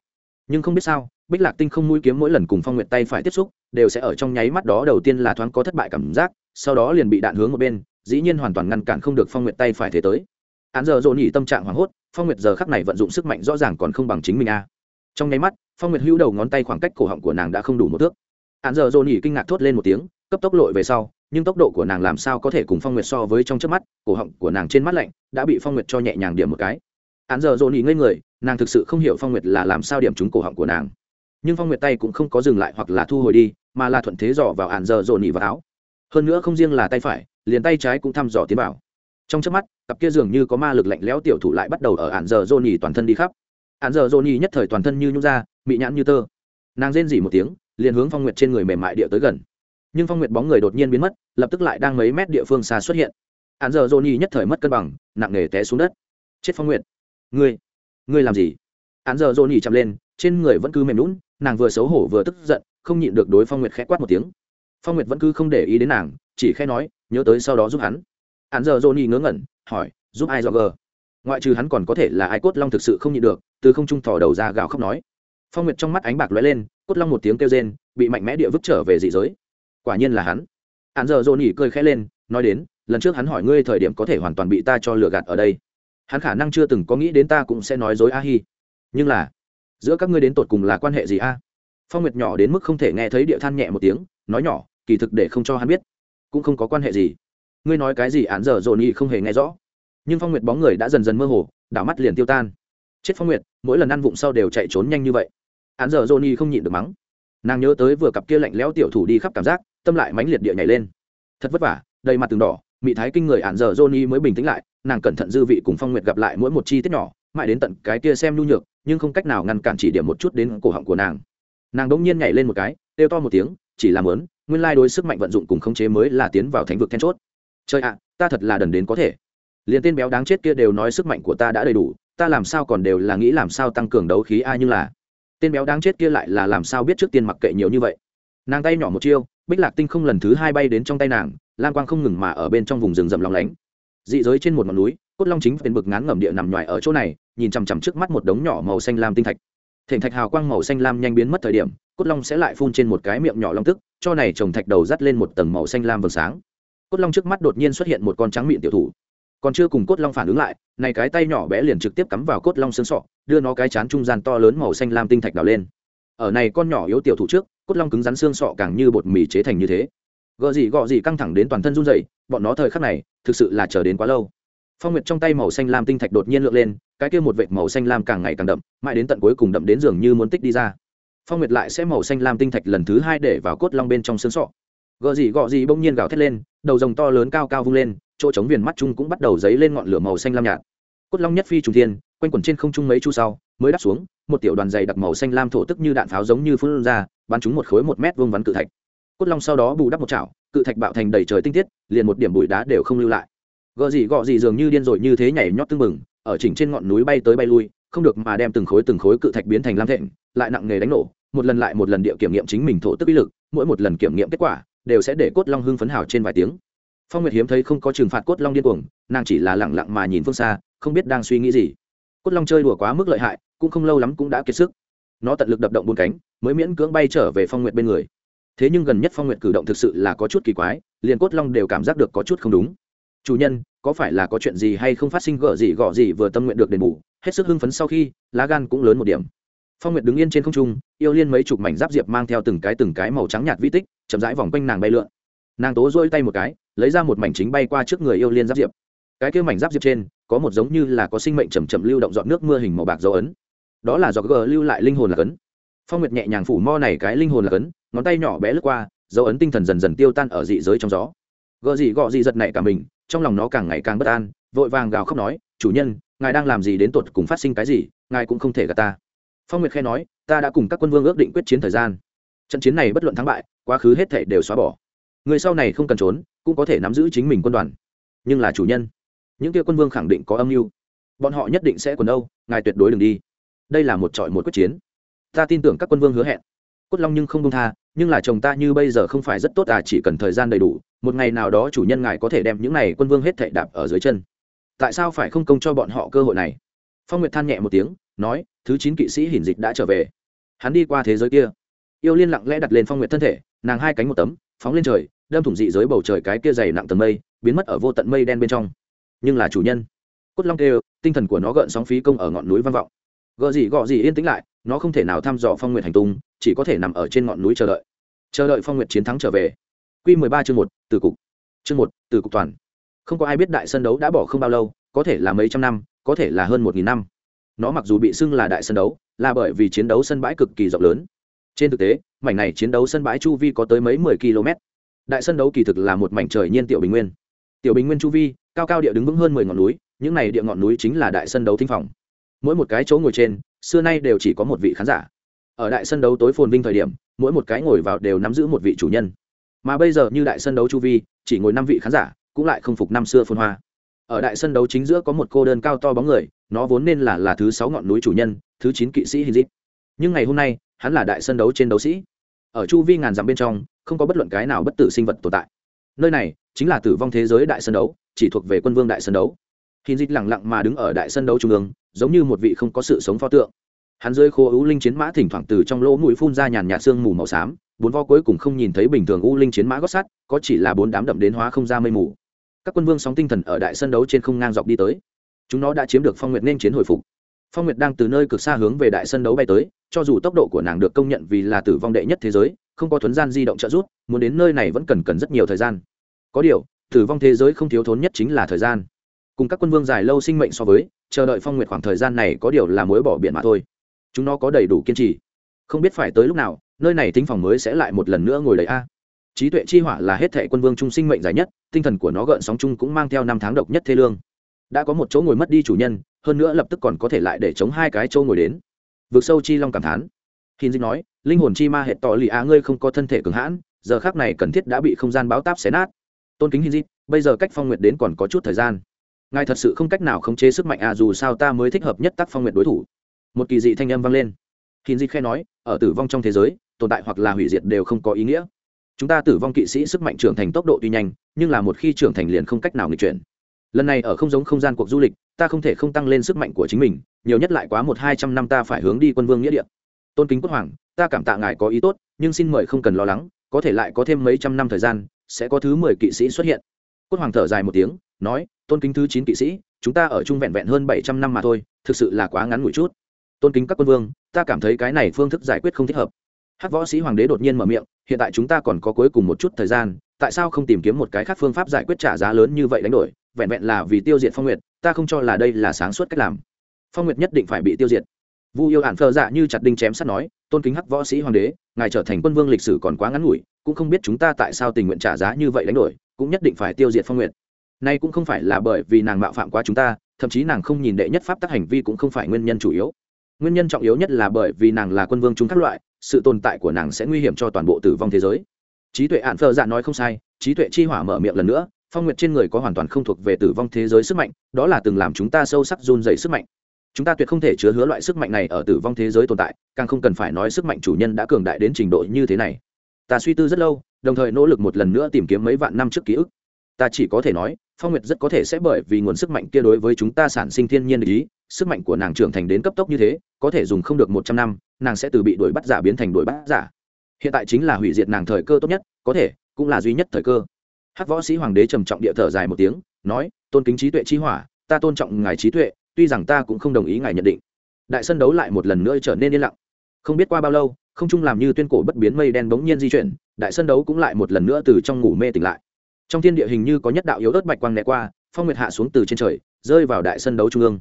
Nhưng không biết sao, bích lạc tinh không mũi kiếm mỗi lần cùng phong nguyệt tay phải tiếp xúc, đều sẽ ở trong nháy mắt đó đầu tiên là thoáng có thất bại cảm giác, sau đó liền bị đạn hướng một bên, dĩ nhiên hoàn toàn ngăn cản không được phong nguyệt tay phải thế tới. Án giờ dồn nhị tâm trạng hoảng hốt, phong nguyệt giờ khắc này vận dụng sức mạnh rõ ràng còn không bằng chính mình a trong nháy mắt, phong nguyệt hữu đầu ngón tay khoảng cách cổ họng của nàng đã không đủ một thước. Án giờ dồn nhỉ kinh ngạc thốt lên một tiếng cấp tốc lội về sau, nhưng tốc độ của nàng làm sao có thể cùng phong nguyệt so với trong trước mắt, cổ họng của nàng trên mắt lạnh, đã bị phong nguyệt cho nhẹ nhàng điểm một cái. Án giờ dồn ý ngây người, nàng thực sự không hiểu phong nguyệt là làm sao điểm trúng cổ họng của nàng. Nhưng phong nguyệt tay cũng không có dừng lại hoặc là thu hồi đi, mà là thuận thế dò vào án giờ dồn ý vào áo. Hơn nữa không riêng là tay phải, liền tay trái cũng thăm dò tiến vào. Trong trước mắt, cặp kia dường như có ma lực lạnh lẽo tiểu thủ lại bắt đầu ở án giờ dồn ý toàn thân đi khắp. Án giờ dồn ý nhất thời toàn thân như nhung ra, mị nhãn như tơ. Nàng rên dỉ một tiếng, liền hướng phong nguyệt trên người mềm mại địa tới gần nhưng phong nguyệt bóng người đột nhiên biến mất, lập tức lại đang mấy mét địa phương xa xuất hiện. Hạn giờ johnny nhất thời mất cân bằng, nặng nề té xuống đất. Chết phong nguyệt. Ngươi ngươi làm gì? Hạn giờ johnny chậm lên, trên người vẫn cứ mềm lún nàng vừa xấu hổ vừa tức giận, không nhịn được đối phong nguyệt khẽ quát một tiếng. Phong nguyệt vẫn cứ không để ý đến nàng, chỉ khẽ nói, nhớ tới sau đó giúp hắn. Hạn giờ johnny ngớ ngẩn, hỏi, giúp ai do gờ? Ngoại trừ hắn còn có thể là ai cốt long thực sự không nhịn được, từ không trung thò đầu ra gào khóc nói. Phong nguyệt trong mắt ánh bạc lóe lên, cốt long một tiếng kêu rên, bị mạnh mẽ địa vứt trở về dị giới quả nhiên là hắn. Hạn giờ dồn nhỉ cười khẽ lên, nói đến, lần trước hắn hỏi ngươi thời điểm có thể hoàn toàn bị ta cho lừa gạt ở đây. Hắn khả năng chưa từng có nghĩ đến ta cũng sẽ nói dối a hi nhưng là, giữa các ngươi đến tột cùng là quan hệ gì a? Phong nguyệt nhỏ đến mức không thể nghe thấy địa than nhẹ một tiếng, nói nhỏ, kỳ thực để không cho hắn biết, cũng không có quan hệ gì. Ngươi nói cái gì án giờ dồn nhỉ không hề nghe rõ. Nhưng phong nguyệt bóng người đã dần dần mơ hồ, đảo mắt liền tiêu tan. Chết phong nguyệt, mỗi lần ăn vụng sau đều chạy trốn nhanh như vậy. Hắn giờ johnny không nhịn được mắng. Nàng nhớ tới vừa cặp kia lạnh lẽo tiểu thủ đi khắp cảm giác tâm lại mãnh liệt địa nhảy lên. Thật vất vả, đầy mặt từng đỏ, mị thái kinh người ạn giờ johnny mới bình tĩnh lại, nàng cẩn thận dư vị cùng phong nguyệt gặp lại mỗi một chi tiết nhỏ, mãi đến tận cái kia xem nhu nhược, nhưng không cách nào ngăn cản chỉ điểm một chút đến cổ họng của nàng. Nàng đ ỗ n g nhiên nhảy lên một cái, kêu to một tiếng, chỉ làm lớn nguyên lai đối sức mạnh vận dụng cùng khống chế mới là tiến vào thánh vực then chốt. Trời ạ à, ta thật là đần đến có thể. Liền tên béo đáng chết kia đều nói sức mạnh của ta đã đầy đủ, ta làm sao còn đều là nghĩ làm sao tăng cường đấu khí ai như là, tên béo đáng chết kia lại là làm sao biết trước tiên mặc kệ nhiều như vậy. Nàng tay nhỏ một chiêu bích lạc tinh không lần thứ hai bay đến trong tay nàng lan quang không ngừng mà ở bên trong vùng rừng rậm lòng lánh. Dị giới trên một ngọn núi, cốt long chính phiền bực ngán ngẩm địa nằm ngoài ở chỗ này, nhìn chằm chằm trước mắt một đống nhỏ màu xanh lam tinh thạch. Thỉnh thạch hào quang màu xanh lam nhanh biến mất thời điểm, cốt long sẽ lại phun trên một cái miệng nhỏ long tức, cho này trồng thạch đầu dắt lên một tầng màu xanh lam vầng sáng. Cốt long trước mắt đột nhiên xuất hiện một con trắng miệng tiểu thủ. Còn chưa cùng cốt long phản ứng lại, này cái tay nhỏ bé liền trực tiếp cắm vào cốt long xương sọ, đưa nó cái chán trung gian to lớn màu xanh lam tinh thạch đào lên. Ở này con nhỏ yếu tiểu thủ trước cốt long cứng rắn xương sọ càng như bột mì chế thành như thế. Gợ gì gọ gì căng thẳng đến toàn thân run dậy bọn nó thời khắc này, thực sự là chờ đến quá lâu. Phong nguyệt trong tay màu xanh lam tinh thạch đột nhiên lượn lên, cái kia một vệt màu xanh lam càng ngày càng đậm, mãi đến tận cuối cùng đậm đến dường như muốn tích đi ra. Phong nguyệt lại sẽ màu xanh lam tinh thạch lần thứ hai để vào cốt long bên trong xương sọ. Gợ gì gọ gì bỗng nhiên gào thét lên, đầu rồng to lớn cao cao vung lên, chỗ trống viền mắt chung cũng bắt đầu dấy lên ngọn lửa màu xanh lam nhạt. Cốt long nhất phi trùng thiên, quanh quẩn trên không trung mấy chu sau, mới đáp xuống, một tiểu đoàn dày đặc màu xanh lam thổ tức như đạn pháo giống như phun ra bắn chúng một khối một mét vuông vắn cự thạch. Cốt long sau đó bù đắp một chảo, cự thạch bạo thành đầy trời tinh tiết, liền một điểm bụi đá đều không lưu lại. Gợ gì gọ gì dường như điên rồi như thế nhảy nhót tưng bừng, ở chỉnh trên ngọn núi bay tới bay lui, không được mà đem từng khối từng khối cự thạch biến thành lam thịnh, lại nặng nghề đánh nổ, một lần lại một lần địa kiểm nghiệm chính mình thổ tức uy lực, mỗi một lần kiểm nghiệm kết quả, đều sẽ để cốt long hưng phấn hào trên vài tiếng. Phong nguyệt hiếm thấy không có trừng phạt cốt long điên cuồng, nàng chỉ là lẳng lặng mà nhìn phương xa, không biết đang suy nghĩ gì. Cốt long chơi đùa quá mức lợi hại, cũng không lâu lắm cũng đã kiệt sức nó tận lực đập động bốn cánh, mới miễn cưỡng bay trở về phong nguyệt bên người. Thế nhưng gần nhất phong nguyệt cử động thực sự là có chút kỳ quái, liền cốt long đều cảm giác được có chút không đúng. Chủ nhân, có phải là có chuyện gì hay không phát sinh gở gì gọ gì vừa tâm nguyện được đền bù? Hết sức hưng phấn sau khi, lá gan cũng lớn một điểm. Phong nguyệt đứng yên trên không trung, yêu liên mấy chục mảnh giáp diệp mang theo từng cái từng cái màu trắng nhạt vi tích, chậm rãi vòng quanh nàng bay lượn. Nàng tố dỗi tay một cái, lấy ra một mảnh chính bay qua trước người yêu liên giáp diệp. Cái kia mảnh giáp diệp trên, có một giống như là có sinh mệnh chầm chậm lưu động dọn nước mưa hình màu bạc dấu ấn đó là do g lưu lại linh hồn là cấn. Phong nguyệt nhẹ nhàng phủ mo này cái linh hồn là cấn, ngón tay nhỏ bé lướt qua, dấu ấn tinh thần dần dần tiêu tan ở dị giới trong gió. Gợ gì gọ gì giật nảy cả mình, trong lòng nó càng ngày càng bất an, vội vàng gào khóc nói, chủ nhân, ngài đang làm gì đến tột cùng phát sinh cái gì, ngài cũng không thể gạt ta. Phong nguyệt khe nói, ta đã cùng các quân vương ước định quyết chiến thời gian. Trận chiến này bất luận thắng bại, quá khứ hết thể đều xóa bỏ. Người sau này không cần trốn, cũng có thể nắm giữ chính mình quân đoàn. Nhưng là chủ nhân, những kia quân vương khẳng định có âm mưu. Bọn họ nhất định sẽ còn đâu, ngài tuyệt đối đừng đi đây là một trọi một quyết chiến. Ta tin tưởng các quân vương hứa hẹn. Cốt long nhưng không công tha, nhưng là chồng ta như bây giờ không phải rất tốt à chỉ cần thời gian đầy đủ, một ngày nào đó chủ nhân ngài có thể đem những này quân vương hết thệ đạp ở dưới chân. Tại sao phải không công cho bọn họ cơ hội này? Phong nguyệt than nhẹ một tiếng, nói, thứ chín kỵ sĩ hỉn dịch đã trở về. Hắn đi qua thế giới kia. Yêu liên lặng lẽ đặt lên phong nguyệt thân thể, nàng hai cánh một tấm, phóng lên trời, đâm thủng dị giới bầu trời cái kia dày nặng tầng mây, biến mất ở vô tận mây đen bên trong. Nhưng là chủ nhân. Cốt long kêu, tinh thần của nó gợn sóng phí công ở ngọn núi vang vọng gợ gì gọ gì yên tĩnh lại, nó không thể nào thăm dò phong nguyện hành tung, chỉ có thể nằm ở trên ngọn núi chờ đợi. Chờ đợi phong nguyệt chiến thắng trở về. Q mười ba chương một, từ cục. Chương một, từ cục toàn. Không có ai biết đại sân đấu đã bỏ không bao lâu, có thể là mấy trăm năm, có thể là hơn một nghìn năm. Nó mặc dù bị xưng là đại sân đấu, là bởi vì chiến đấu sân bãi cực kỳ rộng lớn. Trên thực tế, mảnh này chiến đấu sân bãi chu vi có tới mấy mười km. Đại sân đấu kỳ thực là một mảnh trời nhiên tiểu bình nguyên. Tiểu bình nguyên chu vi, cao cao địa đứng vững hơn mười ngọn núi, những này địa ngọn núi chính là đại sân đấu thinh phòng mỗi một cái chỗ ngồi trên, xưa nay đều chỉ có một vị khán giả. Ở đại sân đấu tối phồn vinh thời điểm, mỗi một cái ngồi vào đều nắm giữ một vị chủ nhân. Mà bây giờ như đại sân đấu chu vi, chỉ ngồi năm vị khán giả, cũng lại không phục năm xưa phồn hoa. Ở đại sân đấu chính giữa có một cô đơn cao to bóng người, nó vốn nên là là thứ sáu ngọn núi chủ nhân, thứ chín kỵ sĩ hình dịp nhưng ngày hôm nay, hắn là đại sân đấu trên đấu sĩ. Ở chu vi ngàn dặm bên trong, không có bất luận cái nào bất tử sinh vật tồn tại. Nơi này, chính là tử vong thế giới đại sân đấu, chỉ thuộc về quân vương đại sân đấu. Hình dịch lẳng lặng mà đứng ở đại sân đấu trung ương giống như một vị không có sự sống pho tượng. Hắn rơi khô ưu linh chiến mã thỉnh thoảng từ trong lỗ mũi phun ra nhàn nhạt sương mù màu xám, bốn vo cuối cùng không nhìn thấy bình thường u linh chiến mã gót sắt, có chỉ là bốn đám đậm đến hóa không ra mây mù. Các quân vương sóng tinh thần ở đại sân đấu trên không ngang dọc đi tới. Chúng nó đã chiếm được phong nguyệt nên chiến hồi phục. Phong nguyệt đang từ nơi cực xa hướng về đại sân đấu bay tới, cho dù tốc độ của nàng được công nhận vì là tử vong đệ nhất thế giới, không có thuấn gian di động trợ giúp, muốn đến nơi này vẫn cần cần rất nhiều thời gian. Có điều, tử vong thế giới không thiếu thốn nhất chính là thời gian. Cùng các quân vương dài lâu sinh mệnh so với chờ đợi phong nguyệt khoảng thời gian này có điều là mối bỏ biển mà thôi. Chúng nó có đầy đủ kiên trì. Không biết phải tới lúc nào, nơi này thính phòng mới sẽ lại một lần nữa ngồi đầy a. Trí tuệ chi hỏa là hết thệ quân vương trung sinh mệnh dài nhất, tinh thần của nó gợn sóng chung cũng mang theo năm tháng độc nhất thế lương. Đã có một chỗ ngồi mất đi chủ nhân, hơn nữa lập tức còn có thể lại để chống hai cái chỗ ngồi đến. Vượt sâu chi long cảm thán. Hin dinh nói, linh hồn chi ma hệ tỏ lì á ngươi không có thân thể cường hãn, giờ khác này cần thiết đã bị không gian báo táp xé nát. Tôn kính hin dinh bây giờ cách phong nguyệt đến còn có chút thời gian ngài thật sự không cách nào khống chế sức mạnh à dù sao ta mới thích hợp nhất tác phong nguyện đối thủ. Một kỳ dị thanh âm vang lên. Hin di khe nói, ở tử vong trong thế giới, tồn tại hoặc là hủy diệt đều không có ý nghĩa. Chúng ta tử vong kỵ sĩ sức mạnh trưởng thành tốc độ tuy nhanh, nhưng là một khi trưởng thành liền không cách nào nghịch chuyển. Lần này ở không giống không gian cuộc du lịch, ta không thể không tăng lên sức mạnh của chính mình, nhiều nhất lại quá một hai trăm năm ta phải hướng đi quân vương nghĩa địa. Tôn kính quốc hoàng, ta cảm tạ ngài có ý tốt, nhưng xin mời không cần lo lắng, có thể lại có thêm mấy trăm năm thời gian, sẽ có thứ mười kỵ sĩ xuất hiện cốt hoàng thở dài một tiếng, nói, tôn kính thứ chín kỵ sĩ, chúng ta ở chung vẹn vẹn hơn bảy trăm năm mà thôi, thực sự là quá ngắn ngủi chút. Tôn kính các quân vương, ta cảm thấy cái này phương thức giải quyết không thích hợp. Hắc võ sĩ hoàng đế đột nhiên mở miệng, hiện tại chúng ta còn có cuối cùng một chút thời gian, tại sao không tìm kiếm một cái khác phương pháp giải quyết trả giá lớn như vậy đánh đổi? Vẹn vẹn là vì tiêu diệt phong nguyệt, ta không cho là đây là sáng suốt cách làm. Phong nguyệt nhất định phải bị tiêu diệt. Vu yêu ạn phơ dạ như chặt đinh chém sắt nói, tôn kính hắc võ sĩ hoàng đế, ngài trở thành quân vương lịch sử còn quá ngắn ngủi, cũng không biết chúng ta tại sao tình nguyện trả giá như vậy đánh đổi cũng nhất định phải tiêu diệt phong nguyệt. Nay cũng không phải là bởi vì nàng mạo phạm quá chúng ta, thậm chí nàng không nhìn đệ nhất pháp tắc hành vi cũng không phải nguyên nhân chủ yếu. Nguyên nhân trọng yếu nhất là bởi vì nàng là quân vương chúng các loại, sự tồn tại của nàng sẽ nguy hiểm cho toàn bộ tử vong thế giới. Trí tuệ ạn phơ dạ nói không sai, trí tuệ chi hỏa mở miệng lần nữa, phong nguyệt trên người có hoàn toàn không thuộc về tử vong thế giới sức mạnh, đó là từng làm chúng ta sâu sắc run dày sức mạnh. Chúng ta tuyệt không thể chứa hứa loại sức mạnh này ở tử vong thế giới tồn tại, càng không cần phải nói sức mạnh chủ nhân đã cường đại đến trình độ như thế này. Ta suy tư rất lâu đồng thời nỗ lực một lần nữa tìm kiếm mấy vạn năm trước ký ức. Ta chỉ có thể nói, phong nguyệt rất có thể sẽ bởi vì nguồn sức mạnh kia đối với chúng ta sản sinh thiên nhiên ý, sức mạnh của nàng trưởng thành đến cấp tốc như thế, có thể dùng không được một trăm năm, nàng sẽ từ bị đuổi bắt giả biến thành đuổi bắt giả. Hiện tại chính là hủy diệt nàng thời cơ tốt nhất, có thể, cũng là duy nhất thời cơ. Hát võ sĩ hoàng đế trầm trọng địa thở dài một tiếng, nói, tôn kính trí tuệ chi hỏa, ta tôn trọng ngài trí tuệ, tuy rằng ta cũng không đồng ý ngài nhận định. Đại sân đấu lại một lần nữa trở nên yên lặng. Không biết qua bao lâu không trung làm như tuyên cổ bất biến mây đen bỗng nhiên di chuyển, đại sân đấu cũng lại một lần nữa từ trong ngủ mê tỉnh lại. Trong thiên địa hình như có nhất đạo yếu ớt bạch quang né qua, phong nguyệt hạ xuống từ trên trời, rơi vào đại sân đấu trung ương.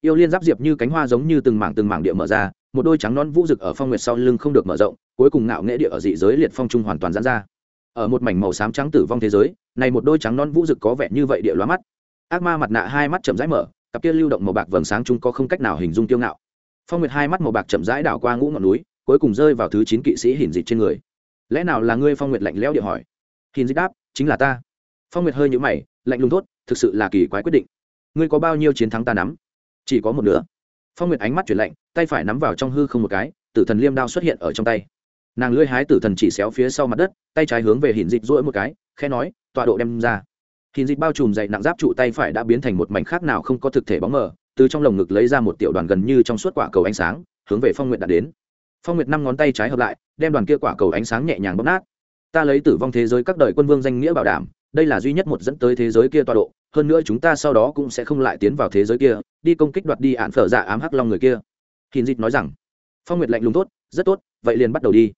Yêu liên giáp diệp như cánh hoa giống như từng mảng từng mảng địa mở ra, một đôi trắng non vũ rực ở phong nguyệt sau lưng không được mở rộng, cuối cùng ngạo nghệ địa ở dị giới liệt phong trung hoàn toàn giãn ra. Ở một mảnh màu xám trắng tử vong thế giới, này một đôi trắng non vũ rực có vẻ như vậy địa lóa mắt. Ác ma mặt nạ hai mắt chậm rãi mở, cặp kia lưu động màu bạc vầng sáng chúng có không cách nào hình dung tiêu ngạo. Phong nguyệt hai mắt màu bạc chậm rãi đảo qua ngũ ngọn núi cuối cùng rơi vào thứ chín kỵ sĩ hiển dịch trên người. Lẽ nào là ngươi phong nguyệt lạnh lẽo địa hỏi? Hiển dịch đáp, chính là ta. Phong nguyệt hơi nhũ mày, lạnh lùng thốt, thực sự là kỳ quái quyết định. Ngươi có bao nhiêu chiến thắng ta nắm? Chỉ có một nửa. Phong nguyệt ánh mắt chuyển lạnh, tay phải nắm vào trong hư không một cái, tử thần liêm đao xuất hiện ở trong tay. Nàng lưỡi hái tử thần chỉ xéo phía sau mặt đất, tay trái hướng về hiển dịch rỗi một cái khe nói, tọa độ đem ra. Hiển dịch bao trùm dày nặng giáp trụ tay phải đã biến thành một mảnh khác nào không có thực thể bóng mờ, từ trong lồng ngực lấy ra một tiểu đoàn gần như trong suốt quả cầu ánh sáng, hướng về phong nguyệt đã đến phong nguyệt năm ngón tay trái hợp lại, đem đoàn kia quả cầu ánh sáng nhẹ nhàng bóp nát. Ta lấy tử vong thế giới các đời quân vương danh nghĩa bảo đảm, đây là duy nhất một dẫn tới thế giới kia tọa độ, hơn nữa chúng ta sau đó cũng sẽ không lại tiến vào thế giới kia, đi công kích đoạt đi ạn phở dạ ám hắc long người kia. Hiền dịch nói rằng. Phong nguyệt lạnh lùng tốt rất tốt, vậy liền bắt đầu đi.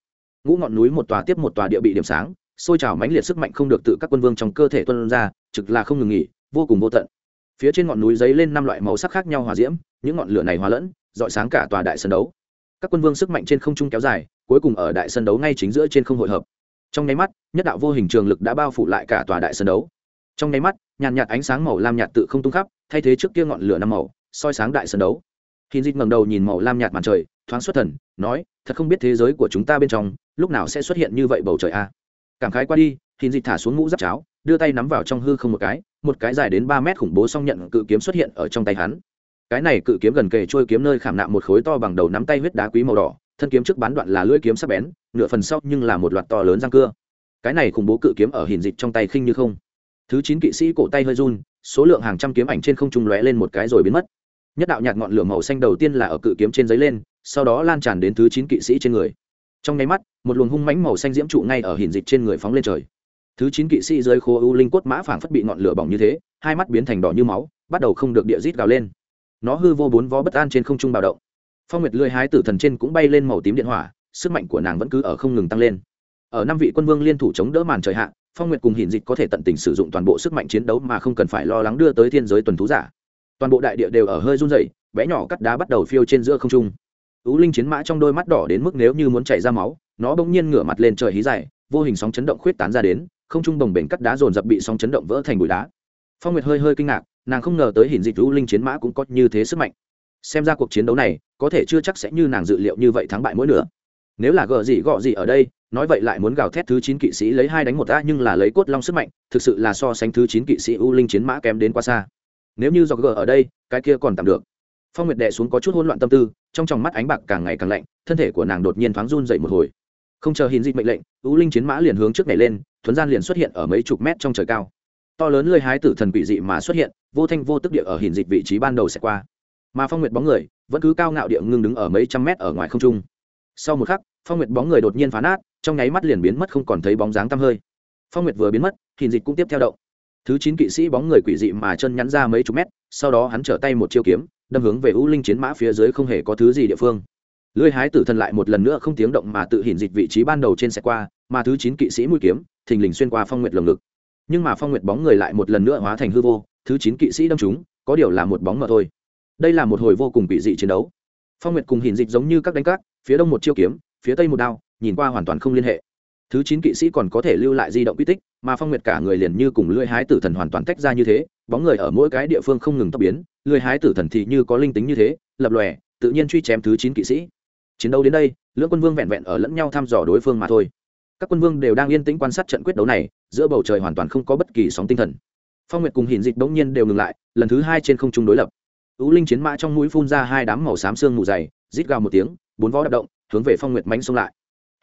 Ngũ ngọn núi một tòa tiếp một tòa địa bị điểm sáng xôi trào mãnh liệt sức mạnh không được tự các quân vương trong cơ thể tuân ra, trực là không ngừng nghỉ, vô cùng vô tận. Phía trên ngọn núi giấy lên năm loại màu sắc khác nhau hòa diễm, những ngọn lửa này hòa lẫn dọi sáng cả tòa đại sân đấu các quân vương sức mạnh trên không trung kéo dài cuối cùng ở đại sân đấu ngay chính giữa trên không hội hợp trong nháy mắt nhất đạo vô hình trường lực đã bao phủ lại cả tòa đại sân đấu trong nháy mắt nhàn nhạt ánh sáng màu lam nhạt tự không tung khắp thay thế trước kia ngọn lửa năm màu soi sáng đại sân đấu Hiền Dịch ngẩng đầu nhìn màu lam nhạt màn trời, thoáng xuất thần, nói, thật không biết thế giới của chúng ta bên trong, lúc nào sẽ xuất hiện như vậy bầu trời a. Cảm khái qua đi, Hiền Dịch thả xuống mũ giáp cháo, đưa tay nắm vào trong hư không một cái, một cái dài đến ba mét khủng bố song nhận cự kiếm xuất hiện ở trong tay hắn. Cái này cự kiếm gần kề trôi kiếm nơi khảm nạm một khối to bằng đầu nắm tay huyết đá quý màu đỏ, thân kiếm trước bán đoạn là lưỡi kiếm sắc bén, nửa phần sau nhưng là một loạt to lớn răng cưa. Cái này khủng bố cự kiếm ở hiển Dịch trong tay khinh như không. Thứ chín kỵ sĩ cổ tay hơi run, số lượng hàng trăm kiếm ảnh trên không trung lóe lên một cái rồi biến mất nhất đạo nhạt ngọn lửa màu xanh đầu tiên là ở cự kiếm trên giấy lên sau đó lan tràn đến thứ chín kỵ sĩ trên người trong nháy mắt một luồng hung mãnh màu xanh diễm trụ ngay ở hiển dịch trên người phóng lên trời thứ chín kỵ sĩ rơi khô u linh quất mã phảng phất bị ngọn lửa bỏng như thế hai mắt biến thành đỏ như máu bắt đầu không được địa rít gào lên nó hư vô bốn vó bất an trên không trung bạo động. Phong nguyệt lười hái tử thần trên cũng bay lên màu tím điện hỏa, sức mạnh của nàng vẫn cứ ở không ngừng tăng lên. Ở năm vị quân vương liên thủ chống đỡ màn trời hạ, phong nguyệt cùng hiển dịch có thể tận tình sử dụng toàn bộ sức mạnh chiến đấu mà không cần phải lo lắng đưa tới thiên giới tuần thú giả. Toàn bộ đại địa đều ở hơi run rẩy, bé nhỏ cắt đá bắt đầu phiêu trên giữa không trung. Ú linh chiến mã trong đôi mắt đỏ đến mức nếu như muốn chảy ra máu, nó bỗng nhiên ngửa mặt lên trời hí dài, vô hình sóng chấn động khuyết tán ra đến, không trung đồng bền cắt đá dồn dập bị sóng chấn động vỡ thành bụi đá. Phong nguyệt hơi hơi kinh ngạc nàng không ngờ tới hình dịch ú linh chiến mã cũng có như thế sức mạnh. Xem ra cuộc chiến đấu này, có thể chưa chắc sẽ như nàng dự liệu như vậy thắng bại mỗi nữa nếu là gờ gì gọ gì ở đây, nói vậy lại muốn gào thét thứ chín kỵ sĩ lấy hai đánh một ta nhưng là lấy cốt long sức mạnh, thực sự là so sánh thứ chín kỵ sĩ u linh chiến mã kém đến quá xa. Nếu như do gờ ở đây, cái kia còn tạm được. Phong nguyệt đệ xuống có chút hỗn loạn tâm tư, trong tròng mắt ánh bạc càng ngày càng lạnh, thân thể của nàng đột nhiên thoáng run dậy một hồi. Không chờ hình dịch mệnh lệnh, u linh chiến mã liền hướng trước này lên, thuấn gian liền xuất hiện ở mấy chục mét trong trời cao to lớn lơi hái tử thần quỷ dị mà xuất hiện, vô thanh vô tức địa ở hình dịch vị trí ban đầu sẽ qua. Mà phong nguyệt bóng người, vẫn cứ cao ngạo địa ngưng đứng ở mấy trăm mét ở ngoài không trung. Sau một khắc, phong nguyệt bóng người đột nhiên phá nát, trong nháy mắt liền biến mất không còn thấy bóng dáng tăm hơi. Phong nguyệt vừa biến mất hình dịch cũng tiếp theo động. Thứ chín kỵ sĩ bóng người quỷ dị mà chân nhắn ra mấy chục mét, sau đó hắn trở tay một chiêu kiếm, đâm hướng về u linh chiến mã phía dưới không hề có thứ gì địa phương. Lưỡi hái tử thần lại một lần nữa không tiếng động mà tự hiển dịch vị trí ban đầu trên xe qua, mà thứ chín kỵ sĩ mũi kiếm, thình lình xuyên qua phong nguyệt lồng ngực nhưng mà phong nguyệt bóng người lại một lần nữa hóa thành hư vô, thứ chín kỵ sĩ đâm chúng có điều là một bóng mờ thôi. Đây là một hồi vô cùng bị dị chiến đấu. Phong nguyệt cùng hình dịch giống như các đánh cát, phía đông một chiêu kiếm, phía tây một đao, nhìn qua hoàn toàn không liên hệ. Thứ chín kỵ sĩ còn có thể lưu lại di động quy tích, mà phong nguyệt cả người liền như cùng lưỡi hái tử thần hoàn toàn tách ra như thế, bóng người ở mỗi cái địa phương không ngừng tốc biến, lưỡi hái tử thần thì như có linh tính như thế, lập lòe, tự nhiên truy chém thứ chín kỵ sĩ. Chiến đấu đến đây, lưỡng quân vương vẹn vẹn ở lẫn nhau thăm dò đối phương mà thôi. Các quân vương đều đang yên tĩnh quan sát trận quyết đấu này giữa bầu trời hoàn toàn không có bất kỳ sóng tinh thần. Phong nguyệt cùng hiển dịch bỗng nhiên đều ngừng lại, lần thứ hai trên không trung đối lập. Ú linh chiến mã trong mũi phun ra hai đám màu xám xương mù dày, rít gào một tiếng, bốn vó đập động, hướng về phong nguyệt mánh xông lại.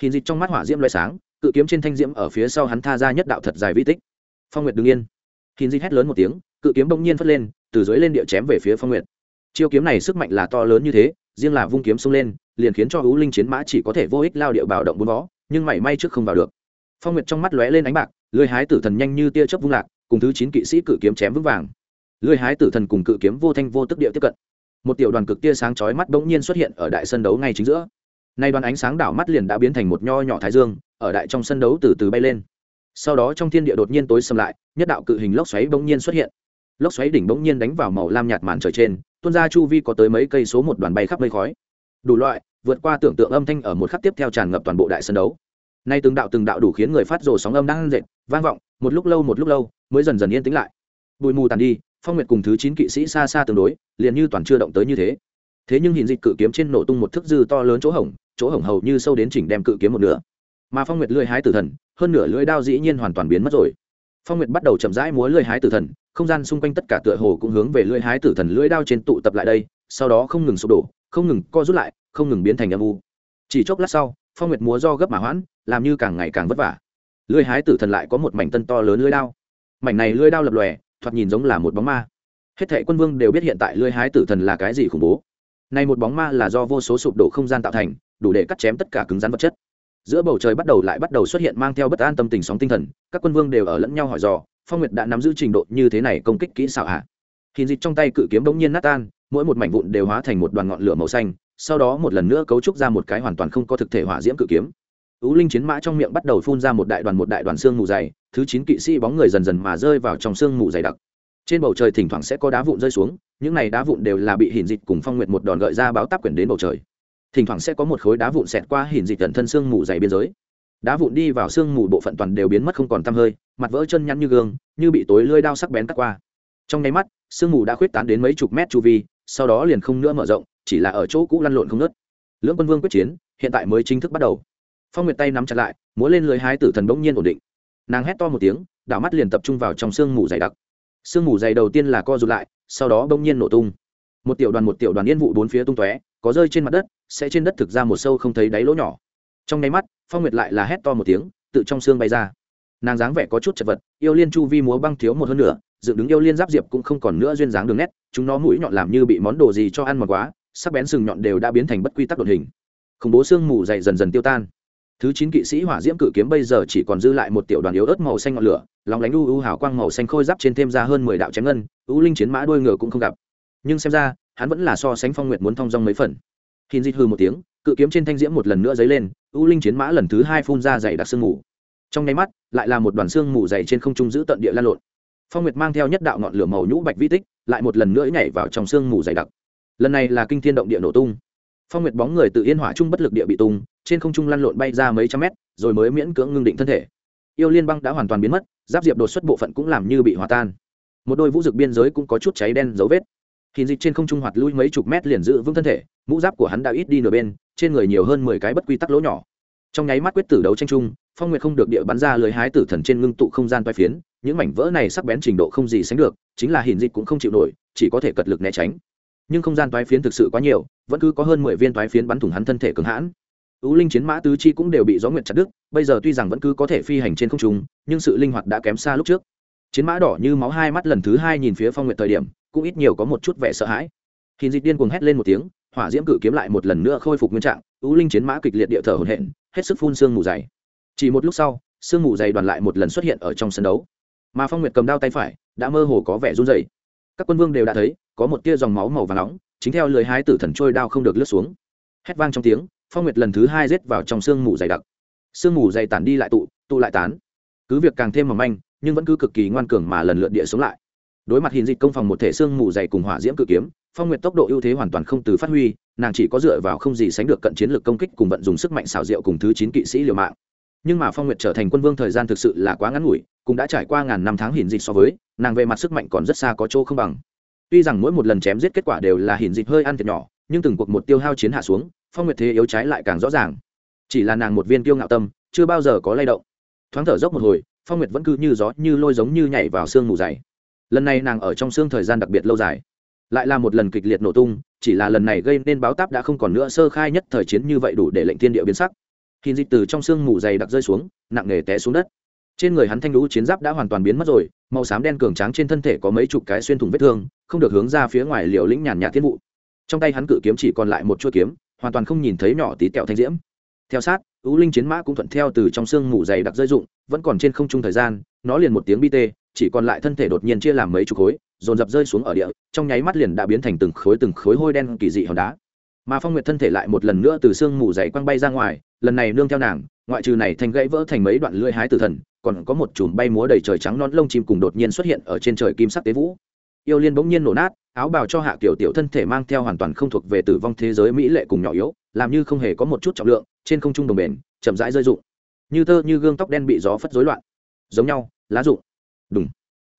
Hiển dịch trong mắt hỏa diễm loại sáng, cự kiếm trên thanh diễm ở phía sau hắn tha ra nhất đạo thật dài vi tích. Phong nguyệt đứng yên. Hiển dịch hét lớn một tiếng, cự kiếm bỗng nhiên phất lên, từ dưới lên địa chém về phía phong nguyệt. Chiêu kiếm này sức mạnh là to lớn như thế, riêng là vung kiếm xông lên, liền khiến cho ú linh chiến mã chỉ có thể vô ích lao điệu bảo động bốn vó, nhưng mảy may trước không vào được phong nguyệt trong mắt lóe lên ánh bạc lưới hái tử thần nhanh như tia chớp vung lạc, cùng thứ chín kỵ sĩ cự kiếm chém vững vàng. Lưới hái tử thần cùng cự kiếm vô thanh vô tức địa tiếp cận. Một tiểu đoàn cực tia sáng chói mắt bỗng nhiên xuất hiện ở đại sân đấu ngay chính giữa. Nay đoàn ánh sáng đảo mắt liền đã biến thành một nho nhỏ thái dương, ở đại trong sân đấu từ từ bay lên. Sau đó trong thiên địa đột nhiên tối xâm lại, nhất đạo cự hình lốc xoáy bỗng nhiên xuất hiện. Lốc xoáy đỉnh bỗng nhiên đánh vào màu lam nhạt màn trời trên, tuôn ra chu vi có tới mấy cây số một đoàn bay khắp mây khói. Đủ loại, vượt qua tưởng tượng âm thanh ở một khắc tiếp theo tràn ngập toàn bộ đại sân đấu nay từng đạo từng đạo đủ khiến người phát rồ sóng âm đang dệt vang vọng, một lúc lâu một lúc lâu, mới dần dần yên tĩnh lại. Bụi mù tàn đi, phong nguyệt cùng thứ chín kỵ sĩ xa xa tương đối, liền như toàn chưa động tới như thế. Thế nhưng hình dịch cự kiếm trên nổ tung một thức dư to lớn chỗ hổng chỗ hổng hầu như sâu đến chỉnh đem cự kiếm một nửa. Mà phong nguyệt lưỡi hái tử thần, hơn nửa lưỡi đao dĩ nhiên hoàn toàn biến mất rồi. Phong nguyệt bắt đầu chậm rãi múa lưỡi hái tử thần, không gian xung quanh tất cả tựa hồ cũng hướng về lưỡi hái tử thần lưỡi đao trên tụ tập lại đây, sau đó không ngừng sụp đổ, không ngừng co rút lại, không ngừng biến thành âm u. Chỉ chốc lát sau, phong nguyệt múa do gấp mà hoãn làm như càng ngày càng vất vả. Lưỡi hái tử thần lại có một mảnh tân to lớn lưỡi đao. Mảnh này lưỡi đao lập lòe, thoạt nhìn giống là một bóng ma. Hết thệ quân vương đều biết hiện tại lưỡi hái tử thần là cái gì khủng bố. Này một bóng ma là do vô số sụp đổ không gian tạo thành, đủ để cắt chém tất cả cứng rắn vật chất. Giữa bầu trời bắt đầu lại bắt đầu xuất hiện mang theo bất an tâm tình sóng tinh thần, các quân vương đều ở lẫn nhau hỏi dò, phong nguyệt đã nắm giữ trình độ như thế này công kích kỹ xảo hạ hình dịch trong tay cự kiếm bỗng nhiên nát tan, mỗi một mảnh vụn đều hóa thành một đoàn ngọn lửa màu xanh, sau đó một lần nữa cấu trúc ra một cái hoàn toàn không có thực thể hỏa diễm cự kiếm ú linh chiến mã trong miệng bắt đầu phun ra một đại đoàn một đại đoàn xương mù dày, thứ chín kỵ sĩ bóng người dần dần mà rơi vào trong xương mù dày đặc. Trên bầu trời thỉnh thoảng sẽ có đá vụn rơi xuống, những này đá vụn đều là bị hình dịch cùng phong nguyệt một đòn gợi ra báo táp quyển đến bầu trời. Thỉnh thoảng sẽ có một khối đá vụn xẹt qua hình dịch tận thân xương mù dày biên giới. Đá vụn đi vào xương mù bộ phận toàn đều biến mất không còn tăm hơi, mặt vỡ chân nhăn như gương, như bị tối lưỡi đao sắc bén cắt qua. Trong nháy mắt sương mù đã khuyết tán đến mấy chục mét chu vi, sau đó liền không nữa mở rộng, chỉ là ở chỗ cũ lăn lộn không nớt lưỡng quân vương quyết chiến, hiện tại mới chính thức bắt đầu phong nguyệt tay nắm chặt lại, múa lên lưới hái tử thần bỗng nhiên ổn định. Nàng hét to một tiếng, đảo mắt liền tập trung vào trong sương mù dày đặc. Sương mù dày đầu tiên là co rụt lại, sau đó bỗng nhiên nổ tung. Một tiểu đoàn một tiểu đoàn yên vụ bốn phía tung tóe, có rơi trên mặt đất, sẽ trên đất thực ra một sâu không thấy đáy lỗ nhỏ. Trong nháy mắt, phong nguyệt lại là hét to một tiếng, tự trong xương bay ra. Nàng dáng vẻ có chút chật vật, yêu liên chu vi múa băng thiếu một hơn nữa dựng đứng yêu liên giáp diệp cũng không còn nữa duyên dáng đường nét, chúng nó mũi nhọn làm như bị món đồ gì cho ăn mòn quá, sắc bén sừng nhọn đều đã biến thành bất quy tắc đột hình. Khủng bố xương mù dày dần dần tiêu tan thứ chín kỵ sĩ hỏa diễm cự kiếm bây giờ chỉ còn dư lại một tiểu đoàn yếu ớt màu xanh ngọn lửa, lòng lánh u u hào quang màu xanh khôi giáp trên thêm ra hơn mười đạo chém ngân, u linh chiến mã đuôi ngựa cũng không gặp. Nhưng xem ra, hắn vẫn là so sánh phong nguyệt muốn thong dong mấy phần. Hin dịt hư một tiếng, cự kiếm trên thanh diễm một lần nữa dấy lên, u linh chiến mã lần thứ hai phun ra dày đặc sương mù. Trong nháy mắt, lại là một đoàn sương mù dày trên không trung giữ tận địa lan lộn. Phong nguyệt mang theo nhất đạo ngọn lửa màu nhũ bạch vi tích, lại một lần nữa nhảy vào trong sương mù dày đặc. Lần này là kinh thiên động địa nổ tung. Phong nguyệt bóng người tự yên hỏa trung bất lực địa bị tung trên không trung lăn lộn bay ra mấy trăm mét, rồi mới miễn cưỡng ngưng định thân thể. Yêu liên băng đã hoàn toàn biến mất, giáp diệp đột xuất bộ phận cũng làm như bị hòa tan. Một đôi vũ dực biên giới cũng có chút cháy đen dấu vết. Hình dịch trên không trung hoạt lui mấy chục mét liền giữ vững thân thể, mũ giáp của hắn đã ít đi nửa bên, trên người nhiều hơn mười cái bất quy tắc lỗ nhỏ. Trong nháy mắt quyết tử đấu tranh chung, phong nguyệt không được địa bắn ra lưới hái tử thần trên ngưng tụ không gian toai phiến, những mảnh vỡ này sắc bén trình độ không gì sánh được, chính là hình dịch cũng không chịu nổi, chỉ có thể cật lực né tránh. Nhưng không gian toái phiến thực sự quá nhiều, vẫn cứ có hơn mười viên toái phiến bắn thủng hắn thân thể cứng hãn ưu linh chiến mã tứ chi cũng đều bị gió nguyệt chặt đứt, bây giờ tuy rằng vẫn cứ có thể phi hành trên không trung, nhưng sự linh hoạt đã kém xa lúc trước. Chiến mã đỏ như máu hai mắt lần thứ hai nhìn phía phong nguyệt thời điểm, cũng ít nhiều có một chút vẻ sợ hãi. Hình dịch điên cuồng hét lên một tiếng, hỏa diễm cử kiếm lại một lần nữa khôi phục nguyên trạng ưu linh chiến mã kịch liệt địa thở hồn hện hết sức phun sương mù dày. Chỉ một lúc sau, sương mù dày đoàn lại một lần xuất hiện ở trong sân đấu. Mà phong nguyệt cầm đao tay phải, đã mơ hồ có vẻ run dày các quân vương đều đã thấy, có một tia dòng máu màu và nóng, chính theo lưới hái tử thần trôi đao không được lướt xuống. Hét vang trong tiếng phong nguyệt lần thứ hai rết vào trong sương mù dày đặc. Sương mù dày tản đi lại tụ tụ lại tán. Cứ việc càng thêm mỏng manh, nhưng vẫn cứ cực kỳ ngoan cường mà lần lượt địa xuống lại. Đối mặt hình dịch công phòng một thể sương mù dày cùng hỏa diễm cự kiếm, phong nguyệt tốc độ ưu thế hoàn toàn không từ phát huy, nàng chỉ có dựa vào không gì sánh được cận chiến lược công kích cùng vận dùng sức mạnh xảo diệu cùng thứ chín kỵ sĩ liều mạng. Nhưng mà phong nguyệt trở thành quân vương thời gian thực sự là quá ngắn ngủi, cũng đã trải qua ngàn năm tháng hình dịch so với, nàng về mặt sức mạnh còn rất xa có chỗ không bằng. Tuy rằng mỗi một lần chém giết kết quả đều là hình dịch hơi ăn thiệt nhỏ, nhưng từng cuộc một tiêu hao chiến hạ xuống phong nguyệt thế yếu trái lại càng rõ ràng. Chỉ là nàng một viên kiêu ngạo tâm, chưa bao giờ có lay động. Thoáng thở dốc một hồi, phong nguyệt vẫn cứ như gió, như lôi giống như nhảy vào sương mù dày. Lần này nàng ở trong xương thời gian đặc biệt lâu dài. Lại là một lần kịch liệt nổ tung, chỉ là lần này gây nên báo táp đã không còn nữa sơ khai nhất thời chiến như vậy đủ để lệnh thiên địa biến sắc. Hình dịch từ trong xương mù dày đặc rơi xuống, nặng nề té xuống đất. Trên người hắn thanh lũ chiến giáp đã hoàn toàn biến mất rồi, màu xám đen cường tráng trên thân thể có mấy chục cái xuyên thủng vết thương, không được hướng ra phía ngoài liều lĩnh nhàn nhạt thiên vụ. Trong tay hắn cự kiếm chỉ còn lại một chuỗi kiếm hoàn toàn không nhìn thấy nhỏ tí tẹo thanh diễm. Theo sát, ưu linh chiến mã cũng thuận theo từ trong xương mù dày đặc rơi dụng vẫn còn trên không trung thời gian, nó liền một tiếng bi tê, chỉ còn lại thân thể đột nhiên chia làm mấy chục khối, dồn dập rơi xuống ở địa, trong nháy mắt liền đã biến thành từng khối từng khối hôi đen kỳ dị hòn đá. Mà phong nguyệt thân thể lại một lần nữa từ xương mù dày quăng bay ra ngoài, lần này nương theo nàng, ngoại trừ này thành gãy vỡ thành mấy đoạn lưỡi hái tử thần, còn có một chùm bay múa đầy trời trắng non lông chim cùng đột nhiên xuất hiện ở trên trời kim sắc tế vũ. Yêu liên bỗng nhiên nổ nát áo bào cho hạ kiểu tiểu thân thể mang theo hoàn toàn không thuộc về tử vong thế giới mỹ lệ cùng nhỏ yếu, làm như không hề có một chút trọng lượng, trên không trung đồng bền, chậm rãi rơi rụng. Như tơ như gương tóc đen bị gió phất rối loạn. Giống nhau, lá rụng. Đúng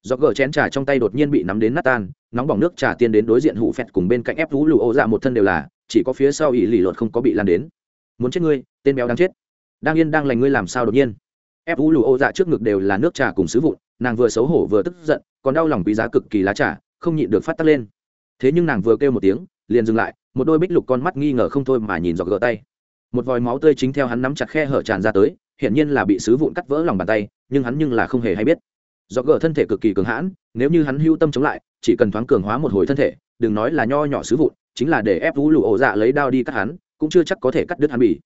do gỡ chén trà trong tay đột nhiên bị nắm đến nát tan, nóng bỏng nước trà tiên đến đối diện hụ phẹt cùng bên cạnh ép vũ lụ ô dạ một thân đều là, chỉ có phía sau ỷ lì luật không có bị lan đến. Muốn chết ngươi, tên béo đang chết. Đang yên đang lành ngươi làm sao đột nhiên? Ép vũ lụ ô dạ trước ngực đều là nước trà cùng sứ vụn, nàng vừa xấu hổ vừa tức giận, còn đau lòng quý giá cực kỳ lá trà không nhịn được phát tắc lên. Thế nhưng nàng vừa kêu một tiếng, liền dừng lại, một đôi bích lục con mắt nghi ngờ không thôi mà nhìn dọc gỡ tay. Một vòi máu tươi chính theo hắn nắm chặt khe hở tràn ra tới hiện nhiên là bị sứ vụn cắt vỡ lòng bàn tay, nhưng hắn nhưng là không hề hay biết. Dọc gỡ thân thể cực kỳ cường hãn, nếu như hắn hưu tâm chống lại, chỉ cần thoáng cường hóa một hồi thân thể, đừng nói là nho nhỏ sứ vụn, chính là để ép vũ lụ ổ dạ lấy đao đi cắt hắn, cũng chưa chắc có thể cắt đứt hắn bỉ.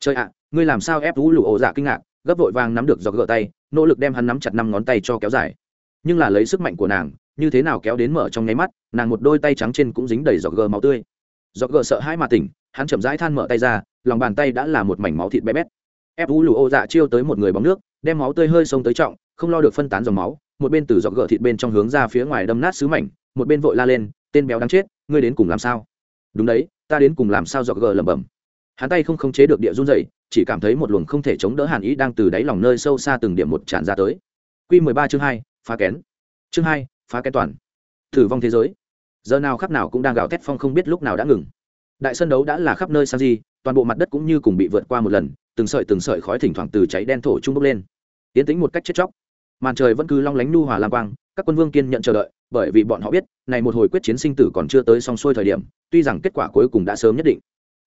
Trời ạ, ngươi làm sao ép vũ lụ ổ dạ kinh ngạc, gấp vội vàng nắm được dọc gỡ tay, nỗ lực đem hắn nắm chặt năm ngón tay cho kéo dài. Nhưng là lấy sức mạnh của nàng như thế nào kéo đến mở trong nháy mắt, nàng một đôi tay trắng trên cũng dính đầy giọt gờ máu tươi. Giọt gờ sợ hãi mà tỉnh, hắn chậm rãi than mở tay ra, lòng bàn tay đã là một mảnh máu thịt bé bét. Ép u lù ô dạ chiêu tới một người bóng nước, đem máu tươi hơi sông tới trọng, không lo được phân tán dòng máu, một bên từ giọt gờ thịt bên trong hướng ra phía ngoài đâm nát sứ mảnh, một bên vội la lên, tên béo đáng chết, ngươi đến cùng làm sao? Đúng đấy, ta đến cùng làm sao? giọt gờ lẩm bẩm. Hắn tay không khống chế được địa run dậy chỉ cảm thấy một luồng không thể chống đỡ hàn ý đang từ đáy lòng nơi sâu xa từng điểm một tràn ra tới. Q mười ba chương hai, phá kén. Chương hai phá kén toàn. Thử vong thế giới. Giờ nào khắp nào cũng đang gào thét phong không biết lúc nào đã ngừng. Đại sân đấu đã là khắp nơi sang di toàn bộ mặt đất cũng như cùng bị vượt qua một lần, từng sợi từng sợi khói thỉnh thoảng từ cháy đen thổ trung bốc lên. Tiến tính một cách chết chóc. Màn trời vẫn cứ long lánh nu hòa lam quang, các quân vương kiên nhận chờ đợi, bởi vì bọn họ biết, này một hồi quyết chiến sinh tử còn chưa tới xong xuôi thời điểm, tuy rằng kết quả cuối cùng đã sớm nhất định.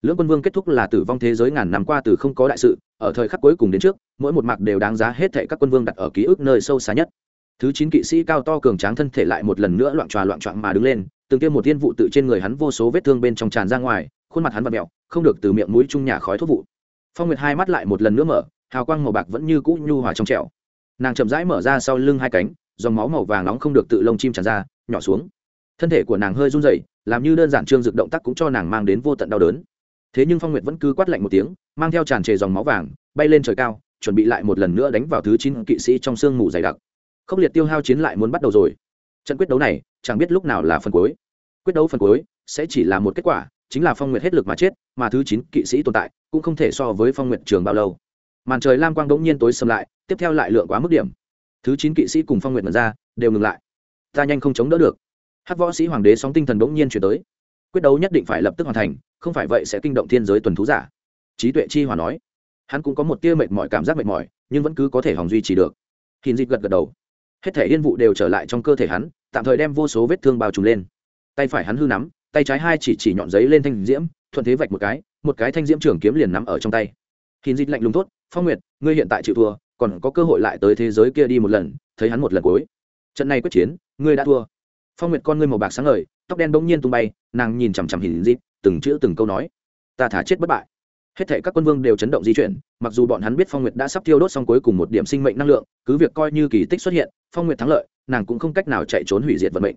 Lưỡng quân vương kết thúc là tử vong thế giới ngàn năm qua từ không có đại sự, ở thời khắc cuối cùng đến trước, mỗi một mặt đều đáng giá hết thệ các quân vương đặt ở ký ức nơi sâu xa nhất thứ chín kỵ sĩ cao to cường tráng thân thể lại một lần nữa loạn tròa loạn trọn mà đứng lên, từng tiêm một tiên vụ tự trên người hắn vô số vết thương bên trong tràn ra ngoài, khuôn mặt hắn và mẹo không được từ miệng mũi trung nhà khói thuốc vụ. Phong nguyệt hai mắt lại một lần nữa mở, hào quang màu bạc vẫn như cũ nhu hòa trong trẻo. Nàng chậm rãi mở ra sau lưng hai cánh, dòng máu màu vàng nóng không được tự lông chim tràn ra, nhỏ xuống. Thân thể của nàng hơi run rẩy, làm như đơn giản trương dực động tác cũng cho nàng mang đến vô tận đau đớn. Thế nhưng phong nguyệt vẫn cứ quát lạnh một tiếng, mang theo tràn trề dòng máu vàng, bay lên trời cao, chuẩn bị lại một lần nữa đánh vào thứ chín kỵ sĩ trong sương mù dày đặc khốc liệt tiêu hao chiến lại muốn bắt đầu rồi. Trận quyết đấu này, chẳng biết lúc nào là phần cuối. Quyết đấu phần cuối, sẽ chỉ là một kết quả, chính là phong nguyệt hết lực mà chết, mà thứ chín kỵ sĩ tồn tại, cũng không thể so với phong nguyệt trường bao lâu. Màn trời lam quang đống nhiên tối xâm lại, tiếp theo lại lượng quá mức điểm. Thứ chín kỵ sĩ cùng phong nguyệt mật ra, đều ngừng lại. Ta nhanh không chống đỡ được. Hát võ sĩ hoàng đế sóng tinh thần đống nhiên chuyển tới. Quyết đấu nhất định phải lập tức hoàn thành, không phải vậy sẽ kinh động thiên giới tuần thú giả. Trí tuệ chi hòa nói. Hắn cũng có một tia mệt mỏi cảm giác mệt mỏi, nhưng vẫn cứ có thể hòng duy trì được. Hình dịch gật gật đầu hết thể yên vụ đều trở lại trong cơ thể hắn, tạm thời đem vô số vết thương bao trùm lên. Tay phải hắn hư nắm, tay trái hai chỉ chỉ nhọn giấy lên thanh diễm, thuận thế vạch một cái một cái thanh diễm trường kiếm liền nắm ở trong tay. Hình dịch lạnh lùng tốt phong nguyệt, ngươi hiện tại chịu thua, còn có cơ hội lại tới thế giới kia đi một lần, thấy hắn một lần cuối. Trận này quyết chiến, ngươi đã thua. Phong nguyệt con ngươi màu bạc sáng ngời, tóc đen bỗng nhiên tung bay, nàng nhìn chằm chằm hình dịch, từng chữ từng câu nói, ta thả chết bất bại hết thảy các quân vương đều chấn động di chuyển, mặc dù bọn hắn biết phong nguyệt đã sắp tiêu đốt xong cuối cùng một điểm sinh mệnh năng lượng, cứ việc coi như kỳ tích xuất hiện, phong nguyệt thắng lợi, nàng cũng không cách nào chạy trốn hủy diệt vận mệnh.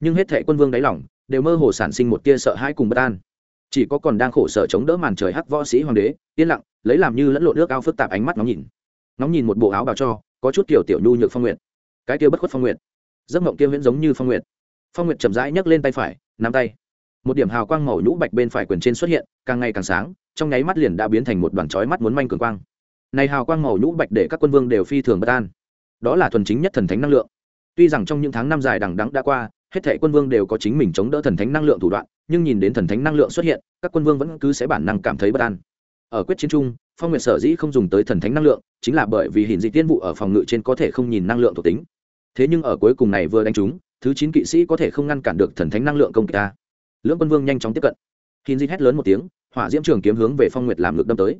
Nhưng hết thảy quân vương đáy lòng đều mơ hồ sản sinh một tia sợ hãi cùng bất an. Chỉ có còn đang khổ sở chống đỡ màn trời hắc võ sĩ hoàng đế, yên lặng, lấy làm như lẫn lộn nước ao phức tạp ánh mắt nóng nhìn. Nóng nhìn một bộ áo bào cho, có chút kiểu tiểu nhu nhược phong nguyện cái kia bất khuất phong nguyện giấc mộng kia viễn giống như phong nguyện phong nguyện chậm rãi nhấc lên tay phải, nắm tay. Một điểm hào quang màu nhũ bạch bên phải quyền trên xuất hiện, càng ngày càng sáng trong nháy mắt liền đã biến thành một đoàn chói mắt muốn manh cường quang. Này hào quang màu nhũ bạch để các quân vương đều phi thường bất an. Đó là thuần chính nhất thần thánh năng lượng. Tuy rằng trong những tháng năm dài đằng đẵng đã qua, hết thảy quân vương đều có chính mình chống đỡ thần thánh năng lượng thủ đoạn, nhưng nhìn đến thần thánh năng lượng xuất hiện, các quân vương vẫn cứ sẽ bản năng cảm thấy bất an. Ở quyết chiến chung phong nguyệt sở dĩ không dùng tới thần thánh năng lượng, chính là bởi vì hình dị tiên vụ ở phòng ngự trên có thể không nhìn năng lượng thuộc tính. Thế nhưng ở cuối cùng này vừa đánh trúng, thứ chín kỵ sĩ có thể không ngăn cản được thần thánh năng lượng công kích ta. Lưỡng quân vương nhanh chóng tiếp cận. Hình dị hét lớn một tiếng hỏa diễm trường kiếm hướng về phong nguyệt làm ngực đâm tới.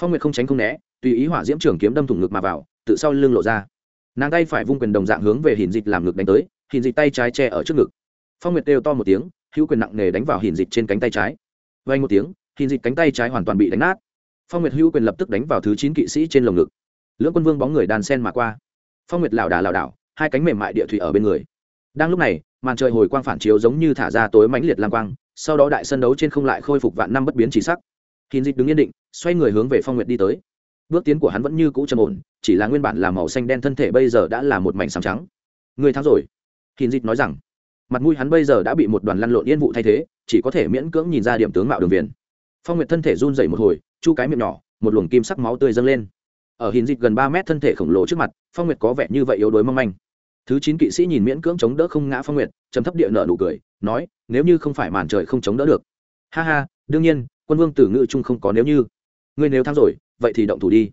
Phong nguyệt không tránh không né, tùy ý hỏa diễm trường kiếm đâm thủng ngực mà vào, tự sau lưng lộ ra. Nàng tay phải vung quyền đồng dạng hướng về hình dịch làm ngực đánh tới hình dịch tay trái che ở trước ngực. Phong nguyệt đều to một tiếng, hữu quyền nặng nề đánh vào hình dịch trên cánh tay trái. Vay một tiếng hình dịch cánh tay trái hoàn toàn bị đánh nát. Phong nguyệt hữu quyền lập tức đánh vào thứ chín kỵ sĩ trên lồng ngực. Lưỡng quân vương bóng người đàn sen mà qua. Phong nguyệt lảo đà lảo đảo, hai cánh mềm mại địa thủy ở bên người. Đang lúc này, màn trời hồi quang phản chiếu giống như thả ra tối mãnh liệt lang quang sau đó đại sân đấu trên không lại khôi phục vạn năm bất biến chỉ sắc. Hình dịch đứng yên định, xoay người hướng về phong nguyệt đi tới. Bước tiến của hắn vẫn như cũ trầm ổn, chỉ là nguyên bản là màu xanh đen thân thể bây giờ đã là một mảnh sáng trắng. Người thắng rồi. Hình dịch nói rằng, mặt mũi hắn bây giờ đã bị một đoàn lăn lộn yên vụ thay thế, chỉ có thể miễn cưỡng nhìn ra điểm tướng mạo đường viền. Phong nguyệt thân thể run dày một hồi, chu cái miệng nhỏ, một luồng kim sắc máu tươi dâng lên. Ở hình dịch gần ba mét thân thể khổng lồ trước mặt, phong nguyệt có vẻ như vậy yếu đuối mong manh. Thứ chín kỵ sĩ nhìn miễn cưỡng chống đỡ không ngã phong nguyệt, trầm thấp địa nợ nụ cười, nói nếu như không phải màn trời không chống đỡ được. Ha ha, đương nhiên, quân vương tử ngự trung không có nếu như. Ngươi nếu thắng rồi, vậy thì động thủ đi.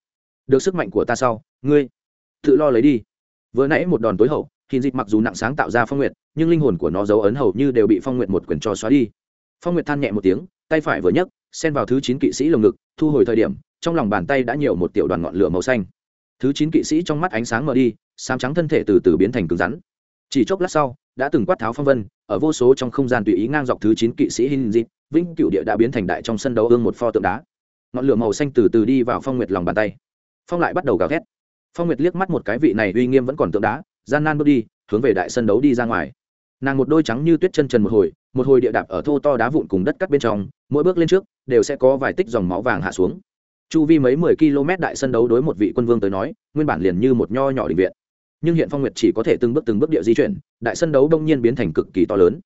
Được sức mạnh của ta sau, ngươi tự lo lấy đi. Vừa nãy một đòn tối hậu hình dịch mặc dù nặng sáng tạo ra phong nguyệt, nhưng linh hồn của nó dấu ấn hầu như đều bị phong nguyệt một quyền cho xóa đi. Phong nguyệt than nhẹ một tiếng, tay phải vừa nhấc, xen vào thứ chín kỵ sĩ lồng ngực, thu hồi thời điểm, trong lòng bàn tay đã nhiều một tiểu đoàn ngọn lửa màu xanh. Thứ chín kỵ sĩ trong mắt ánh sáng mờ đi sám trắng thân thể từ từ biến thành cứng rắn. Chỉ chốc lát sau đã từng quát tháo phong vân, ở vô số trong không gian tùy ý ngang dọc thứ chín kỵ sĩ hình dịp vĩnh cựu địa đã biến thành đại trong sân đấu ương một pho tượng đá. Ngọn lửa màu xanh từ từ đi vào phong nguyệt lòng bàn tay. Phong lại bắt đầu gào thét. Phong nguyệt liếc mắt một cái vị này uy nghiêm vẫn còn tượng đá, gian nan bước đi, hướng về đại sân đấu đi ra ngoài. Nàng một đôi trắng như tuyết chân trần một hồi một hồi địa đạp ở thô to đá vụn cùng đất cắt bên trong, mỗi bước lên trước, đều sẽ có vài tích dòng máu vàng hạ xuống. Chu vi mấy mười km đại sân đấu đối một vị quân vương tới nói, nguyên bản liền như một nho nhỏ định viện nhưng hiện phong nguyệt chỉ có thể từng bước từng bước địa di chuyển, đại sân đấu đông nhiên biến thành cực kỳ to lớn.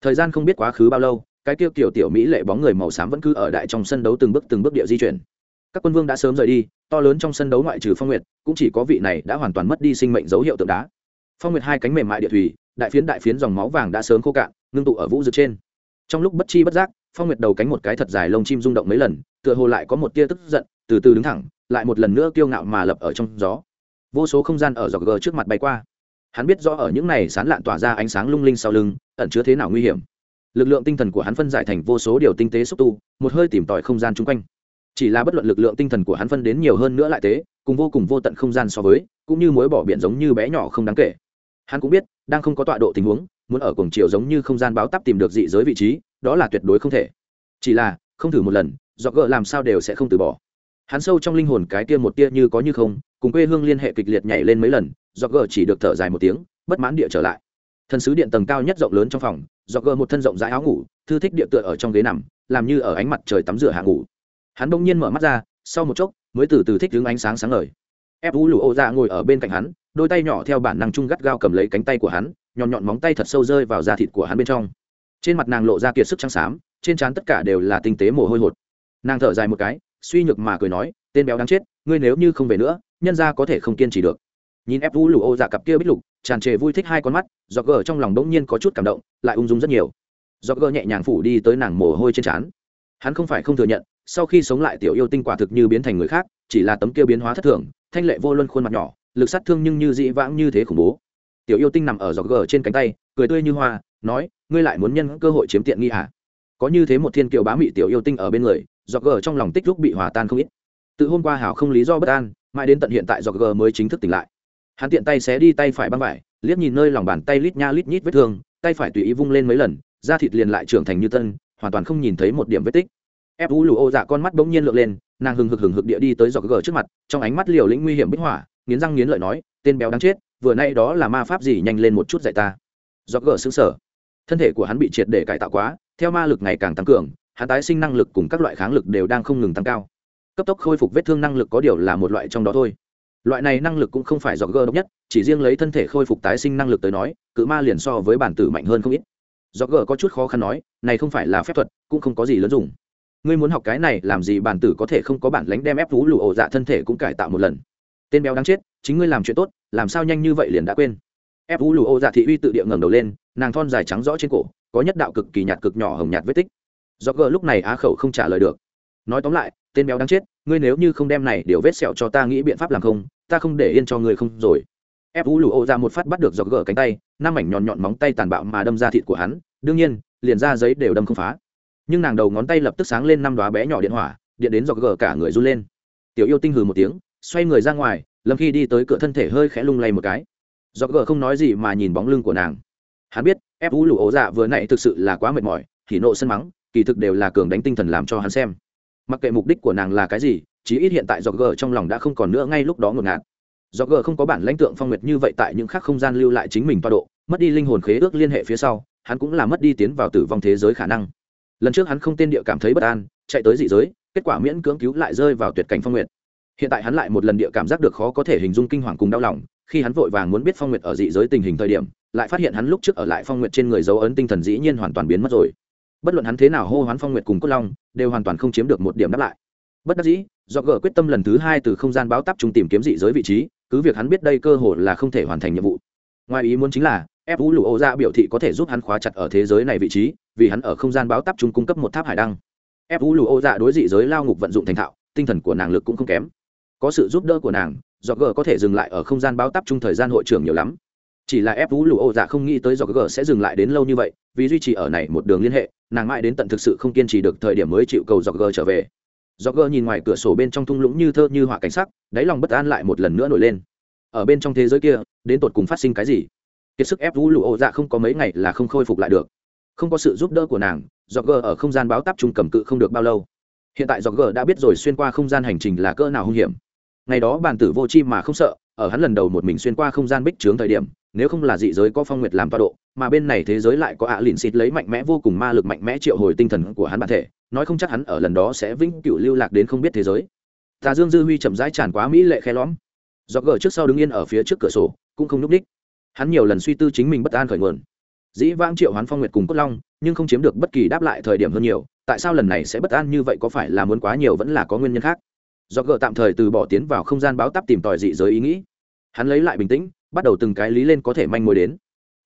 Thời gian không biết quá khứ bao lâu, cái tiêu kiểu tiểu mỹ lệ bóng người màu xám vẫn cứ ở đại trong sân đấu từng bước từng bước địa di chuyển. Các quân vương đã sớm rời đi, to lớn trong sân đấu ngoại trừ phong nguyệt, cũng chỉ có vị này đã hoàn toàn mất đi sinh mệnh dấu hiệu tượng đá. Phong nguyệt hai cánh mềm mại địa thủy, đại phiến đại phiến dòng máu vàng đã sớm khô cạn, ngưng tụ ở vũ dược trên. Trong lúc bất chi bất giác, phong nguyệt đầu cánh một cái thật dài lông chim rung động mấy lần, tựa hồ lại có một tia tức giận, từ từ đứng thẳng, lại một lần nữa kiêu ngạo mà lập ở trong gió vô số không gian ở dọc gờ trước mặt bay qua. Hắn biết rõ ở những này sán lạn tỏa ra ánh sáng lung linh sau lưng, ẩn chứa thế nào nguy hiểm. Lực lượng tinh thần của hắn phân giải thành vô số điều tinh tế xúc tu, một hơi tìm tòi không gian chung quanh. Chỉ là bất luận lực lượng tinh thần của hắn phân đến nhiều hơn nữa lại tế, cùng vô cùng vô tận không gian so với, cũng như mối bỏ biển giống như bé nhỏ không đáng kể. Hắn cũng biết, đang không có tọa độ tình huống, muốn ở cùng chiều giống như không gian báo tắp tìm được dị giới vị trí, đó là tuyệt đối không thể. Chỉ là, không thử một lần do gỡ làm sao đều sẽ không từ bỏ hắn sâu trong linh hồn cái tia một tia như có như không, cùng quê hương liên hệ kịch liệt nhảy lên mấy lần do gờ chỉ được thở dài một tiếng, bất mãn địa trở lại. Thần sứ điện tầng cao nhất rộng lớn trong phòng do gờ một thân rộng rãi áo ngủ, thư thích địa tựa ở trong ghế nằm, làm như ở ánh mặt trời tắm rửa hạ ngủ. Hắn bỗng nhiên mở mắt ra, sau một chốc, mới từ từ thích đứng ánh sáng sáng ngời. Ép u lụ ô ra ngồi ở bên cạnh hắn, đôi tay nhỏ theo bản năng chung gắt gao cầm lấy cánh tay của hắn, nhọn nhọn móng tay thật sâu rơi vào da thịt của hắn bên trong. Trên mặt nàng lộ ra kiệt sức trắng xám, trên trán tất cả đều là tinh tế mồ hôi hột. Nàng thở dài một cái suy nhược mà cười nói, tên béo đáng chết, ngươi nếu như không về nữa, nhân ra có thể không kiên trì được. Nhìn ép vũ lù ô dạ cặp kia bích lục, tràn trề vui thích hai con mắt do gờ trong lòng bỗng nhiên có chút cảm động, lại ung dung rất nhiều. Do gờ nhẹ nhàng phủ đi tới nàng mồ hôi trên trán. Hắn không phải không thừa nhận, sau khi sống lại tiểu yêu tinh quả thực như biến thành người khác, chỉ là tấm kia biến hóa thất thường, thanh lệ vô luân khuôn mặt nhỏ, lực sát thương nhưng như dĩ vãng như thế khủng bố. Tiểu yêu tinh nằm ở giọt gờ trên cánh tay, cười tươi như hoa, nói, ngươi lại muốn nhân cơ hội chiếm tiện nghi à? Có như thế một thiên kiều bá mị tiểu yêu tinh ở bên người dọc gờ trong lòng tích lúc bị hòa tan không ít. Từ hôm qua hảo không lý do bất an, mãi đến tận hiện tại dọc gờ mới chính thức tỉnh lại. Hắn tiện tay xé đi tay phải băng vải, liếc nhìn nơi lòng bàn tay lít nha lít nhít vết thương, tay phải tùy ý vung lên mấy lần, da thịt liền lại trưởng thành như tân, hoàn toàn không nhìn thấy một điểm vết tích. Ép u lù ô dạ con mắt bỗng nhiên lượn lên, nàng hừng hực hừng hực địa đi tới dọc gờ trước mặt, trong ánh mắt liều lĩnh nguy hiểm bích hỏa, nghiến răng nghiến lợi nói, tên béo đáng chết, vừa nay đó là ma pháp gì nhanh lên một chút dạy ta. Dọc gờ xứng sở thân thể của hắn bị triệt để cải tạo quá, theo ma lực ngày càng tăng cường hắn tái sinh năng lực cùng các loại kháng lực đều đang không ngừng tăng cao. Cấp tốc khôi phục vết thương năng lực có điều là một loại trong đó thôi. Loại này năng lực cũng không phải do gơ độc nhất, chỉ riêng lấy thân thể khôi phục tái sinh năng lực tới nói, cự ma liền so với bản tử mạnh hơn không ít. Do gờ có chút khó khăn nói, này không phải là phép thuật, cũng không có gì lớn dùng. Ngươi muốn học cái này, làm gì bản tử có thể không có bản lãnh đem ép thú lụ ổ dạ thân thể cũng cải tạo một lần. Tên béo đáng chết, chính ngươi làm chuyện tốt, làm sao nhanh như vậy liền đã quên. Ép thú lụ ổ dạ thị uy tự địa ngẩng đầu lên, nàng thon dài trắng rõ trên cổ, có nhất đạo cực kỳ nhạt cực nhỏ hồng nhạt vết tích do gờ lúc này á khẩu không trả lời được. Nói tóm lại, tên béo đáng chết, ngươi nếu như không đem này điều vết sẹo cho ta nghĩ biện pháp làm không, ta không để yên cho ngươi không rồi. Ép vũ lù ô ra một phát bắt được dọc gờ cánh tay, năm ảnh nhọn nhọn móng tay tàn bạo mà đâm ra thịt của hắn, đương nhiên, liền ra giấy đều đâm không phá. Nhưng nàng đầu ngón tay lập tức sáng lên năm đoá bé nhỏ điện hỏa, điện đến dọc gờ cả người run lên. Tiểu yêu tinh hừ một tiếng, xoay người ra ngoài, lâm khi đi tới cửa thân thể hơi khẽ lung lay một cái. Dọc gờ không nói gì mà nhìn bóng lưng của nàng. Hắn biết, ép vũ lù ô dạ vừa nãy thực sự là quá mệt mỏi thì nộ sân mắng kỳ thực đều là cường đánh tinh thần làm cho hắn xem. Mặc kệ mục đích của nàng là cái gì, chí ít hiện tại dọc gờ trong lòng đã không còn nữa ngay lúc đó ngột ngạt. Dọc gờ không có bản lãnh tượng phong nguyệt như vậy tại những khác không gian lưu lại chính mình toa độ, mất đi linh hồn khế ước liên hệ phía sau, hắn cũng là mất đi tiến vào tử vong thế giới khả năng. Lần trước hắn không tên địa cảm thấy bất an, chạy tới dị giới, kết quả miễn cưỡng cứu lại rơi vào tuyệt cảnh phong nguyệt. Hiện tại hắn lại một lần địa cảm giác được khó có thể hình dung kinh hoàng cùng đau lòng, khi hắn vội vàng muốn biết phong nguyệt ở dị giới tình hình thời điểm, lại phát hiện hắn lúc trước ở lại phong nguyệt trên người dấu ấn tinh thần dĩ nhiên hoàn toàn biến mất rồi bất luận hắn thế nào hô hoán phong nguyệt cùng cốt long, đều hoàn toàn không chiếm được một điểm đáp lại. Bất đắc dĩ, do gỡ quyết tâm lần thứ hai từ không gian báo tắp trung tìm kiếm dị giới vị trí, cứ việc hắn biết đây cơ hội là không thể hoàn thành nhiệm vụ. Ngoài ý muốn chính là, ép vũ lụ ô ra biểu thị có thể giúp hắn khóa chặt ở thế giới này vị trí, vì hắn ở không gian báo tắp trung cung cấp một tháp hải đăng. Ép vũ lụ ô dạ đối dị giới lao ngục vận dụng thành thạo, tinh thần của nàng lực cũng không kém. Có sự giúp đỡ của nàng, do gỡ có thể dừng lại ở không gian báo tắp trung thời gian hội trưởng nhiều lắm chỉ là ép vũ lụ ô dạ không nghĩ tới do gỡ sẽ dừng lại đến lâu như vậy, vì duy trì ở này một đường liên hệ, nàng mãi đến tận thực sự không kiên trì được thời điểm mới chịu cầu do gỡ trở về. Do gỡ nhìn ngoài cửa sổ bên trong thung lũng như thơ như họa cảnh sắc, đáy lòng bất an lại một lần nữa nổi lên. Ở bên trong thế giới kia, đến tột cùng phát sinh cái gì? Kiệt sức ép vũ lụ ô dạ không có mấy ngày là không khôi phục lại được. Không có sự giúp đỡ của nàng do gỡ ở không gian báo tắp trung cầm cự không được bao lâu. Hiện tại do gỡ đã biết rồi xuyên qua không gian hành trình là cỡ nào hung hiểm. Ngày đó bàn tử vô chi mà không sợ, ở hắn lần đầu một mình xuyên qua không gian bích trướng thời điểm nếu không là dị giới có phong nguyệt làm toa độ, mà bên này thế giới lại có ạ à lìn xịt lấy mạnh mẽ vô cùng ma lực mạnh mẽ triệu hồi tinh thần của hắn bản thể, nói không chắc hắn ở lần đó sẽ vĩnh cửu lưu lạc đến không biết thế giới. Tà dương dư huy chậm rãi tràn quá mỹ lệ khe lõm. Do gờ trước sau đứng yên ở phía trước cửa sổ, cũng không n ú c đích hắn nhiều lần suy tư chính mình bất an khởi nguồn. Dĩ vãng triệu hoán phong nguyệt cùng cốt long, nhưng không chiếm được bất kỳ đáp lại thời điểm hơn nhiều, tại sao lần này sẽ bất an như vậy có phải là muốn quá nhiều vẫn là có nguyên nhân khác? Do gờ tạm thời từ bỏ tiến vào không gian báo tắp tìm tòi dị giới ý nghĩ. Hắn lấy lại bình tĩnh bắt đầu từng cái lý lên có thể manh mối đến.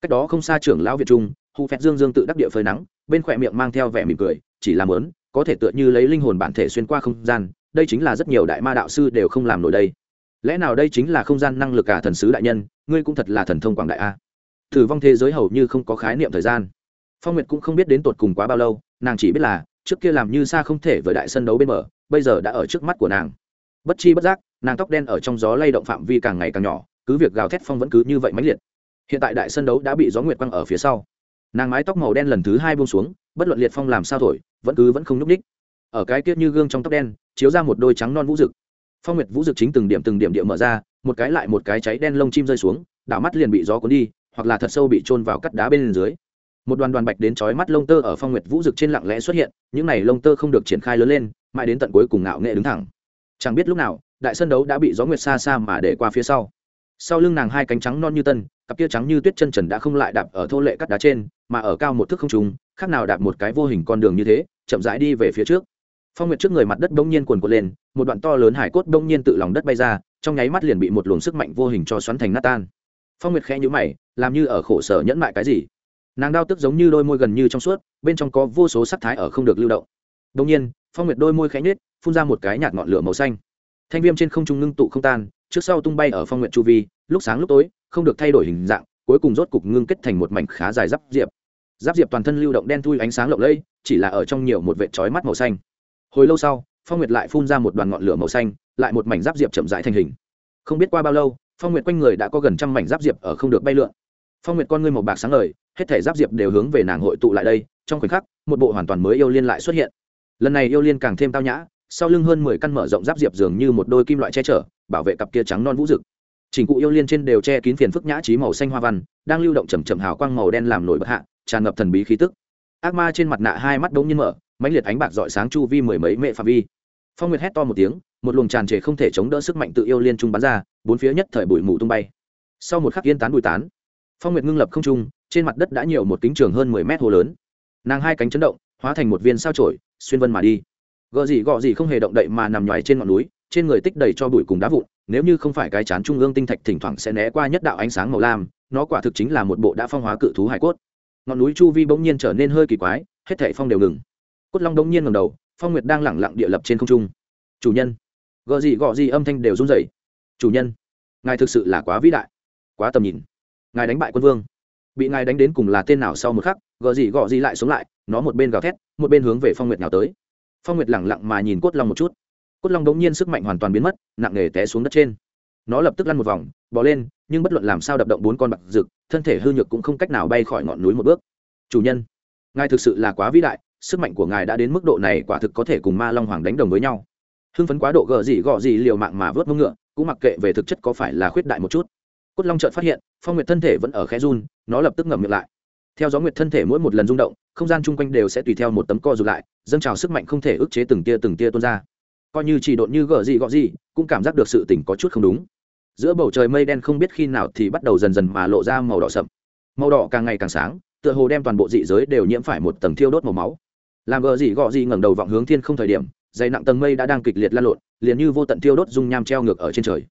Cách đó không xa trưởng lão việt trung, hù phép dương dương tự đắc địa phơi nắng, bên khỏe miệng mang theo vẻ mỉm cười, chỉ làm lớn có thể tựa như lấy linh hồn bản thể xuyên qua không gian, đây chính là rất nhiều đại ma đạo sư đều không làm nổi đây. Lẽ nào đây chính là không gian năng lực cả thần sứ đại nhân, ngươi cũng thật là thần thông quảng đại à. a thử vong thế giới hầu như không có khái niệm thời gian. Phong nguyệt cũng không biết đến tột cùng quá bao lâu, nàng chỉ biết là, trước kia làm như xa không thể với đại sân đấu bên mở bây giờ đã ở trước mắt của nàng. Bất chi bất giác, nàng tóc đen ở trong gió lay động phạm vi càng ngày càng nhỏ cứ việc gào thét phong vẫn cứ như vậy mãnh liệt. Hiện tại đại sân đấu đã bị gió nguyệt quăng ở phía sau. Nàng mái tóc màu đen lần thứ hai buông xuống, bất luận liệt phong làm sao thổi, vẫn cứ vẫn không nhúc ních ở cái tiết như gương trong tóc đen, chiếu ra một đôi trắng non vũ rực. Phong nguyệt vũ rực chính từng điểm từng điểm địa mở ra, một cái lại một cái cháy đen lông chim rơi xuống, đảo mắt liền bị gió cuốn đi, hoặc là thật sâu bị trôn vào cắt đá bên dưới. Một đoàn đoàn bạch đến chói mắt lông tơ ở phong nguyệt vũ rực trên lặng lẽ xuất hiện, những này lông tơ không được triển khai lớn lên, mãi đến tận cuối cùng ngạo nghệ đứng thẳng. Chẳng biết lúc nào, đại sân đấu đã bị gió nguyệt xa xa mà để qua phía sau sau lưng nàng hai cánh trắng non như tân, cặp kia trắng như tuyết chân trần đã không lại đạp ở thô lệ cắt đá trên, mà ở cao một thước không trùng khác nào đạp một cái vô hình con đường như thế, chậm rãi đi về phía trước. Phong nguyệt trước người mặt đất bỗng nhiên cuồn cuộn lên, một đoạn to lớn hải cốt bỗng nhiên tự lòng đất bay ra, trong nháy mắt liền bị một luồng sức mạnh vô hình cho xoắn thành nát tan. Phong nguyệt khẽ nhũ mày, làm như ở khổ sở nhẫn mại cái gì? Nàng đau tức giống như đôi môi gần như trong suốt, bên trong có vô số sắc thái ở không được lưu động. Đông nhiên, phong nguyệt đôi môi khẽ nhết phun ra một cái nhạt ngọn lửa màu xanh. Thanh viêm trên không trung ngưng tụ không tan trước sau tung bay ở phong nguyện chu vi, lúc sáng lúc tối, không được thay đổi hình dạng, cuối cùng rốt cục ngưng kết thành một mảnh khá dài giáp diệp. Giáp diệp toàn thân lưu động đen thui ánh sáng lộng lẫy, chỉ là ở trong nhiều một vệt trói mắt màu xanh. Hồi lâu sau, phong nguyệt lại phun ra một đoàn ngọn lửa màu xanh, lại một mảnh giáp diệp chậm rãi thành hình. Không biết qua bao lâu, phong nguyệt quanh người đã có gần trăm mảnh giáp diệp ở không được bay lượn. Phong nguyệt con ngươi màu bạc sáng lời hết thể giáp diệp đều hướng về nàng hội tụ lại đây, trong khoảnh khắc, một bộ hoàn toàn mới yêu liên lại xuất hiện. Lần này yêu liên càng thêm tao nhã, sau lưng hơn mười căn mở rộng giáp diệp dường như một đôi kim loại che chở bảo vệ cặp kia trắng non vũ rực. Trình cụ yêu liên trên đều che kín phiền phức nhã trí màu xanh hoa văn, đang lưu động chầm chậm hào quang màu đen làm nổi bật hạ, tràn ngập thần bí khí tức. Ác ma trên mặt nạ hai mắt đống nhiên mở, mãnh liệt ánh bạc dọi sáng chu vi mười mấy mệ phạm vi. Phong nguyệt hét to một tiếng, một luồng tràn trề không thể chống đỡ sức mạnh tự yêu liên trung bắn ra, bốn phía nhất thời bụi mù tung bay. Sau một khắc yên tán bụi tán, phong nguyệt ngưng lập không trung, trên mặt đất đã nhiều một kính trường hơn mười mét hồ lớn. Nàng hai cánh chấn động, hóa thành một viên sao trổi xuyên vân mà đi. Gợ gì gọ gì không hề động đậy mà nằm nhoài trên ngọn núi trên người tích đầy cho bụi cùng đá vụn, nếu như không phải cái chán trung ương tinh thạch thỉnh thoảng sẽ né qua nhất đạo ánh sáng màu lam, nó quả thực chính là một bộ đã phong hóa cự thú hải cốt. Ngọn núi chu vi bỗng nhiên trở nên hơi kỳ quái, hết thảy phong đều ngừng. Cốt long bỗng nhiên ngầm đầu, phong nguyệt đang lẳng lặng địa lập trên không trung. Chủ nhân. Gợ gì gọ gì âm thanh đều run rẩy. Chủ nhân, ngài thực sự là quá vĩ đại, quá tầm nhìn. Ngài đánh bại quân vương. Bị ngài đánh đến cùng là tên nào sau một khắc gợ gì gọ gì lại xuống lại, nó một bên gào thét, một bên hướng về phong nguyệt nào tới. Phong nguyệt lẳng lặng mà nhìn cốt long một chút cốt long đống nhiên sức mạnh hoàn toàn biến mất, nặng nề té xuống đất trên. Nó lập tức lăn một vòng bỏ lên, nhưng bất luận làm sao đập động bốn con bạc rực, thân thể hư nhược cũng không cách nào bay khỏi ngọn núi một bước. Chủ nhân, ngài thực sự là quá vĩ đại, sức mạnh của ngài đã đến mức độ này quả thực có thể cùng ma long hoàng đánh đồng với nhau. Hưng phấn quá độ gờ gì gọ gì liều mạng mà vớt mông ngựa, cũng mặc kệ về thực chất có phải là khuyết đại một chút. Cốt long chợt phát hiện, phong nguyệt thân thể vẫn ở khe run, nó lập tức ngậm miệng lại. Theo gió nguyệt thân thể mỗi một lần rung động, không gian chung quanh đều sẽ tùy theo một tấm co rụt lại, dâng trào sức mạnh không thể ức chế từng tia từng tia tuôn ra coi như chỉ độn như gở gì gọ gì, cũng cảm giác được sự tỉnh có chút không đúng. Giữa bầu trời mây đen không biết khi nào thì bắt đầu dần dần mà lộ ra màu đỏ sậm. Màu đỏ càng ngày càng sáng, tựa hồ đem toàn bộ dị giới đều nhiễm phải một tầng thiêu đốt màu máu. Làm gờ gì gọ gì ngẩng đầu vọng hướng thiên không thời điểm, dày nặng tầng mây đã đang kịch liệt lan lộn, liền như vô tận thiêu đốt dung nham treo ngược ở trên trời.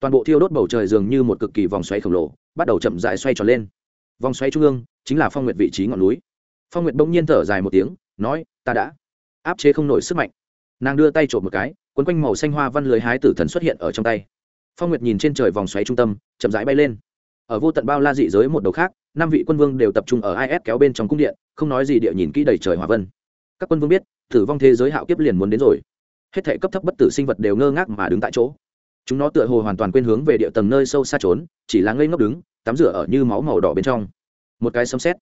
Toàn bộ thiêu đốt bầu trời dường như một cực kỳ vòng xoáy khổng lồ, bắt đầu chậm dại xoay tròn lên. Vòng xoáy trung ương chính là phong nguyệt vị trí ngọn núi. Phong nguyệt bỗng nhiên thở dài một tiếng, nói, ta đã áp chế không nổi sức mạnh nàng đưa tay trộm một cái, quấn quanh màu xanh hoa văn lưới hái tử thần xuất hiện ở trong tay. Phong nguyệt nhìn trên trời vòng xoáy trung tâm, chậm rãi bay lên. Ở vô tận bao la dị giới một đầu khác, năm vị quân vương đều tập trung ở is kéo bên trong cung điện, không nói gì địa nhìn kỹ đầy trời hỏa vân. Các quân vương biết, tử vong thế giới hạo kiếp liền muốn đến rồi. Hết thể cấp thấp bất tử sinh vật đều ngơ ngác mà đứng tại chỗ. Chúng nó tựa hồ hoàn toàn quên hướng về địa tầng nơi sâu xa trốn, chỉ là ngây ngốc đứng, tắm rửa ở như máu màu đỏ bên trong. Một cái sấm sét.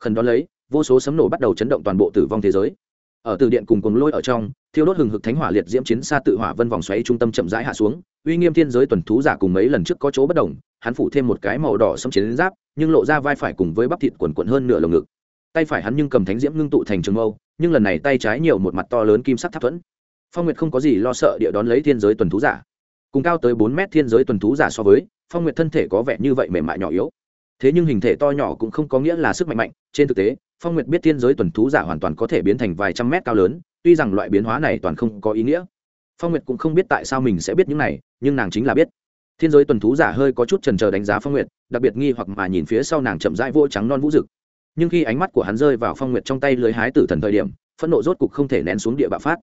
Khẩn đón lấy, vô số sấm nổ bắt đầu chấn động toàn bộ tử vong thế giới. Ở từ điện cùng cùng lôi ở trong thiêu đốt hừng hực thánh hỏa liệt diễm chiến xa tự hỏa vân vòng xoáy trung tâm chậm rãi hạ xuống, uy nghiêm thiên giới tuần thú giả cùng mấy lần trước có chỗ bất đồng, hắn phủ thêm một cái màu đỏ xâm chiến giáp, nhưng lộ ra vai phải cùng với bắp thịt quần quận hơn nửa lồng ngực. Tay phải hắn nhưng cầm thánh diễm ngưng tụ thành trường mâu, nhưng lần này tay trái nhiều một mặt to lớn kim sắc tháp thuẫn. Phong nguyệt không có gì lo sợ địa đón lấy thiên giới tuần thú giả. Cùng cao tới bốn mét thiên giới tuần thú giả so với, phong nguyệt thân thể có vẻ như vậy mềm mại nhỏ yếu thế nhưng hình thể to nhỏ cũng không có nghĩa là sức mạnh mạnh, trên thực tế, phong nguyệt biết thiên giới tuần thú giả hoàn toàn có thể biến thành vài trăm mét cao lớn, tuy rằng loại biến hóa này toàn không có ý nghĩa. Phong nguyệt cũng không biết tại sao mình sẽ biết những này, nhưng nàng chính là biết. Thiên giới tuần thú giả hơi có chút trần trờ đánh giá phong nguyệt, đặc biệt nghi hoặc mà nhìn phía sau nàng chậm rãi vô trắng non vũ rực. Nhưng khi ánh mắt của hắn rơi vào phong nguyệt trong tay lưới hái tử thần thời điểm, phẫn nộ rốt cục không thể nén xuống địa bạo phát.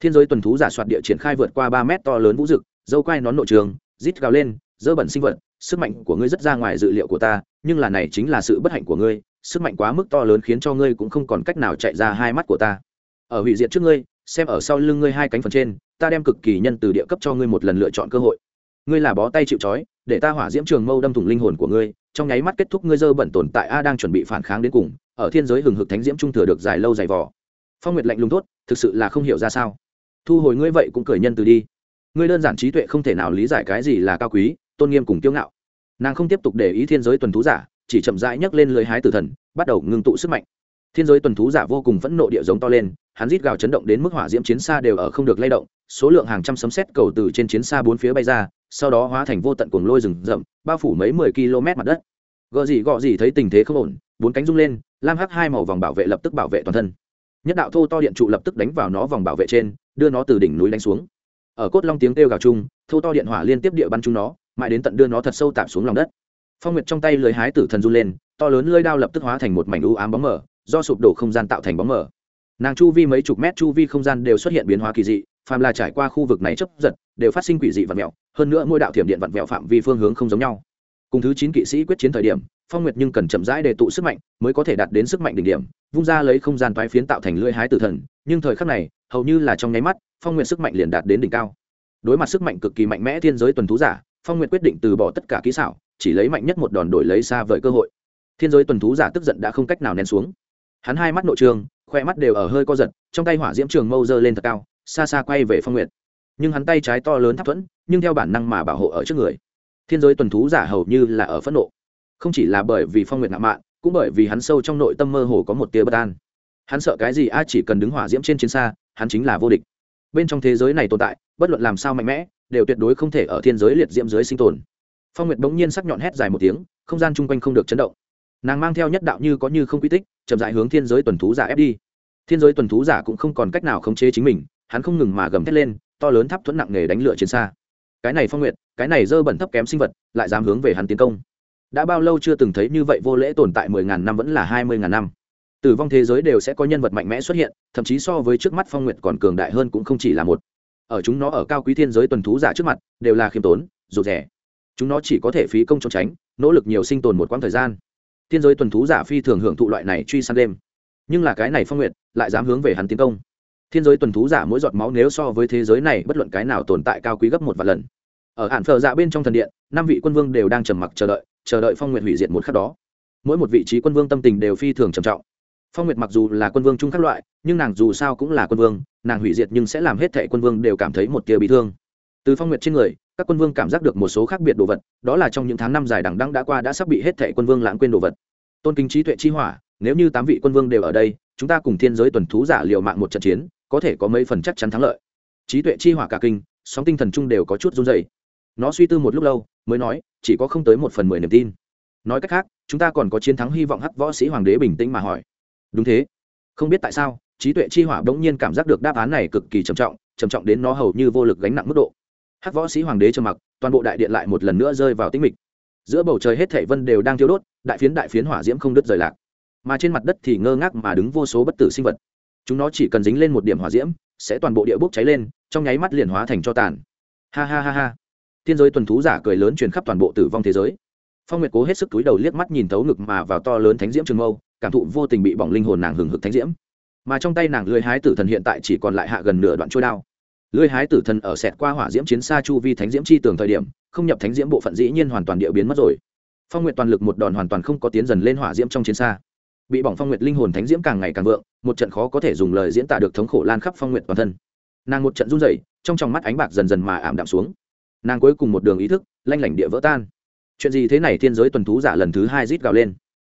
Thiên giới tuần thú giả soạt địa triển khai vượt qua ba mét to lớn vũ rực, dâu quai nón nội trường, rít gào lên, dơ bẩn sinh vật, sức mạnh của ngươi rất ra ngoài dự liệu của ta nhưng là này chính là sự bất hạnh của ngươi, sức mạnh quá mức to lớn khiến cho ngươi cũng không còn cách nào chạy ra hai mắt của ta. Ở hủy diệt trước ngươi, xem ở sau lưng ngươi hai cánh phần trên, ta đem cực kỳ nhân từ địa cấp cho ngươi một lần lựa chọn cơ hội. Ngươi là bó tay chịu trói, để ta hỏa diễm trường mâu đâm thủng linh hồn của ngươi, trong nháy mắt kết thúc ngươi dơ bẩn tồn tại a đang chuẩn bị phản kháng đến cùng, ở thiên giới hừng hực thánh diễm trung thừa được dài lâu dài vỏ phong nguyệt lạnh lùng tốt thực sự là không hiểu ra sao. Thu hồi ngươi vậy cũng cười nhân từ đi. Ngươi đơn giản trí tuệ không thể nào lý giải cái gì là cao quý, tôn nghiêm cùng kiêu ngạo nàng không tiếp tục để ý thiên giới tuần thú giả, chỉ chậm rãi nhấc lên lưới hái tử thần, bắt đầu ngưng tụ sức mạnh. Thiên giới tuần thú giả vô cùng phẫn nộ địa giống to lên, hắn rít gào chấn động đến mức hỏa diễm chiến xa đều ở không được lay động, số lượng hàng trăm sấm sét cầu từ trên chiến xa bốn phía bay ra, sau đó hóa thành vô tận cuồng lôi rừng rậm, bao phủ mấy mười km mặt đất. Gợ gì gọ gì thấy tình thế không ổn, bốn cánh rung lên, lam hắc hai màu vòng bảo vệ lập tức bảo vệ toàn thân. Nhất đạo thô to điện trụ lập tức đánh vào nó vòng bảo vệ trên, đưa nó từ đỉnh núi đánh xuống. Ở cốt long tiếng kêu gào chung, thô to điện hỏa liên tiếp địa bắn chúng nó mãi đến tận đưa nó thật sâu tạm xuống lòng đất. Phong nguyệt trong tay lưới hái tử thần run lên, to lớn lưới đao lập tức hóa thành một mảnh u ám bóng mờ, do sụp đổ không gian tạo thành bóng mờ. Nàng chu vi mấy chục mét chu vi không gian đều xuất hiện biến hóa kỳ dị, phàm là trải qua khu vực này chấp giật, đều phát sinh quỷ dị vặn mẹo hơn nữa mỗi đạo thiểm điện vặn mẹo phạm vi phương hướng không giống nhau. Cùng thứ chín kỵ sĩ quyết chiến thời điểm, phong nguyệt nhưng cần chậm rãi để tụ sức mạnh, mới có thể đạt đến sức mạnh đỉnh điểm, vung ra lấy không gian toái phiến tạo thành lưỡi hái tử thần, nhưng thời khắc này, hầu như là trong nháy mắt, phong nguyệt sức mạnh liền đạt đến đỉnh cao. Đối mặt sức mạnh cực kỳ mạnh mẽ thiên giới tuần thú giả phong nguyệt quyết định từ bỏ tất cả kỹ xảo, chỉ lấy mạnh nhất một đòn đổi lấy xa vời cơ hội. Thiên giới tuần thú giả tức giận đã không cách nào nén xuống. Hắn hai mắt nội trường, khoe mắt đều ở hơi co giật, trong tay hỏa diễm trường mâu dơ lên thật cao, xa xa quay về phong nguyệt. Nhưng hắn tay trái to lớn thấp thuẫn, nhưng theo bản năng mà bảo hộ ở trước người. Thiên giới tuần thú giả hầu như là ở phẫn nộ. Không chỉ là bởi vì phong nguyệt ngạo mạn, cũng bởi vì hắn sâu trong nội tâm mơ hồ có một tia bất an. Hắn sợ cái gì, a, chỉ cần đứng hỏa diễm trên chiến xa, hắn chính là vô địch. Bên trong thế giới này tồn tại, bất luận làm sao mạnh mẽ đều tuyệt đối không thể ở thiên giới liệt diễm dưới sinh tồn. Phong nguyệt bỗng nhiên sắc nhọn hét dài một tiếng, không gian chung quanh không được chấn động. Nàng mang theo nhất đạo như có như không quy tích, chậm dại hướng thiên giới tuần thú giả ép đi. Thiên giới tuần thú giả cũng không còn cách nào khống chế chính mình, hắn không ngừng mà gầm thét lên, to lớn tháp thuẫn nặng nề đánh lửa chiến xa. Cái này phong nguyệt, cái này dơ bẩn thấp kém sinh vật, lại dám hướng về hắn tiến công. Đã bao lâu chưa từng thấy như vậy vô lễ tồn tại mười ngàn năm vẫn là hai mươi ngàn năm. Tử vong thế giới đều sẽ có nhân vật mạnh mẽ xuất hiện, thậm chí so với trước mắt phong nguyệt còn cường đại hơn cũng không chỉ là một ở chúng nó ở cao quý thiên giới tuần thú giả trước mặt, đều là khiêm tốn, rụt rẻ chúng nó chỉ có thể phí công trốn tránh, nỗ lực nhiều sinh tồn một quãng thời gian. Thiên giới tuần thú giả phi thường hưởng thụ loại này truy săn đêm. Nhưng là cái này phong nguyệt lại dám hướng về hắn tiến công. Thiên giới tuần thú giả mỗi giọt máu nếu so với thế giới này bất luận cái nào tồn tại cao quý gấp một vài lần. Ở hạn phờ dạ bên trong thần điện, năm vị quân vương đều đang trầm mặc chờ đợi chờ đợi phong nguyệt hủy diệt một khắc đó. Mỗi một vị trí quân vương tâm tình đều phi thường trầm trọng phong nguyệt mặc dù là quân vương chung các loại, nhưng nàng dù sao cũng là quân vương, nàng hủy diệt nhưng sẽ làm hết thệ quân vương đều cảm thấy một tia bị thương. Từ phong nguyệt trên người, các quân vương cảm giác được một số khác biệt đồ vật, đó là trong những tháng năm dài đằng đăng đã qua đã sắp bị hết thệ quân vương lãng quên đồ vật. Tôn kính trí tuệ chi hỏa, nếu như tám vị quân vương đều ở đây, chúng ta cùng thiên giới tuần thú giả liều mạng một trận chiến, có thể có mấy phần chắc chắn thắng lợi. Trí tuệ chi hỏa cả kinh, sóng tinh thần chung đều có chút run dày nó suy tư một lúc lâu, mới nói, chỉ có không tới một phần mười niềm tin. Nói cách khác, chúng ta còn có chiến thắng hy vọng hắc võ sĩ hoàng đế bình tĩnh mà hỏi đúng thế. Không biết tại sao, trí tuệ chi hỏa bỗng nhiên cảm giác được đáp án này cực kỳ trầm trọng trầm trọng đến nó hầu như vô lực gánh nặng mức độ. Hắc võ sĩ hoàng đế trầm mặc, toàn bộ đại điện lại một lần nữa rơi vào tĩnh mịch. Giữa bầu trời hết thảy vân đều đang thiêu đốt, đại phiến đại phiến hỏa diễm không đứt rời lạc. Mà trên mặt đất thì ngơ ngác mà đứng vô số bất tử sinh vật. Chúng nó chỉ cần dính lên một điểm hỏa diễm, sẽ toàn bộ địa bốc cháy lên, trong nháy mắt liền hóa thành cho tàn. Ha ha ha ha. Thiên giới tuần thú giả cười lớn truyền khắp toàn bộ tử vong thế giới. Phong nguyệt cố hết sức túi đầu liếc mắt nhìn thấu ngực mà vào to lớn thánh diễm trường mâu cảm thụ vô tình bị bỏng linh hồn nàng hừng hực thánh diễm. Mà trong tay nàng lưới hái tử thần hiện tại chỉ còn lại hạ gần nửa đoạn trôi đao. Lưới hái tử thần ở sẹt qua hỏa diễm chiến xa chu vi thánh diễm chi tường thời điểm, không nhập thánh diễm bộ phận dĩ nhiên hoàn toàn địa biến mất rồi. Phong nguyệt toàn lực một đòn hoàn toàn không có tiến dần lên hỏa diễm trong chiến xa. Bị bỏng phong nguyệt linh hồn thánh diễm càng ngày càng vượng, một trận khó có thể dùng lời diễn tả được thống khổ lan khắp phong nguyệt toàn thân. Nàng một trận run rẩy, trong trong mắt ánh bạc dần dần mà ảm đạm xuống. Nàng cuối cùng một đường ý thức, lanh lảnh địa vỡ tan. Chuyện gì thế này thiên giới tuần thú giả lần thứ hai rít gào lên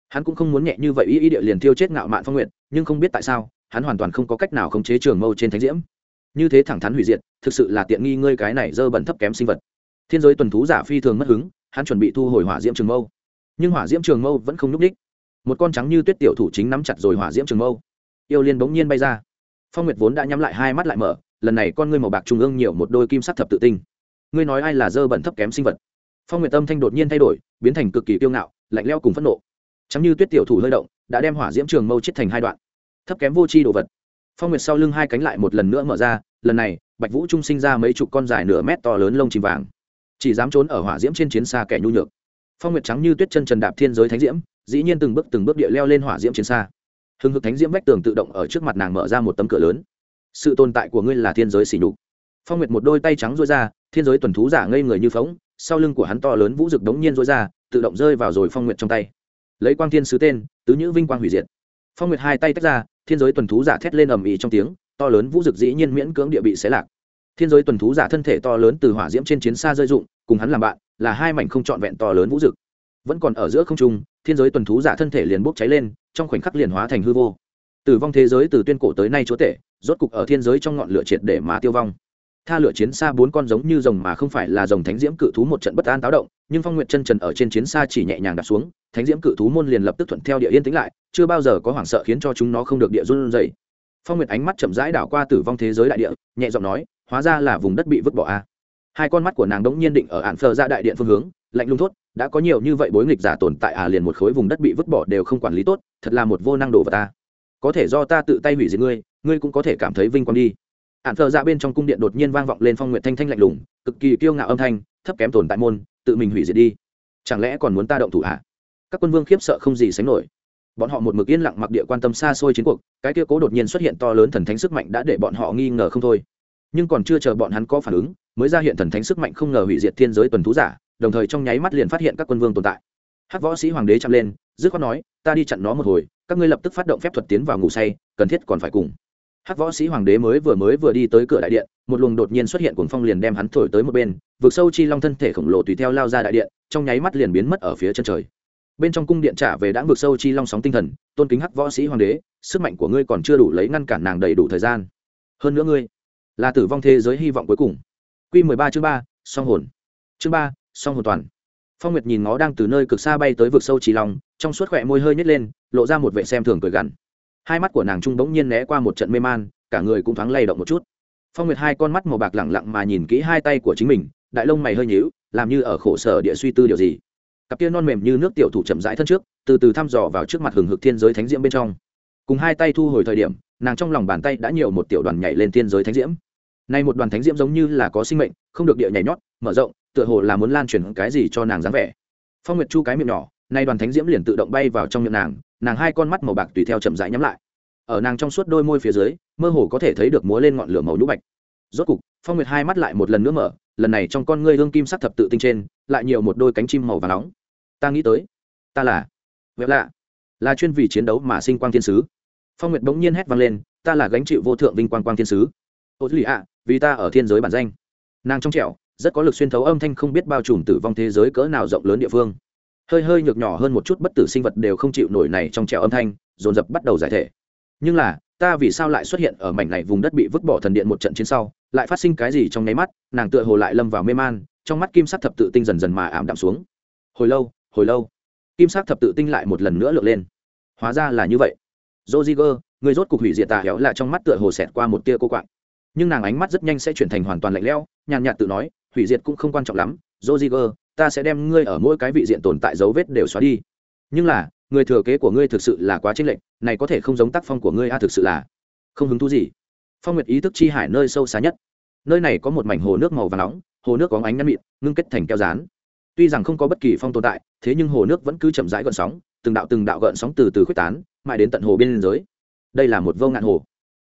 hắn cũng không muốn nhẹ như vậy ý ý địa liền tiêu chết ngạo mạn phong nguyện nhưng không biết tại sao, hắn hoàn toàn không có cách nào khống chế trường mâu trên thánh diễm. Như thế thẳng thắn hủy diệt, thực sự là tiện nghi ngươi cái này dơ bẩn thấp kém sinh vật. Thiên giới tuần thú giả phi thường mất hứng, hắn chuẩn bị thu hồi hỏa diễm trường mâu. Nhưng hỏa diễm trường mâu vẫn không nhúc ních một con trắng như tuyết tiểu thủ chính nắm chặt rồi hỏa diễm trường mâu. Yêu liên bỗng nhiên bay ra. Phong nguyệt vốn đã nhắm lại hai mắt lại mở, lần này con ngươi màu bạc trung ương nhiều một đôi kim sắc thập tự tinh. Ngươi nói ai là dơ bẩn thấp kém sinh vật? Phong nguyệt tâm thanh đột nhiên thay đổi, biến thành cực kỳ kiêu ngạo, lạnh leo cùng phẫn nộ chẳng như tuyết tiểu thủ hơi động, đã đem hỏa diễm trường mâu chết thành hai đoạn. Thấp kém vô tri đồ vật. Phong nguyệt sau lưng hai cánh lại một lần nữa mở ra, lần này, bạch vũ trung sinh ra mấy chục con dài nửa mét to lớn lông chìm vàng. Chỉ dám trốn ở hỏa diễm trên chiến xa kẻ nhu nhược. Phong nguyệt trắng như tuyết chân trần đạp thiên giới thánh diễm, dĩ nhiên từng bước từng bước địa leo lên hỏa diễm chiến xa. Hừng hực thánh diễm vách tường tự động ở trước mặt nàng mở ra một tấm cửa lớn. Sự tồn tại của ngươi là thiên giới xỉ nhục. Phong nguyệt một đôi tay trắng rối ra, thiên giới tuần thú giả ngây người như phóng sau lưng của hắn to lớn vũ rực đống nhiên rối ra, tự động rơi vào rồi phong nguyệt trong tay lấy quang thiên sứ tên, tứ nhữ vinh quang hủy diệt. Phong nguyệt hai tay tách ra, thiên giới tuần thú giả thét lên ầm ĩ trong tiếng, to lớn vũ dực dĩ nhiên miễn cưỡng địa bị xé lạc. Thiên giới tuần thú giả thân thể to lớn từ hỏa diễm trên chiến xa rơi dụng cùng hắn làm bạn, là hai mảnh không trọn vẹn to lớn vũ dực. Vẫn còn ở giữa không trung, thiên giới tuần thú giả thân thể liền bốc cháy lên, trong khoảnh khắc liền hóa thành hư vô. Tử vong thế giới từ tuyên cổ tới nay chúa tể, rốt cục ở thiên giới trong ngọn lửa triệt để mà tiêu vong tha lửa chiến xa bốn con giống như rồng mà không phải là rồng thánh diễm cự thú một trận bất an táo động, nhưng phong nguyệt chân trần ở trên chiến xa chỉ nhẹ nhàng đặt xuống, thánh diễm cự thú môn liền lập tức thuận theo địa yên tĩnh lại, chưa bao giờ có hoảng sợ khiến cho chúng nó không được địa run dày phong nguyệt ánh mắt chậm rãi đảo qua tử vong thế giới đại địa, nhẹ giọng nói, hóa ra là vùng đất bị vứt bỏ a hai con mắt của nàng đống nhiên định ở ạn phờ ra đại điện phương hướng, lạnh lung thốt, đã có nhiều như vậy bối nghịch giả tồn tại à liền một khối vùng đất bị vứt bỏ đều không quản lý tốt, thật là một vô năng đồ vật ta. Có thể do ta tự tay hủy diệt ngươi ngươi cũng có thể cảm thấy vinh quang đi. Hàn thợ ra bên trong cung điện đột nhiên vang vọng lên phong nguyện thanh thanh lạnh lùng, cực kỳ kiêu ngạo âm thanh, thấp kém tồn tại môn, tự mình hủy diệt đi. Chẳng lẽ còn muốn ta động thủ hạ các quân vương khiếp sợ không gì sánh nổi. Bọn họ một mực yên lặng mặc địa quan tâm xa xôi chiến cuộc, cái kia cố đột nhiên xuất hiện to lớn thần thánh sức mạnh đã để bọn họ nghi ngờ không thôi. Nhưng còn chưa chờ bọn hắn có phản ứng, mới ra hiện thần thánh sức mạnh không ngờ hủy diệt thiên giới tuần thú giả, đồng thời trong nháy mắt liền phát hiện các quân vương tồn tại. Hắc võ sĩ hoàng đế chạm lên, dứt khoát nói, ta đi chặn nó một hồi, các ngươi lập tức phát động phép thuật tiến vào ngủ say, cần thiết còn phải cùng hắc võ sĩ hoàng đế mới vừa mới vừa đi tới cửa đại điện một luồng đột nhiên xuất hiện cuồng phong liền đem hắn thổi tới một bên vực sâu chi long thân thể khổng lồ tùy theo lao ra đại điện trong nháy mắt liền biến mất ở phía chân trời. Bên trong cung điện trả về đã vực sâu chi long sóng tinh thần tôn kính hắc võ sĩ hoàng đế sức mạnh của ngươi còn chưa đủ lấy ngăn cản nàng đầy đủ thời gian. Hơn nữa ngươi là tử vong thế giới hy vọng cuối cùng. Q mười ba chương ba song hồn. Chương ba song hồn toàn. Phong nguyệt nhìn ngó đang từ nơi cực xa bay tới vực sâu chi long, trong suốt khỏe môi hơi nhét lên lộ ra một vệ xem thường cười gằn hai mắt của nàng trung bỗng nhiên né qua một trận mê man, cả người cũng thoáng lay động một chút. Phong nguyệt hai con mắt màu bạc lẳng lặng mà nhìn kỹ hai tay của chính mình, đại lông mày hơi nhíu, làm như ở khổ sở địa suy tư điều gì. Cặp kia non mềm như nước tiểu thủ chậm rãi thân trước, từ từ thăm dò vào trước mặt hừng hực thiên giới thánh diễm bên trong. Cùng hai tay thu hồi thời điểm, nàng trong lòng bàn tay đã nhiều một tiểu đoàn nhảy lên thiên giới thánh diễm. Nay một đoàn thánh diễm giống như là có sinh mệnh, không được địa nhảy nhót, mở rộng, tựa hồ là muốn lan truyền cái gì cho nàng dáng vẻ. Phong nguyệt chu cái miệng nhỏ nay đoàn thánh diễm liền tự động bay vào trong miệng nàng nàng hai con mắt màu bạc tùy theo chậm rãi nhắm lại. Ở nàng trong suốt đôi môi phía dưới, mơ hồ có thể thấy được múa lên ngọn lửa màu nhũ bạch. Rốt cục, phong nguyệt hai mắt lại một lần nữa mở, lần này trong con ngươi hương kim sắc thập tự tinh trên, lại nhiều một đôi cánh chim màu và nóng. Ta nghĩ tới, ta là, vẹo lạ, là chuyên vì chiến đấu mà sinh quang thiên sứ. Phong nguyệt bỗng nhiên hét vang lên, ta là gánh chịu vô thượng vinh quang quang thiên sứ. Ô thứ lì ạ, vì ta ở thiên giới bản danh. Nàng trong trẻo, rất có lực xuyên thấu âm thanh không biết bao trùm tử vong thế giới cỡ nào rộng lớn địa phương hơi hơi nhược nhỏ hơn một chút bất tử sinh vật đều không chịu nổi này trong trèo âm thanh, dồn dập bắt đầu giải thể. Nhưng là, ta vì sao lại xuất hiện ở mảnh này vùng đất bị vứt bỏ thần điện một trận chiến sau, lại phát sinh cái gì trong nháy mắt, nàng tựa hồ lại lâm vào mê man, trong mắt kim sắc thập tự tinh dần dần mà ảm đạm xuống. Hồi lâu hồi lâu, kim sắc thập tự tinh lại một lần nữa lượn lên. Hóa ra là như vậy. Joziger người rốt cục hủy diệt tà héo là trong mắt tựa hồ xẹt qua một tia cô quạng. Nhưng nàng ánh mắt rất nhanh sẽ chuyển thành hoàn toàn lạnh lẽo, nhàn nhạt tự nói, hủy diệt cũng không quan trọng lắm. Joziger ta sẽ đem ngươi ở mỗi cái vị diện tồn tại dấu vết đều xóa đi. Nhưng là, người thừa kế của ngươi thực sự là quá chênh lệch, này có thể không giống tác phong của ngươi a à thực sự là không hứng thú gì. Phong nguyệt ý thức chi hải nơi sâu xa nhất. Nơi này có một mảnh hồ nước màu và nóng, hồ nước có ánh ngăn mịn, ngưng kết thành keo rán. Tuy rằng không có bất kỳ phong tồn tại, thế nhưng hồ nước vẫn cứ chậm rãi gợn sóng, từng đạo từng đạo gợn sóng từ từ khuếch tán, mãi đến tận hồ biên giới. Đây là một vô ngạn hồ.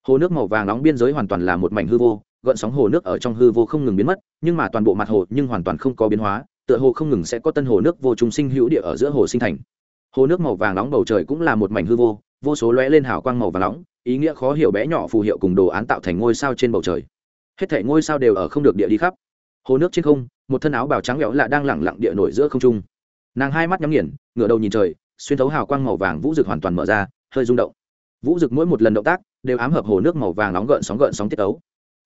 Hồ nước màu vàng nóng biên giới hoàn toàn là một mảnh hư vô, gợn sóng hồ nước ở trong hư vô không ngừng biến mất, nhưng mà toàn bộ mặt hồ nhưng hoàn toàn không có biến hóa tựa hồ không ngừng sẽ có tân hồ nước vô trùng sinh hữu địa ở giữa hồ sinh thành. Hồ nước màu vàng nóng bầu trời cũng là một mảnh hư vô vô số lóe lên hào quang màu vàng nóng, ý nghĩa khó hiểu bé nhỏ phù hiệu cùng đồ án tạo thành ngôi sao trên bầu trời. Hết thể ngôi sao đều ở không được địa đi khắp. Hồ nước trên không, một thân áo bào trắng lẽo lạ đang lẳng lặng địa nổi giữa không trung. Nàng hai mắt nhắm nghiền, ngửa đầu nhìn trời, xuyên thấu hào quang màu vàng vũ rực hoàn toàn mở ra, hơi rung động. Vũ rực mỗi một lần động tác đều ám hợp hồ nước màu vàng nóng gợn sóng gợn sóng tiết ấu.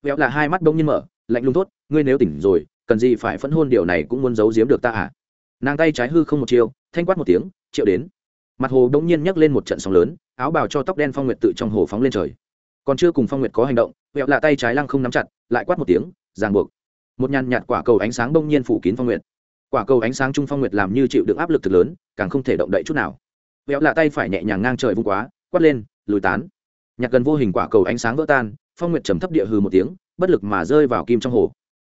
Vẹo là hai mắt bỗng nhiên mở, lạnh lùng tốt ngươi nếu tỉnh rồi cần gì phải phẫn hôn điều này cũng muốn giấu giếm được ta à? Nàng tay trái hư không một chiều thanh quát một tiếng, triệu đến. Mặt hồ bỗng nhiên nhấc lên một trận sóng lớn, áo bào cho tóc đen phong nguyệt tự trong hồ phóng lên trời. Còn chưa cùng phong nguyệt có hành động vẹo lạ tay trái lăng không nắm chặt, lại quát một tiếng, ràng buộc. Một nhàn nhạt quả cầu ánh sáng bỗng nhiên phủ kín phong nguyệt. Quả cầu ánh sáng trung phong nguyệt làm như chịu được áp lực thực lớn, càng không thể động đậy chút nào. Vẹo lạ tay phải nhẹ nhàng ngang trời vung quá, quát lên, lùi tán. Nhạc gần vô hình quả cầu ánh sáng vỡ tan, phong nguyệt trầm thấp địa hư một tiếng, bất lực mà rơi vào kim trong hồ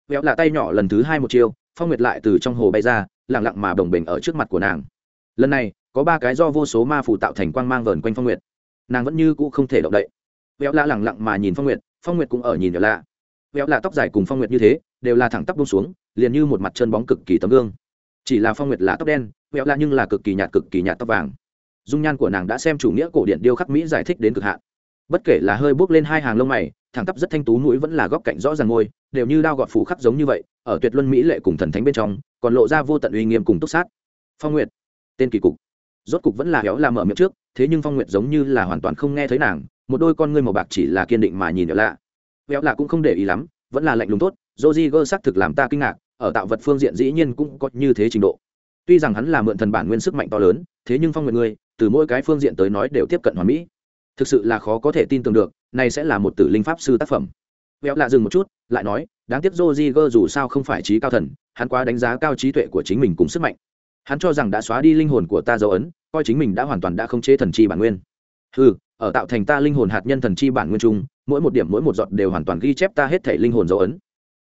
véo là tay nhỏ lần thứ hai một chiêu, phong nguyệt lại từ trong hồ bay ra lẳng lặng mà đồng bình ở trước mặt của nàng. Lần này, có ba cái do vô số ma phù tạo thành quang mang vờn quanh phong nguyệt. Nàng vẫn như cũ không thể động đậy. Véo lạ lẳng lặng mà nhìn phong nguyệt phong nguyệt cũng ở nhìn véo lạ véo lạ tóc dài cùng phong nguyệt như thế, đều là thẳng tắp bông xuống, liền như một mặt chân bóng cực kỳ tấm gương. Chỉ là phong nguyệt là tóc đen, véo lạ nhưng là cực kỳ nhạt cực kỳ nhạt tóc vàng. Dung nhan của nàng đã xem chủ nghĩa cổ điển điêu khắc mỹ giải thích đến cực hạn. Bất kể là hơi bước lên hai hàng lông mày thẳng tắp rất thanh tú mũi vẫn là góc cạnh rõ ràng ngôi đều như đao gọt phủ khắc giống như vậy, ở tuyệt luân mỹ lệ cùng thần thánh bên trong, còn lộ ra vô tận uy nghiêm cùng túc sát. Phong nguyệt, tên kỳ cục. Rốt cục vẫn là héo là mở miệng trước, thế nhưng phong nguyệt giống như là hoàn toàn không nghe thấy nàng, một đôi con ngươi màu bạc chỉ là kiên định mà nhìn héo lạ. Héo là cũng không để ý lắm, vẫn là lạnh lùng tốt joji gơ xác thực làm ta kinh ngạc, ở tạo vật phương diện dĩ nhiên cũng có như thế trình độ. Tuy rằng hắn là mượn thần bản nguyên sức mạnh to lớn, thế nhưng phong nguyệt ngươi từ mỗi cái phương diện tới nói đều tiếp cận hoàn mỹ thực sự là khó có thể tin tưởng được này sẽ là một tử linh pháp sư tác phẩm. Véo lạ dừng một chút lại nói đáng tiếc joji gơ dù sao không phải trí cao thần hắn quá đánh giá cao trí tuệ của chính mình cùng sức mạnh. Hắn cho rằng đã xóa đi linh hồn của ta dấu ấn coi chính mình đã hoàn toàn đã không chế thần chi bản nguyên. Ừ ở tạo thành ta linh hồn hạt nhân thần chi bản nguyên chung mỗi một điểm mỗi một giọt đều hoàn toàn ghi chép ta hết thể linh hồn dấu ấn.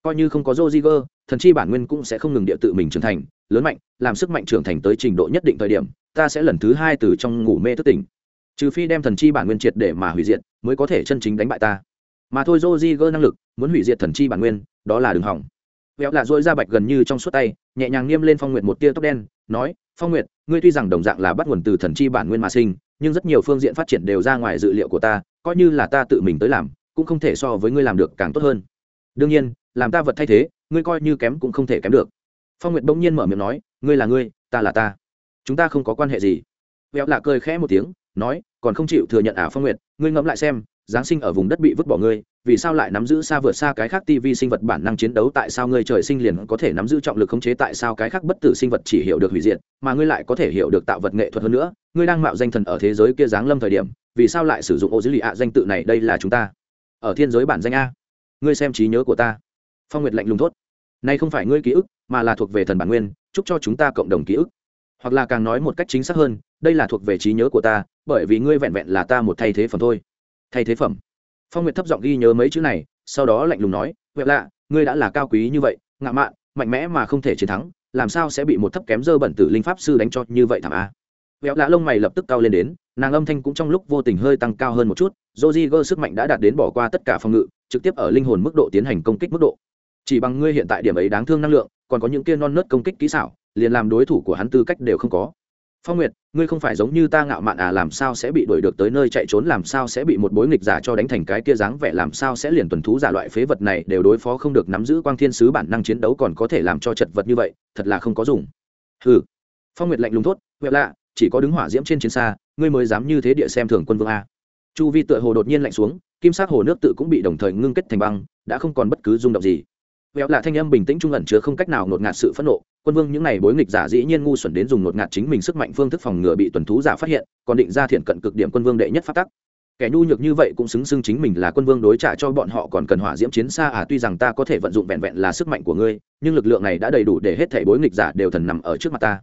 Coi như không có Roziger, thần chi bản nguyên cũng sẽ không ngừng địa tự mình trưởng thành, lớn mạnh, làm sức mạnh trưởng thành tới trình độ nhất định thời điểm, ta sẽ lần thứ hai từ trong ngủ mê thức tỉnh. Trừ phi đem thần chi bản nguyên triệt để mà hủy diệt, mới có thể chân chính đánh bại ta. Mà thôi Roziger năng lực, muốn hủy diệt thần chi bản nguyên, đó là đường hỏng. Véo lạ rỗi ra bạch gần như trong suốt tay, nhẹ nhàng nghiêm lên Phong Nguyệt một tia tóc đen, nói: "Phong Nguyệt, ngươi tuy rằng đồng dạng là bắt nguồn từ thần chi bản nguyên mà sinh, nhưng rất nhiều phương diện phát triển đều ra ngoài dự liệu của ta, coi như là ta tự mình tới làm, cũng không thể so với ngươi làm được càng tốt hơn. Đương nhiên, làm ta vật thay thế ngươi coi như kém cũng không thể kém được phong nguyệt bỗng nhiên mở miệng nói ngươi là ngươi ta là ta chúng ta không có quan hệ gì vẹo lạ cười khẽ một tiếng nói, còn không chịu thừa nhận ả phong nguyệt, ngươi ngẫm lại xem, giáng sinh ở vùng đất bị vứt bỏ ngươi, vì sao lại nắm giữ xa vượt xa cái khác tivi sinh vật bản năng chiến đấu, tại sao ngươi trời sinh liền có thể nắm giữ trọng lực khống chế, tại sao cái khác bất tử sinh vật chỉ hiểu được hủy diệt, mà ngươi lại có thể hiểu được tạo vật nghệ thuật hơn nữa, ngươi đang mạo danh thần ở thế giới kia giáng lâm thời điểm, vì sao lại sử dụng ô dữ lì ạ danh tự này, đây là chúng ta. Ở thiên giới bản danh a. Ngươi xem trí nhớ của ta. Phong nguyệt lạnh lùng thốt. Nay không phải ngươi ký ức, mà là thuộc về thần bản nguyên, chúc cho chúng ta cộng đồng ký ức. Hoặc là càng nói một cách chính xác hơn, đây là thuộc về trí nhớ của ta bởi vì ngươi vẹn vẹn là ta một thay thế phẩm thôi. Thay thế phẩm? Phong nguyệt thấp giọng ghi nhớ mấy chữ này, sau đó lạnh lùng nói vậy lạ, ngươi đã là cao quý như vậy ngạo mạn, mạnh mẽ mà không thể chiến thắng, làm sao sẽ bị một thấp kém dơ bẩn tử linh pháp sư đánh cho như vậy thảm a? Huệ lạ lông mày lập tức cao lên đến, nàng âm thanh cũng trong lúc vô tình hơi tăng cao hơn một chút joji gơ sức mạnh đã đạt đến bỏ qua tất cả phòng ngự, trực tiếp ở linh hồn mức độ tiến hành công kích mức độ. Chỉ bằng ngươi hiện tại điểm ấy đáng thương năng lượng, còn có những kia non nớt công kích kỹ xảo, liền làm đối thủ của hắn tư cách đều không có phong nguyệt, ngươi không phải giống như ta ngạo mạn à làm sao sẽ bị đuổi được tới nơi chạy trốn, làm sao sẽ bị một bối nghịch giả cho đánh thành cái kia dáng vẻ, làm sao sẽ liền tuần thú giả loại phế vật này đều đối phó không được, nắm giữ quang thiên sứ bản năng chiến đấu còn có thể làm cho chật vật như vậy, thật là không có dùng. Hừ. Phong nguyệt lạnh lùng thốt, huệ lạ, chỉ có đứng hỏa diễm trên chiến xa, ngươi mới dám như thế địa xem thường quân vương a. Chu vi tựa hồ đột nhiên lạnh xuống, kim sắc hồ nước tự cũng bị đồng thời ngưng kết thành băng, đã không còn bất cứ rung động gì. Vẹo là thanh âm bình tĩnh trung ẩn chứa không cách nào ngột ngạt sự phẫn nộ quân vương những n à y bối nghịch giả dĩ nhiên ngu xuẩn đến dùng ngột ngạt chính mình sức mạnh phương thức phòng ngừa bị tuần thú giả phát hiện, còn định ra thiện cận cực điểm quân vương đệ nhất phát tắc. Kẻ nhu nhược như vậy cũng xứng xưng chính mình là quân vương đối trả cho bọn họ còn cần hỏa diễm chiến xa à tuy rằng ta có thể vận dụng vẹn vẹn là sức mạnh của ngươi, nhưng lực lượng này đã đầy đủ để hết thể bối nghịch giả đều thần nằm ở trước mặt ta.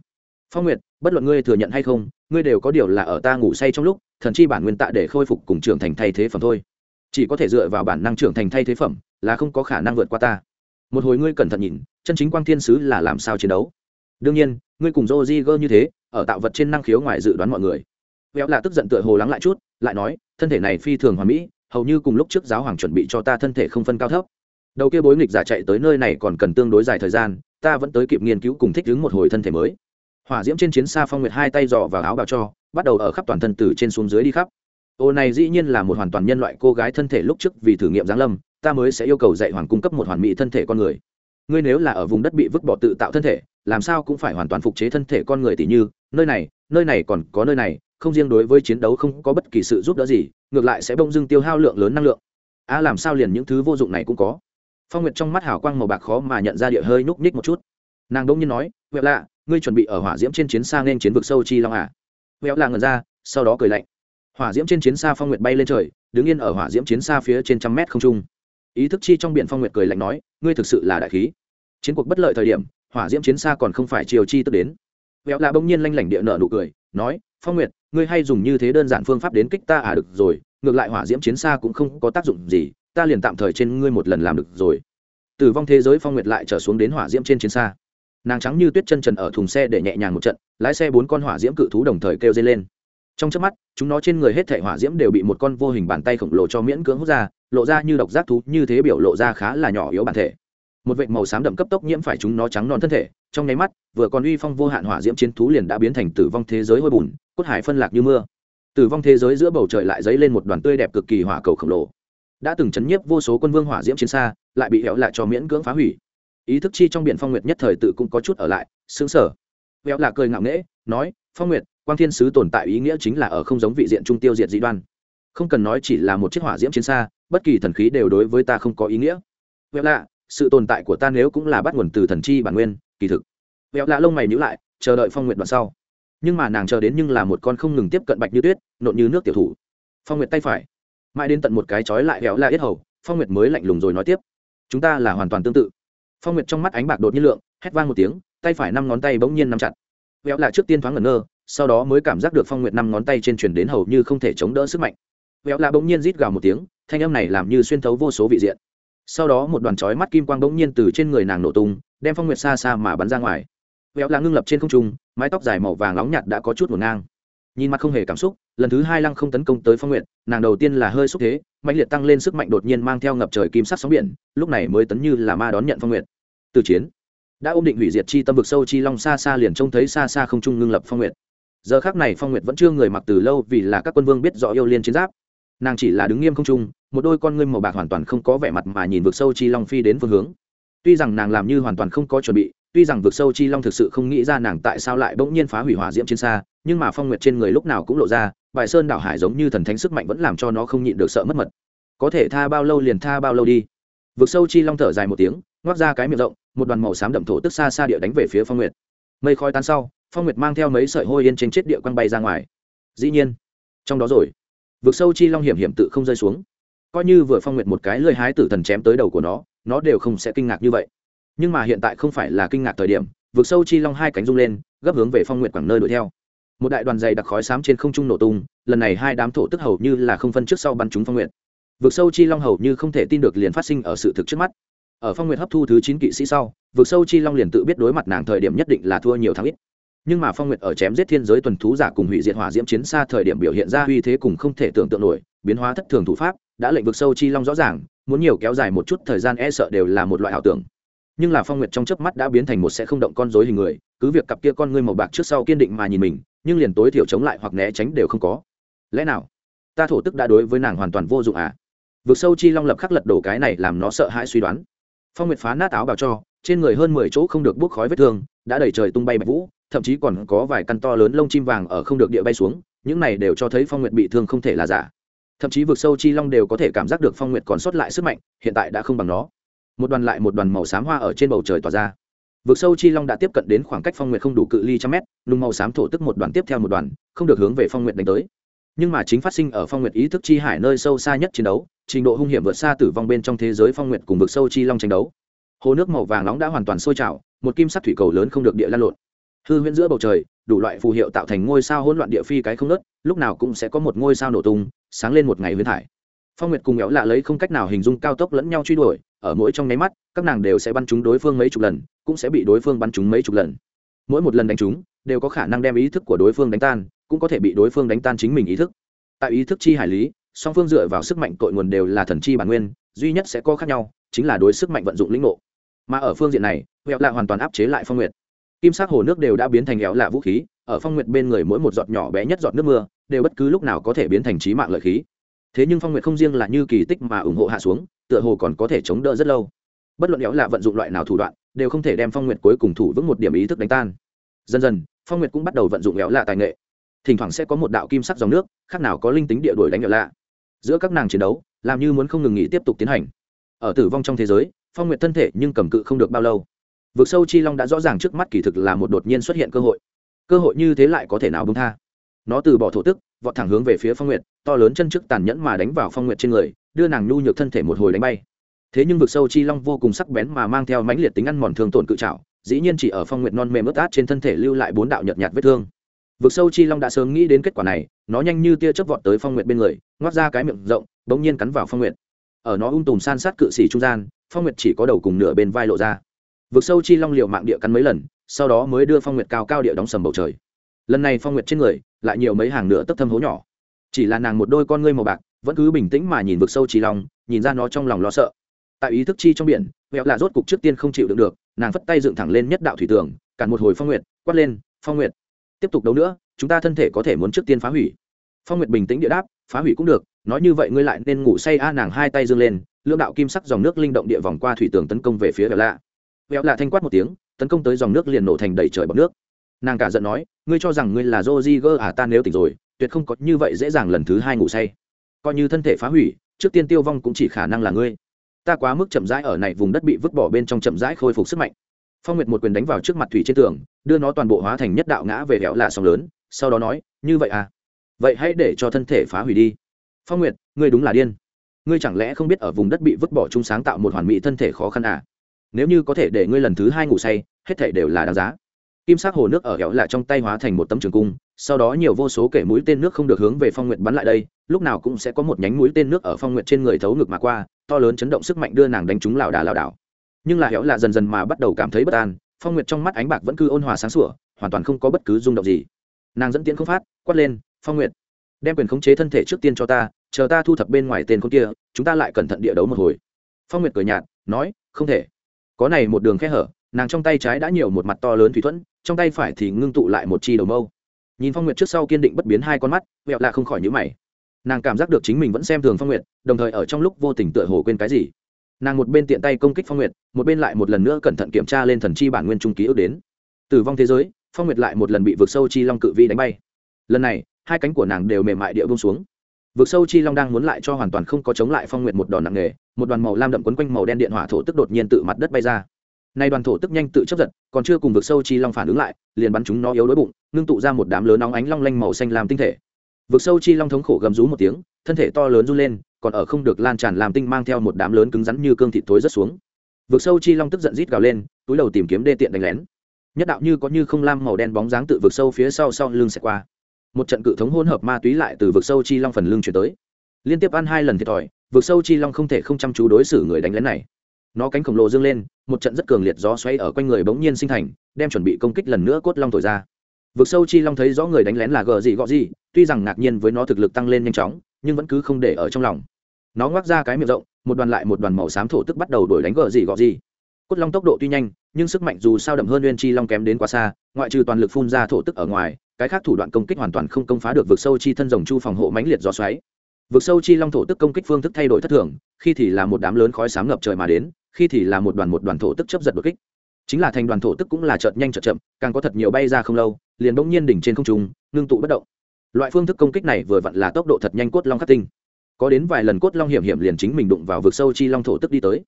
Phong nguyệt, bất luận ngươi thừa nhận hay không, ngươi đều có điều là ở ta ngủ say trong lúc, thần chi bản nguyên tạ để khôi phục cùng trưởng thành thay thế phẩm thôi. Chỉ có thể dựa vào bản năng trưởng thành thay thế phẩm, là không có khả năng vượt qua ta một hồi ngươi cẩn thận nhìn, chân chính quang thiên sứ là làm sao chiến đấu? Đương nhiên, ngươi cùng joji gơ như thế, ở tạo vật trên năng khiếu ngoài dự đoán mọi người. Véo là tức giận tựa hồ lắng lại chút, lại nói, thân thể này phi thường hoàn mỹ, hầu như cùng lúc trước giáo hoàng chuẩn bị cho ta thân thể không phân cao thấp. Đầu kia bối nghịch giả chạy tới nơi này còn cần tương đối dài thời gian, ta vẫn tới kịp nghiên cứu cùng thích ứng một hồi thân thể mới. Hỏa diễm trên chiến xa phong nguyệt hai tay dò vào áo bào cho, bắt đầu ở khắp toàn thân từ trên xuống dưới đi khắp. Ô này dĩ nhiên là một hoàn toàn nhân loại cô gái thân thể lúc trước vì thử nghiệm giáng lâm ta mới sẽ yêu cầu dạy hoàng cung cấp một hoàn mỹ thân thể con người. Ngươi nếu là ở vùng đất bị vứt bỏ tự tạo thân thể làm sao cũng phải hoàn toàn phục chế thân thể con người tỷ như nơi này nơi này còn có nơi này không riêng đối với chiến đấu không có bất kỳ sự giúp đỡ gì ngược lại sẽ bông dưng tiêu hao lượng lớn năng lượng. A à, làm sao liền những thứ vô dụng này cũng có? Phong nguyệt trong mắt hào quang màu bạc khó mà nhận ra địa hơi núp ních một chút. Nàng đông nhiên nói huệ lạ ngươi chuẩn bị ở hỏa diễm trên chiến xa nên chiến vực sâu chi long à? Huệ lạ ngẩn ra sau đó cười lạnh. Hỏa diễm trên chiến xa phong nguyệt bay lên trời đứng yên ở hỏa diễm chiến xa phía trên trăm mét không trung ý thức chi trong biển phong nguyệt cười lạnh nói, ngươi thực sự là đại khí. Chiến cuộc bất lợi thời điểm, hỏa diễm chiến xa còn không phải chiều chi tức đến. Vẹo lạ bỗng nhiên lanh lảnh địa nợ nụ cười, nói, phong nguyệt, ngươi hay dùng như thế đơn giản phương pháp đến kích ta à được rồi. Ngược lại hỏa diễm chiến xa cũng không có tác dụng gì, ta liền tạm thời trên ngươi một lần làm được rồi. Tử vong thế giới phong nguyệt lại trở xuống đến hỏa diễm trên chiến xa. Nàng trắng như tuyết chân trần ở thùng xe để nhẹ nhàng một trận, lái xe bốn con hỏa diễm cự thú đồng thời kêu dây lên. Trong trước mắt, chúng nó trên người hết thể hỏa diễm đều bị một con vô hình bàn tay khổng lồ cho miễn cưỡng hút ra lộ ra như độc giác thú, như thế biểu lộ ra khá là nhỏ yếu bản thể. Một vệt màu xám đậm cấp tốc nhiễm phải chúng nó trắng non thân thể. Trong nháy mắt, vừa còn uy phong vô hạn hỏa diễm chiến thú liền đã biến thành tử vong thế giới hôi bùn, cốt hải phân lạc như mưa. Tử vong thế giới giữa bầu trời lại dấy lên một đoàn tươi đẹp cực kỳ hỏa cầu khổng lồ. Đã từng chấn nhiếp vô số quân vương hỏa diễm chiến xa, lại bị héo lại cho miễn cưỡng phá hủy. Ý thức chi trong biển phong nguyệt nhất thời tự cũng có chút ở lại xứng sở héo là cười ngạo nghễ, nói, phong nguyệt, quang thiên sứ tồn tại ý nghĩa chính là ở không giống vị diện trung tiêu diệt dị đoan không cần nói chỉ là một chiếc hỏa diễm chiến xa, bất kỳ thần khí đều đối với ta không có ý nghĩa. Vẹo lạ, sự tồn tại của ta nếu cũng là bắt nguồn từ thần chi bản nguyên, kỳ thực. Vẹo lạ lông mày nhữ lại, chờ đợi phong nguyệt đoạn sau. Nhưng mà nàng chờ đến nhưng là một con không ngừng tiếp cận bạch như tuyết, nộn như nước tiểu thủ. Phong nguyệt tay phải. Mãi đến tận một cái chói lại vẹo lạ yết hầu, phong nguyệt mới lạnh lùng rồi nói tiếp. Chúng ta là hoàn toàn tương tự. Phong nguyệt trong mắt ánh bạc đột nhiên lượng, hét vang một tiếng, tay phải năm ngón tay bỗng nhiên nắm chặt. Véo lạ trước tiên thoáng ngẩn ngơ, sau đó mới cảm giác được phong nguyệt năm ngón tay trên truyền đến hầu như không thể chống đỡ sức mạnh véo lạ bỗng nhiên rít gào một tiếng, thanh âm này làm như xuyên thấu vô số vị diện. Sau đó một đoàn chói mắt kim quang bỗng nhiên từ trên người nàng nổ tung, đem phong nguyệt xa xa mà bắn ra ngoài. Véo lạ ngưng lập trên không trung, mái tóc dài màu vàng nóng nhạt đã có chút ngổn ngang. Nhìn mặt không hề cảm xúc, lần thứ hai lăng không tấn công tới phong nguyệt, nàng đầu tiên là hơi xúc thế mạnh liệt tăng lên sức mạnh đột nhiên mang theo ngập trời kim sắc sóng biển, lúc này mới tấn như là ma đón nhận phong nguyệt. Từ chiến, đã ôm định hủy diệt chi tâm vực sâu chi long xa xa liền trông thấy xa xa không trung ngưng lập phong nguyệt. Giờ khác này phong nguyệt vẫn chưa người mặc từ lâu vì là các quân vương biết rõ yêu liên chiến giáp nàng chỉ là đứng nghiêm không trung, một đôi con ngươi màu bạc hoàn toàn không có vẻ mặt mà nhìn vực sâu chi long phi đến phương hướng. Tuy rằng nàng làm như hoàn toàn không có chuẩn bị, tuy rằng vực sâu chi long thực sự không nghĩ ra nàng tại sao lại bỗng nhiên phá hủy hỏa diễm trên xa, nhưng mà phong nguyệt trên người lúc nào cũng lộ ra bài sơn đảo hải giống như thần thánh sức mạnh vẫn làm cho nó không nhịn được sợ mất mật. Có thể tha bao lâu liền tha bao lâu đi. Vực sâu chi long thở dài một tiếng, ngoác ra cái miệng rộng, một đoàn màu xám đậm thổ tức xa xa địa đánh về phía phong nguyệt. Mây khói tan sau, phong nguyệt mang theo mấy sợi hôi yên trên chết địa quăng bay ra ngoài. Dĩ nhiên, trong đó rồi vực sâu chi long hiểm hiểm tự không rơi xuống. Coi như vừa phong nguyệt một cái lơi hái tử thần chém tới đầu của nó nó đều không sẽ kinh ngạc như vậy. Nhưng mà hiện tại không phải là kinh ngạc thời điểm, vực sâu chi long hai cánh rung lên, gấp hướng về phong nguyệt quảng nơi đuổi theo. Một đại đoàn dày đặc khói xám trên không trung nổ tung, lần này hai đám thổ tức hầu như là không phân trước sau bắn chúng phong nguyệt. Vực sâu chi long hầu như không thể tin được liền phát sinh ở sự thực trước mắt. Ở phong nguyệt hấp thu thứ chín kỵ sĩ sau, vực sâu chi long liền tự biết đối mặt nàng thời điểm nhất định là thua nhiều thắng ít nhưng mà phong nguyệt ở chém giết thiên giới tuần thú giả cùng hủy diệt hỏa diễm chiến xa thời điểm biểu hiện ra uy thế cùng không thể tưởng tượng nổi, biến hóa thất thường thủ pháp, đã lệnh vực sâu chi long rõ ràng, muốn nhiều kéo dài một chút thời gian e sợ đều là một loại ảo tưởng. Nhưng là phong nguyệt trong chớp mắt đã biến thành một sẽ không động con rối hình người, cứ việc cặp kia con ngươi màu bạc trước sau kiên định mà nhìn mình, nhưng liền tối thiểu chống lại hoặc né tránh đều không có. Lẽ nào? Ta thổ tức đã đối với nàng hoàn toàn vô dụng à? Vực sâu chi long lập khắc lật đổ cái này làm nó sợ hãi suy đoán. Phong nguyệt phá nát áo bào cho, trên người hơn mười chỗ không được bốc khói vết thương, đã đẩy trời tung bay bạch vũ thậm chí còn có vài căn to lớn lông chim vàng ở không được địa bay xuống, những này đều cho thấy phong nguyệt bị thương không thể là giả. Thậm chí vực sâu chi long đều có thể cảm giác được phong nguyệt còn sót lại sức mạnh, hiện tại đã không bằng nó. Một đoàn lại một đoàn màu xám hoa ở trên bầu trời tỏa ra. Vực sâu chi long đã tiếp cận đến khoảng cách phong nguyệt không đủ cự ly trăm mét nung màu xám thổ tức một đoàn tiếp theo một đoàn, không được hướng về phong nguyệt đánh tới. Nhưng mà chính phát sinh ở phong nguyệt ý thức chi hải nơi sâu xa nhất chiến đấu, trình độ hung hiểm vượt xa tử vong bên trong thế giới phong nguyệt cùng vực sâu chi long tranh đấu. Hồ nước màu vàng nóng đã hoàn toàn sôi trào, một kim sắc thủy cầu lớn không được địa lan lộn hư huyễn giữa bầu trời, đủ loại phù hiệu tạo thành ngôi sao hỗn loạn địa phi cái không nớt, lúc nào cũng sẽ có một ngôi sao nổ tung, sáng lên một ngày huyễn thải. Phong nguyệt cùng éo lạ lấy không cách nào hình dung cao tốc lẫn nhau truy đuổi, ở mỗi trong nháy mắt, các nàng đều sẽ bắn trúng đối phương mấy chục lần, cũng sẽ bị đối phương bắn trúng mấy chục lần. Mỗi một lần đánh trúng, đều có khả năng đem ý thức của đối phương đánh tan, cũng có thể bị đối phương đánh tan chính mình ý thức. Tại ý thức chi hải lý, song phương dựa vào sức mạnh cội nguồn đều là thần chi bản nguyên, duy nhất sẽ có khác nhau, chính là đối sức mạnh vận dụng lĩnh ngộ. Mà ở phương diện này huệ lạ hoàn toàn áp chế lại phong nguyệt kim sắc hồ nước đều đã biến thành éo lạ vũ khí, ở phong nguyệt bên người mỗi một giọt nhỏ bé nhất giọt nước mưa đều bất cứ lúc nào có thể biến thành trí mạng lợi khí. Thế nhưng phong nguyệt không riêng là như kỳ tích mà ủng hộ hạ xuống, tựa hồ còn có thể chống đỡ rất lâu. Bất luận éo lạ vận dụng loại nào thủ đoạn, đều không thể đem phong nguyệt cuối cùng thủ vững một điểm ý thức đánh tan. Dần dần, phong nguyệt cũng bắt đầu vận dụng éo lạ tài nghệ. Thỉnh thoảng sẽ có một đạo kim sắc dòng nước, khác nào có linh tính địa đuổi đánh éo lạ. Giữa các nàng chiến đấu, làm như muốn không ngừng nghỉ tiếp tục tiến hành. Ở tử vong trong thế giới, phong nguyệt thân thể nhưng cầm cự không được bao lâu vực sâu chi long đã rõ ràng trước mắt kỳ thực là một đột nhiên xuất hiện cơ hội. Cơ hội như thế lại có thể nào bông tha? Nó từ bỏ thổ tức, vọt thẳng hướng về phía phong nguyệt, to lớn chân trước tàn nhẫn mà đánh vào phong nguyệt trên người, đưa nàng nhu nhược thân thể một hồi đánh bay. Thế nhưng vực sâu chi long vô cùng sắc bén mà mang theo mãnh liệt tính ăn mòn thương tổn cự trạo dĩ nhiên chỉ ở phong nguyệt non mềm ướt át trên thân thể lưu lại bốn đạo nhợt nhạt vết thương. Vực sâu chi long đã sớm nghĩ đến kết quả này, nó nhanh như tia chớp vọt tới phong nguyệt bên người, ngoác ra cái miệng rộng, bỗng nhiên cắn vào phong nguyệt. Ở nó ung tùm san sát cự xỉ trung gian, phong nguyệt chỉ có đầu cùng nửa bên vai lộ ra vực sâu chi long liệu mạng địa cắn mấy lần, sau đó mới đưa phong nguyệt cao cao địa đóng sầm bầu trời. Lần này phong nguyệt trên người, lại nhiều mấy hàng nửa tấp thâm hố nhỏ. Chỉ là nàng một đôi con ngươi màu bạc, vẫn cứ bình tĩnh mà nhìn vực sâu chi long, nhìn ra nó trong lòng lo sợ. Tại ý thức chi trong biển vẹo là rốt cục trước tiên không chịu đựng được, nàng phất tay dựng thẳng lên nhất đạo thủy tường cản một hồi phong nguyệt, quát lên, phong nguyệt, tiếp tục đấu nữa, chúng ta thân thể có thể muốn trước tiên phá hủy. Phong nguyệt bình tĩnh địa đáp, phá hủy cũng được, nói như vậy ngươi lại nên ngủ say a. Nàng hai tay dương lên, lưỡng đạo kim sắc dòng nước linh động địa vòng qua thủy tường tấn công về phía vẹo lạ vẹo lạ thanh quát một tiếng, tấn công tới dòng nước liền nổ thành đầy trời bọc nước. Nàng cả giận nói, ngươi cho rằng ngươi là joziger à ta nếu tỉnh rồi, tuyệt không có như vậy dễ dàng lần thứ hai ngủ say. Coi như thân thể phá hủy, trước tiên tiêu vong cũng chỉ khả năng là ngươi. Ta quá mức chậm rãi ở này vùng đất bị vứt bỏ bên trong chậm rãi khôi phục sức mạnh. Phong nguyệt một quyền đánh vào trước mặt thủy trên tường, đưa nó toàn bộ hóa thành nhất đạo ngã về hẻo lạ sóng lớn, sau đó nói, như vậy à? Vậy hãy để cho thân thể phá hủy đi. Phong nguyệt, ngươi đúng là điên. Ngươi chẳng lẽ không biết ở vùng đất bị vứt bỏ chung sáng tạo một hoàn mỹ thân thể khó khăn à? Nếu như có thể để ngươi lần thứ hai ngủ say, hết thể đều là đáng giá. Kim sắc hồ nước ở hẻo lạ trong tay hóa thành một tấm trường cung, sau đó nhiều vô số kể mũi tên nước không được hướng về phong nguyệt bắn lại đây, lúc nào cũng sẽ có một nhánh mũi tên nước ở phong nguyệt trên người thấu ngực mà qua, to lớn chấn động sức mạnh đưa nàng đánh trúng lảo đà lảo đảo. Nhưng là hẻo lạ dần dần mà bắt đầu cảm thấy bất an, phong nguyệt trong mắt ánh bạc vẫn cứ ôn hòa sáng sủa, hoàn toàn không có bất cứ rung động gì. Nàng dẫn tiến không phát, quát lên, phong nguyệt, đem quyền khống chế thân thể trước tiên cho ta, chờ ta thu thập bên ngoài tên con kia, chúng ta lại cẩn thận địa đấu một hồi. Phong nguyệt cười nhạt, nói, không thể có này một đường khe hở, nàng trong tay trái đã nhiều một mặt to lớn thủy thuẫn, trong tay phải thì ngưng tụ lại một chi đầu mâu. Nhìn phong nguyệt trước sau kiên định bất biến hai con mắt, vẹo lạ không khỏi nhữ mày. Nàng cảm giác được chính mình vẫn xem thường phong nguyệt, đồng thời ở trong lúc vô tình tựa hồ quên cái gì. Nàng một bên tiện tay công kích phong nguyệt, một bên lại một lần nữa cẩn thận kiểm tra lên thần chi bản nguyên trung ký ước đến. Tử vong thế giới, phong nguyệt lại một lần bị vượt sâu chi long cự vi đánh bay. Lần này, hai cánh của nàng đều mềm mại địa bông xuống vực sâu chi long đang muốn lại cho hoàn toàn không có chống lại phong nguyện một đòn nặng nề, một đoàn màu lam đậm quấn quanh màu đen điện hỏa thổ tức đột nhiên tự mặt đất bay ra. Nay đoàn thổ tức nhanh tự chấp giật, còn chưa cùng vực sâu chi long phản ứng lại, liền bắn chúng nó yếu đuối bụng, ngưng tụ ra một đám lớn nóng ánh long lanh màu xanh làm tinh thể. Vực sâu chi long thống khổ gầm rú một tiếng, thân thể to lớn run lên, còn ở không được lan tràn làm tinh mang theo một đám lớn cứng rắn như cương thịt thối rất xuống. Vực sâu chi long tức giận rít gào lên, túi đầu tìm kiếm đê tiện đánh lén. Nhất đạo như có như không lam màu đen bóng dáng tự vực sâu phía sau sau lưng sẽ qua một trận cự thống hỗn hợp ma túy lại từ vực sâu chi long phần lưng chuyển tới. Liên tiếp ăn hai lần thiệt thòi, vực sâu chi long không thể không chăm chú đối xử người đánh lén này. Nó cánh khổng lồ dâng lên, một trận rất cường liệt gió xoay ở quanh người bỗng nhiên sinh thành, đem chuẩn bị công kích lần nữa cốt long thổi ra. Vực sâu chi long thấy rõ người đánh lén là gờ gì gọ gì, tuy rằng ngạc nhiên với nó thực lực tăng lên nhanh chóng, nhưng vẫn cứ không để ở trong lòng. Nó ngoác ra cái miệng rộng, một đoàn lại một đoàn màu xám thổ tức bắt đầu đuổi đánh gờ gì gọ gì. Cốt long tốc độ tuy nhanh, nhưng sức mạnh dù sao đậm hơn nguyên chi long kém đến quá xa, ngoại trừ toàn lực phun ra thổ tức ở ngoài cái khác thủ đoạn công kích hoàn toàn không công phá được vực sâu chi thân rồng chu phòng hộ mãnh liệt gió xoáy. Vực sâu chi long thổ tức công kích phương thức thay đổi thất thường, khi thì là một đám lớn khói sáng ngập trời mà đến, khi thì là một đoàn một đoàn thổ tức chấp giật đột kích. Chính là thành đoàn thổ tức cũng là chợt nhanh chợt chậm, càng có thật nhiều bay ra không lâu, liền bỗng nhiên đỉnh trên không trung, ngưng tụ bất động. Loại phương thức công kích này vừa vặn là tốc độ thật nhanh cốt long khắc tinh. Có đến vài lần cốt long hiểm hiểm liền chính mình đụng vào vực sâu chi long thổ tức đi tới.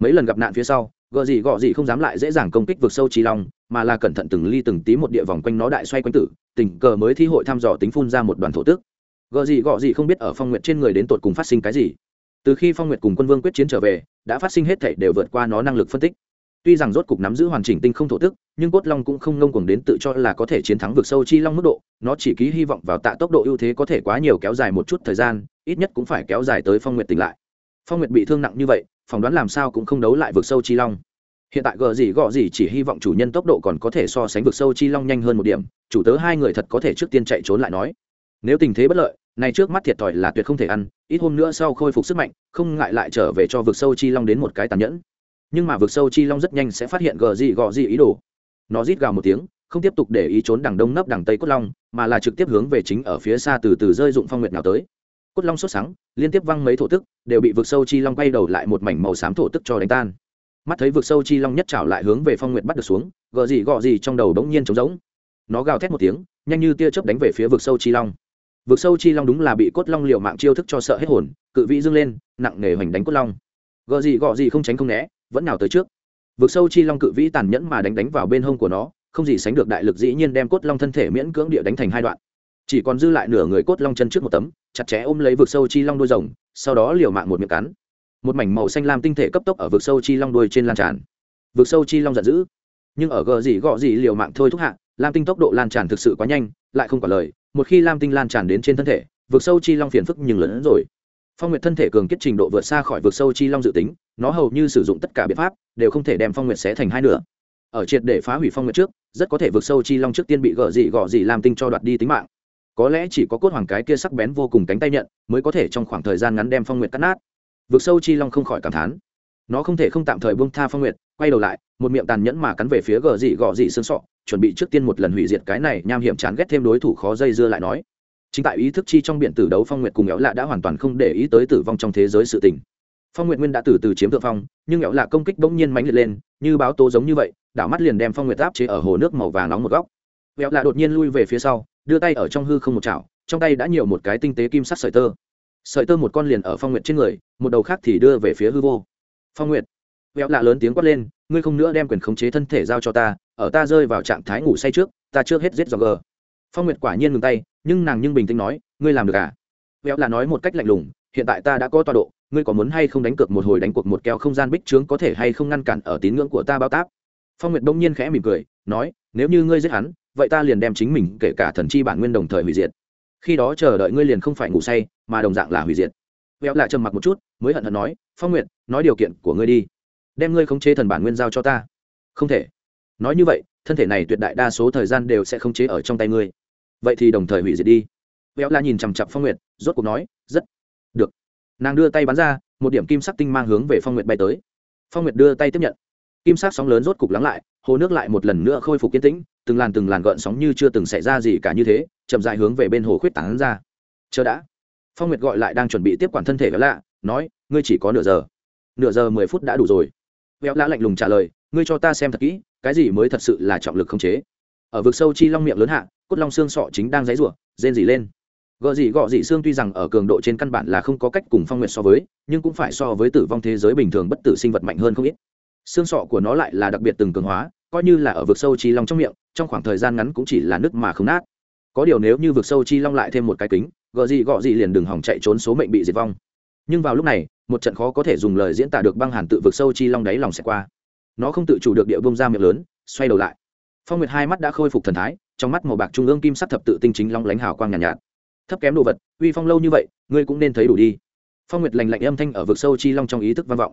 Mấy lần gặp nạn phía sau, gợ gì gọ gì không dám lại dễ dàng công kích vực sâu chi long mà là cẩn thận từng ly từng tí một địa vòng quanh nó đại xoay quanh tử, tình cờ mới thi hội thăm dò tính phun ra một đoàn thổ tức. Gợ gì gọ gì không biết ở phong nguyện trên người đến tột cùng phát sinh cái gì. Từ khi phong nguyệt cùng quân vương quyết chiến trở về, đã phát sinh hết thể đều vượt qua nó năng lực phân tích. Tuy rằng rốt cục nắm giữ hoàn chỉnh tinh không thổ tức, nhưng cốt long cũng không ngông cuồng đến tự cho là có thể chiến thắng vực sâu chi long mức độ, nó chỉ ký hy vọng vào tạ tốc độ ưu thế có thể quá nhiều kéo dài một chút thời gian, ít nhất cũng phải kéo dài tới phong nguyệt tỉnh lại. Phong nguyệt bị thương nặng như vậy, phỏng đoán làm sao cũng không đấu lại vực sâu chi long hiện tại gờ gì gọ gì chỉ hy vọng chủ nhân tốc độ còn có thể so sánh vực sâu chi long nhanh hơn một điểm, chủ tớ hai người thật có thể trước tiên chạy trốn lại nói. Nếu tình thế bất lợi, này trước mắt thiệt thòi là tuyệt không thể ăn, ít hôm nữa sau khôi phục sức mạnh, không ngại lại trở về cho vực sâu chi long đến một cái tàn nhẫn. Nhưng mà vực sâu chi long rất nhanh sẽ phát hiện gờ gì gọ gì ý đồ. Nó rít gào một tiếng, không tiếp tục để ý trốn đằng đông nấp đằng tây cốt long, mà là trực tiếp hướng về chính ở phía xa từ từ rơi dụng phong nguyệt nào tới. Cốt long sốt sáng liên tiếp văng mấy thổ tức, đều bị vực sâu chi long quay đầu lại một mảnh màu xám thổ tức cho đánh tan mắt thấy vực sâu chi long nhất trảo lại hướng về phong nguyệt bắt được xuống gờ gì gọ gì trong đầu đống nhiên trống rỗng. Nó gào thét một tiếng, nhanh như tia chớp đánh về phía vực sâu chi long. Vực sâu chi long đúng là bị cốt long liều mạng chiêu thức cho sợ hết hồn, cự vĩ dâng lên, nặng nề hoành đánh cốt long. Gợ gì gọ gì không tránh không né, vẫn nào tới trước. Vực sâu chi long cự vĩ tàn nhẫn mà đánh đánh vào bên hông của nó, không gì sánh được đại lực dĩ nhiên đem cốt long thân thể miễn cưỡng địa đánh thành hai đoạn. Chỉ còn dư lại nửa người cốt long chân trước một tấm, chặt chẽ ôm lấy vực sâu chi long đuôi rồng, sau đó liều mạng một miệng cắn một mảnh màu xanh lam tinh thể cấp tốc ở vực sâu chi long đuôi trên lan tràn. Vực sâu chi long giận dữ. Nhưng ở gờ gì gọ gì liều mạng thôi thúc hạ, lam tinh tốc độ lan tràn thực sự quá nhanh, lại không quả lời. Một khi lam tinh lan tràn đến trên thân thể, vực sâu chi long phiền phức nhưng lớn hơn rồi. Phong nguyệt thân thể cường kết trình độ vượt xa khỏi vực sâu chi long dự tính, nó hầu như sử dụng tất cả biện pháp, đều không thể đem phong nguyệt xé thành hai nửa. Ở triệt để phá hủy phong nguyệt trước, rất có thể vực sâu chi long trước tiên bị gờ gì gọ gì lam tinh cho đoạt đi tính mạng. Có lẽ chỉ có cốt hoàng cái kia sắc bén vô cùng cánh tay nhận, mới có thể trong khoảng thời gian ngắn đem phong nguyệt cắt nát vượt sâu chi long không khỏi cảm thán. Nó không thể không tạm thời buông tha phong nguyệt, quay đầu lại, một miệng tàn nhẫn mà cắn về phía gờ dị gọ dị xương sọ, chuẩn bị trước tiên một lần hủy diệt cái này nham hiểm chán ghét thêm đối thủ khó dây dưa lại nói. Chính tại ý thức chi trong biển tử đấu phong nguyệt cùng éo lạ đã hoàn toàn không để ý tới tử vong trong thế giới sự tình. Phong nguyệt nguyên đã từ từ chiếm thượng phong, nhưng éo lạ công kích bỗng nhiên mánh liệt lên, như báo tố giống như vậy, đảo mắt liền đem phong nguyệt áp chế ở hồ nước màu vàng nóng một góc. Éo lạ đột nhiên lui về phía sau, đưa tay ở trong hư không một chảo, trong tay đã nhiều một cái tinh tế kim sắc sợi tơ sợi tơ một con liền ở phong nguyệt trên người, một đầu khác thì đưa về phía hư vô. Phong nguyệt éo lạ lớn tiếng quát lên, ngươi không nữa đem quyền khống chế thân thể giao cho ta, ở ta rơi vào trạng thái ngủ say trước, ta trước hết giết do gờ. Phong nguyệt quả nhiên ngừng tay, nhưng nàng nhưng bình tĩnh nói, ngươi làm được à? Véo lạ nói một cách lạnh lùng, hiện tại ta đã có tọa độ, ngươi có muốn hay không đánh cược một hồi đánh cuộc một keo không gian bích trướng có thể hay không ngăn cản ở tín ngưỡng của ta bao táp? Phong nguyệt đông nhiên khẽ mỉm cười, nói, nếu như ngươi giết hắn, vậy ta liền đem chính mình kể cả thần chi bản nguyên đồng thời hủy diệt. Khi đó chờ đợi ngươi liền không phải ngủ say mà đồng dạng là hủy diệt. Véo lại trầm mặc một chút, mới hận hận nói, phong nguyệt, nói điều kiện của ngươi đi. Đem ngươi khống chế thần bản nguyên giao cho ta. Không thể. Nói như vậy, thân thể này tuyệt đại đa số thời gian đều sẽ khống chế ở trong tay ngươi. Vậy thì đồng thời hủy diệt đi. Véo la nhìn chằm chặp phong nguyệt, rốt cuộc nói, rất được. Nàng đưa tay bắn ra, một điểm kim sắc tinh mang hướng về phong nguyệt bay tới. Phong nguyệt đưa tay tiếp nhận. Kim sắc sóng lớn rốt cục lắng lại, hồ nước lại một lần nữa khôi phục kiên tĩnh, từng làn từng làn gợn sóng như chưa từng xảy ra gì cả như thế, chậm dại hướng về bên hồ khuyết tảng ra. Chờ đã phong nguyệt gọi lại đang chuẩn bị tiếp quản thân thể véo lạ, nói, ngươi chỉ có nửa giờ. Nửa giờ mười phút đã đủ rồi. Vẹo lạ lạnh lùng trả lời, ngươi cho ta xem thật kỹ, cái gì mới thật sự là trọng lực không chế? Ở vực sâu chi long miệng lớn hạ, cốt long xương sọ chính đang dãy rủa rên dỉ lên. Gợ dị gọ dị xương tuy rằng ở cường độ trên căn bản là không có cách cùng phong nguyệt so với, nhưng cũng phải so với tử vong thế giới bình thường bất tử sinh vật mạnh hơn không ít. Xương sọ của nó lại là đặc biệt từng cường hóa, coi như là ở vực sâu chi long trong miệng, trong khoảng thời gian ngắn cũng chỉ là nước mà không nát. Có điều nếu như vực sâu chi long lại thêm một cái kính gợ gì gọ gì liền đừng hỏng chạy trốn số mệnh bị diệt vong. Nhưng vào lúc này một trận khó có thể dùng lời diễn tả được băng hàn tự vực sâu chi long đáy lòng sẽ qua. Nó không tự chủ được địa bông ra miệng lớn xoay đầu lại. Phong nguyệt hai mắt đã khôi phục thần thái trong mắt màu bạc trung ương kim sắc thập tự tinh chính long lánh hào quang nhàn nhạt, nhạt. Thấp kém đồ vật uy phong lâu như vậy ngươi cũng nên thấy đủ đi. Phong nguyệt lành lạnh âm thanh ở vực sâu chi long trong ý thức vang vọng.